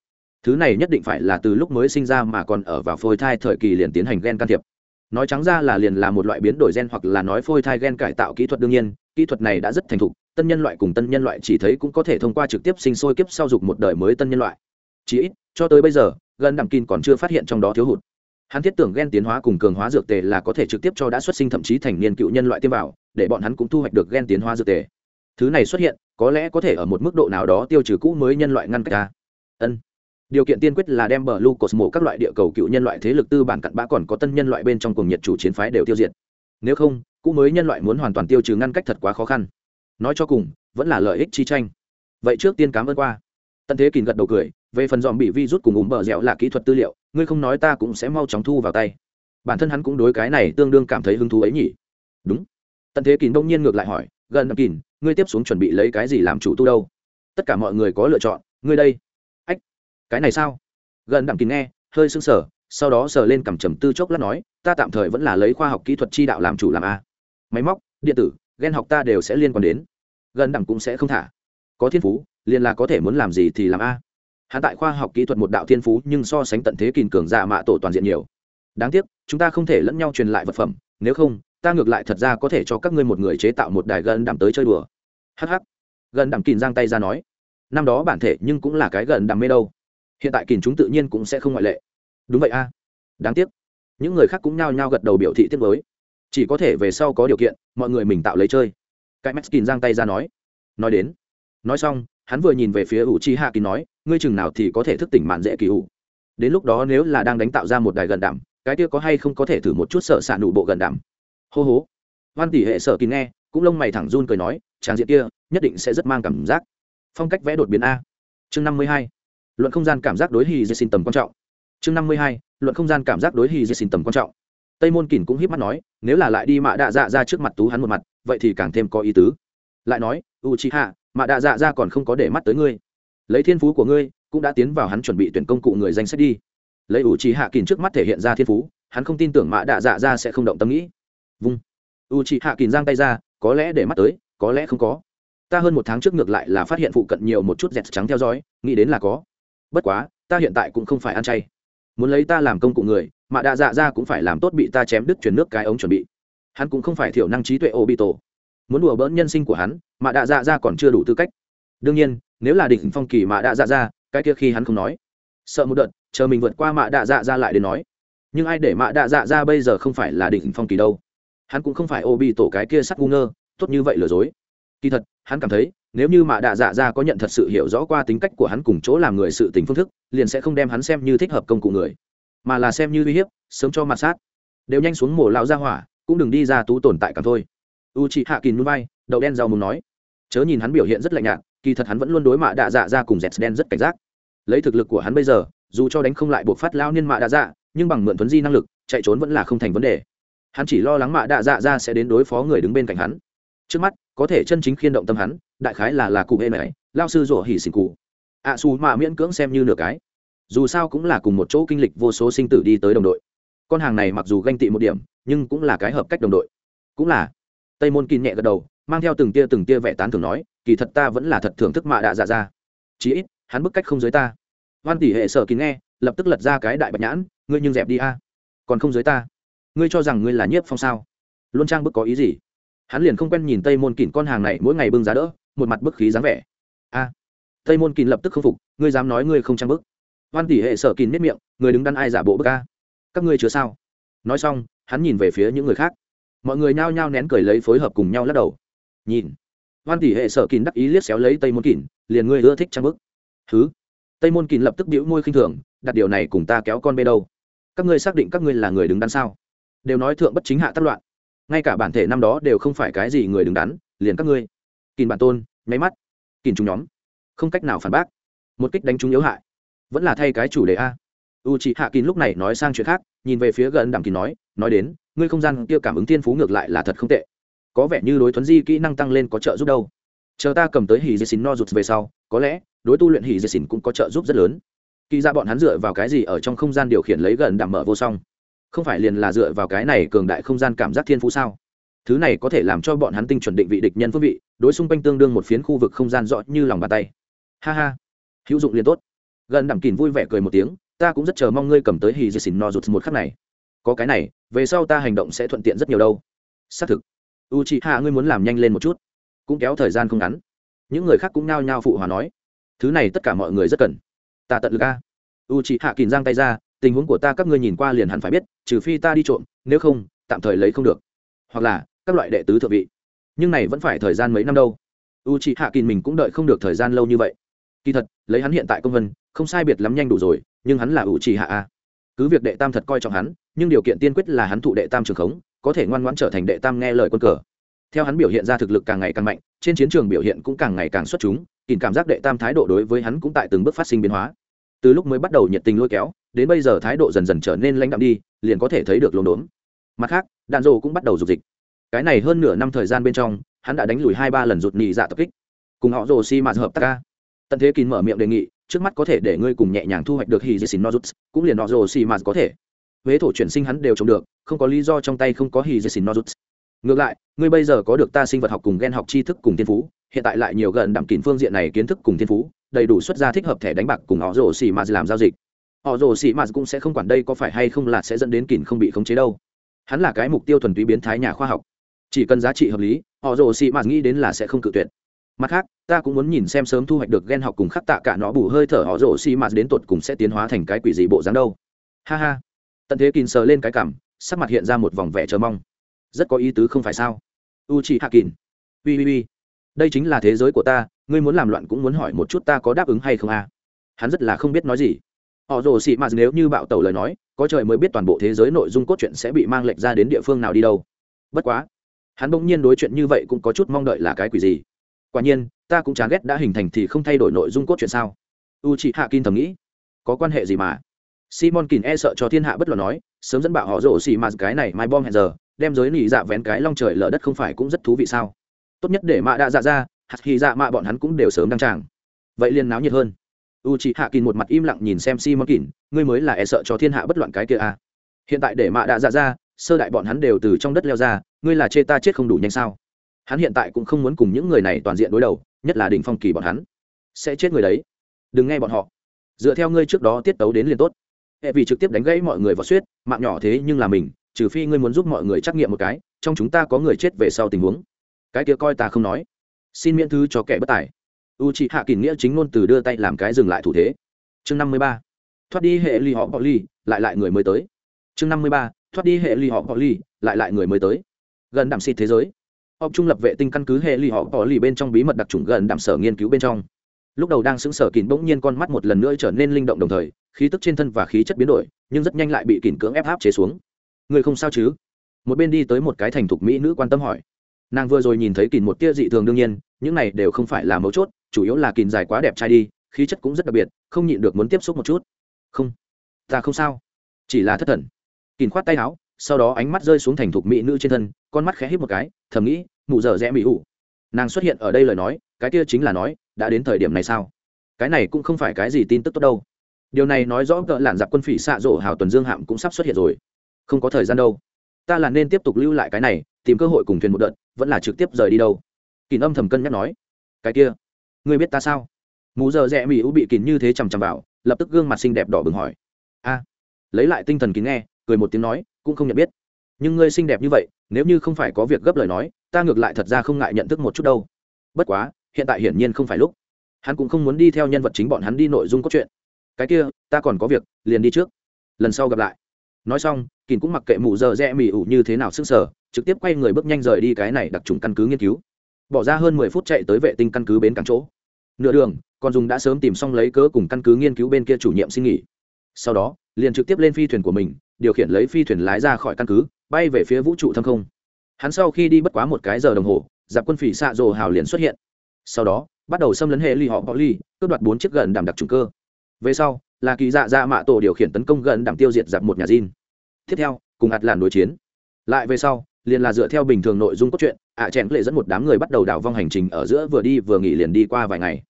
Thứ này nhất định phải là từ lúc mới sinh ra mà còn ở vào phôi thai thời kỳ liền tiến hành gen can thiệp. Nói trắng ra là liền là một loại biến đổi gen hoặc là nói phôi thai gen cải tạo kỹ thuật đương nhiên, kỹ thuật này đã rất thành thục, tân nhân loại cùng tân nhân loại chỉ thấy cũng có thể thông qua trực tiếp sinh sôi kiếp sau dục một đời mới tân nhân loại. Chỉ ít, cho tới bây giờ, gần đẳng kin còn chưa phát hiện trong đó thiếu hụt hắn thiết tưởng gen tiến hóa cùng cường hóa dược tề là có thể trực tiếp cho đã xuất sinh thậm chí thành niên cựu nhân loại tiêm vào, để bọn hắn cũng thu hoạch được gen tiến hóa dược tề. Thứ này xuất hiện, có lẽ có thể ở một mức độ nào đó tiêu trừ cũ mới nhân loại ngăn cách ta. Ân. Điều kiện tiên quyết là đem bờ lu cosmo các loại địa cầu cựu nhân loại thế lực tư bản cặn bã còn có tân nhân loại bên trong cùng nhiệt chủ chiến phái đều tiêu diệt. Nếu không, cũ mới nhân loại muốn hoàn toàn tiêu trừ ngăn cách thật quá khó khăn. Nói cho cùng, vẫn là lợi ích chi tranh. Vậy trước tiên cám ơn qua. Tận thế kìm gật đầu cười, về phần dòm bị vi rút cùng ủng bờ dẻo là kỹ thuật tư liệu ngươi không nói ta cũng sẽ mau chóng thu vào tay. Bản thân hắn cũng đối cái này tương đương cảm thấy hứng thú ấy nhỉ? Đúng. Tận thế kín đông nhiên ngược lại hỏi, gần năm kìm ngươi tiếp xuống chuẩn bị lấy cái gì làm chủ tu đâu? Tất cả mọi người có lựa chọn, ngươi đây. Ách, cái này sao? Gần đặng kín nghe, hơi sưng sở sau đó sờ lên cằm trầm tư chốc lát nói, ta tạm thời vẫn là lấy khoa học kỹ thuật chi đạo làm chủ làm a. Máy móc, điện tử ghen học ta đều sẽ liên quan đến. Gần đẳng cũng sẽ không thả. Có thiên phú, liền là có thể muốn làm gì thì làm a hạ tại khoa học kỹ thuật một đạo thiên phú nhưng so sánh tận thế kình cường giả mạ tổ toàn diện nhiều. Đáng tiếc, chúng ta không thể lẫn nhau truyền lại vật phẩm, nếu không, ta ngược lại thật ra có thể cho các ngươi một người chế tạo một đài gần đẳng tới chơi đùa. Hh gần đẳng kìn giang tay ra nói, năm đó bản thể nhưng cũng là cái gần đẳng mê đâu. Hiện tại kìn chúng tự nhiên cũng sẽ không ngoại lệ. Đúng vậy a. Đáng tiếc. Những người khác cũng nhao nhao gật đầu biểu thị tiếc với chỉ có thể về sau có điều kiện, mọi người mình tạo lấy chơi. Cái meskin giang tay ra nói. Nói đến. Nói xong hắn vừa nhìn về phía ủ chi hạ kỳ nói, ngươi chừng nào thì có thể thức tỉnh mạn dễ kỳ ủ? Đến lúc đó nếu là đang đánh tạo ra một đài gần đảm cái kia có hay không có thể thử một chút sợ xạ nụ bộ gần đảm hô hố văn tỷ hệ sợ kỳ nghe, cũng lông mày thẳng run cười nói tràng diện kia, nhất định sẽ rất mang cảm giác. Phong cách vẽ đột biến a. Chương năm mươi hai. Luận không gian cảm giác đối hì dê xin tầm quan trọng. Chương năm mươi hai. Luận không gian cảm giác đối hì dê xin tầm quan trọng. Tây môn kỳn cũng hiếp mắt nói, nếu là lại đi mạ đạ dạ ra trước mặt tú hắn một mặt, vậy thì càng thêm có ý tứ. Lại nói u chi hạ mà đạ dạ ra còn không có để mắt tới ngươi. Lấy thiên phú của ngươi, cũng đã tiến vào hắn chuẩn bị tuyển công cụ người danh sách đi. Lấy u chi hạ kín trước mắt thể hiện ra thiên phú, hắn không tin tưởng mạ đạ dạ ra sẽ không động tâm nghĩ. Vung. U chi hạ kín giang tay ra, có lẽ để mắt tới, có lẽ không có. Ta hơn một tháng trước ngược lại là phát hiện phụ cận nhiều một chút dẹt trắng theo dõi, nghĩ đến là có. Bất quá, ta hiện tại cũng không phải ăn chay. Muốn lấy ta làm công cụ người mạ đạ dạ ra cũng phải làm tốt bị ta chém đứt chuyển nước cái ống chuẩn bị. Hắn cũng không phải thiểu năng trí tuệ ô bị tổ muốn đùa bỡn nhân sinh của hắn mạ đạ dạ ra còn chưa đủ tư cách. Đương nhiên, nếu là đỉnh phong kỳ mạ đạ dạ ra cái kia khi hắn không nói, sợ một đợt, chờ mình vượt qua mạ đạ dạ ra lại đến nói. Nhưng ai để mạ đạ dạ ra bây giờ không phải là đỉnh phong kỳ đâu? Hắn cũng không phải ô bị tổ cái kia sắc ngu ngơ, tốt như vậy lừa dối. Kỳ thật, hắn cảm thấy, nếu như mạ đạ dạ ra có nhận thật sự hiểu rõ qua tính cách của hắn cùng chỗ làm người sự tình phương thức, liền sẽ không đem hắn xem như thích hợp công cụ người, mà là xem như uy hiếp, sớm cho mặt sát. Đều nhanh xuống mổ lão ra hỏa, cũng đừng đi ra tú tồn tại cả thôi u chị hạ kỳ núi bay đậu đen rau mùng nói. Chớ nhìn hắn biểu hiện rất lạnh nhạt kỳ thật hắn vẫn luôn đối mạ đạ dạ ra cùng dẹt đen rất cảnh giác. Lấy thực lực của hắn bây giờ dù cho đánh không lại buộc phát lao niên mạ đạ dạ nhưng bằng mượn thuấn di năng lực chạy trốn vẫn là không thành vấn đề. Hắn chỉ lo lắng mạ đạ dạ ra sẽ đến đối phó người đứng bên cạnh hắn. Trước mắt có thể chân chính khiên động tâm hắn đại khái là là cụ hê mẹ lao sư rủa hỉ xỉn cụ. Ạ à, xù mạ miễn cưỡng xem như nửa cái. Dù sao cũng là cùng một chỗ kinh lịch vô số sinh tử đi tới đồng đội. Con hàng này mặc dù ganh tị một điểm nhưng cũng là cái hợp cách đồng đội. Cũng là tây môn kín nhẹ gật đầu, mang theo từng tia từng tia vẻ tán thường nói, kỳ thật ta vẫn là thật thưởng thức mạ đạ dạ ra chí ít, hắn bức cách không dưới ta. Hoan tỷ hệ sở kín nghe, lập tức lật ra cái đại bạch nhãn, ngươi nhưng dẹp đi a. Còn không dưới ta. Ngươi cho rằng ngươi là nhiếp phong sao? Luôn trang bức có ý gì? Hắn liền không quen nhìn tây môn kín con hàng này mỗi ngày bưng giá đỡ, một mặt bức khí dáng vẻ. A. Tây môn kín lập tức không phục, ngươi dám nói ngươi không trang bức. Hoan tỷ hệ sở kín nếp miệng, người đứng đắn ai giả bộ bức a? Các ngươi chứa sao? Nói xong, hắn nhìn về phía những người khác mọi người nhao nhao nén cười lấy phối hợp cùng nhau lắc đầu. Nhìn, văn tỷ hệ sở kín đắc ý liếc xéo lấy tây môn kín liền ngươi ưa thích trang bức. Thứ tây môn kín lập tức bĩu môi khinh thường, đặt điều này cùng ta kéo con bê đâu? Các ngươi xác định các ngươi là người đứng đắn sao? Đều nói thượng bất chính hạ tác loạn. Ngay cả bản thể năm đó đều không phải cái gì người đứng đắn, liền các ngươi. Kín bản tôn, nháy mắt. Kín chúng nhóm. Không cách nào phản bác. Một kích đánh chúng yếu hại. Vẫn là thay cái chủ đề a u chị hạ kín lúc này nói sang chuyện khác, nhìn về phía gần đàm kín nói nói đến, ngươi không gian kia cảm ứng thiên phú ngược lại là thật không tệ. Có vẻ như đối thuấn di kỹ năng tăng lên có trợ giúp đâu. Chờ ta cầm tới hỉ dê xín no rụt về sau, có lẽ đối tu luyện hỉ dê xin cũng có trợ giúp rất lớn. Kỳ ra bọn hắn dựa vào cái gì ở trong không gian điều khiển lấy gần đảm mở vô song? Không phải liền là dựa vào cái này cường đại không gian cảm giác thiên phú sao? Thứ này có thể làm cho bọn hắn tinh chuẩn định vị địch nhân phước vị, đối xung quanh tương đương một phiến khu vực không gian rõ như lòng bàn tay. Ha ha. Hữu dụng liền tốt. Gần đảm kín vui vẻ cười một tiếng ta cũng rất chờ mong ngươi cầm tới hì dì xỉn no rụt một khắc này. Có cái này, về sau ta hành động sẽ thuận tiện rất nhiều đâu. Xác thực. U chị hạ ngươi muốn làm nhanh lên một chút. Cũng kéo thời gian không ngắn. Những người khác cũng nao nhao phụ hòa nói. Thứ này tất cả mọi người rất cần. Ta tận lực a. U chị hạ kìm giang tay ra, tình huống của ta các ngươi nhìn qua liền hẳn phải biết, trừ phi ta đi trộm, nếu không, tạm thời lấy không được. Hoặc là, các loại đệ tứ thượng vị. Nhưng này vẫn phải thời gian mấy năm đâu. U chị hạ kìm mình cũng đợi không được thời gian lâu như vậy. Kỳ thật, lấy hắn hiện tại công vân không sai biệt lắm nhanh đủ rồi nhưng hắn là ủ trì hạ a. Cứ việc đệ tam thật coi trọng hắn, nhưng điều kiện tiên quyết là hắn thụ đệ tam trường khống, có thể ngoan ngoãn trở thành đệ tam nghe lời quân cờ. Theo hắn biểu hiện ra thực lực càng ngày càng mạnh, trên chiến trường biểu hiện cũng càng ngày càng xuất chúng, kìm cảm giác đệ tam thái độ đối với hắn cũng tại từng bước phát sinh biến hóa. Từ lúc mới bắt đầu nhiệt tình lôi kéo, đến bây giờ thái độ dần dần trở nên lãnh đạm đi, liền có thể thấy được lồn đốn. Mặt khác, đạn dộ cũng bắt đầu dục dịch. Cái này hơn nửa năm thời gian bên trong, hắn đã đánh lùi hai ba lần rụt nhị dạ tập kích. Cùng họ rồ si mạt hợp tác ca. Tận thế kín mở miệng đề nghị trước mắt có thể để ngươi cùng nhẹ nhàng thu hoạch được hì dì xin nozuts cũng liền họ rồ xì mà có thể. Huế thổ chuyển sinh hắn đều trồng được, không có lý do trong tay không có hì dì xin nozuts ngược lại, ngươi bây giờ có được ta sinh vật học cùng g e n học tri thức cùng thiên phú, hiện tại lại nhiều gần đẳng kín phương diện này kiến thức cùng thiên phú, đầy đủ xuất ra thích hợp thẻ đánh bạc cùng họ rồ xì mà làm giao dịch. Họ rồ xì mà cũng sẽ không quản đây có phải hay không là sẽ dẫn đến kín không bị khống chế đâu. Hắn là cái mục tiêu thuần túy biến thái nhà khoa học. Chỉ cần giá trị hợp lý họ rồ xì mà nghĩ đến là sẽ không cự tuyệt mặt khác, ta cũng muốn nhìn xem sớm thu hoạch được gen học cùng khắc tạ cả nó bù hơi thở họ rồ xì mạt đến tột cùng sẽ tiến hóa thành cái quỷ gì bộ dáng đâu. Ha ha. Tận thế kín sờ lên cái cảm, sắc mặt hiện ra một vòng vẻ chờ mong. Rất có ý tứ không phải sao? U chị hạ kín ui ui ui. Đây chính là thế giới của ta, ngươi muốn làm loạn cũng muốn hỏi một chút ta có đáp ứng hay không à? Hắn rất là không biết nói gì. Họ rồ xị mạt nếu như bạo tẩu lời nói, có trời mới biết toàn bộ thế giới nội dung cốt truyện sẽ bị mang lệch ra đến địa phương nào đi đâu. Bất quá, hắn bỗng nhiên đối chuyện như vậy cũng có chút mong đợi là cái quỷ gì quả nhiên, ta cũng chán ghét đã hình thành thì không thay đổi nội dung cốt truyện sao. U chị hạ kin thầm nghĩ. Có quan hệ gì mà? Simon kín e sợ cho thiên hạ bất luận nói, sớm dẫn bạo họ rổ xì mạt cái này mai bom hẹn giờ, đem giới nỉ dạ vén cái long trời lở đất không phải cũng rất thú vị sao? Tốt nhất để mạ đạ dạ ra, hạt khi dạ mạ bọn hắn cũng đều sớm đăng tràng. Vậy liền náo nhiệt hơn. U chị hạ kín một mặt im lặng nhìn xem simon kín ngươi mới là e sợ cho thiên hạ bất loạn cái kia à. hiện tại để mạ đạ dạ ra, sơ đại bọn hắn đều từ trong đất leo ra, ngươi là chê ta chết không đủ nhanh sao? Hắn hiện tại cũng không muốn cùng những người này toàn diện đối đầu, nhất là đỉnh phong kỳ bọn hắn. Sẽ chết người đấy. Đừng nghe bọn họ. Dựa theo ngươi trước đó tiết tấu đến liền tốt. Hệ vì trực tiếp đánh gãy mọi người vào suýt mạng nhỏ thế nhưng là mình, trừ phi ngươi muốn giúp mọi người trắc nghiệm một cái, trong chúng ta có người chết về sau tình huống. Cái kia coi ta không nói. Xin miễn thứ cho kẻ bất tài. U chị hạ kỷ nghĩa chính ngôn từ đưa tay làm cái dừng lại thủ thế. Chương năm mươi ba. Thoát đi hệ ly họ bọ ly lại lại người mới tới. Chương năm mươi ba. Thoát đi hệ ly họ bọ ly lại lại người mới tới. Gần đảm xịt thế giới họp trung lập vệ tinh căn cứ hệ ly họ bỏ lì bên trong bí mật đặc trùng gần đảm sở nghiên cứu bên trong. Lúc đầu đang sững sờ kín bỗng nhiên con mắt một lần nữa trở nên linh động đồng thời, khí tức trên thân và khí chất biến đổi, nhưng rất nhanh lại bị kín cưỡng ép áp chế xuống. Người không sao chứ? Một bên đi tới một cái thành thục mỹ nữ quan tâm hỏi. Nàng vừa rồi nhìn thấy kín một tia dị thường đương nhiên, những này đều không phải là mấu chốt, chủ yếu là kín dài quá đẹp trai đi, khí chất cũng rất đặc biệt, không nhịn được muốn tiếp xúc một chút. Không, ta không sao. Chỉ là thất thần. Kín khoát tay áo, sau đó ánh mắt rơi xuống thành thục mỹ nữ trên thân, con mắt khẽ hít một cái, thầm nghĩ mụ dở rẽ mỹ ủ. Nàng xuất hiện ở đây lời nói, cái kia chính là nói, đã đến thời điểm này sao? Cái này cũng không phải cái gì tin tức tốt đâu. Điều này nói rõ cỡ làn giặc quân phỉ xạ rộ hào tuần dương hạm cũng sắp xuất hiện rồi. Không có thời gian đâu. Ta là nên tiếp tục lưu lại cái này, tìm cơ hội cùng thuyền một đợt, vẫn là trực tiếp rời đi đâu. Kín âm thầm cân nhắc nói. Cái kia, ngươi biết ta sao? Mù giờ rẽ mỹ ú bị kín như thế chằm chằm vào, lập tức gương mặt xinh đẹp đỏ bừng hỏi. A, lấy lại tinh thần kín nghe, cười một tiếng nói, cũng không nhận biết. Nhưng ngươi xinh đẹp như vậy, nếu như không phải có việc gấp lời nói ta ngược lại thật ra không ngại nhận thức một chút đâu. Bất quá, hiện tại hiển nhiên không phải lúc. Hắn cũng không muốn đi theo nhân vật chính bọn hắn đi nội dung cốt truyện. Cái kia, ta còn có việc, liền đi trước. Lần sau gặp lại. Nói xong kín cũng mặc kệ mụ giờ rẽ mỹ ủ như thế nào sức sở trực tiếp quay người bước nhanh rời đi cái này đặc trùng căn cứ nghiên cứu. Bỏ ra hơn mười phút chạy tới vệ tinh căn cứ bến cảng chỗ. Nửa đường còn dùng đã sớm tìm xong lấy cớ cùng căn cứ nghiên cứu bên kia chủ nhiệm xin nghỉ. Sau đó, liền trực tiếp lên phi thuyền của mình, điều khiển lấy phi thuyền lái ra khỏi căn cứ, bay về phía vũ trụ thâm không hắn sau khi đi bất quá một cái giờ đồng hồ, giặc quân phỉ xạ rồ hào liền xuất hiện. Sau đó, bắt đầu xâm lấn hệ ly họ bọ ly cướp đoạt bốn chiếc gần đảm đặc trùng cơ. Về sau, là kỳ dạ dạ mạ tổ điều khiển tấn công gần đảm tiêu diệt giặc một nhà diên tiếp theo, cùng ạt làn đối chiến. Lại về sau, liền là dựa theo bình thường nội dung cốt truyện, ạ à chèn lệ dẫn một đám người bắt đầu đảo vong hành trình ở giữa vừa đi vừa nghỉ liền đi qua vài ngày.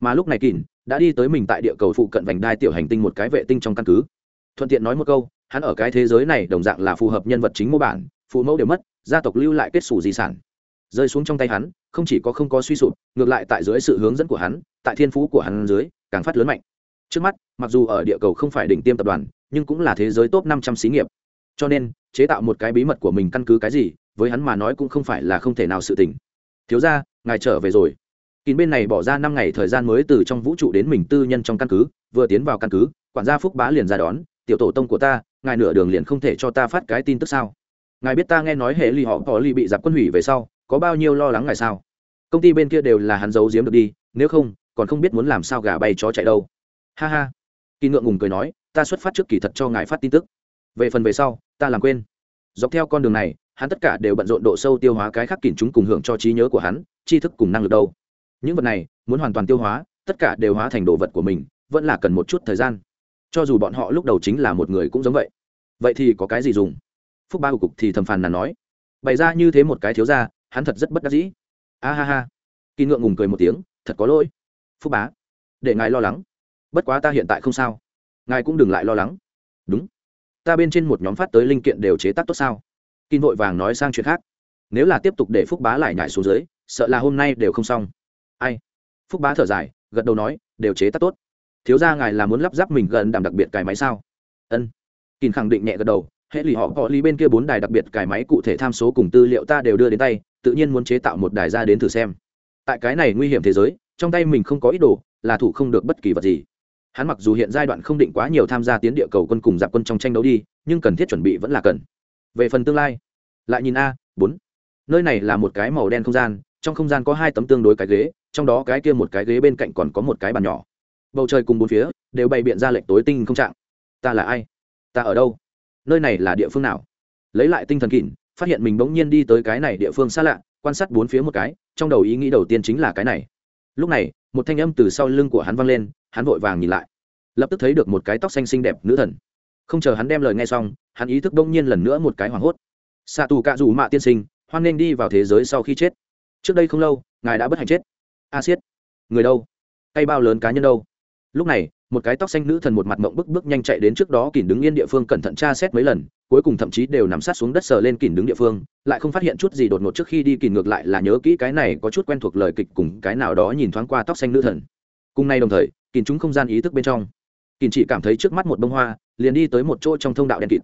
Mà lúc này kỳn đã đi tới mình tại địa cầu phụ cận vành đai tiểu hành tinh một cái vệ tinh trong căn cứ. Thuận tiện nói một câu, hắn ở cái thế giới này đồng dạng là phù hợp nhân vật chính mô bản, phụ mẫu đều mất gia tộc lưu lại kết xù di sản. Rơi xuống trong tay hắn, không chỉ có không có suy sụp, ngược lại tại dưới sự hướng dẫn của hắn, tại thiên phú của hắn dưới, càng phát lớn mạnh. Trước mắt, mặc dù ở địa cầu không phải đỉnh tiêm tập đoàn, nhưng cũng là thế giới top năm trăm xí nghiệp. Cho nên, chế tạo một cái bí mật của mình căn cứ cái gì, với hắn mà nói cũng không phải là không thể nào sự tình. Thiếu ra ngài trở về rồi. Kín bên này bỏ ra năm ngày thời gian mới từ trong vũ trụ đến mình tư nhân trong căn cứ, vừa tiến vào căn cứ, quản gia phúc bá liền ra đón, tiểu tổ tông của ta, ngài nửa đường liền không thể cho ta phát cái tin tức sao? Ngài biết ta nghe nói hệ lì họ có lì bị giặc quân hủy về sau, có bao nhiêu lo lắng ngài sao? Công ty bên kia đều là hắn giấu giếm được đi, nếu không, còn không biết muốn làm sao gà bay chó chạy đâu. Ha ha. Kỳ ngượng ngùng cười nói, ta xuất phát trước kỳ thật cho ngài phát tin tức. Về phần về sau, ta làm quên. Dọc theo con đường này, hắn tất cả đều bận rộn độ sâu tiêu hóa cái khác kỉn chúng cùng hưởng cho trí nhớ của hắn, tri thức cùng năng lực đâu. Những vật này, muốn hoàn toàn tiêu hóa, tất cả đều hóa thành đồ vật của mình, vẫn là cần một chút thời gian. Cho dù bọn họ lúc đầu chính là một người cũng giống vậy. Vậy thì có cái gì dùng? Phúc ba của cục thì thầm phàn nàn nói. Bày ra như thế một cái thiếu ra hắn thật rất bất đắc dĩ. A ha ha. Kỳ ngượng ngùng cười một tiếng, thật có lỗi. Phúc bá, để ngài lo lắng. Bất quá ta hiện tại không sao. Ngài cũng đừng lại lo lắng. Đúng. Ta bên trên một nhóm phát tới linh kiện đều chế tác tốt sao? Kỳ vội vàng nói sang chuyện khác. Nếu là tiếp tục để phúc bá lại nhảy xuống dưới, sợ là hôm nay đều không xong. Ai? Phúc bá thở dài, gật đầu nói, đều chế tác tốt. Thiếu ra ngài là muốn lắp ráp mình gần đảm đặc biệt cài máy sao? Ân. Kỳ khẳng định nhẹ gật đầu hệ lì họ họ lý bên kia bốn đài đặc biệt cài máy cụ thể tham số cùng tư liệu ta đều đưa đến tay, tự nhiên muốn chế tạo một đài ra đến thử xem. Tại cái này nguy hiểm thế giới, trong tay mình không có ý đồ, là thủ không được bất kỳ vật gì. Hắn mặc dù hiện giai đoạn không định quá nhiều tham gia tiến địa cầu quân cùng giặc quân trong tranh đấu đi, nhưng cần thiết chuẩn bị vẫn là cần. Về phần tương lai, lại nhìn a, bốn. Nơi này là một cái màu đen không gian, trong không gian có hai tấm tương đối cái ghế, trong đó cái kia một cái ghế bên cạnh còn có một cái bàn nhỏ. Bầu trời cùng bốn phía, đều bày biện ra lệnh tối tinh không trạng. Ta là ai? Ta ở đâu? Nơi này là địa phương nào? Lấy lại tinh thần kỷ phát hiện mình bỗng nhiên đi tới cái này địa phương xa lạ, quan sát bốn phía một cái, trong đầu ý nghĩ đầu tiên chính là cái này. Lúc này, một thanh âm từ sau lưng của hắn vang lên, hắn vội vàng nhìn lại. Lập tức thấy được một cái tóc xanh xinh đẹp nữ thần. Không chờ hắn đem lời nghe xong, hắn ý thức đông nhiên lần nữa một cái hoảng hốt. Xạ tù cạ dù mạ tiên sinh, hoan nghênh đi vào thế giới sau khi chết. Trước đây không lâu, ngài đã bất hạnh chết. A siết. Người đâu? Tay bao lớn cá nhân đâu? Lúc này một cái tóc xanh nữ thần một mặt mộng bức bước nhanh chạy đến trước đó kỉn đứng yên địa phương cẩn thận tra xét mấy lần, cuối cùng thậm chí đều nằm sát xuống đất sờ lên kỉn đứng địa phương, lại không phát hiện chút gì đột ngột trước khi đi kỉn ngược lại là nhớ kỹ cái này có chút quen thuộc lời kịch cùng cái nào đó nhìn thoáng qua tóc xanh nữ thần. Cùng nay đồng thời, kỉn chúng không gian ý thức bên trong, kỉn chỉ cảm thấy trước mắt một bông hoa, liền đi tới một chỗ trong thông đạo đen kịt.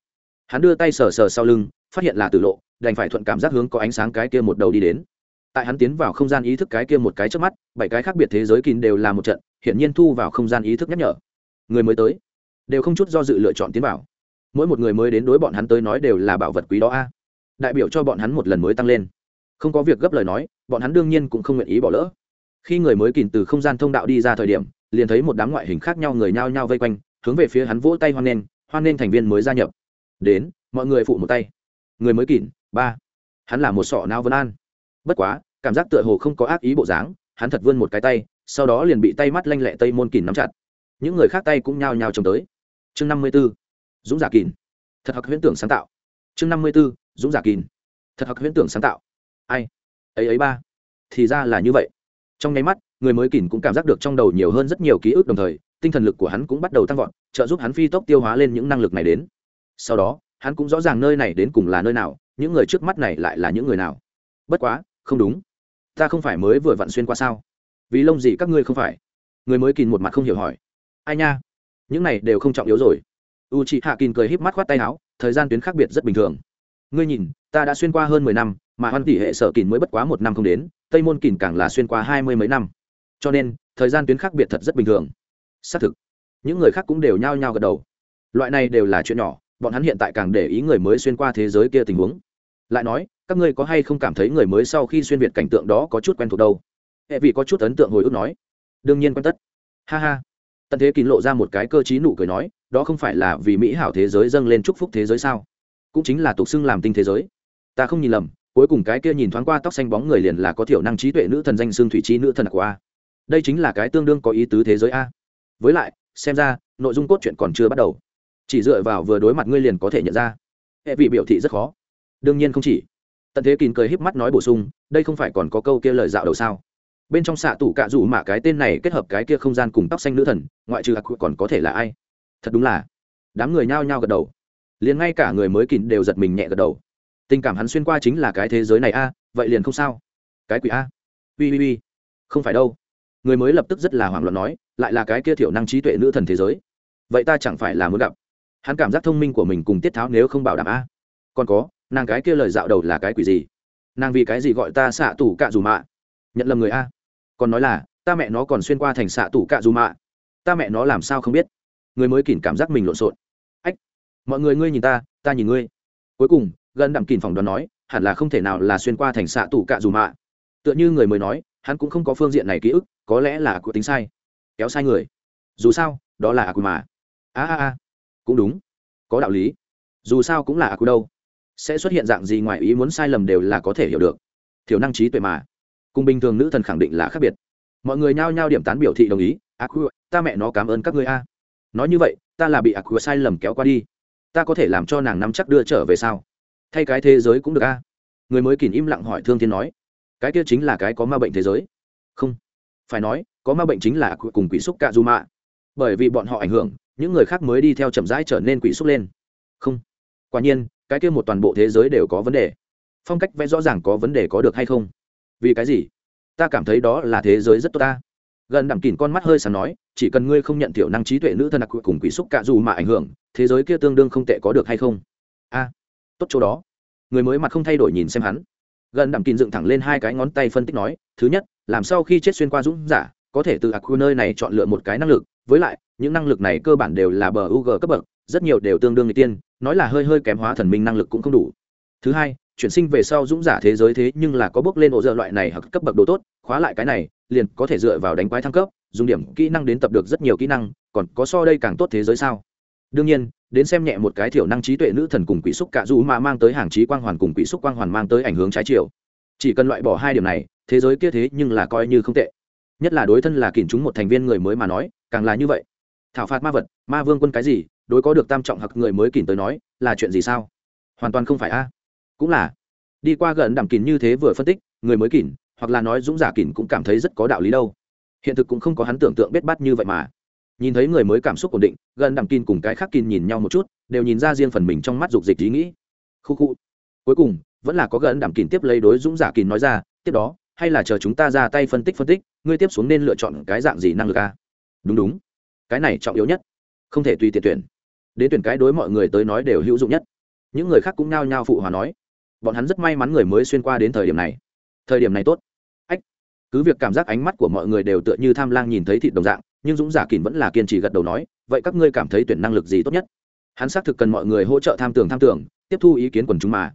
Hắn đưa tay sờ sờ sau lưng, phát hiện là tử lộ, đành phải thuận cảm giác hướng có ánh sáng cái kia một đầu đi đến tại hắn tiến vào không gian ý thức cái kia một cái trước mắt, bảy cái khác biệt thế giới kín đều là một trận, hiển nhiên thu vào không gian ý thức nhắc nhở. Người mới tới. Đều không chút do dự lựa chọn tiến vào. Mỗi một người mới đến đối bọn hắn tới nói đều là bảo vật quý đó a. Đại biểu cho bọn hắn một lần mới tăng lên. Không có việc gấp lời nói, bọn hắn đương nhiên cũng không nguyện ý bỏ lỡ. Khi người mới kìm từ không gian thông đạo đi ra thời điểm, liền thấy một đám ngoại hình khác nhau người nhao nhao vây quanh, hướng về phía hắn vỗ tay hoan nghênh hoan nghênh thành viên mới gia nhập. Đến, mọi người phụ một tay. Người mới kìm, ba. Hắn là một sọ não vân an bất quá, cảm giác tựa hồ không có ác ý bộ dáng, hắn thật vươn một cái tay, sau đó liền bị tay mắt lanh lẹ tây môn kìm nắm chặt. Những người khác tay cũng nhao nhao trông tới. Chương năm mươi b ố dũng giả kìm thật học huyễn tưởng sáng tạo. Chương năm mươi b ố dũng giả kìm thật học huyễn tưởng sáng tạo. Ai? Ấy ấy ba. Thì ra là như vậy. Trong nháy mắt, người mới kìm cũng cảm giác được trong đầu nhiều hơn rất nhiều ký ức đồng thời, tinh thần lực của hắn cũng bắt đầu tăng vọt, trợ giúp hắn phi tốc tiêu hóa lên những năng lực này đến. Sau đó, hắn cũng rõ ràng nơi này đến cùng là nơi nào, những người trước mắt này lại là những người nào bất quá, không đúng. Ta không phải mới vừa vặn xuyên qua sao? Vì lông gì các ngươi không phải? Người mới kìn một mặt không hiểu hỏi. Ai nha? Những này đều không trọng yếu rồi. U chị hạ kìn cười híp mắt khoát tay áo, thời gian tuyến khác biệt rất bình thường. Ngươi nhìn, ta đã xuyên qua hơn mười năm, mà hoan tỷ hệ sở kìn mới bất quá một năm không đến, tây môn kìn càng là xuyên qua hai mươi mấy năm. Cho nên, thời gian tuyến khác biệt thật rất bình thường. Xác thực, những người khác cũng đều nhao nhao gật đầu. Loại này đều là chuyện nhỏ, bọn hắn hiện tại càng để ý người mới xuyên qua thế giới kia tình huống. Lại nói các ngươi có hay không cảm thấy người mới sau khi xuyên việt cảnh tượng đó có chút quen thuộc đâu? Hệ vị có chút ấn tượng hồi ức nói. Đương nhiên quen tất. Ha ha. Tận thế kín lộ ra một cái cơ t nụ cười nói, đó không phải là vì mỹ hảo thế giới dâng lên chúc phúc thế giới sao? Cũng chính là tục xưng làm tinh thế giới. Ta không nhìn lầm, cuối cùng cái kia nhìn thoáng qua tóc xanh bóng người liền là có thiểu năng trí tuệ nữ thần danh xương thủy trí nữ thần của a. Đây chính là cái tương đương có ý tứ thế giới a. Với lại, xem ra, nội dung cốt truyện còn chưa bắt đầu. Chỉ dựa vào vừa đối mặt ngươi liền có thể nhận ra. Hệ vị biểu thị rất khó. Đương nhiên không chỉ tận thế kín cười híp mắt nói bổ sung, đây không phải còn có câu kia lời dạo đầu sao? Bên trong xạ tủ cạ rủ mà cái tên này kết hợp cái kia không gian cùng tóc xanh nữ thần, ngoại trừ ác còn có thể là ai? Thật đúng là, đám người nhao nhao gật đầu. Liền ngay cả người mới kín đều giật mình nhẹ gật đầu. Tình cảm hắn xuyên qua chính là cái thế giới này a, vậy liền không sao. Cái quỷ a. Ui ui ui. Không phải đâu. Người mới lập tức rất là hoảng loạn nói, lại là cái kia thiểu năng trí tuệ nữ thần thế giới. Vậy ta chẳng phải là muốn gặp. Hắn cảm giác thông minh của mình cùng tiết tháo nếu không bảo đảm a. Còn có nàng cái kia lời dạo đầu là cái quỷ gì? Nàng vì cái gì gọi ta xạ tủ cạ dù mạ? Nhận lầm người a. Còn nói là, ta mẹ nó còn xuyên qua thành xạ tủ cạ dù mạ. Ta mẹ nó làm sao không biết? Người mới kìm cảm giác mình lộn xộn. Ách, mọi người ngươi nhìn ta ta nhìn ngươi. Cuối cùng, gần đặng kìm phòng đoán nói, hẳn là không thể nào là xuyên qua thành xạ tủ cạ dù mạ. Tựa như người mới nói, hắn cũng không có phương diện này ký ức, có lẽ là của tính sai. Kéo sai người. Dù sao, đó là ác mà. A a a. Cũng đúng. Có đạo lý. Dù sao cũng là ác đâu sẽ xuất hiện dạng gì ngoài ý muốn sai lầm đều là có thể hiểu được. Thiểu năng trí tuệ mà. Cùng bình thường nữ thần khẳng định là khác biệt. Mọi người nhao nhao điểm tán biểu thị đồng ý. À, ác ta mẹ nó cảm ơn các ngươi a. Nói như vậy, ta là bị à, ác sai lầm kéo qua đi. Ta có thể làm cho nàng nắm chắc đưa trở về sao? Thay cái thế giới cũng được a. Người mới kìm im lặng hỏi thương thiên nói. Cái kia chính là cái có ma bệnh thế giới. Không. Phải nói, có ma bệnh chính là à, cùng quỷ xúc cạ du mạ bởi vì bọn họ ảnh hưởng, những người khác mới đi theo chậm rãi trở nên quỷ xúc lên. Không. Quả nhiên cái kia một toàn bộ thế giới đều có vấn đề. Phong cách vẽ rõ ràng có vấn đề có được hay không? Vì cái gì? Ta cảm thấy đó là thế giới rất tốt ta. Gần đẳng kìn con mắt hơi sàn nói, chỉ cần ngươi không nhận tiểu năng trí tuệ nữ thân đặc cùng quỷ xúc cạ dù mà ảnh hưởng, thế giới kia tương đương không tệ có được hay không? A, tốt chỗ đó. Người mới mặt không thay đổi nhìn xem hắn. Gần đẳng kìn dựng thẳng lên hai cái ngón tay phân tích nói, thứ nhất, làm sau khi chết xuyên qua dũng giả, có thể từ ạc nơi này chọn lựa một cái năng lực, với lại, những năng lực này cơ bản đều là bờ u g cấp bậc, rất nhiều đều tương đương người tiên nói là hơi hơi kém hóa thần minh năng lực cũng không đủ. Thứ hai, chuyển sinh về sau dũng giả thế giới thế nhưng là có bước lên ổ dơ loại này hoặc cấp bậc đồ tốt, khóa lại cái này, liền có thể dựa vào đánh quái thăng cấp, dùng điểm kỹ năng đến tập được rất nhiều kỹ năng, còn có so đây càng tốt thế giới sao? Đương nhiên, đến xem nhẹ một cái thiểu năng trí tuệ nữ thần cùng quỷ xúc cạ dù mà mang tới hàng trí quang hoàn cùng quỷ xúc quang hoàn mang tới ảnh hướng trái chiều. Chỉ cần loại bỏ hai điểm này, thế giới kia thế nhưng là coi như không tệ. Nhất là đối thân là kìm chúng một thành viên người mới mà nói, càng là như vậy. Thảo phạt ma vật, ma vương quân cái gì đối có được tam trọng hoặc người mới kìm tới nói, là chuyện gì sao? Hoàn toàn không phải a. Cũng là. Đi qua gần đảm kìm như thế vừa phân tích, người mới kìm hoặc là nói dũng giả kìm cũng cảm thấy rất có đạo lý đâu. Hiện thực cũng không có hắn tưởng tượng biết bắt như vậy mà. Nhìn thấy người mới cảm xúc ổn định, gần đảm kìm cùng cái khác kìm nhìn nhau một chút, đều nhìn ra riêng phần mình trong mắt dục dịch ý nghĩ. Khu khu. Cuối cùng, vẫn là có gần đảm kìm tiếp lấy đối dũng giả kìm nói ra, tiếp đó, hay là chờ chúng ta ra tay phân tích phân tích, ngươi tiếp xuống nên lựa chọn cái dạng gì năng lực a? Đúng đúng. Cái này trọng yếu nhất. Không thể tùy tiện tuyển đến tuyển cái đối mọi người tới nói đều hữu dụng nhất. Những người khác cũng nao nhao phụ hòa nói. Bọn hắn rất may mắn người mới xuyên qua đến thời điểm này. Thời điểm này tốt. Ách. Cứ việc cảm giác ánh mắt của mọi người đều tựa như tham lang nhìn thấy thịt đồng dạng, nhưng dũng giả kỳn vẫn là kiên trì gật đầu nói, vậy các ngươi cảm thấy tuyển năng lực gì tốt nhất? Hắn xác thực cần mọi người hỗ trợ tham tưởng tham tưởng, tiếp thu ý kiến quần chúng mà.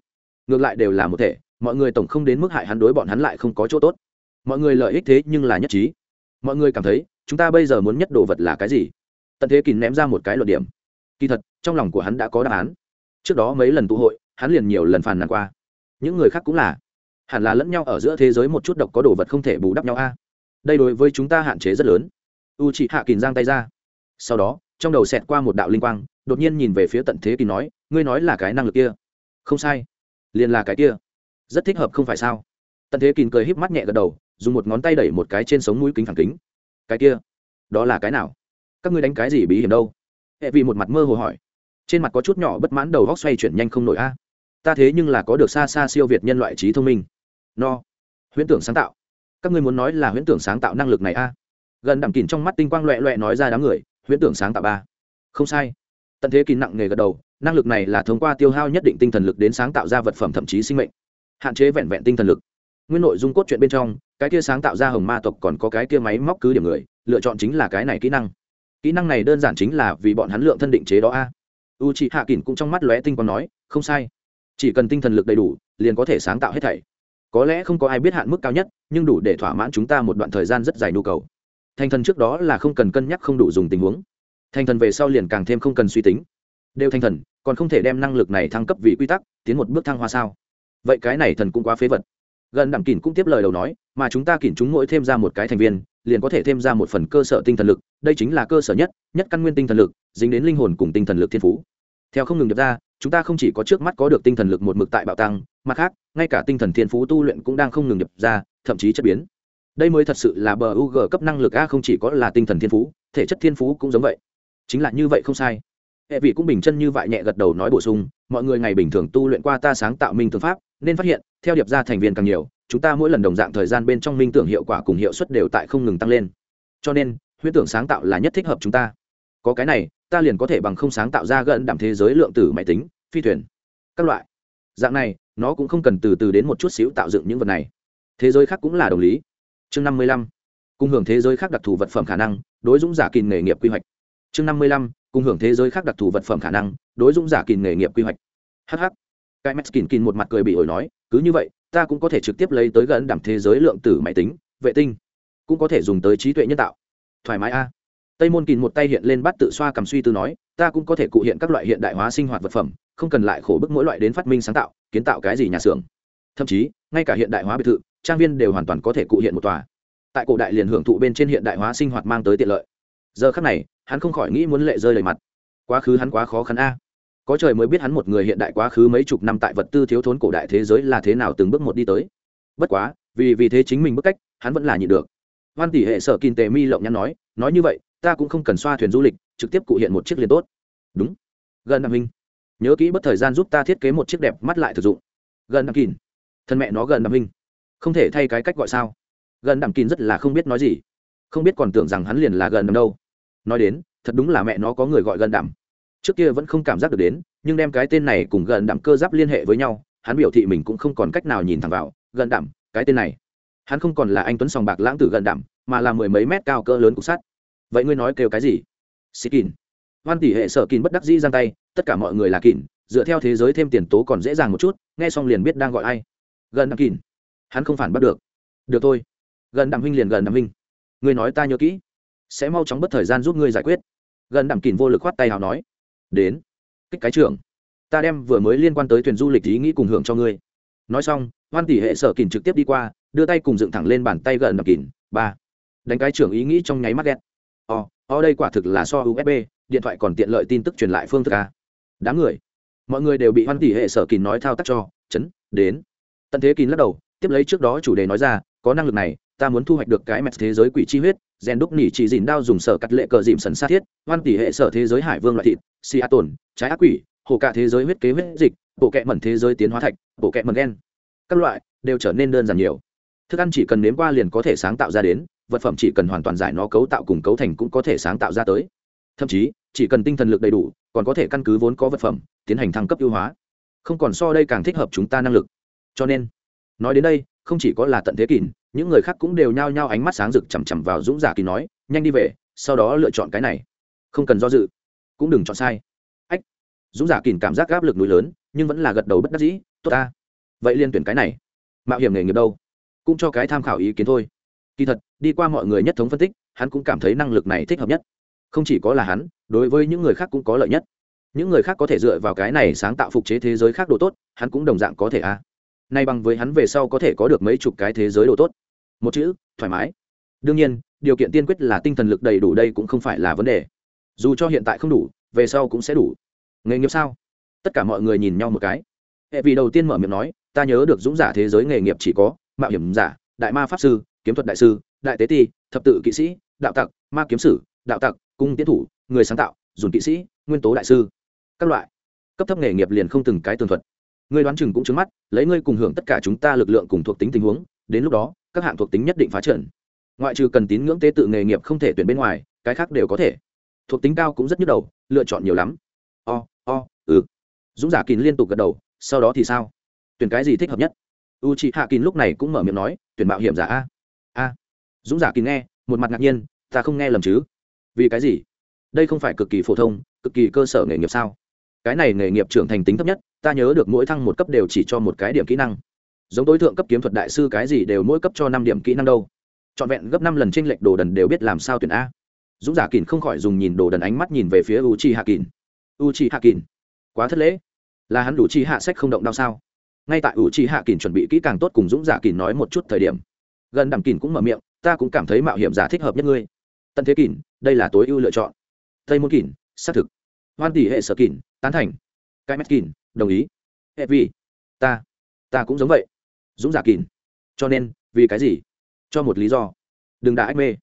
Ngược lại đều là một thể, mọi người tổng không đến mức hại hắn đối bọn hắn lại không có chỗ tốt. Mọi người lợi ích thế nhưng là nhất trí. Mọi người cảm thấy, chúng ta bây giờ muốn nhất đồ vật là cái gì? Tận thế kín ném ra một cái luận điểm kỳ thật, trong lòng của hắn đã có đáp án. Trước đó mấy lần tụ hội, hắn liền nhiều lần phàn nàn qua. Những người khác cũng là. Hẳn là lẫn nhau ở giữa thế giới một chút độc có đồ vật không thể bù đắp nhau a. Đây đối với chúng ta hạn chế rất lớn. U chị hạ kín giang tay ra. Sau đó, trong đầu xẹt qua một đạo linh quang, đột nhiên nhìn về phía tận thế kín nói, ngươi nói là cái năng lực kia. Không sai. Liền là cái kia. Rất thích hợp, không phải sao? Tận thế kín cười híp mắt nhẹ gật đầu, dùng một ngón tay đẩy một cái trên sống mũi kính phản kính. Cái kia? Đó là cái nào? Các ngươi đánh cái gì bí hiểm đâu? E hệ vì một mặt mơ hồ hỏi. Trên mặt có chút nhỏ bất mãn, đầu góc xoay chuyển nhanh không nổi. A, ta thế nhưng là có được xa xa siêu việt nhân loại trí thông minh. No, huyễn tưởng sáng tạo. Các ngươi muốn nói là huyễn tưởng sáng tạo năng lực này a? Gần đẳng kìn trong mắt tinh quang loẹ loẹ nói ra đám người, huyễn tưởng sáng tạo ba. Không sai. Tận thế kín nặng nghề gật đầu, năng lực này là thông qua tiêu hao nhất định tinh thần lực đến sáng tạo ra vật phẩm thậm chí sinh mệnh. Hạn chế vẹn vẹn tinh thần lực. Nguyên nội dung cốt truyện bên trong, cái kia sáng tạo ra hồng ma tộc còn có cái kia máy móc cứ điểm người, lựa chọn chính là cái này kỹ năng kỹ năng này đơn giản chính là vì bọn hắn lượng thân định chế đó a. U chị hạ kỳn cũng trong mắt lóe tinh còn nói, không sai. Chỉ cần tinh thần lực đầy đủ, liền có thể sáng tạo hết thảy. Có lẽ không có ai biết hạn mức cao nhất, nhưng đủ để thỏa mãn chúng ta một đoạn thời gian rất dài nhu cầu. Thành thần trước đó là không cần cân nhắc không đủ dùng tình huống. Thành thần về sau liền càng thêm không cần suy tính. Đều thành thần, còn không thể đem năng lực này thăng cấp vì quy tắc, tiến một bước thăng hoa sao? Vậy cái này thần cũng quá phế vật. Gần đẳng kỉn cũng tiếp lời đầu nói, mà chúng ta kỉn chúng mỗi thêm ra một cái thành viên liền có thể thêm ra một phần cơ sở tinh thần lực, đây chính là cơ sở nhất nhất căn nguyên tinh thần lực, dính đến linh hồn cùng tinh thần lực thiên phú. Theo không ngừng nhập ra, chúng ta không chỉ có trước mắt có được tinh thần lực một mực tại bạo tăng, mặt khác, ngay cả tinh thần thiên phú tu luyện cũng đang không ngừng nhập ra, thậm chí chất biến. Đây mới thật sự là bờ u g cấp năng lực a, không chỉ có là tinh thần thiên phú, thể chất thiên phú cũng giống vậy. Chính là như vậy không sai. Hệ vị cũng bình chân như vậy nhẹ gật đầu nói bổ sung, mọi người ngày bình thường tu luyện qua ta sáng tạo minh tưởng pháp, nên phát hiện, theo điệp ra thành viên càng nhiều chúng ta mỗi lần đồng dạng thời gian bên trong minh tưởng hiệu quả cùng hiệu suất đều tại không ngừng tăng lên. Cho nên, huyễn tưởng sáng tạo là nhất thích hợp chúng ta. Có cái này, ta liền có thể bằng không sáng tạo ra gần đảm thế giới lượng tử máy tính, phi thuyền, các loại. Dạng này, nó cũng không cần từ từ đến một chút xíu tạo dựng những vật này. Thế giới khác cũng là đồng lý. Chương năm mươi lăm cùng hưởng thế giới khác đặc thù vật phẩm khả năng, đối dũng giả kìn nghề nghiệp quy hoạch. Chương năm mươi lăm cùng hưởng thế giới khác đặc thù vật phẩm khả năng, đối dũng giả kìn nghề nghiệp quy hoạch. Hh cái mắt kìn kìn một mặt cười bị ổi nói, cứ như vậy ta cũng có thể trực tiếp lấy tới gần đảm thế giới lượng tử máy tính, vệ tinh, cũng có thể dùng tới trí tuệ nhân tạo. Thoải mái a. Tây môn kìn một tay hiện lên bắt tự xoa cầm suy tư nói, ta cũng có thể cụ hiện các loại hiện đại hóa sinh hoạt vật phẩm, không cần lại khổ bức mỗi loại đến phát minh sáng tạo, kiến tạo cái gì nhà xưởng. Thậm chí, ngay cả hiện đại hóa biệt thự, trang viên đều hoàn toàn có thể cụ hiện một tòa. Tại cổ đại liền hưởng thụ bên trên hiện đại hóa sinh hoạt mang tới tiện lợi. Giờ khắc này, hắn không khỏi nghĩ muốn lệ rơi lời mặt. Quá khứ hắn quá khó khăn a có trời mới biết hắn một người hiện đại quá khứ mấy chục năm tại vật tư thiếu thốn cổ đại thế giới là thế nào từng bước một đi tới. Bất quá, vì vì thế chính mình bức cách, hắn vẫn là nhịn được. Hoan tỷ hệ sở kinh tề mi lộng nhắn nói nói như vậy, ta cũng không cần xoa thuyền du lịch, trực tiếp cụ hiện một chiếc liền tốt. Đúng. Gần năm minh nhớ kỹ bất thời gian giúp ta thiết kế một chiếc đẹp mắt lại thực dụng. Gần năm kín thân mẹ nó gần năm minh không thể thay cái cách gọi sao? Gần đẳng kín rất là không biết nói gì. Không biết còn tưởng rằng hắn liền là gần năm đâu. Nói đến, thật đúng là mẹ nó có người gọi gần đẳng trước kia vẫn không cảm giác được đến, nhưng đem cái tên này cùng gần đạm cơ giáp liên hệ với nhau, hắn biểu thị mình cũng không còn cách nào nhìn thẳng vào, gần đạm, cái tên này. Hắn không còn là anh tuấn sòng bạc lãng tử gần đạm, mà là mười mấy mét cao cỡ lớn cục sắt. Vậy ngươi nói kêu cái gì? Sĩ kín hoan tỷ hệ sở kín bất đắc dĩ giang tay, tất cả mọi người là kín dựa theo thế giới thêm tiền tố còn dễ dàng một chút, nghe xong liền biết đang gọi ai. Gần đạm kín hắn không phản bắt được. Được thôi. Gần đạm huynh liền gần đạm huynh. Ngươi nói ta nhớ kỹ. Sẽ mau chóng bất thời gian giúp ngươi giải quyết. Gần đạm kín vô lực khoát tay hào nói đến. Kích cái trưởng. Ta đem vừa mới liên quan tới thuyền du lịch ý nghĩ cùng hưởng cho ngươi. Nói xong, hoan tỷ hệ sở kín trực tiếp đi qua, đưa tay cùng dựng thẳng lên bàn tay gần đập kín ba. Đánh cái trưởng ý nghĩ trong nháy mắt ghét. O o đây quả thực là so usb điện thoại còn tiện lợi tin tức truyền lại phương thức a. Đám người. Mọi người đều bị hoan tỷ hệ sở kín nói thao tác cho, chấn, đến. Tận thế kín lắc đầu, tiếp lấy trước đó chủ đề nói ra, có năng lực này ta muốn thu hoạch được cái mẹt thế giới quỷ chi huyết, rèn đúc nỉ chỉ dìn đao dùng sở cắt lệ cờ dìm sần sát thiết, hoan tỷ hệ sở thế giới hải vương loại thịt si a tồn, trái ác quỷ, hồ cả thế giới huyết kế huyết dịch, bộ kẹ mẩn thế giới tiến hóa thạch, bộ kẹ mẩn đen các loại đều trở nên đơn giản nhiều. Thức ăn chỉ cần nếm qua liền có thể sáng tạo ra đến, vật phẩm chỉ cần hoàn toàn giải nó cấu tạo cùng cấu thành cũng có thể sáng tạo ra tới. Thậm chí, chỉ cần tinh thần lực đầy đủ, còn có thể căn cứ vốn có vật phẩm, tiến hành thăng cấp ưu hóa. Không còn so đây càng thích hợp chúng ta năng lực. Cho nên, nói đến đây không chỉ có là tận thế kỷ những người khác cũng đều nhao nhao ánh mắt sáng rực chằm chằm vào dũng giả kỳ nói, nhanh đi về, sau đó lựa chọn cái này. Không cần do dự, cũng đừng chọn sai. Ách, dũng giả kìm cảm giác áp lực núi lớn, nhưng vẫn là gật đầu bất đắc dĩ, tốt ta, vậy liên tuyển cái này. Mạo hiểm nghề nghiệp đâu? Cũng cho cái tham khảo ý kiến thôi. Kỳ thật, đi qua mọi người nhất thống phân tích, hắn cũng cảm thấy năng lực này thích hợp nhất. Không chỉ có là hắn, đối với những người khác cũng có lợi nhất. Những người khác có thể dựa vào cái này sáng tạo phục chế thế giới khác đồ tốt, hắn cũng đồng dạng có thể a. à nay bằng với hắn về sau có thể có được mấy chục cái thế giới đồ tốt. Một chữ, thoải mái. Đương nhiên, điều kiện tiên quyết là tinh thần lực đầy đủ đây cũng không phải là vấn đề. Dù cho hiện tại không đủ, về sau cũng sẽ đủ. Nghề nghiệp sao? Tất cả mọi người nhìn nhau một cái. Hệ vì đầu tiên mở miệng nói, ta nhớ được dũng giả thế giới nghề nghiệp chỉ có mạo hiểm giả, đại ma pháp sư, kiếm thuật đại sư, đại tế ti, thập tự kỵ sĩ, đạo tặc, ma kiếm sử, đạo tặc, cung tiến thủ, người sáng tạo dùn kỵ sĩ, nguyên tố đại sư. Các loại. Cấp thấp nghề nghiệp liền không từng cái tường thuật ngươi đoán chừng cũng trứng mắt, lấy ngươi cùng hưởng tất cả chúng ta lực lượng cùng thuộc tính tình huống, đến lúc đó, các hạng thuộc tính nhất định phá trận. Ngoại trừ cần tín ngưỡng tế tự nghề nghiệp không thể tuyển bên ngoài, cái khác đều có thể. Thuộc tính cao cũng rất nhức đầu, lựa chọn nhiều lắm. O o ừ. Dũng giả kín liên tục gật đầu, sau đó thì sao? Tuyển cái gì thích hợp nhất? U chị hạ kín lúc này cũng mở miệng nói, tuyển mạo hiểm giả a. A. Dũng giả kín nghe, một mặt ngạc nhiên, ta không nghe lầm chứ? Vì cái gì? Đây không phải cực kỳ phổ thông, cực kỳ cơ sở nghề nghiệp sao? Cái này nghề nghiệp trưởng thành tính thấp nhất, ta nhớ được mỗi thăng một cấp đều chỉ cho một cái điểm kỹ năng. Giống tối thượng cấp kiếm thuật đại sư cái gì đều mỗi cấp cho năm điểm kỹ năng đâu. Trọn vẹn gấp năm lần tranh lệch đồ đần đều biết làm sao tuyển a. Dũng giả kỳn không khỏi dùng nhìn đồ đần ánh mắt nhìn về phía u chi hạ kỳn u chi hạ kỳn quá thất lễ. Là hắn đủ chi hạ sách không động đau sao? Ngay tại u chi hạ kỳn chuẩn bị kỹ càng tốt cùng dũng giả kỳn nói một chút thời điểm, gần đằng kỳn cũng mở miệng, ta cũng cảm thấy mạo hiểm giả thích hợp nhất ngươi. Tân thế kỳn đây là tối ưu lựa chọn. Tây môn kỳn xác thực. Hoan tỷ hệ sở kỳn tán thành. Cái mét kín đồng ý. Hệ vì ta ta cũng giống vậy. Dũng giả kín. cho nên, vì cái gì? Cho một lý do. Đừng đã ách mê.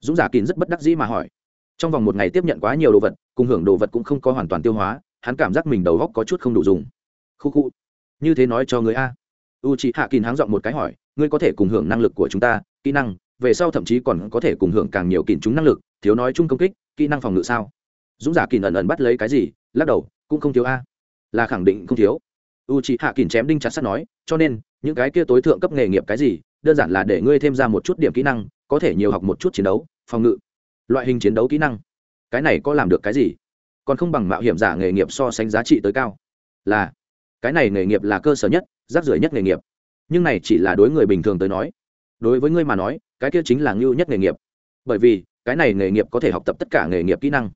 Dũng giả kín rất bất đắc dĩ mà hỏi. Trong vòng một ngày tiếp nhận quá nhiều đồ vật, cùng hưởng đồ vật cũng không có hoàn toàn tiêu hóa, hắn cảm giác mình đầu góc có chút không đủ dùng. Khu khu. Như thế nói cho người a. U chị hạ kín háng giọng một cái hỏi, ngươi có thể cùng hưởng năng lực của chúng ta, kỹ năng, về sau thậm chí còn có thể cùng hưởng càng nhiều kín chúng năng lực, thiếu nói chung công kích, kỹ năng phòng ngự sao? Dũng giả kín ẩn ẩn bắt lấy cái gì, lắc đầu cũng không thiếu a. Là khẳng định không thiếu. U chị hạ kín chém đinh chặt sắt nói, cho nên, những cái kia tối thượng cấp nghề nghiệp cái gì, đơn giản là để ngươi thêm ra một chút điểm kỹ năng, có thể nhiều học một chút chiến đấu, phòng ngự. Loại hình chiến đấu kỹ năng. Cái này có làm được cái gì? Còn không bằng mạo hiểm giả nghề nghiệp so sánh giá trị tới cao. Là, cái này nghề nghiệp là cơ sở nhất, rác rưởi nhất nghề nghiệp. Nhưng này chỉ là đối người bình thường tới nói. Đối với ngươi mà nói, cái kia chính là ngưu nhất nghề nghiệp. Bởi vì, cái này nghề nghiệp có thể học tập tất cả nghề nghiệp kỹ năng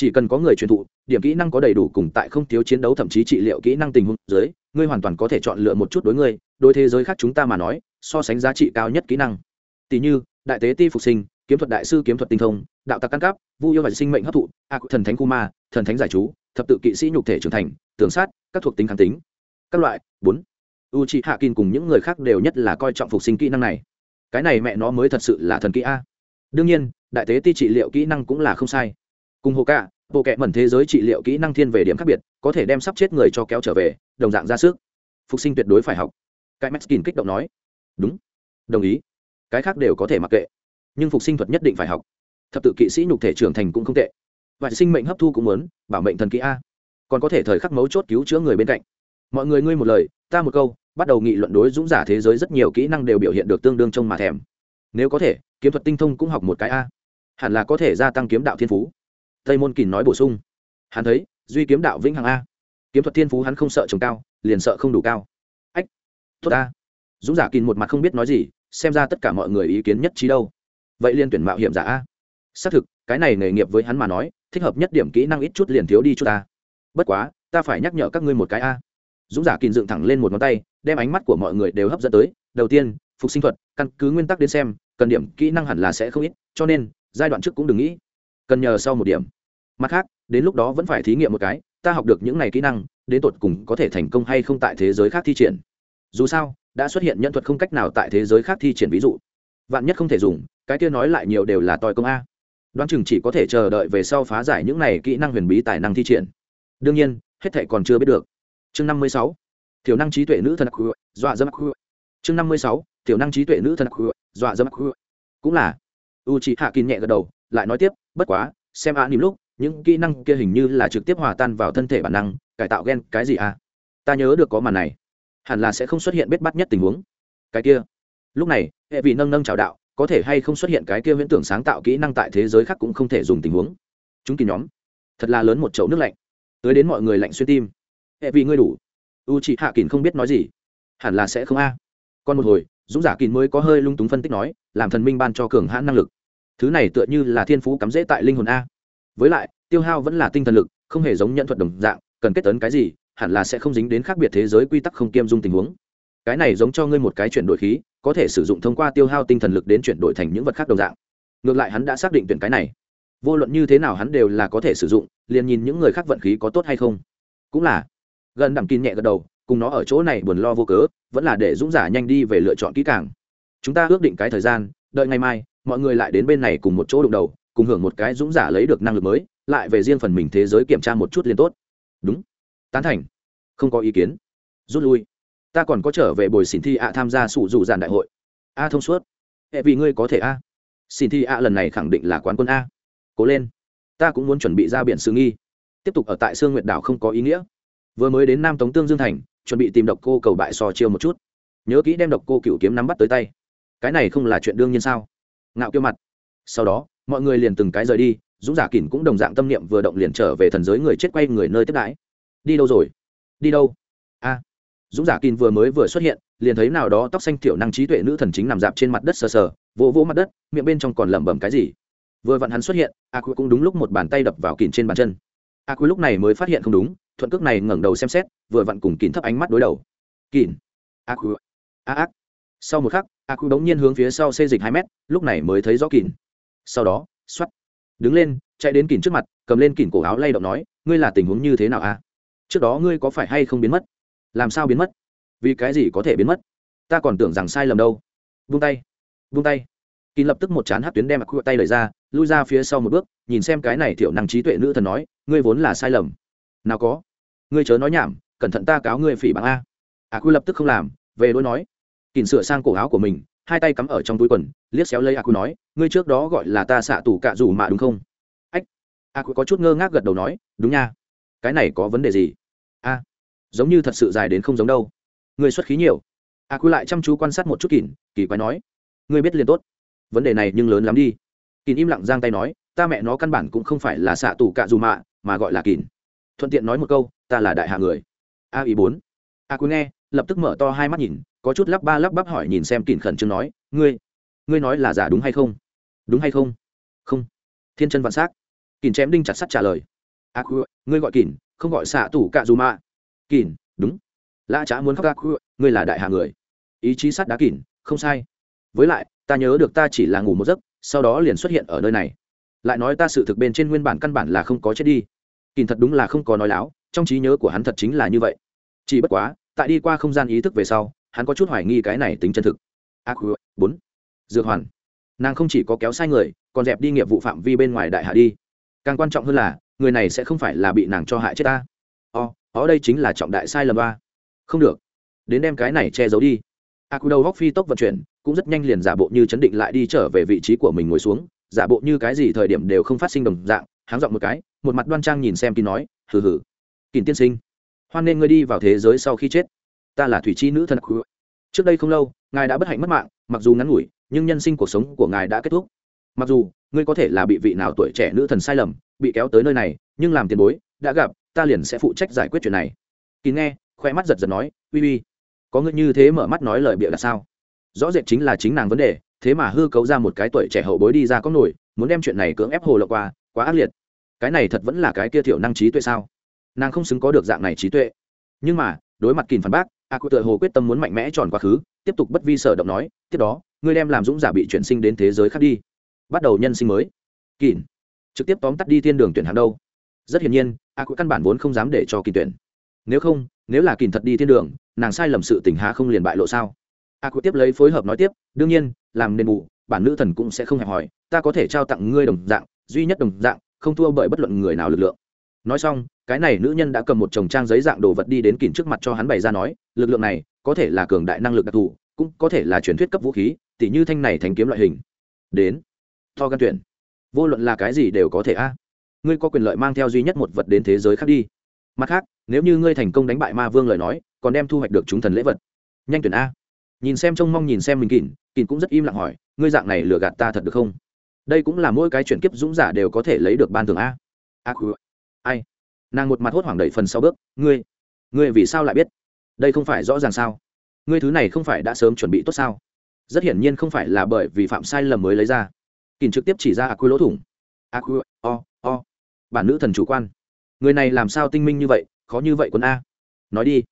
chỉ cần có người truyền thụ, điểm kỹ năng có đầy đủ cùng tại không thiếu chiến đấu thậm chí trị liệu kỹ năng tình huống dưới, ngươi hoàn toàn có thể chọn lựa một chút đối ngươi, đối thế giới khác chúng ta mà nói, so sánh giá trị cao nhất kỹ năng. Tỷ như, đại tế ti phục sinh, kiếm thuật đại sư kiếm thuật tinh thông, đạo tặc căn cáp, vu yêu và sinh mệnh hấp thụ, a thần thánh kuma thần thánh giải chú, thập tự kỵ sĩ nhục thể trưởng thành, tường sát, các thuộc tính kháng tính. Các loại, bốn. U c hạ kin cùng những người khác đều nhất là coi trọng phục sinh kỹ năng này. Cái này mẹ nó mới thật sự là thần kỹ a. Đương nhiên, đại tế ti trị liệu kỹ năng cũng là không sai cùng hồ cả, bộ kệ mẩn thế giới trị liệu kỹ năng thiên về điểm khác biệt, có thể đem sắp chết người cho kéo trở về, đồng dạng ra sức. Phục sinh tuyệt đối phải học. Cái meskin kích động nói. Đúng. Đồng ý. Cái khác đều có thể mặc kệ. Nhưng phục sinh thuật nhất định phải học. Thập tự kỵ sĩ nhục thể trưởng thành cũng không tệ. Và sinh mệnh hấp thu cũng muốn, bảo mệnh thần kỹ a. Còn có thể thời khắc mấu chốt cứu chữa người bên cạnh. Mọi người ngươi một lời, ta một câu, bắt đầu nghị luận đối dũng giả thế giới rất nhiều kỹ năng đều biểu hiện được tương đương trong mà thèm. Nếu có thể, kiếm thuật tinh thông cũng học một cái a. Hẳn là có thể gia tăng kiếm đạo thiên phú tây môn kỳn nói bổ sung. Hắn thấy, duy kiếm đạo vĩnh hằng a. Kiếm thuật thiên phú hắn không sợ trồng cao, liền sợ không đủ cao. Ách, tốt a dũng giả kỳn một mặt không biết nói gì, xem ra tất cả mọi người ý kiến nhất trí đâu. Vậy liên tuyển mạo hiểm giả a. Xác thực, cái này nghề nghiệp với hắn mà nói, thích hợp nhất điểm kỹ năng ít chút liền thiếu đi chút ta. Bất quá, ta phải nhắc nhở các ngươi một cái a. Dũng giả kìm dựng thẳng lên một ngón tay, đem ánh mắt của mọi người đều hấp dẫn tới. Đầu tiên, phục sinh thuật, căn cứ nguyên tắc đến xem, cần điểm kỹ năng hẳn là sẽ không ít, cho nên, giai đoạn trước cũng đừng nghĩ cần nhờ sau một điểm. Mặt khác, đến lúc đó vẫn phải thí nghiệm một cái, ta học được những này kỹ năng, đến tột cùng có thể thành công hay không tại thế giới khác thi triển. Dù sao, đã xuất hiện nhân thuật không cách nào tại thế giới khác thi triển ví dụ. Vạn nhất không thể dùng, cái kia nói lại nhiều đều là tòi công a. Đoán chừng chỉ có thể chờ đợi về sau phá giải những này kỹ năng huyền bí tài năng thi triển. Đương nhiên, hết thệ còn chưa biết được. Chương năm mươi sáu. Thiểu năng trí tuệ nữ thần khu dọa dâm khu chương năm mươi sáu. Thiểu năng trí tuệ nữ thần khu dọa dâm khu cũng là u chị hạ kín nhẹ gật đầu, lại nói tiếp bất quá, xem a nìm lúc, những kỹ năng kia hình như là trực tiếp hòa tan vào thân thể bản năng, cải tạo gen cái gì à? Ta nhớ được có màn này. Hẳn là sẽ không xuất hiện biết bắt nhất tình huống. Cái kia. Lúc này, hệ vị nâng nâng chào đạo, có thể hay không xuất hiện cái kia huyễn tưởng sáng tạo kỹ năng tại thế giới khác cũng không thể dùng tình huống. Chúng kỳ nhóm, thật là lớn một chậu nước lạnh. Tới đến mọi người lạnh xuyên tim. Hệ vị ngươi đủ. U chị hạ kín không biết nói gì. Hẳn là sẽ không a. Còn một hồi, dũng giả kín mới có hơi lung túng phân tích nói, làm thần minh ban cho cường hãn năng lực thứ này tựa như là thiên phú cắm rễ tại linh hồn a. Với lại, tiêu hao vẫn là tinh thần lực, không hề giống nhận thuật đồng dạng, cần kết tấn cái gì, hẳn là sẽ không dính đến khác biệt thế giới quy tắc không kiêm dung tình huống. Cái này giống cho ngươi một cái chuyển đổi khí, có thể sử dụng thông qua tiêu hao tinh thần lực đến chuyển đổi thành những vật khác đồng dạng. Ngược lại hắn đã xác định tuyển cái này. Vô luận như thế nào hắn đều là có thể sử dụng, liền nhìn những người khác vận khí có tốt hay không. Cũng là. Gần đẳng kín nhẹ gật đầu, cùng nó ở chỗ này buồn lo vô cớ, vẫn là để dũng giả nhanh đi về lựa chọn kỹ càng. Chúng ta ước định cái thời gian, đợi ngày mai mọi người lại đến bên này cùng một chỗ đụng đầu, cùng hưởng một cái dũng giả lấy được năng lực mới, lại về riêng phần mình thế giới kiểm tra một chút liền tốt. Đúng. Tán thành. Không có ý kiến. Rút lui. Ta còn có trở về bồi xin thi ạ tham gia sủ dù giàn đại hội. A thông suốt. Hệ vì ngươi có thể a. Xin thi a lần này khẳng định là quán quân a. Cố lên. Ta cũng muốn chuẩn bị ra biển sự nghi. Tiếp tục ở tại sương nguyệt đảo không có ý nghĩa. Vừa mới đến nam tống tương dương thành, chuẩn bị tìm độc cô cầu bại so chiêu một chút. Nhớ kỹ đem độc cô cựu kiếm nắm bắt tới tay. Cái này không là chuyện đương nhiên sao? Ngạo kiêu mặt. Sau đó, mọi người liền từng cái rời đi, dũng giả kỳn cũng đồng dạng tâm niệm vừa động liền trở về thần giới người chết quay người nơi tiếp đãi. Đi đâu rồi? Đi đâu? A. Dũng giả kỳn vừa mới vừa xuất hiện, liền thấy nào đó tóc xanh thiểu năng trí tuệ nữ thần chính nằm dạp trên mặt đất sờ sờ, vỗ vỗ mặt đất, miệng bên trong còn lẩm bẩm cái gì. Vừa vặn hắn xuất hiện, a quy cũng đúng lúc một bàn tay đập vào kìn trên bàn chân. A quy lúc này mới phát hiện không đúng, thuận cước này ngẩng đầu xem xét, vừa vặn cùng kìn thấp ánh mắt đối đầu. Kìn a quy. A ác sau một khắc a khu bỗng nhiên hướng phía sau xê dịch hai mét, lúc này mới thấy rõ kìn. Sau đó x đứng lên, chạy đến kìn trước mặt, cầm lên kìn cổ áo lay động nói, ngươi là tình huống như thế nào a trước đó ngươi có phải hay không biến mất? Làm sao biến mất? Vì cái gì có thể biến mất? Ta còn tưởng rằng sai lầm đâu. Vung tay vung tay. Kỳ lập tức một chán hát tuyến đem mặc tay lời ra, lui ra phía sau một bước, nhìn xem cái này thiểu năng trí tuệ nữ thần nói, ngươi vốn là sai lầm. Nào có. Ngươi chớ nói nhảm, cẩn thận ta cáo ngươi phỉ bằng a. A khu lập tức không làm, về đôi nói kìn sửa sang cổ áo của mình, hai tay cắm ở trong túi quần, liếc xéo lấy a nói, ngươi trước đó gọi là ta xạ tù cạ rủ mạ đúng không? Ách. A có chút ngơ ngác gật đầu nói, đúng nha. Cái này có vấn đề gì? A, giống như thật sự dài đến không giống đâu. Ngươi xuất khí nhiều. A lại chăm chú quan sát một chút kìn kỳ quái nói, ngươi biết liền tốt. Vấn đề này nhưng lớn lắm đi. Kìn im lặng giang tay nói, ta mẹ nó căn bản cũng không phải là xạ tù cạ dù mạ mà gọi là kìn thuận tiện nói một câu, ta là đại hạ người. A ý bốn. A quý nghe, lập tức mở to hai mắt nhìn có chút lắp ba lắp bắp hỏi nhìn xem kín khẩn trương nói, ngươi ngươi nói là giả đúng hay không? Đúng hay không? Không. Thiên chân vạn s á c kín chém đinh chặt sắt trả lời. A quý ngươi gọi kín không gọi xạ tủ cạ dù mạ. Kín đúng. Lã chả muốn khóc a quý ngươi là đại hạ người. Ý chí sắt đá kín không sai. Với lại, ta nhớ được ta chỉ là ngủ một giấc, sau đó liền xuất hiện ở nơi này. Lại nói ta sự thực bên trên nguyên bản căn bản là không có chết đi. Kỳ thật đúng là không có nói láo, trong trí nhớ của hắn thật chính là như vậy. Chỉ bất quá, tại đi qua không gian ý thức về sau hắn có chút hoài nghi cái này tính chân thực. Ác bốn. Dược hoàn. Nàng không chỉ có kéo sai người, còn dẹp đi nghiệp vụ phạm vi bên ngoài đại hạ đi. Càng quan trọng hơn là, người này sẽ không phải là bị nàng cho hại chết ta. O ở đây chính là trọng đại sai lầm ba. Không được. Đến đem cái này che giấu đi. A cú đầu góc phi tốc vận chuyển, cũng rất nhanh liền giả bộ như chấn định lại đi trở về vị trí của mình ngồi xuống, giả bộ như cái gì thời điểm đều không phát sinh đồng dạng, háng dọn một cái, một mặt đoan trang nhìn xem kín nói, hừ hừ. Kình tiên sinh, hoan nên ngươi đi vào thế giới sau khi chết ta là thủy chi nữ thần trước đây không lâu, ngài đã bất hạnh mất mạng, mặc dù ngắn ngủi, nhưng nhân sinh cuộc sống của ngài đã kết thúc. Mặc dù, ngươi có thể là bị vị nào tuổi trẻ nữ thần sai lầm, bị kéo tới nơi này, nhưng làm tiền bối, đã gặp, ta liền sẽ phụ trách giải quyết chuyện này. Kín nghe, khoe mắt giật giật nói, uy uy, có ngươi như thế mở mắt nói lời bịa là sao? Rõ rệt chính là chính nàng vấn đề, thế mà hư cấu ra một cái tuổi trẻ hậu bối đi ra có nổi, muốn đem chuyện này cưỡng ép hồ lộ qua, quá ác liệt. Cái này thật vẫn là cái kia thiểu năng trí tuệ sao? Nàng không xứng có được dạng này trí tuệ. Nhưng mà, đối mặt kìm phản bác a cụ tựa hồ quyết tâm muốn mạnh mẽ tròn quá khứ, tiếp tục bất vi sở động nói, tiếp đó, ngươi đem làm dũng giả bị chuyển sinh đến thế giới khác đi. Bắt đầu nhân sinh mới. Kỳn trực tiếp tóm tắt đi thiên đường tuyển hàng đâu. Rất hiển nhiên, a cụ căn bản vốn không dám để cho kỳ tuyển. Nếu không, nếu là kỳn thật đi thiên đường, nàng sai lầm sự tình há không liền bại lộ sao? A cụ tiếp lấy phối hợp nói tiếp, đương nhiên, làm nền bù, bản nữ thần cũng sẽ không hẹp hỏi ta có thể trao tặng ngươi đồng dạng, duy nhất đồng dạng, không thua bởi bất luận người nào lực lượng nói xong, cái này nữ nhân đã cầm một chồng trang giấy dạng đồ vật đi đến kìm trước mặt cho hắn bày ra nói, lực lượng này có thể là cường đại năng lực đặc thù, cũng có thể là truyền thuyết cấp vũ khí, tỉ như thanh này thành kiếm loại hình. Đến to gan tuyển, vô luận là cái gì đều có thể a. Ngươi có quyền lợi mang theo duy nhất một vật đến thế giới khác đi. Mặt khác, nếu như ngươi thành công đánh bại ma vương lời nói, còn đem thu hoạch được chúng thần lễ vật. Nhanh tuyển a. Nhìn xem trông mong nhìn xem mình kỳn kỳn cũng rất im lặng hỏi, ngươi dạng này lừa gạt ta thật được không? Đây cũng là mỗi cái chuyển kiếp dũng giả đều có thể lấy được ban thường a. A ai? Nàng một mặt hốt hoảng đẩy phần sau bước. Ngươi ngươi vì sao lại biết? Đây không phải rõ ràng sao? Ngươi thứ này không phải đã sớm chuẩn bị tốt sao? Rất hiển nhiên không phải là bởi vì phạm sai lầm mới lấy ra. Kỳn trực tiếp chỉ ra a quy lỗ thủng. A quy o o. Bản nữ thần chủ quan. Người này làm sao tinh minh như vậy? Khó như vậy quân a. Nói đi.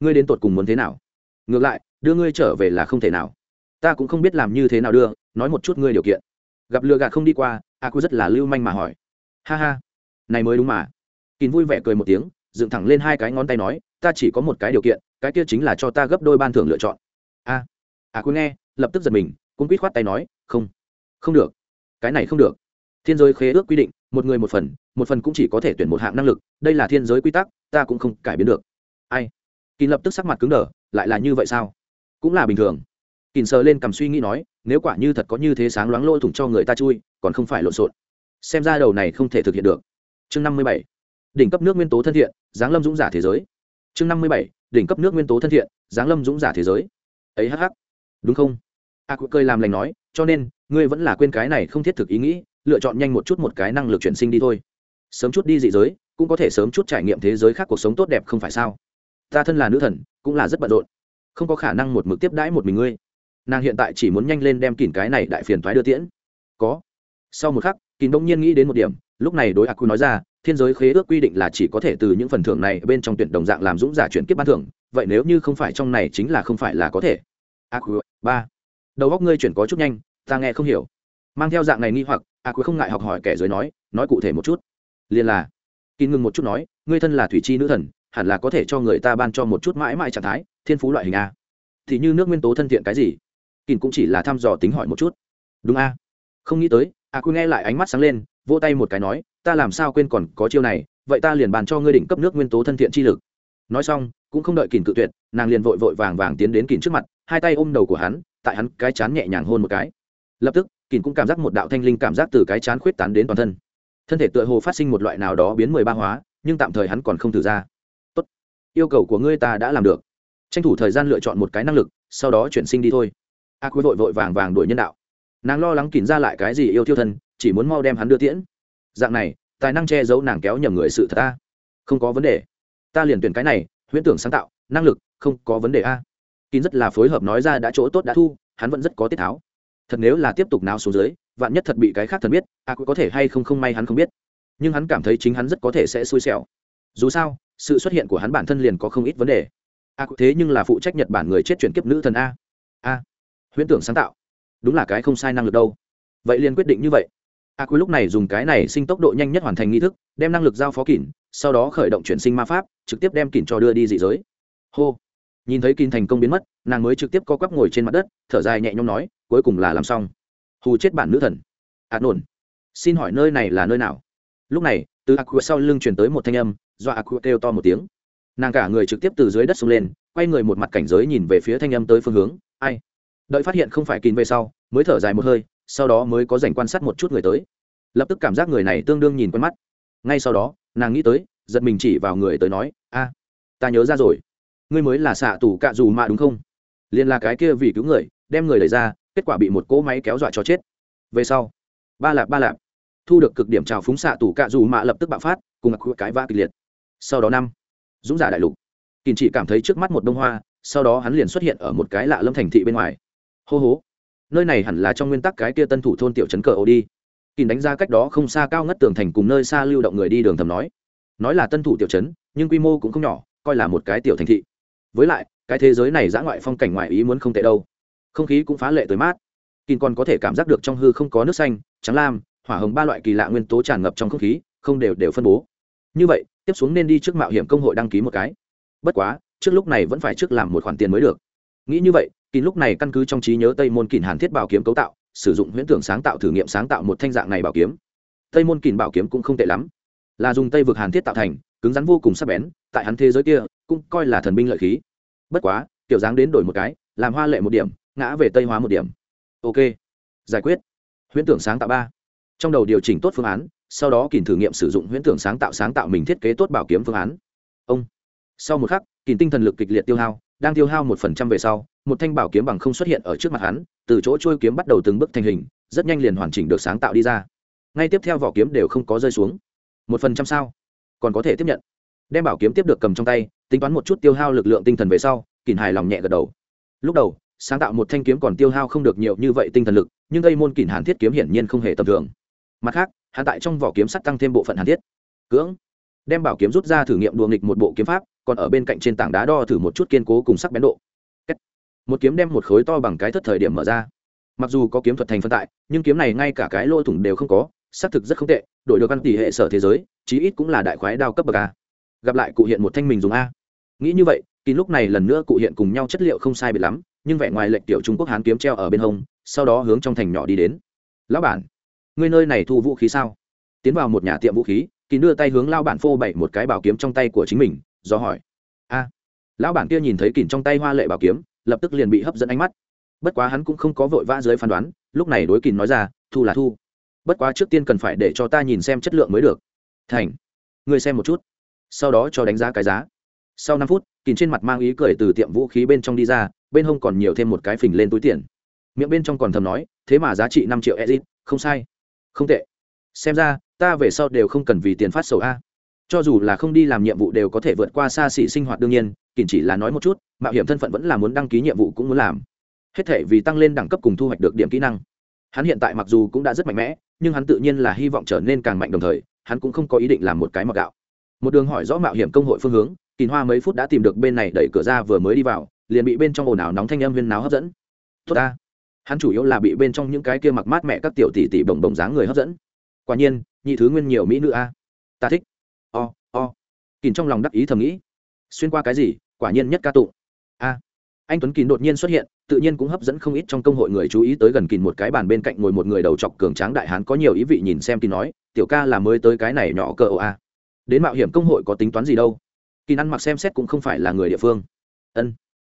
Ngươi đến tột cùng muốn thế nào? Ngược lại, đưa ngươi trở về là không thể nào. Ta cũng không biết làm như thế nào đưa. Nói một chút ngươi điều kiện. Gặp lừa gạt không đi qua a cu rất là lưu manh mà hỏi. Ha ha. Này mới đúng mà kín vui vẻ cười một tiếng, dựng thẳng lên hai cái ngón tay nói, ta chỉ có một cái điều kiện, cái kia chính là cho ta gấp đôi ban thưởng lựa chọn. A à a cu nghe, lập tức giật mình cũng quýt khoát tay nói, không không được, cái này không được. Thiên giới khế ước quy định, một người một phần một phần cũng chỉ có thể tuyển một hạng năng lực, đây là thiên giới quy tắc, ta cũng không cải biến được. Ai? Kình lập tức sắc mặt cứng đờ, lại là như vậy sao? Cũng là bình thường. Kình sờ lên cầm suy nghĩ nói, nếu quả như thật có như thế sáng loáng lôi thủng cho người ta chui, còn không phải lộn xộn. Xem ra đầu này không thể thực hiện được. Chương năm mươi bảy đỉnh cấp nước nguyên tố thân thiện giáng lâm dũng giả thế giới. Chương năm mươi bảy đỉnh cấp nước nguyên tố thân thiện giáng lâm dũng giả thế giới. Ấy hắc đúng không? A à, cười làm lành nói cho nên ngươi vẫn là quên cái này không thiết thực ý nghĩ lựa chọn nhanh một chút một cái năng lực chuyển sinh đi thôi. Sớm chút đi dị giới cũng có thể sớm chút trải nghiệm thế giới khác cuộc sống tốt đẹp không phải sao? Ta thân là nữ thần cũng là rất bận rộn. Không có khả năng một mực tiếp đãi một mình ngươi. Nàng hiện tại chỉ muốn nhanh lên đem kỉn cái này đại phiền thoái đưa tiễn. Có. Sau một khắc kỉn đông nhiên nghĩ đến một điểm lúc này đối aku nói ra thiên giới khế ước quy định là chỉ có thể từ những phần thưởng này bên trong tuyển đồng dạng làm dũng giả chuyển kiếp ban thưởng. Vậy nếu như không phải trong này chính là không phải là có thể? Aku ba. Đầu góc ngươi chuyển có chút nhanh, ta nghe không hiểu. Mang theo dạng này nghi hoặc, a quý không ngại học hỏi kẻ dưới nói nói cụ thể một chút. Liền là kỳ ngừng một chút nói, ngươi thân là thủy chi nữ thần, hẳn là có thể cho người ta ban cho một chút mãi mãi trạng thái, thiên phú loại hình a. Thì như nước nguyên tố thân thiện cái gì? Kỳ cũng chỉ là thăm dò tính hỏi một chút. Đúng a. Không nghĩ tới, a quý nghe lại ánh mắt sáng lên, vỗ tay một cái nói ta làm sao quên còn có chiêu này, vậy ta liền bàn cho ngươi đỉnh cấp nước nguyên tố thân thiện chi lực. Nói xong, cũng không đợi kìn cự tuyệt, nàng liền vội vội vàng vàng tiến đến kìn trước mặt, hai tay ôm đầu của hắn, tại hắn cái chán nhẹ nhàng hôn một cái. Lập tức kìn cũng cảm giác một đạo thanh linh cảm giác từ cái chán khuyết tán đến toàn thân. Thân thể tựa hồ phát sinh một loại nào đó biến mười ba hóa, nhưng tạm thời hắn còn không thử ra. Tốt, yêu cầu của ngươi ta đã làm được. Tranh thủ thời gian lựa chọn một cái năng lực, sau đó chuyển sinh đi thôi. A quý vội vội vàng vàng đuổi nhân đạo. Nàng lo lắng kìm ra lại cái gì yêu thiêu thân, chỉ muốn mau đem hắn đưa tiễn dạng này, tài năng che giấu nàng kéo nhầm người sự thật ta. Không có vấn đề. Ta liền tuyển cái này, huyễn tưởng sáng tạo, năng lực, không có vấn đề a. Kín rất là phối hợp nói ra đã chỗ tốt đã thu, hắn vẫn rất có tiết tháo. Thật nếu là tiếp tục nào xuống dưới, vạn nhất thật bị cái khác thần biết a cũng có thể hay không không may hắn không biết. Nhưng hắn cảm thấy chính hắn rất có thể sẽ xui xẻo. Dù sao, sự xuất hiện của hắn bản thân liền có không ít vấn đề. A thế nhưng là phụ trách nhật bản người chết chuyển kiếp nữ thần a. A. Huyễn tưởng sáng tạo. Đúng là cái không sai năng lực đâu. Vậy liền quyết định như vậy a quý lúc này dùng cái này sinh tốc độ nhanh nhất hoàn thành nghi thức, đem năng lực giao phó kỉn sau đó khởi động chuyển sinh ma pháp, trực tiếp đem kỉn cho đưa đi dị giới. Hô! Nhìn thấy kỉn thành công biến mất, nàng mới trực tiếp co quắp ngồi trên mặt đất, thở dài nhẹ nhõm nói, cuối cùng là làm xong. Hù chết bản nữ thần. Ạt nổn. Xin hỏi nơi này là nơi nào? Lúc này, từ aqua sau lưng truyền tới một thanh âm, do aqua kêu to một tiếng. Nàng cả người trực tiếp từ dưới đất xuống lên, quay người một mặt cảnh giới nhìn về phía thanh âm tới phương hướng. Ai? Đợi phát hiện không phải kín về sau, mới thở dài một hơi sau đó mới có dành quan sát một chút người tới. Lập tức cảm giác người này tương đương nhìn quen mắt. Ngay sau đó, nàng nghĩ tới, giật mình chỉ vào người tới nói, a, ta nhớ ra rồi. Ngươi mới là xạ tù cạ dù mạ đúng không? Liền là cái kia vì cứu người, đem người đẩy ra, kết quả bị một cỗ máy kéo dọa cho chết. Về sau, ba lạp ba lạp, thu được cực điểm trào phúng xạ tù cạ dù mạ lập tức bạo phát, cùng mặc cái vã kịch liệt. Sau đó năm, dũng giả đại lục. Kỳn chỉ cảm thấy trước mắt một đông hoa, sau đó hắn liền xuất hiện ở một cái lạ lâm thành thị bên ngoài. Hô hố nơi này hẳn là trong nguyên tắc cái kia tân thủ thôn tiểu trấn cờ ô đi. Kìm đánh ra cách đó không xa cao ngất tường thành cùng nơi xa lưu động người đi đường thầm nói. Nói là tân thủ tiểu trấn, nhưng quy mô cũng không nhỏ, coi là một cái tiểu thành thị. Với lại, cái thế giới này dã ngoại phong cảnh ngoại ý muốn không tệ đâu. Không khí cũng phá lệ tới mát. Kìm còn có thể cảm giác được trong hư không có nước xanh, trắng lam, hỏa hồng ba loại kỳ lạ nguyên tố tràn ngập trong không khí, không đều đều phân bố. Như vậy, tiếp xuống nên đi trước mạo hiểm công hội đăng ký một cái. Bất quá, trước lúc này vẫn phải trước làm một khoản tiền mới được. Nghĩ như vậy kín lúc này căn cứ trong trí nhớ tây môn kín hàn thiết bảo kiếm cấu tạo, sử dụng huyễn tưởng sáng tạo thử nghiệm sáng tạo một thanh dạng này bảo kiếm. Tây môn kín bảo kiếm cũng không tệ lắm. Là dùng tây vực hàn thiết tạo thành, cứng rắn vô cùng sắc bén, tại hắn thế giới kia, cũng coi là thần binh lợi khí. Bất quá kiểu dáng đến đổi một cái, làm hoa lệ một điểm, ngã về tây hóa một điểm. Ok, giải quyết. Huyễn tưởng sáng tạo ba. Trong đầu điều chỉnh tốt phương án, sau đó kìm thử nghiệm sử dụng huyễn tưởng sáng tạo sáng tạo mình thiết kế tốt bảo kiếm phương án. Ông. Sau một khắc kìm tinh thần lực kịch liệt tiêu hao, đang tiêu hao một phần trăm về sau một thanh bảo kiếm bằng không xuất hiện ở trước mặt hắn, từ chỗ trôi kiếm bắt đầu từng bước thành hình, rất nhanh liền hoàn chỉnh được sáng tạo đi ra. Ngay tiếp theo vỏ kiếm đều không có rơi xuống. Một phần trăm sao? Còn có thể tiếp nhận. Đem bảo kiếm tiếp được cầm trong tay, tính toán một chút tiêu hao lực lượng tinh thần về sau kỳn hài lòng nhẹ gật đầu. Lúc đầu, sáng tạo một thanh kiếm còn tiêu hao không được nhiều như vậy tinh thần lực, nhưng đây môn kỳn hàn thiết kiếm hiển nhiên không hề tầm thường. Mặt khác hạ tại trong vỏ kiếm sắt tăng thêm bộ phận hàn thiết. Cưỡng. Đem bảo kiếm rút ra thử nghiệm đùa nghịch một bộ kiếm pháp, còn ở bên cạnh trên tảng đá đo thử một chút kiên cố cùng sắc bén độ một kiếm đem một khối to bằng cái thất thời điểm mở ra. Mặc dù có kiếm thuật thành phân tại, nhưng kiếm này ngay cả cái lỗ thủng đều không có, xác thực rất không tệ, đổi được ăn tỷ hệ sở thế giới, chí ít cũng là đại khoái đao cấp bậc a. Gặp lại cụ hiện một thanh mình dùng a. Nghĩ như vậy kín lúc này lần nữa cụ hiện cùng nhau chất liệu không sai biệt lắm, nhưng vẻ ngoài lệnh tiểu trung quốc hán kiếm treo ở bên hông, sau đó hướng trong thành nhỏ đi đến. Lão bản người nơi này thu vũ khí sao? Tiến vào một nhà tiệm vũ khí kín đưa tay hướng lao bản phô bày một cái bảo kiếm trong tay của chính mình, do hỏi. A. Lão bản kia nhìn thấy kỳ trong tay hoa lệ bảo kiếm lập tức liền bị hấp dẫn ánh mắt. Bất quá hắn cũng không có vội vã dưới phán đoán, lúc này đối kìn nói ra, thu là thu. Bất quá trước tiên cần phải để cho ta nhìn xem chất lượng mới được. Thành người xem một chút. Sau đó cho đánh giá cái giá. Sau năm phút kìn trên mặt mang ý cười từ tiệm vũ khí bên trong đi ra, bên hông còn nhiều thêm một cái phình lên túi tiền. Miệng bên trong còn thầm nói, thế mà giá trị năm triệu exit không sai. Không tệ. Xem ra, ta về sau đều không cần vì tiền phát sầu a. Cho dù là không đi làm nhiệm vụ đều có thể vượt qua xa xỉ sinh hoạt đương nhiên kỳn chỉ là nói một chút mạo hiểm thân phận vẫn là muốn đăng ký nhiệm vụ cũng muốn làm. Hết thể vì tăng lên đẳng cấp cùng thu hoạch được điểm kỹ năng. Hắn hiện tại mặc dù cũng đã rất mạnh mẽ, nhưng hắn tự nhiên là hy vọng trở nên càng mạnh đồng thời, hắn cũng không có ý định làm một cái mặc gạo. Một đường hỏi rõ mạo hiểm công hội phương hướng kỳ hoa mấy phút đã tìm được bên này đẩy cửa ra vừa mới đi vào, liền bị bên trong ồn ào nóng thanh âm viên náo hấp dẫn. Tốt ta. Hắn chủ yếu là bị bên trong những cái kia mặc mát mẹ các tiểu tỷ tỷ bồng bồng dáng người hấp dẫn. Quả nhiên, nhị thứ nguyên nhiều mỹ nữ a. Ta thích. O o. Kìn trong lòng đắc ý thầm nghĩ. Xuyên qua cái gì, quả nhiên nhất ca tụng anh tuấn kín đột nhiên xuất hiện, tự nhiên cũng hấp dẫn không ít trong công hội người chú ý tới gần kín một cái bàn bên cạnh ngồi một người đầu chọc cường tráng đại hán có nhiều ý vị nhìn xem kín nói, tiểu ca là mới tới cái này nhỏ cờ ồ a. Đến mạo hiểm công hội có tính toán gì đâu? Kín ăn mặc xem xét cũng không phải là người địa phương. Ân.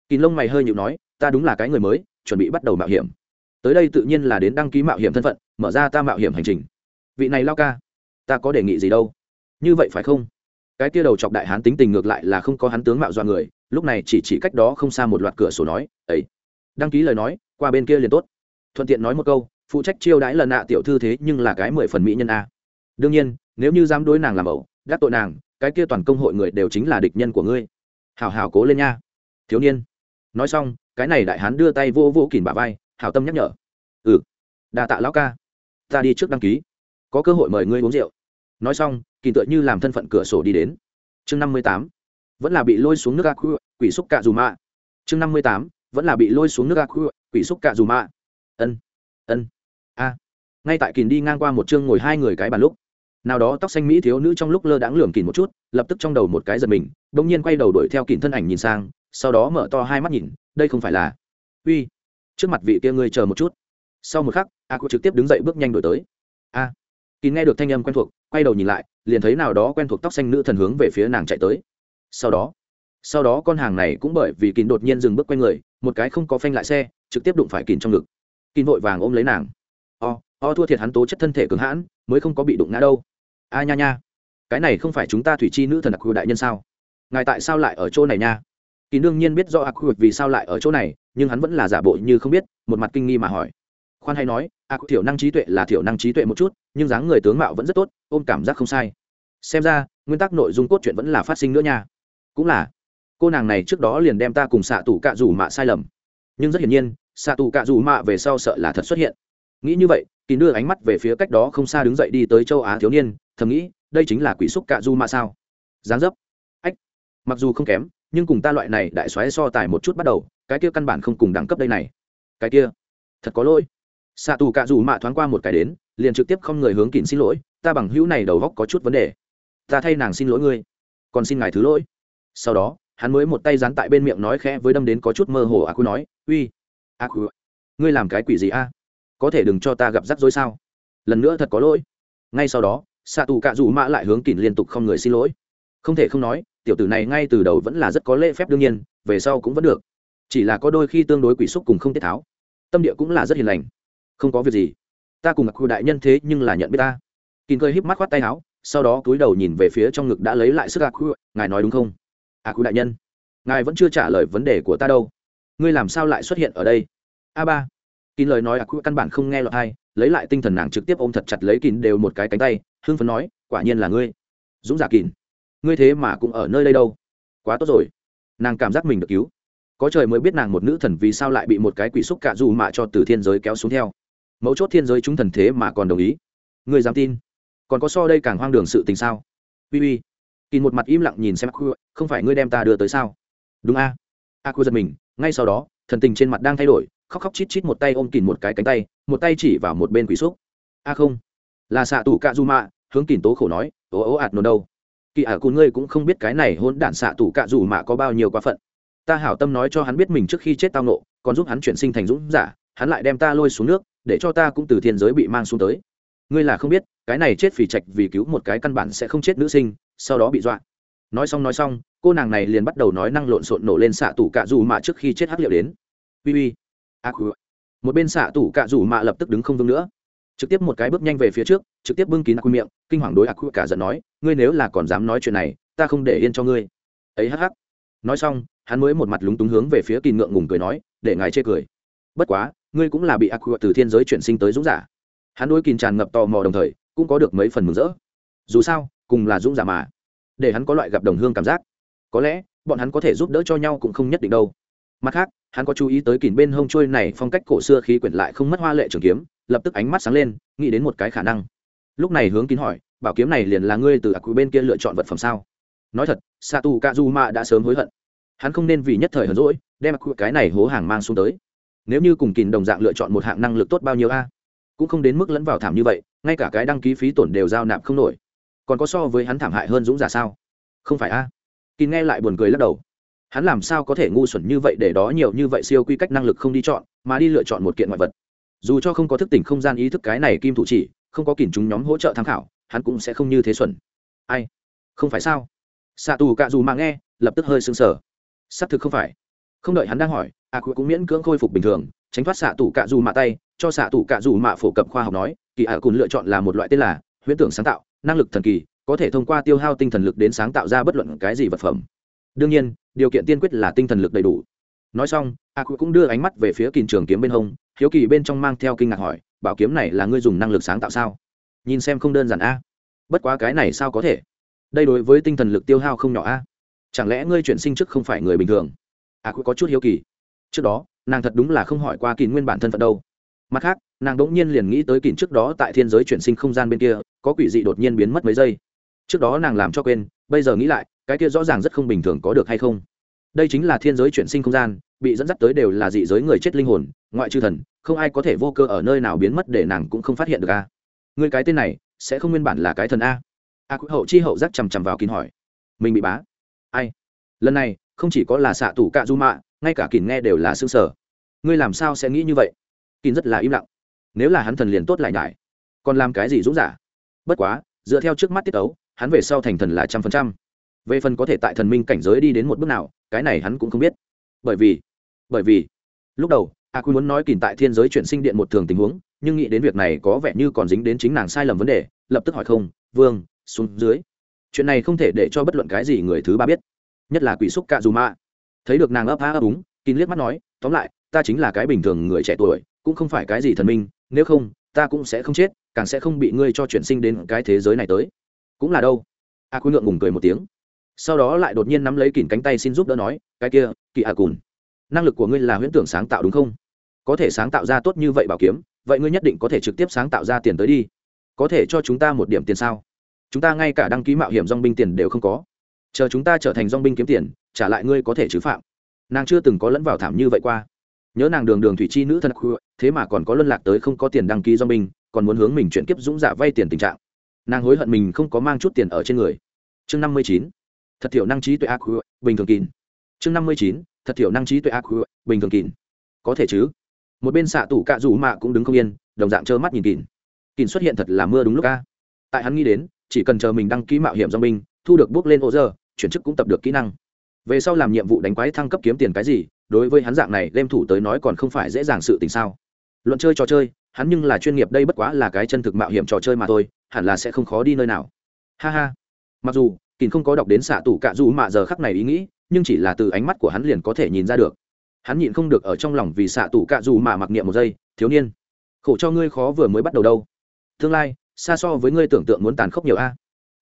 Kín lông mày hơi nhịu nói, ta đúng là cái người mới, chuẩn bị bắt đầu mạo hiểm. Tới đây tự nhiên là đến đăng ký mạo hiểm thân phận, mở ra ta mạo hiểm hành trình. Vị này lao ca, ta có đề nghị gì đâu? Như vậy phải không? Cái tia đầu chọc đại hán tính tình ngược lại là không có hắn tướng mạo dọa người, lúc này chỉ chỉ cách đó không xa một loạt cửa sổ nói ấy đăng ký lời nói, qua bên kia liền tốt. Thuận tiện nói một câu, phụ trách chiêu đãi lần nạ tiểu thư thế nhưng là cái mười phần mỹ nhân a. Đương nhiên, nếu như dám đối nàng làm ẩu, gác tội nàng, cái kia toàn công hội người đều chính là địch nhân của ngươi. Hào hào cố lên nha. Thiếu niên. Nói xong, cái này đại hán đưa tay vô vô kìm bà vai hào tâm nhắc nhở. Ừ đà tạ lão ca. Ta đi trước đăng ký. Có cơ hội mời ngươi uống rượu nói xong kỳ tựa như làm thân phận cửa sổ đi đến. Chương năm mươi tám. Vẫn là bị lôi xuống nước a khu quỷ xúc cạ dù mạ. Chương năm mươi tám. Vẫn là bị lôi xuống nước a khu quỷ xúc cạ dù mạ. Ân ân, a. Ngay tại kỳ đi ngang qua một chương ngồi hai người cái bàn lúc, nào đó tóc xanh mỹ thiếu nữ trong lúc lơ đãng lường kỳ một chút, lập tức trong đầu một cái giật mình đ ỗ n g nhiên quay đầu đuổi theo kỳ thân ảnh nhìn sang, sau đó mở to hai mắt nhìn, đây không phải là, uy, trước mặt vị kia ngươi chờ một chút. Sau một khắc a cũng trực tiếp đứng dậy bước nhanh đổi tới. A à kỳ nghe được thanh âm quen thuộc, quay đầu nhìn lại, liền thấy nào đó quen thuộc tóc xanh nữ thần hướng về phía nàng chạy tới. Sau đó sau đó con hàng này cũng bởi vì kín đột nhiên dừng bước q u a n người, một cái không có phanh lại xe, trực tiếp đụng phải kín trong ngực. Kín vội vàng ôm lấy nàng. O o thua thiệt hắn tố chất thân thể cứng hãn, mới không có bị đụng ngã đâu. A nha nha, cái này không phải chúng ta thủy chi nữ thần đặc khu đại nhân sao? Ngài tại sao lại ở chỗ này nha? Kín đương nhiên biết do ác khu vì sao lại ở chỗ này, nhưng hắn vẫn là giả bộ như không biết, một mặt kinh nghi mà hỏi khoan hay nói à, ác thiểu năng trí tuệ là thiểu năng trí tuệ một chút, nhưng dáng người tướng mạo vẫn rất tốt, ôm cảm giác không sai. Xem ra, nguyên tắc nội dung cốt truyện vẫn là phát sinh nữa nha. Cũng là, cô nàng này trước đó liền đem ta cùng xạ tù cạ rủ mạ sai lầm. Nhưng rất hiển nhiên, xạ tù cạ rủ mạ về sau sợ là thật xuất hiện. Nghĩ như vậy, kỳ đưa ánh mắt về phía cách đó không xa đứng dậy đi tới châu á thiếu niên, thầm nghĩ, đây chính là quỷ xúc cạ du mạ sao? Dáng dấp. Ách, mặc dù không kém, nhưng cùng ta loại này đại xoáy so tài một chút bắt đầu, cái kia căn bản không cùng đẳng cấp đây này. Cái kia, thật có lỗi xạ tù cạ dù mạ thoáng qua một cái đến, liền trực tiếp không người hướng kín xin lỗi, ta bằng hữu này đầu góc có chút vấn đề. Ta thay nàng xin lỗi ngươi. Còn xin ngài thứ lỗi. Sau đó, hắn mới một tay dán tại bên miệng nói khẽ với đâm đến có chút mơ hồ a cu nói, uy, a cu ngươi làm cái quỷ gì a? Có thể đừng cho ta gặp rắc rối sao? Lần nữa thật có lỗi. Ngay sau đó, xạ tù cạ dù mạ lại hướng kín liên tục không người xin lỗi. Không thể không nói, tiểu tử này ngay từ đầu vẫn là rất có lễ phép đương nhiên, về sau cũng vẫn được. Chỉ là có đôi khi tương đối quỷ xúc cùng không tiết tháo. Tâm địa cũng là rất hiền lành không có việc gì. Ta cùng mặc khu đại nhân thế nhưng là nhận biết ta. Kín cười híp mắt khoát tay áo, sau đó cúi đầu nhìn về phía trong ngực đã lấy lại sức a khu ngài nói đúng không? À, a khu đại nhân, ngài vẫn chưa trả lời vấn đề của ta đâu. Ngươi làm sao lại xuất hiện ở đây? A ba. Kín lời nói a khu căn bản không nghe lọt hay lấy lại tinh thần nàng trực tiếp ôm thật chặt lấy kín đều một cái cánh tay, hưng phấn nói, quả nhiên là ngươi. Dũng giả kín ngươi thế mà cũng ở nơi đây đâu? Quá tốt rồi. Nàng cảm giác mình được cứu. Có trời mới biết nàng một nữ thần vì sao lại bị một cái quỷ xúc cạ dù mạ cho từ thiên giới kéo xuống theo mấu chốt thiên giới chúng thần thế mà còn đồng ý. Người dám tin? Còn có so đây càng hoang đường sự tình sao? Uy uy. Kỳ một mặt im lặng nhìn xem aku không phải ngươi đem ta đưa tới sao? Đúng a. Aku giật mình, ngay sau đó, thần tình trên mặt đang thay đổi, khóc khóc chít chít một tay ôm kỳ một cái cánh tay, một tay chỉ vào một bên quỷ xúc. A không. Là xạ tù cạ du mạ hướng kỳ tố khổ nói ố ố ạt nồn đâu? Kỳ ả cùn ngươi cũng không biết cái này hôn đản xạ tù cạ dù mạ có bao nhiêu quá phận. Ta hảo tâm nói cho hắn biết mình trước khi chết tao nộ, còn giúp hắn chuyển sinh thành dũng giả, hắn lại đem ta lôi xuống nước để cho ta cũng từ thiên giới bị mang xuống tới. Ngươi là không biết cái này chết phì trạch vì cứu một cái căn bản sẽ không chết nữ sinh sau đó bị dọa. Nói xong nói xong cô nàng này liền bắt đầu nói năng lộn xộn nổ lên xạ tủ cạ dù mạ trước khi chết hắc liệu đến. Ui ui à, một bên xạ tủ cạ dù mạ lập tức đứng không vững nữa. Trực tiếp một cái bước nhanh về phía trước trực tiếp bưng kín ác miệng kinh hoàng đối ác cả giận nói ngươi nếu là còn dám nói chuyện này ta không để yên cho ngươi. Ấy hắc hắc. Nói xong hắn mới một mặt lúng túng hướng về phía kỳ ngượng ngùng cười nói để ngài chê cười. Bất quá ngươi cũng là bị ác từ thiên giới chuyển sinh tới dũng giả. Hắn đôi kìm tràn ngập tò mò đồng thời, cũng có được mấy phần mừng rỡ. Dù sao, cùng là dũng giả mà, để hắn có loại gặp đồng hương cảm giác. Có lẽ, bọn hắn có thể giúp đỡ cho nhau cũng không nhất định đâu. Mặt khác, hắn có chú ý tới kìm bên hông trôi này phong cách cổ xưa khí quyển lại không mất hoa lệ trường kiếm, lập tức ánh mắt sáng lên, nghĩ đến một cái khả năng. Lúc này hướng kín hỏi, bảo kiếm này liền là ngươi từ ác quỷ bên kia lựa chọn vật phẩm sao? Nói thật sa tu kazuma đã sớm hối hận. Hắn không nên vì nhất thời hờn rỗi đem ạc cái này hố hàng mang xuống tới nếu như cùng kín đồng dạng lựa chọn một hạng năng lực tốt bao nhiêu a? Cũng không đến mức lẫn vào thảm như vậy, ngay cả cái đăng ký phí tổn đều giao nạp không nổi. Còn có so với hắn thảm hại hơn dũng giả sao? Không phải a? À? nghe lại buồn cười lắc đầu. Hắn làm sao có thể ngu xuẩn như vậy để đó nhiều như vậy siêu quy cách năng lực không đi chọn, mà đi lựa chọn một kiện ngoại vật. Dù cho không có thức tỉnh không gian ý thức cái này kim thủ chỉ, không có kìm chúng nhóm hỗ trợ tham khảo, hắn cũng sẽ không như thế xuẩn. Ai? Không phải sao? Xạ tù cạ dù mà nghe, lập tức hơi sưng sờ. Xác thực không phải không đợi hắn đang hỏi a à cũng miễn cưỡng khôi phục bình thường, tránh thoát xạ tủ cạ dù mạ tay, cho xạ tủ cạ dù mạ phổ cập khoa học nói, kỳ A cùng lựa chọn là một loại tên là huyễn tưởng sáng tạo, năng lực thần kỳ, có thể thông qua tiêu hao tinh thần lực đến sáng tạo ra bất luận cái gì vật phẩm. Đương nhiên, điều kiện tiên quyết là tinh thần lực đầy đủ. Nói xong a cụ cũng đưa ánh mắt về phía kìn trường kiếm bên hông, hiếu kỳ bên trong mang theo kinh ngạc hỏi, bảo kiếm này là ngươi dùng năng lực sáng tạo sao? Nhìn xem không đơn giản a. Bất quá cái này sao có thể? Đây đối với tinh thần lực tiêu hao không nhỏ a. Chẳng lẽ ngươi chuyển sinh trước không phải người bình thường? A cũng có chút hiếu kỳ. Trước đó nàng thật đúng là không hỏi qua kỳ nguyên bản thân phận đâu. Mặt khác nàng đ ỗ n g nhiên liền nghĩ tới kỷ trước đó tại thiên giới chuyển sinh không gian bên kia có quỷ dị đột nhiên biến mất mấy giây. Trước đó nàng làm cho quên bây giờ nghĩ lại cái kia rõ ràng rất không bình thường có được hay không? Đây chính là thiên giới chuyển sinh không gian bị dẫn dắt tới đều là dị giới người chết linh hồn ngoại trừ thần không ai có thể vô cơ ở nơi nào biến mất để nàng cũng không phát hiện được a. Người cái tên này sẽ không nguyên bản là cái thần a? A à, hậu chi hậu giác chằm chằm vào kín hỏi. Mình bị bá. Ai? Lần này không chỉ có là xạ tù cạ du mạ, ngay cả kín nghe đều là xương sở ngươi làm sao sẽ nghĩ như vậy? Kín rất là im lặng. Nếu là hắn thần liền tốt lại nhải. Còn làm cái gì dũng giả? Bất quá, dựa theo trước mắt tiết ấu hắn về sau thành thần là trăm phần trăm. Về phần có thể tại thần minh cảnh giới đi đến một bước nào, cái này hắn cũng không biết. Bởi vì bởi vì, lúc đầu a quy muốn nói kìm tại thiên giới chuyển sinh điện một thường tình huống, nhưng nghĩ đến việc này có vẻ như còn dính đến chính nàng sai lầm vấn đề, lập tức hỏi không, vương, xuống dưới. Chuyện này không thể để cho bất luận cái gì người thứ ba biết nhất là quỷ xúc cạ dù mạ. Thấy được nàng ấp á ấp úng, kín liếc mắt nói, tóm lại, ta chính là cái bình thường người trẻ tuổi, cũng không phải cái gì thần minh, nếu không, ta cũng sẽ không chết, càng sẽ không bị ngươi cho chuyển sinh đến cái thế giới này tới. Cũng là đâu? A quý ngượng ngùng cười một tiếng. Sau đó lại đột nhiên nắm lấy kỉn cánh tay xin giúp đỡ nói, cái kia, kỳ a cùn, năng lực của ngươi là huyễn tưởng sáng tạo đúng không? Có thể sáng tạo ra tốt như vậy bảo kiếm, vậy ngươi nhất định có thể trực tiếp sáng tạo ra tiền tới đi. Có thể cho chúng ta một điểm tiền sao? Chúng ta ngay cả đăng ký mạo hiểm dong binh tiền đều không có chờ chúng ta trở thành dong binh kiếm tiền, trả lại ngươi có thể chứ phạm. Nàng chưa từng có lẫn vào thảm như vậy qua. Nhớ nàng đường đường thủy chi nữ thân thế mà còn có luân lạc tới không có tiền đăng ký dong binh, còn muốn hướng mình chuyển kiếp dũng giả vay tiền tình trạng. Nàng hối hận mình không có mang chút tiền ở trên người. Chương năm mươi chín, thật thiểu năng trí tuệ ác bình thường kín. Chương năm mươi chín, thật thiểu năng trí tuệ ác bình thường kín. Có thể chứ? Một bên xạ tủ cạ rủ mạ cũng đứng không yên, đồng dạng trơ mắt nhìn kín. Kín xuất hiện thật là mưa đúng lúc ca tại hắn nghĩ đến, chỉ cần chờ mình đăng ký mạo hiểm dong binh thu được bước lên ô giờ chuyển chức cũng tập được kỹ năng. Về sau làm nhiệm vụ đánh quái thăng cấp kiếm tiền cái gì, đối với hắn dạng này đem thủ tới nói còn không phải dễ dàng sự tình sao? Luận chơi trò chơi, hắn nhưng là chuyên nghiệp đây bất quá là cái chân thực mạo hiểm trò chơi mà thôi, hẳn là sẽ không khó đi nơi nào. Ha ha. Mặc dù kín không có đọc đến xạ tủ cạ dù mạ giờ khắc này ý nghĩ, nhưng chỉ là từ ánh mắt của hắn liền có thể nhìn ra được. Hắn nhịn không được ở trong lòng vì xạ tủ cạ dù mạ mặc niệm một giây, thiếu niên, khổ cho ngươi khó vừa mới bắt đầu đâu. Tương lai, xa so với ngươi tưởng tượng muốn tàn khốc nhiều a.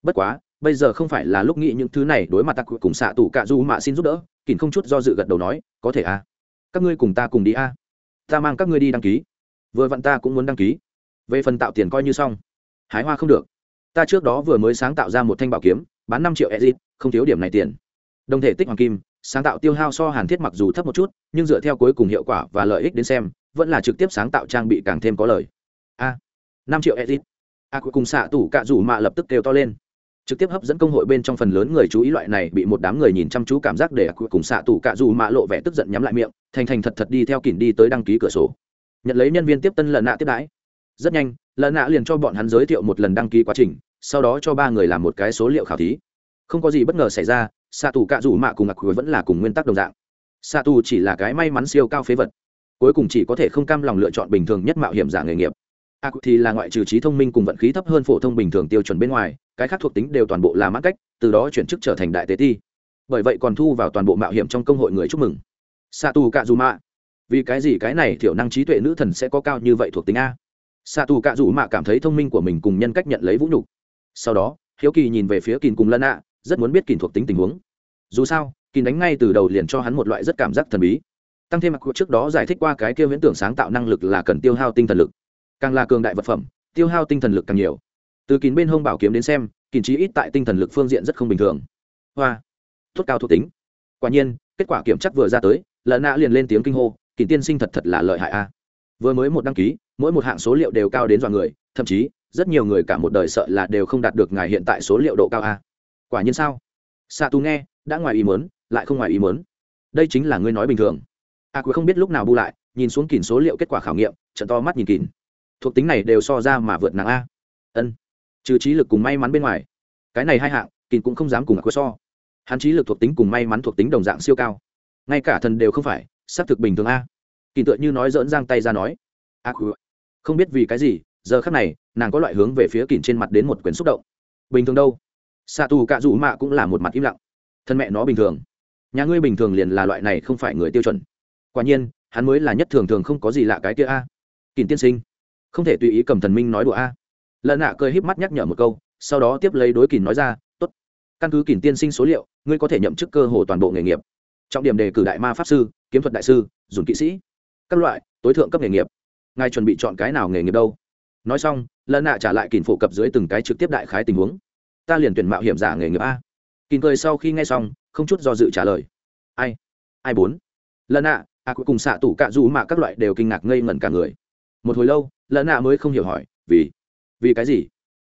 Bất quá bây giờ không phải là lúc nghĩ những thứ này đối mặt ta cùng xạ tù cạ du mạ xin giúp đỡ kín không chút do dự gật đầu nói, có thể a các ngươi cùng ta cùng đi a. Ta mang các ngươi đi đăng ký. Vừa vặn ta cũng muốn đăng ký. Về phần tạo tiền coi như xong. Hái hoa không được. Ta trước đó vừa mới sáng tạo ra một thanh bảo kiếm, bán năm triệu exit, không thiếu điểm này tiền. Đồng thể tích hoàng kim, sáng tạo tiêu hao so hàn thiết mặc dù thấp một chút, nhưng dựa theo cuối cùng hiệu quả và lợi ích đến xem, vẫn là trực tiếp sáng tạo trang bị càng thêm có lời a. Năm triệu exit. A, cuối cùng xạ tủ cạ rủ mạ lập tức kêu to lên trực tiếp hấp dẫn công hội bên trong phần lớn người chú ý loại này bị một đám người nhìn chăm chú cảm giác để cuối cùng xạ tù cạ rủ mạ lộ vẻ tức giận nhắm lại miệng, thành thành thật thật đi theo kỉn đi tới đăng ký cửa sổ. Nhận lấy nhân viên tiếp tân lần nạ tiếp đãi. Rất nhanh lợn nạ liền cho bọn hắn giới thiệu một lần đăng ký quá trình, sau đó cho ba người làm một cái số liệu khảo thí. Không có gì bất ngờ xảy ra, xạ tù cạ rủ mạ cùng ngạc cuối vẫn là cùng nguyên tắc đồng dạng. Xạ tù chỉ là cái may mắn siêu cao phế vật, cuối cùng chỉ có thể không cam lòng lựa chọn bình thường nhất mạo hiểm giả nghề nghiệp. À, a thì là ngoại trừ trí thông minh cùng vận khí thấp hơn phổ thông bình thường tiêu chuẩn bên ngoài, cái khác thuộc tính đều toàn bộ là mãn cách, từ đó chuyển chức trở thành đại tế ti. Bởi vậy còn thu vào toàn bộ mạo hiểm trong công hội người chúc mừng. Xạ tù cạ dù mạ vì cái gì cái này thiểu năng trí tuệ nữ thần sẽ có cao như vậy thuộc tính a? Xạ tù cạ dù mạ cảm thấy thông minh của mình cùng nhân cách nhận lấy vũ nhục. Sau đó, hiếu kỳ nhìn về phía kìn cùng lân ạ rất muốn biết kìn thuộc tính tình huống. Dù sao, kìn đánh ngay từ đầu liền cho hắn một loại rất cảm giác thần bí. Tăng thêm mặc trước đó giải thích qua cái kia viễn tưởng sáng tạo năng lực là cần tiêu hao tinh thần lực càng là cường đại vật phẩm, tiêu hao tinh thần lực càng nhiều. Từ kín bên hông bảo kiếm đến xem, kín trí ít tại tinh thần lực phương diện rất không bình thường. Hoa, tốt cao thuộc tính. Quả nhiên, kết quả kiểm chắc vừa ra tới lợn nạ liền lên tiếng kinh hô, kín tiên sinh thật thật là lợi hại a. Vừa mới một đăng ký, mỗi một hạng số liệu đều cao đến dọa người, thậm chí, rất nhiều người cả một đời sợ là đều không đạt được ngài hiện tại số liệu độ cao a. Quả nhiên sao? Xạ tu nghe, đã ngoài ý mớn lại không ngoài ý mớn đây chính là ngươi nói bình thường. A quý không biết lúc nào bu lại, nhìn xuống kìn số liệu kết quả khảo nghiệm, trận to mắt nhìn kìn thuộc tính này đều so ra mà vượt nàng a. Ân. Trừ trí lực cùng may mắn bên ngoài, cái này hai hạng kỳ cũng không dám cùng có so. Hắn trí lực thuộc tính cùng may mắn thuộc tính đồng dạng siêu cao. Ngay cả thần đều không phải xác thực bình thường a. Kỳ tựa như nói dỡn giang tay ra nói. A không biết vì cái gì, giờ khắc này, nàng có loại hướng về phía kìn trên mặt đến một quyển xúc động. Bình thường đâu? Xạ tù cạ rủ mạ cũng là một mặt im lặng. Thân mẹ nó bình thường. Nhà ngươi bình thường liền là loại này không phải người tiêu chuẩn. Quả nhiên, hắn mới là nhất thường thường không có gì lạ cái kia a. Kỳn tiên sinh không thể tùy ý cầm thần minh nói đùa a. Lần nạ cười híp mắt nhắc nhở một câu, sau đó tiếp lấy đối kỳn nói ra t ố t căn cứ kỳn tiên sinh số liệu, ngươi có thể nhậm chức cơ hồ toàn bộ nghề nghiệp. Trọng điểm đề cử đại ma pháp sư, kiếm thuật đại sư, dùng kỵ sĩ. Các loại, tối thượng cấp nghề nghiệp. Ngài chuẩn bị chọn cái nào nghề nghiệp đâu? Nói xong lần nạ trả lại kỳn phổ cập dưới từng cái trực tiếp đại khái tình huống. Ta liền tuyển mạo hiểm giả nghề nghiệp a. Kỳn cười sau khi nghe xong, không chút do dự trả lời. Ai? Ai bốn? Lần nạ à cuối cùng xạ tủ cạ dù mà các loại đều kinh ngạc ngây ngẩn cả người một hồi lâu lợn nạ mới không hiểu hỏi, vì vì cái gì?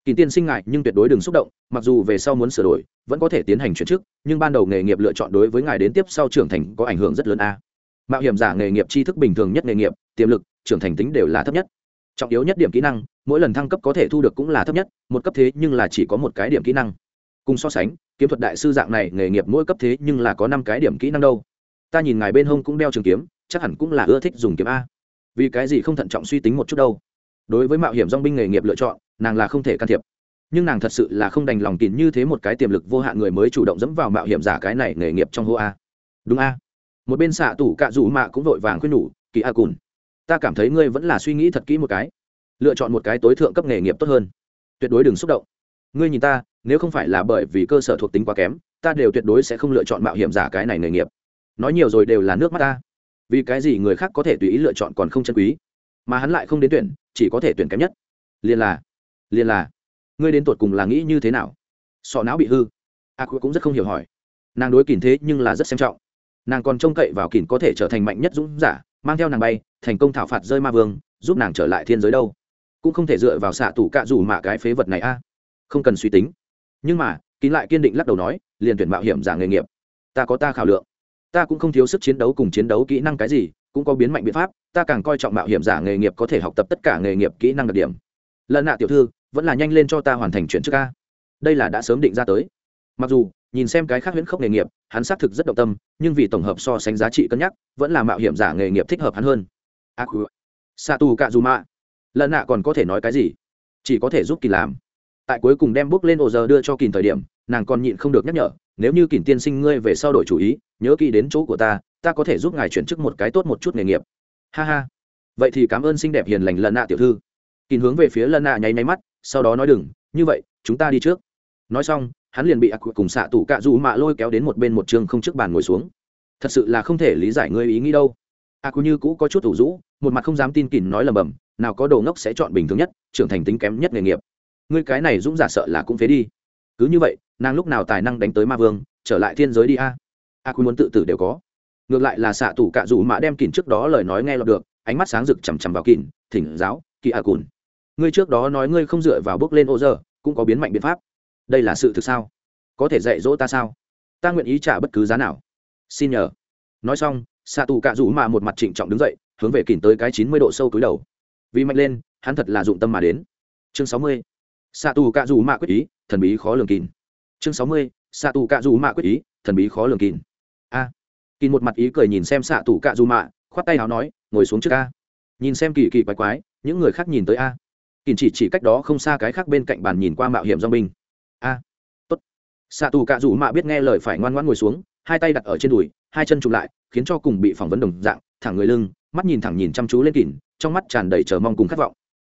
Kỳ tiên sinh ngại nhưng tuyệt đối đừng xúc động, mặc dù về sau muốn sửa đổi, vẫn có thể tiến hành chuyển chức, nhưng ban đầu nghề nghiệp lựa chọn đối với ngài đến tiếp sau trưởng thành có ảnh hưởng rất lớn a. Mạo hiểm giả nghề nghiệp tri thức bình thường nhất nghề nghiệp, tiềm lực, trưởng thành tính đều là thấp nhất. Trọng yếu nhất điểm kỹ năng, mỗi lần thăng cấp có thể thu được cũng là thấp nhất, một cấp thế nhưng là chỉ có một cái điểm kỹ năng. Cùng so sánh, kiếm thuật đại sư dạng này nghề nghiệp mỗi cấp thế nhưng là có năm cái điểm kỹ năng đâu. Ta nhìn ngài bên hông cũng đeo trường kiếm, chắc hẳn cũng là ưa thích dùng kiếm a vì cái gì không thận trọng suy tính một chút đâu. Đối với mạo hiểm dong binh nghề nghiệp lựa chọn, nàng là không thể can thiệp. Nhưng nàng thật sự là không đành lòng kín như thế một cái tiềm lực vô hạn người mới chủ động dẫm vào mạo hiểm giả cái này nghề nghiệp trong hô a. Đúng a. Một bên xạ tủ cạ rủ mạ cũng vội vàng khuyên nhủ, kỳ a cùn, ta cảm thấy ngươi vẫn là suy nghĩ thật kỹ một cái. Lựa chọn một cái tối thượng cấp nghề nghiệp tốt hơn. Tuyệt đối đừng xúc động. Ngươi nhìn ta, nếu không phải là bởi vì cơ sở thuộc tính quá kém, ta đều tuyệt đối sẽ không lựa chọn mạo hiểm giả cái này nghề nghiệp. Nói nhiều rồi đều là nước mắt ta vì cái gì người khác có thể tùy ý lựa chọn còn không chân quý mà hắn lại không đến tuyển chỉ có thể tuyển kém nhất. Liền là liền là ngươi đến tột cùng là nghĩ như thế nào? Sọ não bị hư. A à, cũng rất không hiểu hỏi. Nàng đối kìm thế nhưng là rất xem trọng. Nàng còn trông cậy vào kìm có thể trở thành mạnh nhất dũng giả mang theo nàng bay thành công thảo phạt rơi ma vương giúp nàng trở lại thiên giới đâu. Cũng không thể dựa vào xạ tủ cạ rủ mà cái phế vật này a. Không cần suy tính. Nhưng mà kín lại kiên định lắc đầu nói liền tuyển mạo hiểm giả nghề nghiệp. Ta có ta khảo lượng ta cũng không thiếu sức chiến đấu cùng chiến đấu kỹ năng cái gì, cũng có biến mạnh biện pháp, ta càng coi trọng mạo hiểm giả nghề nghiệp có thể học tập tất cả nghề nghiệp kỹ năng đặc điểm. Lần nạ tiểu thư, vẫn là nhanh lên cho ta hoàn thành chuyện trước ca. Đây là đã sớm định ra tới. Mặc dù, nhìn xem cái khác huyễn khốc nghề nghiệp, hắn xác thực rất động tâm, nhưng vì tổng hợp so sánh giá trị cân nhắc, vẫn là mạo hiểm giả nghề nghiệp thích hợp hắn hơn. A khu sa tu cạ dù mạ lần nạ còn có thể nói cái gì? Chỉ có thể giúp kỳ làm. Tại cuối cùng đem bước lên ổ giờ đưa cho kỳ thời điểm nàng còn nhịn không được nhắc nhở, nếu như kìn tiên sinh ngươi về sau đổi chủ ý, nhớ kỹ đến chỗ của ta ta có thể giúp ngài chuyển chức một cái tốt một chút nghề nghiệp. Ha ha. Vậy thì cảm ơn xinh đẹp hiền lành lần nạ tiểu thư. Kìn hướng về phía lần nạ nháy nháy mắt, sau đó nói đừng, như vậy, chúng ta đi trước. Nói xong, hắn liền bị ác cùng xạ tủ cạ dù mạ lôi kéo đến một bên một trường không trước bàn ngồi xuống. Thật sự là không thể lý giải ngươi ý nghĩ đâu. Ác như cũ có chút thủ rũ, một mặt không dám tin kìn nói lầm bầm, nào có đồ ngốc sẽ chọn bình thường nhất, trưởng thành tính kém nhất nghề nghiệp. Ngươi cái này dũng giả sợ là cũng phế đi cứ như vậy, nàng lúc nào tài năng đánh tới ma vương, trở lại thiên giới đi a. A quy muốn tự tử đều có. Ngược lại là xạ tủ cạ dù mạ đem kìn trước đó lời nói nghe lọt được, ánh mắt sáng rực chằm chằm vào kìn thỉnh giáo, kỳ a cùn, ngươi trước đó nói ngươi không dựa vào bước lên ô giờ cũng có biến mạnh biện pháp. Đây là sự thực sao? Có thể dạy dỗ ta sao? Ta nguyện ý trả bất cứ giá nào. Xin nhờ. Nói xong, xạ tù cạ rủ mạ một mặt trịnh trọng đứng dậy, hướng về kìn tới cái chín mươi độ sâu cúi đầu. Vì mạnh lên, hắn thật là dụng tâm mà đến. Chương sáu mươi xạ tù cạ dù mạ quyết ý thần bí khó lường kín chương sáu mươi xạ tù cạ dù mạ quyết ý thần bí khó lường kín a. À, kín một mặt ý cười nhìn xem xạ tù cạ dù mạ khoát tay áo nói ngồi xuống trước a. Nhìn xem kỳ kỳ quái quái những người khác nhìn tới a. Kín chỉ chỉ cách đó không xa cái khác bên cạnh bàn nhìn qua mạo hiểm do mình. a. Tốt. Xạ tù cạ dù mạ biết nghe lời phải ngoan ngoãn ngồi xuống hai tay đặt ở trên đùi hai chân chụm lại khiến cho cùng bị phỏng vấn đồng dạng thẳng người lưng mắt nhìn thẳng nhìn chăm chú lên kín trong mắt tràn đầy chờ mong cùng khát vọng.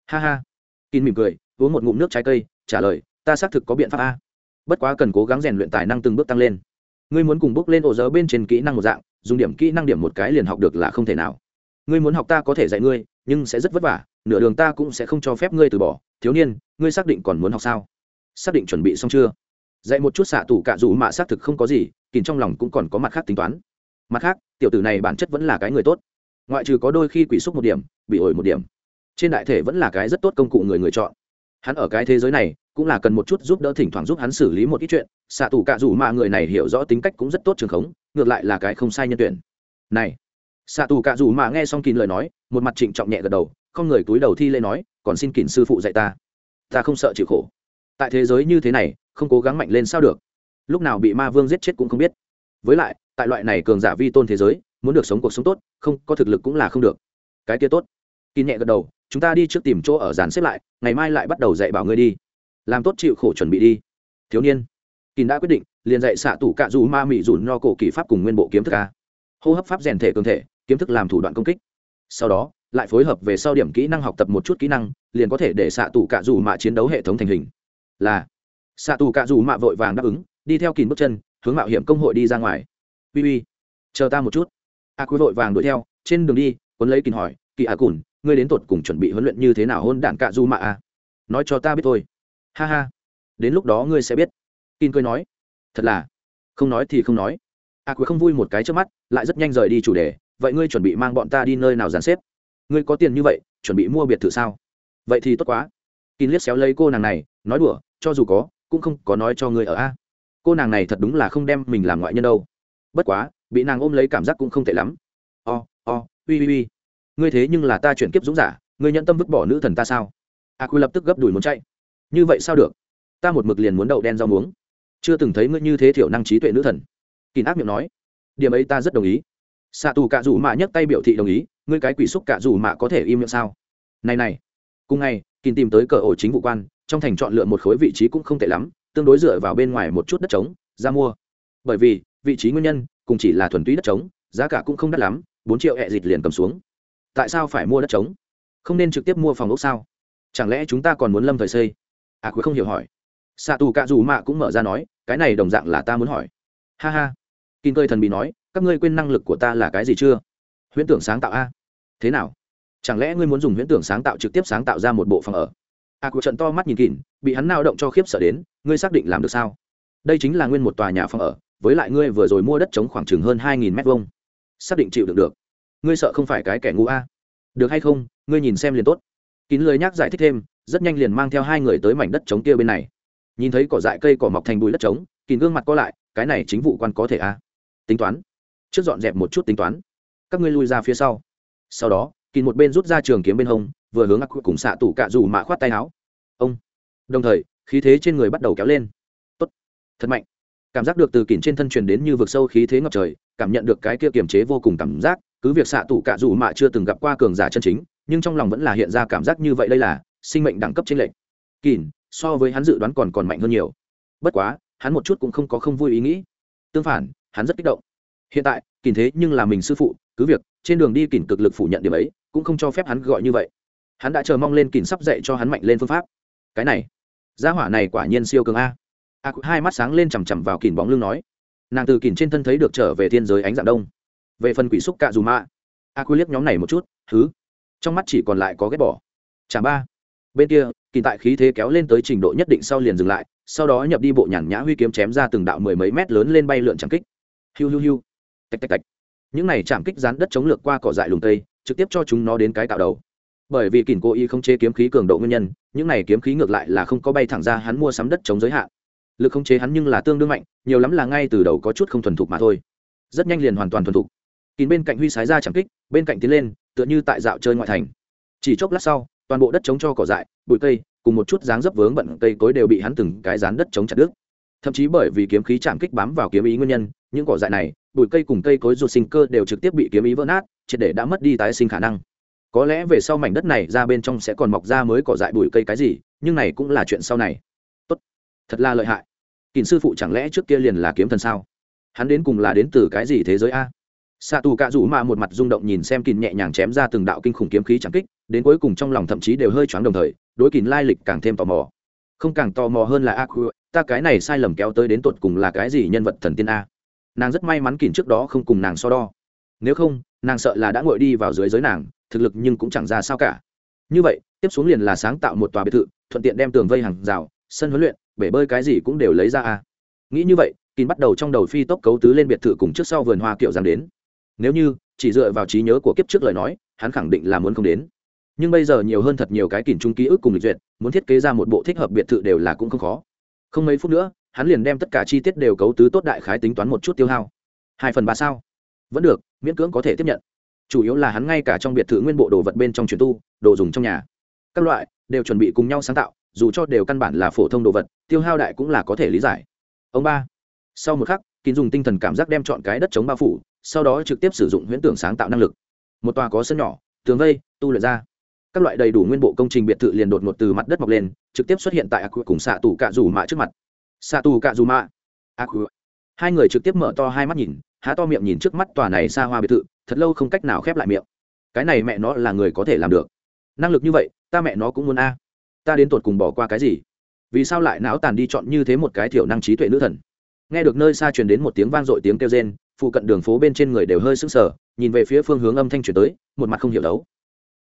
Ha ha. Kín mỉm cười uống một ngụm nước trái cây, trả lời, ta xác thực có biện pháp a. Bất quá cần cố gắng rèn luyện tài năng từng bước tăng lên. Ngươi muốn cùng bước lên ổ dơ bên trên kỹ năng một dạng, dùng điểm kỹ năng điểm một cái liền học được là không thể nào. Ngươi muốn học ta có thể dạy ngươi, nhưng sẽ rất vất vả, nửa đường ta cũng sẽ không cho phép ngươi từ bỏ. Thiếu niên, ngươi xác định còn muốn học sao? Xác định chuẩn bị xong chưa? Dạy một chút xạ tủ cạ dù mạ xác thực không có gì, kìm trong lòng cũng còn có mặt khác tính toán. Mặt khác, tiểu tử này bản chất vẫn là cái người tốt. Ngoại trừ có đôi khi quỷ xúc một điểm, bị ổi một điểm. Trên đại thể vẫn là cái rất tốt công cụ người người chọn hắn ở cái thế giới này, cũng là cần một chút giúp đỡ thỉnh thoảng giúp hắn xử lý một ít chuyện. Xạ tù cạ rủ mà người này hiểu rõ tính cách cũng rất tốt trường khống, ngược lại là cái không sai nhân tuyển. Này, xạ tù cạ rủ mà nghe xong kín lời nói, một mặt trịnh trọng nhẹ gật đầu, không người túi đầu thi lê nói, còn xin kín sư phụ dạy ta. Ta không sợ chịu khổ. Tại thế giới như thế này, không cố gắng mạnh lên sao được. Lúc nào bị ma vương giết chết cũng không biết. Với lại, tại loại này cường giả vi tôn thế giới, muốn được sống cuộc sống tốt, không có thực lực cũng là không được. Cái kia tốt. Kín nhẹ gật đầu chúng ta đi trước tìm chỗ ở dàn xếp lại, ngày mai lại bắt đầu dạy bảo ngươi đi. Làm tốt chịu khổ chuẩn bị đi. Thiếu niên. Kín đã quyết định, liền dạy xạ tủ cạ dù ma mị dùn no cổ kỳ pháp cùng nguyên bộ kiếm thức a. Hô hấp pháp rèn thể cường thể, kiếm thức làm thủ đoạn công kích. Sau đó, lại phối hợp về sau điểm kỹ năng học tập một chút kỹ năng, liền có thể để xạ tủ cạ dù mạ chiến đấu hệ thống thành hình. Là. Xạ tù cạ dù mạ vội vàng đáp ứng, đi theo kín bước chân, hướng mạo hiểm công hội đi ra ngoài. Ui ui chờ ta một chút. A quý vội vàng đuổi theo, trên đường đi, quấn lấy kín hỏi, kỳ a cùn ngươi đến tột cùng chuẩn bị huấn luyện như thế nào hôn đạn cạ du mạ à? nói cho ta biết thôi. Ha ha. Đến lúc đó ngươi sẽ biết. Kín cười nói. Thật là. Không nói thì không nói. À, a quý không vui một cái trước mắt, lại rất nhanh rời đi chủ đề. Vậy ngươi chuẩn bị mang bọn ta đi nơi nào dàn xếp? Ngươi có tiền như vậy, chuẩn bị mua biệt thự sao? Vậy thì tốt quá. Kín liếc xéo lấy cô nàng này, nói đùa, cho dù có, cũng không có nói cho ngươi ở a. Cô nàng này thật đúng là không đem mình làm ngoại nhân đâu. Bất quá, bị nàng ôm lấy cảm giác cũng không tệ lắm. O o, ui ui ui ngươi thế nhưng là ta chuyển kiếp dũng giả, ngươi nhận tâm vứt bỏ nữ thần ta sao? A quy lập tức gấp đùi muốn chạy. Như vậy sao được? Ta một mực liền muốn đậu đen rau muống. Chưa từng thấy ngươi như thế thiểu năng trí tuệ nữ thần. Kỳ ác miệng nói. Điểm ấy ta rất đồng ý. Xạ tù cạ dù mạ nhấc tay biểu thị đồng ý, ngươi cái quỷ xúc cạ dù mạ có thể im miệng sao? Này này. Cùng ngày kỳ tìm tới cờ ổ chính vụ quan, trong thành chọn lựa một khối vị trí cũng không tệ lắm, tương đối dựa vào bên ngoài một chút đất trống, ra mua. Bởi vì, vị trí nguyên nhân, cùng chỉ là thuần túy đất trống, giá cả cũng không đắt lắm, bốn triệu hẹ dịch liền cầm xuống tại sao phải mua đất trống? Không nên trực tiếp mua phòng ốc sao? Chẳng lẽ chúng ta còn muốn lâm thời xây? À quý không hiểu hỏi. Xạ tù cạ dù mạ cũng mở ra nói, cái này đồng dạng là ta muốn hỏi. Ha ha. Kinh cơi thần bị nói, các ngươi quên năng lực của ta là cái gì chưa? Huyễn tưởng sáng tạo a. Thế nào? Chẳng lẽ ngươi muốn dùng huyễn tưởng sáng tạo trực tiếp sáng tạo ra một bộ phòng ở? À, a của trận to mắt nhìn kỹ bị hắn nao động cho khiếp sợ đến, ngươi xác định làm được sao? Đây chính là nguyên một tòa nhà phòng ở, với lại ngươi vừa rồi mua đất trống khoảng chừng hơn hai nghìn mét vuông. Xác định chịu được được ngươi sợ không phải cái kẻ ngu a? Được hay không? Ngươi nhìn xem liền tốt. Kín lời nhắc giải thích thêm, rất nhanh liền mang theo hai người tới mảnh đất trống kia bên này. Nhìn thấy cỏ dại cây cỏ mọc thành bụi đất trống, kín gương mặt co lại, cái này chính vụ quan có thể a? Tính toán. Trước dọn dẹp một chút tính toán. Các ngươi lui ra phía sau. Sau đó, kín một bên rút ra trường kiếm bên hông, vừa hướng ác cùng xạ tủ cạ dù mạ khoát tay áo. Ông. Đồng thời, khí thế trên người bắt đầu kéo lên. Tốt. Thật mạnh. Cảm giác được từ kỉnh trên thân truyền đến như vực sâu khí thế ngập trời, cảm nhận được cái kia kiềm chế vô cùng cảm giác cứ việc xạ tù cạ dù mạ chưa từng gặp qua cường giả chân chính nhưng trong lòng vẫn là hiện ra cảm giác như vậy đây là sinh mệnh đẳng cấp trên lệnh kỳn so với hắn dự đoán còn còn mạnh hơn nhiều. Bất quá hắn một chút cũng không có không vui ý nghĩ. Tương phản hắn rất kích động. Hiện tại kỳn thế nhưng là mình sư phụ cứ việc trên đường đi kỳn cực lực phủ nhận điểm ấy cũng không cho phép hắn gọi như vậy. Hắn đã chờ mong lên kỳn sắp dạy cho hắn mạnh lên phương pháp. Cái này gia hỏa này quả nhiên siêu cường a. A à, hai mắt sáng lên chằm chằm vào kỳn bóng lưng nói. Nàng từ kỳn trên thân thấy được trở về thiên giới ánh dạng đông về phần quỷ xúc cạ dù mạ a quy liếc nhóm này một chút thứ trong mắt chỉ còn lại có ghét bỏ. Chả ba. Bên kia, kỳ tại khí thế kéo lên tới trình độ nhất định sau liền dừng lại, sau đó nhập đi bộ nhàn nhã huy kiếm chém ra từng đạo mười mấy mét lớn lên bay lượn trảm kích. Hiu hiu hiu. Tạch tạch tạch. Những này chạm kích rán đất chống lược qua cỏ dại lùng tây, trực tiếp cho chúng nó đến cái tạo đầu. Bởi vì kỳn cố ý không chế kiếm khí cường độ nguyên nhân, những này kiếm khí ngược lại là không có bay thẳng ra hắn mua sắm đất chống giới hạn. Lực không chế hắn nhưng là tương đương mạnh, nhiều lắm là ngay từ đầu có chút không thuần thục mà thôi. Rất nhanh liền hoàn toàn thuần thục kín bên cạnh huy sái ra chẳng kích, bên cạnh tiến lên, tựa như tại dạo chơi ngoại thành. Chỉ chốc lát sau, toàn bộ đất chống cho cỏ dại, bụi cây, cùng một chút dáng dấp vướng bận cây cối đều bị hắn từng cái dán đất chống chặt đứt. Thậm chí bởi vì kiếm khí chạm kích bám vào kiếm ý nguyên nhân, những cỏ dại này, bụi cây cùng cây cối ruột sinh cơ đều trực tiếp bị kiếm ý vỡ nát, triệt để đã mất đi tái sinh khả năng. Có lẽ về sau mảnh đất này ra bên trong sẽ còn mọc ra mới cỏ dại bụi cây cái gì, nhưng này cũng là chuyện sau này. Tốt. Thật là lợi hại. Kỳn sư phụ chẳng lẽ trước kia liền là kiếm thần sao? Hắn đến cùng là đến từ cái gì thế giới a? Xạ tù cạ rủ mạ một mặt rung động nhìn xem kín nhẹ nhàng chém ra từng đạo kinh khủng kiếm khí trắng kích, đến cuối cùng trong lòng thậm chí đều hơi choáng đồng thời, đối kín lai lịch càng thêm tò mò. Không càng tò mò hơn là a khu ta cái này sai lầm kéo tới đến tột cùng là cái gì nhân vật thần tiên a? Nàng rất may mắn kín trước đó không cùng nàng so đo. Nếu không, nàng sợ là đã ngồi đi vào dưới giới nàng, thực lực nhưng cũng chẳng ra sao cả. Như vậy, tiếp xuống liền là sáng tạo một tòa biệt thự, thuận tiện đem tường vây hàng rào, sân huấn luyện, bể bơi cái gì cũng đều lấy ra a. Nghĩ như vậy kín bắt đầu trong đầu phi tốc cấu tứ lên biệt thự cùng trước sau vườn hoa kiểu giang đến nếu như chỉ dựa vào trí nhớ của kiếp trước lời nói, hắn khẳng định là muốn không đến. Nhưng bây giờ nhiều hơn thật nhiều cái kìm chung ký ức cùng lịch duyệt, muốn thiết kế ra một bộ thích hợp biệt thự đều là cũng không khó. Không mấy phút nữa, hắn liền đem tất cả chi tiết đều cấu tứ tốt đại khái tính toán một chút tiêu hao. Hai phần ba sao? Vẫn được, miễn cưỡng có thể tiếp nhận. Chủ yếu là hắn ngay cả trong biệt thự nguyên bộ đồ vật bên trong truyền tu, đồ dùng trong nhà. Các loại đều chuẩn bị cùng nhau sáng tạo, dù cho đều căn bản là phổ thông đồ vật, tiêu hao đại cũng là có thể lý giải. Ông ba. Sau một khắc, kín dùng tinh thần cảm giác đem chọn cái đất chống bao phủ sau đó trực tiếp sử dụng huyễn tưởng sáng tạo năng lực. Một tòa có sân nhỏ, tường vây, tu luyện ra. Các loại đầy đủ nguyên bộ công trình biệt thự liền đột ngột từ mặt đất mọc lên, trực tiếp xuất hiện tại aq cùng xạ tù cạ dù mạ trước mặt. Xạ tù cạ dù mạ. Aq hai người trực tiếp mở to hai mắt nhìn, há to miệng nhìn trước mắt tòa này xa hoa biệt thự, thật lâu không cách nào khép lại miệng. Cái này mẹ nó là người có thể làm được. Năng lực như vậy, ta mẹ nó cũng muốn a. Ta đến tột cùng bỏ qua cái gì? Vì sao lại não tàn đi chọn như thế một cái thiểu năng trí tuệ nữ thần? Nghe được nơi xa truyền đến một tiếng vang dội tiếng kêu rên phụ cận đường phố bên trên người đều hơi sững sờ, nhìn về phía phương hướng âm thanh chuyển tới, một mặt không hiểu đấu.